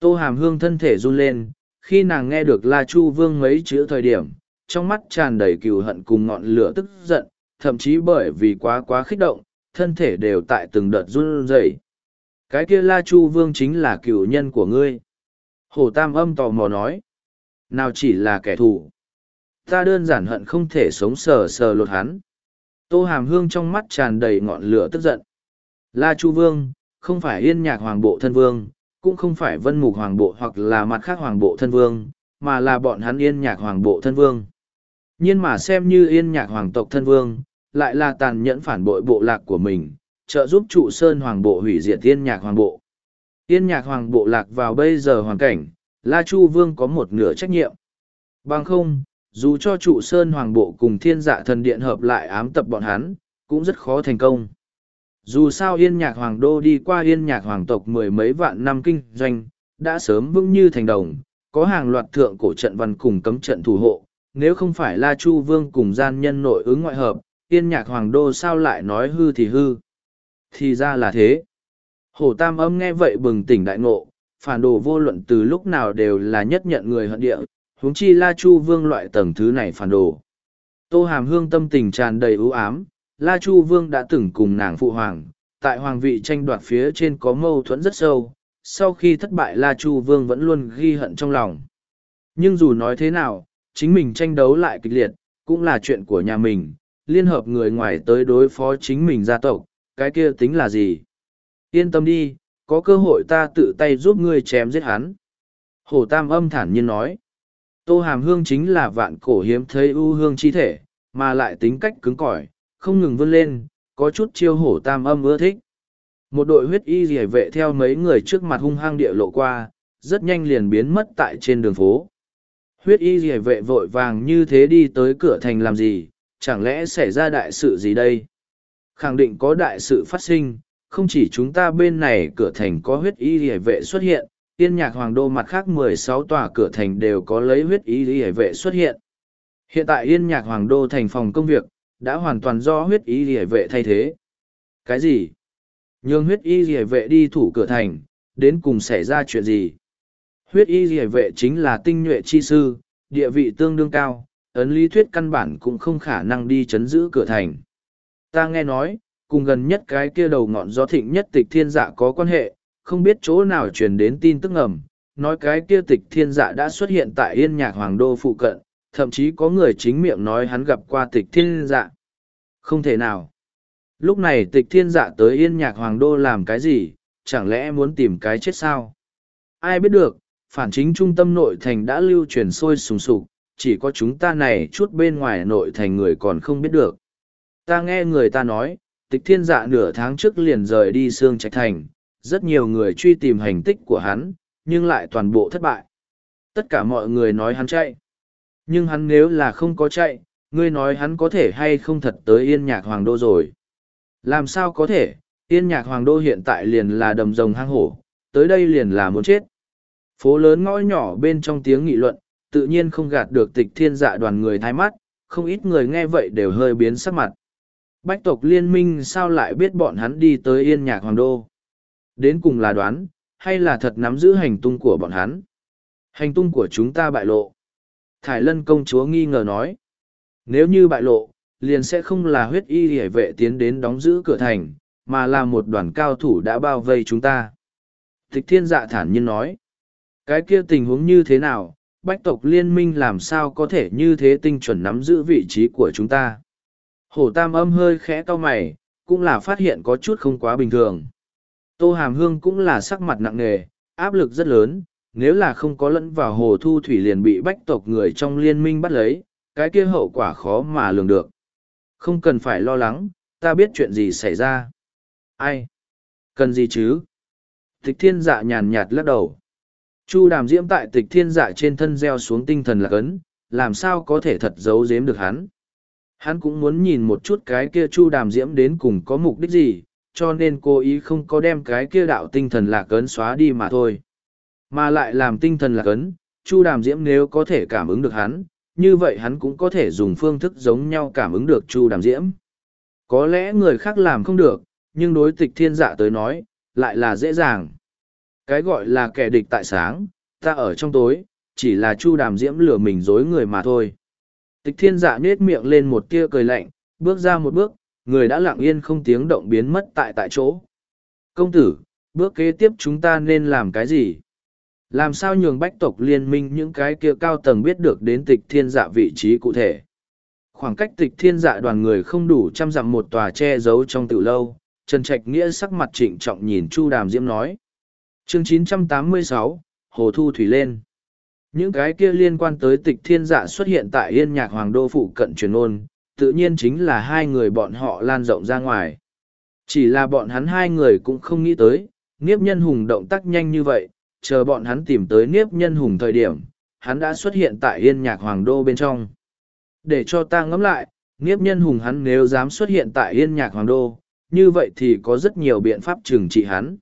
A: Tô Hàm Hương thân thể run lên, khi nàng nghe được La Chu Vương mấy chữ thời điểm, trong mắt tràn đầy cừu hận cùng ngọn lửa tức giận, thậm chí bởi vì quá quá khích động, thân thể đều tại từng đợt run rẩy. Cái kia La Chu Vương chính là cựu nhân của ngươi. Hồ Tam âm tò mò nói. Nào chỉ là kẻ thù. Ta đơn giản hận không thể sống sờ sờ lột hắn. Tô Hàm Hương trong mắt tràn đầy ngọn lửa tức giận. La Chu Vương, không phải yên nhạc hoàng bộ thân vương, cũng không phải vân mục hoàng bộ hoặc là mặt khác hoàng bộ thân vương, mà là bọn hắn yên nhạc hoàng bộ thân vương. Nhưng mà xem như yên nhạc hoàng tộc thân vương, lại là tàn nhẫn phản bội bộ lạc của mình, trợ giúp trụ sơn hoàng bộ hủy diệt yên nhạc hoàng bộ. Yên nhạc hoàng bộ lạc vào bây giờ hoàn cảnh, La Chu Vương có một nửa trách nhiệm. Bằng không, dù cho trụ sơn hoàng bộ cùng thiên dạ thần điện hợp lại ám tập bọn hắn, cũng rất khó thành công. Dù sao yên nhạc hoàng đô đi qua yên nhạc hoàng tộc mười mấy vạn năm kinh doanh, đã sớm vững như thành đồng, có hàng loạt thượng cổ trận văn cùng cấm trận thủ hộ, nếu không phải La Chu Vương cùng gian nhân nội ứng ngoại hợp, yên nhạc hoàng đô sao lại nói hư thì hư. Thì ra là thế. Hổ Tam Âm nghe vậy bừng tỉnh đại ngộ, phản đồ vô luận từ lúc nào đều là nhất nhận người hận địa, huống chi La Chu Vương loại tầng thứ này phản đồ. Tô Hàm Hương tâm tình tràn đầy ưu ám, La Chu Vương đã từng cùng nàng phụ hoàng, tại hoàng vị tranh đoạt phía trên có mâu thuẫn rất sâu, sau khi thất bại La Chu Vương vẫn luôn ghi hận trong lòng. Nhưng dù nói thế nào, chính mình tranh đấu lại kịch liệt, cũng là chuyện của nhà mình, liên hợp người ngoài tới đối phó chính mình gia tộc, cái kia tính là gì? Yên tâm đi, có cơ hội ta tự tay giúp ngươi chém giết hắn. Hồ Tam âm thản nhiên nói. Tô hàm hương chính là vạn cổ hiếm thấy ưu hương chi thể, mà lại tính cách cứng cỏi, không ngừng vươn lên, có chút chiêu hổ tam âm ưa thích. Một đội huyết y rỉa vệ theo mấy người trước mặt hung hăng địa lộ qua, rất nhanh liền biến mất tại trên đường phố. Huyết y rỉa vệ vội vàng như thế đi tới cửa thành làm gì, chẳng lẽ xảy ra đại sự gì đây? Khẳng định có đại sự phát sinh, không chỉ chúng ta bên này cửa thành có huyết y rỉa vệ xuất hiện, Yên nhạc hoàng đô mặt khác 16 tòa cửa thành đều có lấy huyết ý lý hệ vệ xuất hiện. Hiện tại yên nhạc hoàng đô thành phòng công việc, đã hoàn toàn do huyết ý lý hệ vệ thay thế. Cái gì? Nhưng huyết ý lý vệ đi thủ cửa thành, đến cùng xảy ra chuyện gì? Huyết ý lý vệ chính là tinh nhuệ chi sư, địa vị tương đương cao, ấn lý thuyết căn bản cũng không khả năng đi chấn giữ cửa thành. Ta nghe nói, cùng gần nhất cái kia đầu ngọn gió thịnh nhất tịch thiên dạ có quan hệ, không biết chỗ nào truyền đến tin tức ngầm, nói cái kia tịch thiên dạ đã xuất hiện tại yên nhạc hoàng đô phụ cận, thậm chí có người chính miệng nói hắn gặp qua tịch thiên dạ. Không thể nào. Lúc này tịch thiên dạ tới yên nhạc hoàng đô làm cái gì, chẳng lẽ muốn tìm cái chết sao? Ai biết được, phản chính trung tâm nội thành đã lưu truyền sôi sùng sục, chỉ có chúng ta này chút bên ngoài nội thành người còn không biết được. Ta nghe người ta nói, tịch thiên dạ nửa tháng trước liền rời đi xương trạch thành, rất nhiều người truy tìm hành tích của hắn, nhưng lại toàn bộ thất bại. Tất cả mọi người nói hắn chạy. Nhưng hắn nếu là không có chạy, ngươi nói hắn có thể hay không thật tới yên nhạc hoàng đô rồi. Làm sao có thể, yên nhạc hoàng đô hiện tại liền là đầm rồng hang hổ, tới đây liền là muốn chết. Phố lớn ngõ nhỏ bên trong tiếng nghị luận, tự nhiên không gạt được tịch thiên dạ đoàn người thái mắt, không ít người nghe vậy đều hơi biến sắc mặt. Bách tộc liên minh sao lại biết bọn hắn đi tới yên nhạc hoàng đô? Đến cùng là đoán, hay là thật nắm giữ hành tung của bọn hắn? Hành tung của chúng ta bại lộ. Thải lân công chúa nghi ngờ nói. Nếu như bại lộ, liền sẽ không là huyết y hệ vệ tiến đến đóng giữ cửa thành, mà là một đoàn cao thủ đã bao vây chúng ta. Thích thiên dạ thản nhiên nói. Cái kia tình huống như thế nào, bách tộc liên minh làm sao có thể như thế tinh chuẩn nắm giữ vị trí của chúng ta? Hổ tam âm hơi khẽ to mày, cũng là phát hiện có chút không quá bình thường. Tô Hàm Hương cũng là sắc mặt nặng nề, áp lực rất lớn, nếu là không có lẫn vào hồ thu thủy liền bị bách tộc người trong liên minh bắt lấy, cái kia hậu quả khó mà lường được. Không cần phải lo lắng, ta biết chuyện gì xảy ra. Ai? Cần gì chứ? Tịch thiên dạ nhàn nhạt lắc đầu. Chu đàm diễm tại tịch thiên dạ trên thân gieo xuống tinh thần lạc ấn, làm sao có thể thật giấu giếm được hắn. Hắn cũng muốn nhìn một chút cái kia chu đàm diễm đến cùng có mục đích gì, cho nên cô ý không có đem cái kia đạo tinh thần lạc ấn xóa đi mà thôi. Mà lại làm tinh thần lạc ấn, Chu Đàm Diễm nếu có thể cảm ứng được hắn, như vậy hắn cũng có thể dùng phương thức giống nhau cảm ứng được Chu Đàm Diễm. Có lẽ người khác làm không được, nhưng đối tịch thiên dạ tới nói, lại là dễ dàng. Cái gọi là kẻ địch tại sáng, ta ở trong tối, chỉ là Chu Đàm Diễm lừa mình dối người mà thôi. Tịch thiên dạ nết miệng lên một tia cười lạnh, bước ra một bước, Người đã lặng yên không tiếng động biến mất tại tại chỗ. Công tử, bước kế tiếp chúng ta nên làm cái gì? Làm sao nhường bách tộc liên minh những cái kia cao tầng biết được đến tịch thiên dạ vị trí cụ thể? Khoảng cách tịch thiên dạ đoàn người không đủ trăm dặm một tòa che giấu trong từ lâu, Trần Trạch Nghĩa sắc mặt trịnh trọng nhìn Chu Đàm Diễm nói. chương 986, Hồ Thu Thủy lên. Những cái kia liên quan tới tịch thiên dạ xuất hiện tại yên nhạc hoàng đô phụ cận truyền ôn, tự nhiên chính là hai người bọn họ lan rộng ra ngoài. Chỉ là bọn hắn hai người cũng không nghĩ tới, Niếp Nhân Hùng động tác nhanh như vậy, chờ bọn hắn tìm tới Niếp Nhân Hùng thời điểm, hắn đã xuất hiện tại Yên Nhạc Hoàng Đô bên trong. Để cho ta ngẫm lại, Niếp Nhân Hùng hắn nếu dám xuất hiện tại Yên Nhạc Hoàng Đô, như vậy thì có rất nhiều biện pháp trừng trị hắn.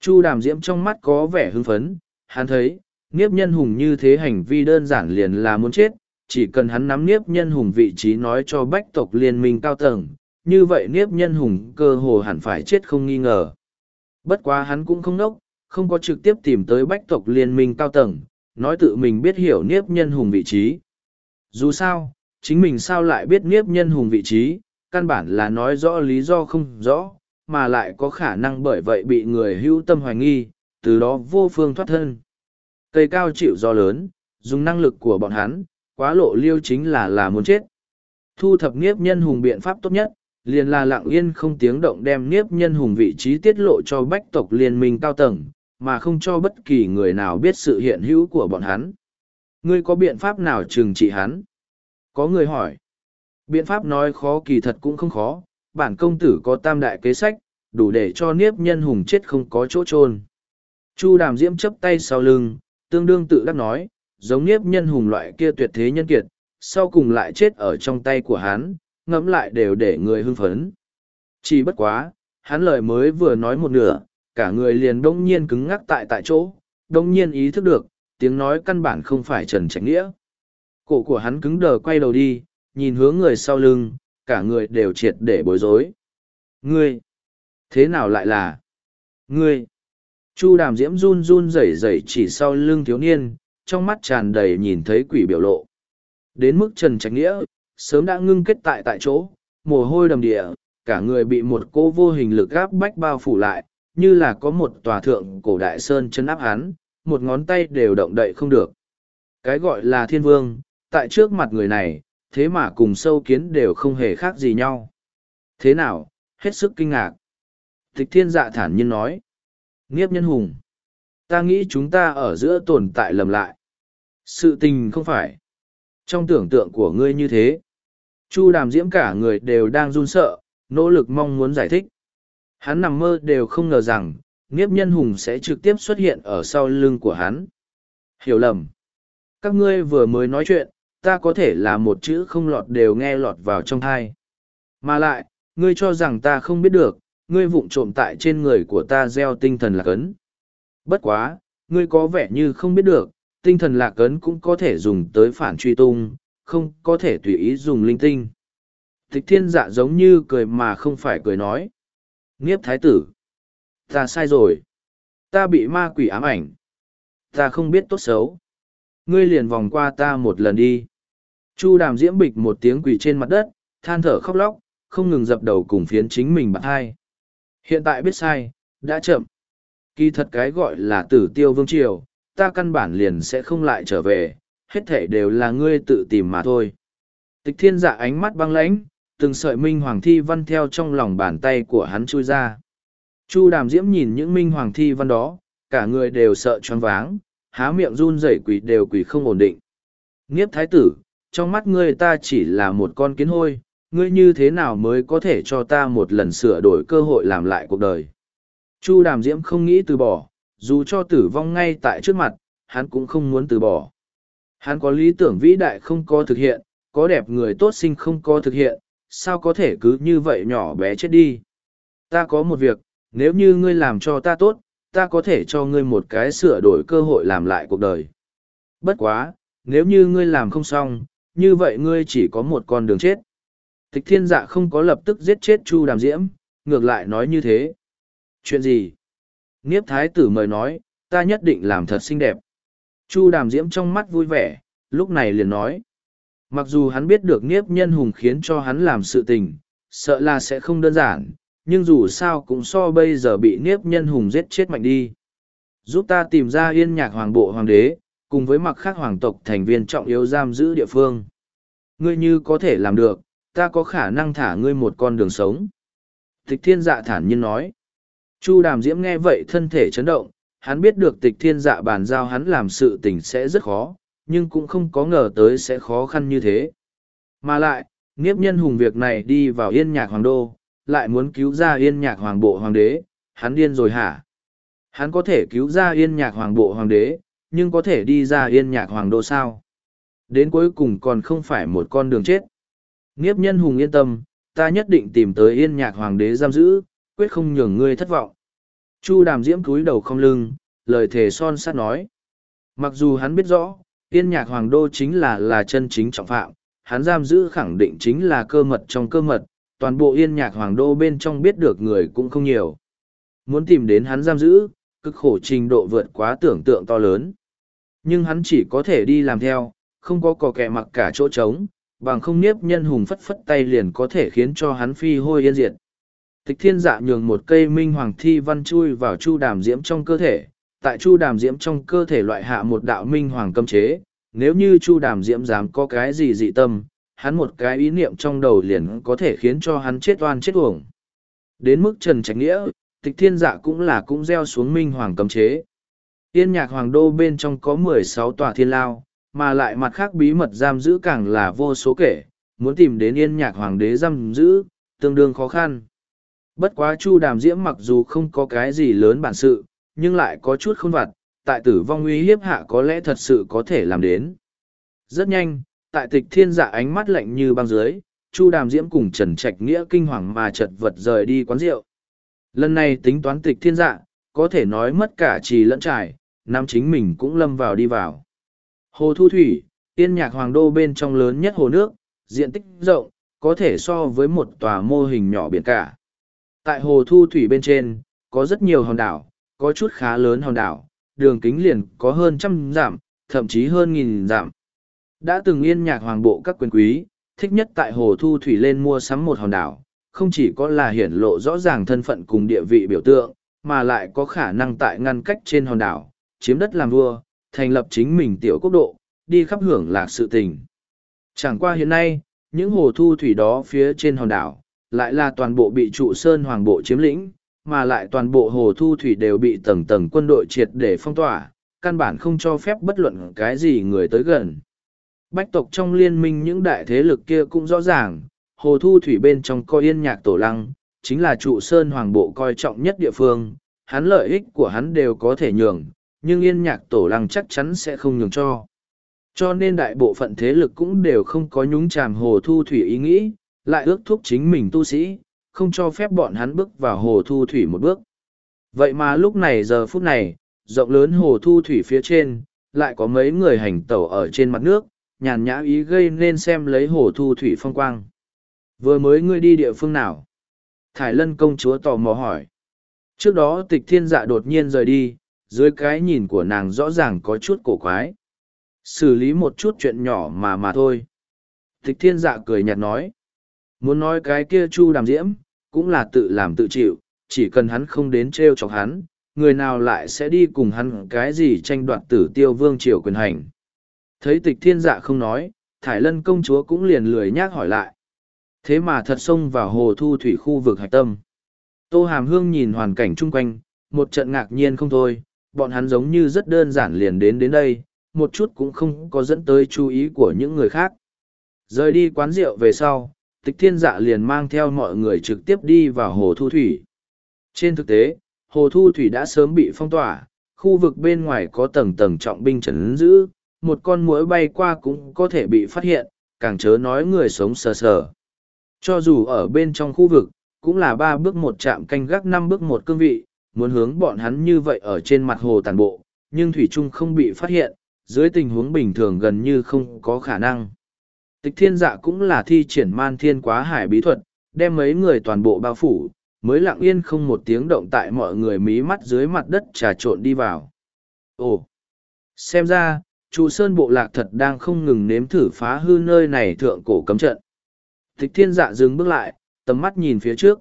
A: Chu Đàm Diễm trong mắt có vẻ hưng phấn, hắn thấy, Niếp Nhân Hùng như thế hành vi đơn giản liền là muốn chết, chỉ cần hắn nắm niếp nhân hùng vị trí nói cho bách tộc liên minh cao tầng, như vậy niếp nhân hùng cơ hồ hẳn phải chết không nghi ngờ. Bất quá hắn cũng không nốc, không có trực tiếp tìm tới bách tộc liên minh cao tầng, nói tự mình biết hiểu niếp nhân hùng vị trí. Dù sao, chính mình sao lại biết niếp nhân hùng vị trí, căn bản là nói rõ lý do không rõ, mà lại có khả năng bởi vậy bị người hữu tâm hoài nghi, từ đó vô phương thoát thân. Cây cao chịu do lớn, dùng năng lực của bọn hắn, quá lộ liêu chính là là muốn chết. Thu thập nghiếp nhân hùng biện pháp tốt nhất, liền là lặng yên không tiếng động đem nghiếp nhân hùng vị trí tiết lộ cho bách tộc liên minh cao tầng, mà không cho bất kỳ người nào biết sự hiện hữu của bọn hắn. Ngươi có biện pháp nào trừng trị hắn? Có người hỏi. Biện pháp nói khó kỳ thật cũng không khó, bản công tử có tam đại kế sách, đủ để cho niếp nhân hùng chết không có chỗ trôn. Chu đàm diễm chấp tay sau lưng, tương đương tự đắc nói, giống nhiếp nhân hùng loại kia tuyệt thế nhân kiệt, sau cùng lại chết ở trong tay của hắn, ngẫm lại đều để người hưng phấn. Chỉ bất quá, hắn lời mới vừa nói một nửa, cả người liền đông nhiên cứng ngắc tại tại chỗ, đông nhiên ý thức được, tiếng nói căn bản không phải Trần Trạch Nghĩa. Cổ của hắn cứng đờ quay đầu đi, nhìn hướng người sau lưng, cả người đều triệt để bối rối. Ngươi! Thế nào lại là? Ngươi! Chu đàm diễm run run rẩy rẩy chỉ sau lưng thiếu niên, trong mắt tràn đầy nhìn thấy quỷ biểu lộ. Đến mức Trần Trạch Nghĩa, sớm đã ngưng kết tại tại chỗ, mồ hôi đầm địa, cả người bị một cô vô hình lực gáp bách bao phủ lại, như là có một tòa thượng cổ đại sơn chân áp án một ngón tay đều động đậy không được. Cái gọi là thiên vương, tại trước mặt người này, thế mà cùng sâu kiến đều không hề khác gì nhau. Thế nào, hết sức kinh ngạc. Tịch thiên dạ thản nhiên nói. Nghiếp nhân hùng ta nghĩ chúng ta ở giữa tồn tại lầm lại sự tình không phải trong tưởng tượng của ngươi như thế chu đàm diễm cả người đều đang run sợ nỗ lực mong muốn giải thích hắn nằm mơ đều không ngờ rằng nghiếp nhân hùng sẽ trực tiếp xuất hiện ở sau lưng của hắn hiểu lầm các ngươi vừa mới nói chuyện ta có thể là một chữ không lọt đều nghe lọt vào trong thai mà lại ngươi cho rằng ta không biết được ngươi vụng trộm tại trên người của ta gieo tinh thần lạc ấn Bất quá, ngươi có vẻ như không biết được, tinh thần lạc ấn cũng có thể dùng tới phản truy tung, không có thể tùy ý dùng linh tinh. Tịch thiên dạ giống như cười mà không phải cười nói. Nghiếp thái tử. Ta sai rồi. Ta bị ma quỷ ám ảnh. Ta không biết tốt xấu. Ngươi liền vòng qua ta một lần đi. Chu đàm diễm bịch một tiếng quỷ trên mặt đất, than thở khóc lóc, không ngừng dập đầu cùng phiến chính mình bạn hai. Hiện tại biết sai, đã chậm. Kỳ thật cái gọi là tử tiêu vương triều, ta căn bản liền sẽ không lại trở về, hết thể đều là ngươi tự tìm mà thôi. Tịch thiên dạ ánh mắt băng lãnh, từng sợi minh hoàng thi văn theo trong lòng bàn tay của hắn chui ra. Chu đàm diễm nhìn những minh hoàng thi văn đó, cả người đều sợ choáng váng, há miệng run rẩy quỷ đều quỷ không ổn định. Nghiếp thái tử, trong mắt ngươi ta chỉ là một con kiến hôi, ngươi như thế nào mới có thể cho ta một lần sửa đổi cơ hội làm lại cuộc đời. Chu Đàm Diễm không nghĩ từ bỏ, dù cho tử vong ngay tại trước mặt, hắn cũng không muốn từ bỏ. Hắn có lý tưởng vĩ đại không có thực hiện, có đẹp người tốt sinh không có thực hiện, sao có thể cứ như vậy nhỏ bé chết đi. Ta có một việc, nếu như ngươi làm cho ta tốt, ta có thể cho ngươi một cái sửa đổi cơ hội làm lại cuộc đời. Bất quá, nếu như ngươi làm không xong, như vậy ngươi chỉ có một con đường chết. Tịch thiên dạ không có lập tức giết chết Chu Đàm Diễm, ngược lại nói như thế chuyện gì niếp thái tử mời nói ta nhất định làm thật xinh đẹp chu đàm diễm trong mắt vui vẻ lúc này liền nói mặc dù hắn biết được niếp nhân hùng khiến cho hắn làm sự tình sợ là sẽ không đơn giản nhưng dù sao cũng so bây giờ bị niếp nhân hùng giết chết mạnh đi giúp ta tìm ra yên nhạc hoàng bộ hoàng đế cùng với mặc khác hoàng tộc thành viên trọng yếu giam giữ địa phương ngươi như có thể làm được ta có khả năng thả ngươi một con đường sống tịch thiên dạ thản nhiên nói Chu đàm diễm nghe vậy thân thể chấn động, hắn biết được tịch thiên dạ bàn giao hắn làm sự tình sẽ rất khó, nhưng cũng không có ngờ tới sẽ khó khăn như thế. Mà lại, nghiếp nhân hùng việc này đi vào yên nhạc hoàng đô, lại muốn cứu ra yên nhạc hoàng bộ hoàng đế, hắn điên rồi hả? Hắn có thể cứu ra yên nhạc hoàng bộ hoàng đế, nhưng có thể đi ra yên nhạc hoàng đô sao? Đến cuối cùng còn không phải một con đường chết. Nghiếp nhân hùng yên tâm, ta nhất định tìm tới yên nhạc hoàng đế giam giữ, quyết không nhường ngươi thất vọng. Chu đàm diễm cúi đầu không lưng, lời thề son sắt nói. Mặc dù hắn biết rõ, tiên nhạc hoàng đô chính là là chân chính trọng phạm, hắn giam giữ khẳng định chính là cơ mật trong cơ mật, toàn bộ yên nhạc hoàng đô bên trong biết được người cũng không nhiều. Muốn tìm đến hắn giam giữ, cực khổ trình độ vượt quá tưởng tượng to lớn. Nhưng hắn chỉ có thể đi làm theo, không có cò kẹ mặc cả chỗ trống, bằng không nếp nhân hùng phất phất tay liền có thể khiến cho hắn phi hôi yên diệt tịch thiên dạ nhường một cây minh hoàng thi văn chui vào chu đàm diễm trong cơ thể tại chu đàm diễm trong cơ thể loại hạ một đạo minh hoàng cấm chế nếu như chu đàm diễm dám có cái gì dị tâm hắn một cái ý niệm trong đầu liền có thể khiến cho hắn chết oan chết uổng đến mức trần trạch nghĩa tịch thiên dạ cũng là cũng gieo xuống minh hoàng cấm chế yên nhạc hoàng đô bên trong có mười sáu tòa thiên lao mà lại mặt khác bí mật giam giữ càng là vô số kể muốn tìm đến yên nhạc hoàng đế giam giữ tương đương khó khăn Bất quá Chu Đàm Diễm mặc dù không có cái gì lớn bản sự, nhưng lại có chút khôn vặt, tại tử vong uy hiếp hạ có lẽ thật sự có thể làm đến. Rất nhanh, tại tịch thiên dạ ánh mắt lạnh như băng dưới, Chu Đàm Diễm cùng Trần Trạch Nghĩa kinh hoàng mà chật vật rời đi quán rượu. Lần này tính toán tịch thiên dạ, có thể nói mất cả trì lẫn trải, nam chính mình cũng lâm vào đi vào. Hồ Thu Thủy, tiên nhạc hoàng đô bên trong lớn nhất hồ nước, diện tích rộng, có thể so với một tòa mô hình nhỏ biển cả. Tại hồ thu thủy bên trên, có rất nhiều hòn đảo, có chút khá lớn hòn đảo, đường kính liền có hơn trăm giảm, thậm chí hơn nghìn giảm. Đã từng yên nhạc hoàng bộ các quyền quý, thích nhất tại hồ thu thủy lên mua sắm một hòn đảo, không chỉ có là hiển lộ rõ ràng thân phận cùng địa vị biểu tượng, mà lại có khả năng tại ngăn cách trên hòn đảo, chiếm đất làm vua, thành lập chính mình tiểu quốc độ, đi khắp hưởng lạc sự tình. Chẳng qua hiện nay, những hồ thu thủy đó phía trên hòn đảo, lại là toàn bộ bị trụ sơn hoàng bộ chiếm lĩnh, mà lại toàn bộ hồ thu thủy đều bị tầng tầng quân đội triệt để phong tỏa, căn bản không cho phép bất luận cái gì người tới gần. Bách tộc trong liên minh những đại thế lực kia cũng rõ ràng, hồ thu thủy bên trong coi yên nhạc tổ lăng, chính là trụ sơn hoàng bộ coi trọng nhất địa phương, hắn lợi ích của hắn đều có thể nhường, nhưng yên nhạc tổ lăng chắc chắn sẽ không nhường cho. Cho nên đại bộ phận thế lực cũng đều không có nhúng chàm hồ thu thủy ý nghĩ, lại ước thúc chính mình tu sĩ, không cho phép bọn hắn bước vào hồ thu thủy một bước. Vậy mà lúc này giờ phút này, rộng lớn hồ thu thủy phía trên, lại có mấy người hành tẩu ở trên mặt nước, nhàn nhã ý gây nên xem lấy hồ thu thủy phong quang. Vừa mới ngươi đi địa phương nào? Thải lân công chúa tò mò hỏi. Trước đó tịch thiên dạ đột nhiên rời đi, dưới cái nhìn của nàng rõ ràng có chút cổ quái. Xử lý một chút chuyện nhỏ mà mà thôi. Tịch thiên dạ cười nhạt nói. Muốn nói cái kia Chu Đàm Diễm, cũng là tự làm tự chịu, chỉ cần hắn không đến treo chọc hắn, người nào lại sẽ đi cùng hắn cái gì tranh đoạt tử tiêu vương triều quyền hành. Thấy tịch thiên dạ không nói, Thải Lân công chúa cũng liền lười nhác hỏi lại. Thế mà thật xông vào hồ thu thủy khu vực hạch tâm. Tô Hàm Hương nhìn hoàn cảnh chung quanh, một trận ngạc nhiên không thôi, bọn hắn giống như rất đơn giản liền đến đến đây, một chút cũng không có dẫn tới chú ý của những người khác. Rời đi quán rượu về sau, tịch thiên dạ liền mang theo mọi người trực tiếp đi vào hồ thu thủy. Trên thực tế, hồ thu thủy đã sớm bị phong tỏa, khu vực bên ngoài có tầng tầng trọng binh trấn giữ, một con mũi bay qua cũng có thể bị phát hiện, càng chớ nói người sống sờ sờ. Cho dù ở bên trong khu vực, cũng là ba bước một chạm canh gác năm bước một cương vị, muốn hướng bọn hắn như vậy ở trên mặt hồ tàn bộ, nhưng Thủy Trung không bị phát hiện, dưới tình huống bình thường gần như không có khả năng. Tịch thiên dạ cũng là thi triển man thiên quá hải bí thuật, đem mấy người toàn bộ bao phủ, mới lặng yên không một tiếng động tại mọi người mí mắt dưới mặt đất trà trộn đi vào. Ồ! Xem ra, trụ sơn bộ lạc thật đang không ngừng nếm thử phá hư nơi này thượng cổ cấm trận. Tịch thiên dạ dừng bước lại, tầm mắt nhìn phía trước.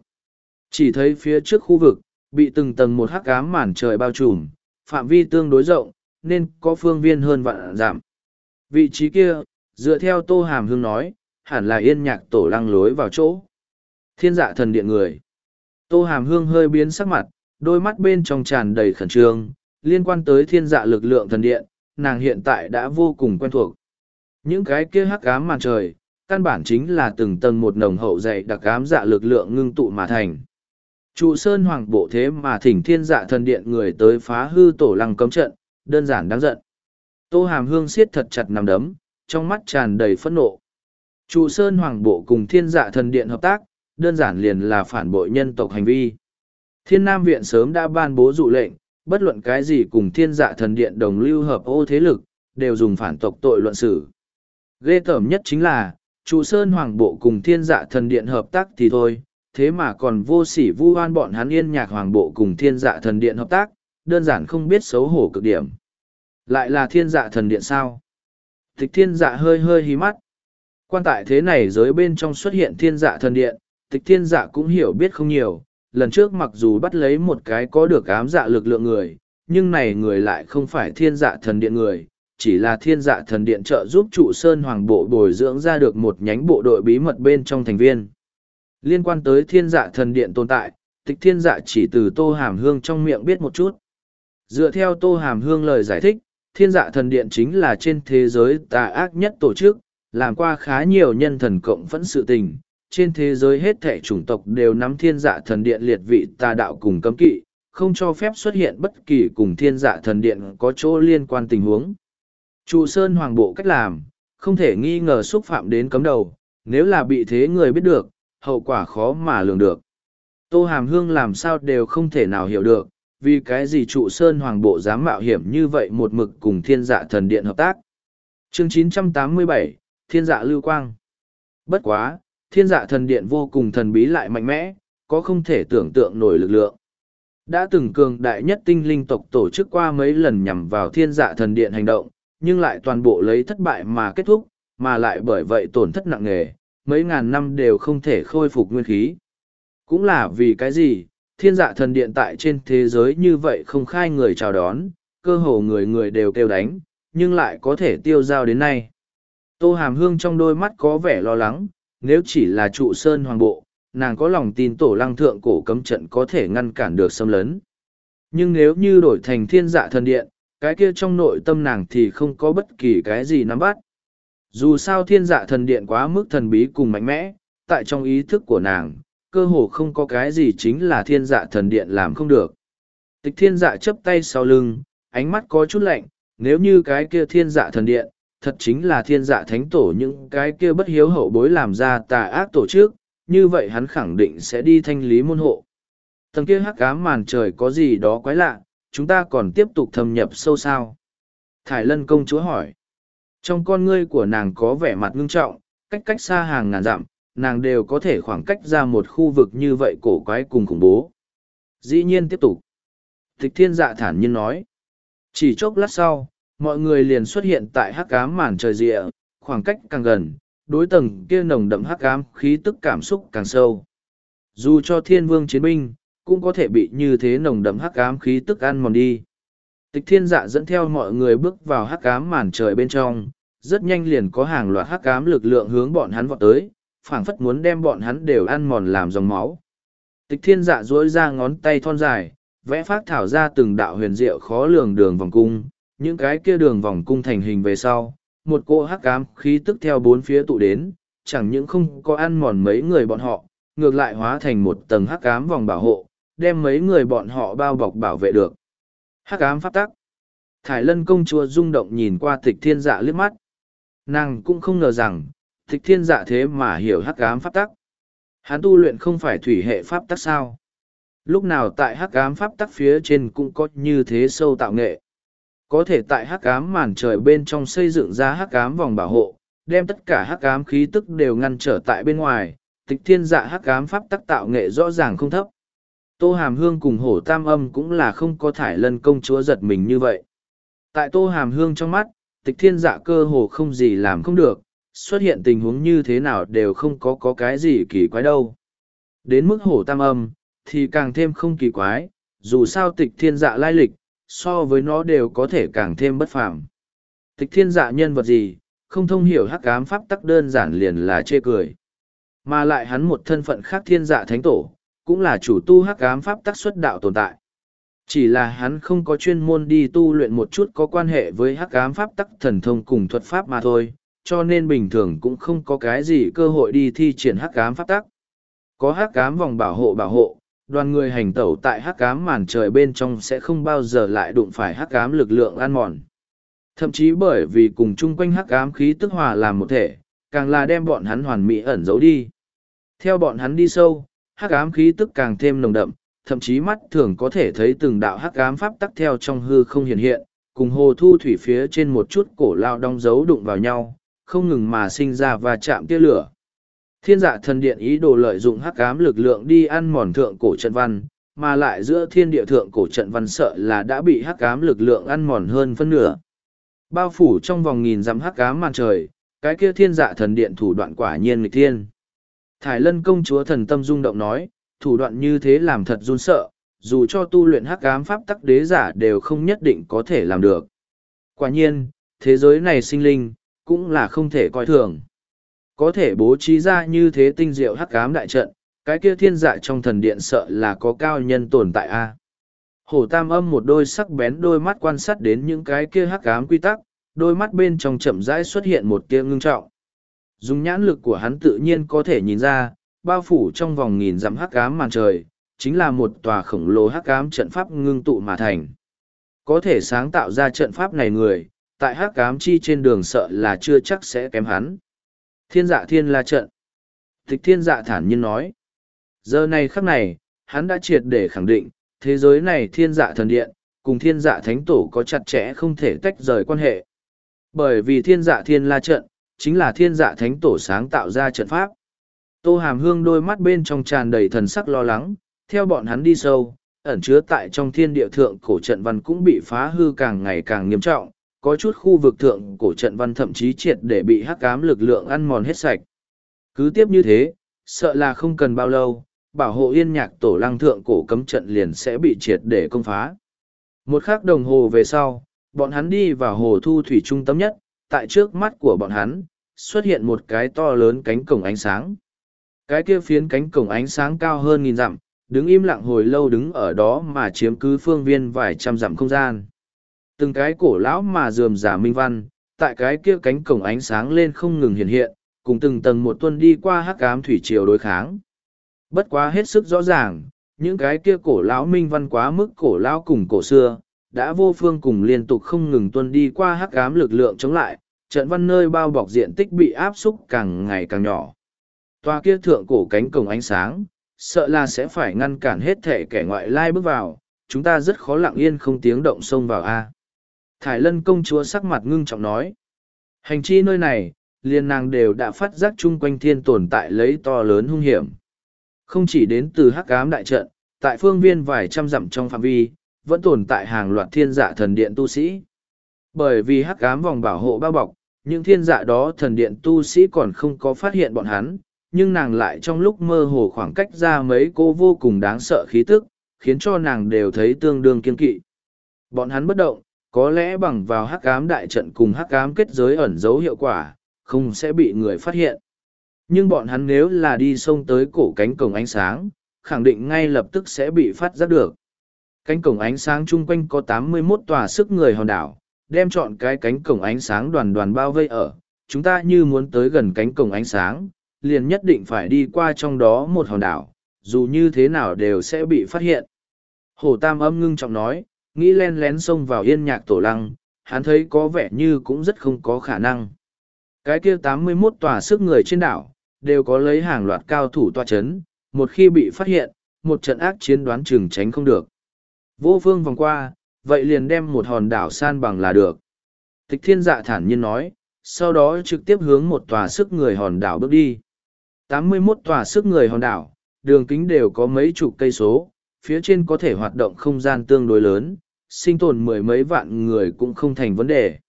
A: Chỉ thấy phía trước khu vực, bị từng tầng một hắc ám màn trời bao trùm, phạm vi tương đối rộng, nên có phương viên hơn vạn giảm. Vị trí kia, dựa theo tô hàm hương nói hẳn là yên nhạc tổ lăng lối vào chỗ thiên dạ thần điện người tô hàm hương hơi biến sắc mặt đôi mắt bên trong tràn đầy khẩn trương liên quan tới thiên dạ lực lượng thần điện nàng hiện tại đã vô cùng quen thuộc những cái kia hắc ám màn trời căn bản chính là từng tầng một nồng hậu dày đặc ám dạ lực lượng ngưng tụ mà thành trụ sơn hoàng bộ thế mà thỉnh thiên dạ thần điện người tới phá hư tổ lăng cấm trận đơn giản đáng giận tô hàm hương siết thật chặt nằm đấm trong mắt tràn đầy phẫn nộ. Chu Sơn Hoàng Bộ cùng thiên dạ thần điện hợp tác, đơn giản liền là phản bội nhân tộc hành vi. Thiên Nam Viện sớm đã ban bố dụ lệnh, bất luận cái gì cùng thiên dạ thần điện đồng lưu hợp ô thế lực, đều dùng phản tộc tội luận xử. Ghê tởm nhất chính là, Chu Sơn Hoàng Bộ cùng thiên dạ thần điện hợp tác thì thôi, thế mà còn vô sỉ vu oan bọn hắn yên nhạc Hoàng Bộ cùng thiên dạ thần điện hợp tác, đơn giản không biết xấu hổ cực điểm. Lại là thiên dạ thần điện sao? Tịch thiên dạ hơi hơi hí mắt. Quan tại thế này giới bên trong xuất hiện thiên dạ thần điện, tịch thiên dạ cũng hiểu biết không nhiều. Lần trước mặc dù bắt lấy một cái có được ám dạ lực lượng người, nhưng này người lại không phải thiên dạ thần điện người, chỉ là thiên dạ thần điện trợ giúp trụ sơn hoàng bộ bồi dưỡng ra được một nhánh bộ đội bí mật bên trong thành viên. Liên quan tới thiên dạ thần điện tồn tại, tịch thiên dạ chỉ từ tô hàm hương trong miệng biết một chút. Dựa theo tô hàm hương lời giải thích, thiên dạ thần điện chính là trên thế giới tà ác nhất tổ chức, làm qua khá nhiều nhân thần cộng phẫn sự tình. Trên thế giới hết thể chủng tộc đều nắm thiên dạ thần điện liệt vị tà đạo cùng cấm kỵ, không cho phép xuất hiện bất kỳ cùng thiên dạ thần điện có chỗ liên quan tình huống. Trụ Sơn Hoàng Bộ cách làm, không thể nghi ngờ xúc phạm đến cấm đầu, nếu là bị thế người biết được, hậu quả khó mà lường được. Tô Hàm Hương làm sao đều không thể nào hiểu được, vì cái gì trụ sơn hoàng bộ dám mạo hiểm như vậy một mực cùng thiên dạ thần điện hợp tác. Chương 987, Thiên dạ lưu quang. Bất quá, thiên dạ thần điện vô cùng thần bí lại mạnh mẽ, có không thể tưởng tượng nổi lực lượng. Đã từng cường đại nhất tinh linh tộc tổ chức qua mấy lần nhằm vào thiên dạ thần điện hành động, nhưng lại toàn bộ lấy thất bại mà kết thúc, mà lại bởi vậy tổn thất nặng nề, mấy ngàn năm đều không thể khôi phục nguyên khí. Cũng là vì cái gì, thiên dạ thần điện tại trên thế giới như vậy không khai người chào đón, cơ hồ người người đều kêu đánh, nhưng lại có thể tiêu dao đến nay. Tô Hàm Hương trong đôi mắt có vẻ lo lắng, nếu chỉ là trụ sơn hoàng bộ, nàng có lòng tin tổ lăng thượng cổ cấm trận có thể ngăn cản được xâm lấn. Nhưng nếu như đổi thành thiên dạ thần điện, cái kia trong nội tâm nàng thì không có bất kỳ cái gì nắm bắt. Dù sao thiên dạ thần điện quá mức thần bí cùng mạnh mẽ, tại trong ý thức của nàng, cơ hồ không có cái gì chính là thiên dạ thần điện làm không được. Tịch thiên dạ chấp tay sau lưng, ánh mắt có chút lạnh, nếu như cái kia thiên dạ thần điện, thật chính là thiên dạ thánh tổ những cái kia bất hiếu hậu bối làm ra tà ác tổ chức, như vậy hắn khẳng định sẽ đi thanh lý môn hộ. Tầng kia hắc ám màn trời có gì đó quái lạ, chúng ta còn tiếp tục thâm nhập sâu sao. Thải lân công chúa hỏi. Trong con ngươi của nàng có vẻ mặt ngưng trọng, cách cách xa hàng ngàn dặm, nàng đều có thể khoảng cách ra một khu vực như vậy cổ quái cùng khủng bố. Dĩ nhiên tiếp tục. Tịch thiên dạ thản nhiên nói. Chỉ chốc lát sau, mọi người liền xuất hiện tại hắc ám màn trời rịa, khoảng cách càng gần, đối tầng kia nồng đậm hắc ám khí tức cảm xúc càng sâu. Dù cho thiên vương chiến binh, cũng có thể bị như thế nồng đậm hắc ám khí tức ăn mòn đi. Tịch thiên dạ dẫn theo mọi người bước vào hắc ám màn trời bên trong, rất nhanh liền có hàng loạt hắc ám lực lượng hướng bọn hắn vọt tới, phảng phất muốn đem bọn hắn đều ăn mòn làm dòng máu. Tịch thiên dạ duỗi ra ngón tay thon dài, vẽ phát thảo ra từng đạo huyền diệu khó lường đường vòng cung, những cái kia đường vòng cung thành hình về sau, một cô hắc ám khí tức theo bốn phía tụ đến, chẳng những không có ăn mòn mấy người bọn họ, ngược lại hóa thành một tầng hắc ám vòng bảo hộ, đem mấy người bọn họ bao bọc bảo vệ được. Hắc ám pháp tắc. Thải Lân công chúa rung động nhìn qua Tịch Thiên Dạ liếc mắt. Nàng cũng không ngờ rằng, Thích thiên dạ thế mà hiểu hắc ám pháp tắc. Hắn tu luyện không phải thủy hệ pháp tắc sao? Lúc nào tại hắc ám pháp tắc phía trên cũng có như thế sâu tạo nghệ. Có thể tại hắc ám màn trời bên trong xây dựng ra hắc ám vòng bảo hộ, đem tất cả hắc ám khí tức đều ngăn trở tại bên ngoài, tịch thiên dạ hắc ám pháp tắc tạo nghệ rõ ràng không thấp. Tô Hàm Hương cùng hổ tam âm cũng là không có thải lân công chúa giật mình như vậy. Tại Tô Hàm Hương trong mắt, tịch thiên dạ cơ hồ không gì làm không được, xuất hiện tình huống như thế nào đều không có có cái gì kỳ quái đâu. Đến mức hổ tam âm, thì càng thêm không kỳ quái, dù sao tịch thiên dạ lai lịch, so với nó đều có thể càng thêm bất phàm. Tịch thiên dạ nhân vật gì, không thông hiểu hắc ám pháp tắc đơn giản liền là chê cười. Mà lại hắn một thân phận khác thiên dạ thánh tổ, cũng là chủ tu hắc ám pháp tắc xuất đạo tồn tại. Chỉ là hắn không có chuyên môn đi tu luyện một chút có quan hệ với hắc ám pháp tắc thần thông cùng thuật pháp mà thôi, cho nên bình thường cũng không có cái gì cơ hội đi thi triển hắc cám pháp tắc. Có hắc cám vòng bảo hộ bảo hộ, đoàn người hành tẩu tại hắc cám màn trời bên trong sẽ không bao giờ lại đụng phải hắc cám lực lượng ăn mòn. Thậm chí bởi vì cùng chung quanh hắc cám khí tức hòa làm một thể, càng là đem bọn hắn hoàn mỹ ẩn giấu đi. Theo bọn hắn đi sâu, hắc cám khí tức càng thêm nồng đậm, thậm chí mắt thường có thể thấy từng đạo hắc cám pháp tắc theo trong hư không hiện hiện, cùng hồ thu thủy phía trên một chút cổ lao đong dấu đụng vào nhau, không ngừng mà sinh ra và chạm tia lửa. Thiên dạ thần điện ý đồ lợi dụng hắc ám lực lượng đi ăn mòn thượng cổ trận văn, mà lại giữa thiên địa thượng cổ trận văn sợ là đã bị hắc ám lực lượng ăn mòn hơn phân nửa. Bao phủ trong vòng nghìn dặm hắc ám màn trời, cái kia thiên dạ thần điện thủ đoạn quả nhiên nghịch thiên. Thải lân công chúa thần tâm rung động nói, thủ đoạn như thế làm thật run sợ, dù cho tu luyện hắc ám pháp tắc đế giả đều không nhất định có thể làm được. Quả nhiên, thế giới này sinh linh, cũng là không thể coi thường. Có thể bố trí ra như thế tinh diệu hắc ám đại trận, cái kia thiên dạ trong thần điện sợ là có cao nhân tồn tại a. À? Hổ tam âm một đôi sắc bén đôi mắt quan sát đến những cái kia hắc ám quy tắc, đôi mắt bên trong chậm rãi xuất hiện một tia ngưng trọng. Dùng nhãn lực của hắn tự nhiên có thể nhìn ra, bao phủ trong vòng nghìn dặm hắc ám màn trời, chính là một tòa khổng lồ hắc ám trận pháp ngưng tụ mà thành. Có thể sáng tạo ra trận pháp này người, tại hát cám chi trên đường sợ là chưa chắc sẽ kém hắn. Thiên dạ thiên la trận. Thích thiên dạ thản nhiên nói. Giờ này khắc này, hắn đã triệt để khẳng định, thế giới này thiên dạ thần điện, cùng thiên dạ thánh tổ có chặt chẽ không thể tách rời quan hệ. Bởi vì thiên dạ thiên la trận, chính là thiên dạ thánh tổ sáng tạo ra trận pháp. Tô Hàm Hương đôi mắt bên trong tràn đầy thần sắc lo lắng, theo bọn hắn đi sâu, ẩn chứa tại trong thiên địa thượng cổ trận văn cũng bị phá hư càng ngày càng nghiêm trọng, có chút khu vực thượng cổ trận văn thậm chí triệt để bị hắc cám lực lượng ăn mòn hết sạch. Cứ tiếp như thế, sợ là không cần bao lâu, bảo hộ yên nhạc tổ lăng thượng cổ cấm trận liền sẽ bị triệt để công phá. Một khắc đồng hồ về sau, bọn hắn đi vào hồ thu thủy trung tâm nhất, tại trước mắt của bọn hắn, xuất hiện một cái to lớn cánh cổng ánh sáng. Cái kia phiến cánh cổng ánh sáng cao hơn nghìn dặm, đứng im lặng hồi lâu đứng ở đó mà chiếm cứ phương viên vài trăm dặm không gian từng cái cổ lão mà dườm giả minh văn, tại cái kia cánh cổng ánh sáng lên không ngừng hiện hiện, cùng từng tầng một tuân đi qua hắc ám thủy triều đối kháng. Bất quá hết sức rõ ràng, những cái kia cổ lão minh văn quá mức cổ lão cùng cổ xưa, đã vô phương cùng liên tục không ngừng tuân đi qua hắc ám lực lượng chống lại, trận văn nơi bao bọc diện tích bị áp xúc càng ngày càng nhỏ. Toa kia thượng cổ cánh cổng ánh sáng, sợ là sẽ phải ngăn cản hết thể kẻ ngoại lai bước vào, chúng ta rất khó lặng yên không tiếng động xông vào A. Thải lân công chúa sắc mặt ngưng trọng nói. Hành chi nơi này, liền nàng đều đã phát giác chung quanh thiên tồn tại lấy to lớn hung hiểm. Không chỉ đến từ hắc ám đại trận, tại phương viên vài trăm dặm trong phạm vi, vẫn tồn tại hàng loạt thiên dạ thần điện tu sĩ. Bởi vì hắc ám vòng bảo hộ bao bọc, những thiên dạ đó thần điện tu sĩ còn không có phát hiện bọn hắn, nhưng nàng lại trong lúc mơ hồ khoảng cách ra mấy cô vô cùng đáng sợ khí tức, khiến cho nàng đều thấy tương đương kiên kỵ. Bọn hắn bất động, có lẽ bằng vào hắc ám đại trận cùng hắc ám kết giới ẩn giấu hiệu quả, không sẽ bị người phát hiện. Nhưng bọn hắn nếu là đi xông tới cổ cánh cổng ánh sáng, khẳng định ngay lập tức sẽ bị phát giác được. Cánh cổng ánh sáng chung quanh có tám mươi 81 tòa sức người hòn đảo, đem chọn cái cánh cổng ánh sáng đoàn đoàn bao vây ở. Chúng ta như muốn tới gần cánh cổng ánh sáng, liền nhất định phải đi qua trong đó một hòn đảo, dù như thế nào đều sẽ bị phát hiện. Hồ Tam âm ngưng trọng nói, nghĩ len lén xông vào yên nhạc tổ lăng, hắn thấy có vẻ như cũng rất không có khả năng. Cái kia tám mươi 81 tòa sức người trên đảo, đều có lấy hàng loạt cao thủ tòa chấn, một khi bị phát hiện, một trận ác chiến đoán chừng tránh không được. Vô phương vòng qua, vậy liền đem một hòn đảo san bằng là được. Tịch thiên dạ thản nhiên nói, sau đó trực tiếp hướng một tòa sức người hòn đảo bước đi. Tám mươi 81 tòa sức người hòn đảo, đường kính đều có mấy chục cây số, phía trên có thể hoạt động không gian tương đối lớn, sinh tồn mười mấy vạn người cũng không thành vấn đề.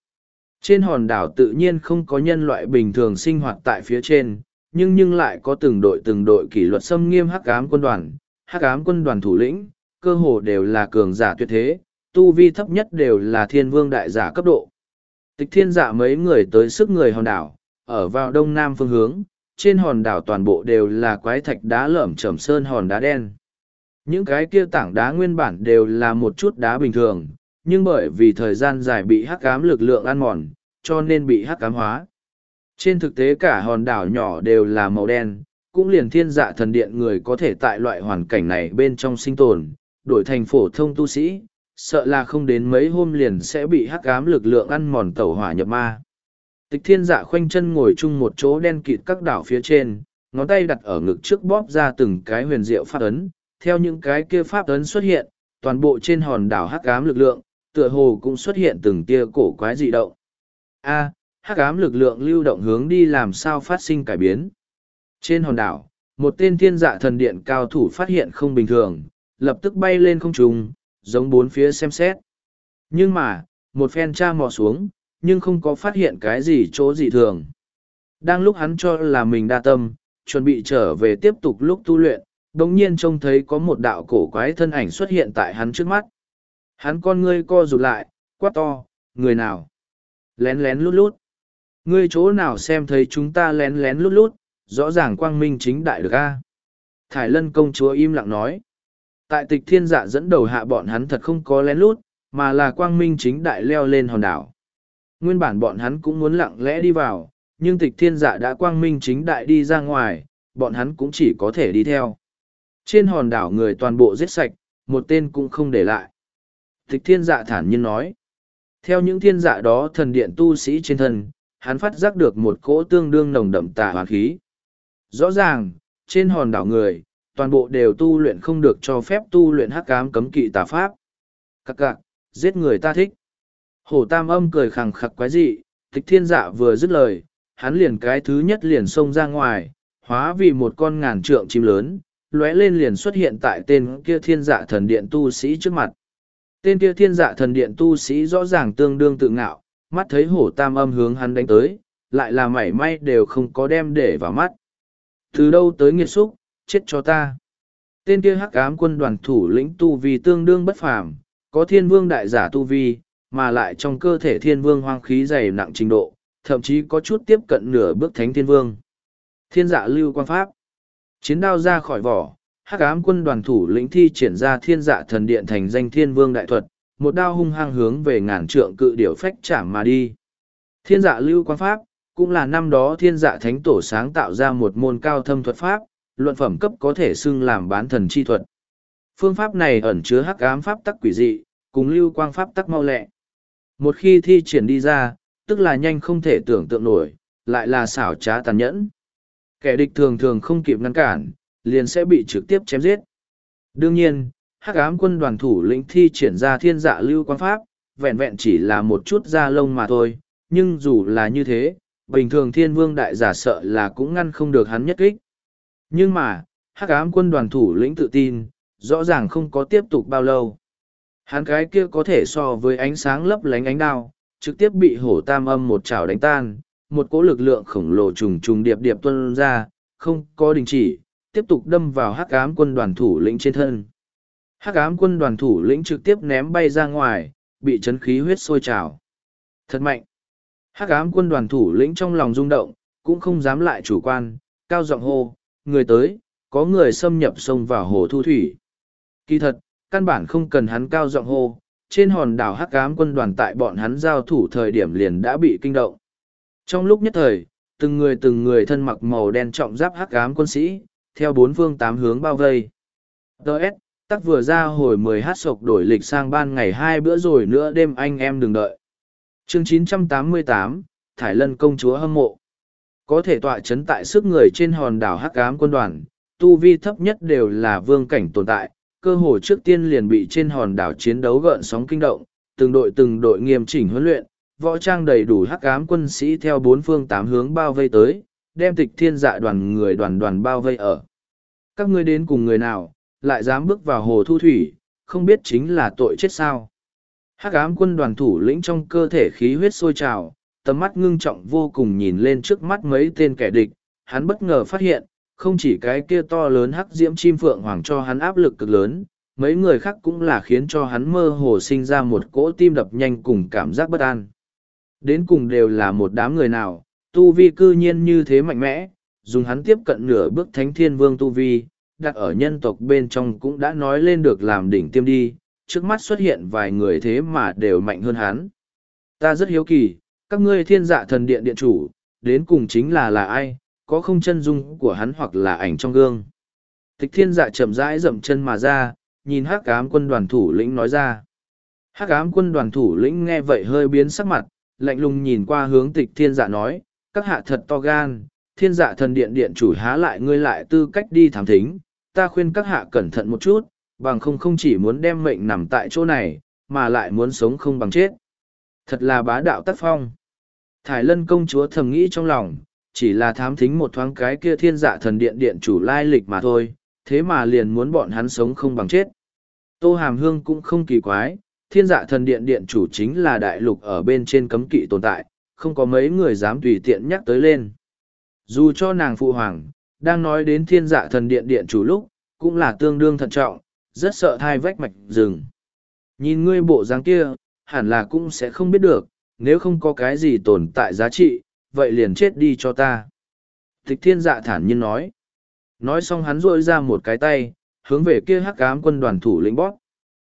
A: Trên hòn đảo tự nhiên không có nhân loại bình thường sinh hoạt tại phía trên, nhưng nhưng lại có từng đội từng đội kỷ luật xâm nghiêm hắc ám quân đoàn, hắc ám quân đoàn thủ lĩnh, cơ hồ đều là cường giả tuyệt thế, tu vi thấp nhất đều là thiên vương đại giả cấp độ. Tịch thiên giả dạ mấy người tới sức người hòn đảo, ở vào đông nam phương hướng, trên hòn đảo toàn bộ đều là quái thạch đá lởm chởm sơn hòn đá đen. Những cái kia tảng đá nguyên bản đều là một chút đá bình thường, nhưng bởi vì thời gian dài bị hắc cám lực lượng ăn mòn, cho nên bị hắc cám hóa. Trên thực tế cả hòn đảo nhỏ đều là màu đen, cũng liền thiên dạ thần điện người có thể tại loại hoàn cảnh này bên trong sinh tồn, đổi thành phổ thông tu sĩ, sợ là không đến mấy hôm liền sẽ bị hắc ám lực lượng ăn mòn tẩu hỏa nhập ma. Tịch thiên dạ khoanh chân ngồi chung một chỗ đen kịt các đảo phía trên, ngón tay đặt ở ngực trước bóp ra từng cái huyền diệu phát ấn, theo những cái kia pháp ấn xuất hiện, toàn bộ trên hòn đảo hắc ám lực lượng, tựa hồ cũng xuất hiện từng tia cổ quái dị động. A, hắc ám lực lượng lưu động hướng đi làm sao phát sinh cải biến. Trên hòn đảo, một tên thiên dạ thần điện cao thủ phát hiện không bình thường, lập tức bay lên không trung, giống bốn phía xem xét. Nhưng mà, một phen tra mò xuống, nhưng không có phát hiện cái gì chỗ dị thường. Đang lúc hắn cho là mình đa tâm, chuẩn bị trở về tiếp tục lúc tu luyện, đồng nhiên trông thấy có một đạo cổ quái thân ảnh xuất hiện tại hắn trước mắt. Hắn con ngươi co rụt lại, quát to, người nào? Lén lén lút lút. Ngươi chỗ nào xem thấy chúng ta lén lén lút lút, rõ ràng quang minh chính đại được a à? Thải lân công chúa im lặng nói. Tại tịch thiên dạ dẫn đầu hạ bọn hắn thật không có lén lút, mà là quang minh chính đại leo lên hòn đảo. Nguyên bản bọn hắn cũng muốn lặng lẽ đi vào, nhưng tịch thiên dạ đã quang minh chính đại đi ra ngoài, bọn hắn cũng chỉ có thể đi theo. Trên hòn đảo người toàn bộ giết sạch, một tên cũng không để lại. Tịch thiên dạ thản nhiên nói. Theo những thiên dạ đó thần điện tu sĩ trên thân, hắn phát giác được một cỗ tương đương nồng đậm tả hoàn khí. Rõ ràng, trên hòn đảo người, toàn bộ đều tu luyện không được cho phép tu luyện hắc cám cấm kỵ tà pháp. Các cạc, giết người ta thích. Hổ tam âm cười khẳng khặc quái dị, tịch thiên dạ vừa dứt lời, hắn liền cái thứ nhất liền xông ra ngoài, hóa vì một con ngàn trượng chim lớn, lóe lên liền xuất hiện tại tên kia thiên dạ thần điện tu sĩ trước mặt. Tên kia thiên dạ thần điện tu sĩ rõ ràng tương đương tự ngạo, mắt thấy hổ tam âm hướng hắn đánh tới, lại là mảy may đều không có đem để vào mắt. Từ đâu tới nghiệt xúc, chết cho ta. Tên kia hắc ám quân đoàn thủ lĩnh tu vi tương đương bất phàm, có thiên vương đại giả tu vi, mà lại trong cơ thể thiên vương hoang khí dày nặng trình độ, thậm chí có chút tiếp cận nửa bước thánh thiên vương. Thiên dạ lưu quan pháp. Chiến đao ra khỏi vỏ, hắc ám quân đoàn thủ lĩnh thi triển ra thiên dạ thần điện thành danh thiên vương đại thuật, một đao hung hăng hướng về ngàn trượng cự điểu phách chạm mà đi. Thiên dạ lưu quang pháp, cũng là năm đó thiên dạ thánh tổ sáng tạo ra một môn cao thâm thuật pháp, luận phẩm cấp có thể xưng làm bán thần chi thuật. Phương pháp này ẩn chứa hắc ám pháp tắc quỷ dị, cùng lưu quang pháp tắc mau lẹ. Một khi thi triển đi ra, tức là nhanh không thể tưởng tượng nổi, lại là xảo trá tàn nhẫn kẻ địch thường thường không kịp ngăn cản liền sẽ bị trực tiếp chém giết đương nhiên hắc ám quân đoàn thủ lĩnh thi triển ra thiên dạ lưu quan pháp vẹn vẹn chỉ là một chút da lông mà thôi nhưng dù là như thế bình thường thiên vương đại giả sợ là cũng ngăn không được hắn nhất kích nhưng mà hắc ám quân đoàn thủ lĩnh tự tin rõ ràng không có tiếp tục bao lâu hắn cái kia có thể so với ánh sáng lấp lánh ánh đao trực tiếp bị hổ tam âm một chảo đánh tan một cỗ lực lượng khổng lồ trùng trùng điệp điệp tuân ra, không có đình chỉ, tiếp tục đâm vào hắc ám quân đoàn thủ lĩnh trên thân. Hắc ám quân đoàn thủ lĩnh trực tiếp ném bay ra ngoài, bị chấn khí huyết sôi trào. Thật mạnh. Hắc ám quân đoàn thủ lĩnh trong lòng rung động, cũng không dám lại chủ quan, cao giọng hô, người tới, có người xâm nhập sông vào hồ thu thủy. Kỳ thật, căn bản không cần hắn cao giọng hô, trên hòn đảo hắc ám quân đoàn tại bọn hắn giao thủ thời điểm liền đã bị kinh động. Trong lúc nhất thời, từng người từng người thân mặc màu đen trọng giáp hắc ám quân sĩ, theo bốn phương tám hướng bao vây. ts tắc vừa ra hồi mười hát sộc đổi lịch sang ban ngày hai bữa rồi nữa đêm anh em đừng đợi. chương chín trăm tám mươi tám Thải Lân công chúa hâm mộ. Có thể tọa chấn tại sức người trên hòn đảo hắc ám quân đoàn, tu vi thấp nhất đều là vương cảnh tồn tại, cơ hồ trước tiên liền bị trên hòn đảo chiến đấu gợn sóng kinh động, từng đội từng đội nghiêm chỉnh huấn luyện, võ trang đầy đủ hắc ám quân sĩ theo bốn phương tám hướng bao vây tới, đem tịch thiên dạ đoàn người đoàn đoàn bao vây ở. Các ngươi đến cùng người nào, lại dám bước vào hồ thu thủy, không biết chính là tội chết sao. Hắc ám quân đoàn thủ lĩnh trong cơ thể khí huyết sôi trào, tầm mắt ngưng trọng vô cùng nhìn lên trước mắt mấy tên kẻ địch, hắn bất ngờ phát hiện, không chỉ cái kia to lớn hắc diễm chim phượng hoàng cho hắn áp lực cực lớn, mấy người khác cũng là khiến cho hắn mơ hồ sinh ra một cỗ tim đập nhanh cùng cảm giác bất an đến cùng đều là một đám người nào, tu vi cư nhiên như thế mạnh mẽ, dùng hắn tiếp cận nửa bước thánh thiên vương tu vi, đặt ở nhân tộc bên trong cũng đã nói lên được làm đỉnh tiêm đi, trước mắt xuất hiện vài người thế mà đều mạnh hơn hắn. Ta rất hiếu kỳ, các ngươi thiên dạ thần điện điện chủ, đến cùng chính là là ai, có không chân dung của hắn hoặc là ảnh trong gương. Tịch thiên dạ chậm rãi dậm chân mà ra, nhìn hắc ám quân đoàn thủ lĩnh nói ra. Hắc ám quân đoàn thủ lĩnh nghe vậy hơi biến sắc mặt, lạnh lùng nhìn qua hướng tịch thiên dạ nói, các hạ thật to gan, thiên dạ thần điện điện chủ há lại ngươi lại tư cách đi thám thính, ta khuyên các hạ cẩn thận một chút, bằng không không chỉ muốn đem mệnh nằm tại chỗ này, mà lại muốn sống không bằng chết. Thật là bá đạo tác phong. Thải lân công chúa thầm nghĩ trong lòng, chỉ là thám thính một thoáng cái kia thiên dạ thần điện điện chủ lai lịch mà thôi, thế mà liền muốn bọn hắn sống không bằng chết. Tô Hàm Hương cũng không kỳ quái, Thiên dạ thần điện điện chủ chính là đại lục ở bên trên cấm kỵ tồn tại, không có mấy người dám tùy tiện nhắc tới lên. Dù cho nàng phụ hoàng, đang nói đến thiên dạ thần điện điện chủ lúc, cũng là tương đương thận trọng, rất sợ thai vách mạch rừng. Nhìn ngươi bộ dáng kia, hẳn là cũng sẽ không biết được, nếu không có cái gì tồn tại giá trị, vậy liền chết đi cho ta. Tịch thiên dạ thản nhiên nói. Nói xong hắn rôi ra một cái tay, hướng về kia hắc cám quân đoàn thủ lĩnh bóp.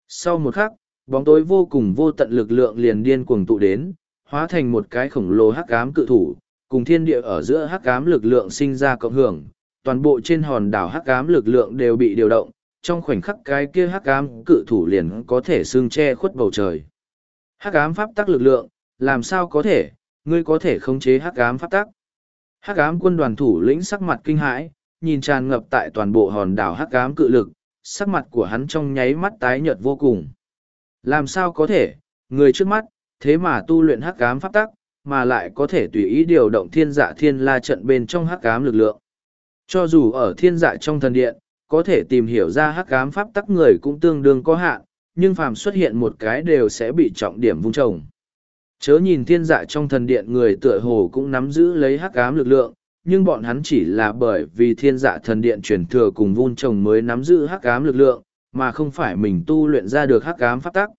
A: Sau một khắc, bóng tối vô cùng vô tận lực lượng liền điên cuồng tụ đến, hóa thành một cái khổng lồ hắc ám cự thủ, cùng thiên địa ở giữa hắc ám lực lượng sinh ra cộng hưởng, toàn bộ trên hòn đảo hắc ám lực lượng đều bị điều động, trong khoảnh khắc cái kia hắc ám cự thủ liền có thể xương che khuất bầu trời. Hắc ám pháp tắc lực lượng, làm sao có thể, ngươi có thể khống chế hắc ám pháp tắc? Hắc ám quân đoàn thủ lĩnh sắc mặt kinh hãi, nhìn tràn ngập tại toàn bộ hòn đảo hắc ám cự lực, sắc mặt của hắn trong nháy mắt tái nhợt vô cùng. Làm sao có thể, người trước mắt, thế mà tu luyện hắc ám pháp tắc, mà lại có thể tùy ý điều động thiên dạ thiên la trận bên trong hắc ám lực lượng. Cho dù ở thiên dạ trong thần điện, có thể tìm hiểu ra hắc ám pháp tắc người cũng tương đương có hạn, nhưng phàm xuất hiện một cái đều sẽ bị trọng điểm vung trồng. Chớ nhìn thiên dạ trong thần điện người tựa hồ cũng nắm giữ lấy hắc ám lực lượng, nhưng bọn hắn chỉ là bởi vì thiên dạ thần điện truyền thừa cùng vun trồng mới nắm giữ hắc ám lực lượng, mà không phải mình tu luyện ra được hắc ám pháp tắc.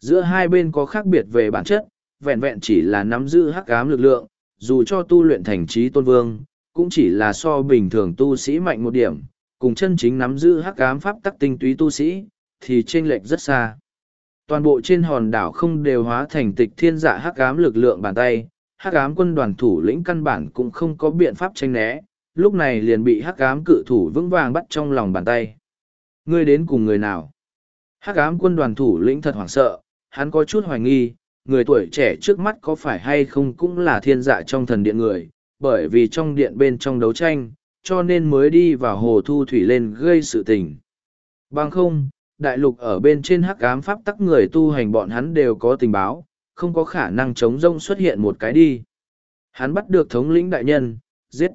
A: Giữa hai bên có khác biệt về bản chất, vẹn vẹn chỉ là nắm giữ hắc ám lực lượng, dù cho tu luyện thành trí tôn vương, cũng chỉ là so bình thường tu sĩ mạnh một điểm, cùng chân chính nắm giữ hắc ám pháp tắc tinh túy tu sĩ, thì chênh lệch rất xa. Toàn bộ trên hòn đảo không đều hóa thành tịch thiên dạ hắc ám lực lượng bàn tay, hắc ám quân đoàn thủ lĩnh căn bản cũng không có biện pháp tranh né, lúc này liền bị hắc ám cự thủ vững vàng bắt trong lòng bàn tay ngươi đến cùng người nào? Hắc ám quân đoàn thủ lĩnh thật hoảng sợ, hắn có chút hoài nghi, người tuổi trẻ trước mắt có phải hay không cũng là thiên dạ trong thần điện người, bởi vì trong điện bên trong đấu tranh, cho nên mới đi vào hồ thu thủy lên gây sự tình. Bằng không, đại lục ở bên trên hắc ám pháp tắc người tu hành bọn hắn đều có tình báo, không có khả năng chống rông xuất hiện một cái đi. Hắn bắt được thống lĩnh đại nhân, giết.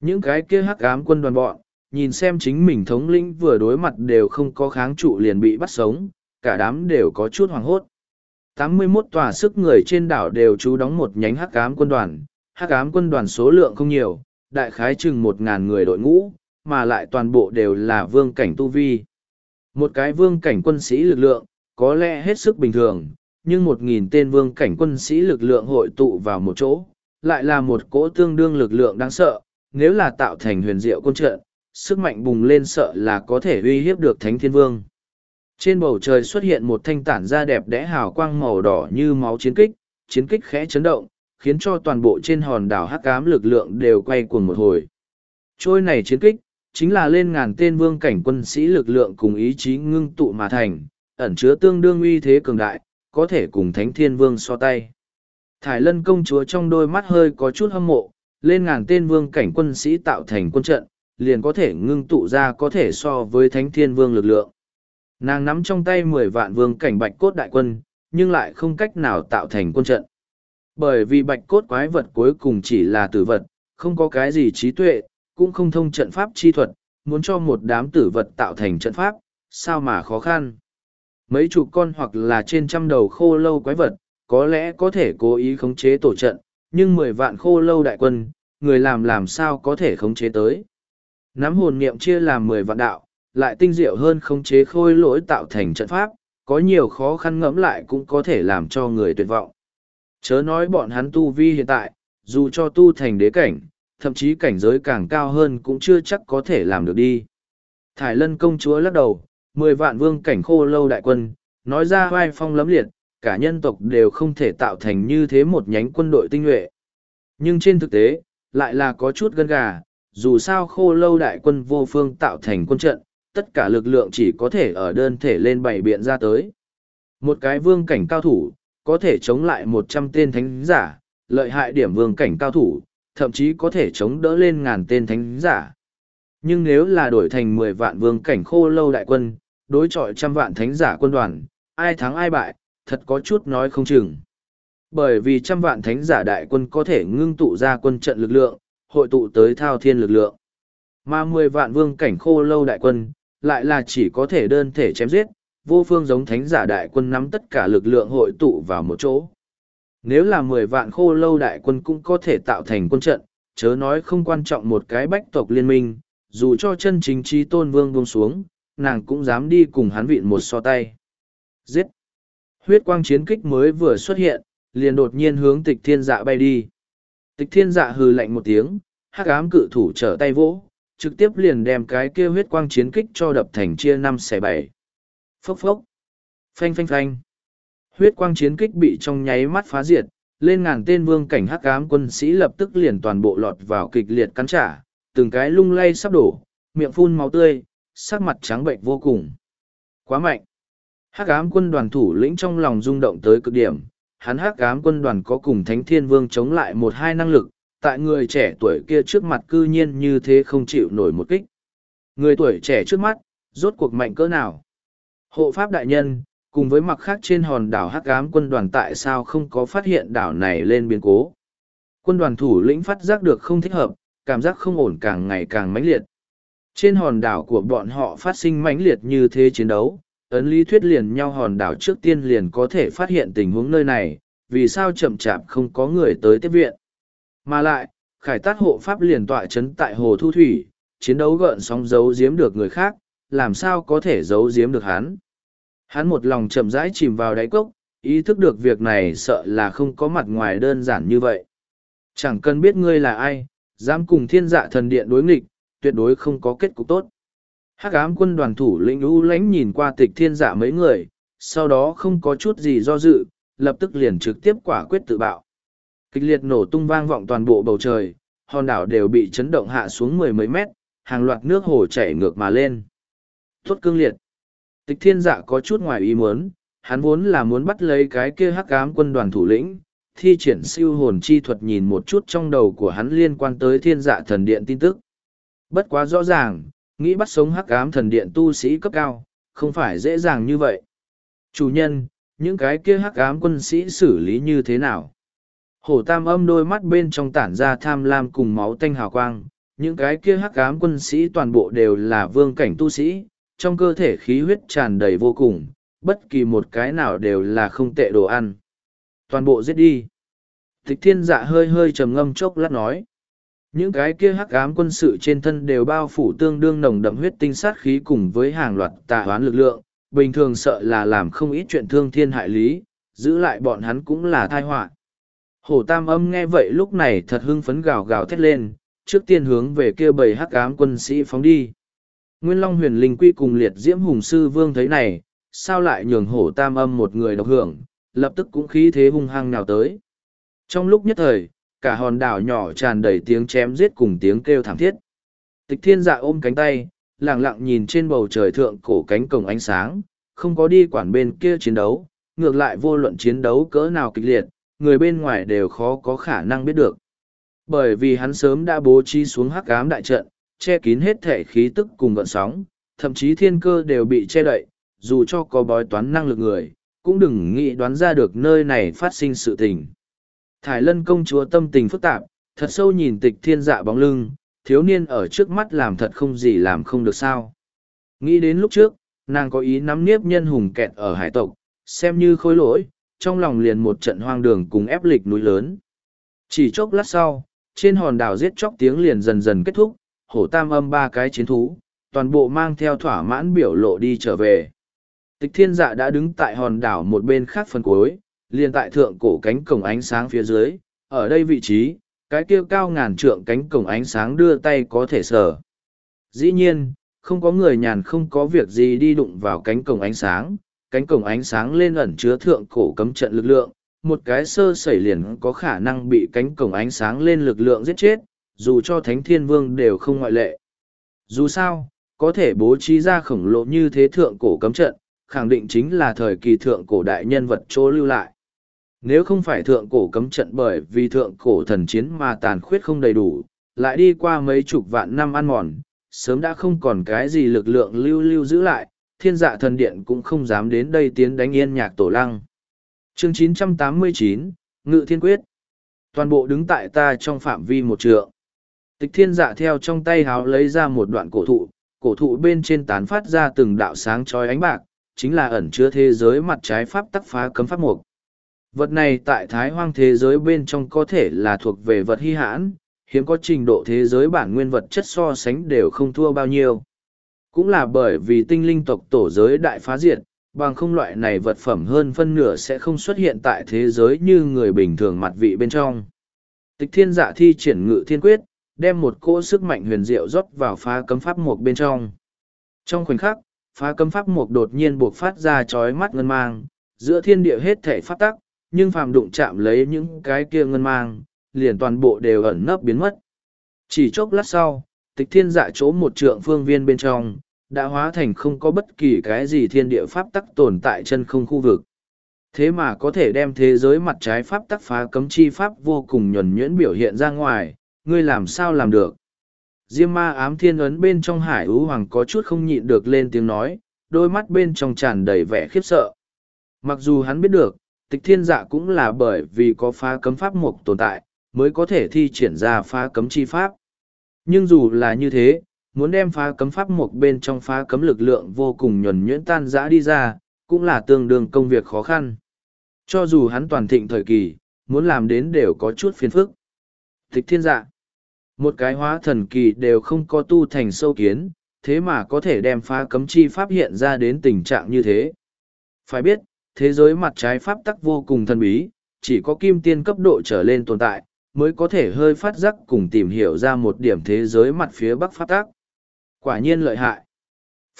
A: Những cái kia hắc ám quân đoàn bọn, nhìn xem chính mình thống lĩnh vừa đối mặt đều không có kháng trụ liền bị bắt sống, cả đám đều có chút hoảng hốt. Tám mươi 81 tòa sức người trên đảo đều trú đóng một nhánh hắc ám quân đoàn, hắc ám quân đoàn số lượng không nhiều, đại khái chừng một ngàn người đội ngũ, mà lại toàn bộ đều là vương cảnh tu vi. Một cái vương cảnh quân sĩ lực lượng, có lẽ hết sức bình thường, nhưng một nghìn tên vương cảnh quân sĩ lực lượng hội tụ vào một chỗ, lại là một cỗ tương đương lực lượng đáng sợ, nếu là tạo thành huyền diệu quân trận, sức mạnh bùng lên sợ là có thể uy hiếp được thánh thiên vương trên bầu trời xuất hiện một thanh tản da đẹp đẽ hào quang màu đỏ như máu chiến kích chiến kích khẽ chấn động khiến cho toàn bộ trên hòn đảo hắc cám lực lượng đều quay cuồng một hồi trôi này chiến kích chính là lên ngàn tên vương cảnh quân sĩ lực lượng cùng ý chí ngưng tụ mà thành ẩn chứa tương đương uy thế cường đại có thể cùng thánh thiên vương so tay thải lân công chúa trong đôi mắt hơi có chút hâm mộ lên ngàn tên vương cảnh quân sĩ tạo thành quân trận liền có thể ngưng tụ ra có thể so với thánh thiên vương lực lượng. Nàng nắm trong tay mười vạn vương cảnh bạch cốt đại quân, nhưng lại không cách nào tạo thành quân trận. Bởi vì bạch cốt quái vật cuối cùng chỉ là tử vật, không có cái gì trí tuệ, cũng không thông trận pháp chi thuật, muốn cho một đám tử vật tạo thành trận pháp, sao mà khó khăn. Mấy chục con hoặc là trên trăm đầu khô lâu quái vật, có lẽ có thể cố ý khống chế tổ trận, nhưng mười vạn khô lâu đại quân, người làm làm sao có thể khống chế tới. Nắm hồn niệm chia làm mười vạn đạo, lại tinh diệu hơn khống chế khôi lỗi tạo thành trận pháp, có nhiều khó khăn ngẫm lại cũng có thể làm cho người tuyệt vọng. Chớ nói bọn hắn tu vi hiện tại, dù cho tu thành đế cảnh, thậm chí cảnh giới càng cao hơn cũng chưa chắc có thể làm được đi. Thải lân công chúa lắc đầu, mười vạn vương cảnh khô lâu đại quân, nói ra vai phong lấm liệt, cả nhân tộc đều không thể tạo thành như thế một nhánh quân đội tinh nhuệ. Nhưng trên thực tế, lại là có chút gân gà, dù sao khô lâu đại quân vô phương tạo thành quân trận, tất cả lực lượng chỉ có thể ở đơn thể lên bảy biện ra tới. Một cái vương cảnh cao thủ, có thể chống lại một trăm tên thánh giả, lợi hại điểm vương cảnh cao thủ, thậm chí có thể chống đỡ lên ngàn tên thánh giả. Nhưng nếu là đổi thành mười vạn vương cảnh khô lâu đại quân, đối chọi trăm vạn thánh giả quân đoàn, ai thắng ai bại, thật có chút nói không chừng. Bởi vì trăm vạn thánh giả đại quân có thể ngưng tụ ra quân trận lực lượng, hội tụ tới thao thiên lực lượng. Mà mười vạn vương cảnh khô lâu đại quân, lại là chỉ có thể đơn thể chém giết, vô phương giống thánh giả đại quân nắm tất cả lực lượng hội tụ vào một chỗ. Nếu là mười vạn khô lâu đại quân cũng có thể tạo thành quân trận, chớ nói không quan trọng một cái bách tộc liên minh, dù cho chân chính trí tôn vương buông xuống, nàng cũng dám đi cùng hắn vịn một so tay. Giết! Huyết quang chiến kích mới vừa xuất hiện, liền đột nhiên hướng tịch thiên dạ bay đi. Tịch thiên dạ hừ lạnh một tiếng, hắc ám cự thủ trở tay vỗ, trực tiếp liền đem cái kia huyết quang chiến kích cho đập thành chia năm xẻ bảy. Phốc phốc. Phanh phanh phanh. Huyết quang chiến kích bị trong nháy mắt phá diệt, lên ngàn tên vương cảnh hắc ám quân sĩ lập tức liền toàn bộ lọt vào kịch liệt cắn trả, từng cái lung lay sắp đổ, miệng phun máu tươi, sắc mặt trắng bệnh vô cùng. Quá mạnh. Hắc ám quân đoàn thủ lĩnh trong lòng rung động tới cực điểm, hắn hắc ám quân đoàn có cùng thánh thiên vương chống lại một hai năng lực tại người trẻ tuổi kia trước mặt cư nhiên như thế không chịu nổi một kích người tuổi trẻ trước mắt rốt cuộc mạnh cỡ nào hộ pháp đại nhân cùng với mặc khác trên hòn đảo hắc ám quân đoàn tại sao không có phát hiện đảo này lên biến cố quân đoàn thủ lĩnh phát giác được không thích hợp cảm giác không ổn càng ngày càng mãnh liệt trên hòn đảo của bọn họ phát sinh mãnh liệt như thế chiến đấu ấn lý thuyết liền nhau hòn đảo trước tiên liền có thể phát hiện tình huống nơi này, vì sao chậm chạp không có người tới tiếp viện. Mà lại, khải tát hộ pháp liền tọa chấn tại hồ thu thủy, chiến đấu gợn sóng giấu giếm được người khác, làm sao có thể giấu giếm được hắn. Hắn một lòng chậm rãi chìm vào đáy cốc, ý thức được việc này sợ là không có mặt ngoài đơn giản như vậy. Chẳng cần biết ngươi là ai, dám cùng thiên dạ thần điện đối nghịch, tuyệt đối không có kết cục tốt hắc ám quân đoàn thủ lĩnh u lãnh nhìn qua tịch thiên giả mấy người sau đó không có chút gì do dự lập tức liền trực tiếp quả quyết tự bạo kịch liệt nổ tung vang vọng toàn bộ bầu trời hòn đảo đều bị chấn động hạ xuống mười mấy mét hàng loạt nước hồ chảy ngược mà lên tuất cương liệt tịch thiên dạ có chút ngoài ý muốn hắn vốn là muốn bắt lấy cái kia hắc ám quân đoàn thủ lĩnh thi triển siêu hồn chi thuật nhìn một chút trong đầu của hắn liên quan tới thiên dạ thần điện tin tức bất quá rõ ràng nghĩ bắt sống hắc ám thần điện tu sĩ cấp cao, không phải dễ dàng như vậy. Chủ nhân, những cái kia hắc ám quân sĩ xử lý như thế nào? Hổ tam âm đôi mắt bên trong tản ra tham lam cùng máu tanh hào quang, những cái kia hắc ám quân sĩ toàn bộ đều là vương cảnh tu sĩ, trong cơ thể khí huyết tràn đầy vô cùng, bất kỳ một cái nào đều là không tệ đồ ăn. Toàn bộ giết đi. Tịch thiên dạ hơi hơi trầm ngâm chốc lát nói. Những cái kia hắc ám quân sự trên thân đều bao phủ tương đương nồng đậm huyết tinh sát khí cùng với hàng loạt tà hoán lực lượng, bình thường sợ là làm không ít chuyện thương thiên hại lý, giữ lại bọn hắn cũng là tai họa. Hổ Tam Âm nghe vậy lúc này thật hưng phấn gào gào thét lên, trước tiên hướng về kia bầy hắc ám quân sĩ phóng đi. Nguyên Long Huyền Linh Quy cùng liệt diễm hùng sư vương thấy này, sao lại nhường Hổ Tam Âm một người độc hưởng, lập tức cũng khí thế hung hăng nào tới. Trong lúc nhất thời, cả hòn đảo nhỏ tràn đầy tiếng chém giết cùng tiếng kêu thảm thiết. Tịch thiên dạ ôm cánh tay, lặng lặng nhìn trên bầu trời thượng cổ cánh cổng ánh sáng, không có đi quản bên kia chiến đấu, ngược lại vô luận chiến đấu cỡ nào kịch liệt, người bên ngoài đều khó có khả năng biết được. Bởi vì hắn sớm đã bố trí xuống hắc ám đại trận, che kín hết thể khí tức cùng gợn sóng, thậm chí thiên cơ đều bị che đậy, dù cho có bói toán năng lực người, cũng đừng nghĩ đoán ra được nơi này phát sinh sự tình. Thải lân công chúa tâm tình phức tạp, thật sâu nhìn tịch thiên dạ bóng lưng, thiếu niên ở trước mắt làm thật không gì làm không được sao. Nghĩ đến lúc trước, nàng có ý nắm niếp nhân hùng kẹt ở hải tộc, xem như khôi lỗi, trong lòng liền một trận hoang đường cùng ép lịch núi lớn. Chỉ chốc lát sau, trên hòn đảo giết chóc tiếng liền dần dần kết thúc, hổ tam âm ba cái chiến thú, toàn bộ mang theo thỏa mãn biểu lộ đi trở về. Tịch thiên dạ đã đứng tại hòn đảo một bên khác phần cuối, liền tại thượng cổ cánh cổng ánh sáng phía dưới, ở đây vị trí, cái kia cao ngàn trượng cánh cổng ánh sáng đưa tay có thể sờ. Dĩ nhiên, không có người nhàn không có việc gì đi đụng vào cánh cổng ánh sáng, cánh cổng ánh sáng lên ẩn chứa thượng cổ cấm trận lực lượng, một cái sơ sẩy liền có khả năng bị cánh cổng ánh sáng lên lực lượng giết chết, dù cho thánh thiên vương đều không ngoại lệ. Dù sao, có thể bố trí ra khổng lồ như thế thượng cổ cấm trận, khẳng định chính là thời kỳ thượng cổ đại nhân vật chỗ lưu lại nếu không phải thượng cổ cấm trận bởi vì thượng cổ thần chiến mà tàn khuyết không đầy đủ, lại đi qua mấy chục vạn năm ăn mòn, sớm đã không còn cái gì lực lượng lưu lưu giữ lại, thiên dạ thần điện cũng không dám đến đây tiến đánh yên nhạc tổ lăng. Chương 989, Ngự Thiên Quyết Toàn bộ đứng tại ta trong phạm vi một trượng. Tịch thiên dạ theo trong tay háo lấy ra một đoạn cổ thụ, cổ thụ bên trên tán phát ra từng đạo sáng trói ánh bạc, chính là ẩn chứa thế giới mặt trái pháp tắc phá cấm pháp mục vật này tại thái hoang thế giới bên trong có thể là thuộc về vật hy hãn hiếm có trình độ thế giới bản nguyên vật chất so sánh đều không thua bao nhiêu cũng là bởi vì tinh linh tộc tổ giới đại phá diệt bằng không loại này vật phẩm hơn phân nửa sẽ không xuất hiện tại thế giới như người bình thường mặt vị bên trong tịch thiên dạ thi triển ngự thiên quyết đem một cỗ sức mạnh huyền diệu rót vào phá cấm pháp mục bên trong trong khoảnh khắc phá cấm pháp mục đột nhiên buộc phát ra chói mắt ngân mang giữa thiên địa hết thể phát tắc nhưng phàm đụng chạm lấy những cái kia ngân mang, liền toàn bộ đều ẩn nấp biến mất. Chỉ chốc lát sau, tịch thiên dạ chỗ một trượng phương viên bên trong, đã hóa thành không có bất kỳ cái gì thiên địa pháp tắc tồn tại chân không khu vực. Thế mà có thể đem thế giới mặt trái pháp tắc phá cấm chi pháp vô cùng nhuẩn nhuyễn biểu hiện ra ngoài, ngươi làm sao làm được. Diêm ma ám thiên ấn bên trong hải ú hoàng có chút không nhịn được lên tiếng nói, đôi mắt bên trong tràn đầy vẻ khiếp sợ. Mặc dù hắn biết được, tịch thiên dạ cũng là bởi vì có phá cấm pháp mục tồn tại, mới có thể thi triển ra phá cấm chi pháp. Nhưng dù là như thế, muốn đem phá cấm pháp mục bên trong phá cấm lực lượng vô cùng nhuẩn nhuyễn tan rã đi ra, cũng là tương đương công việc khó khăn. Cho dù hắn toàn thịnh thời kỳ, muốn làm đến đều có chút phiền phức. Tịch thiên dạ, một cái hóa thần kỳ đều không có tu thành sâu kiến, thế mà có thể đem phá cấm chi pháp hiện ra đến tình trạng như thế. Phải biết, thế giới mặt trái pháp tắc vô cùng thần bí, chỉ có kim tiên cấp độ trở lên tồn tại, mới có thể hơi phát giác cùng tìm hiểu ra một điểm thế giới mặt phía bắc pháp tắc. Quả nhiên lợi hại.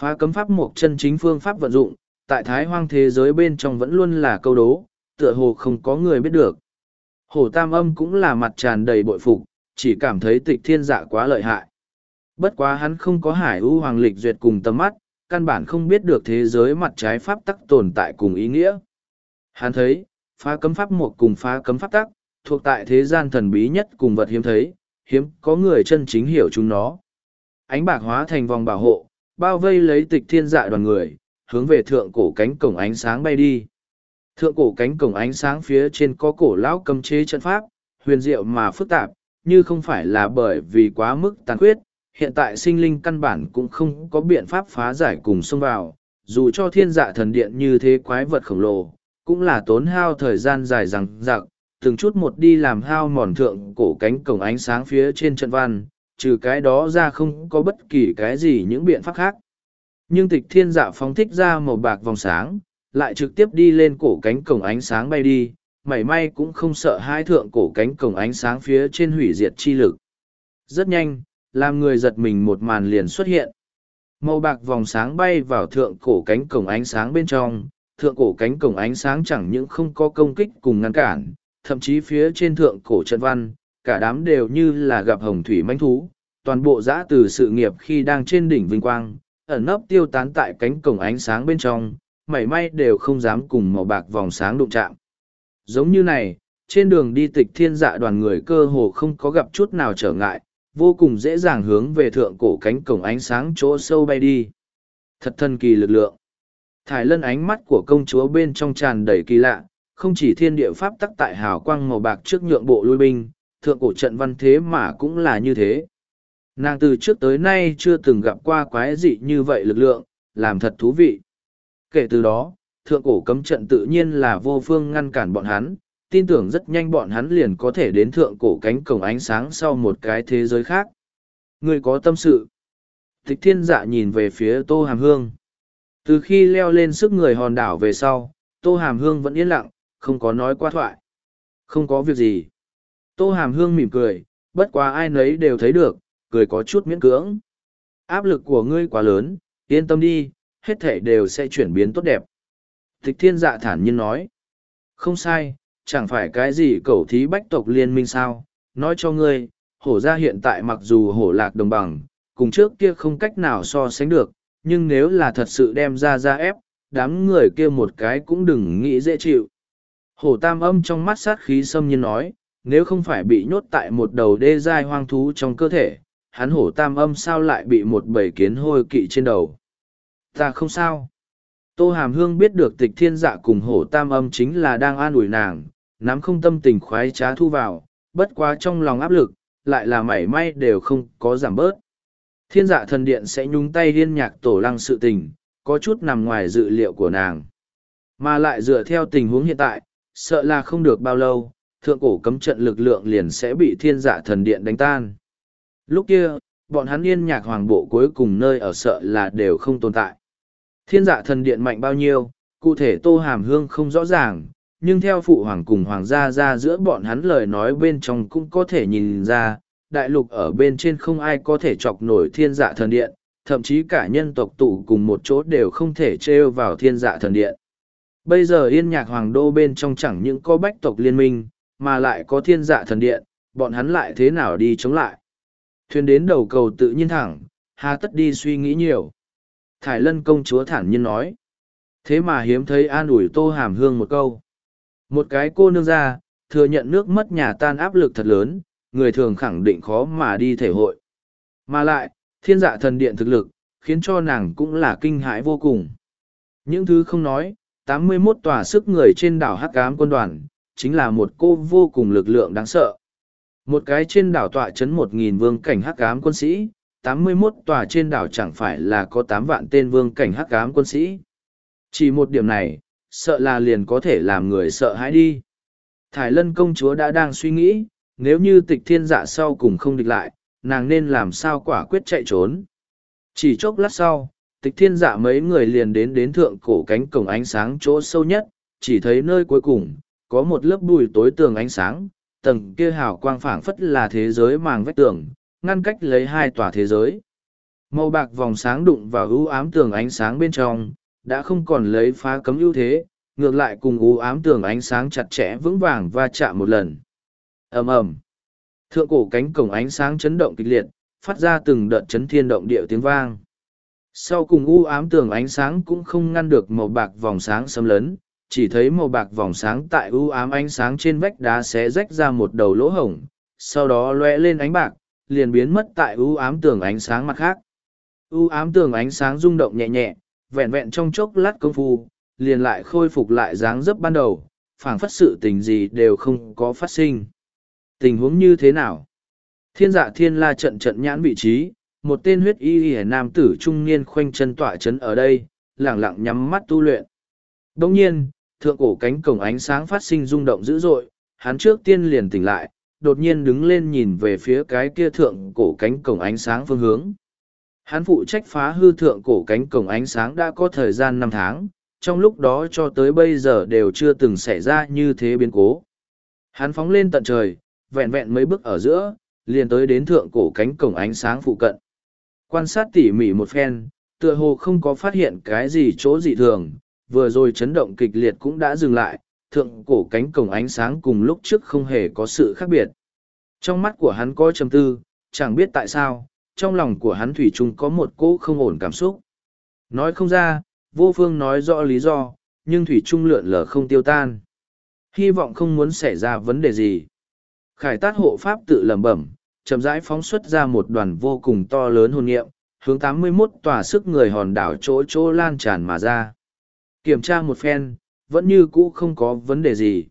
A: Phá cấm pháp một chân chính phương pháp vận dụng, tại thái hoang thế giới bên trong vẫn luôn là câu đố, tựa hồ không có người biết được. Hồ Tam Âm cũng là mặt tràn đầy bội phục, chỉ cảm thấy tịch thiên dạ quá lợi hại. Bất quá hắn không có hải ưu hoàng lịch duyệt cùng tầm mắt, căn bản không biết được thế giới mặt trái pháp tắc tồn tại cùng ý nghĩa. Hắn thấy, phá cấm pháp một cùng phá cấm pháp tắc, thuộc tại thế gian thần bí nhất cùng vật hiếm thấy, hiếm có người chân chính hiểu chúng nó. Ánh bạc hóa thành vòng bảo hộ, bao vây lấy tịch thiên dạ đoàn người, hướng về thượng cổ cánh cổng ánh sáng bay đi. Thượng cổ cánh cổng ánh sáng phía trên có cổ lão cầm chế trận pháp, huyền diệu mà phức tạp, như không phải là bởi vì quá mức tàn khuyết, hiện tại sinh linh căn bản cũng không có biện pháp phá giải cùng xông vào, dù cho thiên dạ thần điện như thế quái vật khổng lồ, cũng là tốn hao thời gian dài rằng rặc, từng chút một đi làm hao mòn thượng cổ cánh cổng ánh sáng phía trên trận văn, trừ cái đó ra không có bất kỳ cái gì những biện pháp khác. Nhưng tịch thiên dạ phóng thích ra màu bạc vòng sáng, lại trực tiếp đi lên cổ cánh cổng ánh sáng bay đi, mảy may cũng không sợ hai thượng cổ cánh cổng ánh sáng phía trên hủy diệt chi lực. Rất nhanh, làm người giật mình một màn liền xuất hiện màu bạc vòng sáng bay vào thượng cổ cánh cổng ánh sáng bên trong thượng cổ cánh cổng ánh sáng chẳng những không có công kích cùng ngăn cản thậm chí phía trên thượng cổ trận văn cả đám đều như là gặp hồng thủy manh thú toàn bộ giã từ sự nghiệp khi đang trên đỉnh vinh quang ẩn nấp tiêu tán tại cánh cổng ánh sáng bên trong mảy may đều không dám cùng màu bạc vòng sáng đụng chạm giống như này trên đường đi tịch thiên dạ đoàn người cơ hồ không có gặp chút nào trở ngại vô cùng dễ dàng hướng về thượng cổ cánh cổng ánh sáng chỗ sâu bay đi. Thật thần kỳ lực lượng. Thải lân ánh mắt của công chúa bên trong tràn đầy kỳ lạ, không chỉ thiên địa pháp tắc tại hào quang màu bạc trước nhượng bộ lui binh, thượng cổ trận văn thế mà cũng là như thế. Nàng từ trước tới nay chưa từng gặp qua quái dị như vậy lực lượng, làm thật thú vị. Kể từ đó, thượng cổ cấm trận tự nhiên là vô phương ngăn cản bọn hắn, tin tưởng rất nhanh bọn hắn liền có thể đến thượng cổ cánh cổng ánh sáng sau một cái thế giới khác. Người có tâm sự. Thích thiên dạ nhìn về phía Tô Hàm Hương. Từ khi leo lên sức người hòn đảo về sau, Tô Hàm Hương vẫn yên lặng, không có nói qua thoại. Không có việc gì. Tô Hàm Hương mỉm cười, bất quá ai nấy đều thấy được, cười có chút miễn cưỡng. Áp lực của ngươi quá lớn, yên tâm đi, hết thể đều sẽ chuyển biến tốt đẹp. Thích thiên dạ thản nhiên nói. Không sai, chẳng phải cái gì cẩu thí bách tộc liên minh sao, nói cho ngươi, hổ gia hiện tại mặc dù hổ lạc đồng bằng, cùng trước kia không cách nào so sánh được, nhưng nếu là thật sự đem ra ra ép, đám người kia một cái cũng đừng nghĩ dễ chịu. Hổ tam âm trong mắt sát khí xâm nhiên nói, nếu không phải bị nhốt tại một đầu đê dai hoang thú trong cơ thể, hắn hổ tam âm sao lại bị một bầy kiến hôi kỵ trên đầu. Ta không sao. Tô Hàm Hương biết được tịch thiên dạ cùng hổ tam âm chính là đang an ủi nàng, nắm không tâm tình khoái trá thu vào, bất quá trong lòng áp lực, lại là mảy may đều không có giảm bớt. Thiên dạ thần điện sẽ nhúng tay liên nhạc tổ lăng sự tình, có chút nằm ngoài dự liệu của nàng. Mà lại dựa theo tình huống hiện tại, sợ là không được bao lâu, thượng cổ cấm trận lực lượng liền sẽ bị thiên dạ thần điện đánh tan. Lúc kia, bọn hắn yên nhạc hoàng bộ cuối cùng nơi ở sợ là đều không tồn tại. Thiên dạ thần điện mạnh bao nhiêu, cụ thể tô hàm hương không rõ ràng, nhưng theo phụ hoàng cùng hoàng gia ra giữa bọn hắn lời nói bên trong cũng có thể nhìn ra, đại lục ở bên trên không ai có thể chọc nổi thiên dạ thần điện, thậm chí cả nhân tộc tụ cùng một chỗ đều không thể trêu vào thiên dạ thần điện. Bây giờ yên nhạc hoàng đô bên trong chẳng những có bách tộc liên minh, mà lại có thiên dạ thần điện, bọn hắn lại thế nào đi chống lại. Thuyền đến đầu cầu tự nhiên thẳng, hà tất đi suy nghĩ nhiều. Thải lân công chúa thản nhiên nói. Thế mà hiếm thấy an ủi tô hàm hương một câu. Một cái cô nương ra, thừa nhận nước mất nhà tan áp lực thật lớn, người thường khẳng định khó mà đi thể hội. Mà lại, thiên dạ thần điện thực lực, khiến cho nàng cũng là kinh hãi vô cùng. Những thứ không nói, tám mươi 81 tòa sức người trên đảo Hắc Ám quân đoàn, chính là một cô vô cùng lực lượng đáng sợ. Một cái trên đảo tọa chấn một nghìn vương cảnh Hắc Ám quân sĩ, tám mươi 81 tòa trên đảo chẳng phải là có tám vạn tên vương cảnh Hắc Ám quân sĩ. Chỉ một điểm này, sợ là liền có thể làm người sợ hãi đi. Thải lân công chúa đã đang suy nghĩ, nếu như tịch thiên dạ sau cùng không địch lại, nàng nên làm sao quả quyết chạy trốn. Chỉ chốc lát sau, tịch thiên dạ mấy người liền đến đến thượng cổ cánh cổng ánh sáng chỗ sâu nhất, chỉ thấy nơi cuối cùng, có một lớp bùi tối tường ánh sáng, tầng kia hào quang phảng phất là thế giới màng vách tường, ngăn cách lấy hai tòa thế giới. Màu bạc vòng sáng đụng vào ưu ám tường ánh sáng bên trong, đã không còn lấy phá cấm ưu thế, ngược lại cùng u ám tường ánh sáng chặt chẽ vững vàng va chạm một lần. ầm ầm, thượng cổ cánh cổng ánh sáng chấn động kịch liệt, phát ra từng đợt chấn thiên động địa tiếng vang. Sau cùng u ám tường ánh sáng cũng không ngăn được màu bạc vòng sáng xâm lấn, chỉ thấy màu bạc vòng sáng tại u ám ánh sáng trên vách đá xé rách ra một đầu lỗ hổng, sau đó lóe lên ánh bạc, liền biến mất tại u ám tường ánh sáng mặt khác. U ám tường ánh sáng rung động nhẹ nhẹ, vẹn vẹn trong chốc lát công phu liền lại khôi phục lại dáng dấp ban đầu phảng phất sự tình gì đều không có phát sinh tình huống như thế nào thiên dạ thiên la trận trận nhãn vị trí một tên huyết y y nam tử trung niên khoanh chân tỏa c h ấ n ở đây lẳng lặng nhắm mắt tu luyện đ ỗ n g nhiên thượng cổ cánh cổng ánh sáng phát sinh rung động dữ dội hắn trước tiên liền tỉnh lại đột nhiên đứng lên nhìn về phía cái kia thượng cổ cánh cổng ánh sáng phương hướng Hắn phụ trách phá hư thượng cổ cánh cổng ánh sáng đã có thời gian năm tháng, trong lúc đó cho tới bây giờ đều chưa từng xảy ra như thế biến cố. Hắn phóng lên tận trời, vẹn vẹn mấy bước ở giữa, liền tới đến thượng cổ cánh cổng ánh sáng phụ cận. Quan sát tỉ mỉ một phen, tựa hồ không có phát hiện cái gì chỗ dị thường, vừa rồi chấn động kịch liệt cũng đã dừng lại, thượng cổ cánh cổng ánh sáng cùng lúc trước không hề có sự khác biệt. Trong mắt của hắn có trầm tư, chẳng biết tại sao, trong lòng của hắn thủy chung có một cỗ không ổn cảm xúc. Nói không ra, vô phương nói rõ lý do, nhưng thủy trung lượn lờ không tiêu tan. Hy vọng không muốn xảy ra vấn đề gì. Khải tát hộ pháp tự lẩm bẩm, chậm rãi phóng xuất ra một đoàn vô cùng to lớn hồn nghiệm, hướng 81 tòa sức người hòn đảo chỗ chỗ lan tràn mà ra. Kiểm tra một phen, vẫn như cũ không có vấn đề gì.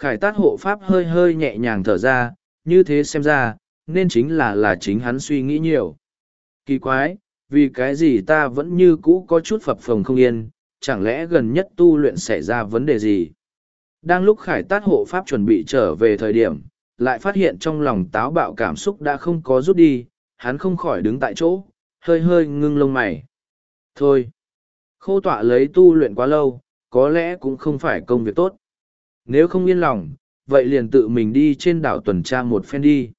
A: Khải tát hộ pháp hơi hơi nhẹ nhàng thở ra, như thế xem ra, nên chính là là chính hắn suy nghĩ nhiều. Kỳ quái, vì cái gì ta vẫn như cũ có chút phập phồng không yên, chẳng lẽ gần nhất tu luyện xảy ra vấn đề gì? Đang lúc khải tát hộ pháp chuẩn bị trở về thời điểm, lại phát hiện trong lòng táo bạo cảm xúc đã không có rút đi, hắn không khỏi đứng tại chỗ, hơi hơi ngưng lông mày. Thôi, khô tọa lấy tu luyện quá lâu, có lẽ cũng không phải công việc tốt. Nếu không yên lòng, vậy liền tự mình đi trên đảo tuần tra một phen đi.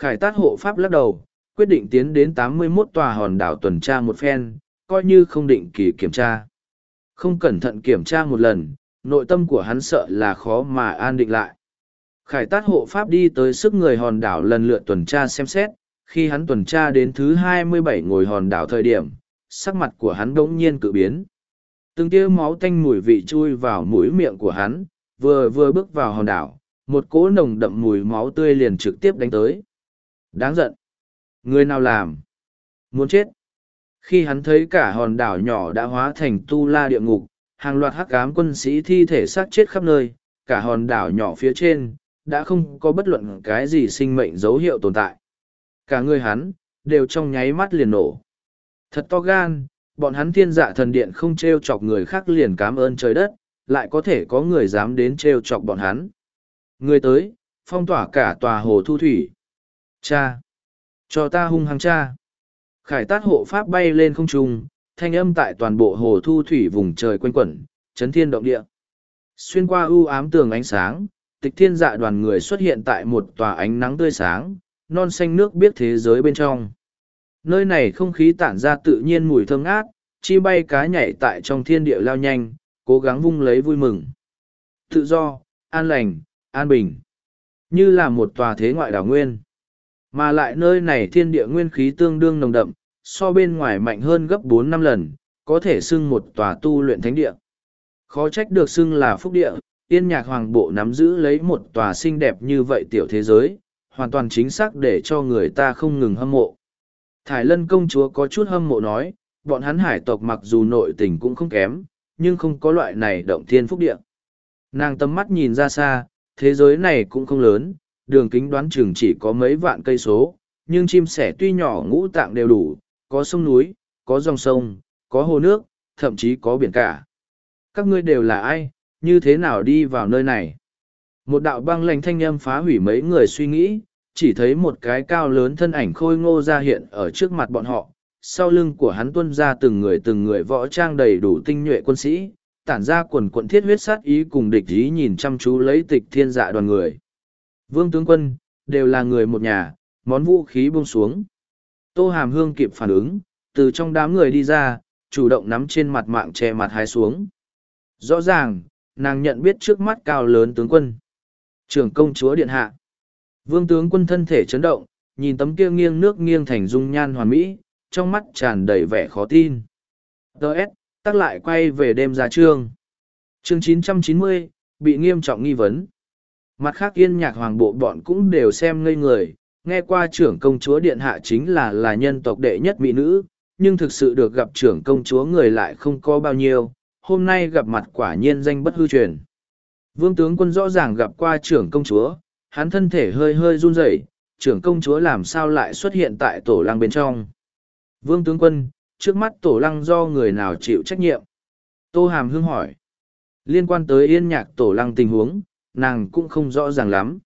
A: Khải tát hộ pháp lắc đầu, quyết định tiến đến tám mươi 81 tòa hòn đảo tuần tra một phen, coi như không định kỳ kiểm tra. Không cẩn thận kiểm tra một lần, nội tâm của hắn sợ là khó mà an định lại. Khải tát hộ pháp đi tới sức người hòn đảo lần lượt tuần tra xem xét, khi hắn tuần tra đến thứ hai mươi bảy ngồi hòn đảo thời điểm, sắc mặt của hắn đỗng nhiên cự biến. Từng tia máu tanh mùi vị chui vào mũi miệng của hắn, vừa vừa bước vào hòn đảo, một cỗ nồng đậm mùi máu tươi liền trực tiếp đánh tới. Đáng giận. Người nào làm? Muốn chết. Khi hắn thấy cả hòn đảo nhỏ đã hóa thành tu la địa ngục, hàng loạt hắc ám quân sĩ thi thể xác chết khắp nơi, cả hòn đảo nhỏ phía trên, đã không có bất luận cái gì sinh mệnh dấu hiệu tồn tại. Cả người hắn, đều trong nháy mắt liền nổ. Thật to gan, bọn hắn thiên dạ thần điện không treo chọc người khác liền cảm ơn trời đất, lại có thể có người dám đến treo chọc bọn hắn. Người tới, phong tỏa cả tòa hồ thu thủy, Cha! Cho ta hung hăng cha! Khải tát hộ pháp bay lên không trung, thanh âm tại toàn bộ hồ thu thủy vùng trời quanh quẩn, chấn thiên động địa. Xuyên qua ưu ám tường ánh sáng, tịch thiên dạ đoàn người xuất hiện tại một tòa ánh nắng tươi sáng, non xanh nước biết thế giới bên trong. Nơi này không khí tản ra tự nhiên mùi thơm ngát, chi bay cá nhảy tại trong thiên địa lao nhanh, cố gắng vung lấy vui mừng. Tự do, an lành, an bình. Như là một tòa thế ngoại đảo nguyên. Mà lại nơi này thiên địa nguyên khí tương đương nồng đậm, so bên ngoài mạnh hơn gấp bốn năm lần, có thể xưng một tòa tu luyện thánh địa. Khó trách được xưng là phúc địa, tiên nhạc hoàng bộ nắm giữ lấy một tòa xinh đẹp như vậy tiểu thế giới, hoàn toàn chính xác để cho người ta không ngừng hâm mộ. Thải lân công chúa có chút hâm mộ nói, bọn hắn hải tộc mặc dù nội tình cũng không kém, nhưng không có loại này động thiên phúc địa. Nàng tâm mắt nhìn ra xa, thế giới này cũng không lớn, đường kính đoán chừng chỉ có mấy vạn cây số, nhưng chim sẻ tuy nhỏ ngũ tạng đều đủ, có sông núi, có dòng sông, có hồ nước, thậm chí có biển cả. Các ngươi đều là ai, như thế nào đi vào nơi này? Một đạo băng lành thanh âm phá hủy mấy người suy nghĩ, chỉ thấy một cái cao lớn thân ảnh khôi ngô ra hiện ở trước mặt bọn họ, sau lưng của hắn tuân ra từng người từng người võ trang đầy đủ tinh nhuệ quân sĩ, tản ra quần quận thiết huyết sát ý cùng địch ý nhìn chăm chú lấy tịch thiên dạ đoàn người. Vương tướng quân, đều là người một nhà, món vũ khí buông xuống. Tô Hàm Hương kịp phản ứng, từ trong đám người đi ra, chủ động nắm trên mặt mạng che mặt hái xuống. Rõ ràng, nàng nhận biết trước mắt cao lớn tướng quân. Trưởng công chúa điện hạ. Vương tướng quân thân thể chấn động, nhìn tấm kia nghiêng nước nghiêng thành dung nhan hoàn mỹ, trong mắt tràn đầy vẻ khó tin. Đợt, tắc lại quay về đêm ra trương. trường 990, bị nghiêm trọng nghi vấn. Mặt khác yên nhạc hoàng bộ bọn cũng đều xem ngây người, nghe qua trưởng công chúa điện hạ chính là là nhân tộc đệ nhất mỹ nữ, nhưng thực sự được gặp trưởng công chúa người lại không có bao nhiêu, hôm nay gặp mặt quả nhiên danh bất hư truyền. Vương tướng quân rõ ràng gặp qua trưởng công chúa, hắn thân thể hơi hơi run rẩy, trưởng công chúa làm sao lại xuất hiện tại tổ lăng bên trong. Vương tướng quân, trước mắt tổ lăng do người nào chịu trách nhiệm? Tô Hàm hưng hỏi. Liên quan tới yên nhạc tổ lăng tình huống, nàng cũng không rõ ràng lắm.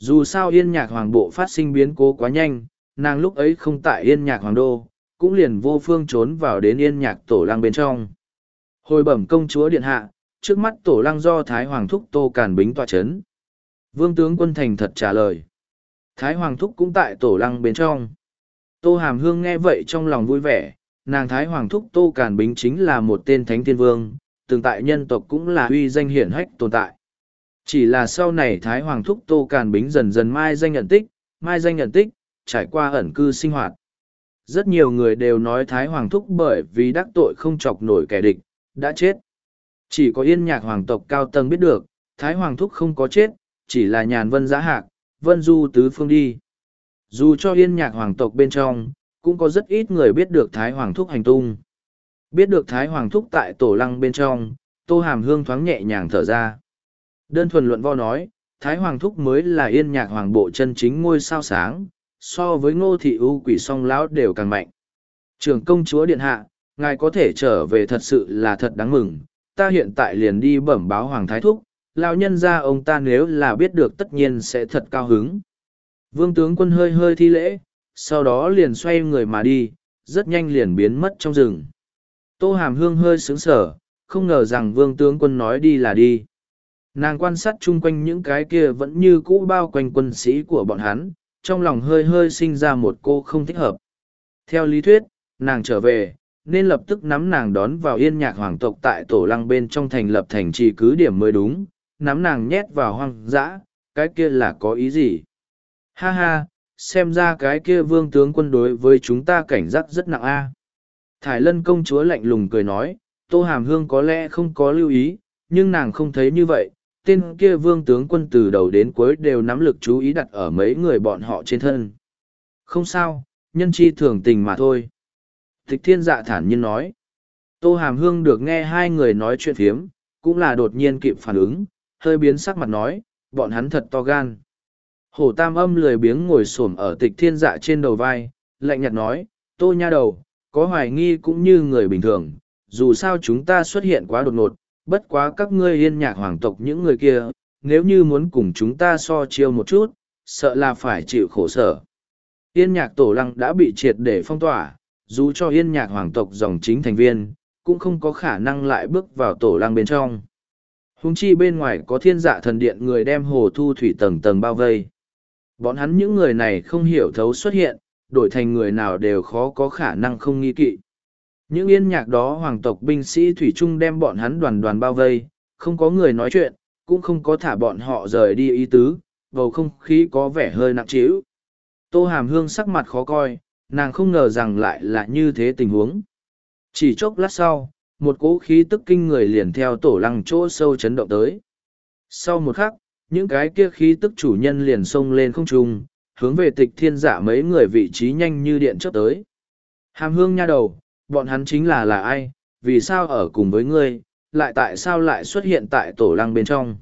A: Dù sao yên nhạc hoàng bộ phát sinh biến cố quá nhanh, nàng lúc ấy không tại yên nhạc hoàng đô, cũng liền vô phương trốn vào đến yên nhạc tổ lang bên trong. Hồi bẩm công chúa điện hạ, trước mắt tổ lang do Thái Hoàng Thúc Tô Càn Bính tòa chấn. Vương tướng quân thành thật trả lời. Thái Hoàng Thúc cũng tại tổ lăng bên trong. Tô Hàm Hương nghe vậy trong lòng vui vẻ, nàng Thái Hoàng Thúc Tô Càn Bính chính là một tên thánh thiên vương, từng tại nhân tộc cũng là uy danh hiển hách tồn tại. Chỉ là sau này Thái Hoàng thúc Tô Càn Bính dần dần mai danh nhận tích, mai danh nhận tích, trải qua ẩn cư sinh hoạt. Rất nhiều người đều nói Thái Hoàng thúc bởi vì đắc tội không chọc nổi kẻ địch, đã chết. Chỉ có yên nhạc hoàng tộc cao tầng biết được, Thái Hoàng thúc không có chết, chỉ là nhàn vân giã hạc, vân du tứ phương đi. Dù cho yên nhạc hoàng tộc bên trong, cũng có rất ít người biết được Thái Hoàng thúc hành tung. Biết được Thái Hoàng thúc tại tổ lăng bên trong, Tô Hàm Hương thoáng nhẹ nhàng thở ra. Đơn thuần luận vo nói, Thái Hoàng Thúc mới là yên nhạc hoàng bộ chân chính ngôi sao sáng, so với ngô thị ưu quỷ song lão đều càng mạnh. Trường công chúa điện hạ, ngài có thể trở về thật sự là thật đáng mừng, ta hiện tại liền đi bẩm báo Hoàng Thái Thúc, lão nhân ra ông ta nếu là biết được tất nhiên sẽ thật cao hứng. Vương tướng quân hơi hơi thi lễ, sau đó liền xoay người mà đi, rất nhanh liền biến mất trong rừng. Tô Hàm Hương hơi sướng sở, không ngờ rằng vương tướng quân nói đi là đi nàng quan sát chung quanh những cái kia vẫn như cũ bao quanh quân sĩ của bọn hắn trong lòng hơi hơi sinh ra một cô không thích hợp theo lý thuyết nàng trở về nên lập tức nắm nàng đón vào yên nhạc hoàng tộc tại tổ lăng bên trong thành lập thành trì cứ điểm mới đúng nắm nàng nhét vào hoang dã cái kia là có ý gì ha ha xem ra cái kia vương tướng quân đối với chúng ta cảnh giác rất nặng a à. thải lân công chúa lạnh lùng cười nói tô hàm hương có lẽ không có lưu ý nhưng nàng không thấy như vậy tên kia vương tướng quân từ đầu đến cuối đều nắm lực chú ý đặt ở mấy người bọn họ trên thân. Không sao, nhân chi thường tình mà thôi. Tịch thiên dạ thản nhiên nói. Tô Hàm Hương được nghe hai người nói chuyện phiếm, cũng là đột nhiên kịp phản ứng, hơi biến sắc mặt nói, bọn hắn thật to gan. Hổ tam âm lười biếng ngồi xổm ở tịch thiên dạ trên đầu vai, lạnh nhạt nói, tô nha đầu, có hoài nghi cũng như người bình thường, dù sao chúng ta xuất hiện quá đột ngột, bất quá các ngươi yên nhạc hoàng tộc những người kia, nếu như muốn cùng chúng ta so chiêu một chút, sợ là phải chịu khổ sở. Yên nhạc tổ lăng đã bị triệt để phong tỏa, dù cho yên nhạc hoàng tộc dòng chính thành viên, cũng không có khả năng lại bước vào tổ lăng bên trong. Hùng chi bên ngoài có thiên dạ thần điện người đem hồ thu thủy tầng tầng bao vây. Bọn hắn những người này không hiểu thấu xuất hiện, đổi thành người nào đều khó có khả năng không nghi kỵ. Những yên nhạc đó hoàng tộc binh sĩ Thủy Trung đem bọn hắn đoàn đoàn bao vây, không có người nói chuyện, cũng không có thả bọn họ rời đi ý tứ, bầu không khí có vẻ hơi nặng trĩu. Tô Hàm Hương sắc mặt khó coi, nàng không ngờ rằng lại là như thế tình huống. Chỉ chốc lát sau, một cỗ khí tức kinh người liền theo tổ lăng chỗ sâu chấn động tới. Sau một khắc, những cái kia khí tức chủ nhân liền xông lên không trung, hướng về tịch thiên giả mấy người vị trí nhanh như điện chớp tới. Hàm hương nha đầu, bọn hắn chính là là ai, vì sao ở cùng với ngươi, lại tại sao lại xuất hiện tại tổ lăng bên trong.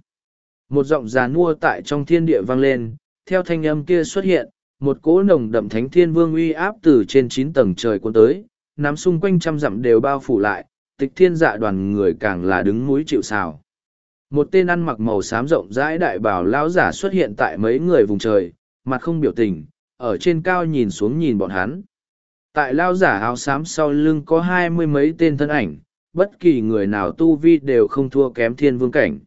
A: Một giọng già nua tại trong thiên địa vang lên, theo thanh âm kia xuất hiện, một cỗ nồng đậm thánh thiên vương uy áp từ trên chín tầng trời cuốn tới, nắm xung quanh trăm dặm đều bao phủ lại, tịch thiên dạ đoàn người càng là đứng mũi chịu sào. Một tên ăn mặc màu xám rộng rãi đại bảo lão giả xuất hiện tại mấy người vùng trời, mặt không biểu tình, ở trên cao nhìn xuống nhìn bọn hắn tại lao giả áo xám sau lưng có hai mươi mấy tên thân ảnh bất kỳ người nào tu vi đều không thua kém thiên vương cảnh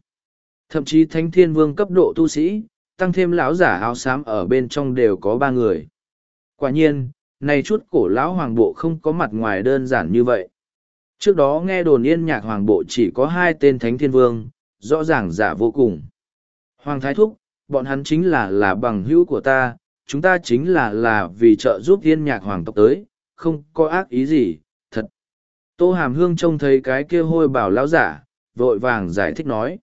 A: thậm chí thánh thiên vương cấp độ tu sĩ tăng thêm lão giả áo xám ở bên trong đều có ba người quả nhiên nay chút cổ lão hoàng bộ không có mặt ngoài đơn giản như vậy trước đó nghe đồn yên nhạc hoàng bộ chỉ có hai tên thánh thiên vương rõ ràng giả vô cùng hoàng thái thúc bọn hắn chính là là bằng hữu của ta chúng ta chính là là vì trợ giúp yên nhạc hoàng tộc tới không có ác ý gì, thật. Tô Hàm Hương trông thấy cái kia hôi bảo lão giả, vội vàng giải thích nói.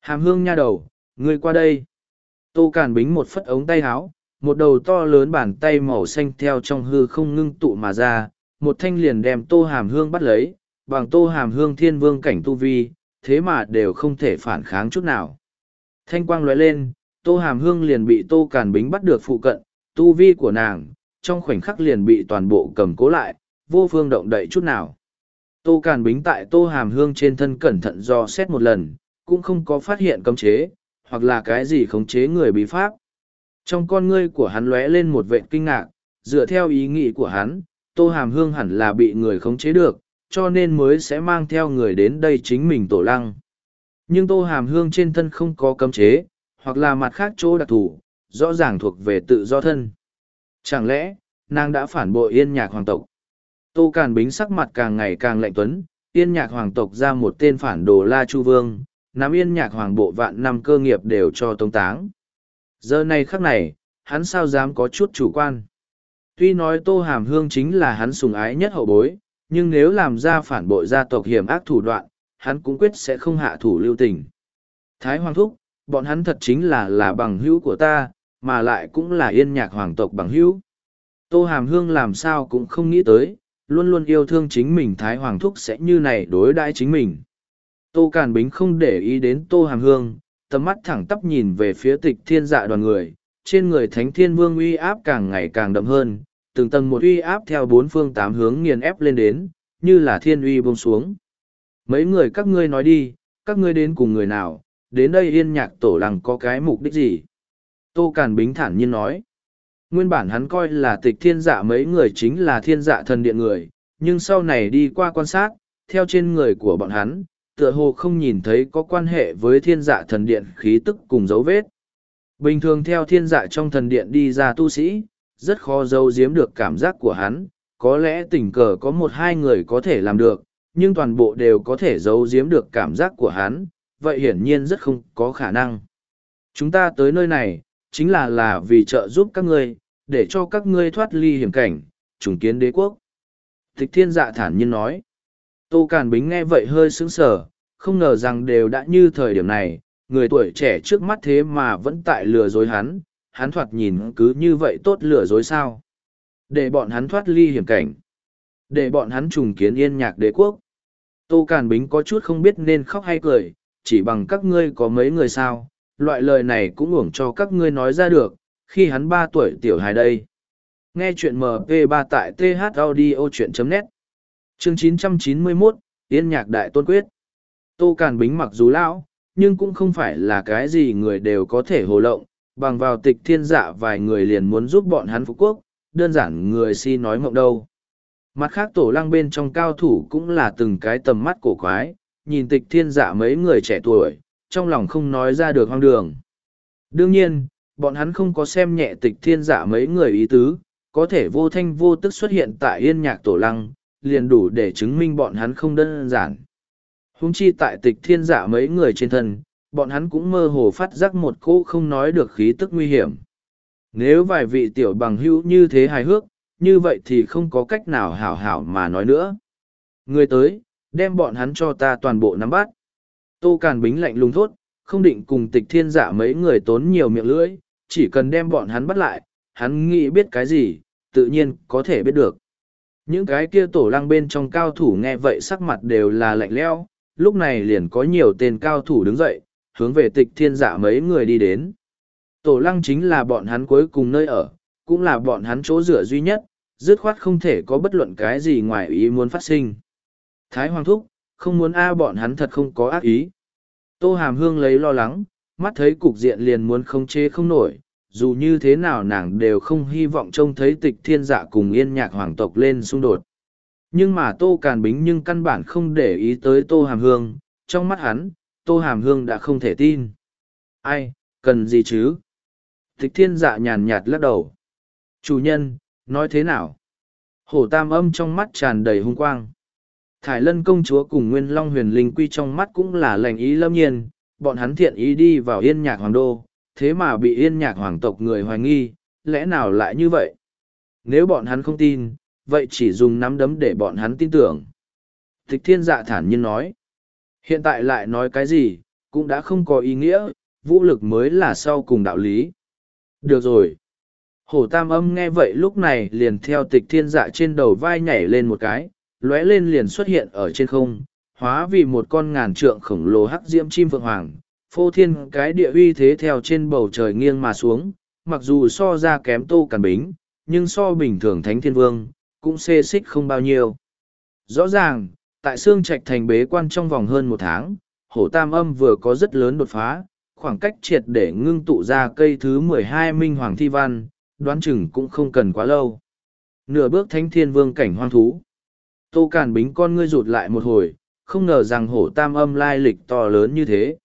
A: Hàm Hương nha đầu, ngươi qua đây. Tô Càn Bính một phất ống tay háo, một đầu to lớn bàn tay màu xanh theo trong hư không ngưng tụ mà ra, một thanh liền đem Tô Hàm Hương bắt lấy, bằng Tô Hàm Hương thiên vương cảnh tu vi, thế mà đều không thể phản kháng chút nào. Thanh quang lóe lên, Tô Hàm Hương liền bị Tô Càn Bính bắt được phụ cận, tu vi của nàng, trong khoảnh khắc liền bị toàn bộ cầm cố lại, vô phương động đậy chút nào. Tô Càn Bính tại Tô Hàm Hương trên thân cẩn thận do xét một lần, cũng không có phát hiện cấm chế, hoặc là cái gì khống chế người bí pháp. Trong con ngươi của hắn lóe lên một vệt kinh ngạc, dựa theo ý nghĩ của hắn, Tô Hàm Hương hẳn là bị người khống chế được, cho nên mới sẽ mang theo người đến đây chính mình tổ lăng. Nhưng Tô Hàm Hương trên thân không có cấm chế, hoặc là mặt khác chỗ đặc thù, rõ ràng thuộc về tự do thân. Chẳng lẽ, nàng đã phản bội yên nhạc hoàng tộc? Tô Càn Bính sắc mặt càng ngày càng lạnh tuấn, yên nhạc hoàng tộc ra một tên phản đồ La Chu Vương, nắm yên nhạc hoàng bộ vạn năm cơ nghiệp đều cho tống táng. Giờ này khắc này, hắn sao dám có chút chủ quan. Tuy nói Tô Hàm Hương chính là hắn sùng ái nhất hậu bối, nhưng nếu làm ra phản bội gia tộc hiểm ác thủ đoạn, hắn cũng quyết sẽ không hạ thủ lưu tình. Thái Hoàng Thúc, bọn hắn thật chính là là bằng hữu của ta, mà lại cũng là yên nhạc hoàng tộc bằng hữu. Tô Hàm Hương làm sao cũng không nghĩ tới, luôn luôn yêu thương chính mình Thái Hoàng Thúc sẽ như này đối đãi chính mình. Tô Càn Bính không để ý đến Tô Hàm Hương, tầm mắt thẳng tắp nhìn về phía tịch thiên dạ đoàn người, trên người Thánh Thiên Vương uy áp càng ngày càng đậm hơn, từng tầng một uy áp theo bốn phương tám hướng nghiền ép lên đến, như là thiên uy buông xuống. Mấy người các ngươi nói đi, các ngươi đến cùng người nào, đến đây yên nhạc tổ làng có cái mục đích gì? Tô Càn Bính thản nhiên nói. Nguyên bản hắn coi là tịch thiên dạ mấy người chính là thiên dạ thần điện người, nhưng sau này đi qua quan sát, theo trên người của bọn hắn, tựa hồ không nhìn thấy có quan hệ với thiên dạ thần điện khí tức cùng dấu vết. Bình thường theo thiên dạ trong thần điện đi ra tu sĩ, rất khó giấu giếm được cảm giác của hắn, có lẽ tình cờ có một hai người có thể làm được, nhưng toàn bộ đều có thể giấu giếm được cảm giác của hắn, vậy hiển nhiên rất không có khả năng. Chúng ta tới nơi này, chính là là vì trợ giúp các ngươi, để cho các ngươi thoát ly hiểm cảnh, trùng kiến đế quốc. Thích thiên dạ thản nhiên nói. Tô Càn Bính nghe vậy hơi sững sờ, không ngờ rằng đều đã như thời điểm này, người tuổi trẻ trước mắt thế mà vẫn tại lừa dối hắn, hắn thoạt nhìn cứ như vậy tốt lừa dối sao. Để bọn hắn thoát ly hiểm cảnh. Để bọn hắn trùng kiến yên nhạc đế quốc. Tô Càn Bính có chút không biết nên khóc hay cười, chỉ bằng các ngươi có mấy người sao, loại lời này cũng uổng cho các ngươi nói ra được, khi hắn ba tuổi tiểu hài đây. Nghe chuyện mp ba tại thaudio.net Chương 991, Yên nhạc đại tôn quyết. Tô Càn Bính mặc dù lão, nhưng cũng không phải là cái gì người đều có thể hồ lộng, bằng vào tịch thiên dạ vài người liền muốn giúp bọn hắn phú quốc, đơn giản người si nói mộng đâu. Mặt khác tổ lăng bên trong cao thủ cũng là từng cái tầm mắt cổ quái, nhìn tịch thiên dạ mấy người trẻ tuổi, trong lòng không nói ra được hoang đường. Đương nhiên, bọn hắn không có xem nhẹ tịch thiên giả mấy người ý tứ, có thể vô thanh vô tức xuất hiện tại yên nhạc tổ lăng, liền đủ để chứng minh bọn hắn không đơn giản. Húng chi tại tịch thiên giả mấy người trên thân, bọn hắn cũng mơ hồ phát giác một cỗ không nói được khí tức nguy hiểm. Nếu vài vị tiểu bằng hữu như thế hài hước, như vậy thì không có cách nào hảo hảo mà nói nữa. Người tới, đem bọn hắn cho ta toàn bộ nắm bắt. Tô Càn Bính lạnh lùng thốt, không định cùng tịch thiên giả mấy người tốn nhiều miệng lưỡi, chỉ cần đem bọn hắn bắt lại, hắn nghĩ biết cái gì, tự nhiên có thể biết được. Những cái kia tổ lăng bên trong cao thủ nghe vậy sắc mặt đều là lạnh leo, lúc này liền có nhiều tên cao thủ đứng dậy, hướng về tịch thiên giả mấy người đi đến. Tổ lăng chính là bọn hắn cuối cùng nơi ở, cũng là bọn hắn chỗ rửa duy nhất, dứt khoát không thể có bất luận cái gì ngoài ý muốn phát sinh. Thái Hoàng Thúc, không muốn a bọn hắn thật không có ác ý. Tô Hàm Hương lấy lo lắng, mắt thấy cục diện liền muốn không chế không nổi, dù như thế nào nàng đều không hy vọng trông thấy tịch thiên dạ cùng yên nhạc hoàng tộc lên xung đột. Nhưng mà Tô Càn Bính nhưng căn bản không để ý tới Tô Hàm Hương, trong mắt hắn, Tô Hàm Hương đã không thể tin. Ai, cần gì chứ? Tịch thiên dạ nhàn nhạt lắc đầu. Chủ nhân, nói thế nào? Hổ tam âm trong mắt tràn đầy hung quang. Thải lân công chúa cùng Nguyên Long huyền linh quy trong mắt cũng là lành ý lâm nhiên, bọn hắn thiện ý đi vào yên nhạc hoàng đô, thế mà bị yên nhạc hoàng tộc người hoài nghi, lẽ nào lại như vậy? Nếu bọn hắn không tin, vậy chỉ dùng nắm đấm để bọn hắn tin tưởng. Thích thiên dạ thản nhiên nói, hiện tại lại nói cái gì, cũng đã không có ý nghĩa, vũ lực mới là sau cùng đạo lý. Được rồi. Hổ tam âm nghe vậy lúc này liền theo tịch thiên dạ trên đầu vai nhảy lên một cái, lóe lên liền xuất hiện ở trên không, hóa vì một con ngàn trượng khổng lồ hắc diễm chim vượng hoàng, phô thiên cái địa uy thế theo trên bầu trời nghiêng mà xuống, mặc dù so ra kém tô cản bính, nhưng so bình thường thánh thiên vương, cũng xê xích không bao nhiêu. Rõ ràng, tại xương trạch thành bế quan trong vòng hơn một tháng, hổ tam âm vừa có rất lớn đột phá, khoảng cách triệt để ngưng tụ ra cây thứ mười hai minh hoàng thi văn, đoán chừng cũng không cần quá lâu. Nửa bước thánh thiên vương cảnh hoang thú. Tô Càn Bính con ngươi rụt lại một hồi, không ngờ rằng hổ tam âm lai lịch to lớn như thế.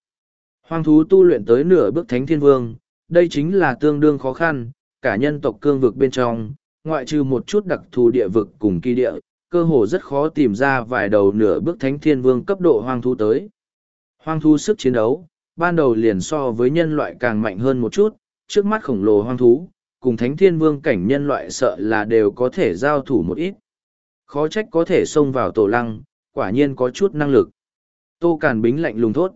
A: Hoang thú tu luyện tới nửa bước thánh thiên vương, đây chính là tương đương khó khăn, cả nhân tộc cương vực bên trong, ngoại trừ một chút đặc thù địa vực cùng kỳ địa, cơ hồ rất khó tìm ra vài đầu nửa bước thánh thiên vương cấp độ hoang thú tới. Hoang thú sức chiến đấu, ban đầu liền so với nhân loại càng mạnh hơn một chút, trước mắt khổng lồ hoang thú, cùng thánh thiên vương cảnh nhân loại sợ là đều có thể giao thủ một ít. Khó trách có thể xông vào tổ lăng, quả nhiên có chút năng lực. Tô Càn Bính lạnh lùng thốt.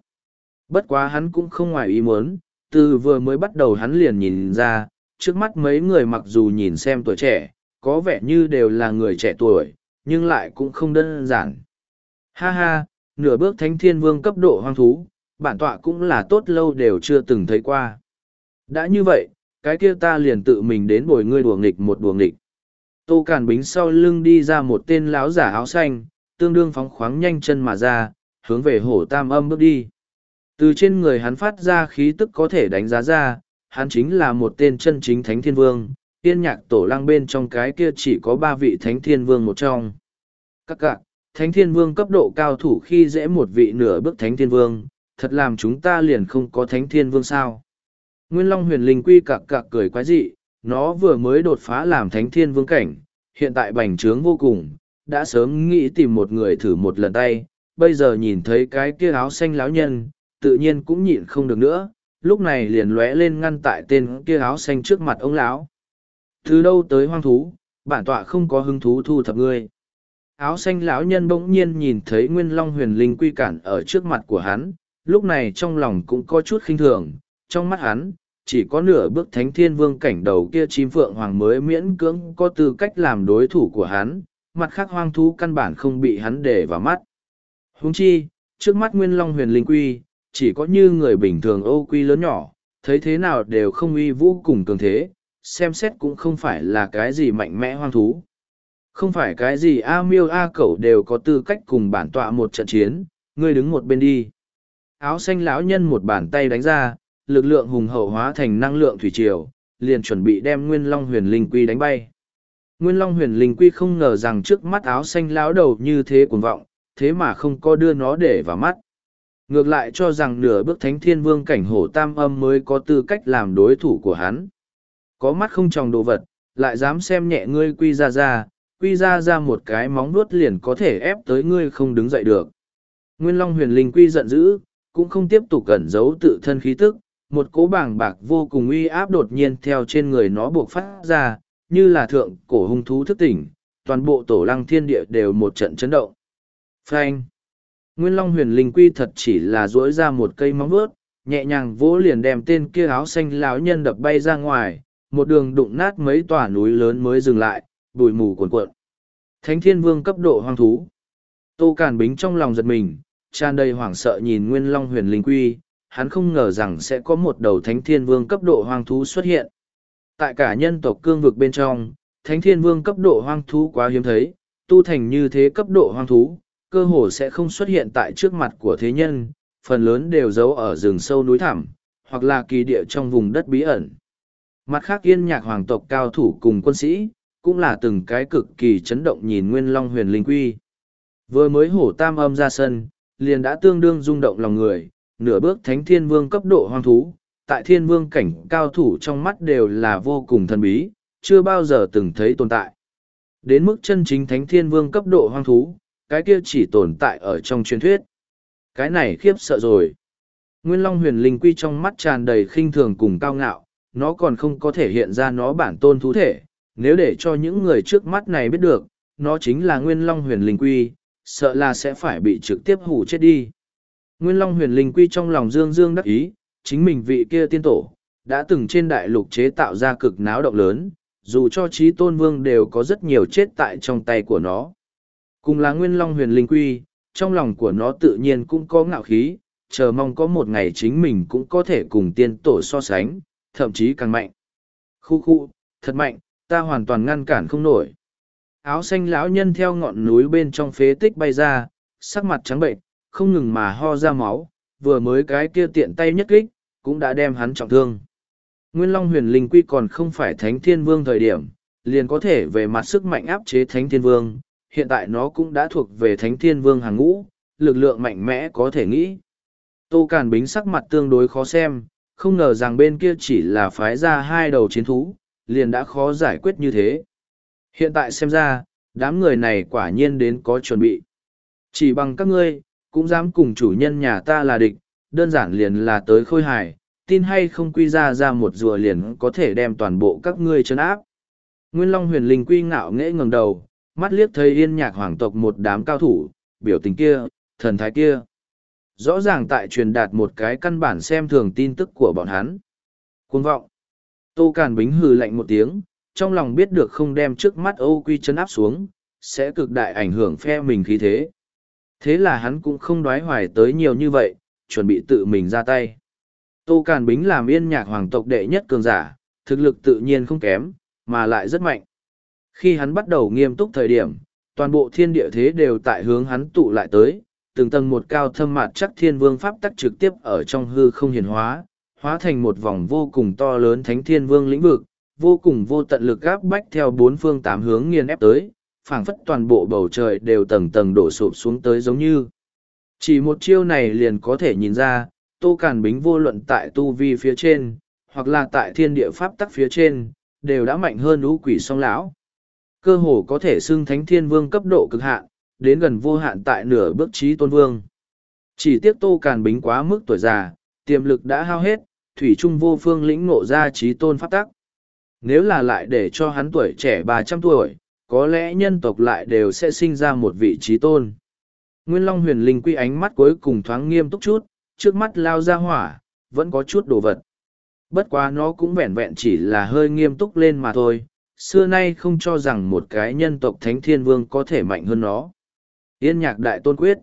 A: Bất quá hắn cũng không ngoài ý muốn, từ vừa mới bắt đầu hắn liền nhìn ra, trước mắt mấy người mặc dù nhìn xem tuổi trẻ, có vẻ như đều là người trẻ tuổi, nhưng lại cũng không đơn giản. Ha ha, nửa bước thánh thiên vương cấp độ hoang thú, bản tọa cũng là tốt lâu đều chưa từng thấy qua. Đã như vậy, cái kia ta liền tự mình đến bồi ngươi đùa nghịch một đùa nghịch tô càn bính sau lưng đi ra một tên lão giả áo xanh tương đương phóng khoáng nhanh chân mà ra hướng về hổ tam âm bước đi từ trên người hắn phát ra khí tức có thể đánh giá ra hắn chính là một tên chân chính thánh thiên vương tiên nhạc tổ lăng bên trong cái kia chỉ có ba vị thánh thiên vương một trong các cạc thánh thiên vương cấp độ cao thủ khi dễ một vị nửa bước thánh thiên vương thật làm chúng ta liền không có thánh thiên vương sao nguyên long huyền linh quy cạc cạc cười quái dị nó vừa mới đột phá làm thánh thiên vương cảnh, hiện tại bành trướng vô cùng, đã sớm nghĩ tìm một người thử một lần tay, bây giờ nhìn thấy cái kia áo xanh láo nhân, tự nhiên cũng nhịn không được nữa, lúc này liền lóe lên ngăn tại tên kia áo xanh trước mặt ông lão. Từ đâu tới hoang thú, bản tọa không có hứng thú thu thập ngươi. Áo xanh lão nhân bỗng nhiên nhìn thấy Nguyên Long huyền linh quy cản ở trước mặt của hắn, lúc này trong lòng cũng có chút khinh thường, trong mắt hắn, chỉ có nửa bước thánh thiên vương cảnh đầu kia chim phượng hoàng mới miễn cưỡng có tư cách làm đối thủ của hắn, mặt khác hoang thú căn bản không bị hắn để vào mắt. húng chi, trước mắt nguyên long huyền linh quy, chỉ có như người bình thường ô quy lớn nhỏ, thấy thế nào đều không uy vũ cùng cường thế, xem xét cũng không phải là cái gì mạnh mẽ hoang thú. Không phải cái gì A miêu A cẩu đều có tư cách cùng bản tọa một trận chiến, ngươi đứng một bên đi. Áo xanh lão nhân một bàn tay đánh ra, lực lượng hùng hậu hóa thành năng lượng thủy triều, liền chuẩn bị đem Nguyên Long Huyền Linh Quy đánh bay. Nguyên Long Huyền Linh Quy không ngờ rằng trước mắt áo xanh lão đầu như thế cuồng vọng, thế mà không có đưa nó để vào mắt. Ngược lại cho rằng nửa bước Thánh Thiên Vương cảnh hổ tam âm mới có tư cách làm đối thủ của hắn. Có mắt không tròng đồ vật, lại dám xem nhẹ ngươi quy ra ra, quy ra ra một cái móng nuốt liền có thể ép tới ngươi không đứng dậy được. Nguyên Long Huyền Linh Quy giận dữ, cũng không tiếp tục ẩn giấu tự thân khí tức, một cỗ bảng bạc vô cùng uy áp đột nhiên theo trên người nó buộc phát ra, như là thượng cổ hung thú thức tỉnh, toàn bộ tổ lăng thiên địa đều một trận chấn động. Frank! Nguyên Long huyền linh quy thật chỉ là duỗi ra một cây móng vuốt, nhẹ nhàng vỗ liền đem tên kia áo xanh lão nhân đập bay ra ngoài, một đường đụng nát mấy tòa núi lớn mới dừng lại, bụi mù cuồn cuộn. Thánh thiên vương cấp độ hoang thú. Tô cản Bính trong lòng giật mình, tràn đầy hoảng sợ nhìn Nguyên Long huyền linh quy, hắn không ngờ rằng sẽ có một đầu thánh thiên vương cấp độ hoang thú xuất hiện. Tại cả nhân tộc cương vực bên trong, thánh thiên vương cấp độ hoang thú quá hiếm thấy, tu thành như thế cấp độ hoang thú, cơ hồ sẽ không xuất hiện tại trước mặt của thế nhân, phần lớn đều giấu ở rừng sâu núi thẳm, hoặc là kỳ địa trong vùng đất bí ẩn. Mặt khác yên nhạc hoàng tộc cao thủ cùng quân sĩ, cũng là từng cái cực kỳ chấn động nhìn Nguyên Long huyền linh quy. Vừa mới hổ tam âm ra sân, liền đã tương đương rung động lòng người, nửa bước thánh thiên vương cấp độ hoang thú, tại thiên vương cảnh cao thủ trong mắt đều là vô cùng thần bí, chưa bao giờ từng thấy tồn tại. Đến mức chân chính thánh thiên vương cấp độ hoang thú, cái kia chỉ tồn tại ở trong truyền thuyết. Cái này khiếp sợ rồi. Nguyên Long huyền linh quy trong mắt tràn đầy khinh thường cùng cao ngạo, nó còn không có thể hiện ra nó bản tôn thú thể. Nếu để cho những người trước mắt này biết được, nó chính là Nguyên Long huyền linh quy, sợ là sẽ phải bị trực tiếp hủ chết đi. Nguyên Long huyền linh quy trong lòng dương dương đắc ý, chính mình vị kia tiên tổ, đã từng trên đại lục chế tạo ra cực náo động lớn, dù cho trí tôn vương đều có rất nhiều chết tại trong tay của nó. Cùng là Nguyên Long huyền linh quy, trong lòng của nó tự nhiên cũng có ngạo khí, chờ mong có một ngày chính mình cũng có thể cùng tiên tổ so sánh, thậm chí càng mạnh. Khu khu, thật mạnh, ta hoàn toàn ngăn cản không nổi. Áo xanh lão nhân theo ngọn núi bên trong phế tích bay ra, sắc mặt trắng bệnh, không ngừng mà ho ra máu, vừa mới cái kia tiện tay nhất kích, cũng đã đem hắn trọng thương. Nguyên Long huyền linh quy còn không phải Thánh Thiên Vương thời điểm, liền có thể về mặt sức mạnh áp chế Thánh Thiên Vương, hiện tại nó cũng đã thuộc về Thánh Thiên Vương hàng ngũ, lực lượng mạnh mẽ có thể nghĩ. Tô Càn Bính sắc mặt tương đối khó xem, không ngờ rằng bên kia chỉ là phái ra hai đầu chiến thú, liền đã khó giải quyết như thế. Hiện tại xem ra, đám người này quả nhiên đến có chuẩn bị. Chỉ bằng các ngươi, cũng dám cùng chủ nhân nhà ta là địch, đơn giản liền là tới khôi hài, tin hay không quy ra ra một rùa liền có thể đem toàn bộ các ngươi chấn áp. Nguyên Long huyền linh quy ngạo nghễ ngẩng đầu, mắt liếc thấy yên nhạc hoàng tộc một đám cao thủ, biểu tình kia, thần thái kia. Rõ ràng tại truyền đạt một cái căn bản xem thường tin tức của bọn hắn. Cuồng vọng. Tô Càn Bính hừ lạnh một tiếng, trong lòng biết được không đem trước mắt Âu Quy chấn áp xuống, sẽ cực đại ảnh hưởng phe mình khí thế. Thế là hắn cũng không đoái hoài tới nhiều như vậy, chuẩn bị tự mình ra tay. Tô Càn Bính làm yên nhạc hoàng tộc đệ nhất cường giả, thực lực tự nhiên không kém, mà lại rất mạnh. Khi hắn bắt đầu nghiêm túc thời điểm, toàn bộ thiên địa thế đều tại hướng hắn tụ lại tới, từng tầng một cao thâm mạt chắc thiên vương pháp tắc trực tiếp ở trong hư không hiển hóa, hóa thành một vòng vô cùng to lớn thánh thiên vương lĩnh vực, vô cùng vô tận lực gáp bách theo bốn phương tám hướng nghiền ép tới, phảng phất toàn bộ bầu trời đều tầng tầng đổ sụp xuống tới giống như. Chỉ một chiêu này liền có thể nhìn ra, Tô Càn Bính vô luận tại tu vi phía trên, hoặc là tại thiên địa pháp tắc phía trên, đều đã mạnh hơn ú quỷ song lão. Cơ hồ có thể xưng thánh thiên vương cấp độ cực hạn, đến gần vô hạn tại nửa bước trí tôn vương. Chỉ tiếc Tô Càn Bính quá mức tuổi già, tiềm lực đã hao hết, thủy trung vô phương lĩnh ngộ ra trí tôn pháp tắc. Nếu là lại để cho hắn tuổi trẻ ba trăm tuổi, có lẽ nhân tộc lại đều sẽ sinh ra một vị trí tôn. Nguyên Long huyền linh quy ánh mắt cuối cùng thoáng nghiêm túc chút, trước mắt lao ra hỏa, vẫn có chút đồ vật. Bất quá nó cũng vẹn vẹn chỉ là hơi nghiêm túc lên mà thôi, xưa nay không cho rằng một cái nhân tộc thánh thiên vương có thể mạnh hơn nó. Yên nhạc đại tôn quyết.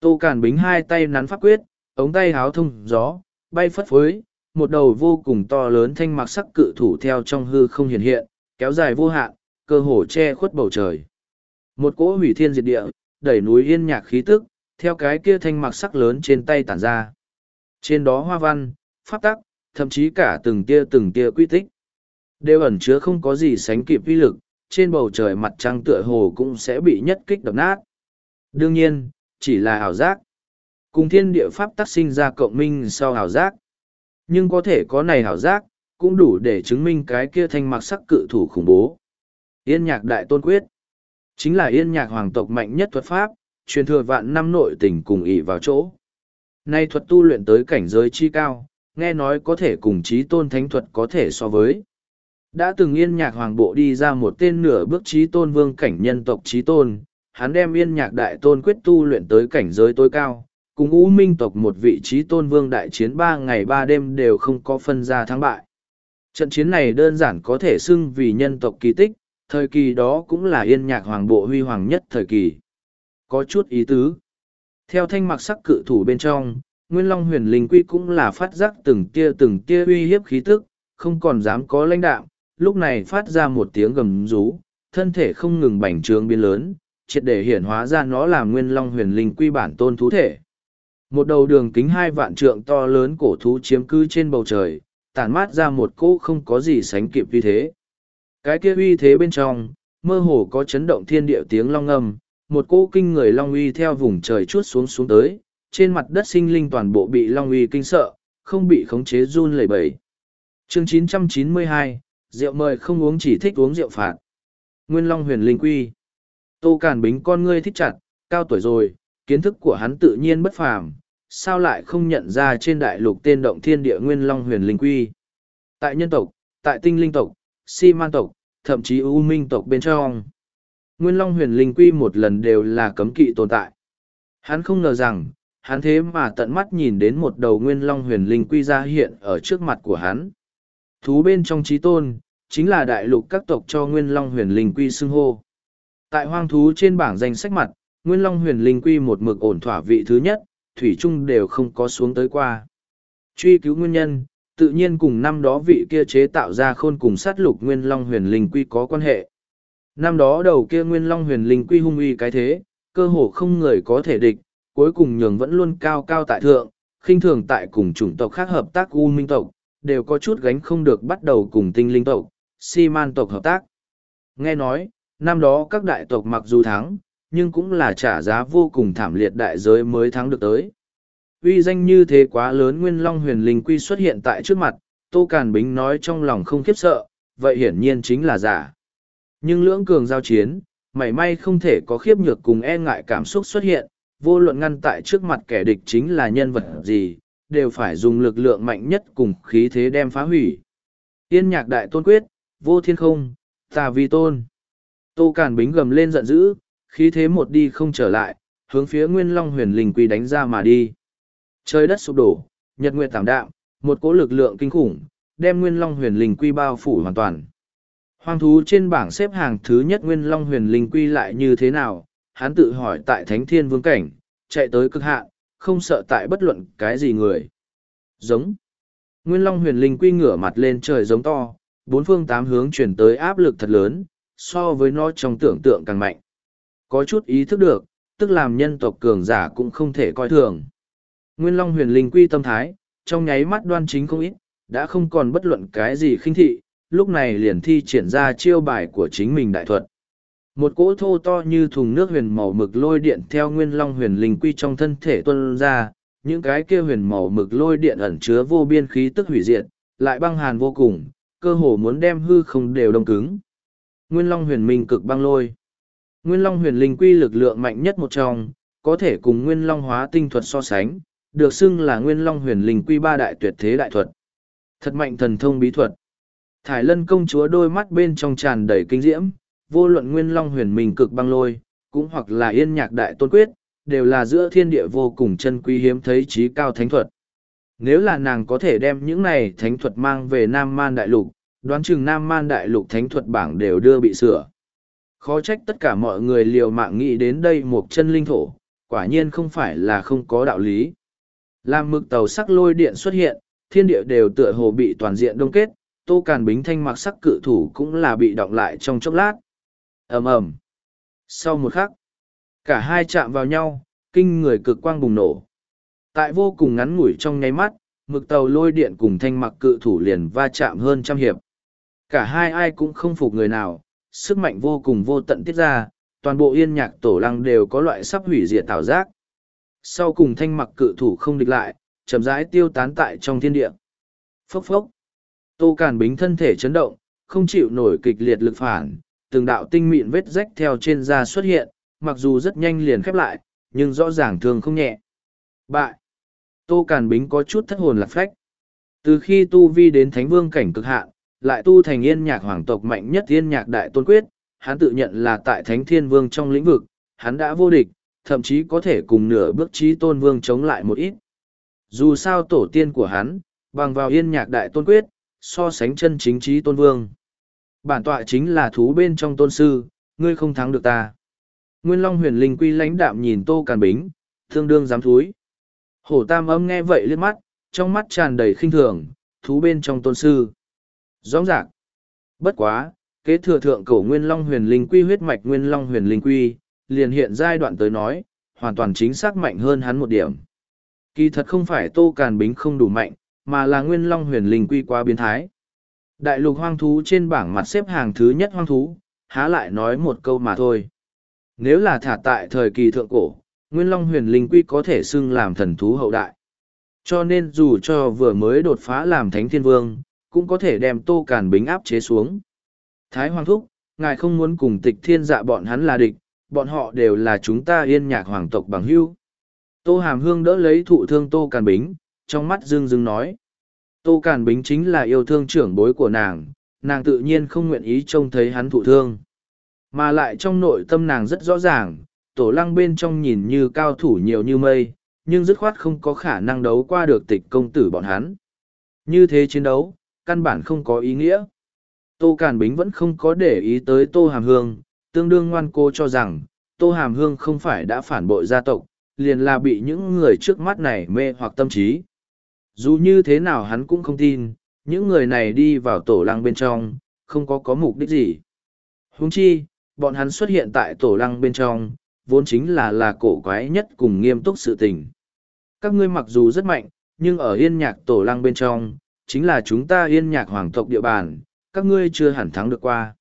A: Tô Càn Bính hai tay nắn pháp quyết, ống tay háo thông gió, bay phất phới, một đầu vô cùng to lớn thanh mặc sắc cự thủ theo trong hư không hiện hiện, kéo dài vô hạn, cơ hồ che khuất bầu trời. Một cỗ hủy thiên diệt địa, đẩy núi yên nhạc khí tức, theo cái kia thanh mặc sắc lớn trên tay tản ra. Trên đó hoa văn, pháp tắc, thậm chí cả từng tia từng tia quy tích. Đều ẩn chứa không có gì sánh kịp uy lực, trên bầu trời mặt trăng tựa hồ cũng sẽ bị nhất kích đập nát. Đương nhiên, chỉ là ảo giác. Cùng thiên địa pháp tắc sinh ra cộng minh sau ảo giác. Nhưng có thể có này ảo giác, cũng đủ để chứng minh cái kia thanh mặc sắc cự thủ khủng bố. Yên nhạc đại tôn quyết chính là yên nhạc hoàng tộc mạnh nhất thuật pháp, truyền thừa vạn năm nội tình cùng ỷ vào chỗ. Nay thuật tu luyện tới cảnh giới chi cao, nghe nói có thể cùng trí tôn thánh thuật có thể so với. Đã từng yên nhạc hoàng bộ đi ra một tên nửa bước trí tôn vương cảnh nhân tộc trí tôn, hắn đem yên nhạc đại tôn quyết tu luyện tới cảnh giới tối cao, cùng U Minh tộc một vị trí tôn vương đại chiến ba ngày ba đêm đều không có phân ra thắng bại. Trận chiến này đơn giản có thể xưng vì nhân tộc kỳ tích, thời kỳ đó cũng là yên nhạc hoàng bộ huy hoàng nhất thời kỳ. Có chút ý tứ. Theo thanh mặc sắc cự thủ bên trong, Nguyên Long huyền linh quy cũng là phát giác từng tia từng tia uy hiếp khí tức, không còn dám có lãnh đạm, lúc này phát ra một tiếng gầm rú, thân thể không ngừng bành trướng biến lớn, triệt để hiển hóa ra nó là Nguyên Long huyền linh quy bản tôn thú thể. Một đầu đường kính hai vạn trượng to lớn cổ thú chiếm cứ trên bầu trời, tản mát ra một cỗ không có gì sánh kịp như thế cái kia uy thế bên trong mơ hồ có chấn động thiên địa tiếng long âm một cỗ kinh người long uy theo vùng trời chuốt xuống xuống tới trên mặt đất sinh linh toàn bộ bị long uy kinh sợ không bị khống chế run lẩy bẩy chương 992, rượu mời không uống chỉ thích uống rượu phạt nguyên long huyền linh quy tô càn bính con ngươi thích chặt cao tuổi rồi kiến thức của hắn tự nhiên bất phàm sao lại không nhận ra trên đại lục tên động thiên địa nguyên long huyền linh quy tại nhân tộc tại tinh linh tộc si man tộc thậm chí ưu minh tộc bên trong. Nguyên Long huyền linh quy một lần đều là cấm kỵ tồn tại. Hắn không ngờ rằng, hắn thế mà tận mắt nhìn đến một đầu Nguyên Long huyền linh quy ra hiện ở trước mặt của hắn. Thú bên trong trí tôn, chính là đại lục các tộc cho Nguyên Long huyền linh quy xưng hô. Tại hoang thú trên bảng danh sách mặt, Nguyên Long huyền linh quy một mực ổn thỏa vị thứ nhất, Thủy Trung đều không có xuống tới qua. Truy cứu nguyên nhân, tự nhiên cùng năm đó vị kia chế tạo ra khôn cùng sát lục nguyên long huyền linh quy có quan hệ. Năm đó đầu kia nguyên long huyền linh quy hung uy cái thế, cơ hồ không người có thể địch, cuối cùng nhường vẫn luôn cao cao tại thượng, khinh thường tại cùng chủng tộc khác hợp tác U Minh tộc, đều có chút gánh không được bắt đầu cùng tinh linh tộc, si man tộc hợp tác. Nghe nói, năm đó các đại tộc mặc dù thắng, nhưng cũng là trả giá vô cùng thảm liệt đại giới mới thắng được tới uy danh như thế quá lớn nguyên long huyền linh quy xuất hiện tại trước mặt tô càn bính nói trong lòng không khiếp sợ vậy hiển nhiên chính là giả nhưng lưỡng cường giao chiến mảy may không thể có khiếp nhược cùng e ngại cảm xúc xuất hiện vô luận ngăn tại trước mặt kẻ địch chính là nhân vật gì đều phải dùng lực lượng mạnh nhất cùng khí thế đem phá hủy yên nhạc đại tôn quyết vô thiên không tà vi tôn tô càn bính gầm lên giận dữ khí thế một đi không trở lại hướng phía nguyên long huyền linh quy đánh ra mà đi trời đất sụp đổ, nhật nguyệt tảm đạm, một cỗ lực lượng kinh khủng, đem Nguyên Long Huyền Linh Quy bao phủ hoàn toàn. Hoang thú trên bảng xếp hàng thứ nhất Nguyên Long Huyền Linh Quy lại như thế nào, hắn tự hỏi tại Thánh Thiên Vương cảnh, chạy tới cực hạn, không sợ tại bất luận cái gì người. Giống. Nguyên Long Huyền Linh Quy ngửa mặt lên trời giống to, bốn phương tám hướng chuyển tới áp lực thật lớn, so với nó trong tưởng tượng càng mạnh. Có chút ý thức được, tức làm nhân tộc cường giả cũng không thể coi thường. Nguyên Long huyền linh quy tâm thái, trong nháy mắt đoan chính không ít, đã không còn bất luận cái gì khinh thị, lúc này liền thi triển ra chiêu bài của chính mình đại thuật. Một cỗ thô to như thùng nước huyền màu mực lôi điện theo Nguyên Long huyền linh quy trong thân thể tuân ra, những cái kia huyền màu mực lôi điện ẩn chứa vô biên khí tức hủy diệt, lại băng hàn vô cùng, cơ hồ muốn đem hư không đều đông cứng. Nguyên Long huyền minh cực băng lôi. Nguyên Long huyền linh quy lực lượng mạnh nhất một trong, có thể cùng Nguyên Long hóa tinh thuật so sánh, được xưng là nguyên long huyền linh quy ba đại tuyệt thế đại thuật thật mạnh thần thông bí thuật thải lân công chúa đôi mắt bên trong tràn đầy kinh diễm vô luận nguyên long huyền mình cực băng lôi cũng hoặc là yên nhạc đại tôn quyết đều là giữa thiên địa vô cùng chân quý hiếm thấy trí cao thánh thuật nếu là nàng có thể đem những này thánh thuật mang về nam man đại lục đoán chừng nam man đại lục thánh thuật bảng đều đưa bị sửa khó trách tất cả mọi người liều mạng nghĩ đến đây một chân linh thổ quả nhiên không phải là không có đạo lý làm mực tàu sắc lôi điện xuất hiện, thiên địa đều tựa hồ bị toàn diện đông kết, tô càn bính thanh mặc sắc cự thủ cũng là bị động lại trong chốc lát. ầm ầm Sau một khắc, cả hai chạm vào nhau, kinh người cực quang bùng nổ. Tại vô cùng ngắn ngủi trong nháy mắt, mực tàu lôi điện cùng thanh mặc cự thủ liền va chạm hơn trăm hiệp. Cả hai ai cũng không phục người nào, sức mạnh vô cùng vô tận tiết ra, toàn bộ yên nhạc tổ lăng đều có loại sắp hủy diệt thảo giác sau cùng thanh mặc cự thủ không địch lại, chậm rãi tiêu tán tại trong thiên địa. Phốc phốc. Tô Càn Bính thân thể chấn động, không chịu nổi kịch liệt lực phản, từng đạo tinh mịn vết rách theo trên da xuất hiện, mặc dù rất nhanh liền khép lại, nhưng rõ ràng thường không nhẹ. Bại. Tô Càn Bính có chút thất hồn lạc phách. Từ khi tu vi đến Thánh Vương cảnh cực hạn, lại tu thành Yên Nhạc hoàng tộc mạnh nhất Yên Nhạc đại tôn quyết, hắn tự nhận là tại Thánh Thiên Vương trong lĩnh vực, hắn đã vô địch, thậm chí có thể cùng nửa bước trí tôn vương chống lại một ít. Dù sao tổ tiên của hắn, bằng vào yên nhạc đại tôn quyết, so sánh chân chính trí tôn vương. Bản tọa chính là thú bên trong tôn sư, ngươi không thắng được ta. Nguyên Long huyền linh quy lãnh đạm nhìn tô càn bính, thương đương dám thúi. Hổ tam âm nghe vậy liếc mắt, trong mắt tràn đầy khinh thường, thú bên trong tôn sư. Rõ ràng. Bất quá, kế thừa thượng cổ Nguyên Long huyền linh quy huyết mạch Nguyên Long huyền linh quy, liền hiện giai đoạn tới nói, hoàn toàn chính xác mạnh hơn hắn một điểm. Kỳ thật không phải Tô Càn Bính không đủ mạnh, mà là Nguyên Long huyền linh quy qua biến thái. Đại lục hoang thú trên bảng mặt xếp hàng thứ nhất hoang thú, há lại nói một câu mà thôi. Nếu là thả tại thời kỳ thượng cổ, Nguyên Long huyền linh quy có thể xưng làm thần thú hậu đại. Cho nên dù cho vừa mới đột phá làm thánh thiên vương, cũng có thể đem Tô Càn Bính áp chế xuống. Thái Hoàng Thúc, ngài không muốn cùng tịch thiên dạ bọn hắn là địch, bọn họ đều là chúng ta yên nhạc hoàng tộc bằng hữu. Tô Hàm Hương đỡ lấy thụ thương Tô Càn Bính, trong mắt dương dương nói. Tô Càn Bính chính là yêu thương trưởng bối của nàng, nàng tự nhiên không nguyện ý trông thấy hắn thụ thương. Mà lại trong nội tâm nàng rất rõ ràng, tổ lăng bên trong nhìn như cao thủ nhiều như mây, nhưng dứt khoát không có khả năng đấu qua được tịch công tử bọn hắn. Như thế chiến đấu, căn bản không có ý nghĩa. Tô Càn Bính vẫn không có để ý tới Tô Hàm Hương, tương đương ngoan cô cho rằng, Tô Hàm Hương không phải đã phản bội gia tộc, liền là bị những người trước mắt này mê hoặc tâm trí. Dù như thế nào hắn cũng không tin, những người này đi vào tổ lăng bên trong, không có có mục đích gì. Huống chi, bọn hắn xuất hiện tại tổ lăng bên trong, vốn chính là là cổ quái nhất cùng nghiêm túc sự tình. Các ngươi mặc dù rất mạnh, nhưng ở yên nhạc tổ lăng bên trong, chính là chúng ta yên nhạc hoàng tộc địa bàn, các ngươi chưa hẳn thắng được qua.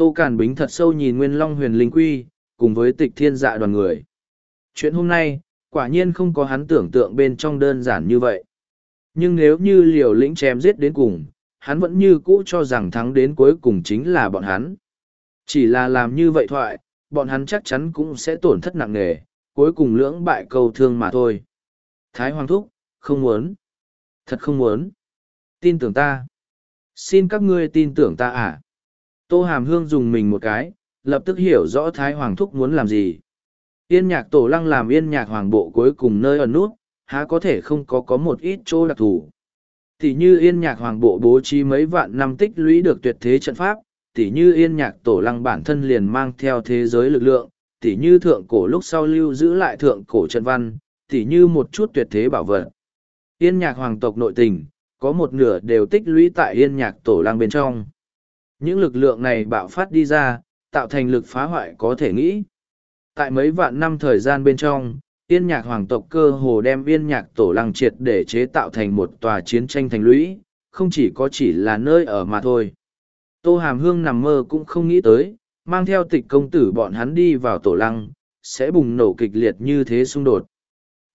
A: Tô Càn Bính thật sâu nhìn Nguyên Long huyền linh quy, cùng với tịch thiên dạ đoàn người. Chuyện hôm nay, quả nhiên không có hắn tưởng tượng bên trong đơn giản như vậy. Nhưng nếu như liều lĩnh chém giết đến cùng, hắn vẫn như cũ cho rằng thắng đến cuối cùng chính là bọn hắn. Chỉ là làm như vậy thoại, bọn hắn chắc chắn cũng sẽ tổn thất nặng nề, cuối cùng lưỡng bại cầu thương mà thôi. Thái Hoàng Thúc, không muốn. Thật không muốn. Tin tưởng ta. Xin các ngươi tin tưởng ta à? Tô Hàm Hương dùng mình một cái, lập tức hiểu rõ Thái Hoàng Thúc muốn làm gì. Yên nhạc tổ lăng làm yên nhạc hoàng bộ cuối cùng nơi ẩn nút, há có thể không có có một ít chỗ đặc thù. Tỷ như yên nhạc hoàng bộ bố trí mấy vạn năm tích lũy được tuyệt thế trận pháp, tỷ như yên nhạc tổ lăng bản thân liền mang theo thế giới lực lượng, tỷ như thượng cổ lúc sau lưu giữ lại thượng cổ trận văn, tỷ như một chút tuyệt thế bảo vật. Yên nhạc hoàng tộc nội tình, có một nửa đều tích lũy tại yên nhạc tổ lăng bên trong. Những lực lượng này bạo phát đi ra, tạo thành lực phá hoại có thể nghĩ. Tại mấy vạn năm thời gian bên trong, yên nhạc hoàng tộc cơ hồ đem yên nhạc tổ lăng triệt để chế tạo thành một tòa chiến tranh thành lũy, không chỉ có chỉ là nơi ở mà thôi. Tô Hàm Hương nằm mơ cũng không nghĩ tới, mang theo tịch công tử bọn hắn đi vào tổ lăng, sẽ bùng nổ kịch liệt như thế xung đột.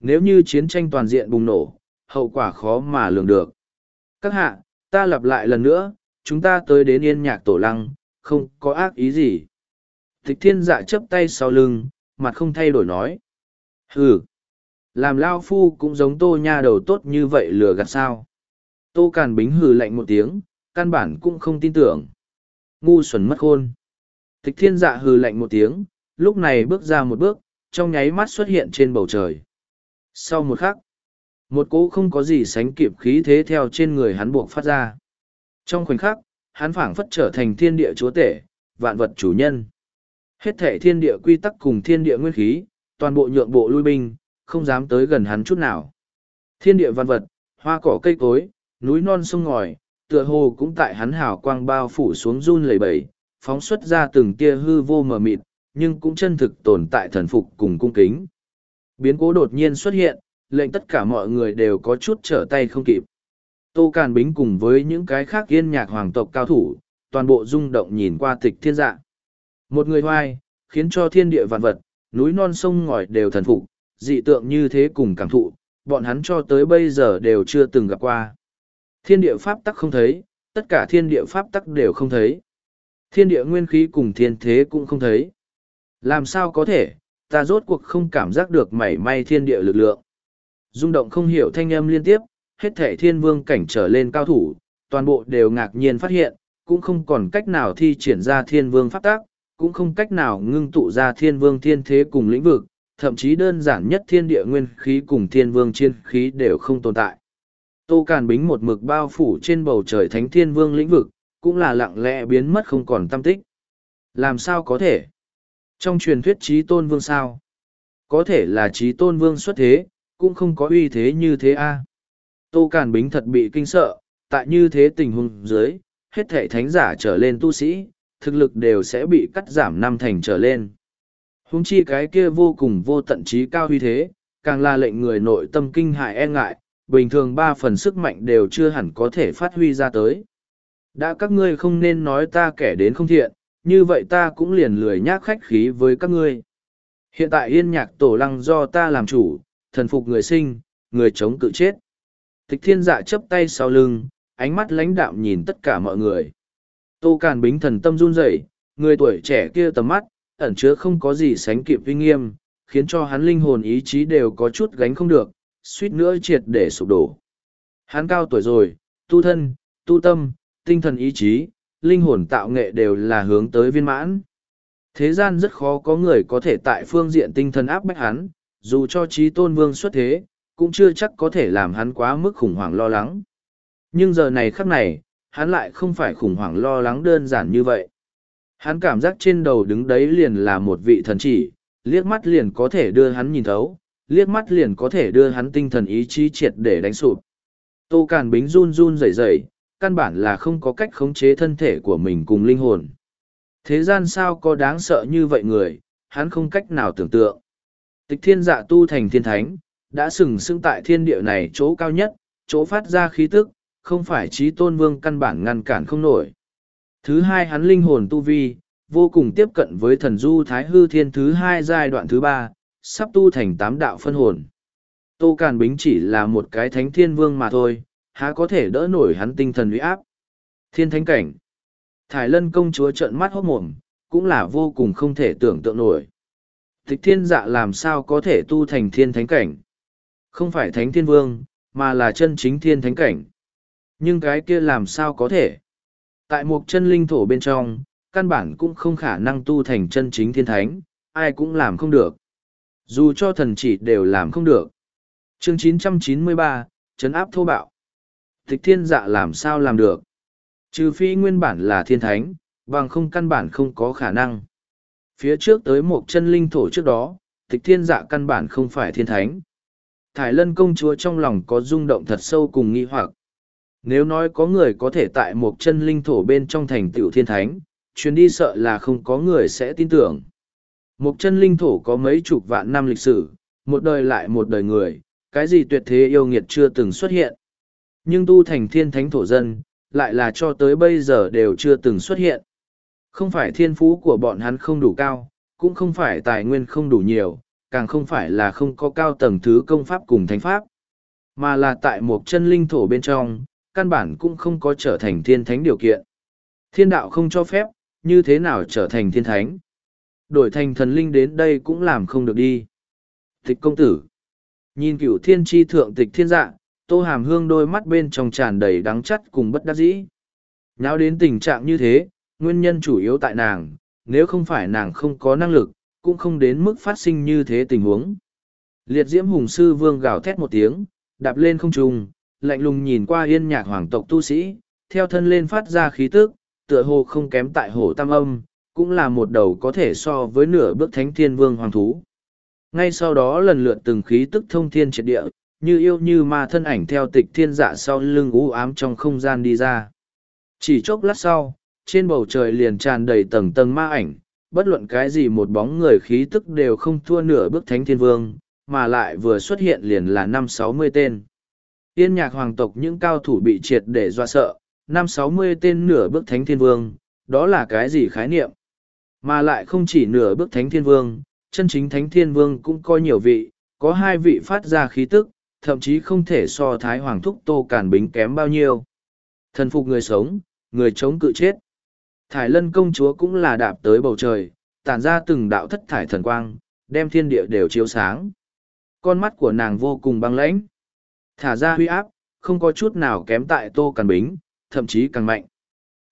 A: Nếu như chiến tranh toàn diện bùng nổ, hậu quả khó mà lường được. Các hạ, ta lặp lại lần nữa, chúng ta tới đến yên nhạc tổ lăng, không có ác ý gì. Tịch thiên dạ chấp tay sau lưng, mặt không thay đổi nói. Ừ, làm lao phu cũng giống tô nha đầu tốt như vậy lừa gạt sao. Tô Càn Bính hừ lạnh một tiếng, căn bản cũng không tin tưởng. Ngu xuẩn mất khôn. Tịch thiên dạ hừ lạnh một tiếng, lúc này bước ra một bước, trong nháy mắt xuất hiện trên bầu trời. Sau một khắc, một cỗ không có gì sánh kịp khí thế theo trên người hắn buộc phát ra. Trong khoảnh khắc, hắn phảng phất trở thành thiên địa chúa tể, vạn vật chủ nhân. Hết thể thiên địa quy tắc cùng thiên địa nguyên khí, toàn bộ nhượng bộ lui binh, không dám tới gần hắn chút nào. Thiên địa văn vật, hoa cỏ cây cối, núi non sông ngòi, tựa hồ cũng tại hắn hào quang bao phủ xuống run lẩy bẩy, phóng xuất ra từng tia hư vô mờ mịt, nhưng cũng chân thực tồn tại thần phục cùng cung kính. Biến cố đột nhiên xuất hiện, lệnh tất cả mọi người đều có chút trở tay không kịp. Tô Càn Bính cùng với những cái khác yên nhạc hoàng tộc cao thủ, toàn bộ rung động nhìn qua tịch thiên dạ. Một người hoai, khiến cho thiên địa vạn vật, núi non sông ngòi đều thần phục, dị tượng như thế cùng cảm thụ, bọn hắn cho tới bây giờ đều chưa từng gặp qua. Thiên địa pháp tắc không thấy, tất cả thiên địa pháp tắc đều không thấy. Thiên địa nguyên khí cùng thiên thế cũng không thấy. Làm sao có thể, ta rốt cuộc không cảm giác được mảy may thiên địa lực lượng. rung động không hiểu thanh âm liên tiếp, hết thể thiên vương cảnh trở lên cao thủ, toàn bộ đều ngạc nhiên phát hiện, cũng không còn cách nào thi triển ra thiên vương pháp tác, cũng không cách nào ngưng tụ ra thiên vương thiên thế cùng lĩnh vực, thậm chí đơn giản nhất thiên địa nguyên khí cùng thiên vương chiên khí đều không tồn tại. Tô Càn Bính một mực bao phủ trên bầu trời thánh thiên vương lĩnh vực, cũng là lặng lẽ biến mất không còn tâm tích. Làm sao có thể? Trong truyền thuyết trí tôn vương sao? Có thể là trí tôn vương xuất thế, cũng không có uy thế như thế a Tô Càn Bính thật bị kinh sợ, tại như thế tình huống dưới, hết thể thánh giả trở lên tu sĩ, thực lực đều sẽ bị cắt giảm năm thành trở lên. Húng chi cái kia vô cùng vô tận trí cao huy thế, càng là lệnh người nội tâm kinh hại e ngại, bình thường ba phần sức mạnh đều chưa hẳn có thể phát huy ra tới. Đã các ngươi không nên nói ta kẻ đến không thiện, như vậy ta cũng liền lười nhác khách khí với các ngươi. Hiện tại yên nhạc tổ lăng do ta làm chủ, thần phục người sinh, người chống cự chết tịch thiên dạ chấp tay sau lưng ánh mắt lãnh đạm nhìn tất cả mọi người tô càn bính thần tâm run rẩy người tuổi trẻ kia tầm mắt ẩn chứa không có gì sánh kịp uy nghiêm khiến cho hắn linh hồn ý chí đều có chút gánh không được suýt nữa triệt để sụp đổ hắn cao tuổi rồi tu thân tu tâm tinh thần ý chí linh hồn tạo nghệ đều là hướng tới viên mãn thế gian rất khó có người có thể tại phương diện tinh thần áp bách hắn dù cho trí tôn vương xuất thế cũng chưa chắc có thể làm hắn quá mức khủng hoảng lo lắng. Nhưng giờ này khắc này, hắn lại không phải khủng hoảng lo lắng đơn giản như vậy. Hắn cảm giác trên đầu đứng đấy liền là một vị thần chỉ, liếc mắt liền có thể đưa hắn nhìn thấu, liếc mắt liền có thể đưa hắn tinh thần ý chí triệt để đánh sụp. Tô Càn Bính run run rẩy rẩy, căn bản là không có cách khống chế thân thể của mình cùng linh hồn. Thế gian sao có đáng sợ như vậy người, hắn không cách nào tưởng tượng. Tịch thiên dạ tu thành thiên thánh, đã sừng sững tại thiên địa này chỗ cao nhất, chỗ phát ra khí tức, không phải trí tôn vương căn bản ngăn cản không nổi. Thứ hai hắn linh hồn tu vi, vô cùng tiếp cận với thần du thái hư thiên thứ hai giai đoạn thứ ba, sắp tu thành tám đạo phân hồn. Tô Càn Bính chỉ là một cái thánh thiên vương mà thôi, há có thể đỡ nổi hắn tinh thần uy áp. Thiên thánh cảnh. Thải lân công chúa trợn mắt hốt mồm, cũng là vô cùng không thể tưởng tượng nổi. Thích thiên dạ làm sao có thể tu thành thiên thánh cảnh. Không phải thánh thiên vương, mà là chân chính thiên thánh cảnh. Nhưng cái kia làm sao có thể? Tại một chân linh thổ bên trong, căn bản cũng không khả năng tu thành chân chính thiên thánh, ai cũng làm không được. Dù cho thần chỉ đều làm không được. Chương 993, Trấn áp thô bạo. Tịch thiên dạ làm sao làm được? Trừ phi nguyên bản là thiên thánh, bằng không căn bản không có khả năng. Phía trước tới một chân linh thổ trước đó, tịch thiên dạ căn bản không phải thiên thánh. Thải Lân công chúa trong lòng có rung động thật sâu cùng nghi hoặc. Nếu nói có người có thể tại một chân linh thổ bên trong thành tiểu thiên thánh, chuyến đi sợ là không có người sẽ tin tưởng. Một chân linh thổ có mấy chục vạn năm lịch sử, một đời lại một đời người, cái gì tuyệt thế yêu nghiệt chưa từng xuất hiện. Nhưng tu thành thiên thánh thổ dân, lại là cho tới bây giờ đều chưa từng xuất hiện. Không phải thiên phú của bọn hắn không đủ cao, cũng không phải tài nguyên không đủ nhiều, càng không phải là không có cao tầng thứ công pháp cùng thánh pháp, mà là tại một chân linh thổ bên trong, căn bản cũng không có trở thành thiên thánh điều kiện. Thiên đạo không cho phép, như thế nào trở thành thiên thánh? Đổi thành thần linh đến đây cũng làm không được đi. Tịch công tử. Nhìn cửu thiên tri thượng tịch thiên dạ, tô hàm hương đôi mắt bên trong tràn đầy đắng chắt cùng bất đắc dĩ. Nháo đến tình trạng như thế, nguyên nhân chủ yếu tại nàng, nếu không phải nàng không có năng lực, cũng không đến mức phát sinh như thế tình huống. Liệt diễm hùng sư vương gào thét một tiếng, đạp lên không trung, lạnh lùng nhìn qua yên nhạc hoàng tộc tu sĩ, theo thân lên phát ra khí tức, tựa hồ không kém tại hổ tam âm, cũng là một đầu có thể so với nửa bước thánh thiên vương hoàng thú. Ngay sau đó lần lượt từng khí tức thông thiên triệt địa, như yêu như ma thân ảnh theo tịch thiên dạ sau lưng u ám trong không gian đi ra. Chỉ chốc lát sau, trên bầu trời liền tràn đầy tầng tầng ma ảnh, bất luận cái gì một bóng người khí tức đều không thua nửa bước thánh thiên vương, mà lại vừa xuất hiện liền là năm sáu mươi tên. Yên nhạc hoàng tộc những cao thủ bị triệt để dọa sợ, năm sáu mươi tên nửa bước thánh thiên vương, đó là cái gì khái niệm? Mà lại không chỉ nửa bước thánh thiên vương, chân chính thánh thiên vương cũng có nhiều vị, có hai vị phát ra khí tức, thậm chí không thể so thái hoàng thúc tô cản bính kém bao nhiêu. Thần phục người sống, người chống cự chết. Thải lân công chúa cũng là đạp tới bầu trời, tản ra từng đạo thất thải thần quang, đem thiên địa đều chiếu sáng. Con mắt của nàng vô cùng băng lãnh. Thả ra huy áp, không có chút nào kém tại Tô Càn Bính, thậm chí càng mạnh.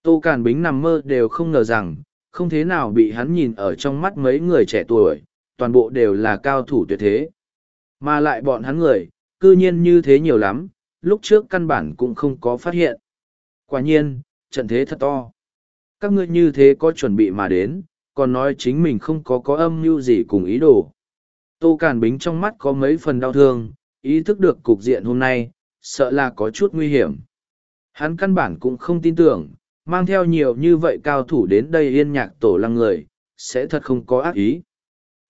A: Tô Càn Bính nằm mơ đều không ngờ rằng, không thế nào bị hắn nhìn ở trong mắt mấy người trẻ tuổi, toàn bộ đều là cao thủ tuyệt thế. Mà lại bọn hắn người, cư nhiên như thế nhiều lắm, lúc trước căn bản cũng không có phát hiện. Quả nhiên, trận thế thật to các ngươi như thế có chuẩn bị mà đến, còn nói chính mình không có có âm mưu gì cùng ý đồ. Tô Càn Bính trong mắt có mấy phần đau thương, ý thức được cục diện hôm nay, sợ là có chút nguy hiểm. Hắn căn bản cũng không tin tưởng, mang theo nhiều như vậy cao thủ đến đây yên nhạc tổ lăng người, sẽ thật không có ác ý.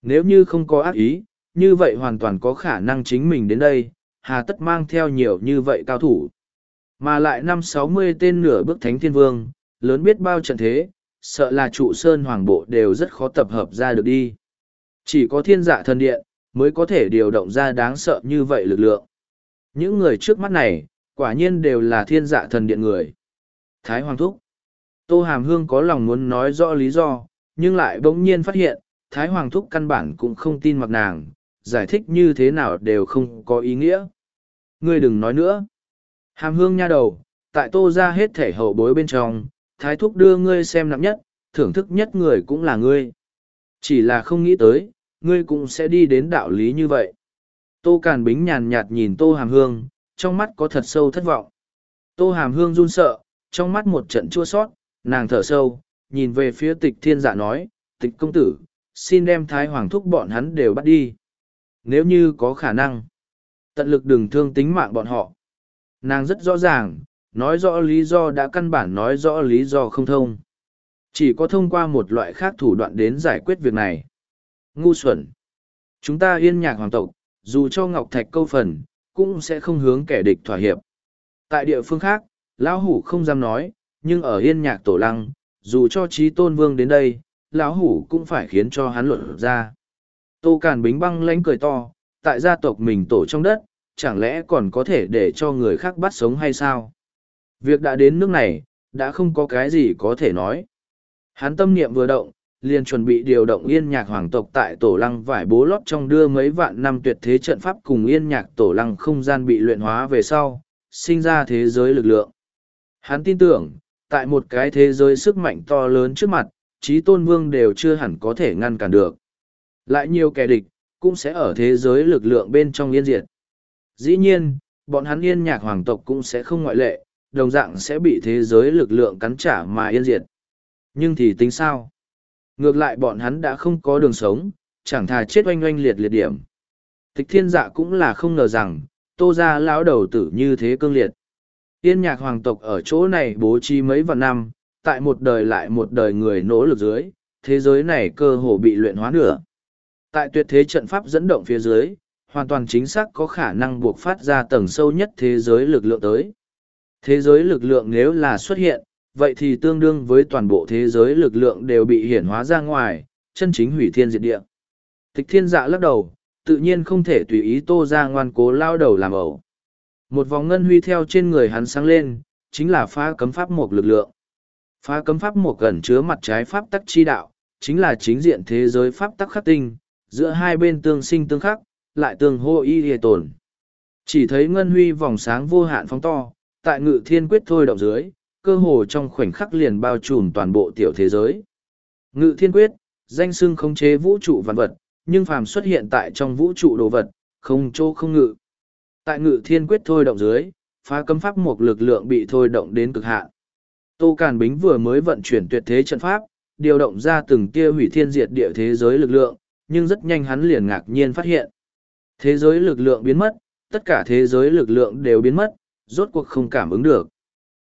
A: Nếu như không có ác ý, như vậy hoàn toàn có khả năng chính mình đến đây, hà tất mang theo nhiều như vậy cao thủ. Mà lại năm sáu mươi tên nửa bước thánh thiên vương, lớn biết bao trận thế, sợ là trụ sơn hoàng bộ đều rất khó tập hợp ra được đi. Chỉ có thiên dạ thần điện, mới có thể điều động ra đáng sợ như vậy lực lượng. Những người trước mắt này, quả nhiên đều là thiên dạ thần điện người. Thái Hoàng Thúc Tô Hàm Hương có lòng muốn nói rõ lý do, nhưng lại bỗng nhiên phát hiện, Thái Hoàng Thúc căn bản cũng không tin mặc nàng, giải thích như thế nào đều không có ý nghĩa. Ngươi đừng nói nữa. Hàm Hương nha đầu, tại Tô ra hết thể hậu bối bên trong, thái thúc đưa ngươi xem nặng nhất, thưởng thức nhất người cũng là ngươi. Chỉ là không nghĩ tới, ngươi cũng sẽ đi đến đạo lý như vậy. Tô Càn Bính nhàn nhạt nhìn Tô Hàm Hương, trong mắt có thật sâu thất vọng. Tô Hàm Hương run sợ, trong mắt một trận chua sót, nàng thở sâu, nhìn về phía tịch thiên dạ nói, tịch công tử, xin đem thái hoàng thúc bọn hắn đều bắt đi. Nếu như có khả năng, tận lực đừng thương tính mạng bọn họ. Nàng rất rõ ràng, nói rõ lý do đã căn bản nói rõ lý do không thông chỉ có thông qua một loại khác thủ đoạn đến giải quyết việc này ngu xuẩn chúng ta yên nhạc hoàng tộc dù cho ngọc thạch câu phần cũng sẽ không hướng kẻ địch thỏa hiệp tại địa phương khác lão hủ không dám nói nhưng ở yên nhạc tổ lăng dù cho trí tôn vương đến đây lão hủ cũng phải khiến cho hắn luận ra tô càn bính băng lánh cười to tại gia tộc mình tổ trong đất chẳng lẽ còn có thể để cho người khác bắt sống hay sao Việc đã đến nước này, đã không có cái gì có thể nói. Hắn tâm niệm vừa động, liền chuẩn bị điều động yên nhạc hoàng tộc tại tổ lăng vải bố lót trong đưa mấy vạn năm tuyệt thế trận pháp cùng yên nhạc tổ lăng không gian bị luyện hóa về sau, sinh ra thế giới lực lượng. Hắn tin tưởng, tại một cái thế giới sức mạnh to lớn trước mặt, trí tôn vương đều chưa hẳn có thể ngăn cản được. Lại nhiều kẻ địch, cũng sẽ ở thế giới lực lượng bên trong yên diệt. Dĩ nhiên, bọn hắn yên nhạc hoàng tộc cũng sẽ không ngoại lệ, đồng dạng sẽ bị thế giới lực lượng cắn trả mà yên diệt. Nhưng thì tính sao? Ngược lại bọn hắn đã không có đường sống, chẳng thà chết oanh oanh liệt liệt điểm. Thích thiên dạ cũng là không ngờ rằng, tô ra lão đầu tử như thế cương liệt. Yên nhạc hoàng tộc ở chỗ này bố trí mấy vạn năm, tại một đời lại một đời người nỗ lực dưới, thế giới này cơ hồ bị luyện hóa nửa. Tại tuyệt thế trận pháp dẫn động phía dưới, hoàn toàn chính xác có khả năng buộc phát ra tầng sâu nhất thế giới lực lượng tới. Thế giới lực lượng nếu là xuất hiện, vậy thì tương đương với toàn bộ thế giới lực lượng đều bị hiển hóa ra ngoài, chân chính hủy thiên diệt địa. Tịch thiên dạ lắc đầu, tự nhiên không thể tùy ý tô ra ngoan cố lao đầu làm ẩu. Một vòng ngân huy theo trên người hắn sáng lên, chính là phá cấm pháp một lực lượng. Phá cấm pháp một gần chứa mặt trái pháp tắc chi đạo, chính là chính diện thế giới pháp tắc khắc tinh, giữa hai bên tương sinh tương khắc, lại tương hô y hề tồn. Chỉ thấy ngân huy vòng sáng vô hạn phóng to, tại ngự thiên quyết thôi động dưới, cơ hồ trong khoảnh khắc liền bao trùm toàn bộ tiểu thế giới. Ngự thiên quyết, danh xưng khống chế vũ trụ vạn vật, nhưng phàm xuất hiện tại trong vũ trụ đồ vật, không chỗ không ngự. Tại ngự thiên quyết thôi động dưới, phá cấm pháp một lực lượng bị thôi động đến cực hạn. Tô Càn Bính vừa mới vận chuyển tuyệt thế trận pháp, điều động ra từng tia hủy thiên diệt địa thế giới lực lượng, nhưng rất nhanh hắn liền ngạc nhiên phát hiện. Thế giới lực lượng biến mất, tất cả thế giới lực lượng đều biến mất, rốt cuộc không cảm ứng được.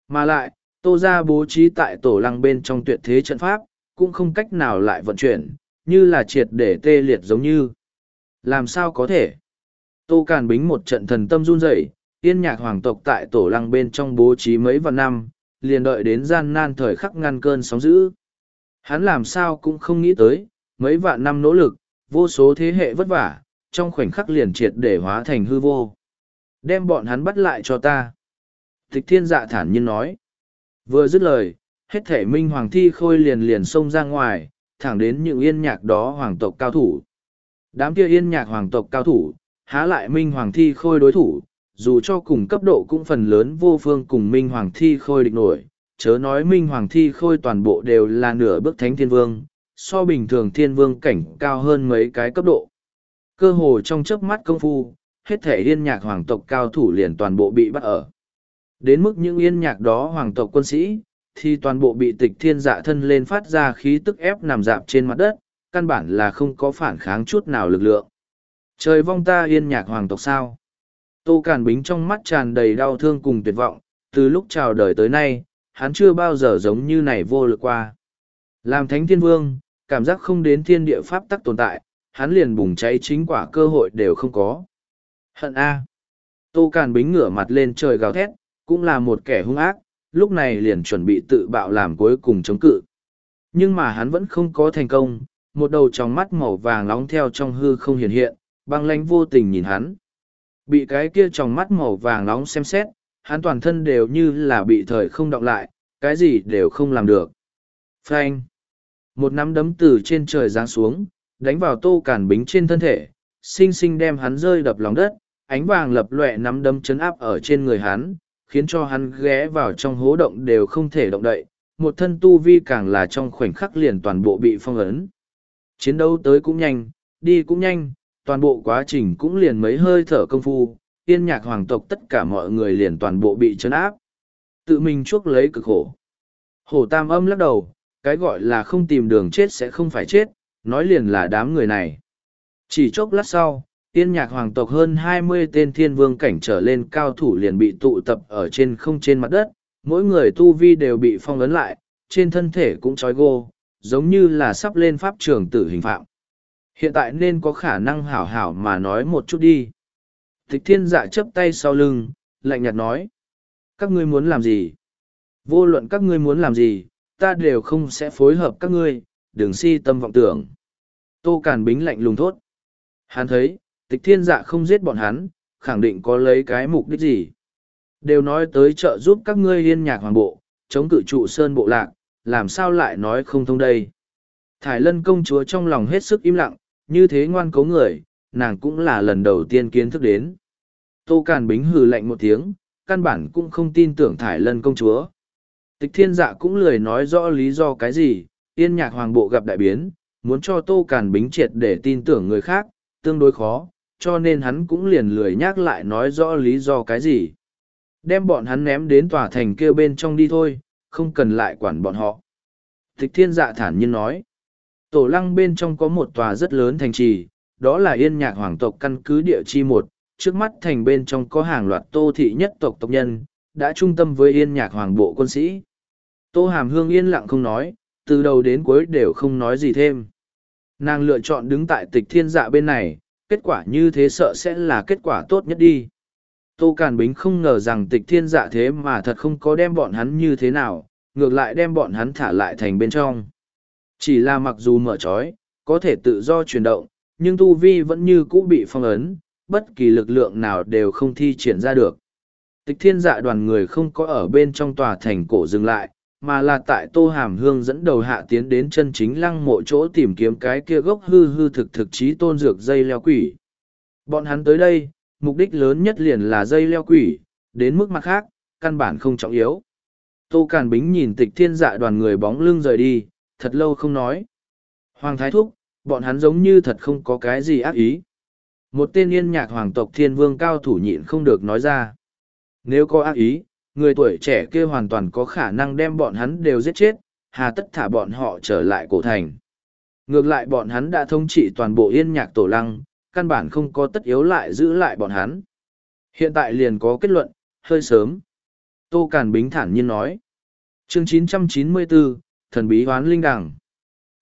A: Mà lại, tô ra bố trí tại tổ lăng bên trong tuyệt thế trận pháp, cũng không cách nào lại vận chuyển, như là triệt để tê liệt giống như. Làm sao có thể? Tô Càn Bính một trận thần tâm run rẩy, yên nhạc hoàng tộc tại tổ lăng bên trong bố trí mấy vạn năm, liền đợi đến gian nan thời khắc ngăn cơn sóng dữ. Hắn làm sao cũng không nghĩ tới, mấy vạn năm nỗ lực, vô số thế hệ vất vả, trong khoảnh khắc liền triệt để hóa thành hư vô đem bọn hắn bắt lại cho ta Thích thiên dạ thản nhiên nói vừa dứt lời hết thể minh hoàng thi khôi liền liền xông ra ngoài thẳng đến những yên nhạc đó hoàng tộc cao thủ đám kia yên nhạc hoàng tộc cao thủ há lại minh hoàng thi khôi đối thủ dù cho cùng cấp độ cũng phần lớn vô phương cùng minh hoàng thi khôi địch nổi chớ nói minh hoàng thi khôi toàn bộ đều là nửa bước thánh thiên vương so bình thường thiên vương cảnh cao hơn mấy cái cấp độ cơ hồ trong chớp mắt công phu hết thể yên nhạc hoàng tộc cao thủ liền toàn bộ bị bắt ở. Đến mức những yên nhạc đó hoàng tộc quân sĩ, thì toàn bộ bị tịch thiên dạ thân lên phát ra khí tức ép nằm dạp trên mặt đất, căn bản là không có phản kháng chút nào lực lượng. Trời vong ta yên nhạc hoàng tộc sao? Tô Càn Bính trong mắt tràn đầy đau thương cùng tuyệt vọng, từ lúc chào đời tới nay, hắn chưa bao giờ giống như này vô lực qua. Làm thánh thiên vương, cảm giác không đến thiên địa pháp tắc tồn tại, hắn liền bùng cháy chính quả cơ hội đều không có. Hận A. Tô Càn Bính ngửa mặt lên trời gào thét, cũng là một kẻ hung ác, lúc này liền chuẩn bị tự bạo làm cuối cùng chống cự. Nhưng mà hắn vẫn không có thành công, một đầu tròng mắt màu vàng nóng theo trong hư không hiện hiện, băng lánh vô tình nhìn hắn. Bị cái kia tròng mắt màu vàng nóng xem xét, hắn toàn thân đều như là bị thời không động lại, cái gì đều không làm được. Frank! Một nắm đấm từ trên trời giáng xuống, đánh vào tô càn bính trên thân thể, xinh xinh đem hắn rơi đập lòng đất, ánh vàng lập lòe nắm đấm chấn áp ở trên người hắn, khiến cho hắn ghé vào trong hố động đều không thể động đậy, một thân tu vi càng là trong khoảnh khắc liền toàn bộ bị phong ấn. Chiến đấu tới cũng nhanh, đi cũng nhanh, toàn bộ quá trình cũng liền mấy hơi thở công phu, yên nhạc hoàng tộc tất cả mọi người liền toàn bộ bị chấn áp. Tự mình chuốc lấy cực khổ. Hổ tam âm lắc đầu, cái gọi là không tìm đường chết sẽ không phải chết, nói liền là đám người này. Chỉ chốc lát sau, Tiên nhạc hoàng tộc hơn hai mươi tên thiên vương cảnh trở lên cao thủ liền bị tụ tập ở trên không trên mặt đất, mỗi người tu vi đều bị phong ấn lại, trên thân thể cũng trói gô, giống như là sắp lên pháp trường tử hình phạm. Hiện tại nên có khả năng hảo hảo mà nói một chút đi. Thích thiên dạ chấp tay sau lưng, lạnh nhạt nói. Các ngươi muốn làm gì? Vô luận các ngươi muốn làm gì, ta đều không sẽ phối hợp các ngươi, đừng si tâm vọng tưởng. Tô Càn Bính lạnh lùng thốt. Hắn thấy, tịch thiên dạ không giết bọn hắn, khẳng định có lấy cái mục đích gì. Đều nói tới trợ giúp các ngươi yên nhạc hoàng bộ, chống cự trụ sơn bộ lạc, làm sao lại nói không thông đây. Thải lân công chúa trong lòng hết sức im lặng, như thế ngoan cấu người, nàng cũng là lần đầu tiên kiến thức đến. Tô Càn Bính hừ lạnh một tiếng, căn bản cũng không tin tưởng Thải Lân công chúa. Tịch thiên dạ cũng lười nói rõ lý do cái gì, yên nhạc hoàng bộ gặp đại biến, muốn cho Tô Càn Bính triệt để tin tưởng người khác, tương đối khó, cho nên hắn cũng liền lười nhắc lại nói rõ lý do cái gì. Đem bọn hắn ném đến tòa thành kia bên trong đi thôi, không cần lại quản bọn họ. Thích thiên dạ thản nhiên nói, tổ lăng bên trong có một tòa rất lớn thành trì, đó là yên nhạc hoàng tộc căn cứ địa chi một, trước mắt thành bên trong có hàng loạt tô thị nhất tộc tộc nhân, đã trung tâm với yên nhạc hoàng bộ quân sĩ. Tô hàm hương yên lặng không nói, từ đầu đến cuối đều không nói gì thêm. Nàng lựa chọn đứng tại tịch thiên dạ bên này, kết quả như thế sợ sẽ là kết quả tốt nhất đi. Tô Càn Bính không ngờ rằng tịch thiên dạ thế mà thật không có đem bọn hắn như thế nào, ngược lại đem bọn hắn thả lại thành bên trong. Chỉ là mặc dù mở trói, có thể tự do chuyển động, nhưng tu vi vẫn như cũ bị phong ấn, bất kỳ lực lượng nào đều không thi triển ra được. Tịch thiên dạ đoàn người không có ở bên trong tòa thành cổ dừng lại, mà là tại tô hàm hương dẫn đầu hạ tiến đến chân chính lăng mộ chỗ tìm kiếm cái kia gốc hư hư thực thực trí tôn dược dây leo quỷ bọn hắn tới đây mục đích lớn nhất liền là dây leo quỷ đến mức mặt khác căn bản không trọng yếu tô càn bính nhìn tịch thiên dạ đoàn người bóng lưng rời đi thật lâu không nói hoàng thái thúc bọn hắn giống như thật không có cái gì ác ý một tên yên nhạc hoàng tộc thiên vương cao thủ nhịn không được nói ra nếu có ác ý người tuổi trẻ kia hoàn toàn có khả năng đem bọn hắn đều giết chết, hà tất thả bọn họ trở lại cổ thành. Ngược lại bọn hắn đã thống trị toàn bộ yên nhạc tổ lăng, căn bản không có tất yếu lại giữ lại bọn hắn. Hiện tại liền có kết luận, hơi sớm. Tô Càn Bính thản nhiên nói. chương 994, Thần Bí Hoán Linh Đằng.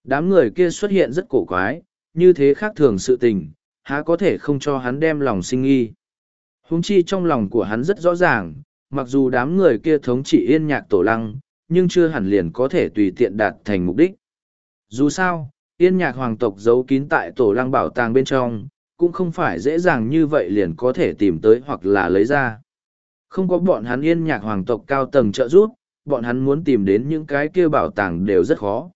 A: Đám người kia xuất hiện rất cổ quái, như thế khác thường sự tình, há có thể không cho hắn đem lòng sinh nghi. Húng chi trong lòng của hắn rất rõ ràng, Mặc dù đám người kia thống trị yên nhạc tổ lăng, nhưng chưa hẳn liền có thể tùy tiện đạt thành mục đích. Dù sao, yên nhạc hoàng tộc giấu kín tại tổ lăng bảo tàng bên trong, cũng không phải dễ dàng như vậy liền có thể tìm tới hoặc là lấy ra. Không có bọn hắn yên nhạc hoàng tộc cao tầng trợ giúp, bọn hắn muốn tìm đến những cái kia bảo tàng đều rất khó.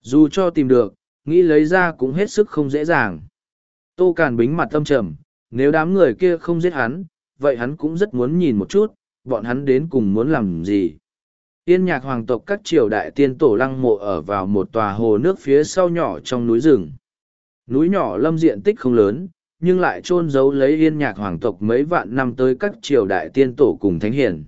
A: Dù cho tìm được, nghĩ lấy ra cũng hết sức không dễ dàng. Tô Càn bính mặt tâm trầm, nếu đám người kia không giết hắn, vậy hắn cũng rất muốn nhìn một chút, bọn hắn đến cùng muốn làm gì. Yên nhạc hoàng tộc các triều đại tiên tổ lăng mộ ở vào một tòa hồ nước phía sau nhỏ trong núi rừng. Núi nhỏ lâm diện tích không lớn, nhưng lại chôn giấu lấy yên nhạc hoàng tộc mấy vạn năm tới các triều đại tiên tổ cùng thánh hiển.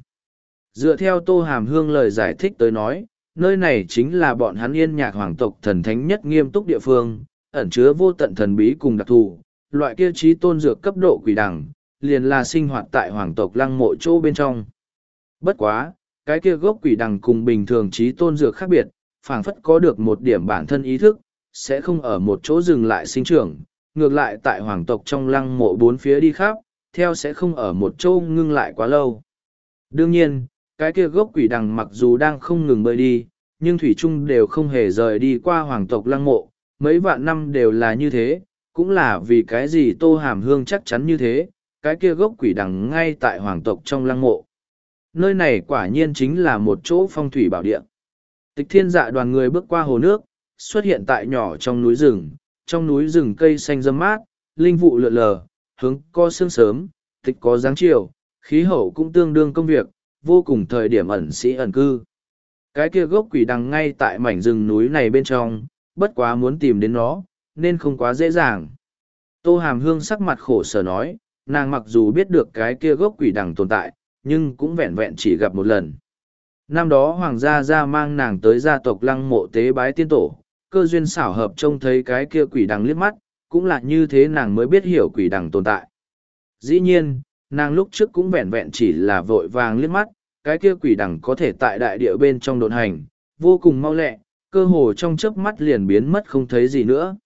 A: Dựa theo Tô Hàm Hương lời giải thích tới nói, nơi này chính là bọn hắn yên nhạc hoàng tộc thần thánh nhất nghiêm túc địa phương, ẩn chứa vô tận thần bí cùng đặc thù, loại kia trí tôn dược cấp độ quỷ đẳng, liền là sinh hoạt tại hoàng tộc lăng mộ chỗ bên trong. Bất quá, cái kia gốc quỷ đằng cùng bình thường trí tôn dược khác biệt, phảng phất có được một điểm bản thân ý thức, sẽ không ở một chỗ dừng lại sinh trưởng, ngược lại tại hoàng tộc trong lăng mộ bốn phía đi khắp, theo sẽ không ở một chỗ ngưng lại quá lâu. Đương nhiên, cái kia gốc quỷ đằng mặc dù đang không ngừng bơi đi, nhưng thủy trung đều không hề rời đi qua hoàng tộc lăng mộ, mấy vạn năm đều là như thế, cũng là vì cái gì tô hàm hương chắc chắn như thế, cái kia gốc quỷ đằng ngay tại hoàng tộc trong lăng mộ. Nơi này quả nhiên chính là một chỗ phong thủy bảo địa. Tịch thiên dạ đoàn người bước qua hồ nước, xuất hiện tại nhỏ trong núi rừng, trong núi rừng cây xanh râm mát, linh vụ lượn lờ, hướng co sương sớm, tịch có dáng chiều, khí hậu cũng tương đương công việc, vô cùng thời điểm ẩn sĩ ẩn cư. Cái kia gốc quỷ đằng ngay tại mảnh rừng núi này bên trong, bất quá muốn tìm đến nó, nên không quá dễ dàng. Tô Hàm Hương sắc mặt khổ sở nói, nàng mặc dù biết được cái kia gốc quỷ đằng tồn tại, nhưng cũng vẹn vẹn chỉ gặp một lần. Năm đó Hoàng gia gia mang nàng tới gia tộc lăng mộ tế bái tiên tổ, cơ duyên xảo hợp trông thấy cái kia quỷ đằng liếc mắt, cũng là như thế nàng mới biết hiểu quỷ đằng tồn tại. Dĩ nhiên, nàng lúc trước cũng vẹn vẹn chỉ là vội vàng liếc mắt, cái kia quỷ đằng có thể tại đại địa bên trong đồn hành, vô cùng mau lẹ, cơ hồ trong chớp mắt liền biến mất không thấy gì nữa.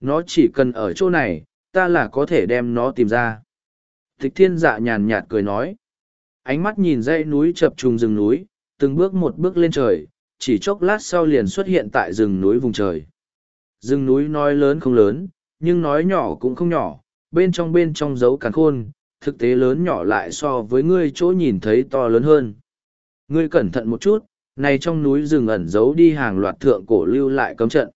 A: Nó chỉ cần ở chỗ này, ta là có thể đem nó tìm ra. Thích thiên dạ nhàn nhạt cười nói. Ánh mắt nhìn dãy núi chập trùng rừng núi, từng bước một bước lên trời, chỉ chốc lát sau liền xuất hiện tại rừng núi vùng trời. Rừng núi nói lớn không lớn, nhưng nói nhỏ cũng không nhỏ, bên trong bên trong dấu càn khôn, thực tế lớn nhỏ lại so với ngươi chỗ nhìn thấy to lớn hơn. Ngươi cẩn thận một chút, này trong núi rừng ẩn giấu đi hàng loạt thượng cổ lưu lại cấm trận.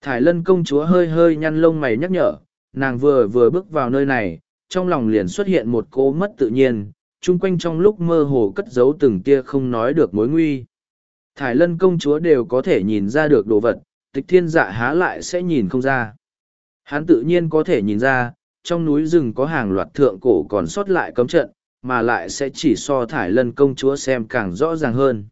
A: Thải lân công chúa hơi hơi nhăn lông mày nhắc nhở, nàng vừa vừa bước vào nơi này, trong lòng liền xuất hiện một cô mất tự nhiên, chung quanh trong lúc mơ hồ cất giấu từng tia không nói được mối nguy. Thải lân công chúa đều có thể nhìn ra được đồ vật, tịch thiên dạ há lại sẽ nhìn không ra. Hắn tự nhiên có thể nhìn ra, trong núi rừng có hàng loạt thượng cổ còn sót lại cấm trận, mà lại sẽ chỉ so thải lân công chúa xem càng rõ ràng hơn.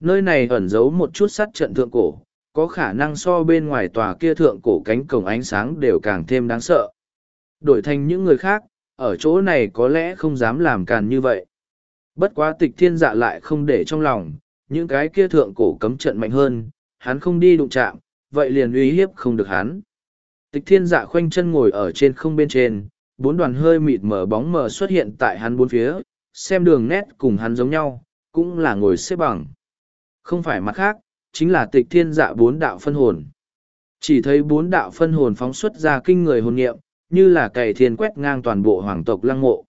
A: Nơi này ẩn giấu một chút sắt trận thượng cổ, có khả năng so bên ngoài tòa kia thượng cổ cánh cổng ánh sáng đều càng thêm đáng sợ đổi thành những người khác, ở chỗ này có lẽ không dám làm càn như vậy. Bất quá tịch thiên dạ lại không để trong lòng, những cái kia thượng cổ cấm trận mạnh hơn, hắn không đi đụng chạm, vậy liền uy hiếp không được hắn. Tịch thiên dạ khoanh chân ngồi ở trên không bên trên, bốn đoàn hơi mịt mờ bóng mờ xuất hiện tại hắn bốn phía, xem đường nét cùng hắn giống nhau, cũng là ngồi xếp bằng. Không phải mặt khác, chính là tịch thiên dạ bốn đạo phân hồn. Chỉ thấy bốn đạo phân hồn phóng xuất ra kinh người hồn nghiệm, như là cày thiên quét ngang toàn bộ hoàng tộc lăng mộ.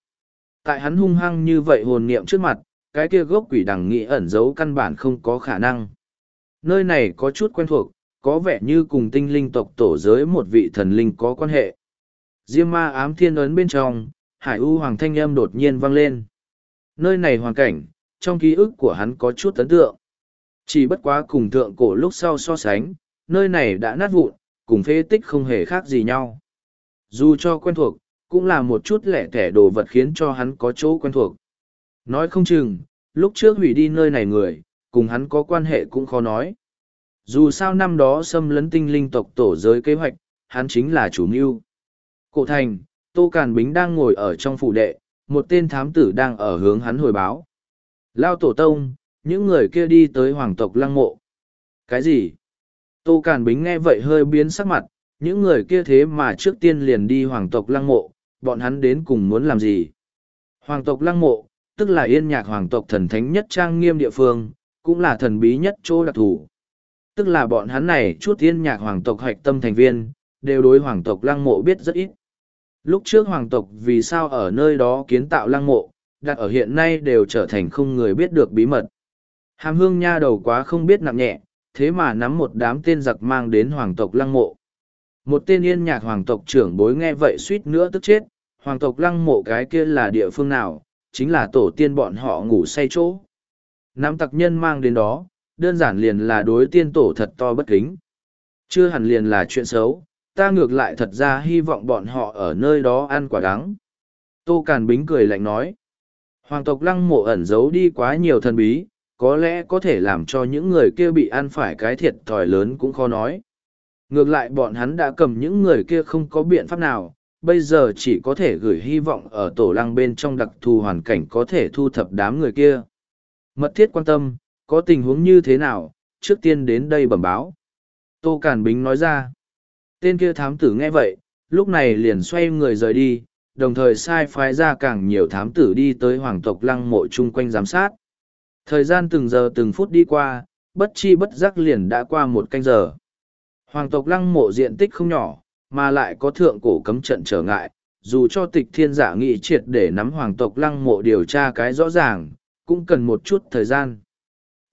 A: Tại hắn hung hăng như vậy hồn niệm trước mặt, cái kia gốc quỷ đằng nghị ẩn giấu căn bản không có khả năng. Nơi này có chút quen thuộc, có vẻ như cùng tinh linh tộc tổ giới một vị thần linh có quan hệ. Diêm ma ám thiên ấn bên trong, hải u hoàng thanh âm đột nhiên vang lên. Nơi này hoàn cảnh, trong ký ức của hắn có chút ấn tượng. Chỉ bất quá cùng thượng cổ lúc sau so sánh, nơi này đã nát vụn, cùng phế tích không hề khác gì nhau. Dù cho quen thuộc, cũng là một chút lẻ tẻ đồ vật khiến cho hắn có chỗ quen thuộc. Nói không chừng, lúc trước hủy đi nơi này người, cùng hắn có quan hệ cũng khó nói. Dù sao năm đó xâm lấn tinh linh tộc tổ giới kế hoạch, hắn chính là chủ mưu. Cổ thành, Tô Càn Bính đang ngồi ở trong phủ đệ, một tên thám tử đang ở hướng hắn hồi báo. Lao tổ tông, những người kia đi tới hoàng tộc lăng mộ. Cái gì? Tô Càn Bính nghe vậy hơi biến sắc mặt, những người kia thế mà trước tiên liền đi hoàng tộc lăng mộ, bọn hắn đến cùng muốn làm gì. Hoàng tộc lăng mộ, tức là yên nhạc hoàng tộc thần thánh nhất trang nghiêm địa phương, cũng là thần bí nhất chỗ đặc thù. Tức là bọn hắn này chút yên nhạc hoàng tộc Hạch tâm thành viên, đều đối hoàng tộc lăng mộ biết rất ít. Lúc trước hoàng tộc vì sao ở nơi đó kiến tạo lăng mộ, đặt ở hiện nay đều trở thành không người biết được bí mật. Hàm hương nha đầu quá không biết nặng nhẹ, thế mà nắm một đám tên giặc mang đến hoàng tộc lăng mộ. Một tên yên nhạc hoàng tộc trưởng bối nghe vậy suýt nữa tức chết, hoàng tộc lăng mộ cái kia là địa phương nào, chính là tổ tiên bọn họ ngủ say chỗ. Nam tặc nhân mang đến đó, đơn giản liền là đối tiên tổ thật to bất kính. Chưa hẳn liền là chuyện xấu, ta ngược lại thật ra hy vọng bọn họ ở nơi đó ăn quả đắng. Tô Càn Bính cười lạnh nói, hoàng tộc lăng mộ ẩn giấu đi quá nhiều thần bí, có lẽ có thể làm cho những người kia bị ăn phải cái thiệt thòi lớn cũng khó nói. Ngược lại bọn hắn đã cầm những người kia không có biện pháp nào, bây giờ chỉ có thể gửi hy vọng ở tổ lăng bên trong đặc thù hoàn cảnh có thể thu thập đám người kia. Mật thiết quan tâm, có tình huống như thế nào, trước tiên đến đây bẩm báo. Tô Cản Bính nói ra. Tên kia thám tử nghe vậy, lúc này liền xoay người rời đi, đồng thời sai phái ra càng nhiều thám tử đi tới hoàng tộc lăng mộ chung quanh giám sát. Thời gian từng giờ từng phút đi qua, bất chi bất giác liền đã qua một canh giờ. Hoàng tộc lăng mộ diện tích không nhỏ, mà lại có thượng cổ cấm trận trở ngại, dù cho tịch thiên giả nghị triệt để nắm hoàng tộc lăng mộ điều tra cái rõ ràng, cũng cần một chút thời gian.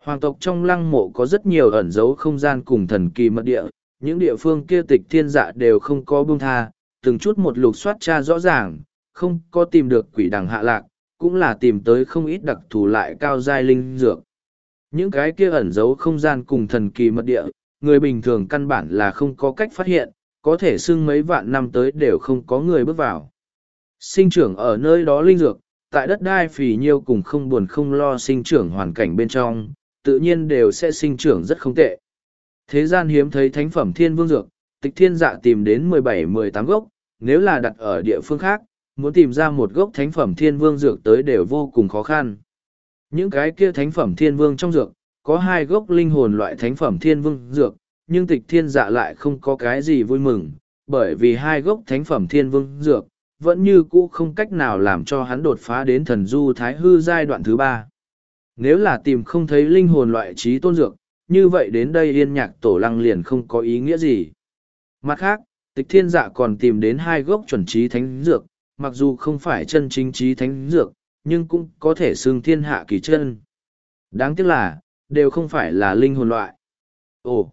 A: Hoàng tộc trong lăng mộ có rất nhiều ẩn dấu không gian cùng thần kỳ mật địa, những địa phương kia tịch thiên dạ đều không có buông tha, từng chút một lục soát tra rõ ràng, không có tìm được quỷ đằng hạ lạc, cũng là tìm tới không ít đặc thù lại cao giai linh dược. Những cái kia ẩn giấu không gian cùng thần kỳ mật địa, người bình thường căn bản là không có cách phát hiện, có thể xưng mấy vạn năm tới đều không có người bước vào. Sinh trưởng ở nơi đó linh dược, tại đất đai phì nhiêu cùng không buồn không lo sinh trưởng hoàn cảnh bên trong, tự nhiên đều sẽ sinh trưởng rất không tệ. Thế gian hiếm thấy thánh phẩm thiên vương dược, tịch thiên dạ tìm đến 17-18 gốc, nếu là đặt ở địa phương khác, muốn tìm ra một gốc thánh phẩm thiên vương dược tới đều vô cùng khó khăn. Những cái kia thánh phẩm thiên vương trong dược, có hai gốc linh hồn loại thánh phẩm thiên vương dược, nhưng tịch thiên dạ lại không có cái gì vui mừng, bởi vì hai gốc thánh phẩm thiên vương dược, vẫn như cũ không cách nào làm cho hắn đột phá đến thần du thái hư giai đoạn thứ ba. Nếu là tìm không thấy linh hồn loại trí tôn dược, như vậy đến đây yên nhạc tổ lăng liền không có ý nghĩa gì. Mặt khác, tịch thiên dạ còn tìm đến hai gốc chuẩn trí thánh dược, mặc dù không phải chân chính trí thánh dược, nhưng cũng có thể xưng thiên hạ kỳ chân. Đáng tiếc là, đều không phải là linh hồn loại. Ồ!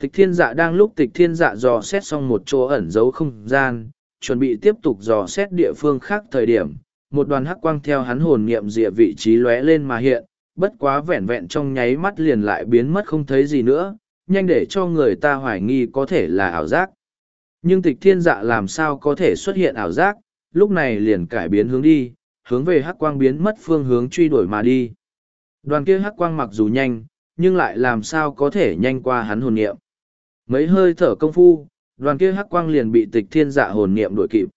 A: Tịch thiên dạ đang lúc tịch thiên dạ dò xét xong một chỗ ẩn giấu không gian, chuẩn bị tiếp tục dò xét địa phương khác thời điểm. Một đoàn hắc quang theo hắn hồn niệm dịa vị trí lóe lên mà hiện, bất quá vẹn vẹn trong nháy mắt liền lại biến mất không thấy gì nữa, nhanh để cho người ta hoài nghi có thể là ảo giác. Nhưng tịch thiên dạ làm sao có thể xuất hiện ảo giác, lúc này liền cải biến hướng đi, hướng về hắc quang biến mất phương hướng truy đuổi mà đi. Đoàn kia hắc quang mặc dù nhanh, nhưng lại làm sao có thể nhanh qua hắn hồn niệm. Mấy hơi thở công phu, đoàn kia hắc quang liền bị tịch thiên dạ hồn niệm đuổi kịp.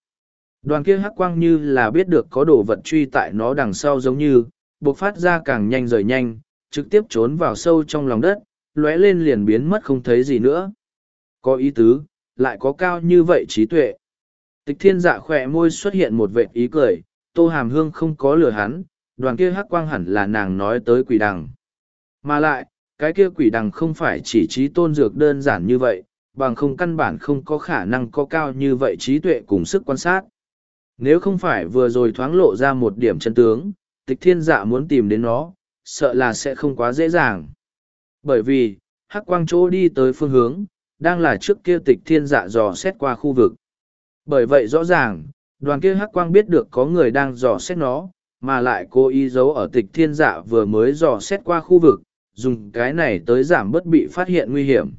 A: Đoàn kia hắc quang như là biết được có đồ vật truy tại nó đằng sau giống như, buộc phát ra càng nhanh rời nhanh, trực tiếp trốn vào sâu trong lòng đất, lóe lên liền biến mất không thấy gì nữa. Có ý tứ, lại có cao như vậy trí tuệ. Tịch thiên dạ khỏe môi xuất hiện một vệ ý cười, tô hàm hương không có lừa hắn, đoàn kia hắc quang hẳn là nàng nói tới quỷ đằng. Mà lại, cái kia quỷ đằng không phải chỉ trí tôn dược đơn giản như vậy, bằng không căn bản không có khả năng có cao như vậy trí tuệ cùng sức quan sát. Nếu không phải vừa rồi thoáng lộ ra một điểm chân tướng, tịch thiên dạ muốn tìm đến nó, sợ là sẽ không quá dễ dàng. Bởi vì, hắc quang chỗ đi tới phương hướng, đang là trước kia tịch thiên dạ dò xét qua khu vực. Bởi vậy rõ ràng, đoàn kia hắc quang biết được có người đang dò xét nó, mà lại cố ý giấu ở tịch thiên dạ vừa mới dò xét qua khu vực, dùng cái này tới giảm bất bị phát hiện nguy hiểm.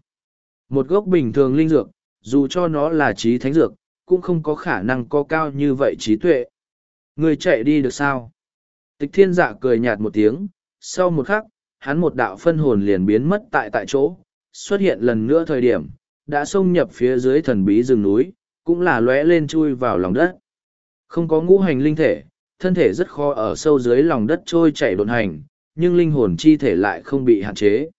A: Một gốc bình thường linh dược, dù cho nó là trí thánh dược, cũng không có khả năng có cao như vậy trí tuệ. Người chạy đi được sao? Tịch thiên dạ cười nhạt một tiếng, sau một khắc, hắn một đạo phân hồn liền biến mất tại tại chỗ, xuất hiện lần nữa thời điểm, đã xông nhập phía dưới thần bí rừng núi, cũng là lóe lên chui vào lòng đất. Không có ngũ hành linh thể, thân thể rất khó ở sâu dưới lòng đất trôi chảy đồn hành, nhưng linh hồn chi thể lại không bị hạn chế.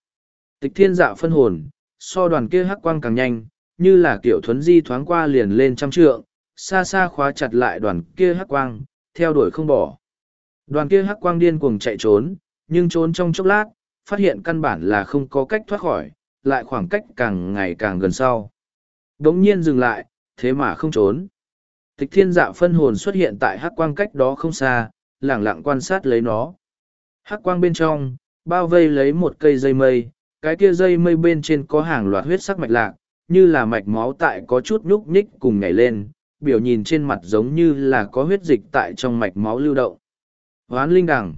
A: Tịch thiên dạ phân hồn, so đoàn kia hắc quang càng nhanh, như là kiểu thuấn di thoáng qua liền lên trăm trượng, xa xa khóa chặt lại đoàn kia hắc quang, theo đuổi không bỏ. Đoàn kia hắc quang điên cuồng chạy trốn, nhưng trốn trong chốc lát, phát hiện căn bản là không có cách thoát khỏi, lại khoảng cách càng ngày càng gần sau. Đống nhiên dừng lại, thế mà không trốn. Tịch thiên dạ phân hồn xuất hiện tại hắc quang cách đó không xa, lẳng lặng quan sát lấy nó. Hắc quang bên trong, bao vây lấy một cây dây mây, cái kia dây mây bên trên có hàng loạt huyết sắc mạch lạc, như là mạch máu tại có chút nhúc nhích cùng nhảy lên, biểu nhìn trên mặt giống như là có huyết dịch tại trong mạch máu lưu động. Hoán linh đằng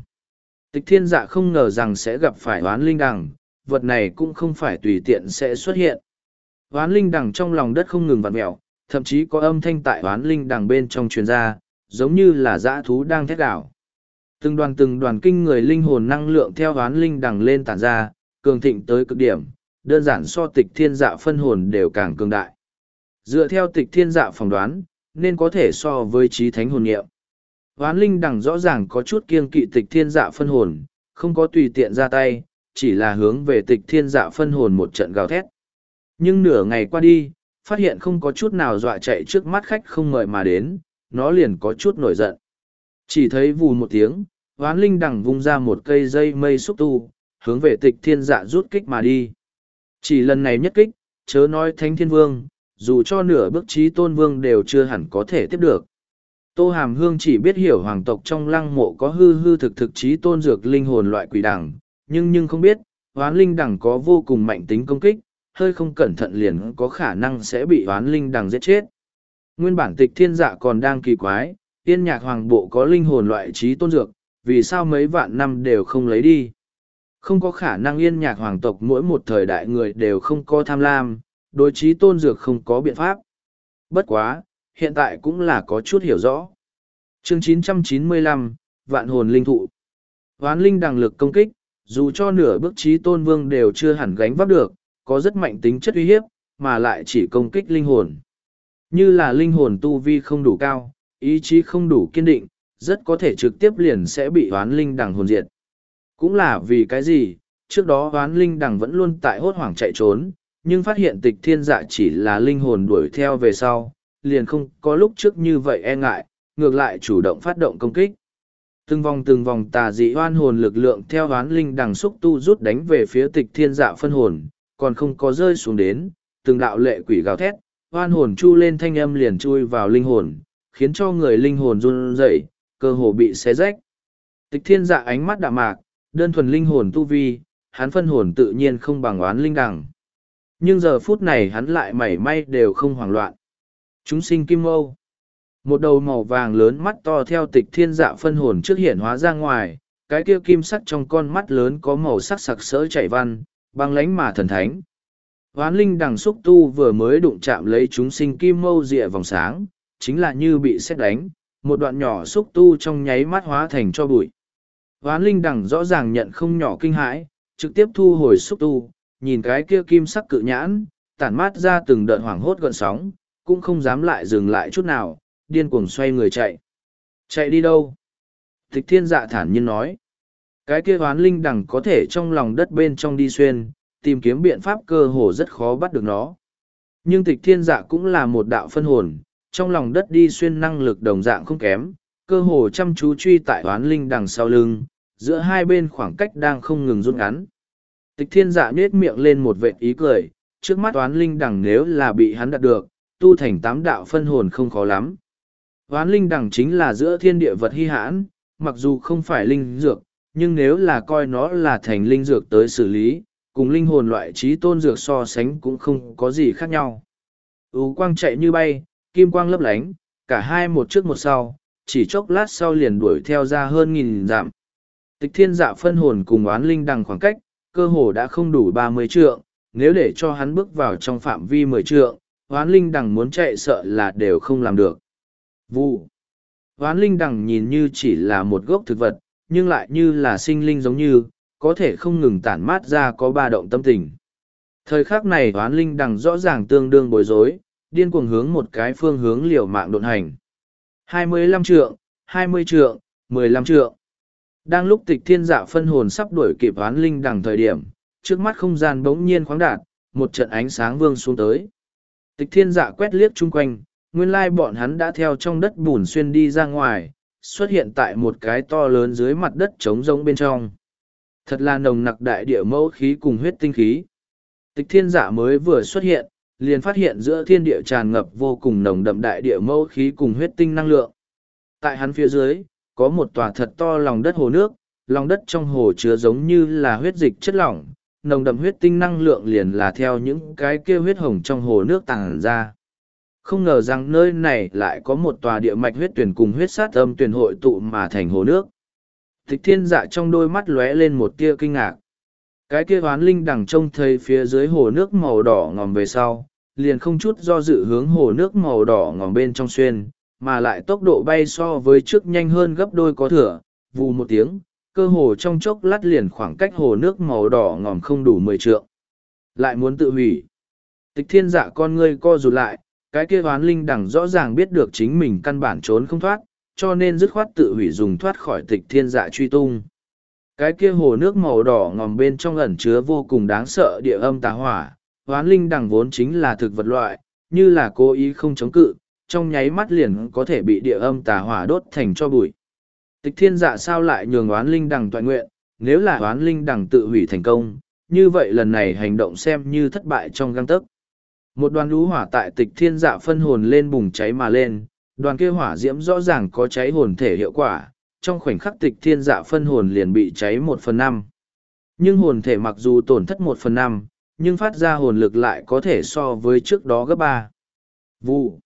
A: Tịch thiên dạ không ngờ rằng sẽ gặp phải hoán linh đằng, vật này cũng không phải tùy tiện sẽ xuất hiện. Hoán linh đằng trong lòng đất không ngừng vặn mẹo, thậm chí có âm thanh tại oán linh đằng bên trong truyền ra, giống như là dã thú đang thét đảo. Từng đoàn từng đoàn kinh người linh hồn năng lượng theo oán linh đằng lên tản ra, cường thịnh tới cực điểm, đơn giản so tịch thiên dạ phân hồn đều càng cường đại. Dựa theo tịch thiên dạ phỏng đoán, nên có thể so với trí thánh hồn nghiệm. Hoán linh đằng rõ ràng có chút kiêng kỵ tịch thiên dạ phân hồn, không có tùy tiện ra tay, chỉ là hướng về tịch thiên dạ phân hồn một trận gào thét. Nhưng nửa ngày qua đi, phát hiện không có chút nào dọa chạy trước mắt khách không mời mà đến, nó liền có chút nổi giận. Chỉ thấy vù một tiếng, hoán linh đằng vung ra một cây dây mây xúc tu, hướng về tịch thiên dạ rút kích mà đi. Chỉ lần này nhất kích, chớ nói thánh thiên vương, dù cho nửa bước trí tôn vương đều chưa hẳn có thể tiếp được. Tô Hàm Hương chỉ biết hiểu hoàng tộc trong lăng mộ có hư hư thực thực trí tôn dược linh hồn loại quỷ đẳng, nhưng nhưng không biết, hoán linh đẳng có vô cùng mạnh tính công kích, hơi không cẩn thận liền có khả năng sẽ bị oán linh đằng giết chết. Nguyên bản tịch thiên dạ còn đang kỳ quái, tiên nhạc hoàng bộ có linh hồn loại trí tôn dược, vì sao mấy vạn năm đều không lấy đi. Không có khả năng yên nhạc hoàng tộc mỗi một thời đại người đều không có tham lam, đối trí tôn dược không có biện pháp. Bất quá, hiện tại cũng là có chút hiểu rõ. chương 995, Vạn hồn linh thụ. Hoán linh đằng lực công kích, dù cho nửa bước trí tôn vương đều chưa hẳn gánh vác được, có rất mạnh tính chất uy hiếp, mà lại chỉ công kích linh hồn. Như là linh hồn tu vi không đủ cao, ý chí không đủ kiên định, rất có thể trực tiếp liền sẽ bị oán linh đằng hồn diệt. Cũng là vì cái gì, trước đó oán linh đằng vẫn luôn tại hốt hoảng chạy trốn, nhưng phát hiện tịch thiên dạ chỉ là linh hồn đuổi theo về sau, liền không có lúc trước như vậy e ngại, ngược lại chủ động phát động công kích. Từng vòng từng vòng tà dị hoan hồn lực lượng theo oán linh đằng xúc tu rút đánh về phía tịch thiên dạ phân hồn, còn không có rơi xuống đến, từng đạo lệ quỷ gào thét, oan hồn chu lên thanh âm liền chui vào linh hồn, khiến cho người linh hồn run rẩy, cơ hồ bị xé rách. Tịch thiên dạ ánh mắt đạm mạc, đơn thuần linh hồn tu vi, hắn phân hồn tự nhiên không bằng oán linh đẳng. Nhưng giờ phút này hắn lại mảy may đều không hoảng loạn. Chúng sinh kim âu. Một đầu màu vàng lớn mắt to theo tịch thiên dạ phân hồn trước hiện hóa ra ngoài, cái kia kim sắc trong con mắt lớn có màu sắc sặc sỡ chảy văn, băng lánh mà thần thánh. Hoán linh đằng xúc tu vừa mới đụng chạm lấy chúng sinh kim mâu rịa vòng sáng, chính là như bị xét đánh, một đoạn nhỏ xúc tu trong nháy mắt hóa thành cho bụi. Hoán linh đằng rõ ràng nhận không nhỏ kinh hãi, trực tiếp thu hồi xúc tu, nhìn cái kia kim sắc cự nhãn, tản mát ra từng đợt hoảng hốt gọn sóng, cũng không dám lại dừng lại chút nào, điên cuồng xoay người chạy. Chạy đi đâu? Tịch thiên dạ thản nhiên nói. Cái kia hoán linh đằng có thể trong lòng đất bên trong đi xuyên, tìm kiếm biện pháp cơ hồ rất khó bắt được nó. Nhưng tịch thiên dạ cũng là một đạo phân hồn, trong lòng đất đi xuyên năng lực đồng dạng không kém, cơ hồ chăm chú truy tại hoán linh đằng sau lưng, giữa hai bên khoảng cách đang không ngừng rút ngắn. Tịch thiên dạ nhếch miệng lên một vệ ý cười, trước mắt toán linh đằng nếu là bị hắn đạt được, tu thành tám đạo phân hồn không khó lắm. Toán linh đằng chính là giữa thiên địa vật hy hãn, mặc dù không phải linh dược, nhưng nếu là coi nó là thành linh dược tới xử lý, cùng linh hồn loại trí tôn dược so sánh cũng không có gì khác nhau. Ú quang chạy như bay, kim quang lấp lánh, cả hai một trước một sau, chỉ chốc lát sau liền đuổi theo ra hơn nghìn dặm. Tịch thiên dạ phân hồn cùng oán linh đằng khoảng cách, cơ hồ đã không đủ ba mươi trượng, nếu để cho hắn bước vào trong phạm vi mười trượng, oán linh đằng muốn chạy sợ là đều không làm được. Vu, Oán linh đằng nhìn như chỉ là một gốc thực vật, nhưng lại như là sinh linh giống như, có thể không ngừng tản mát ra có ba động tâm tình. Thời khắc này oán linh đằng rõ ràng tương đương bối rối, điên cuồng hướng một cái phương hướng liều mạng đột hành. 25 trượng, 20 trượng, 15 trượng. Đang lúc tịch thiên dạ phân hồn sắp đuổi kịp oán linh đằng thời điểm, trước mắt không gian bỗng nhiên khoáng đạt, một trận ánh sáng vương xuống tới. Tịch thiên dạ quét liếc chung quanh, nguyên lai bọn hắn đã theo trong đất bùn xuyên đi ra ngoài, xuất hiện tại một cái to lớn dưới mặt đất trống rỗng bên trong. Thật là nồng nặc đại địa mẫu khí cùng huyết tinh khí. Tịch thiên giả mới vừa xuất hiện, liền phát hiện giữa thiên địa tràn ngập vô cùng nồng đậm đại địa mẫu khí cùng huyết tinh năng lượng. Tại hắn phía dưới, có một tòa thật to lòng đất hồ nước, lòng đất trong hồ chứa giống như là huyết dịch chất lỏng, nồng đậm huyết tinh năng lượng liền là theo những cái kia huyết hồng trong hồ nước tàng ra không ngờ rằng nơi này lại có một tòa địa mạch huyết tuyển cùng huyết sát âm tuyển hội tụ mà thành hồ nước. Tịch thiên dạ trong đôi mắt lóe lên một tia kinh ngạc. Cái kia hoán linh đằng trông thấy phía dưới hồ nước màu đỏ ngòm về sau, liền không chút do dự hướng hồ nước màu đỏ ngòm bên trong xuyên, mà lại tốc độ bay so với trước nhanh hơn gấp đôi có thửa, vù một tiếng, cơ hồ trong chốc lát liền khoảng cách hồ nước màu đỏ ngòm không đủ mười trượng. Lại muốn tự hủy. Tịch thiên dạ con ngươi co rụt lại, cái kia oán linh đằng rõ ràng biết được chính mình căn bản trốn không thoát, cho nên dứt khoát tự hủy dùng thoát khỏi tịch thiên dạ truy tung. Cái kia hồ nước màu đỏ ngòm bên trong ẩn chứa vô cùng đáng sợ địa âm tà hỏa, oán linh đằng vốn chính là thực vật loại, như là cố ý không chống cự, trong nháy mắt liền có thể bị địa âm tà hỏa đốt thành cho bụi. Tịch thiên dạ sao lại nhường oán linh đằng toàn nguyện, nếu là oán linh đằng tự hủy thành công, như vậy lần này hành động xem như thất bại trong găng tấc. Một đoàn lũ hỏa tại tịch thiên dạ phân hồn lên bùng cháy mà lên, đoàn kia hỏa diễm rõ ràng có cháy hồn thể hiệu quả, trong khoảnh khắc tịch thiên dạ phân hồn liền bị cháy một phần năm. Nhưng hồn thể mặc dù tổn thất một phần năm, nhưng phát ra hồn lực lại có thể so với trước đó gấp ba. vu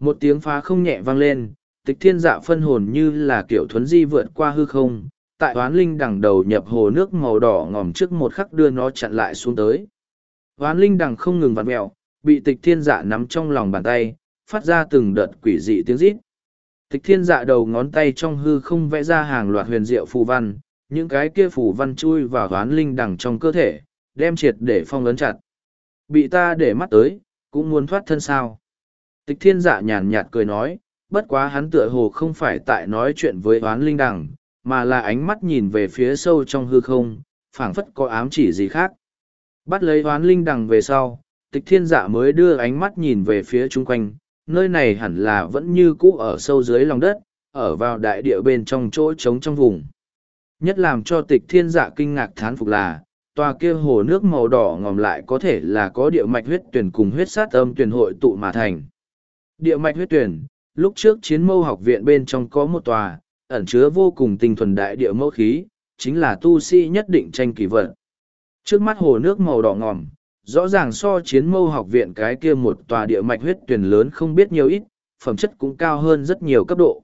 A: Một tiếng phá không nhẹ vang lên, tịch thiên dạ phân hồn như là kiểu thuấn di vượt qua hư không, tại oán linh đằng đầu nhập hồ nước màu đỏ ngòm trước một khắc đưa nó chặn lại xuống tới. Oán linh đằng không ngừng vặn mẹo, bị tịch thiên dạ nắm trong lòng bàn tay, phát ra từng đợt quỷ dị tiếng rít. Tịch thiên dạ đầu ngón tay trong hư không vẽ ra hàng loạt huyền diệu phù văn, những cái kia phù văn chui vào hoán linh đằng trong cơ thể, đem triệt để phong lớn chặt. Bị ta để mắt tới, cũng muốn thoát thân sao. Tịch thiên dạ nhàn nhạt cười nói, bất quá hắn tựa hồ không phải tại nói chuyện với hoán linh đằng, mà là ánh mắt nhìn về phía sâu trong hư không, phảng phất có ám chỉ gì khác. Bắt lấy hoán linh đằng về sau, tịch thiên dạ mới đưa ánh mắt nhìn về phía chung quanh, nơi này hẳn là vẫn như cũ ở sâu dưới lòng đất, ở vào đại địa bên trong chỗ trống trong vùng. Nhất làm cho tịch thiên dạ kinh ngạc thán phục là, tòa kia hồ nước màu đỏ ngòm lại có thể là có địa mạch huyết tuyển cùng huyết sát âm tuyển hội tụ mà thành. Địa mạch huyết tuyển, lúc trước chiến mâu học viện bên trong có một tòa, ẩn chứa vô cùng tinh thuần đại địa mẫu khí, chính là tu sĩ si nhất định tranh kỳ vật. Trước mắt hồ nước màu đỏ ngòm, rõ ràng so chiến mâu học viện cái kia một tòa địa mạch huyết tuyển lớn không biết nhiều ít, phẩm chất cũng cao hơn rất nhiều cấp độ.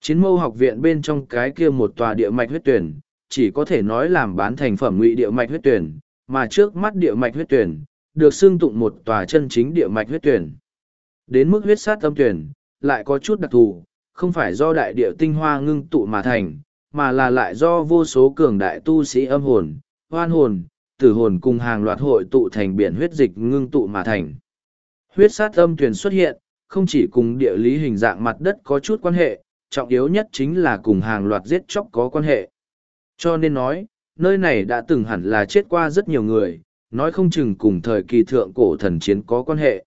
A: Chiến mâu học viện bên trong cái kia một tòa địa mạch huyết tuyển, chỉ có thể nói làm bán thành phẩm ngụy địa mạch huyết tuyển, mà trước mắt địa mạch huyết tuyển, được xưng tụng một tòa chân chính địa mạch huyết tuyển. Đến mức huyết sát tâm tuyển, lại có chút đặc thù, không phải do đại địa tinh hoa ngưng tụ mà thành, mà là lại do vô số cường đại tu sĩ âm hồn, hoan hồn, tử hồn cùng hàng loạt hội tụ thành biển huyết dịch ngưng tụ mà thành. Huyết sát âm tuyển xuất hiện, không chỉ cùng địa lý hình dạng mặt đất có chút quan hệ, trọng yếu nhất chính là cùng hàng loạt giết chóc có quan hệ. Cho nên nói, nơi này đã từng hẳn là chết qua rất nhiều người, nói không chừng cùng thời kỳ thượng cổ thần chiến có quan hệ.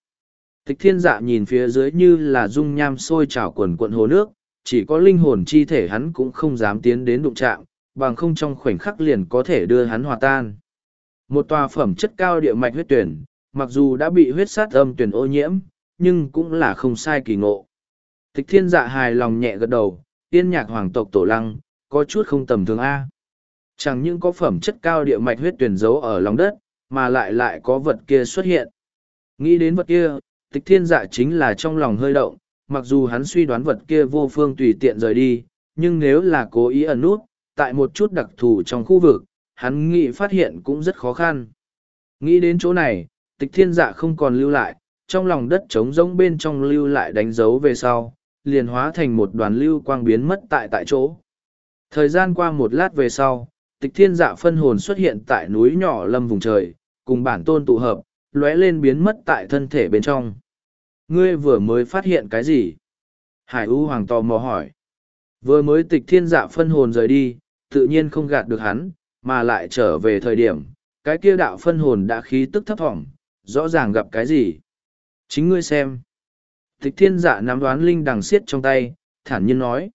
A: Tịch thiên dạ nhìn phía dưới như là dung nham sôi trào quần quận hồ nước, chỉ có linh hồn chi thể hắn cũng không dám tiến đến đụng chạm, bằng không trong khoảnh khắc liền có thể đưa hắn hòa tan. Một tòa phẩm chất cao địa mạch huyết tuyển, mặc dù đã bị huyết sát âm tuyển ô nhiễm, nhưng cũng là không sai kỳ ngộ. Thích thiên dạ hài lòng nhẹ gật đầu, tiên nhạc hoàng tộc tổ lăng, có chút không tầm thường A. Chẳng những có phẩm chất cao địa mạch huyết tuyển giấu ở lòng đất, mà lại lại có vật kia xuất hiện. Nghĩ đến vật kia, tịch thiên dạ chính là trong lòng hơi động, mặc dù hắn suy đoán vật kia vô phương tùy tiện rời đi, nhưng nếu là cố ý ẩn nút, tại một chút đặc thù trong khu vực, hắn nghĩ phát hiện cũng rất khó khăn. Nghĩ đến chỗ này, tịch thiên dạ không còn lưu lại, trong lòng đất trống rỗng bên trong lưu lại đánh dấu về sau, liền hóa thành một đoàn lưu quang biến mất tại tại chỗ. Thời gian qua một lát về sau, tịch thiên dạ phân hồn xuất hiện tại núi nhỏ lâm vùng trời, cùng bản tôn tụ hợp, lóe lên biến mất tại thân thể bên trong. Ngươi vừa mới phát hiện cái gì? Hải U Hoàng tò mò hỏi. Vừa mới tịch thiên dạ phân hồn rời đi, tự nhiên không gạt được hắn, mà lại trở về thời điểm, cái kia đạo phân hồn đã khí tức thấp thỏm, rõ ràng gặp cái gì. Chính ngươi xem. Tịch thiên dạ nắm đoán linh đằng siết trong tay, thản nhiên nói.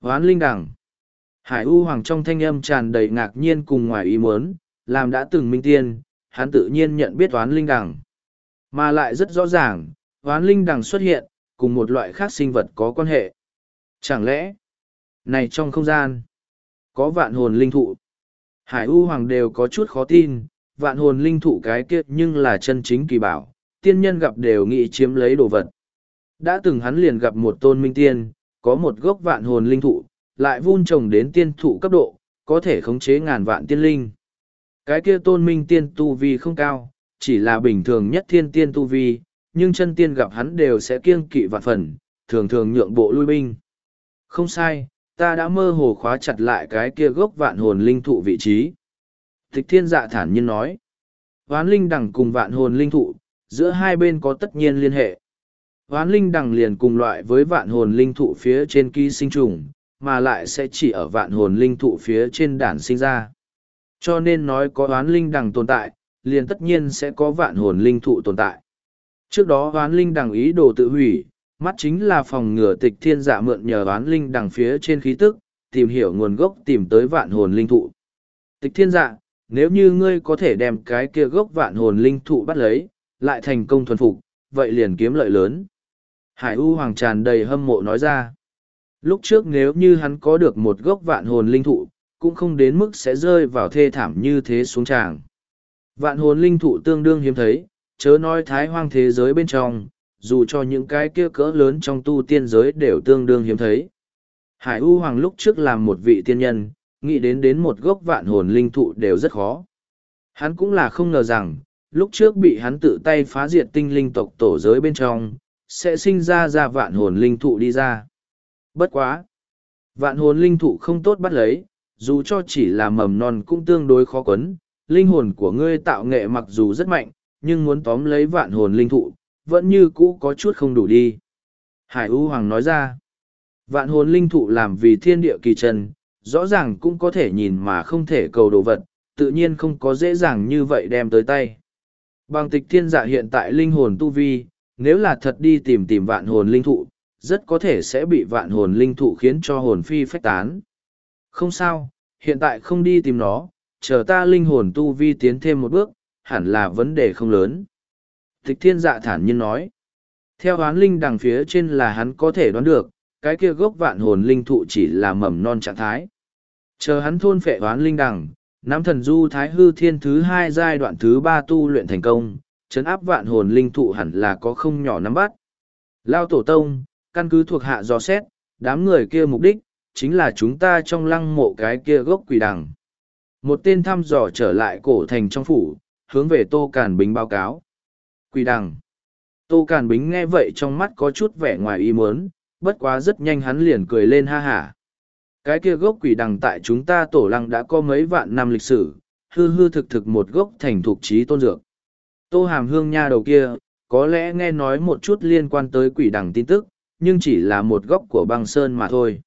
A: Đoán linh đằng. Hải U Hoàng trong thanh âm tràn đầy ngạc nhiên cùng ngoài ý muốn, làm đã từng minh tiên, hắn tự nhiên nhận biết đoán linh đằng. Mà lại rất rõ ràng, đoán linh đằng xuất hiện, cùng một loại khác sinh vật có quan hệ. Chẳng lẽ, này trong không gian, có vạn hồn linh thụ hải u hoàng đều có chút khó tin vạn hồn linh thụ cái kiệt nhưng là chân chính kỳ bảo tiên nhân gặp đều nghĩ chiếm lấy đồ vật đã từng hắn liền gặp một tôn minh tiên có một gốc vạn hồn linh thụ lại vun trồng đến tiên thụ cấp độ có thể khống chế ngàn vạn tiên linh cái kia tôn minh tiên tu vi không cao chỉ là bình thường nhất thiên tiên tu vi nhưng chân tiên gặp hắn đều sẽ kiêng kỵ vạn phần thường thường nhượng bộ lui binh không sai ta đã mơ hồ khóa chặt lại cái kia gốc vạn hồn linh thụ vị trí. Thích thiên dạ thản nhiên nói, Ván linh đằng cùng vạn hồn linh thụ, giữa hai bên có tất nhiên liên hệ. Ván linh đằng liền cùng loại với vạn hồn linh thụ phía trên ký sinh trùng, mà lại sẽ chỉ ở vạn hồn linh thụ phía trên đản sinh ra. Cho nên nói có ván linh đằng tồn tại, liền tất nhiên sẽ có vạn hồn linh thụ tồn tại. Trước đó ván linh đằng ý đồ tự hủy, mắt chính là phòng ngừa tịch thiên giả dạ mượn nhờ oán linh đằng phía trên khí tức tìm hiểu nguồn gốc tìm tới vạn hồn linh thụ tịch thiên dạ nếu như ngươi có thể đem cái kia gốc vạn hồn linh thụ bắt lấy lại thành công thuần phục vậy liền kiếm lợi lớn hải u hoàng tràn đầy hâm mộ nói ra lúc trước nếu như hắn có được một gốc vạn hồn linh thụ cũng không đến mức sẽ rơi vào thê thảm như thế xuống tràng vạn hồn linh thụ tương đương hiếm thấy chớ nói thái hoang thế giới bên trong dù cho những cái kia cỡ lớn trong tu tiên giới đều tương đương hiếm thấy. Hải U Hoàng lúc trước làm một vị tiên nhân, nghĩ đến đến một gốc vạn hồn linh thụ đều rất khó. Hắn cũng là không ngờ rằng, lúc trước bị hắn tự tay phá diệt tinh linh tộc tổ giới bên trong, sẽ sinh ra ra vạn hồn linh thụ đi ra. Bất quá! Vạn hồn linh thụ không tốt bắt lấy, dù cho chỉ là mầm non cũng tương đối khó quấn, linh hồn của ngươi tạo nghệ mặc dù rất mạnh, nhưng muốn tóm lấy vạn hồn linh thụ, vẫn như cũ có chút không đủ đi. Hải U Hoàng nói ra, vạn hồn linh thụ làm vì thiên địa kỳ trần, rõ ràng cũng có thể nhìn mà không thể cầu đồ vật, tự nhiên không có dễ dàng như vậy đem tới tay. Bằng tịch thiên dạ hiện tại linh hồn tu vi, nếu là thật đi tìm tìm vạn hồn linh thụ, rất có thể sẽ bị vạn hồn linh thụ khiến cho hồn phi phách tán. Không sao, hiện tại không đi tìm nó, chờ ta linh hồn tu vi tiến thêm một bước, hẳn là vấn đề không lớn. Tịch thiên dạ thản nhiên nói. Theo hoán linh đằng phía trên là hắn có thể đoán được, cái kia gốc vạn hồn linh thụ chỉ là mầm non trạng thái. Chờ hắn thôn phệ hoán linh đằng, Nam thần du thái hư thiên thứ hai giai đoạn thứ ba tu luyện thành công, chấn áp vạn hồn linh thụ hẳn là có không nhỏ nắm bắt. Lao tổ tông, căn cứ thuộc hạ dò xét, đám người kia mục đích, chính là chúng ta trong lăng mộ cái kia gốc quỷ đằng. Một tên thăm dò trở lại cổ thành trong phủ, hướng về Tô càn bính báo cáo. Quỳ đằng. Tô Càn Bính nghe vậy trong mắt có chút vẻ ngoài ý muốn, bất quá rất nhanh hắn liền cười lên ha hả. Cái kia gốc quỷ đằng tại chúng ta tổ lăng đã có mấy vạn năm lịch sử, hư hư thực thực một gốc thành thuộc trí tôn dược. Tô Hàm Hương nha đầu kia, có lẽ nghe nói một chút liên quan tới quỷ đằng tin tức, nhưng chỉ là một gốc của băng sơn mà thôi.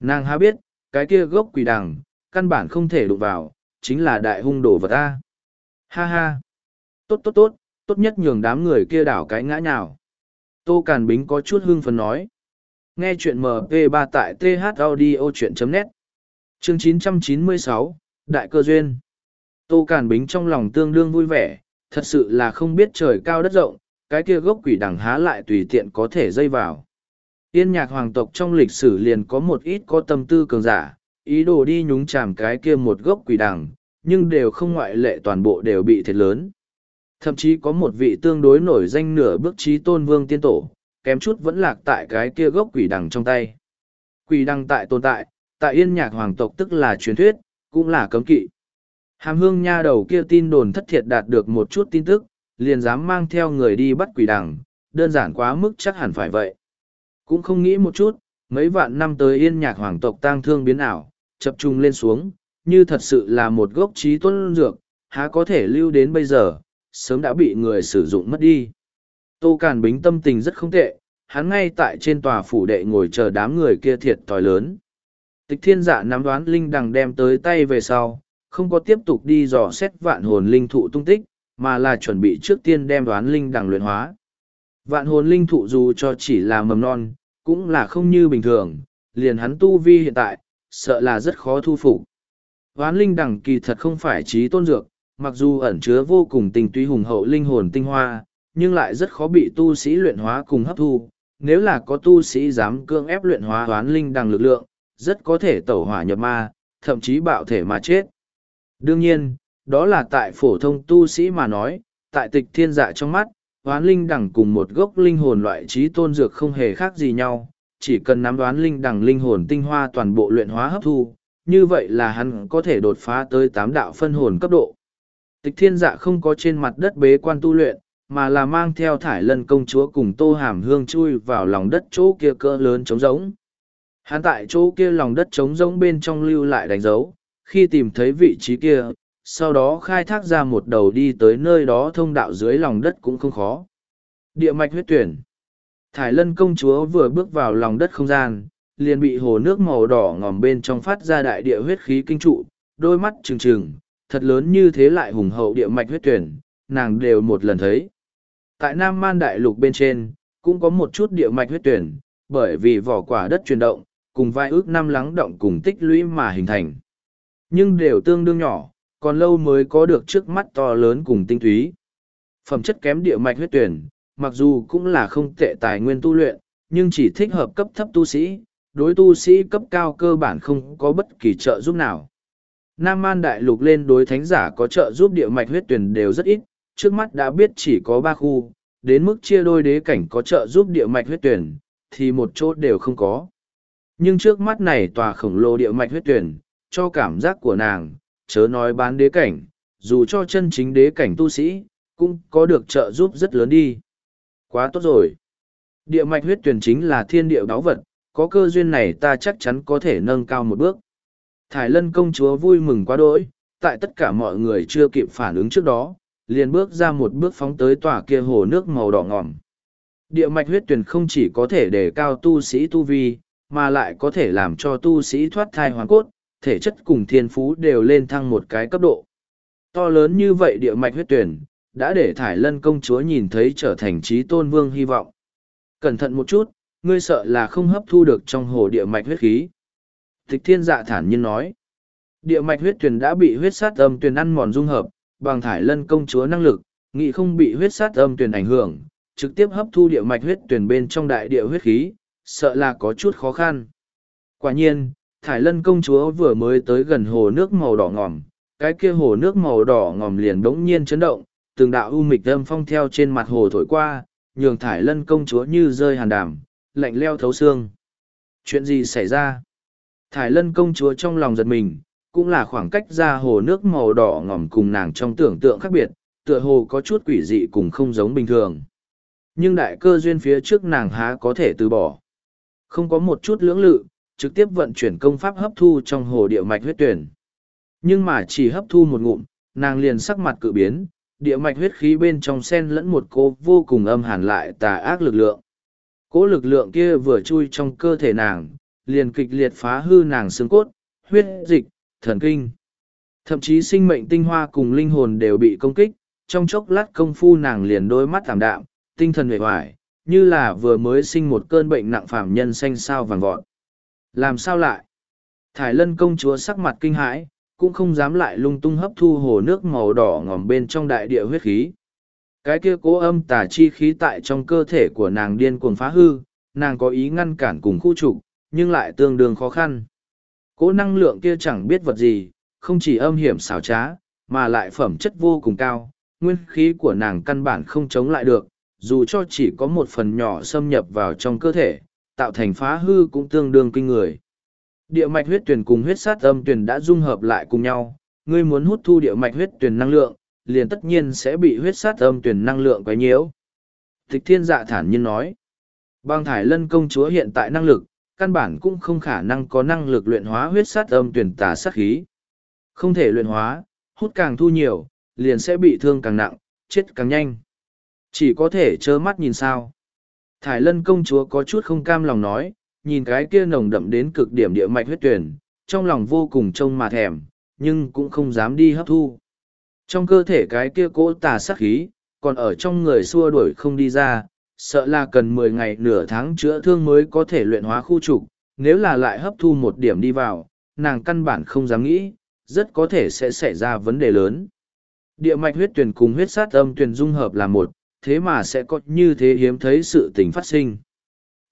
A: Nàng há biết, cái kia gốc quỷ đằng, căn bản không thể đụng vào, chính là đại hung đồ vật ta. Ha ha! Tốt tốt tốt, tốt nhất nhường đám người kia đảo cái ngã nào. Tô Càn Bính có chút hưng phấn nói. Nghe chuyện MP3 tại thaudio.net Chương 996, Đại cơ duyên Tô Càn Bính trong lòng tương đương vui vẻ, thật sự là không biết trời cao đất rộng, cái kia gốc quỷ đằng há lại tùy tiện có thể dây vào. Yên nhạc hoàng tộc trong lịch sử liền có một ít có tâm tư cường giả, ý đồ đi nhúng chàm cái kia một gốc quỷ đằng, nhưng đều không ngoại lệ toàn bộ đều bị thiệt lớn. Thậm chí có một vị tương đối nổi danh nửa bước trí tôn vương tiên tổ, kém chút vẫn lạc tại cái kia gốc quỷ đằng trong tay. Quỷ đằng tại tồn tại, tại yên nhạc hoàng tộc tức là truyền thuyết, cũng là cấm kỵ. Hàm hương nha đầu kia tin đồn thất thiệt đạt được một chút tin tức, liền dám mang theo người đi bắt quỷ đằng, đơn giản quá mức chắc hẳn phải vậy. Cũng không nghĩ một chút, mấy vạn năm tới yên nhạc hoàng tộc tang thương biến ảo, chập trung lên xuống, như thật sự là một gốc trí tuân dược, há có thể lưu đến bây giờ, sớm đã bị người sử dụng mất đi. Tô Càn Bính tâm tình rất không tệ, hắn ngay tại trên tòa phủ đệ ngồi chờ đám người kia thiệt thòi lớn. Tịch thiên giả dạ nắm đoán linh đằng đem tới tay về sau, không có tiếp tục đi dò xét vạn hồn linh thụ tung tích, mà là chuẩn bị trước tiên đem đoán linh đằng luyện hóa. Vạn hồn linh thụ dù cho chỉ là mầm non, cũng là không như bình thường, liền hắn tu vi hiện tại, sợ là rất khó thu phục. Đoán linh đẳng kỳ thật không phải trí tôn dược, mặc dù ẩn chứa vô cùng tình tuy hùng hậu linh hồn tinh hoa, nhưng lại rất khó bị tu sĩ luyện hóa cùng hấp thu. Nếu là có tu sĩ dám cương ép luyện hóa hoán linh đằng lực lượng, rất có thể tẩu hỏa nhập ma, thậm chí bạo thể mà chết. Đương nhiên, đó là tại phổ thông tu sĩ mà nói, tại tịch thiên dạ trong mắt, hoán linh đằng cùng một gốc linh hồn loại trí tôn dược không hề khác gì nhau, chỉ cần nắm đoán linh đằng linh hồn tinh hoa toàn bộ luyện hóa hấp thu, như vậy là hắn có thể đột phá tới tám đạo phân hồn cấp độ. Tịch thiên dạ không có trên mặt đất bế quan tu luyện, mà là mang theo thải lân công chúa cùng tô hàm hương chui vào lòng đất chỗ kia cỡ lớn trống rỗng. Hắn tại chỗ kia lòng đất trống rỗng bên trong lưu lại đánh dấu, khi tìm thấy vị trí kia, sau đó khai thác ra một đầu đi tới nơi đó thông đạo dưới lòng đất cũng không khó. Địa mạch huyết tuyển Thải lân công chúa vừa bước vào lòng đất không gian, liền bị hồ nước màu đỏ ngòm bên trong phát ra đại địa huyết khí kinh trụ, đôi mắt trừng trừng, thật lớn như thế lại hùng hậu địa mạch huyết tuyển, nàng đều một lần thấy. Tại Nam Man Đại Lục bên trên, cũng có một chút địa mạch huyết tuyển, bởi vì vỏ quả đất chuyển động, cùng vài ước năm lắng động cùng tích lũy mà hình thành. Nhưng đều tương đương nhỏ, còn lâu mới có được trước mắt to lớn cùng tinh túy. Phẩm chất kém địa mạch huyết tuyển, mặc dù cũng là không tệ tài nguyên tu luyện, nhưng chỉ thích hợp cấp thấp tu sĩ, đối tu sĩ cấp cao cơ bản không có bất kỳ trợ giúp nào. Nam Man Đại Lục lên đối thánh giả có trợ giúp địa mạch huyết tuyển đều rất ít, trước mắt đã biết chỉ có ba khu, đến mức chia đôi đế cảnh có trợ giúp địa mạch huyết tuyển, thì một chỗ đều không có. Nhưng trước mắt này tòa khổng lồ địa mạch huyết tuyển, cho cảm giác của nàng, chớ nói bán đế cảnh, dù cho chân chính đế cảnh tu sĩ, cũng có được trợ giúp rất lớn đi. Quá tốt rồi. Địa mạch huyết tuyển chính là thiên địa đáo vật, có cơ duyên này ta chắc chắn có thể nâng cao một bước. Thải lân công chúa vui mừng quá đỗi, tại tất cả mọi người chưa kịp phản ứng trước đó, liền bước ra một bước phóng tới tòa kia hồ nước màu đỏ ngòm. Địa mạch huyết tuyển không chỉ có thể đề cao tu sĩ tu vi, mà lại có thể làm cho tu sĩ thoát thai hoàn cốt, thể chất cùng thiên phú đều lên thăng một cái cấp độ. To lớn như vậy địa mạch huyết tuyển, đã để thải lân công chúa nhìn thấy trở thành trí tôn vương hy vọng. Cẩn thận một chút, ngươi sợ là không hấp thu được trong hồ địa mạch huyết khí. Tịch thiên dạ thản nhiên nói. Địa mạch huyết tuyền đã bị huyết sát âm tuyền ăn mòn dung hợp, bằng thải lân công chúa năng lực, nghị không bị huyết sát âm tuyền ảnh hưởng, trực tiếp hấp thu địa mạch huyết tuyền bên trong đại địa huyết khí, sợ là có chút khó khăn. Quả nhiên, thải lân công chúa vừa mới tới gần hồ nước màu đỏ ngòm, cái kia hồ nước màu đỏ ngòm liền đống nhiên chấn động, từng đạo u mịch âm phong theo trên mặt hồ thổi qua, nhường thải lân công chúa như rơi hàn đàm, lạnh leo thấu xương. Chuyện gì xảy ra? Thải lân công chúa trong lòng giật mình, cũng là khoảng cách ra hồ nước màu đỏ ngỏm cùng nàng trong tưởng tượng khác biệt, tựa hồ có chút quỷ dị cùng không giống bình thường. Nhưng đại cơ duyên phía trước nàng há có thể từ bỏ. Không có một chút lưỡng lự, trực tiếp vận chuyển công pháp hấp thu trong hồ địa mạch huyết tuyển. Nhưng mà chỉ hấp thu một ngụm, nàng liền sắc mặt cự biến, địa mạch huyết khí bên trong sen lẫn một cô vô cùng âm hàn lại tà ác lực lượng. Cỗ lực lượng kia vừa chui trong cơ thể nàng, liền kịch liệt phá hư nàng xương cốt, huyết dịch, thần kinh. Thậm chí sinh mệnh tinh hoa cùng linh hồn đều bị công kích, trong chốc lát công phu nàng liền đôi mắt tạm đạm, tinh thần huệ hoài, như là vừa mới sinh một cơn bệnh nặng phạm nhân xanh sao vàng vọt. Làm sao lại? Thải lân công chúa sắc mặt kinh hãi, cũng không dám lại lung tung hấp thu hồ nước màu đỏ ngòm bên trong đại địa huyết khí. Cái kia cố âm tà chi khí tại trong cơ thể của nàng điên cuồng phá hư, nàng có ý ngăn cản cùng khu trục, nhưng lại tương đương khó khăn. Cố năng lượng kia chẳng biết vật gì, không chỉ âm hiểm xảo trá, mà lại phẩm chất vô cùng cao, nguyên khí của nàng căn bản không chống lại được, dù cho chỉ có một phần nhỏ xâm nhập vào trong cơ thể, tạo thành phá hư cũng tương đương kinh người. Địa mạch huyết tuyển cùng huyết sát âm tuyển đã dung hợp lại cùng nhau, ngươi muốn hút thu địa mạch huyết tuyển năng lượng, liền tất nhiên sẽ bị huyết sát âm tuyển năng lượng quấy nhiễu. Thích thiên dạ thản nhiên nói, băng thải lân công chúa hiện tại năng lực, căn bản cũng không khả năng có năng lực luyện hóa huyết sát âm tuyển tà sát khí. Không thể luyện hóa, hút càng thu nhiều, liền sẽ bị thương càng nặng, chết càng nhanh. Chỉ có thể trơ mắt nhìn sao. Thải lân công chúa có chút không cam lòng nói, nhìn cái kia nồng đậm đến cực điểm địa mạch huyết tuyển, trong lòng vô cùng trông mà thèm, nhưng cũng không dám đi hấp thu. Trong cơ thể cái kia cỗ tà sát khí, còn ở trong người xua đuổi không đi ra, sợ là cần mười ngày nửa tháng chữa thương mới có thể luyện hóa khu trục, nếu là lại hấp thu một điểm đi vào, nàng căn bản không dám nghĩ, rất có thể sẽ xảy ra vấn đề lớn. Địa mạch huyết tuyển cùng huyết sát âm tuyển dung hợp là một, thế mà sẽ có như thế hiếm thấy sự tình phát sinh.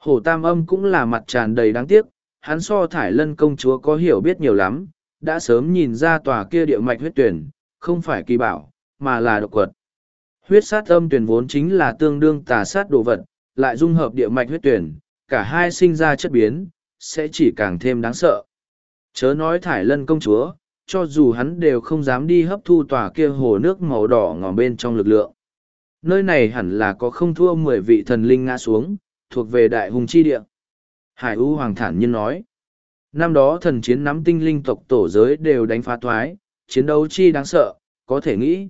A: Hổ tam âm cũng là mặt tràn đầy đáng tiếc, hắn so thải lân công chúa có hiểu biết nhiều lắm, đã sớm nhìn ra tòa kia địa mạch huyết tuyển, không phải kỳ bảo, mà là độc quật huyết sát âm tuyển vốn chính là tương đương tà sát đồ vật, lại dung hợp địa mạch huyết tuyển, cả hai sinh ra chất biến, sẽ chỉ càng thêm đáng sợ. Chớ nói thải lân công chúa, cho dù hắn đều không dám đi hấp thu tòa kia hồ nước màu đỏ ngòm bên trong lực lượng. Nơi này hẳn là có không thua mười vị thần linh ngã xuống, thuộc về đại hùng chi địa. Hải U Hoàng thản nhiên nói. Năm đó thần chiến nắm tinh linh tộc tổ giới đều đánh phá thoái, chiến đấu chi đáng sợ, có thể nghĩ.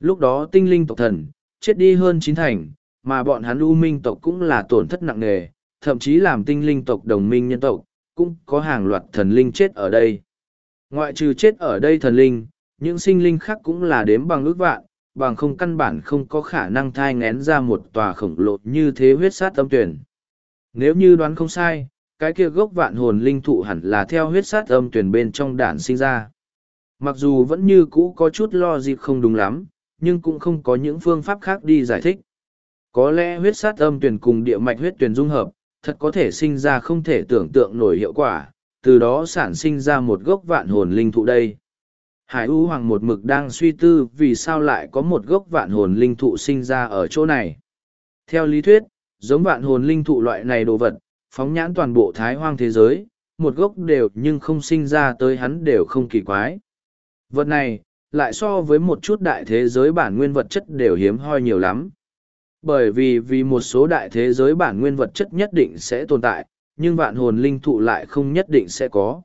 A: Lúc đó tinh linh tộc thần, chết đi hơn chín thành, mà bọn hắn U Minh tộc cũng là tổn thất nặng nề, thậm chí làm tinh linh tộc đồng minh nhân tộc, cũng có hàng loạt thần linh chết ở đây. Ngoại trừ chết ở đây thần linh, những sinh linh khác cũng là đếm bằng ước vạn, bằng không căn bản không có khả năng thai ngén ra một tòa khổng lồ như thế huyết sát âm tuyển. Nếu như đoán không sai, cái kia gốc vạn hồn linh thụ hẳn là theo huyết sát âm tuyển bên trong đản sinh ra. Mặc dù vẫn như cũ có chút lo dịp không đúng lắm, nhưng cũng không có những phương pháp khác đi giải thích. Có lẽ huyết sát âm tuyển cùng địa mạch huyết tuyển dung hợp, thật có thể sinh ra không thể tưởng tượng nổi hiệu quả, từ đó sản sinh ra một gốc vạn hồn linh thụ đây. Hải U Hoàng một mực đang suy tư vì sao lại có một gốc vạn hồn linh thụ sinh ra ở chỗ này. Theo lý thuyết, giống vạn hồn linh thụ loại này đồ vật, phóng nhãn toàn bộ thái hoang thế giới, một gốc đều nhưng không sinh ra tới hắn đều không kỳ quái. Vật này, lại so với một chút đại thế giới bản nguyên vật chất đều hiếm hoi nhiều lắm. Bởi vì vì một số đại thế giới bản nguyên vật chất nhất định sẽ tồn tại, nhưng vạn hồn linh thụ lại không nhất định sẽ có.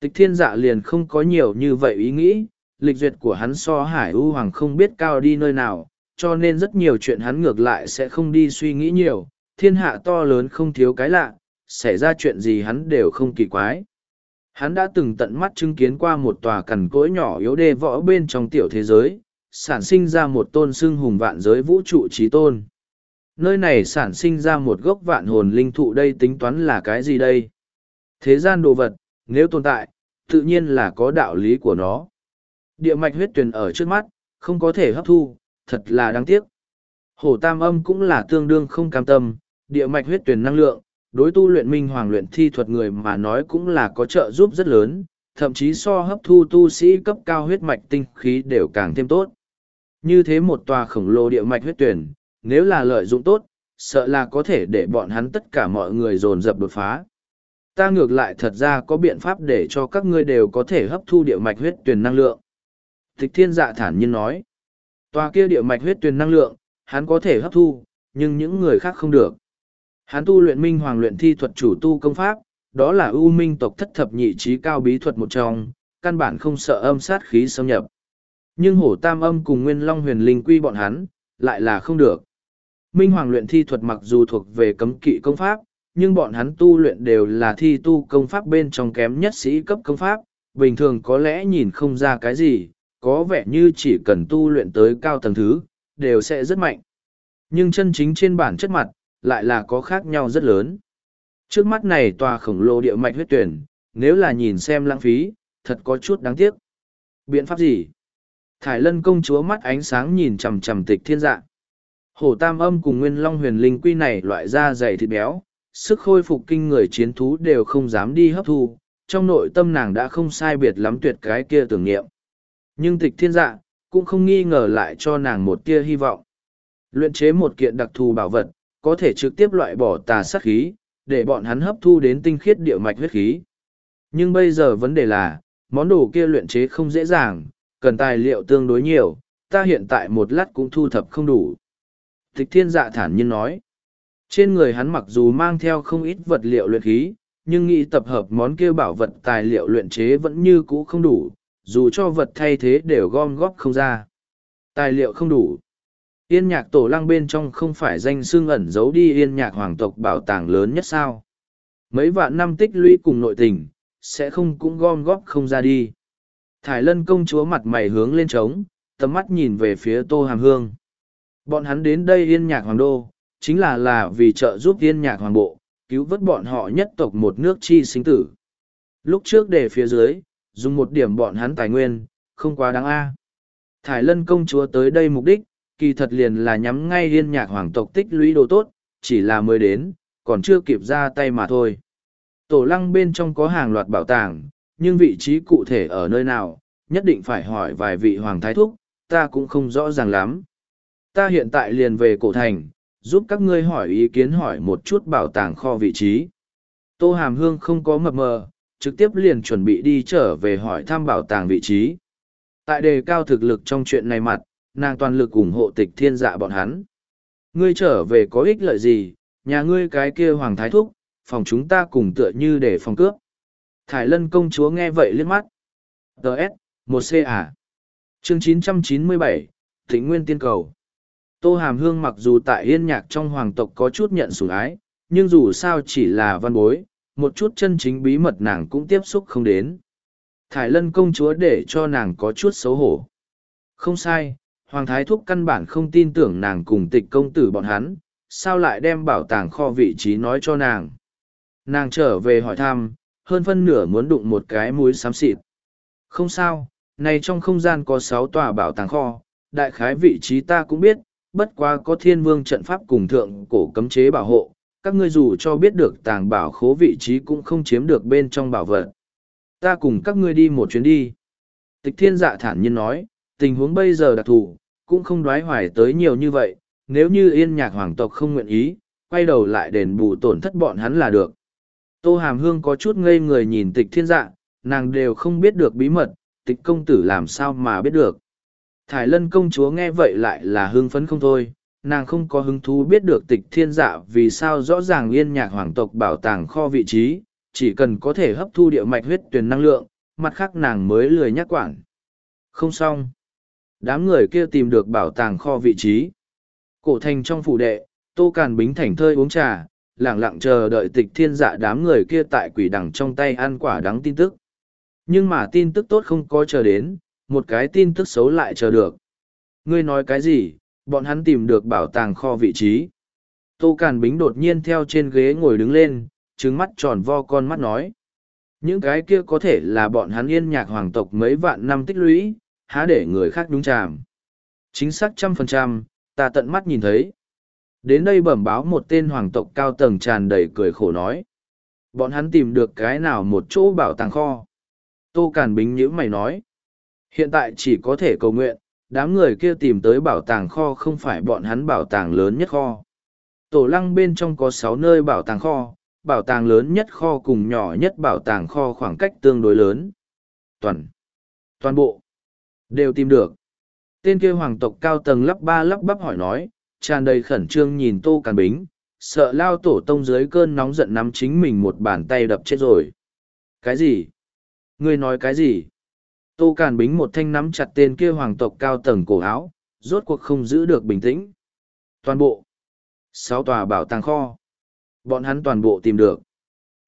A: Tịch thiên dạ liền không có nhiều như vậy ý nghĩ, lịch duyệt của hắn so hải u hoàng không biết cao đi nơi nào, cho nên rất nhiều chuyện hắn ngược lại sẽ không đi suy nghĩ nhiều, thiên hạ to lớn không thiếu cái lạ, xảy ra chuyện gì hắn đều không kỳ quái. Hắn đã từng tận mắt chứng kiến qua một tòa cằn cỗi nhỏ yếu đê võ bên trong tiểu thế giới, sản sinh ra một tôn xưng hùng vạn giới vũ trụ trí tôn. Nơi này sản sinh ra một gốc vạn hồn linh thụ đây tính toán là cái gì đây? Thế gian đồ vật, nếu tồn tại, tự nhiên là có đạo lý của nó. Địa mạch huyết tuyền ở trước mắt, không có thể hấp thu, thật là đáng tiếc. Hổ tam âm cũng là tương đương không cam tâm, địa mạch huyết tuyển năng lượng, đối tu luyện minh hoàng luyện thi thuật người mà nói cũng là có trợ giúp rất lớn, thậm chí so hấp thu tu sĩ cấp cao huyết mạch tinh khí đều càng thêm tốt. Như thế một tòa khổng lồ địa mạch huyết tuyển, nếu là lợi dụng tốt, sợ là có thể để bọn hắn tất cả mọi người dồn dập đột phá. Ta ngược lại thật ra có biện pháp để cho các ngươi đều có thể hấp thu địa mạch huyết tuyển năng lượng. Thích thiên dạ thản nhiên nói, tòa kia địa mạch huyết tuyển năng lượng, hắn có thể hấp thu, nhưng những người khác không được. Hắn tu luyện minh hoàng luyện thi thuật chủ tu công pháp, đó là ưu minh tộc thất thập nhị trí cao bí thuật một trong, căn bản không sợ âm sát khí xâm nhập. Nhưng hổ tam âm cùng nguyên long huyền linh quy bọn hắn, lại là không được. Minh hoàng luyện thi thuật mặc dù thuộc về cấm kỵ công pháp, nhưng bọn hắn tu luyện đều là thi tu công pháp bên trong kém nhất sĩ cấp công pháp, bình thường có lẽ nhìn không ra cái gì, có vẻ như chỉ cần tu luyện tới cao tầng thứ, đều sẽ rất mạnh. Nhưng chân chính trên bản chất mặt, lại là có khác nhau rất lớn. Trước mắt này tòa khổng lồ địa mạch huyết tuyển, nếu là nhìn xem lãng phí, thật có chút đáng tiếc. Biện pháp gì? Thải lân công chúa mắt ánh sáng nhìn chằm chằm tịch thiên dạ. Hổ tam âm cùng nguyên long huyền linh quy này loại da dày thịt béo, sức khôi phục kinh người chiến thú đều không dám đi hấp thu, trong nội tâm nàng đã không sai biệt lắm tuyệt cái kia tưởng niệm. Nhưng tịch thiên dạ, cũng không nghi ngờ lại cho nàng một tia hy vọng. Luyện chế một kiện đặc thù bảo vật, có thể trực tiếp loại bỏ tà sát khí, để bọn hắn hấp thu đến tinh khiết địa mạch huyết khí. Nhưng bây giờ vấn đề là, món đồ kia luyện chế không dễ dàng, cần tài liệu tương đối nhiều, ta hiện tại một lát cũng thu thập không đủ. Thích thiên dạ thản nhiên nói, trên người hắn mặc dù mang theo không ít vật liệu luyện khí, nhưng nghĩ tập hợp món kia bảo vật tài liệu luyện chế vẫn như cũ không đủ, dù cho vật thay thế đều gom góp không ra. Tài liệu không đủ. Yên nhạc tổ lăng bên trong không phải danh xương ẩn giấu đi yên nhạc hoàng tộc bảo tàng lớn nhất sao. Mấy vạn năm tích lũy cùng nội tình, sẽ không cũng gom góp không ra đi. Thải lân công chúa mặt mày hướng lên trống, tầm mắt nhìn về phía tô hàm hương. Bọn hắn đến đây yên nhạc hoàng đô, chính là là vì trợ giúp yên nhạc hoàng bộ, cứu vớt bọn họ nhất tộc một nước chi sinh tử. Lúc trước để phía dưới, dùng một điểm bọn hắn tài nguyên, không quá đáng a. Thải lân công chúa tới đây mục đích, kỳ thật liền là nhắm ngay liên nhạc hoàng tộc tích lũy đồ tốt, chỉ là mới đến, còn chưa kịp ra tay mà thôi. Tổ lăng bên trong có hàng loạt bảo tàng, nhưng vị trí cụ thể ở nơi nào, nhất định phải hỏi vài vị hoàng thái thúc, ta cũng không rõ ràng lắm. Ta hiện tại liền về cổ thành, giúp các ngươi hỏi ý kiến hỏi một chút bảo tàng kho vị trí. Tô Hàm Hương không có mập mờ, trực tiếp liền chuẩn bị đi trở về hỏi thăm bảo tàng vị trí. Tại đề cao thực lực trong chuyện này mặt, nàng toàn lực ủng hộ tịch thiên dạ bọn hắn. Ngươi trở về có ích lợi gì, nhà ngươi cái kia hoàng thái thúc, phòng chúng ta cùng tựa như để phòng cướp. Thải lân công chúa nghe vậy liếc mắt. Đờ S, 1C à. Chương 997, Thịnh Nguyên Tiên Cầu. Tô Hàm Hương mặc dù tại yên nhạc trong hoàng tộc có chút nhận sủng ái, nhưng dù sao chỉ là văn bối, một chút chân chính bí mật nàng cũng tiếp xúc không đến. Thải lân công chúa để cho nàng có chút xấu hổ. Không sai, Hoàng Thái Thúc căn bản không tin tưởng nàng cùng tịch công tử bọn hắn, sao lại đem bảo tàng kho vị trí nói cho nàng. Nàng trở về hỏi thăm, hơn phân nửa muốn đụng một cái muối xám xịt. Không sao, này trong không gian có sáu tòa bảo tàng kho, đại khái vị trí ta cũng biết, bất quá có thiên vương trận pháp cùng thượng cổ cấm chế bảo hộ, các ngươi dù cho biết được tàng bảo khố vị trí cũng không chiếm được bên trong bảo vật. Ta cùng các ngươi đi một chuyến đi. Tịch thiên dạ thản nhiên nói, tình huống bây giờ đặc thù, cũng không đoái hoài tới nhiều như vậy, nếu như yên nhạc hoàng tộc không nguyện ý, quay đầu lại đền bù tổn thất bọn hắn là được. Tô Hàm Hương có chút ngây người nhìn tịch thiên dạ, nàng đều không biết được bí mật, tịch công tử làm sao mà biết được. Thải lân công chúa nghe vậy lại là hưng phấn không thôi, nàng không có hứng thú biết được tịch thiên dạ vì sao rõ ràng yên nhạc hoàng tộc bảo tàng kho vị trí, chỉ cần có thể hấp thu địa mạch huyết tuyển năng lượng, mặt khác nàng mới lười nhắc quản. Không xong đám người kia tìm được bảo tàng kho vị trí cổ thành trong phủ đệ tô càn bính thành thơi uống trà lẳng lặng chờ đợi tịch thiên dạ đám người kia tại quỷ đằng trong tay ăn quả đắng tin tức nhưng mà tin tức tốt không có chờ đến một cái tin tức xấu lại chờ được ngươi nói cái gì bọn hắn tìm được bảo tàng kho vị trí tô càn bính đột nhiên theo trên ghế ngồi đứng lên trứng mắt tròn vo con mắt nói những cái kia có thể là bọn hắn yên nhạc hoàng tộc mấy vạn năm tích lũy há để người khác đúng chàm. Chính xác trăm phần trăm, ta tận mắt nhìn thấy. Đến đây bẩm báo một tên hoàng tộc cao tầng tràn đầy cười khổ nói. Bọn hắn tìm được cái nào một chỗ bảo tàng kho. Tô Càn Bính nhữ mày nói. Hiện tại chỉ có thể cầu nguyện, đám người kia tìm tới bảo tàng kho không phải bọn hắn bảo tàng lớn nhất kho. Tổ lăng bên trong có sáu nơi bảo tàng kho, bảo tàng lớn nhất kho cùng nhỏ nhất bảo tàng kho khoảng cách tương đối lớn. Toàn. Toàn bộ. Đều tìm được. Tên kia hoàng tộc cao tầng lắp ba lắp bắp hỏi nói, tràn đầy khẩn trương nhìn Tô Càn Bính, sợ lao tổ tông dưới cơn nóng giận nắm chính mình một bàn tay đập chết rồi. Cái gì? Ngươi nói cái gì? Tô Càn Bính một thanh nắm chặt tên kia hoàng tộc cao tầng cổ áo, rốt cuộc không giữ được bình tĩnh. Toàn bộ. Sáu tòa bảo tàng kho. Bọn hắn toàn bộ tìm được.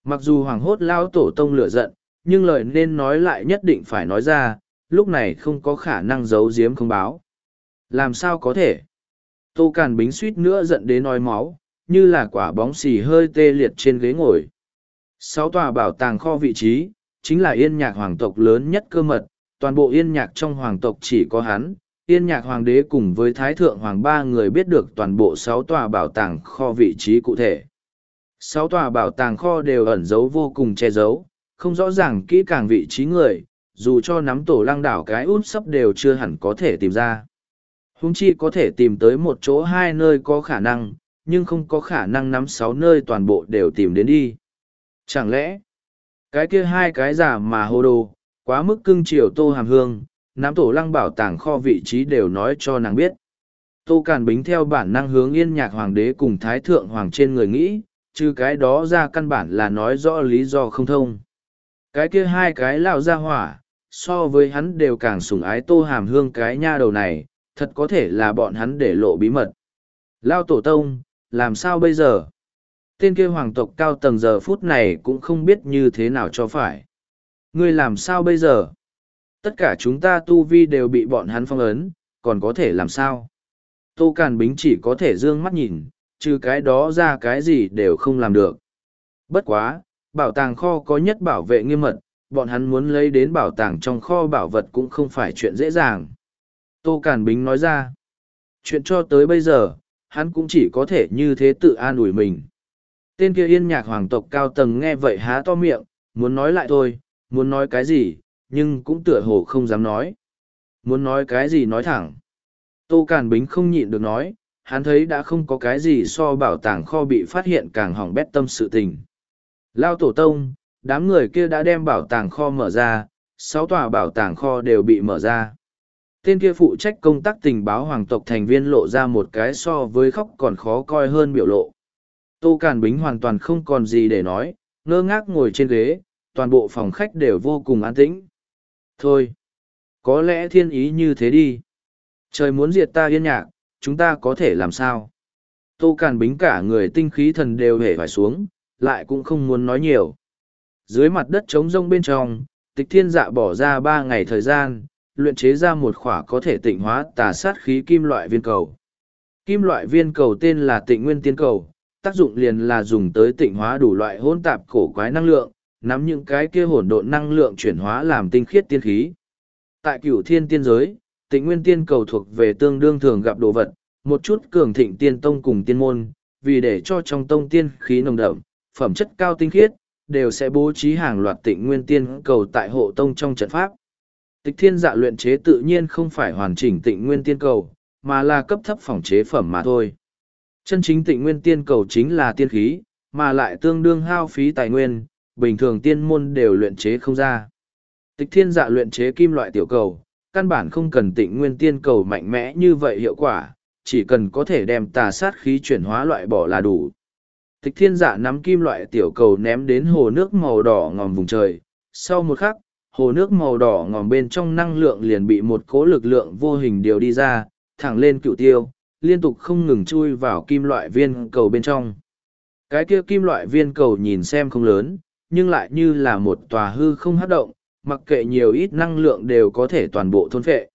A: Mặc dù hoàng hốt lao tổ tông lửa giận, nhưng lời nên nói lại nhất định phải nói ra, lúc này không có khả năng giấu giếm không báo. Làm sao có thể? Tô Càn Bính suýt nữa giận đến nói máu, như là quả bóng xì hơi tê liệt trên ghế ngồi. Sáu tòa bảo tàng kho vị trí, chính là yên nhạc hoàng tộc lớn nhất cơ mật, toàn bộ yên nhạc trong hoàng tộc chỉ có hắn, yên nhạc hoàng đế cùng với thái thượng hoàng ba người biết được toàn bộ sáu tòa bảo tàng kho vị trí cụ thể. Sáu tòa bảo tàng kho đều ẩn giấu vô cùng che giấu, không rõ ràng kỹ càng vị trí người, dù cho nắm tổ lăng đảo cái út sắp đều chưa hẳn có thể tìm ra. hùng chi có thể tìm tới một chỗ hai nơi có khả năng, nhưng không có khả năng nắm sáu nơi toàn bộ đều tìm đến đi. Chẳng lẽ, cái kia hai cái giả mà hồ đồ, quá mức cưng chiều tô hàm hương, nắm tổ lăng bảo tàng kho vị trí đều nói cho nàng biết. Tô Càn Bính theo bản năng hướng yên nhạc hoàng đế cùng thái thượng hoàng trên người nghĩ, chứ cái đó ra căn bản là nói rõ lý do không thông. Cái kia hai cái lão ra hỏa, so với hắn đều càng sủng ái tô hàm hương cái nha đầu này, thật có thể là bọn hắn để lộ bí mật. Lao tổ tông, làm sao bây giờ? Tên kia hoàng tộc cao tầng giờ phút này cũng không biết như thế nào cho phải. Ngươi làm sao bây giờ? Tất cả chúng ta tu vi đều bị bọn hắn phong ấn, còn có thể làm sao? Tô Càn Bính chỉ có thể dương mắt nhìn, trừ cái đó ra cái gì đều không làm được. Bất quá, bảo tàng kho có nhất bảo vệ nghiêm mật, bọn hắn muốn lấy đến bảo tàng trong kho bảo vật cũng không phải chuyện dễ dàng. Tô Càn Bính nói ra, chuyện cho tới bây giờ, hắn cũng chỉ có thể như thế tự an ủi mình. Tên kia yên nhạc hoàng tộc cao tầng nghe vậy há to miệng, muốn nói lại thôi, muốn nói cái gì, nhưng cũng tựa hồ không dám nói. Muốn nói cái gì nói thẳng. Tô Càn Bính không nhịn được nói, hắn thấy đã không có cái gì so bảo tàng kho bị phát hiện càng hỏng bét tâm sự tình. Lao Tổ Tông, đám người kia đã đem bảo tàng kho mở ra, sáu tòa bảo tàng kho đều bị mở ra. Tên kia phụ trách công tác tình báo hoàng tộc thành viên lộ ra một cái so với khóc còn khó coi hơn biểu lộ. Tô Càn Bính hoàn toàn không còn gì để nói, ngơ ngác ngồi trên ghế, toàn bộ phòng khách đều vô cùng an tĩnh. Thôi, có lẽ thiên ý như thế đi. Trời muốn diệt ta yên nhạc, chúng ta có thể làm sao? Tô Càn Bính cả người tinh khí thần đều hể phải xuống, lại cũng không muốn nói nhiều. Dưới mặt đất trống rông bên trong, tịch thiên dạ bỏ ra ba ngày thời gian, luyện chế ra một khỏa có thể tịnh hóa tà sát khí kim loại viên cầu. Kim loại viên cầu tên là tịnh nguyên tiên cầu, tác dụng liền là dùng tới tịnh hóa đủ loại hỗn tạp cổ quái năng lượng, nắm những cái kia hỗn độn năng lượng chuyển hóa làm tinh khiết tiên khí. Tại cửu thiên tiên giới, tịnh nguyên tiên cầu thuộc về tương đương thường gặp đồ vật, một chút cường thịnh tiên tông cùng tiên môn, vì để cho trong tông tiên khí nồng đậm, phẩm chất cao tinh khiết, đều sẽ bố trí hàng loạt tịnh nguyên tiên cầu tại hộ tông trong trận pháp. Tịch thiên dạ luyện chế tự nhiên không phải hoàn chỉnh tịnh nguyên tiên cầu, mà là cấp thấp phòng chế phẩm mà thôi. Chân chính tịnh nguyên tiên cầu chính là tiên khí, mà lại tương đương hao phí tài nguyên, bình thường tiên môn đều luyện chế không ra. Tịch thiên dạ luyện chế kim loại tiểu cầu, căn bản không cần tịnh nguyên tiên cầu mạnh mẽ như vậy hiệu quả, chỉ cần có thể đem tà sát khí chuyển hóa loại bỏ là đủ tịch thiên dạ nắm kim loại tiểu cầu ném đến hồ nước màu đỏ ngòm vùng trời sau một khắc hồ nước màu đỏ ngòm bên trong năng lượng liền bị một cố lực lượng vô hình điều đi ra thẳng lên cựu tiêu liên tục không ngừng chui vào kim loại viên cầu bên trong cái kia kim loại viên cầu nhìn xem không lớn nhưng lại như là một tòa hư không hát động mặc kệ nhiều ít năng lượng đều có thể toàn bộ thôn phệ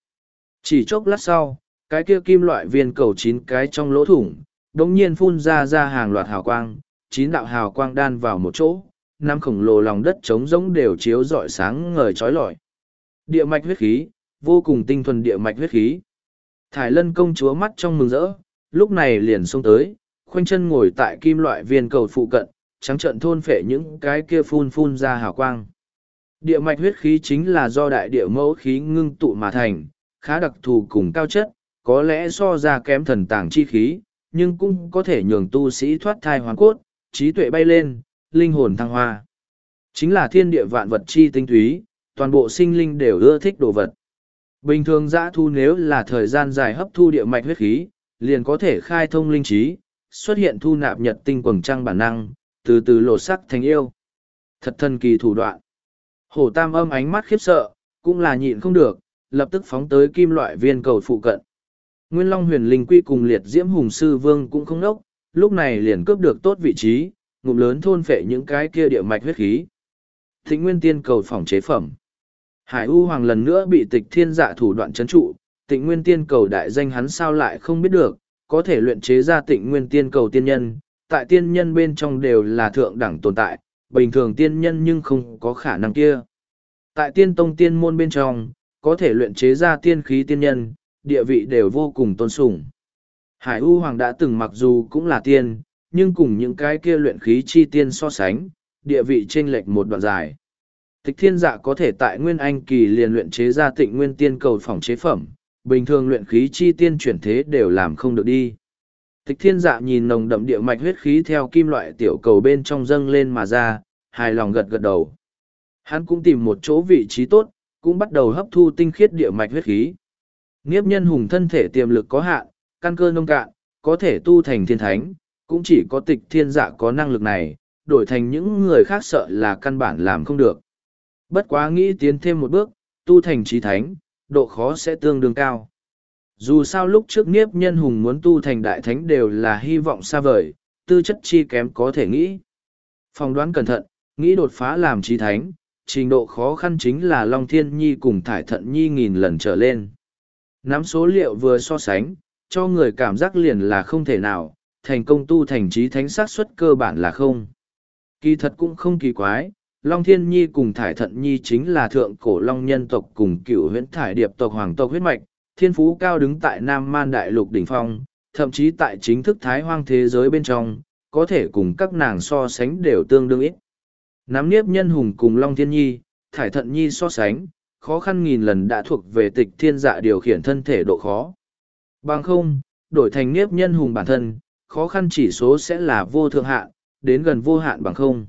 A: chỉ chốc lát sau cái kia kim loại viên cầu chín cái trong lỗ thủng đống nhiên phun ra ra hàng loạt hào quang, chín đạo hào quang đan vào một chỗ, năm khổng lồ lòng đất trống rỗng đều chiếu rọi sáng ngời chói lọi. Địa mạch huyết khí, vô cùng tinh thuần địa mạch huyết khí. Thải lân công chúa mắt trong mừng rỡ, lúc này liền xông tới, khoanh chân ngồi tại kim loại viên cầu phụ cận, trắng trợn thôn phệ những cái kia phun phun ra hào quang. Địa mạch huyết khí chính là do đại địa mẫu khí ngưng tụ mà thành, khá đặc thù cùng cao chất, có lẽ so ra kém thần tàng chi khí, nhưng cũng có thể nhường tu sĩ thoát thai hoàn cốt, trí tuệ bay lên, linh hồn thăng hoa. Chính là thiên địa vạn vật chi tinh túy, toàn bộ sinh linh đều ưa thích đồ vật. Bình thường dã thu nếu là thời gian dài hấp thu địa mạch huyết khí, liền có thể khai thông linh trí, xuất hiện thu nạp nhật tinh quầng trăng bản năng, từ từ lột sắc thành yêu. Thật thần kỳ thủ đoạn. Hổ tam âm ánh mắt khiếp sợ, cũng là nhịn không được, lập tức phóng tới kim loại viên cầu phụ cận. Nguyên Long huyền linh quy cùng liệt diễm hùng sư vương cũng không nốc, lúc này liền cướp được tốt vị trí, ngụm lớn thôn phệ những cái kia địa mạch huyết khí. Thịnh nguyên tiên cầu phòng chế phẩm. Hải U Hoàng lần nữa bị tịch thiên dạ thủ đoạn chấn trụ, tịnh nguyên tiên cầu đại danh hắn sao lại không biết được, có thể luyện chế ra tịnh nguyên tiên cầu tiên nhân, tại tiên nhân bên trong đều là thượng đẳng tồn tại, bình thường tiên nhân nhưng không có khả năng kia. Tại tiên tông tiên môn bên trong, có thể luyện chế ra tiên khí tiên nhân, địa vị đều vô cùng tôn sùng. Hải U Hoàng đã từng mặc dù cũng là tiên, nhưng cùng những cái kia luyện khí chi tiên so sánh, địa vị chênh lệch một đoạn dài. Tịch thiên dạ có thể tại nguyên anh kỳ liền luyện chế ra tịnh nguyên tiên cầu phòng chế phẩm, bình thường luyện khí chi tiên chuyển thế đều làm không được đi. Tịch thiên dạ nhìn nồng đậm địa mạch huyết khí theo kim loại tiểu cầu bên trong dâng lên mà ra, hài lòng gật gật đầu. Hắn cũng tìm một chỗ vị trí tốt, cũng bắt đầu hấp thu tinh khiết địa mạch huyết khí. Nghiếp nhân hùng thân thể tiềm lực có hạn, căn cơ nông cạn, có thể tu thành thiên thánh, cũng chỉ có tịch thiên giả dạ có năng lực này, đổi thành những người khác sợ là căn bản làm không được. Bất quá nghĩ tiến thêm một bước, tu thành trí thánh, độ khó sẽ tương đương cao. Dù sao lúc trước nghiếp nhân hùng muốn tu thành đại thánh đều là hy vọng xa vời, tư chất chi kém có thể nghĩ. Phòng đoán cẩn thận, nghĩ đột phá làm trí thánh, trình độ khó khăn chính là Long Thiên Nhi cùng Thải Thận Nhi nghìn lần trở lên nắm số liệu vừa so sánh, cho người cảm giác liền là không thể nào, thành công tu thành trí thánh sát suất cơ bản là không. Kỳ thật cũng không kỳ quái, Long Thiên Nhi cùng Thải Thận Nhi chính là thượng cổ Long nhân tộc cùng cựu huyễn Thải Điệp tộc Hoàng tộc huyết mạch, thiên phú cao đứng tại Nam Man Đại Lục Đỉnh Phong, thậm chí tại chính thức Thái Hoang thế giới bên trong, có thể cùng các nàng so sánh đều tương đương ít. Nắm Niếp Nhân Hùng cùng Long Thiên Nhi, Thải Thận Nhi so sánh, khó khăn nghìn lần đã thuộc về tịch thiên dạ điều khiển thân thể độ khó. Bằng không, đổi thành nghiếp nhân hùng bản thân, khó khăn chỉ số sẽ là vô thượng hạn, đến gần vô hạn bằng không.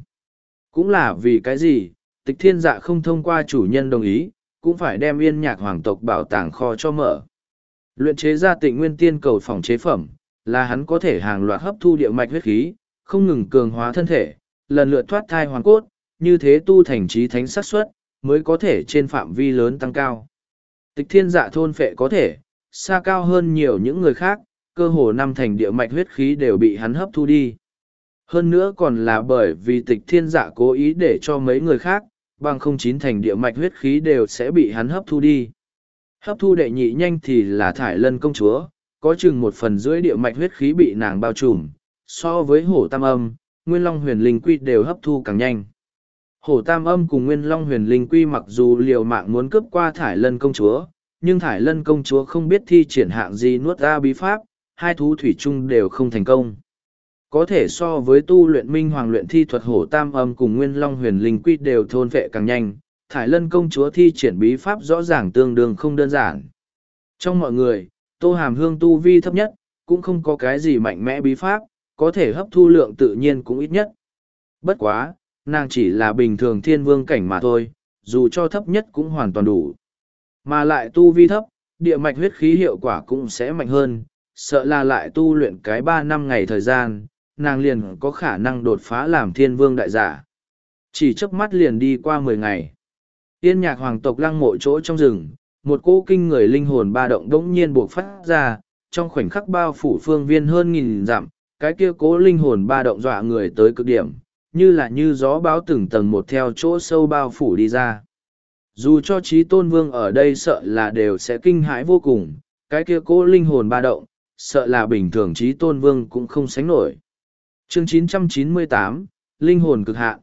A: Cũng là vì cái gì, tịch thiên dạ không thông qua chủ nhân đồng ý, cũng phải đem yên nhạc hoàng tộc bảo tàng kho cho mở. Luyện chế ra tịnh nguyên tiên cầu phòng chế phẩm, là hắn có thể hàng loạt hấp thu địa mạch huyết khí, không ngừng cường hóa thân thể, lần lượt thoát thai hoàn cốt, như thế tu thành trí thánh sát xuất, mới có thể trên phạm vi lớn tăng cao. Tịch thiên dạ thôn phệ có thể, xa cao hơn nhiều những người khác, cơ hồ năm thành địa mạch huyết khí đều bị hắn hấp thu đi. Hơn nữa còn là bởi vì tịch thiên dạ cố ý để cho mấy người khác, bằng không chín thành địa mạch huyết khí đều sẽ bị hắn hấp thu đi. Hấp thu đệ nhị nhanh thì là thải lân công chúa, có chừng một phần rưỡi địa mạch huyết khí bị nàng bao trùm, so với hổ tam âm, nguyên long huyền linh quy đều hấp thu càng nhanh. Hổ Tam Âm cùng Nguyên Long Huyền Linh Quy mặc dù liều mạng muốn cướp qua Thải Lân công chúa, nhưng Thải Lân công chúa không biết thi triển hạng gì nuốt ra bí pháp, hai thú thủy chung đều không thành công. Có thể so với tu luyện minh hoàng luyện thi thuật Hổ Tam Âm cùng Nguyên Long Huyền Linh Quy đều thôn vệ càng nhanh, Thải Lân công chúa thi triển bí pháp rõ ràng tương đương không đơn giản. Trong mọi người, Tô Hàm Hương tu vi thấp nhất, cũng không có cái gì mạnh mẽ bí pháp, có thể hấp thu lượng tự nhiên cũng ít nhất. Bất quá, nàng chỉ là bình thường thiên vương cảnh mà thôi, dù cho thấp nhất cũng hoàn toàn đủ. Mà lại tu vi thấp, địa mạch huyết khí hiệu quả cũng sẽ mạnh hơn, sợ là lại tu luyện cái ba năm ngày thời gian, nàng liền có khả năng đột phá làm thiên vương đại giả. Chỉ chớp mắt liền đi qua mười ngày. Yên nhạc hoàng tộc lăng mộ chỗ trong rừng, một cỗ kinh người linh hồn ba động đống nhiên buộc phát ra, trong khoảnh khắc bao phủ phương viên hơn nghìn dặm, cái kia cố linh hồn ba động dọa người tới cực điểm, như là như gió báo từng tầng một theo chỗ sâu bao phủ đi ra dù cho trí tôn vương ở đây sợ là đều sẽ kinh hãi vô cùng cái kia cố linh hồn ba động sợ là bình thường trí tôn vương cũng không sánh nổi chương 998, linh hồn cực hạ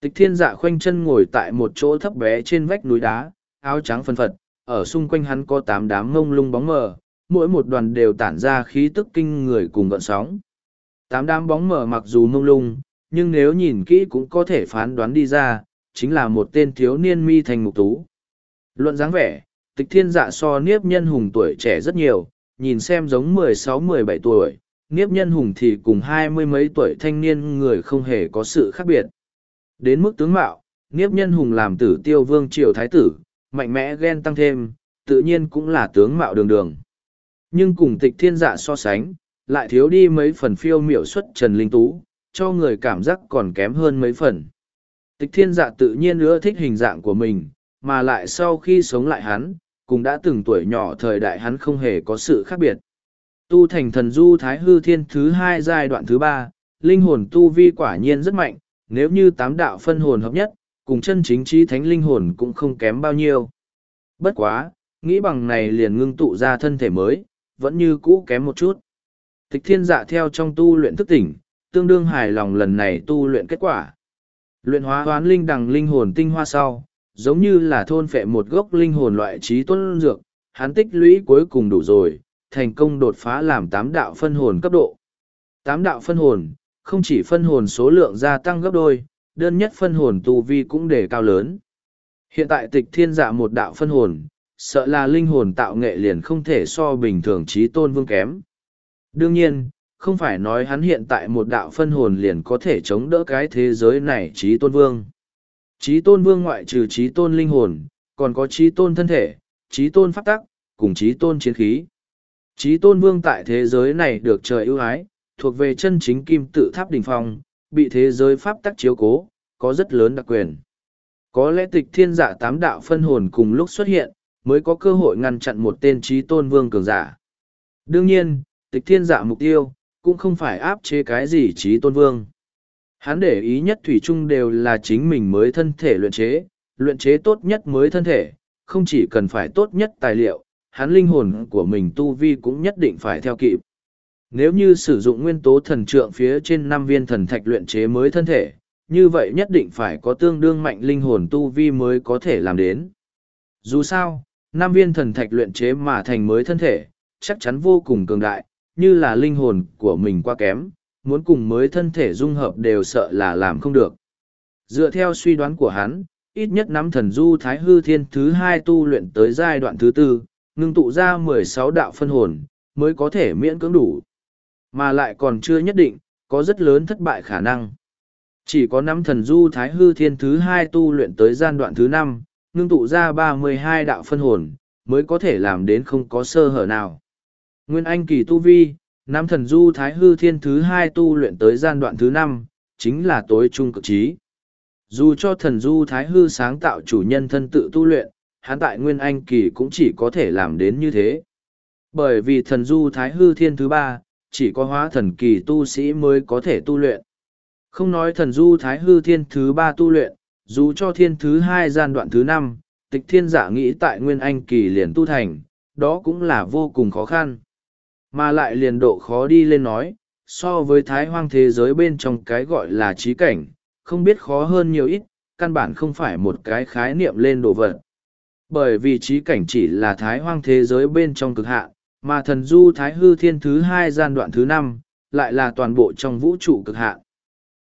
A: tịch thiên dạ khoanh chân ngồi tại một chỗ thấp bé trên vách núi đá áo trắng phân phật ở xung quanh hắn có tám đám ngông lung bóng mờ mỗi một đoàn đều tản ra khí tức kinh người cùng gợn sóng tám đám bóng mờ mặc dù mông lung nhưng nếu nhìn kỹ cũng có thể phán đoán đi ra, chính là một tên thiếu niên mi thành ngục tú. Luận dáng vẻ, tịch thiên dạ so niếp nhân hùng tuổi trẻ rất nhiều, nhìn xem giống mười sáu mười bảy tuổi, niếp nhân hùng thì cùng hai mươi mấy tuổi thanh niên người không hề có sự khác biệt. Đến mức tướng mạo, niếp nhân hùng làm tử tiêu vương triều thái tử, mạnh mẽ ghen tăng thêm, tự nhiên cũng là tướng mạo đường đường. Nhưng cùng tịch thiên dạ so sánh, lại thiếu đi mấy phần phiêu miểu xuất Trần Linh Tú, cho người cảm giác còn kém hơn mấy phần. Tịch thiên dạ tự nhiên ưa thích hình dạng của mình, mà lại sau khi sống lại hắn, cũng đã từng tuổi nhỏ thời đại hắn không hề có sự khác biệt. Tu thành thần du thái hư thiên thứ hai giai đoạn thứ ba, linh hồn tu vi quả nhiên rất mạnh, nếu như tám đạo phân hồn hợp nhất, cùng chân chính trí thánh linh hồn cũng không kém bao nhiêu. Bất quá, nghĩ bằng này liền ngưng tụ ra thân thể mới, vẫn như cũ kém một chút. Tịch thiên dạ theo trong tu luyện thức tỉnh, tương đương hài lòng lần này tu luyện kết quả. Luyện hóa hoán linh đằng linh hồn tinh hoa sau, giống như là thôn phệ một gốc linh hồn loại trí tuân dược, hắn tích lũy cuối cùng đủ rồi, thành công đột phá làm tám đạo phân hồn cấp độ. Tám đạo phân hồn, không chỉ phân hồn số lượng gia tăng gấp đôi, đơn nhất phân hồn tu vi cũng đề cao lớn. Hiện tại tịch thiên dạ một đạo phân hồn, sợ là linh hồn tạo nghệ liền không thể so bình thường trí tôn vương kém. Đương nhiên, không phải nói hắn hiện tại một đạo phân hồn liền có thể chống đỡ cái thế giới này trí tôn vương. Trí tôn vương ngoại trừ trí tôn linh hồn, còn có trí tôn thân thể, trí tôn pháp tắc, cùng trí tôn chiến khí. Trí tôn vương tại thế giới này được trời ưu ái, thuộc về chân chính kim tự tháp đỉnh phong, bị thế giới pháp tắc chiếu cố, có rất lớn đặc quyền. Có lẽ tịch thiên giả tám đạo phân hồn cùng lúc xuất hiện, mới có cơ hội ngăn chặn một tên trí tôn vương cường giả. Đương nhiên, tịch thiên giả mục tiêu, cũng không phải áp chế cái gì trí tôn vương. Hắn để ý nhất thủy chung đều là chính mình mới thân thể luyện chế, luyện chế tốt nhất mới thân thể, không chỉ cần phải tốt nhất tài liệu, hắn linh hồn của mình tu vi cũng nhất định phải theo kịp. Nếu như sử dụng nguyên tố thần trượng phía trên năm viên thần thạch luyện chế mới thân thể, như vậy nhất định phải có tương đương mạnh linh hồn tu vi mới có thể làm đến. Dù sao, năm viên thần thạch luyện chế mà thành mới thân thể, chắc chắn vô cùng cường đại, như là linh hồn của mình quá kém, muốn cùng mới thân thể dung hợp đều sợ là làm không được. Dựa theo suy đoán của hắn, ít nhất năm thần du thái hư thiên thứ hai tu luyện tới giai đoạn thứ tư, ngưng tụ ra mười sáu đạo phân hồn, mới có thể miễn cưỡng đủ. Mà lại còn chưa nhất định, có rất lớn thất bại khả năng. Chỉ có năm thần du thái hư thiên thứ hai tu luyện tới gian đoạn thứ năm, ngưng tụ ra ba mươi hai đạo phân hồn, mới có thể làm đến không có sơ hở nào. Nguyên Anh kỳ tu vi, Nam thần du thái hư thiên thứ hai tu luyện tới gian đoạn thứ năm, chính là tối trung cực trí. Dù cho thần du thái hư sáng tạo chủ nhân thân tự tu luyện, hắn tại Nguyên Anh kỳ cũng chỉ có thể làm đến như thế. Bởi vì thần du thái hư thiên thứ ba, chỉ có hóa thần kỳ tu sĩ mới có thể tu luyện. Không nói thần du thái hư thiên thứ ba tu luyện, dù cho thiên thứ hai gian đoạn thứ năm, tịch thiên giả nghĩ tại Nguyên Anh kỳ liền tu thành, đó cũng là vô cùng khó khăn mà lại liền độ khó đi lên nói so với thái hoang thế giới bên trong cái gọi là trí cảnh không biết khó hơn nhiều ít căn bản không phải một cái khái niệm lên đồ vật bởi vì trí cảnh chỉ là thái hoang thế giới bên trong cực hạn mà thần du thái hư thiên thứ hai gian đoạn thứ năm lại là toàn bộ trong vũ trụ cực hạn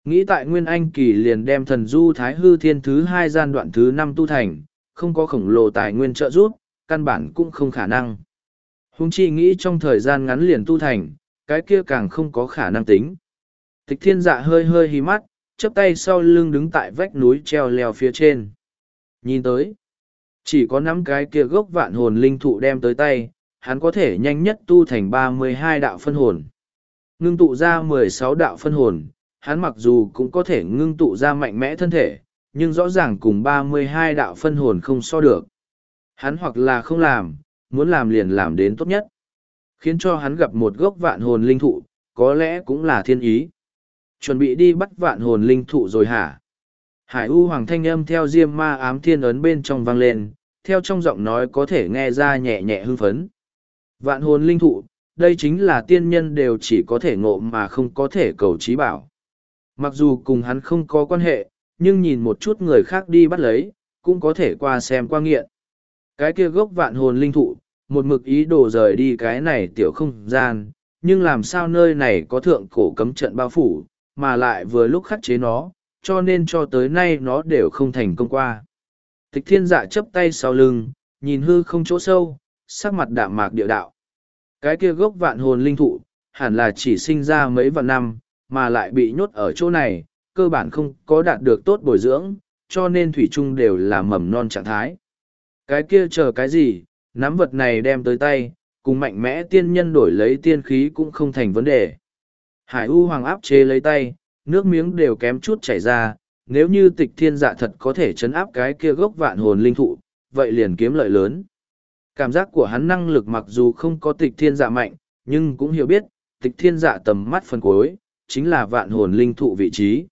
A: nghĩ tại nguyên anh kỳ liền đem thần du thái hư thiên thứ hai gian đoạn thứ năm tu thành không có khổng lồ tài nguyên trợ giúp căn bản cũng không khả năng Hùng chi nghĩ trong thời gian ngắn liền tu thành, cái kia càng không có khả năng tính. Tịch thiên dạ hơi hơi hí mắt, chắp tay sau lưng đứng tại vách núi treo leo phía trên. Nhìn tới, chỉ có nắm cái kia gốc vạn hồn linh thụ đem tới tay, hắn có thể nhanh nhất tu thành ba mươi hai đạo phân hồn. Ngưng tụ ra mười sáu đạo phân hồn, hắn mặc dù cũng có thể ngưng tụ ra mạnh mẽ thân thể, nhưng rõ ràng cùng ba mươi hai đạo phân hồn không so được. Hắn hoặc là không làm, muốn làm liền làm đến tốt nhất. Khiến cho hắn gặp một gốc vạn hồn linh thụ, có lẽ cũng là thiên ý. Chuẩn bị đi bắt vạn hồn linh thụ rồi hả? Hải U Hoàng Thanh âm theo diêm ma ám thiên ấn bên trong vang lên, theo trong giọng nói có thể nghe ra nhẹ nhẹ hư phấn. Vạn hồn linh thụ, đây chính là tiên nhân đều chỉ có thể ngộ mà không có thể cầu trí bảo. Mặc dù cùng hắn không có quan hệ, nhưng nhìn một chút người khác đi bắt lấy, cũng có thể qua xem qua nghiện cái kia gốc vạn hồn linh thụ, một mực ý đồ rời đi cái này tiểu không gian, nhưng làm sao nơi này có thượng cổ cấm trận bao phủ, mà lại vừa lúc khắc chế nó, cho nên cho tới nay nó đều không thành công qua. Tịch thiên dạ chấp tay sau lưng, nhìn hư không chỗ sâu, sắc mặt đạm mạc địa đạo. Cái kia gốc vạn hồn linh thụ, hẳn là chỉ sinh ra mấy vạn năm, mà lại bị nhốt ở chỗ này, cơ bản không có đạt được tốt bồi dưỡng, cho nên thủy chung đều là mầm non trạng thái. Cái kia chờ cái gì, nắm vật này đem tới tay, cùng mạnh mẽ tiên nhân đổi lấy tiên khí cũng không thành vấn đề. Hải U Hoàng áp chế lấy tay, nước miếng đều kém chút chảy ra, nếu như tịch thiên dạ thật có thể chấn áp cái kia gốc vạn hồn linh thụ, vậy liền kiếm lợi lớn. Cảm giác của hắn năng lực mặc dù không có tịch thiên dạ mạnh, nhưng cũng hiểu biết, tịch thiên dạ tầm mắt phân cuối, chính là vạn hồn linh thụ vị trí.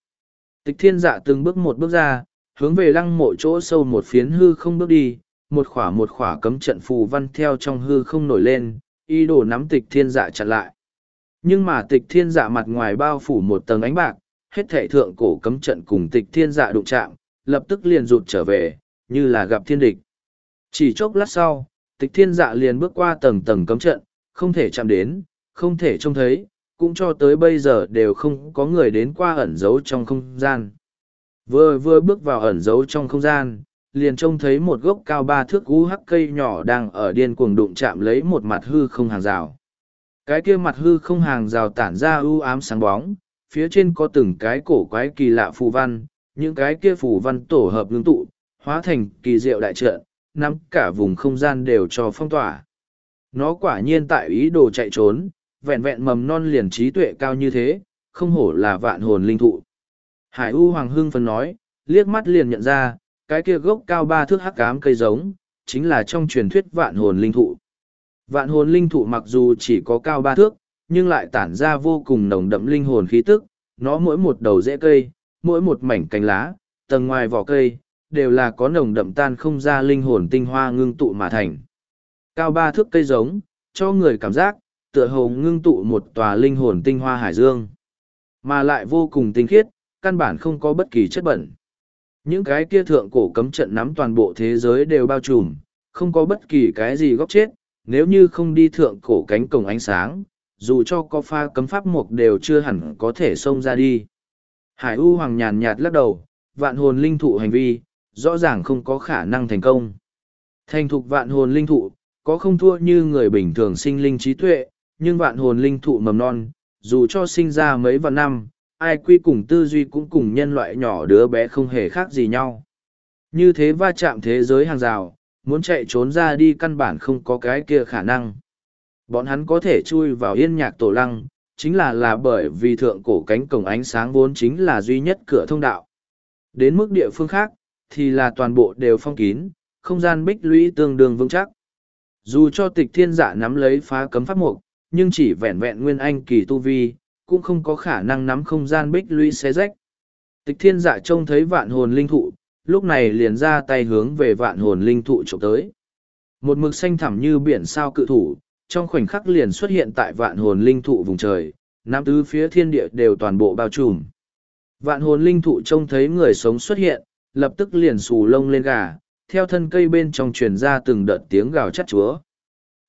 A: Tịch thiên dạ từng bước một bước ra, hướng về lăng mộ chỗ sâu một phiến hư không bước đi, một khỏa một khỏa cấm trận phù văn theo trong hư không nổi lên, ý đồ nắm tịch thiên dạ chặn lại. Nhưng mà tịch thiên dạ mặt ngoài bao phủ một tầng ánh bạc, hết thể thượng cổ cấm trận cùng tịch thiên dạ đụng chạm, lập tức liền rụt trở về, như là gặp thiên địch. Chỉ chốc lát sau, tịch thiên dạ liền bước qua tầng tầng cấm trận, không thể chạm đến, không thể trông thấy, cũng cho tới bây giờ đều không có người đến qua ẩn giấu trong không gian. Vừa vừa bước vào ẩn giấu trong không gian, liền trông thấy một gốc cao ba thước cú hắc cây nhỏ đang ở điên cuồng đụng chạm lấy một mặt hư không hàng rào. Cái kia mặt hư không hàng rào tản ra ưu ám sáng bóng, phía trên có từng cái cổ quái kỳ lạ phù văn, những cái kia phù văn tổ hợp ngưng tụ, hóa thành kỳ diệu đại trận, nắm cả vùng không gian đều cho phong tỏa. Nó quả nhiên tại ý đồ chạy trốn, vẹn vẹn mầm non liền trí tuệ cao như thế, không hổ là vạn hồn linh thụ. Hải U Hoàng Hưng phân nói, liếc mắt liền nhận ra, cái kia gốc cao ba thước hắc cám cây giống, chính là trong truyền thuyết vạn hồn linh thụ. Vạn hồn linh thụ mặc dù chỉ có cao ba thước, nhưng lại tản ra vô cùng nồng đậm linh hồn khí tức, nó mỗi một đầu rễ cây, mỗi một mảnh cánh lá, tầng ngoài vỏ cây, đều là có nồng đậm tan không ra linh hồn tinh hoa ngưng tụ mà thành. Cao ba thước cây giống, cho người cảm giác, tựa hồ ngưng tụ một tòa linh hồn tinh hoa hải dương, mà lại vô cùng tinh khiết, căn bản không có bất kỳ chất bẩn. Những cái kia thượng cổ cấm trận nắm toàn bộ thế giới đều bao trùm, không có bất kỳ cái gì góc chết, nếu như không đi thượng cổ cánh cổng ánh sáng, dù cho có pha cấm pháp mục đều chưa hẳn có thể xông ra đi. Hải U Hoàng nhàn nhạt lắc đầu, vạn hồn linh thụ hành vi, rõ ràng không có khả năng thành công. Thành thục vạn hồn linh thụ, có không thua như người bình thường sinh linh trí tuệ, nhưng vạn hồn linh thụ mầm non, dù cho sinh ra mấy vạn năm, ai quy cùng tư duy cũng cùng nhân loại nhỏ đứa bé không hề khác gì nhau. Như thế va chạm thế giới hàng rào, muốn chạy trốn ra đi căn bản không có cái kia khả năng. Bọn hắn có thể chui vào yên nhạc tổ lăng, chính là là bởi vì thượng cổ cánh cổng ánh sáng vốn chính là duy nhất cửa thông đạo. Đến mức địa phương khác, thì là toàn bộ đều phong kín, không gian bích lũy tương đương vững chắc. Dù cho tịch thiên giả nắm lấy phá cấm pháp mục, nhưng chỉ vẹn vẹn nguyên anh kỳ tu vi, cũng không có khả năng nắm không gian bích lũy xé rách. Tịch thiên dạ trông thấy vạn hồn linh thụ, lúc này liền ra tay hướng về vạn hồn linh thụ trộm tới. Một mực xanh thẳm như biển sao cự thủ, trong khoảnh khắc liền xuất hiện tại vạn hồn linh thụ vùng trời, nam tứ phía thiên địa đều toàn bộ bao trùm. Vạn hồn linh thụ trông thấy người sống xuất hiện, lập tức liền xù lông lên gà, theo thân cây bên trong truyền ra từng đợt tiếng gào chát chúa.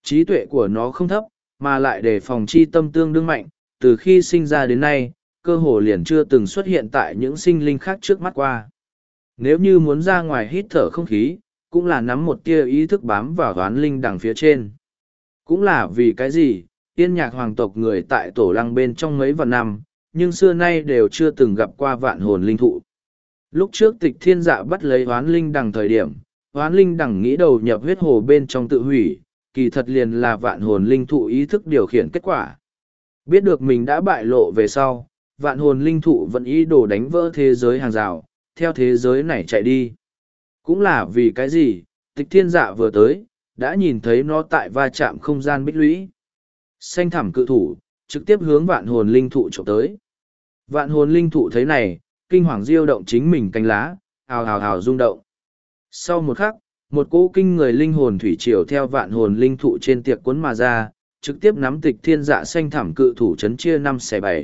A: Trí tuệ của nó không thấp, mà lại đề phòng chi tâm tương đương mạnh, từ khi sinh ra đến nay, cơ hồ liền chưa từng xuất hiện tại những sinh linh khác trước mắt qua. Nếu như muốn ra ngoài hít thở không khí, cũng là nắm một tia ý thức bám vào đoán linh đằng phía trên. Cũng là vì cái gì, tiên nhạc hoàng tộc người tại tổ lăng bên trong mấy vạn năm, nhưng xưa nay đều chưa từng gặp qua vạn hồn linh thụ. Lúc trước tịch thiên dạ bắt lấy đoán linh đằng thời điểm, đoán linh đằng nghĩ đầu nhập huyết hồ bên trong tự hủy, kỳ thật liền là vạn hồn linh thụ ý thức điều khiển kết quả. Biết được mình đã bại lộ về sau, vạn hồn linh thụ vẫn ý đồ đánh vỡ thế giới hàng rào, theo thế giới này chạy đi. Cũng là vì cái gì, tịch thiên dạ vừa tới, đã nhìn thấy nó tại va chạm không gian bích lũy. Xanh thẳm cự thủ, trực tiếp hướng vạn hồn linh thụ trộm tới. Vạn hồn linh thụ thấy này, kinh hoàng diêu động chính mình cánh lá, hào hào hào rung động. Sau một khắc, một cỗ kinh người linh hồn thủy triều theo vạn hồn linh thụ trên tiệc cuốn mà ra, trực tiếp nắm tịch thiên dạ xanh thảm cự thủ c h ấ n chia năm xẻ bảy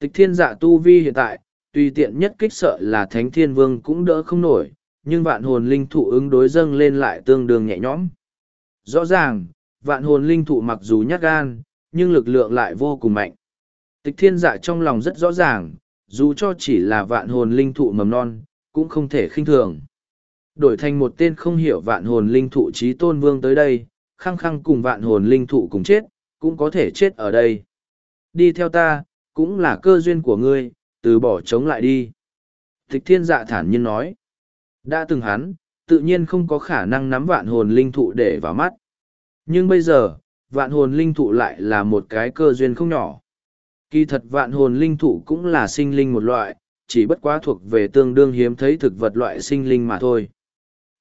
A: tịch thiên dạ tu vi hiện tại tùy tiện nhất kích sợ là thánh thiên vương cũng đỡ không nổi nhưng vạn hồn linh thụ ứng đối dâng lên lại tương đương nhẹ nhõm rõ ràng vạn hồn linh thụ mặc dù nhát gan nhưng lực lượng lại vô cùng mạnh tịch thiên dạ trong lòng rất rõ ràng dù cho chỉ là vạn hồn linh thụ mầm non cũng không thể khinh thường đổi thành một tên không hiểu vạn hồn linh thụ trí tôn vương tới đây khăng khăng cùng vạn hồn linh thụ cùng chết, cũng có thể chết ở đây. Đi theo ta, cũng là cơ duyên của ngươi, từ bỏ chống lại đi. Tịch thiên dạ thản nhiên nói. Đã từng hắn, tự nhiên không có khả năng nắm vạn hồn linh thụ để vào mắt. Nhưng bây giờ, vạn hồn linh thụ lại là một cái cơ duyên không nhỏ. Kỳ thật vạn hồn linh thụ cũng là sinh linh một loại, chỉ bất quá thuộc về tương đương hiếm thấy thực vật loại sinh linh mà thôi.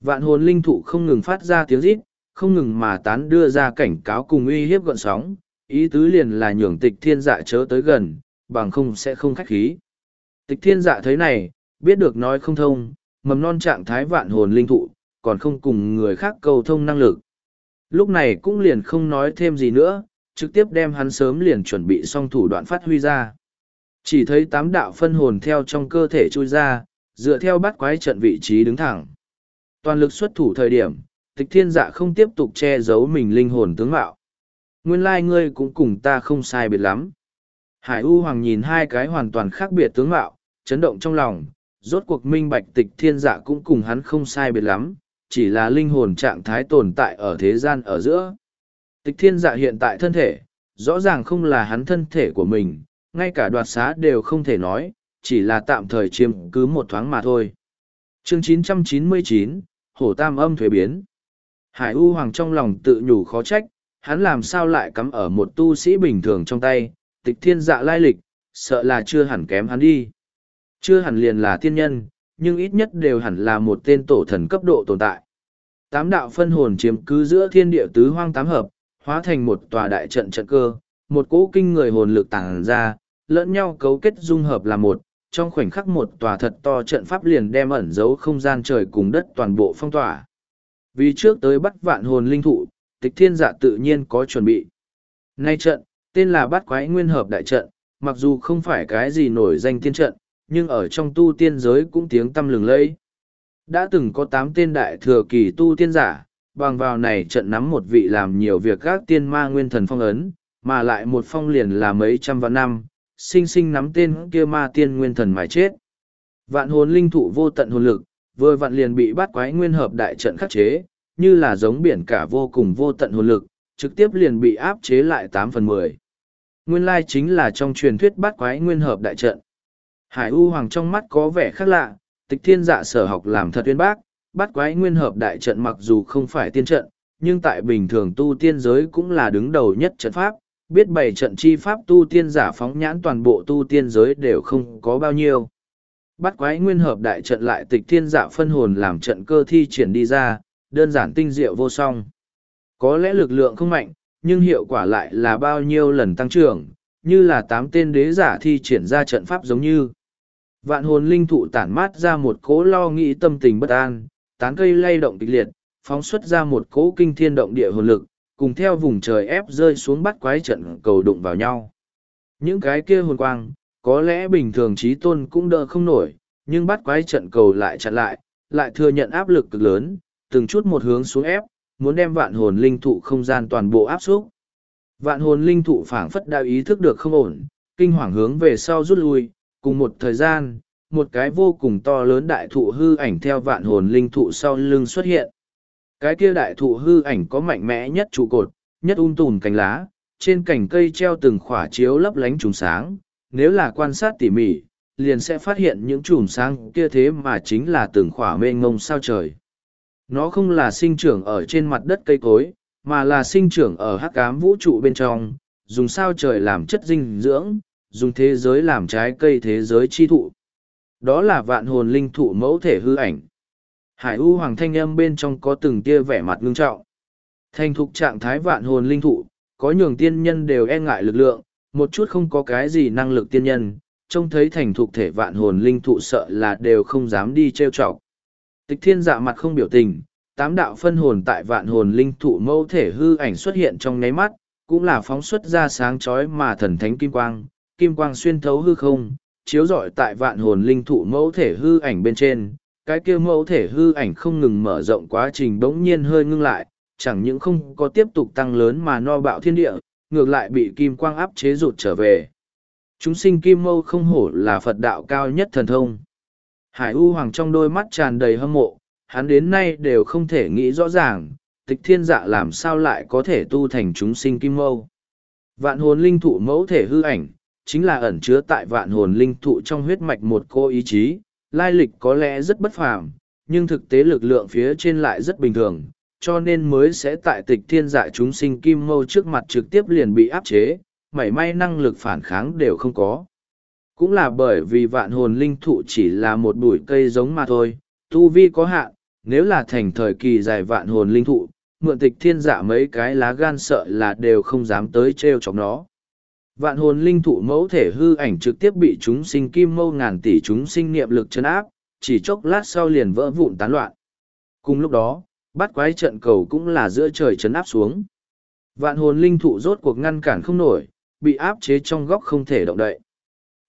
A: Vạn hồn linh thụ không ngừng phát ra tiếng rít, không ngừng mà tán đưa ra cảnh cáo cùng uy hiếp gọn sóng, ý tứ liền là nhường tịch thiên dạ chớ tới gần, bằng không sẽ không khách khí. Tịch thiên dạ thấy này, biết được nói không thông, mầm non trạng thái vạn hồn linh thụ, còn không cùng người khác cầu thông năng lực. Lúc này cũng liền không nói thêm gì nữa, trực tiếp đem hắn sớm liền chuẩn bị xong thủ đoạn phát huy ra. Chỉ thấy tám đạo phân hồn theo trong cơ thể trôi ra, dựa theo bắt quái trận vị trí đứng thẳng. Toàn lực xuất thủ thời điểm, tịch thiên dạ không tiếp tục che giấu mình linh hồn tướng mạo nguyên lai ngươi cũng cùng ta không sai biệt lắm hải u hoàng nhìn hai cái hoàn toàn khác biệt tướng mạo chấn động trong lòng rốt cuộc minh bạch tịch thiên dạ cũng cùng hắn không sai biệt lắm chỉ là linh hồn trạng thái tồn tại ở thế gian ở giữa tịch thiên dạ hiện tại thân thể rõ ràng không là hắn thân thể của mình ngay cả đoạt xá đều không thể nói chỉ là tạm thời chiếm cứ một thoáng mà thôi chương 999, hổ tam âm thuế biến Hải U Hoàng trong lòng tự nhủ khó trách, hắn làm sao lại cắm ở một tu sĩ bình thường trong tay, tịch thiên dạ lai lịch, sợ là chưa hẳn kém hắn đi. Chưa hẳn liền là thiên nhân, nhưng ít nhất đều hẳn là một tên tổ thần cấp độ tồn tại. Tám đạo phân hồn chiếm cứ giữa thiên địa tứ hoang tám hợp, hóa thành một tòa đại trận trận cơ, một cỗ kinh người hồn lực tàng ra, lẫn nhau cấu kết dung hợp là một, trong khoảnh khắc một tòa thật to trận pháp liền đem ẩn giấu không gian trời cùng đất toàn bộ phong tỏa, vì trước tới bắt vạn hồn linh thụ, tịch thiên dạ tự nhiên có chuẩn bị. Nay trận, tên là bắt quái nguyên hợp đại trận, mặc dù không phải cái gì nổi danh tiên trận, nhưng ở trong tu tiên giới cũng tiếng tăm lừng lẫy. Đã từng có tám tên đại thừa kỳ tu tiên giả, bằng vào này trận nắm một vị làm nhiều việc gác tiên ma nguyên thần phong ấn, mà lại một phong liền là mấy trăm vạn năm, sinh sinh nắm tên kia ma tiên nguyên thần mà chết. Vạn hồn linh thụ vô tận hồn lực, vừa vặn liền bị bát quái nguyên hợp đại trận khắc chế, như là giống biển cả vô cùng vô tận hồn lực, trực tiếp liền bị áp chế lại tám phần mười. Nguyên lai chính là trong truyền thuyết bát quái nguyên hợp đại trận. Hải U Hoàng trong mắt có vẻ khác lạ, tịch thiên dạ sở học làm thật uyên bác, bát quái nguyên hợp đại trận mặc dù không phải tiên trận, nhưng tại bình thường tu tiên giới cũng là đứng đầu nhất trận pháp, biết bảy trận chi pháp tu tiên giả phóng nhãn toàn bộ tu tiên giới đều không có bao nhiêu. Bắt quái nguyên hợp đại trận lại tịch thiên giả dạ phân hồn làm trận cơ thi triển đi ra, đơn giản tinh diệu vô song. Có lẽ lực lượng không mạnh, nhưng hiệu quả lại là bao nhiêu lần tăng trưởng, như là tám tên đế giả thi triển ra trận pháp giống như. Vạn hồn linh thụ tản mát ra một cỗ lo nghĩ tâm tình bất an, tán cây lay động kịch liệt, phóng xuất ra một cỗ kinh thiên động địa hồn lực, cùng theo vùng trời ép rơi xuống bắt quái trận cầu đụng vào nhau. Những cái kia hồn quang, có lẽ bình thường trí tôn cũng đỡ không nổi, nhưng bắt quái trận cầu lại chặn lại, lại thừa nhận áp lực cực lớn, từng chút một hướng xuống ép, muốn đem vạn hồn linh thụ không gian toàn bộ áp xúc. Vạn hồn linh thụ phảng phất đã ý thức được không ổn, kinh hoàng hướng về sau rút lui, cùng một thời gian, một cái vô cùng to lớn đại thụ hư ảnh theo vạn hồn linh thụ sau lưng xuất hiện. Cái kia đại thụ hư ảnh có mạnh mẽ nhất trụ cột, nhất um tùm cánh lá, trên cành cây treo từng khỏa chiếu lấp lánh trùng sáng, nếu là quan sát tỉ mỉ, liền sẽ phát hiện những chùm sáng kia thế mà chính là từng khỏa mênh ngông sao trời. Nó không là sinh trưởng ở trên mặt đất cây cối, mà là sinh trưởng ở hắc ám vũ trụ bên trong, dùng sao trời làm chất dinh dưỡng, dùng thế giới làm trái cây thế giới chi thụ. Đó là vạn hồn linh thụ mẫu thể hư ảnh. Hải U Hoàng Thanh Âm bên trong có từng tia vẻ mặt ngưng trọng. Thành thục trạng thái vạn hồn linh thụ, có nhường tiên nhân đều e ngại lực lượng, một chút không có cái gì năng lực tiên nhân, trông thấy thành thục thể vạn hồn linh thụ sợ là đều không dám đi trêu chọc. Tịch thiên dạ mặt không biểu tình, tám đạo phân hồn tại vạn hồn linh thụ mẫu thể hư ảnh xuất hiện trong nháy mắt, cũng là phóng xuất ra sáng chói mà thần thánh kim quang, kim quang xuyên thấu hư không, chiếu rọi tại vạn hồn linh thụ mẫu thể hư ảnh bên trên, cái kia mẫu thể hư ảnh không ngừng mở rộng quá trình bỗng nhiên hơi ngưng lại, chẳng những không có tiếp tục tăng lớn mà no bạo thiên địa, ngược lại bị kim quang áp chế rụt trở về. Chúng sinh kim mâu không hổ là Phật đạo cao nhất thần thông. Hải U Hoàng trong đôi mắt tràn đầy hâm mộ, hắn đến nay đều không thể nghĩ rõ ràng, tịch thiên dạ làm sao lại có thể tu thành chúng sinh kim mâu. Vạn hồn linh thụ mẫu thể hư ảnh, chính là ẩn chứa tại vạn hồn linh thụ trong huyết mạch một cô ý chí, lai lịch có lẽ rất bất phàm, nhưng thực tế lực lượng phía trên lại rất bình thường, cho nên mới sẽ tại tịch thiên dạ chúng sinh kim mâu trước mặt trực tiếp liền bị áp chế, mảy may năng lực phản kháng đều không có. Cũng là bởi vì vạn hồn linh thụ chỉ là một bụi cây giống mà thôi, tu vi có hạn, nếu là thành thời kỳ dài vạn hồn linh thụ, mượn tịch thiên dạ mấy cái lá gan sợ là đều không dám tới trêu chọc nó. Vạn hồn linh thụ mẫu thể hư ảnh trực tiếp bị chúng sinh kim mâu ngàn tỷ chúng sinh niệm lực chấn áp, chỉ chốc lát sau liền vỡ vụn tán loạn. Cùng lúc đó, Bắt quái trận cầu cũng là giữa trời chấn áp xuống. Vạn hồn linh thụ rốt cuộc ngăn cản không nổi, bị áp chế trong góc không thể động đậy.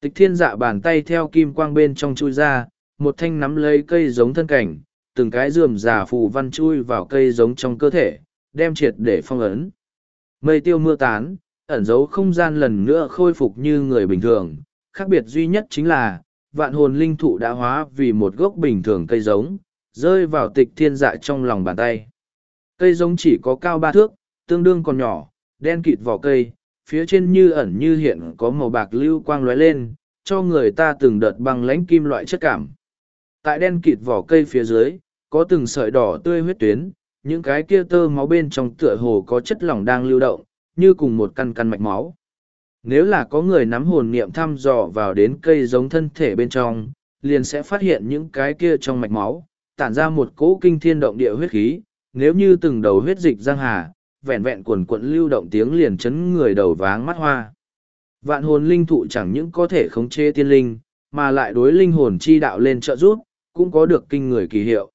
A: Tịch thiên dạ bàn tay theo kim quang bên trong chui ra, một thanh nắm lấy cây giống thân cảnh, từng cái rườm rà phù văn chui vào cây giống trong cơ thể, đem triệt để phong ấn. Mây tiêu mưa tán, ẩn dấu không gian lần nữa khôi phục như người bình thường, khác biệt duy nhất chính là, vạn hồn linh thụ đã hóa vì một gốc bình thường cây giống, rơi vào tịch thiên dạ trong lòng bàn tay. Cây giống chỉ có cao ba thước, tương đương còn nhỏ, đen kịt vỏ cây, phía trên như ẩn như hiện có màu bạc lưu quang lóe lên, cho người ta từng đợt bằng lánh kim loại chất cảm. Tại đen kịt vỏ cây phía dưới, có từng sợi đỏ tươi huyết tuyến, những cái kia tơ máu bên trong tựa hồ có chất lỏng đang lưu động, như cùng một căn căn mạch máu. Nếu là có người nắm hồn niệm thăm dò vào đến cây giống thân thể bên trong, liền sẽ phát hiện những cái kia trong mạch máu, tản ra một cỗ kinh thiên động địa huyết khí, nếu như từng đầu huyết dịch giang hà, vẹn vẹn quần cuộn lưu động tiếng liền chấn người đầu váng mắt hoa. Vạn hồn linh thụ chẳng những có thể khống chế tiên linh, mà lại đối linh hồn chi đạo lên trợ giúp, cũng có được kinh người kỳ hiệu.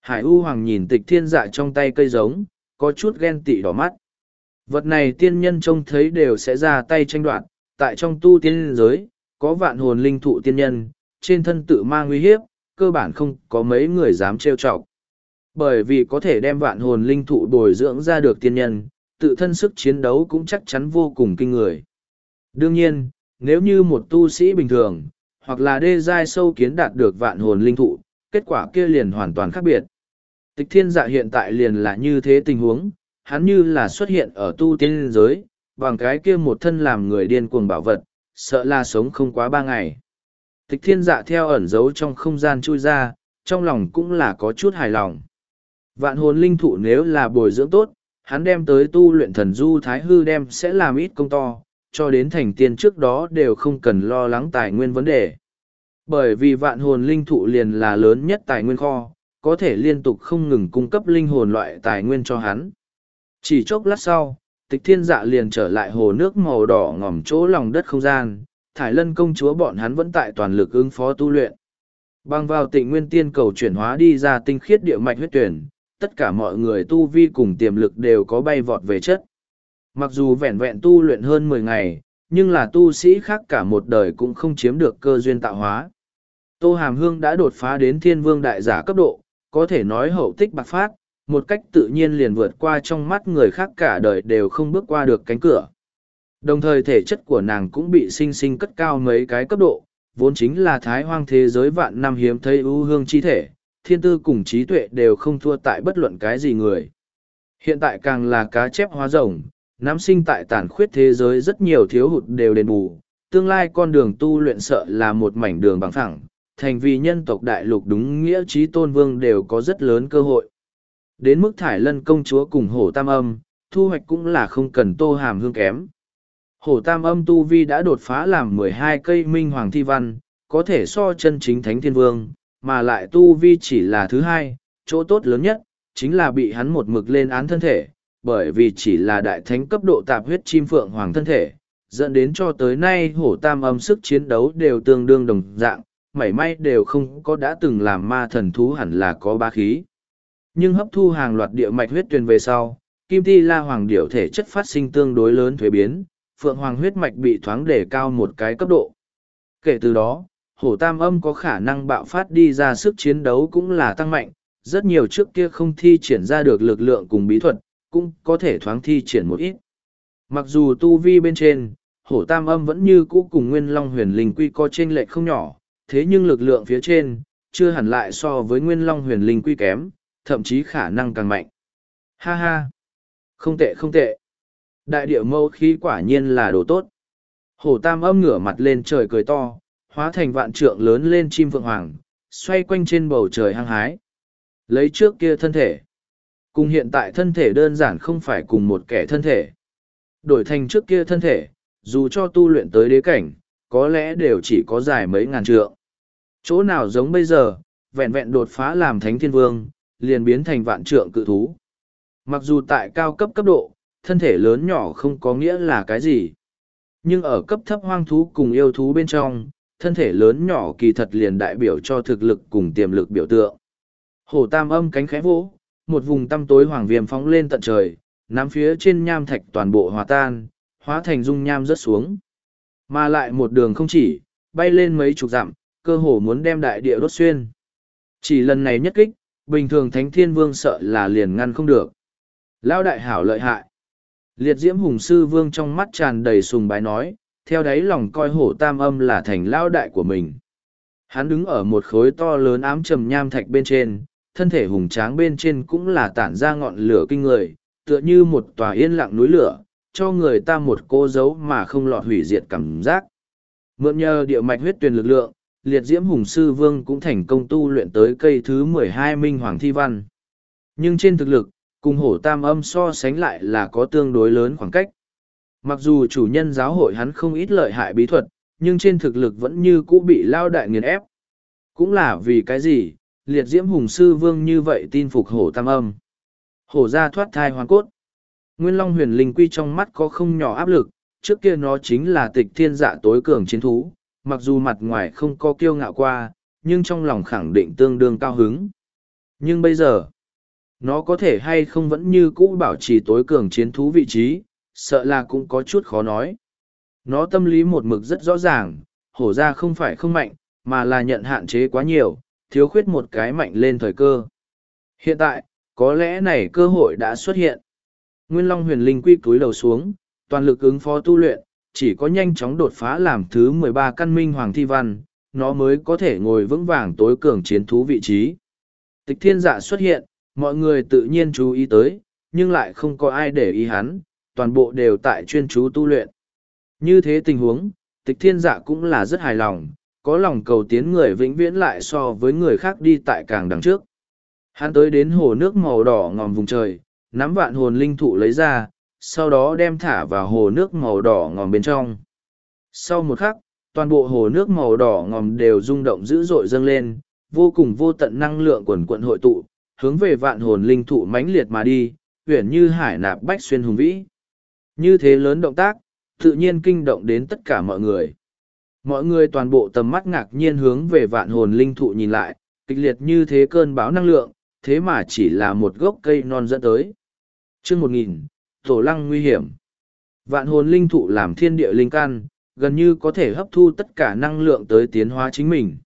A: Hải U Hoàng nhìn tịch thiên dạ trong tay cây giống, có chút ghen tị đỏ mắt. Vật này tiên nhân trông thấy đều sẽ ra tay tranh đoạt, tại trong tu tiên giới, có vạn hồn linh thụ tiên nhân, trên thân tự mang nguy hiếp, cơ bản không có mấy người dám trêu chọc. Bởi vì có thể đem vạn hồn linh thụ bồi dưỡng ra được tiên nhân, tự thân sức chiến đấu cũng chắc chắn vô cùng kinh người. Đương nhiên, nếu như một tu sĩ bình thường, hoặc là đê giai sâu kiến đạt được vạn hồn linh thụ, kết quả kia liền hoàn toàn khác biệt. Tịch thiên dạ hiện tại liền là như thế tình huống, hắn như là xuất hiện ở tu tiên giới, bằng cái kia một thân làm người điên cuồng bảo vật, sợ là sống không quá ba ngày. Tịch thiên dạ theo ẩn giấu trong không gian chui ra, trong lòng cũng là có chút hài lòng. Vạn hồn linh thụ nếu là bồi dưỡng tốt, hắn đem tới tu luyện thần du thái hư đem sẽ làm ít công to, cho đến thành tiên trước đó đều không cần lo lắng tài nguyên vấn đề. Bởi vì vạn hồn linh thụ liền là lớn nhất tài nguyên kho, có thể liên tục không ngừng cung cấp linh hồn loại tài nguyên cho hắn. Chỉ chốc lát sau, tịch thiên dạ liền trở lại hồ nước màu đỏ ngòm chỗ lòng đất không gian, Thải Lân công chúa bọn hắn vẫn tại toàn lực ứng phó tu luyện. Bằng vào tịnh nguyên tiên cầu chuyển hóa đi ra tinh khiết địa mạch huyết tuyển, tất cả mọi người tu vi cùng tiềm lực đều có bay vọt về chất. Mặc dù vẹn vẹn tu luyện hơn mười ngày, nhưng là tu sĩ khác cả một đời cũng không chiếm được cơ duyên tạo hóa. Tô Hàm Hương đã đột phá đến thiên vương đại giả cấp độ, có thể nói hậu tích bạc phát, một cách tự nhiên liền vượt qua trong mắt người khác cả đời đều không bước qua được cánh cửa. Đồng thời thể chất của nàng cũng bị sinh sinh cất cao mấy cái cấp độ, vốn chính là thái hoang thế giới vạn năm hiếm thấy ưu hương chi thể, thiên tư cùng trí tuệ đều không thua tại bất luận cái gì người. Hiện tại càng là cá chép hóa rồng, nám sinh tại tàn khuyết thế giới rất nhiều thiếu hụt đều đền bù, tương lai con đường tu luyện sợ là một mảnh đường bằng phẳng, thành vì nhân tộc đại lục đúng nghĩa trí tôn vương đều có rất lớn cơ hội. Đến mức thải lân công chúa cùng hổ tam âm, thu hoạch cũng là không cần tô hàm hương kém, Hổ tam âm tu vi đã đột phá làm mười hai cây minh hoàng thi văn, có thể so chân chính thánh thiên vương, mà lại tu vi chỉ là thứ hai, chỗ tốt lớn nhất, chính là bị hắn một mực lên án thân thể, bởi vì chỉ là đại thánh cấp độ tạp huyết chim phượng hoàng thân thể, dẫn đến cho tới nay hổ tam âm sức chiến đấu đều tương đương đồng dạng, mảy may đều không có đã từng làm ma thần thú hẳn là có ba khí. Nhưng hấp thu hàng loạt địa mạch huyết truyền về sau, kim ti la hoàng điểu thể chất phát sinh tương đối lớn thuế biến, phượng hoàng huyết mạch bị thoáng để cao một cái cấp độ. Kể từ đó, hổ tam âm có khả năng bạo phát đi ra sức chiến đấu cũng là tăng mạnh, rất nhiều trước kia không thi triển ra được lực lượng cùng bí thuật, cũng có thể thoáng thi triển một ít. Mặc dù tu vi bên trên, hổ tam âm vẫn như cũ cùng nguyên long huyền linh quy có chênh lệch không nhỏ, thế nhưng lực lượng phía trên, chưa hẳn lại so với nguyên long huyền linh quy kém, thậm chí khả năng càng mạnh. Ha ha! Không tệ không tệ! Đại địa mâu khí quả nhiên là đồ tốt. Hổ tam âm ngửa mặt lên trời cười to, hóa thành vạn trượng lớn lên chim vượng hoàng, xoay quanh trên bầu trời hăng hái. Lấy trước kia thân thể. Cùng hiện tại thân thể đơn giản không phải cùng một kẻ thân thể. Đổi thành trước kia thân thể, dù cho tu luyện tới đế cảnh, có lẽ đều chỉ có dài mấy ngàn trượng. Chỗ nào giống bây giờ, vẹn vẹn đột phá làm thánh thiên vương, liền biến thành vạn trượng cự thú. Mặc dù tại cao cấp cấp độ, thân thể lớn nhỏ không có nghĩa là cái gì. Nhưng ở cấp thấp hoang thú cùng yêu thú bên trong, thân thể lớn nhỏ kỳ thật liền đại biểu cho thực lực cùng tiềm lực biểu tượng. Hổ tam âm cánh khẽ vỗ, một vùng tăm tối hoàng viêm phóng lên tận trời, nắm phía trên nham thạch toàn bộ hòa tan, hóa thành dung nham rớt xuống. Mà lại một đường không chỉ, bay lên mấy chục dặm, cơ hồ muốn đem đại địa đốt xuyên. Chỉ lần này nhất kích, bình thường Thánh Thiên Vương sợ là liền ngăn không được. lão đại hảo lợi hại. Liệt diễm hùng sư vương trong mắt tràn đầy sùng bái nói, theo đáy lòng coi hổ tam âm là thành lao đại của mình. Hắn đứng ở một khối to lớn ám trầm nham thạch bên trên, thân thể hùng tráng bên trên cũng là tản ra ngọn lửa kinh người, tựa như một tòa yên lặng núi lửa, cho người ta một cô dấu mà không lọt hủy diệt cảm giác. Mượn nhờ địa mạch huyết tuyền lực lượng, liệt diễm hùng sư vương cũng thành công tu luyện tới cây thứ mười hai minh hoàng thi văn. Nhưng trên thực lực, Cùng hổ tam âm so sánh lại là có tương đối lớn khoảng cách. Mặc dù chủ nhân giáo hội hắn không ít lợi hại bí thuật, nhưng trên thực lực vẫn như cũ bị lao đại nghiền ép. Cũng là vì cái gì, liệt diễm hùng sư vương như vậy tin phục hổ tam âm. Hổ ra thoát thai hoàn cốt. Nguyên Long huyền linh quy trong mắt có không nhỏ áp lực, trước kia nó chính là tịch thiên dạ tối cường chiến thú, mặc dù mặt ngoài không có kiêu ngạo qua, nhưng trong lòng khẳng định tương đương cao hứng. Nhưng bây giờ, nó có thể hay không vẫn như cũ bảo trì tối cường chiến thú vị trí, sợ là cũng có chút khó nói. Nó tâm lý một mực rất rõ ràng, hổ ra không phải không mạnh, mà là nhận hạn chế quá nhiều, thiếu khuyết một cái mạnh lên thời cơ. Hiện tại, có lẽ này cơ hội đã xuất hiện. Nguyên Long huyền linh quy túi đầu xuống, toàn lực ứng phó tu luyện, chỉ có nhanh chóng đột phá làm thứ mười ba căn minh hoàng thi văn, nó mới có thể ngồi vững vàng tối cường chiến thú vị trí. Tịch thiên dạ xuất hiện, mọi người tự nhiên chú ý tới nhưng lại không có ai để ý hắn toàn bộ đều tại chuyên chú tu luyện như thế tình huống tịch thiên dạ cũng là rất hài lòng có lòng cầu tiến người vĩnh viễn lại so với người khác đi tại càng đằng trước hắn tới đến hồ nước màu đỏ ngòm vùng trời nắm vạn hồn linh thụ lấy ra sau đó đem thả vào hồ nước màu đỏ ngòm bên trong sau một khắc toàn bộ hồ nước màu đỏ ngòm đều rung động dữ dội dâng lên vô cùng vô tận năng lượng quần quận hội tụ hướng về vạn hồn linh thụ mãnh liệt mà đi, uyển như hải nạp bách xuyên hùng vĩ. Như thế lớn động tác, tự nhiên kinh động đến tất cả mọi người. Mọi người toàn bộ tầm mắt ngạc nhiên hướng về vạn hồn linh thụ nhìn lại, kịch liệt như thế cơn báo năng lượng, thế mà chỉ là một gốc cây non dẫn tới. Trước một nghìn, tổ lăng nguy hiểm. Vạn hồn linh thụ làm thiên địa linh căn, gần như có thể hấp thu tất cả năng lượng tới tiến hóa chính mình.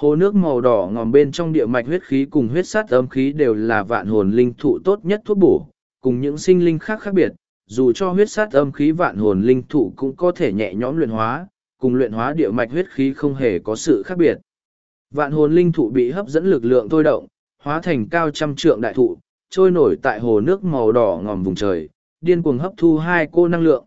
A: Hồ nước màu đỏ ngòm bên trong địa mạch huyết khí cùng huyết sát âm khí đều là vạn hồn linh thụ tốt nhất thuốc bổ, cùng những sinh linh khác khác biệt, dù cho huyết sát âm khí vạn hồn linh thụ cũng có thể nhẹ nhõm luyện hóa, cùng luyện hóa địa mạch huyết khí không hề có sự khác biệt. Vạn hồn linh thụ bị hấp dẫn lực lượng thôi động, hóa thành cao trăm trượng đại thụ, trôi nổi tại hồ nước màu đỏ ngòm vùng trời, điên cuồng hấp thu hai cô năng lượng.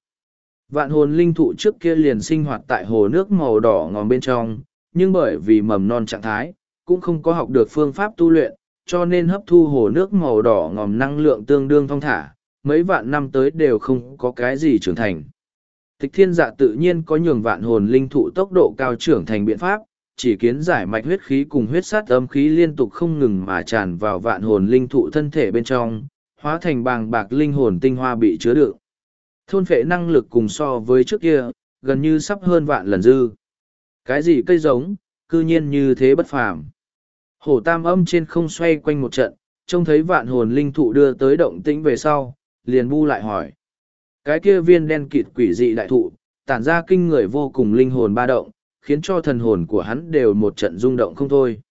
A: Vạn hồn linh thụ trước kia liền sinh hoạt tại hồ nước màu đỏ ngòm bên trong, nhưng bởi vì mầm non trạng thái, cũng không có học được phương pháp tu luyện, cho nên hấp thu hồ nước màu đỏ ngòm năng lượng tương đương thông thả, mấy vạn năm tới đều không có cái gì trưởng thành. Tịch thiên dạ tự nhiên có nhường vạn hồn linh thụ tốc độ cao trưởng thành biện pháp, chỉ kiến giải mạch huyết khí cùng huyết sát âm khí liên tục không ngừng mà tràn vào vạn hồn linh thụ thân thể bên trong, hóa thành bàng bạc linh hồn tinh hoa bị chứa đựng. Thôn phệ năng lực cùng so với trước kia, gần như sắp hơn vạn lần dư. Cái gì cây giống, cư nhiên như thế bất phàm. Hổ tam âm trên không xoay quanh một trận, trông thấy vạn hồn linh thụ đưa tới động tĩnh về sau, liền bu lại hỏi. Cái kia viên đen kịt quỷ dị đại thụ, tản ra kinh người vô cùng linh hồn ba động, khiến cho thần hồn của hắn đều một trận rung động không thôi.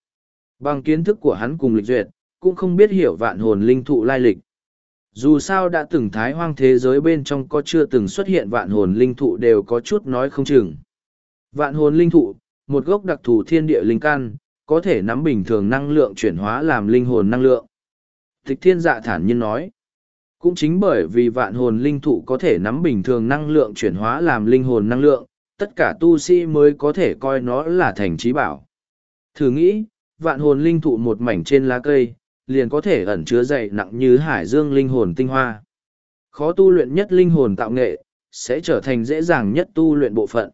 A: Bằng kiến thức của hắn cùng lịch duyệt, cũng không biết hiểu vạn hồn linh thụ lai lịch. Dù sao đã từng thái hoang thế giới bên trong có chưa từng xuất hiện vạn hồn linh thụ đều có chút nói không chừng. Vạn hồn linh thụ, một gốc đặc thù thiên địa linh căn, có thể nắm bình thường năng lượng chuyển hóa làm linh hồn năng lượng. Thích thiên dạ thản nhiên nói, cũng chính bởi vì vạn hồn linh thụ có thể nắm bình thường năng lượng chuyển hóa làm linh hồn năng lượng, tất cả tu sĩ mới có thể coi nó là thành trí bảo. Thử nghĩ, vạn hồn linh thụ một mảnh trên lá cây, liền có thể ẩn chứa dày nặng như hải dương linh hồn tinh hoa. Khó tu luyện nhất linh hồn tạo nghệ, sẽ trở thành dễ dàng nhất tu luyện bộ phận.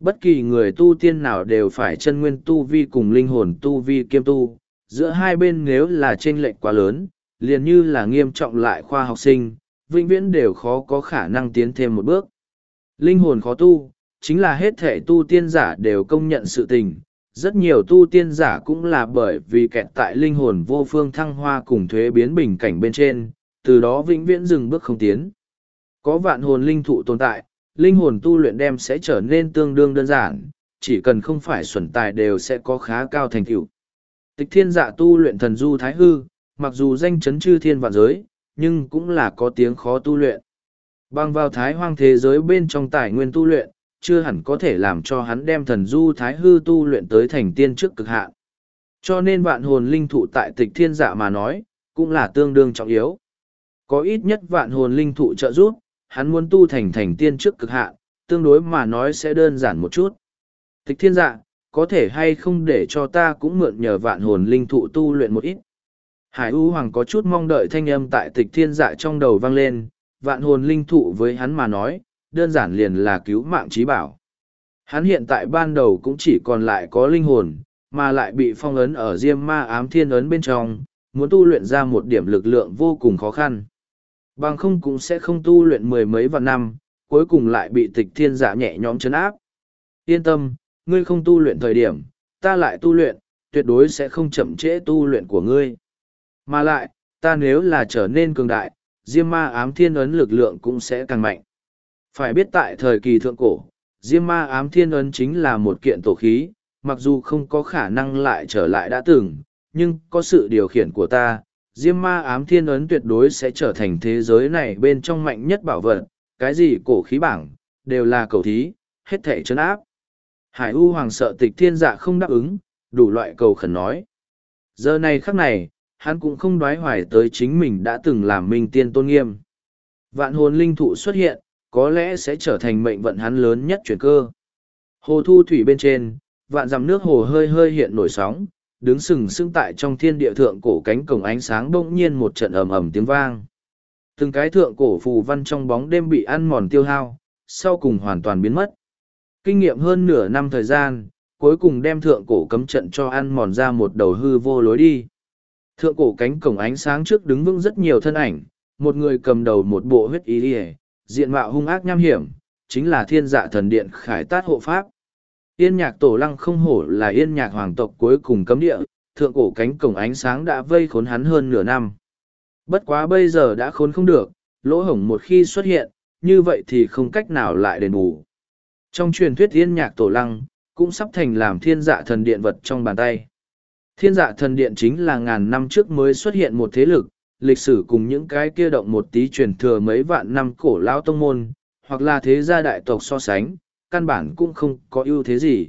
A: Bất kỳ người tu tiên nào đều phải chân nguyên tu vi cùng linh hồn tu vi kiêm tu, giữa hai bên nếu là chênh lệch quá lớn, liền như là nghiêm trọng lại khoa học sinh, vĩnh viễn đều khó có khả năng tiến thêm một bước. Linh hồn khó tu, chính là hết thể tu tiên giả đều công nhận sự tình. Rất nhiều tu tiên giả cũng là bởi vì kẹt tại linh hồn vô phương thăng hoa cùng thuế biến bình cảnh bên trên, từ đó vĩnh viễn dừng bước không tiến. Có vạn hồn linh thụ tồn tại, linh hồn tu luyện đem sẽ trở nên tương đương đơn giản, chỉ cần không phải xuẩn tài đều sẽ có khá cao thành tựu. Tịch thiên dạ tu luyện thần du thái hư, mặc dù danh chấn chư thiên vạn giới, nhưng cũng là có tiếng khó tu luyện. Bằng vào thái hoang thế giới bên trong tài nguyên tu luyện, chưa hẳn có thể làm cho hắn đem thần du thái hư tu luyện tới thành tiên trước cực hạn. Cho nên vạn hồn linh thụ tại tịch thiên dạ mà nói, cũng là tương đương trọng yếu. Có ít nhất vạn hồn linh thụ trợ giúp, hắn muốn tu thành thành tiên trước cực hạn, tương đối mà nói sẽ đơn giản một chút. Tịch thiên dạ, có thể hay không để cho ta cũng mượn nhờ vạn hồn linh thụ tu luyện một ít. Hải U Hoàng có chút mong đợi thanh âm tại tịch thiên dạ trong đầu vang lên, vạn hồn linh thụ với hắn mà nói, đơn giản liền là cứu mạng trí bảo. Hắn hiện tại ban đầu cũng chỉ còn lại có linh hồn, mà lại bị phong ấn ở diêm ma ám thiên ấn bên trong, muốn tu luyện ra một điểm lực lượng vô cùng khó khăn. Bằng không cũng sẽ không tu luyện mười mấy vạn năm, cuối cùng lại bị tịch thiên giả nhẹ nhõm chấn áp. Yên tâm, ngươi không tu luyện thời điểm, ta lại tu luyện, tuyệt đối sẽ không chậm trễ tu luyện của ngươi. Mà lại, ta nếu là trở nên cường đại, Diêm Ma ám thiên ấn lực lượng cũng sẽ càng mạnh. Phải biết tại thời kỳ thượng cổ, Diêm Ma ám thiên ấn chính là một kiện tổ khí, mặc dù không có khả năng lại trở lại đã từng, nhưng có sự điều khiển của ta, diêm ma ám thiên ấn tuyệt đối sẽ trở thành thế giới này bên trong mạnh nhất bảo vật cái gì cổ khí bảng đều là cầu thí hết thể chấn áp hải u hoàng sợ tịch thiên dạ không đáp ứng đủ loại cầu khẩn nói giờ này khắc này hắn cũng không đoái hoài tới chính mình đã từng làm minh tiên tôn nghiêm vạn hồn linh thụ xuất hiện có lẽ sẽ trở thành mệnh vận hắn lớn nhất chuyển cơ hồ thu thủy bên trên vạn dằm nước hồ hơi hơi hiện nổi sóng đứng sừng sững tại trong thiên địa thượng cổ cánh cổng ánh sáng bỗng nhiên một trận ầm ầm tiếng vang. Từng cái thượng cổ phù văn trong bóng đêm bị ăn mòn tiêu hao, sau cùng hoàn toàn biến mất. Kinh nghiệm hơn nửa năm thời gian, cuối cùng đem thượng cổ cấm trận cho ăn mòn ra một đầu hư vô lối đi. Thượng cổ cánh cổng ánh sáng trước đứng vững rất nhiều thân ảnh, một người cầm đầu một bộ huyết ý liề, diện mạo hung ác nham hiểm, chính là thiên dạ thần điện khải tát hộ pháp, Yên nhạc tổ lăng không hổ là yên nhạc hoàng tộc cuối cùng cấm địa, thượng cổ cánh cổng ánh sáng đã vây khốn hắn hơn nửa năm. Bất quá bây giờ đã khốn không được, lỗ hổng một khi xuất hiện, như vậy thì không cách nào lại đền bù. Trong truyền thuyết yên nhạc tổ lăng, cũng sắp thành làm thiên dạ thần điện vật trong bàn tay. Thiên dạ thần điện chính là ngàn năm trước mới xuất hiện một thế lực, lịch sử cùng những cái kia động một tí truyền thừa mấy vạn năm cổ lao tông môn, hoặc là thế gia đại tộc so sánh, căn bản cũng không có ưu thế gì.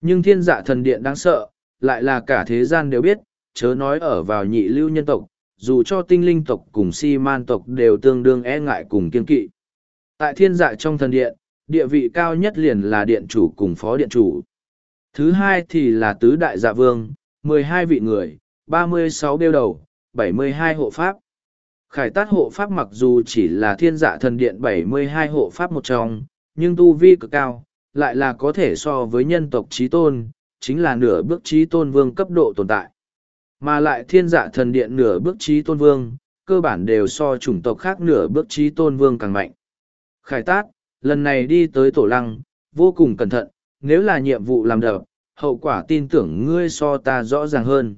A: Nhưng thiên dạ thần điện đáng sợ, lại là cả thế gian đều biết, chớ nói ở vào nhị lưu nhân tộc, dù cho tinh linh tộc cùng si man tộc đều tương đương e ngại cùng kiên kỵ. Tại thiên dạ trong thần điện, địa vị cao nhất liền là điện chủ cùng phó điện chủ. Thứ hai thì là tứ đại dạ vương, mười hai vị người, ba mươi sáu đeo đầu, bảy mươi hai hộ pháp. Khải tát hộ pháp mặc dù chỉ là thiên dạ thần điện bảy mươi hai hộ pháp một trong, nhưng tu vi cực cao, lại là có thể so với nhân tộc trí tôn, chính là nửa bước trí tôn vương cấp độ tồn tại. Mà lại thiên dạ thần điện nửa bước trí tôn vương, cơ bản đều so chủng tộc khác nửa bước trí tôn vương càng mạnh. Khải tát, lần này đi tới tổ lăng, vô cùng cẩn thận, nếu là nhiệm vụ làm đợp hậu quả tin tưởng ngươi so ta rõ ràng hơn.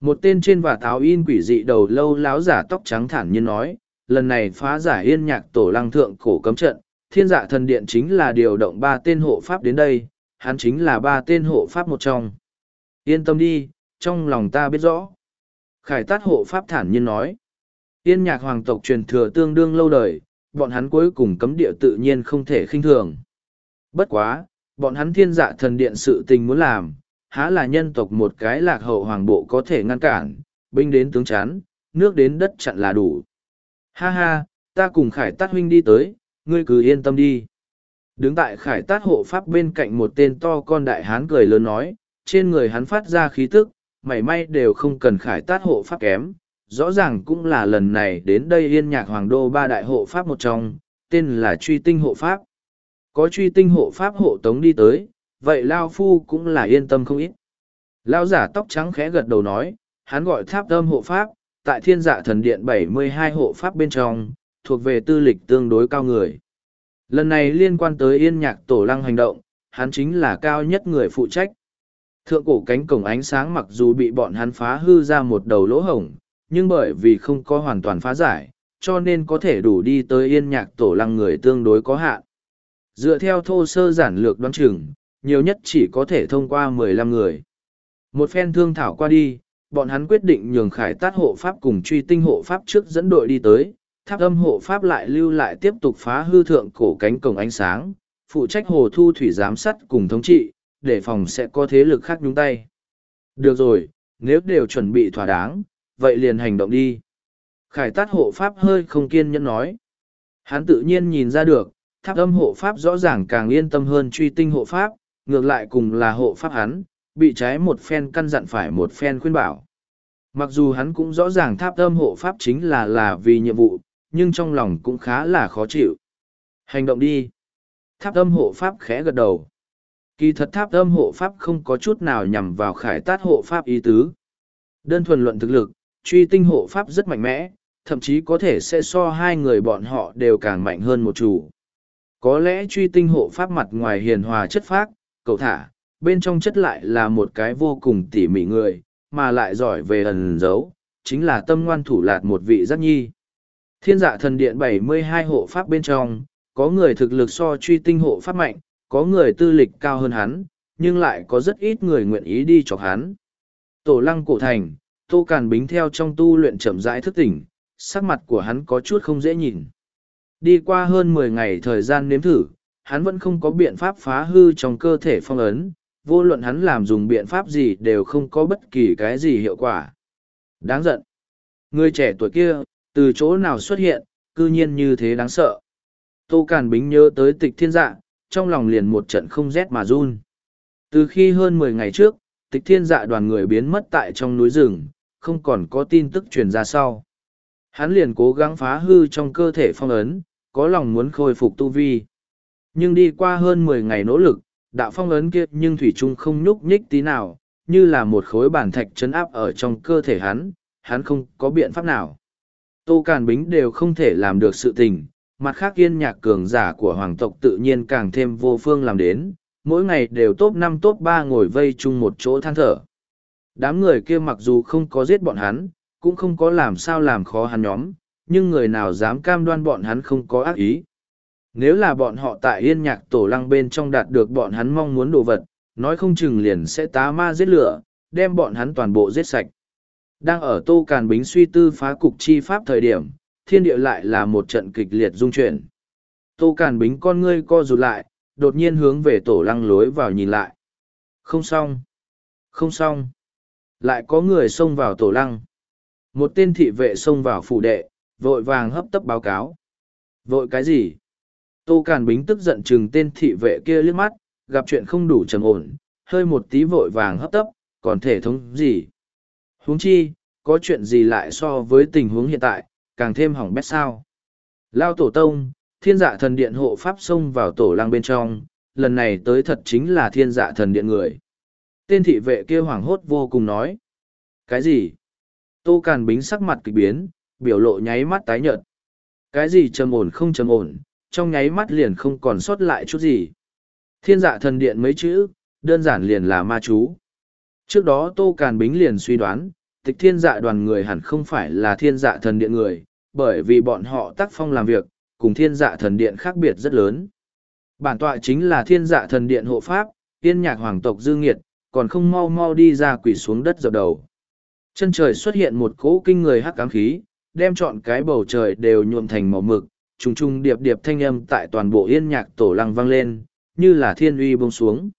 A: Một tên trên và tháo in quỷ dị đầu lâu láo giả tóc trắng thản nhiên nói, lần này phá giải yên nhạc tổ lăng thượng cổ cấm trận, thiên dạ thần điện chính là điều động ba tên hộ pháp đến đây, hắn chính là ba tên hộ pháp một trong. Yên tâm đi, trong lòng ta biết rõ. Khải tát hộ pháp thản nhiên nói. Yên nhạc hoàng tộc truyền thừa tương đương lâu đời, bọn hắn cuối cùng cấm địa tự nhiên không thể khinh thường. Bất quá, bọn hắn thiên dạ thần điện sự tình muốn làm, há là nhân tộc một cái lạc hậu hoàng bộ có thể ngăn cản, binh đến tướng chán, nước đến đất chặn là đủ. Ha ha, ta cùng khải tát huynh đi tới, ngươi cứ yên tâm đi. Đứng tại khải tát hộ pháp bên cạnh một tên to con đại hán cười lớn nói, trên người hắn phát ra khí tức, mảy may đều không cần khải tát hộ pháp kém. Rõ ràng cũng là lần này đến đây yên nhạc hoàng đô ba đại hộ pháp một trong, tên là truy tinh hộ pháp. Có truy tinh hộ pháp hộ tống đi tới, vậy Lao Phu cũng là yên tâm không ít. Lao giả tóc trắng khẽ gật đầu nói, hắn gọi tháp tâm hộ pháp, tại thiên dạ thần điện bảy mươi hai hộ pháp bên trong, thuộc về tư lịch tương đối cao người. Lần này liên quan tới yên nhạc tổ lăng hành động, hắn chính là cao nhất người phụ trách. Thượng cổ cánh cổng ánh sáng mặc dù bị bọn hắn phá hư ra một đầu lỗ hổng, nhưng bởi vì không có hoàn toàn phá giải, cho nên có thể đủ đi tới yên nhạc tổ lăng người tương đối có hạn. Dựa theo thô sơ giản lược đoán chừng, nhiều nhất chỉ có thể thông qua 15 người. Một phen thương thảo qua đi, bọn hắn quyết định nhường khải tát hộ pháp cùng truy tinh hộ pháp trước dẫn đội đi tới, tháp âm hộ pháp lại lưu lại tiếp tục phá hư thượng cổ cánh cổng ánh sáng, phụ trách hồ thu thủy giám sát cùng thống trị, để phòng sẽ có thế lực khác nhúng tay. Được rồi, nếu đều chuẩn bị thỏa đáng, vậy liền hành động đi. Khải tát hộ pháp hơi không kiên nhẫn nói. Hắn tự nhiên nhìn ra được, tháp âm hộ pháp rõ ràng càng yên tâm hơn truy tinh hộ pháp, ngược lại cùng là hộ pháp hắn, bị trái một phen căn dặn phải một phen khuyên bảo. Mặc dù hắn cũng rõ ràng tháp âm hộ pháp chính là là vì nhiệm vụ, nhưng trong lòng cũng khá là khó chịu. Hành động đi. Tháp âm hộ pháp khẽ gật đầu. Kỳ thật tháp âm hộ pháp không có chút nào nhằm vào khải tát hộ pháp ý tứ. Đơn thuần luận thực lực, truy tinh hộ pháp rất mạnh mẽ, thậm chí có thể sẽ so hai người bọn họ đều càng mạnh hơn một chủ. Có lẽ truy tinh hộ pháp mặt ngoài hiền hòa chất phác, cầu thả, bên trong chất lại là một cái vô cùng tỉ mỉ người, mà lại giỏi về ẩn giấu, chính là tâm ngoan thủ lạt một vị giác nhi. Thiên dạ thần điện 72 hộ pháp bên trong, có người thực lực so truy tinh hộ pháp mạnh, có người tư lịch cao hơn hắn, nhưng lại có rất ít người nguyện ý đi chọc hắn. Tổ lăng cổ thành, tô càn bính theo trong tu luyện chậm rãi thức tỉnh, sắc mặt của hắn có chút không dễ nhìn. Đi qua hơn 10 ngày thời gian nếm thử, hắn vẫn không có biện pháp phá hư trong cơ thể phong ấn, vô luận hắn làm dùng biện pháp gì đều không có bất kỳ cái gì hiệu quả. Đáng giận. Người trẻ tuổi kia, từ chỗ nào xuất hiện cư nhiên như thế đáng sợ tô càn bính nhớ tới tịch thiên dạ trong lòng liền một trận không rét mà run từ khi hơn mười ngày trước tịch thiên dạ đoàn người biến mất tại trong núi rừng không còn có tin tức truyền ra sau hắn liền cố gắng phá hư trong cơ thể phong ấn có lòng muốn khôi phục tu vi nhưng đi qua hơn mười ngày nỗ lực đạo phong ấn kia nhưng thủy trung không nhúc nhích tí nào như là một khối bản thạch chấn áp ở trong cơ thể hắn hắn không có biện pháp nào Tô Càn Bính đều không thể làm được sự tình, mặt khác yên nhạc cường giả của hoàng tộc tự nhiên càng thêm vô phương làm đến, mỗi ngày đều top năm top ba ngồi vây chung một chỗ than thở. Đám người kia mặc dù không có giết bọn hắn, cũng không có làm sao làm khó hắn nhóm, nhưng người nào dám cam đoan bọn hắn không có ác ý. Nếu là bọn họ tại yên nhạc tổ lăng bên trong đạt được bọn hắn mong muốn đồ vật, nói không chừng liền sẽ tá ma giết lửa, đem bọn hắn toàn bộ giết sạch. Đang ở Tô Càn Bính suy tư phá cục chi pháp thời điểm, thiên địa lại là một trận kịch liệt dung chuyển. Tô Càn Bính con ngươi co rụt lại, đột nhiên hướng về tổ lăng lối vào nhìn lại. Không xong. Không xong. Lại có người xông vào tổ lăng. Một tên thị vệ xông vào phủ đệ, vội vàng hấp tấp báo cáo. Vội cái gì? Tô Càn Bính tức giận chừng tên thị vệ kia liếc mắt, gặp chuyện không đủ trầm ổn, hơi một tí vội vàng hấp tấp, còn thể thống gì? huống chi có chuyện gì lại so với tình huống hiện tại càng thêm hỏng bét sao lao tổ tông thiên dạ thần điện hộ pháp xông vào tổ lang bên trong lần này tới thật chính là thiên dạ thần điện người tên thị vệ kia hoảng hốt vô cùng nói cái gì tô càn bính sắc mặt kịch biến biểu lộ nháy mắt tái nhợt cái gì trầm ổn không trầm ổn trong nháy mắt liền không còn sót lại chút gì thiên dạ thần điện mấy chữ đơn giản liền là ma chú trước đó tô càn bính liền suy đoán tịch thiên dạ đoàn người hẳn không phải là thiên dạ thần điện người, bởi vì bọn họ tác phong làm việc, cùng thiên dạ thần điện khác biệt rất lớn. Bản tọa chính là thiên dạ thần điện hộ pháp, yên nhạc hoàng tộc dư nghiệt, còn không mau mau đi ra quỷ xuống đất dập đầu. Chân trời xuất hiện một cỗ kinh người hắc ám khí, đem chọn cái bầu trời đều nhuộm thành màu mực, trùng trùng điệp điệp thanh âm tại toàn bộ yên nhạc tổ lăng vang lên, như là thiên uy buông xuống.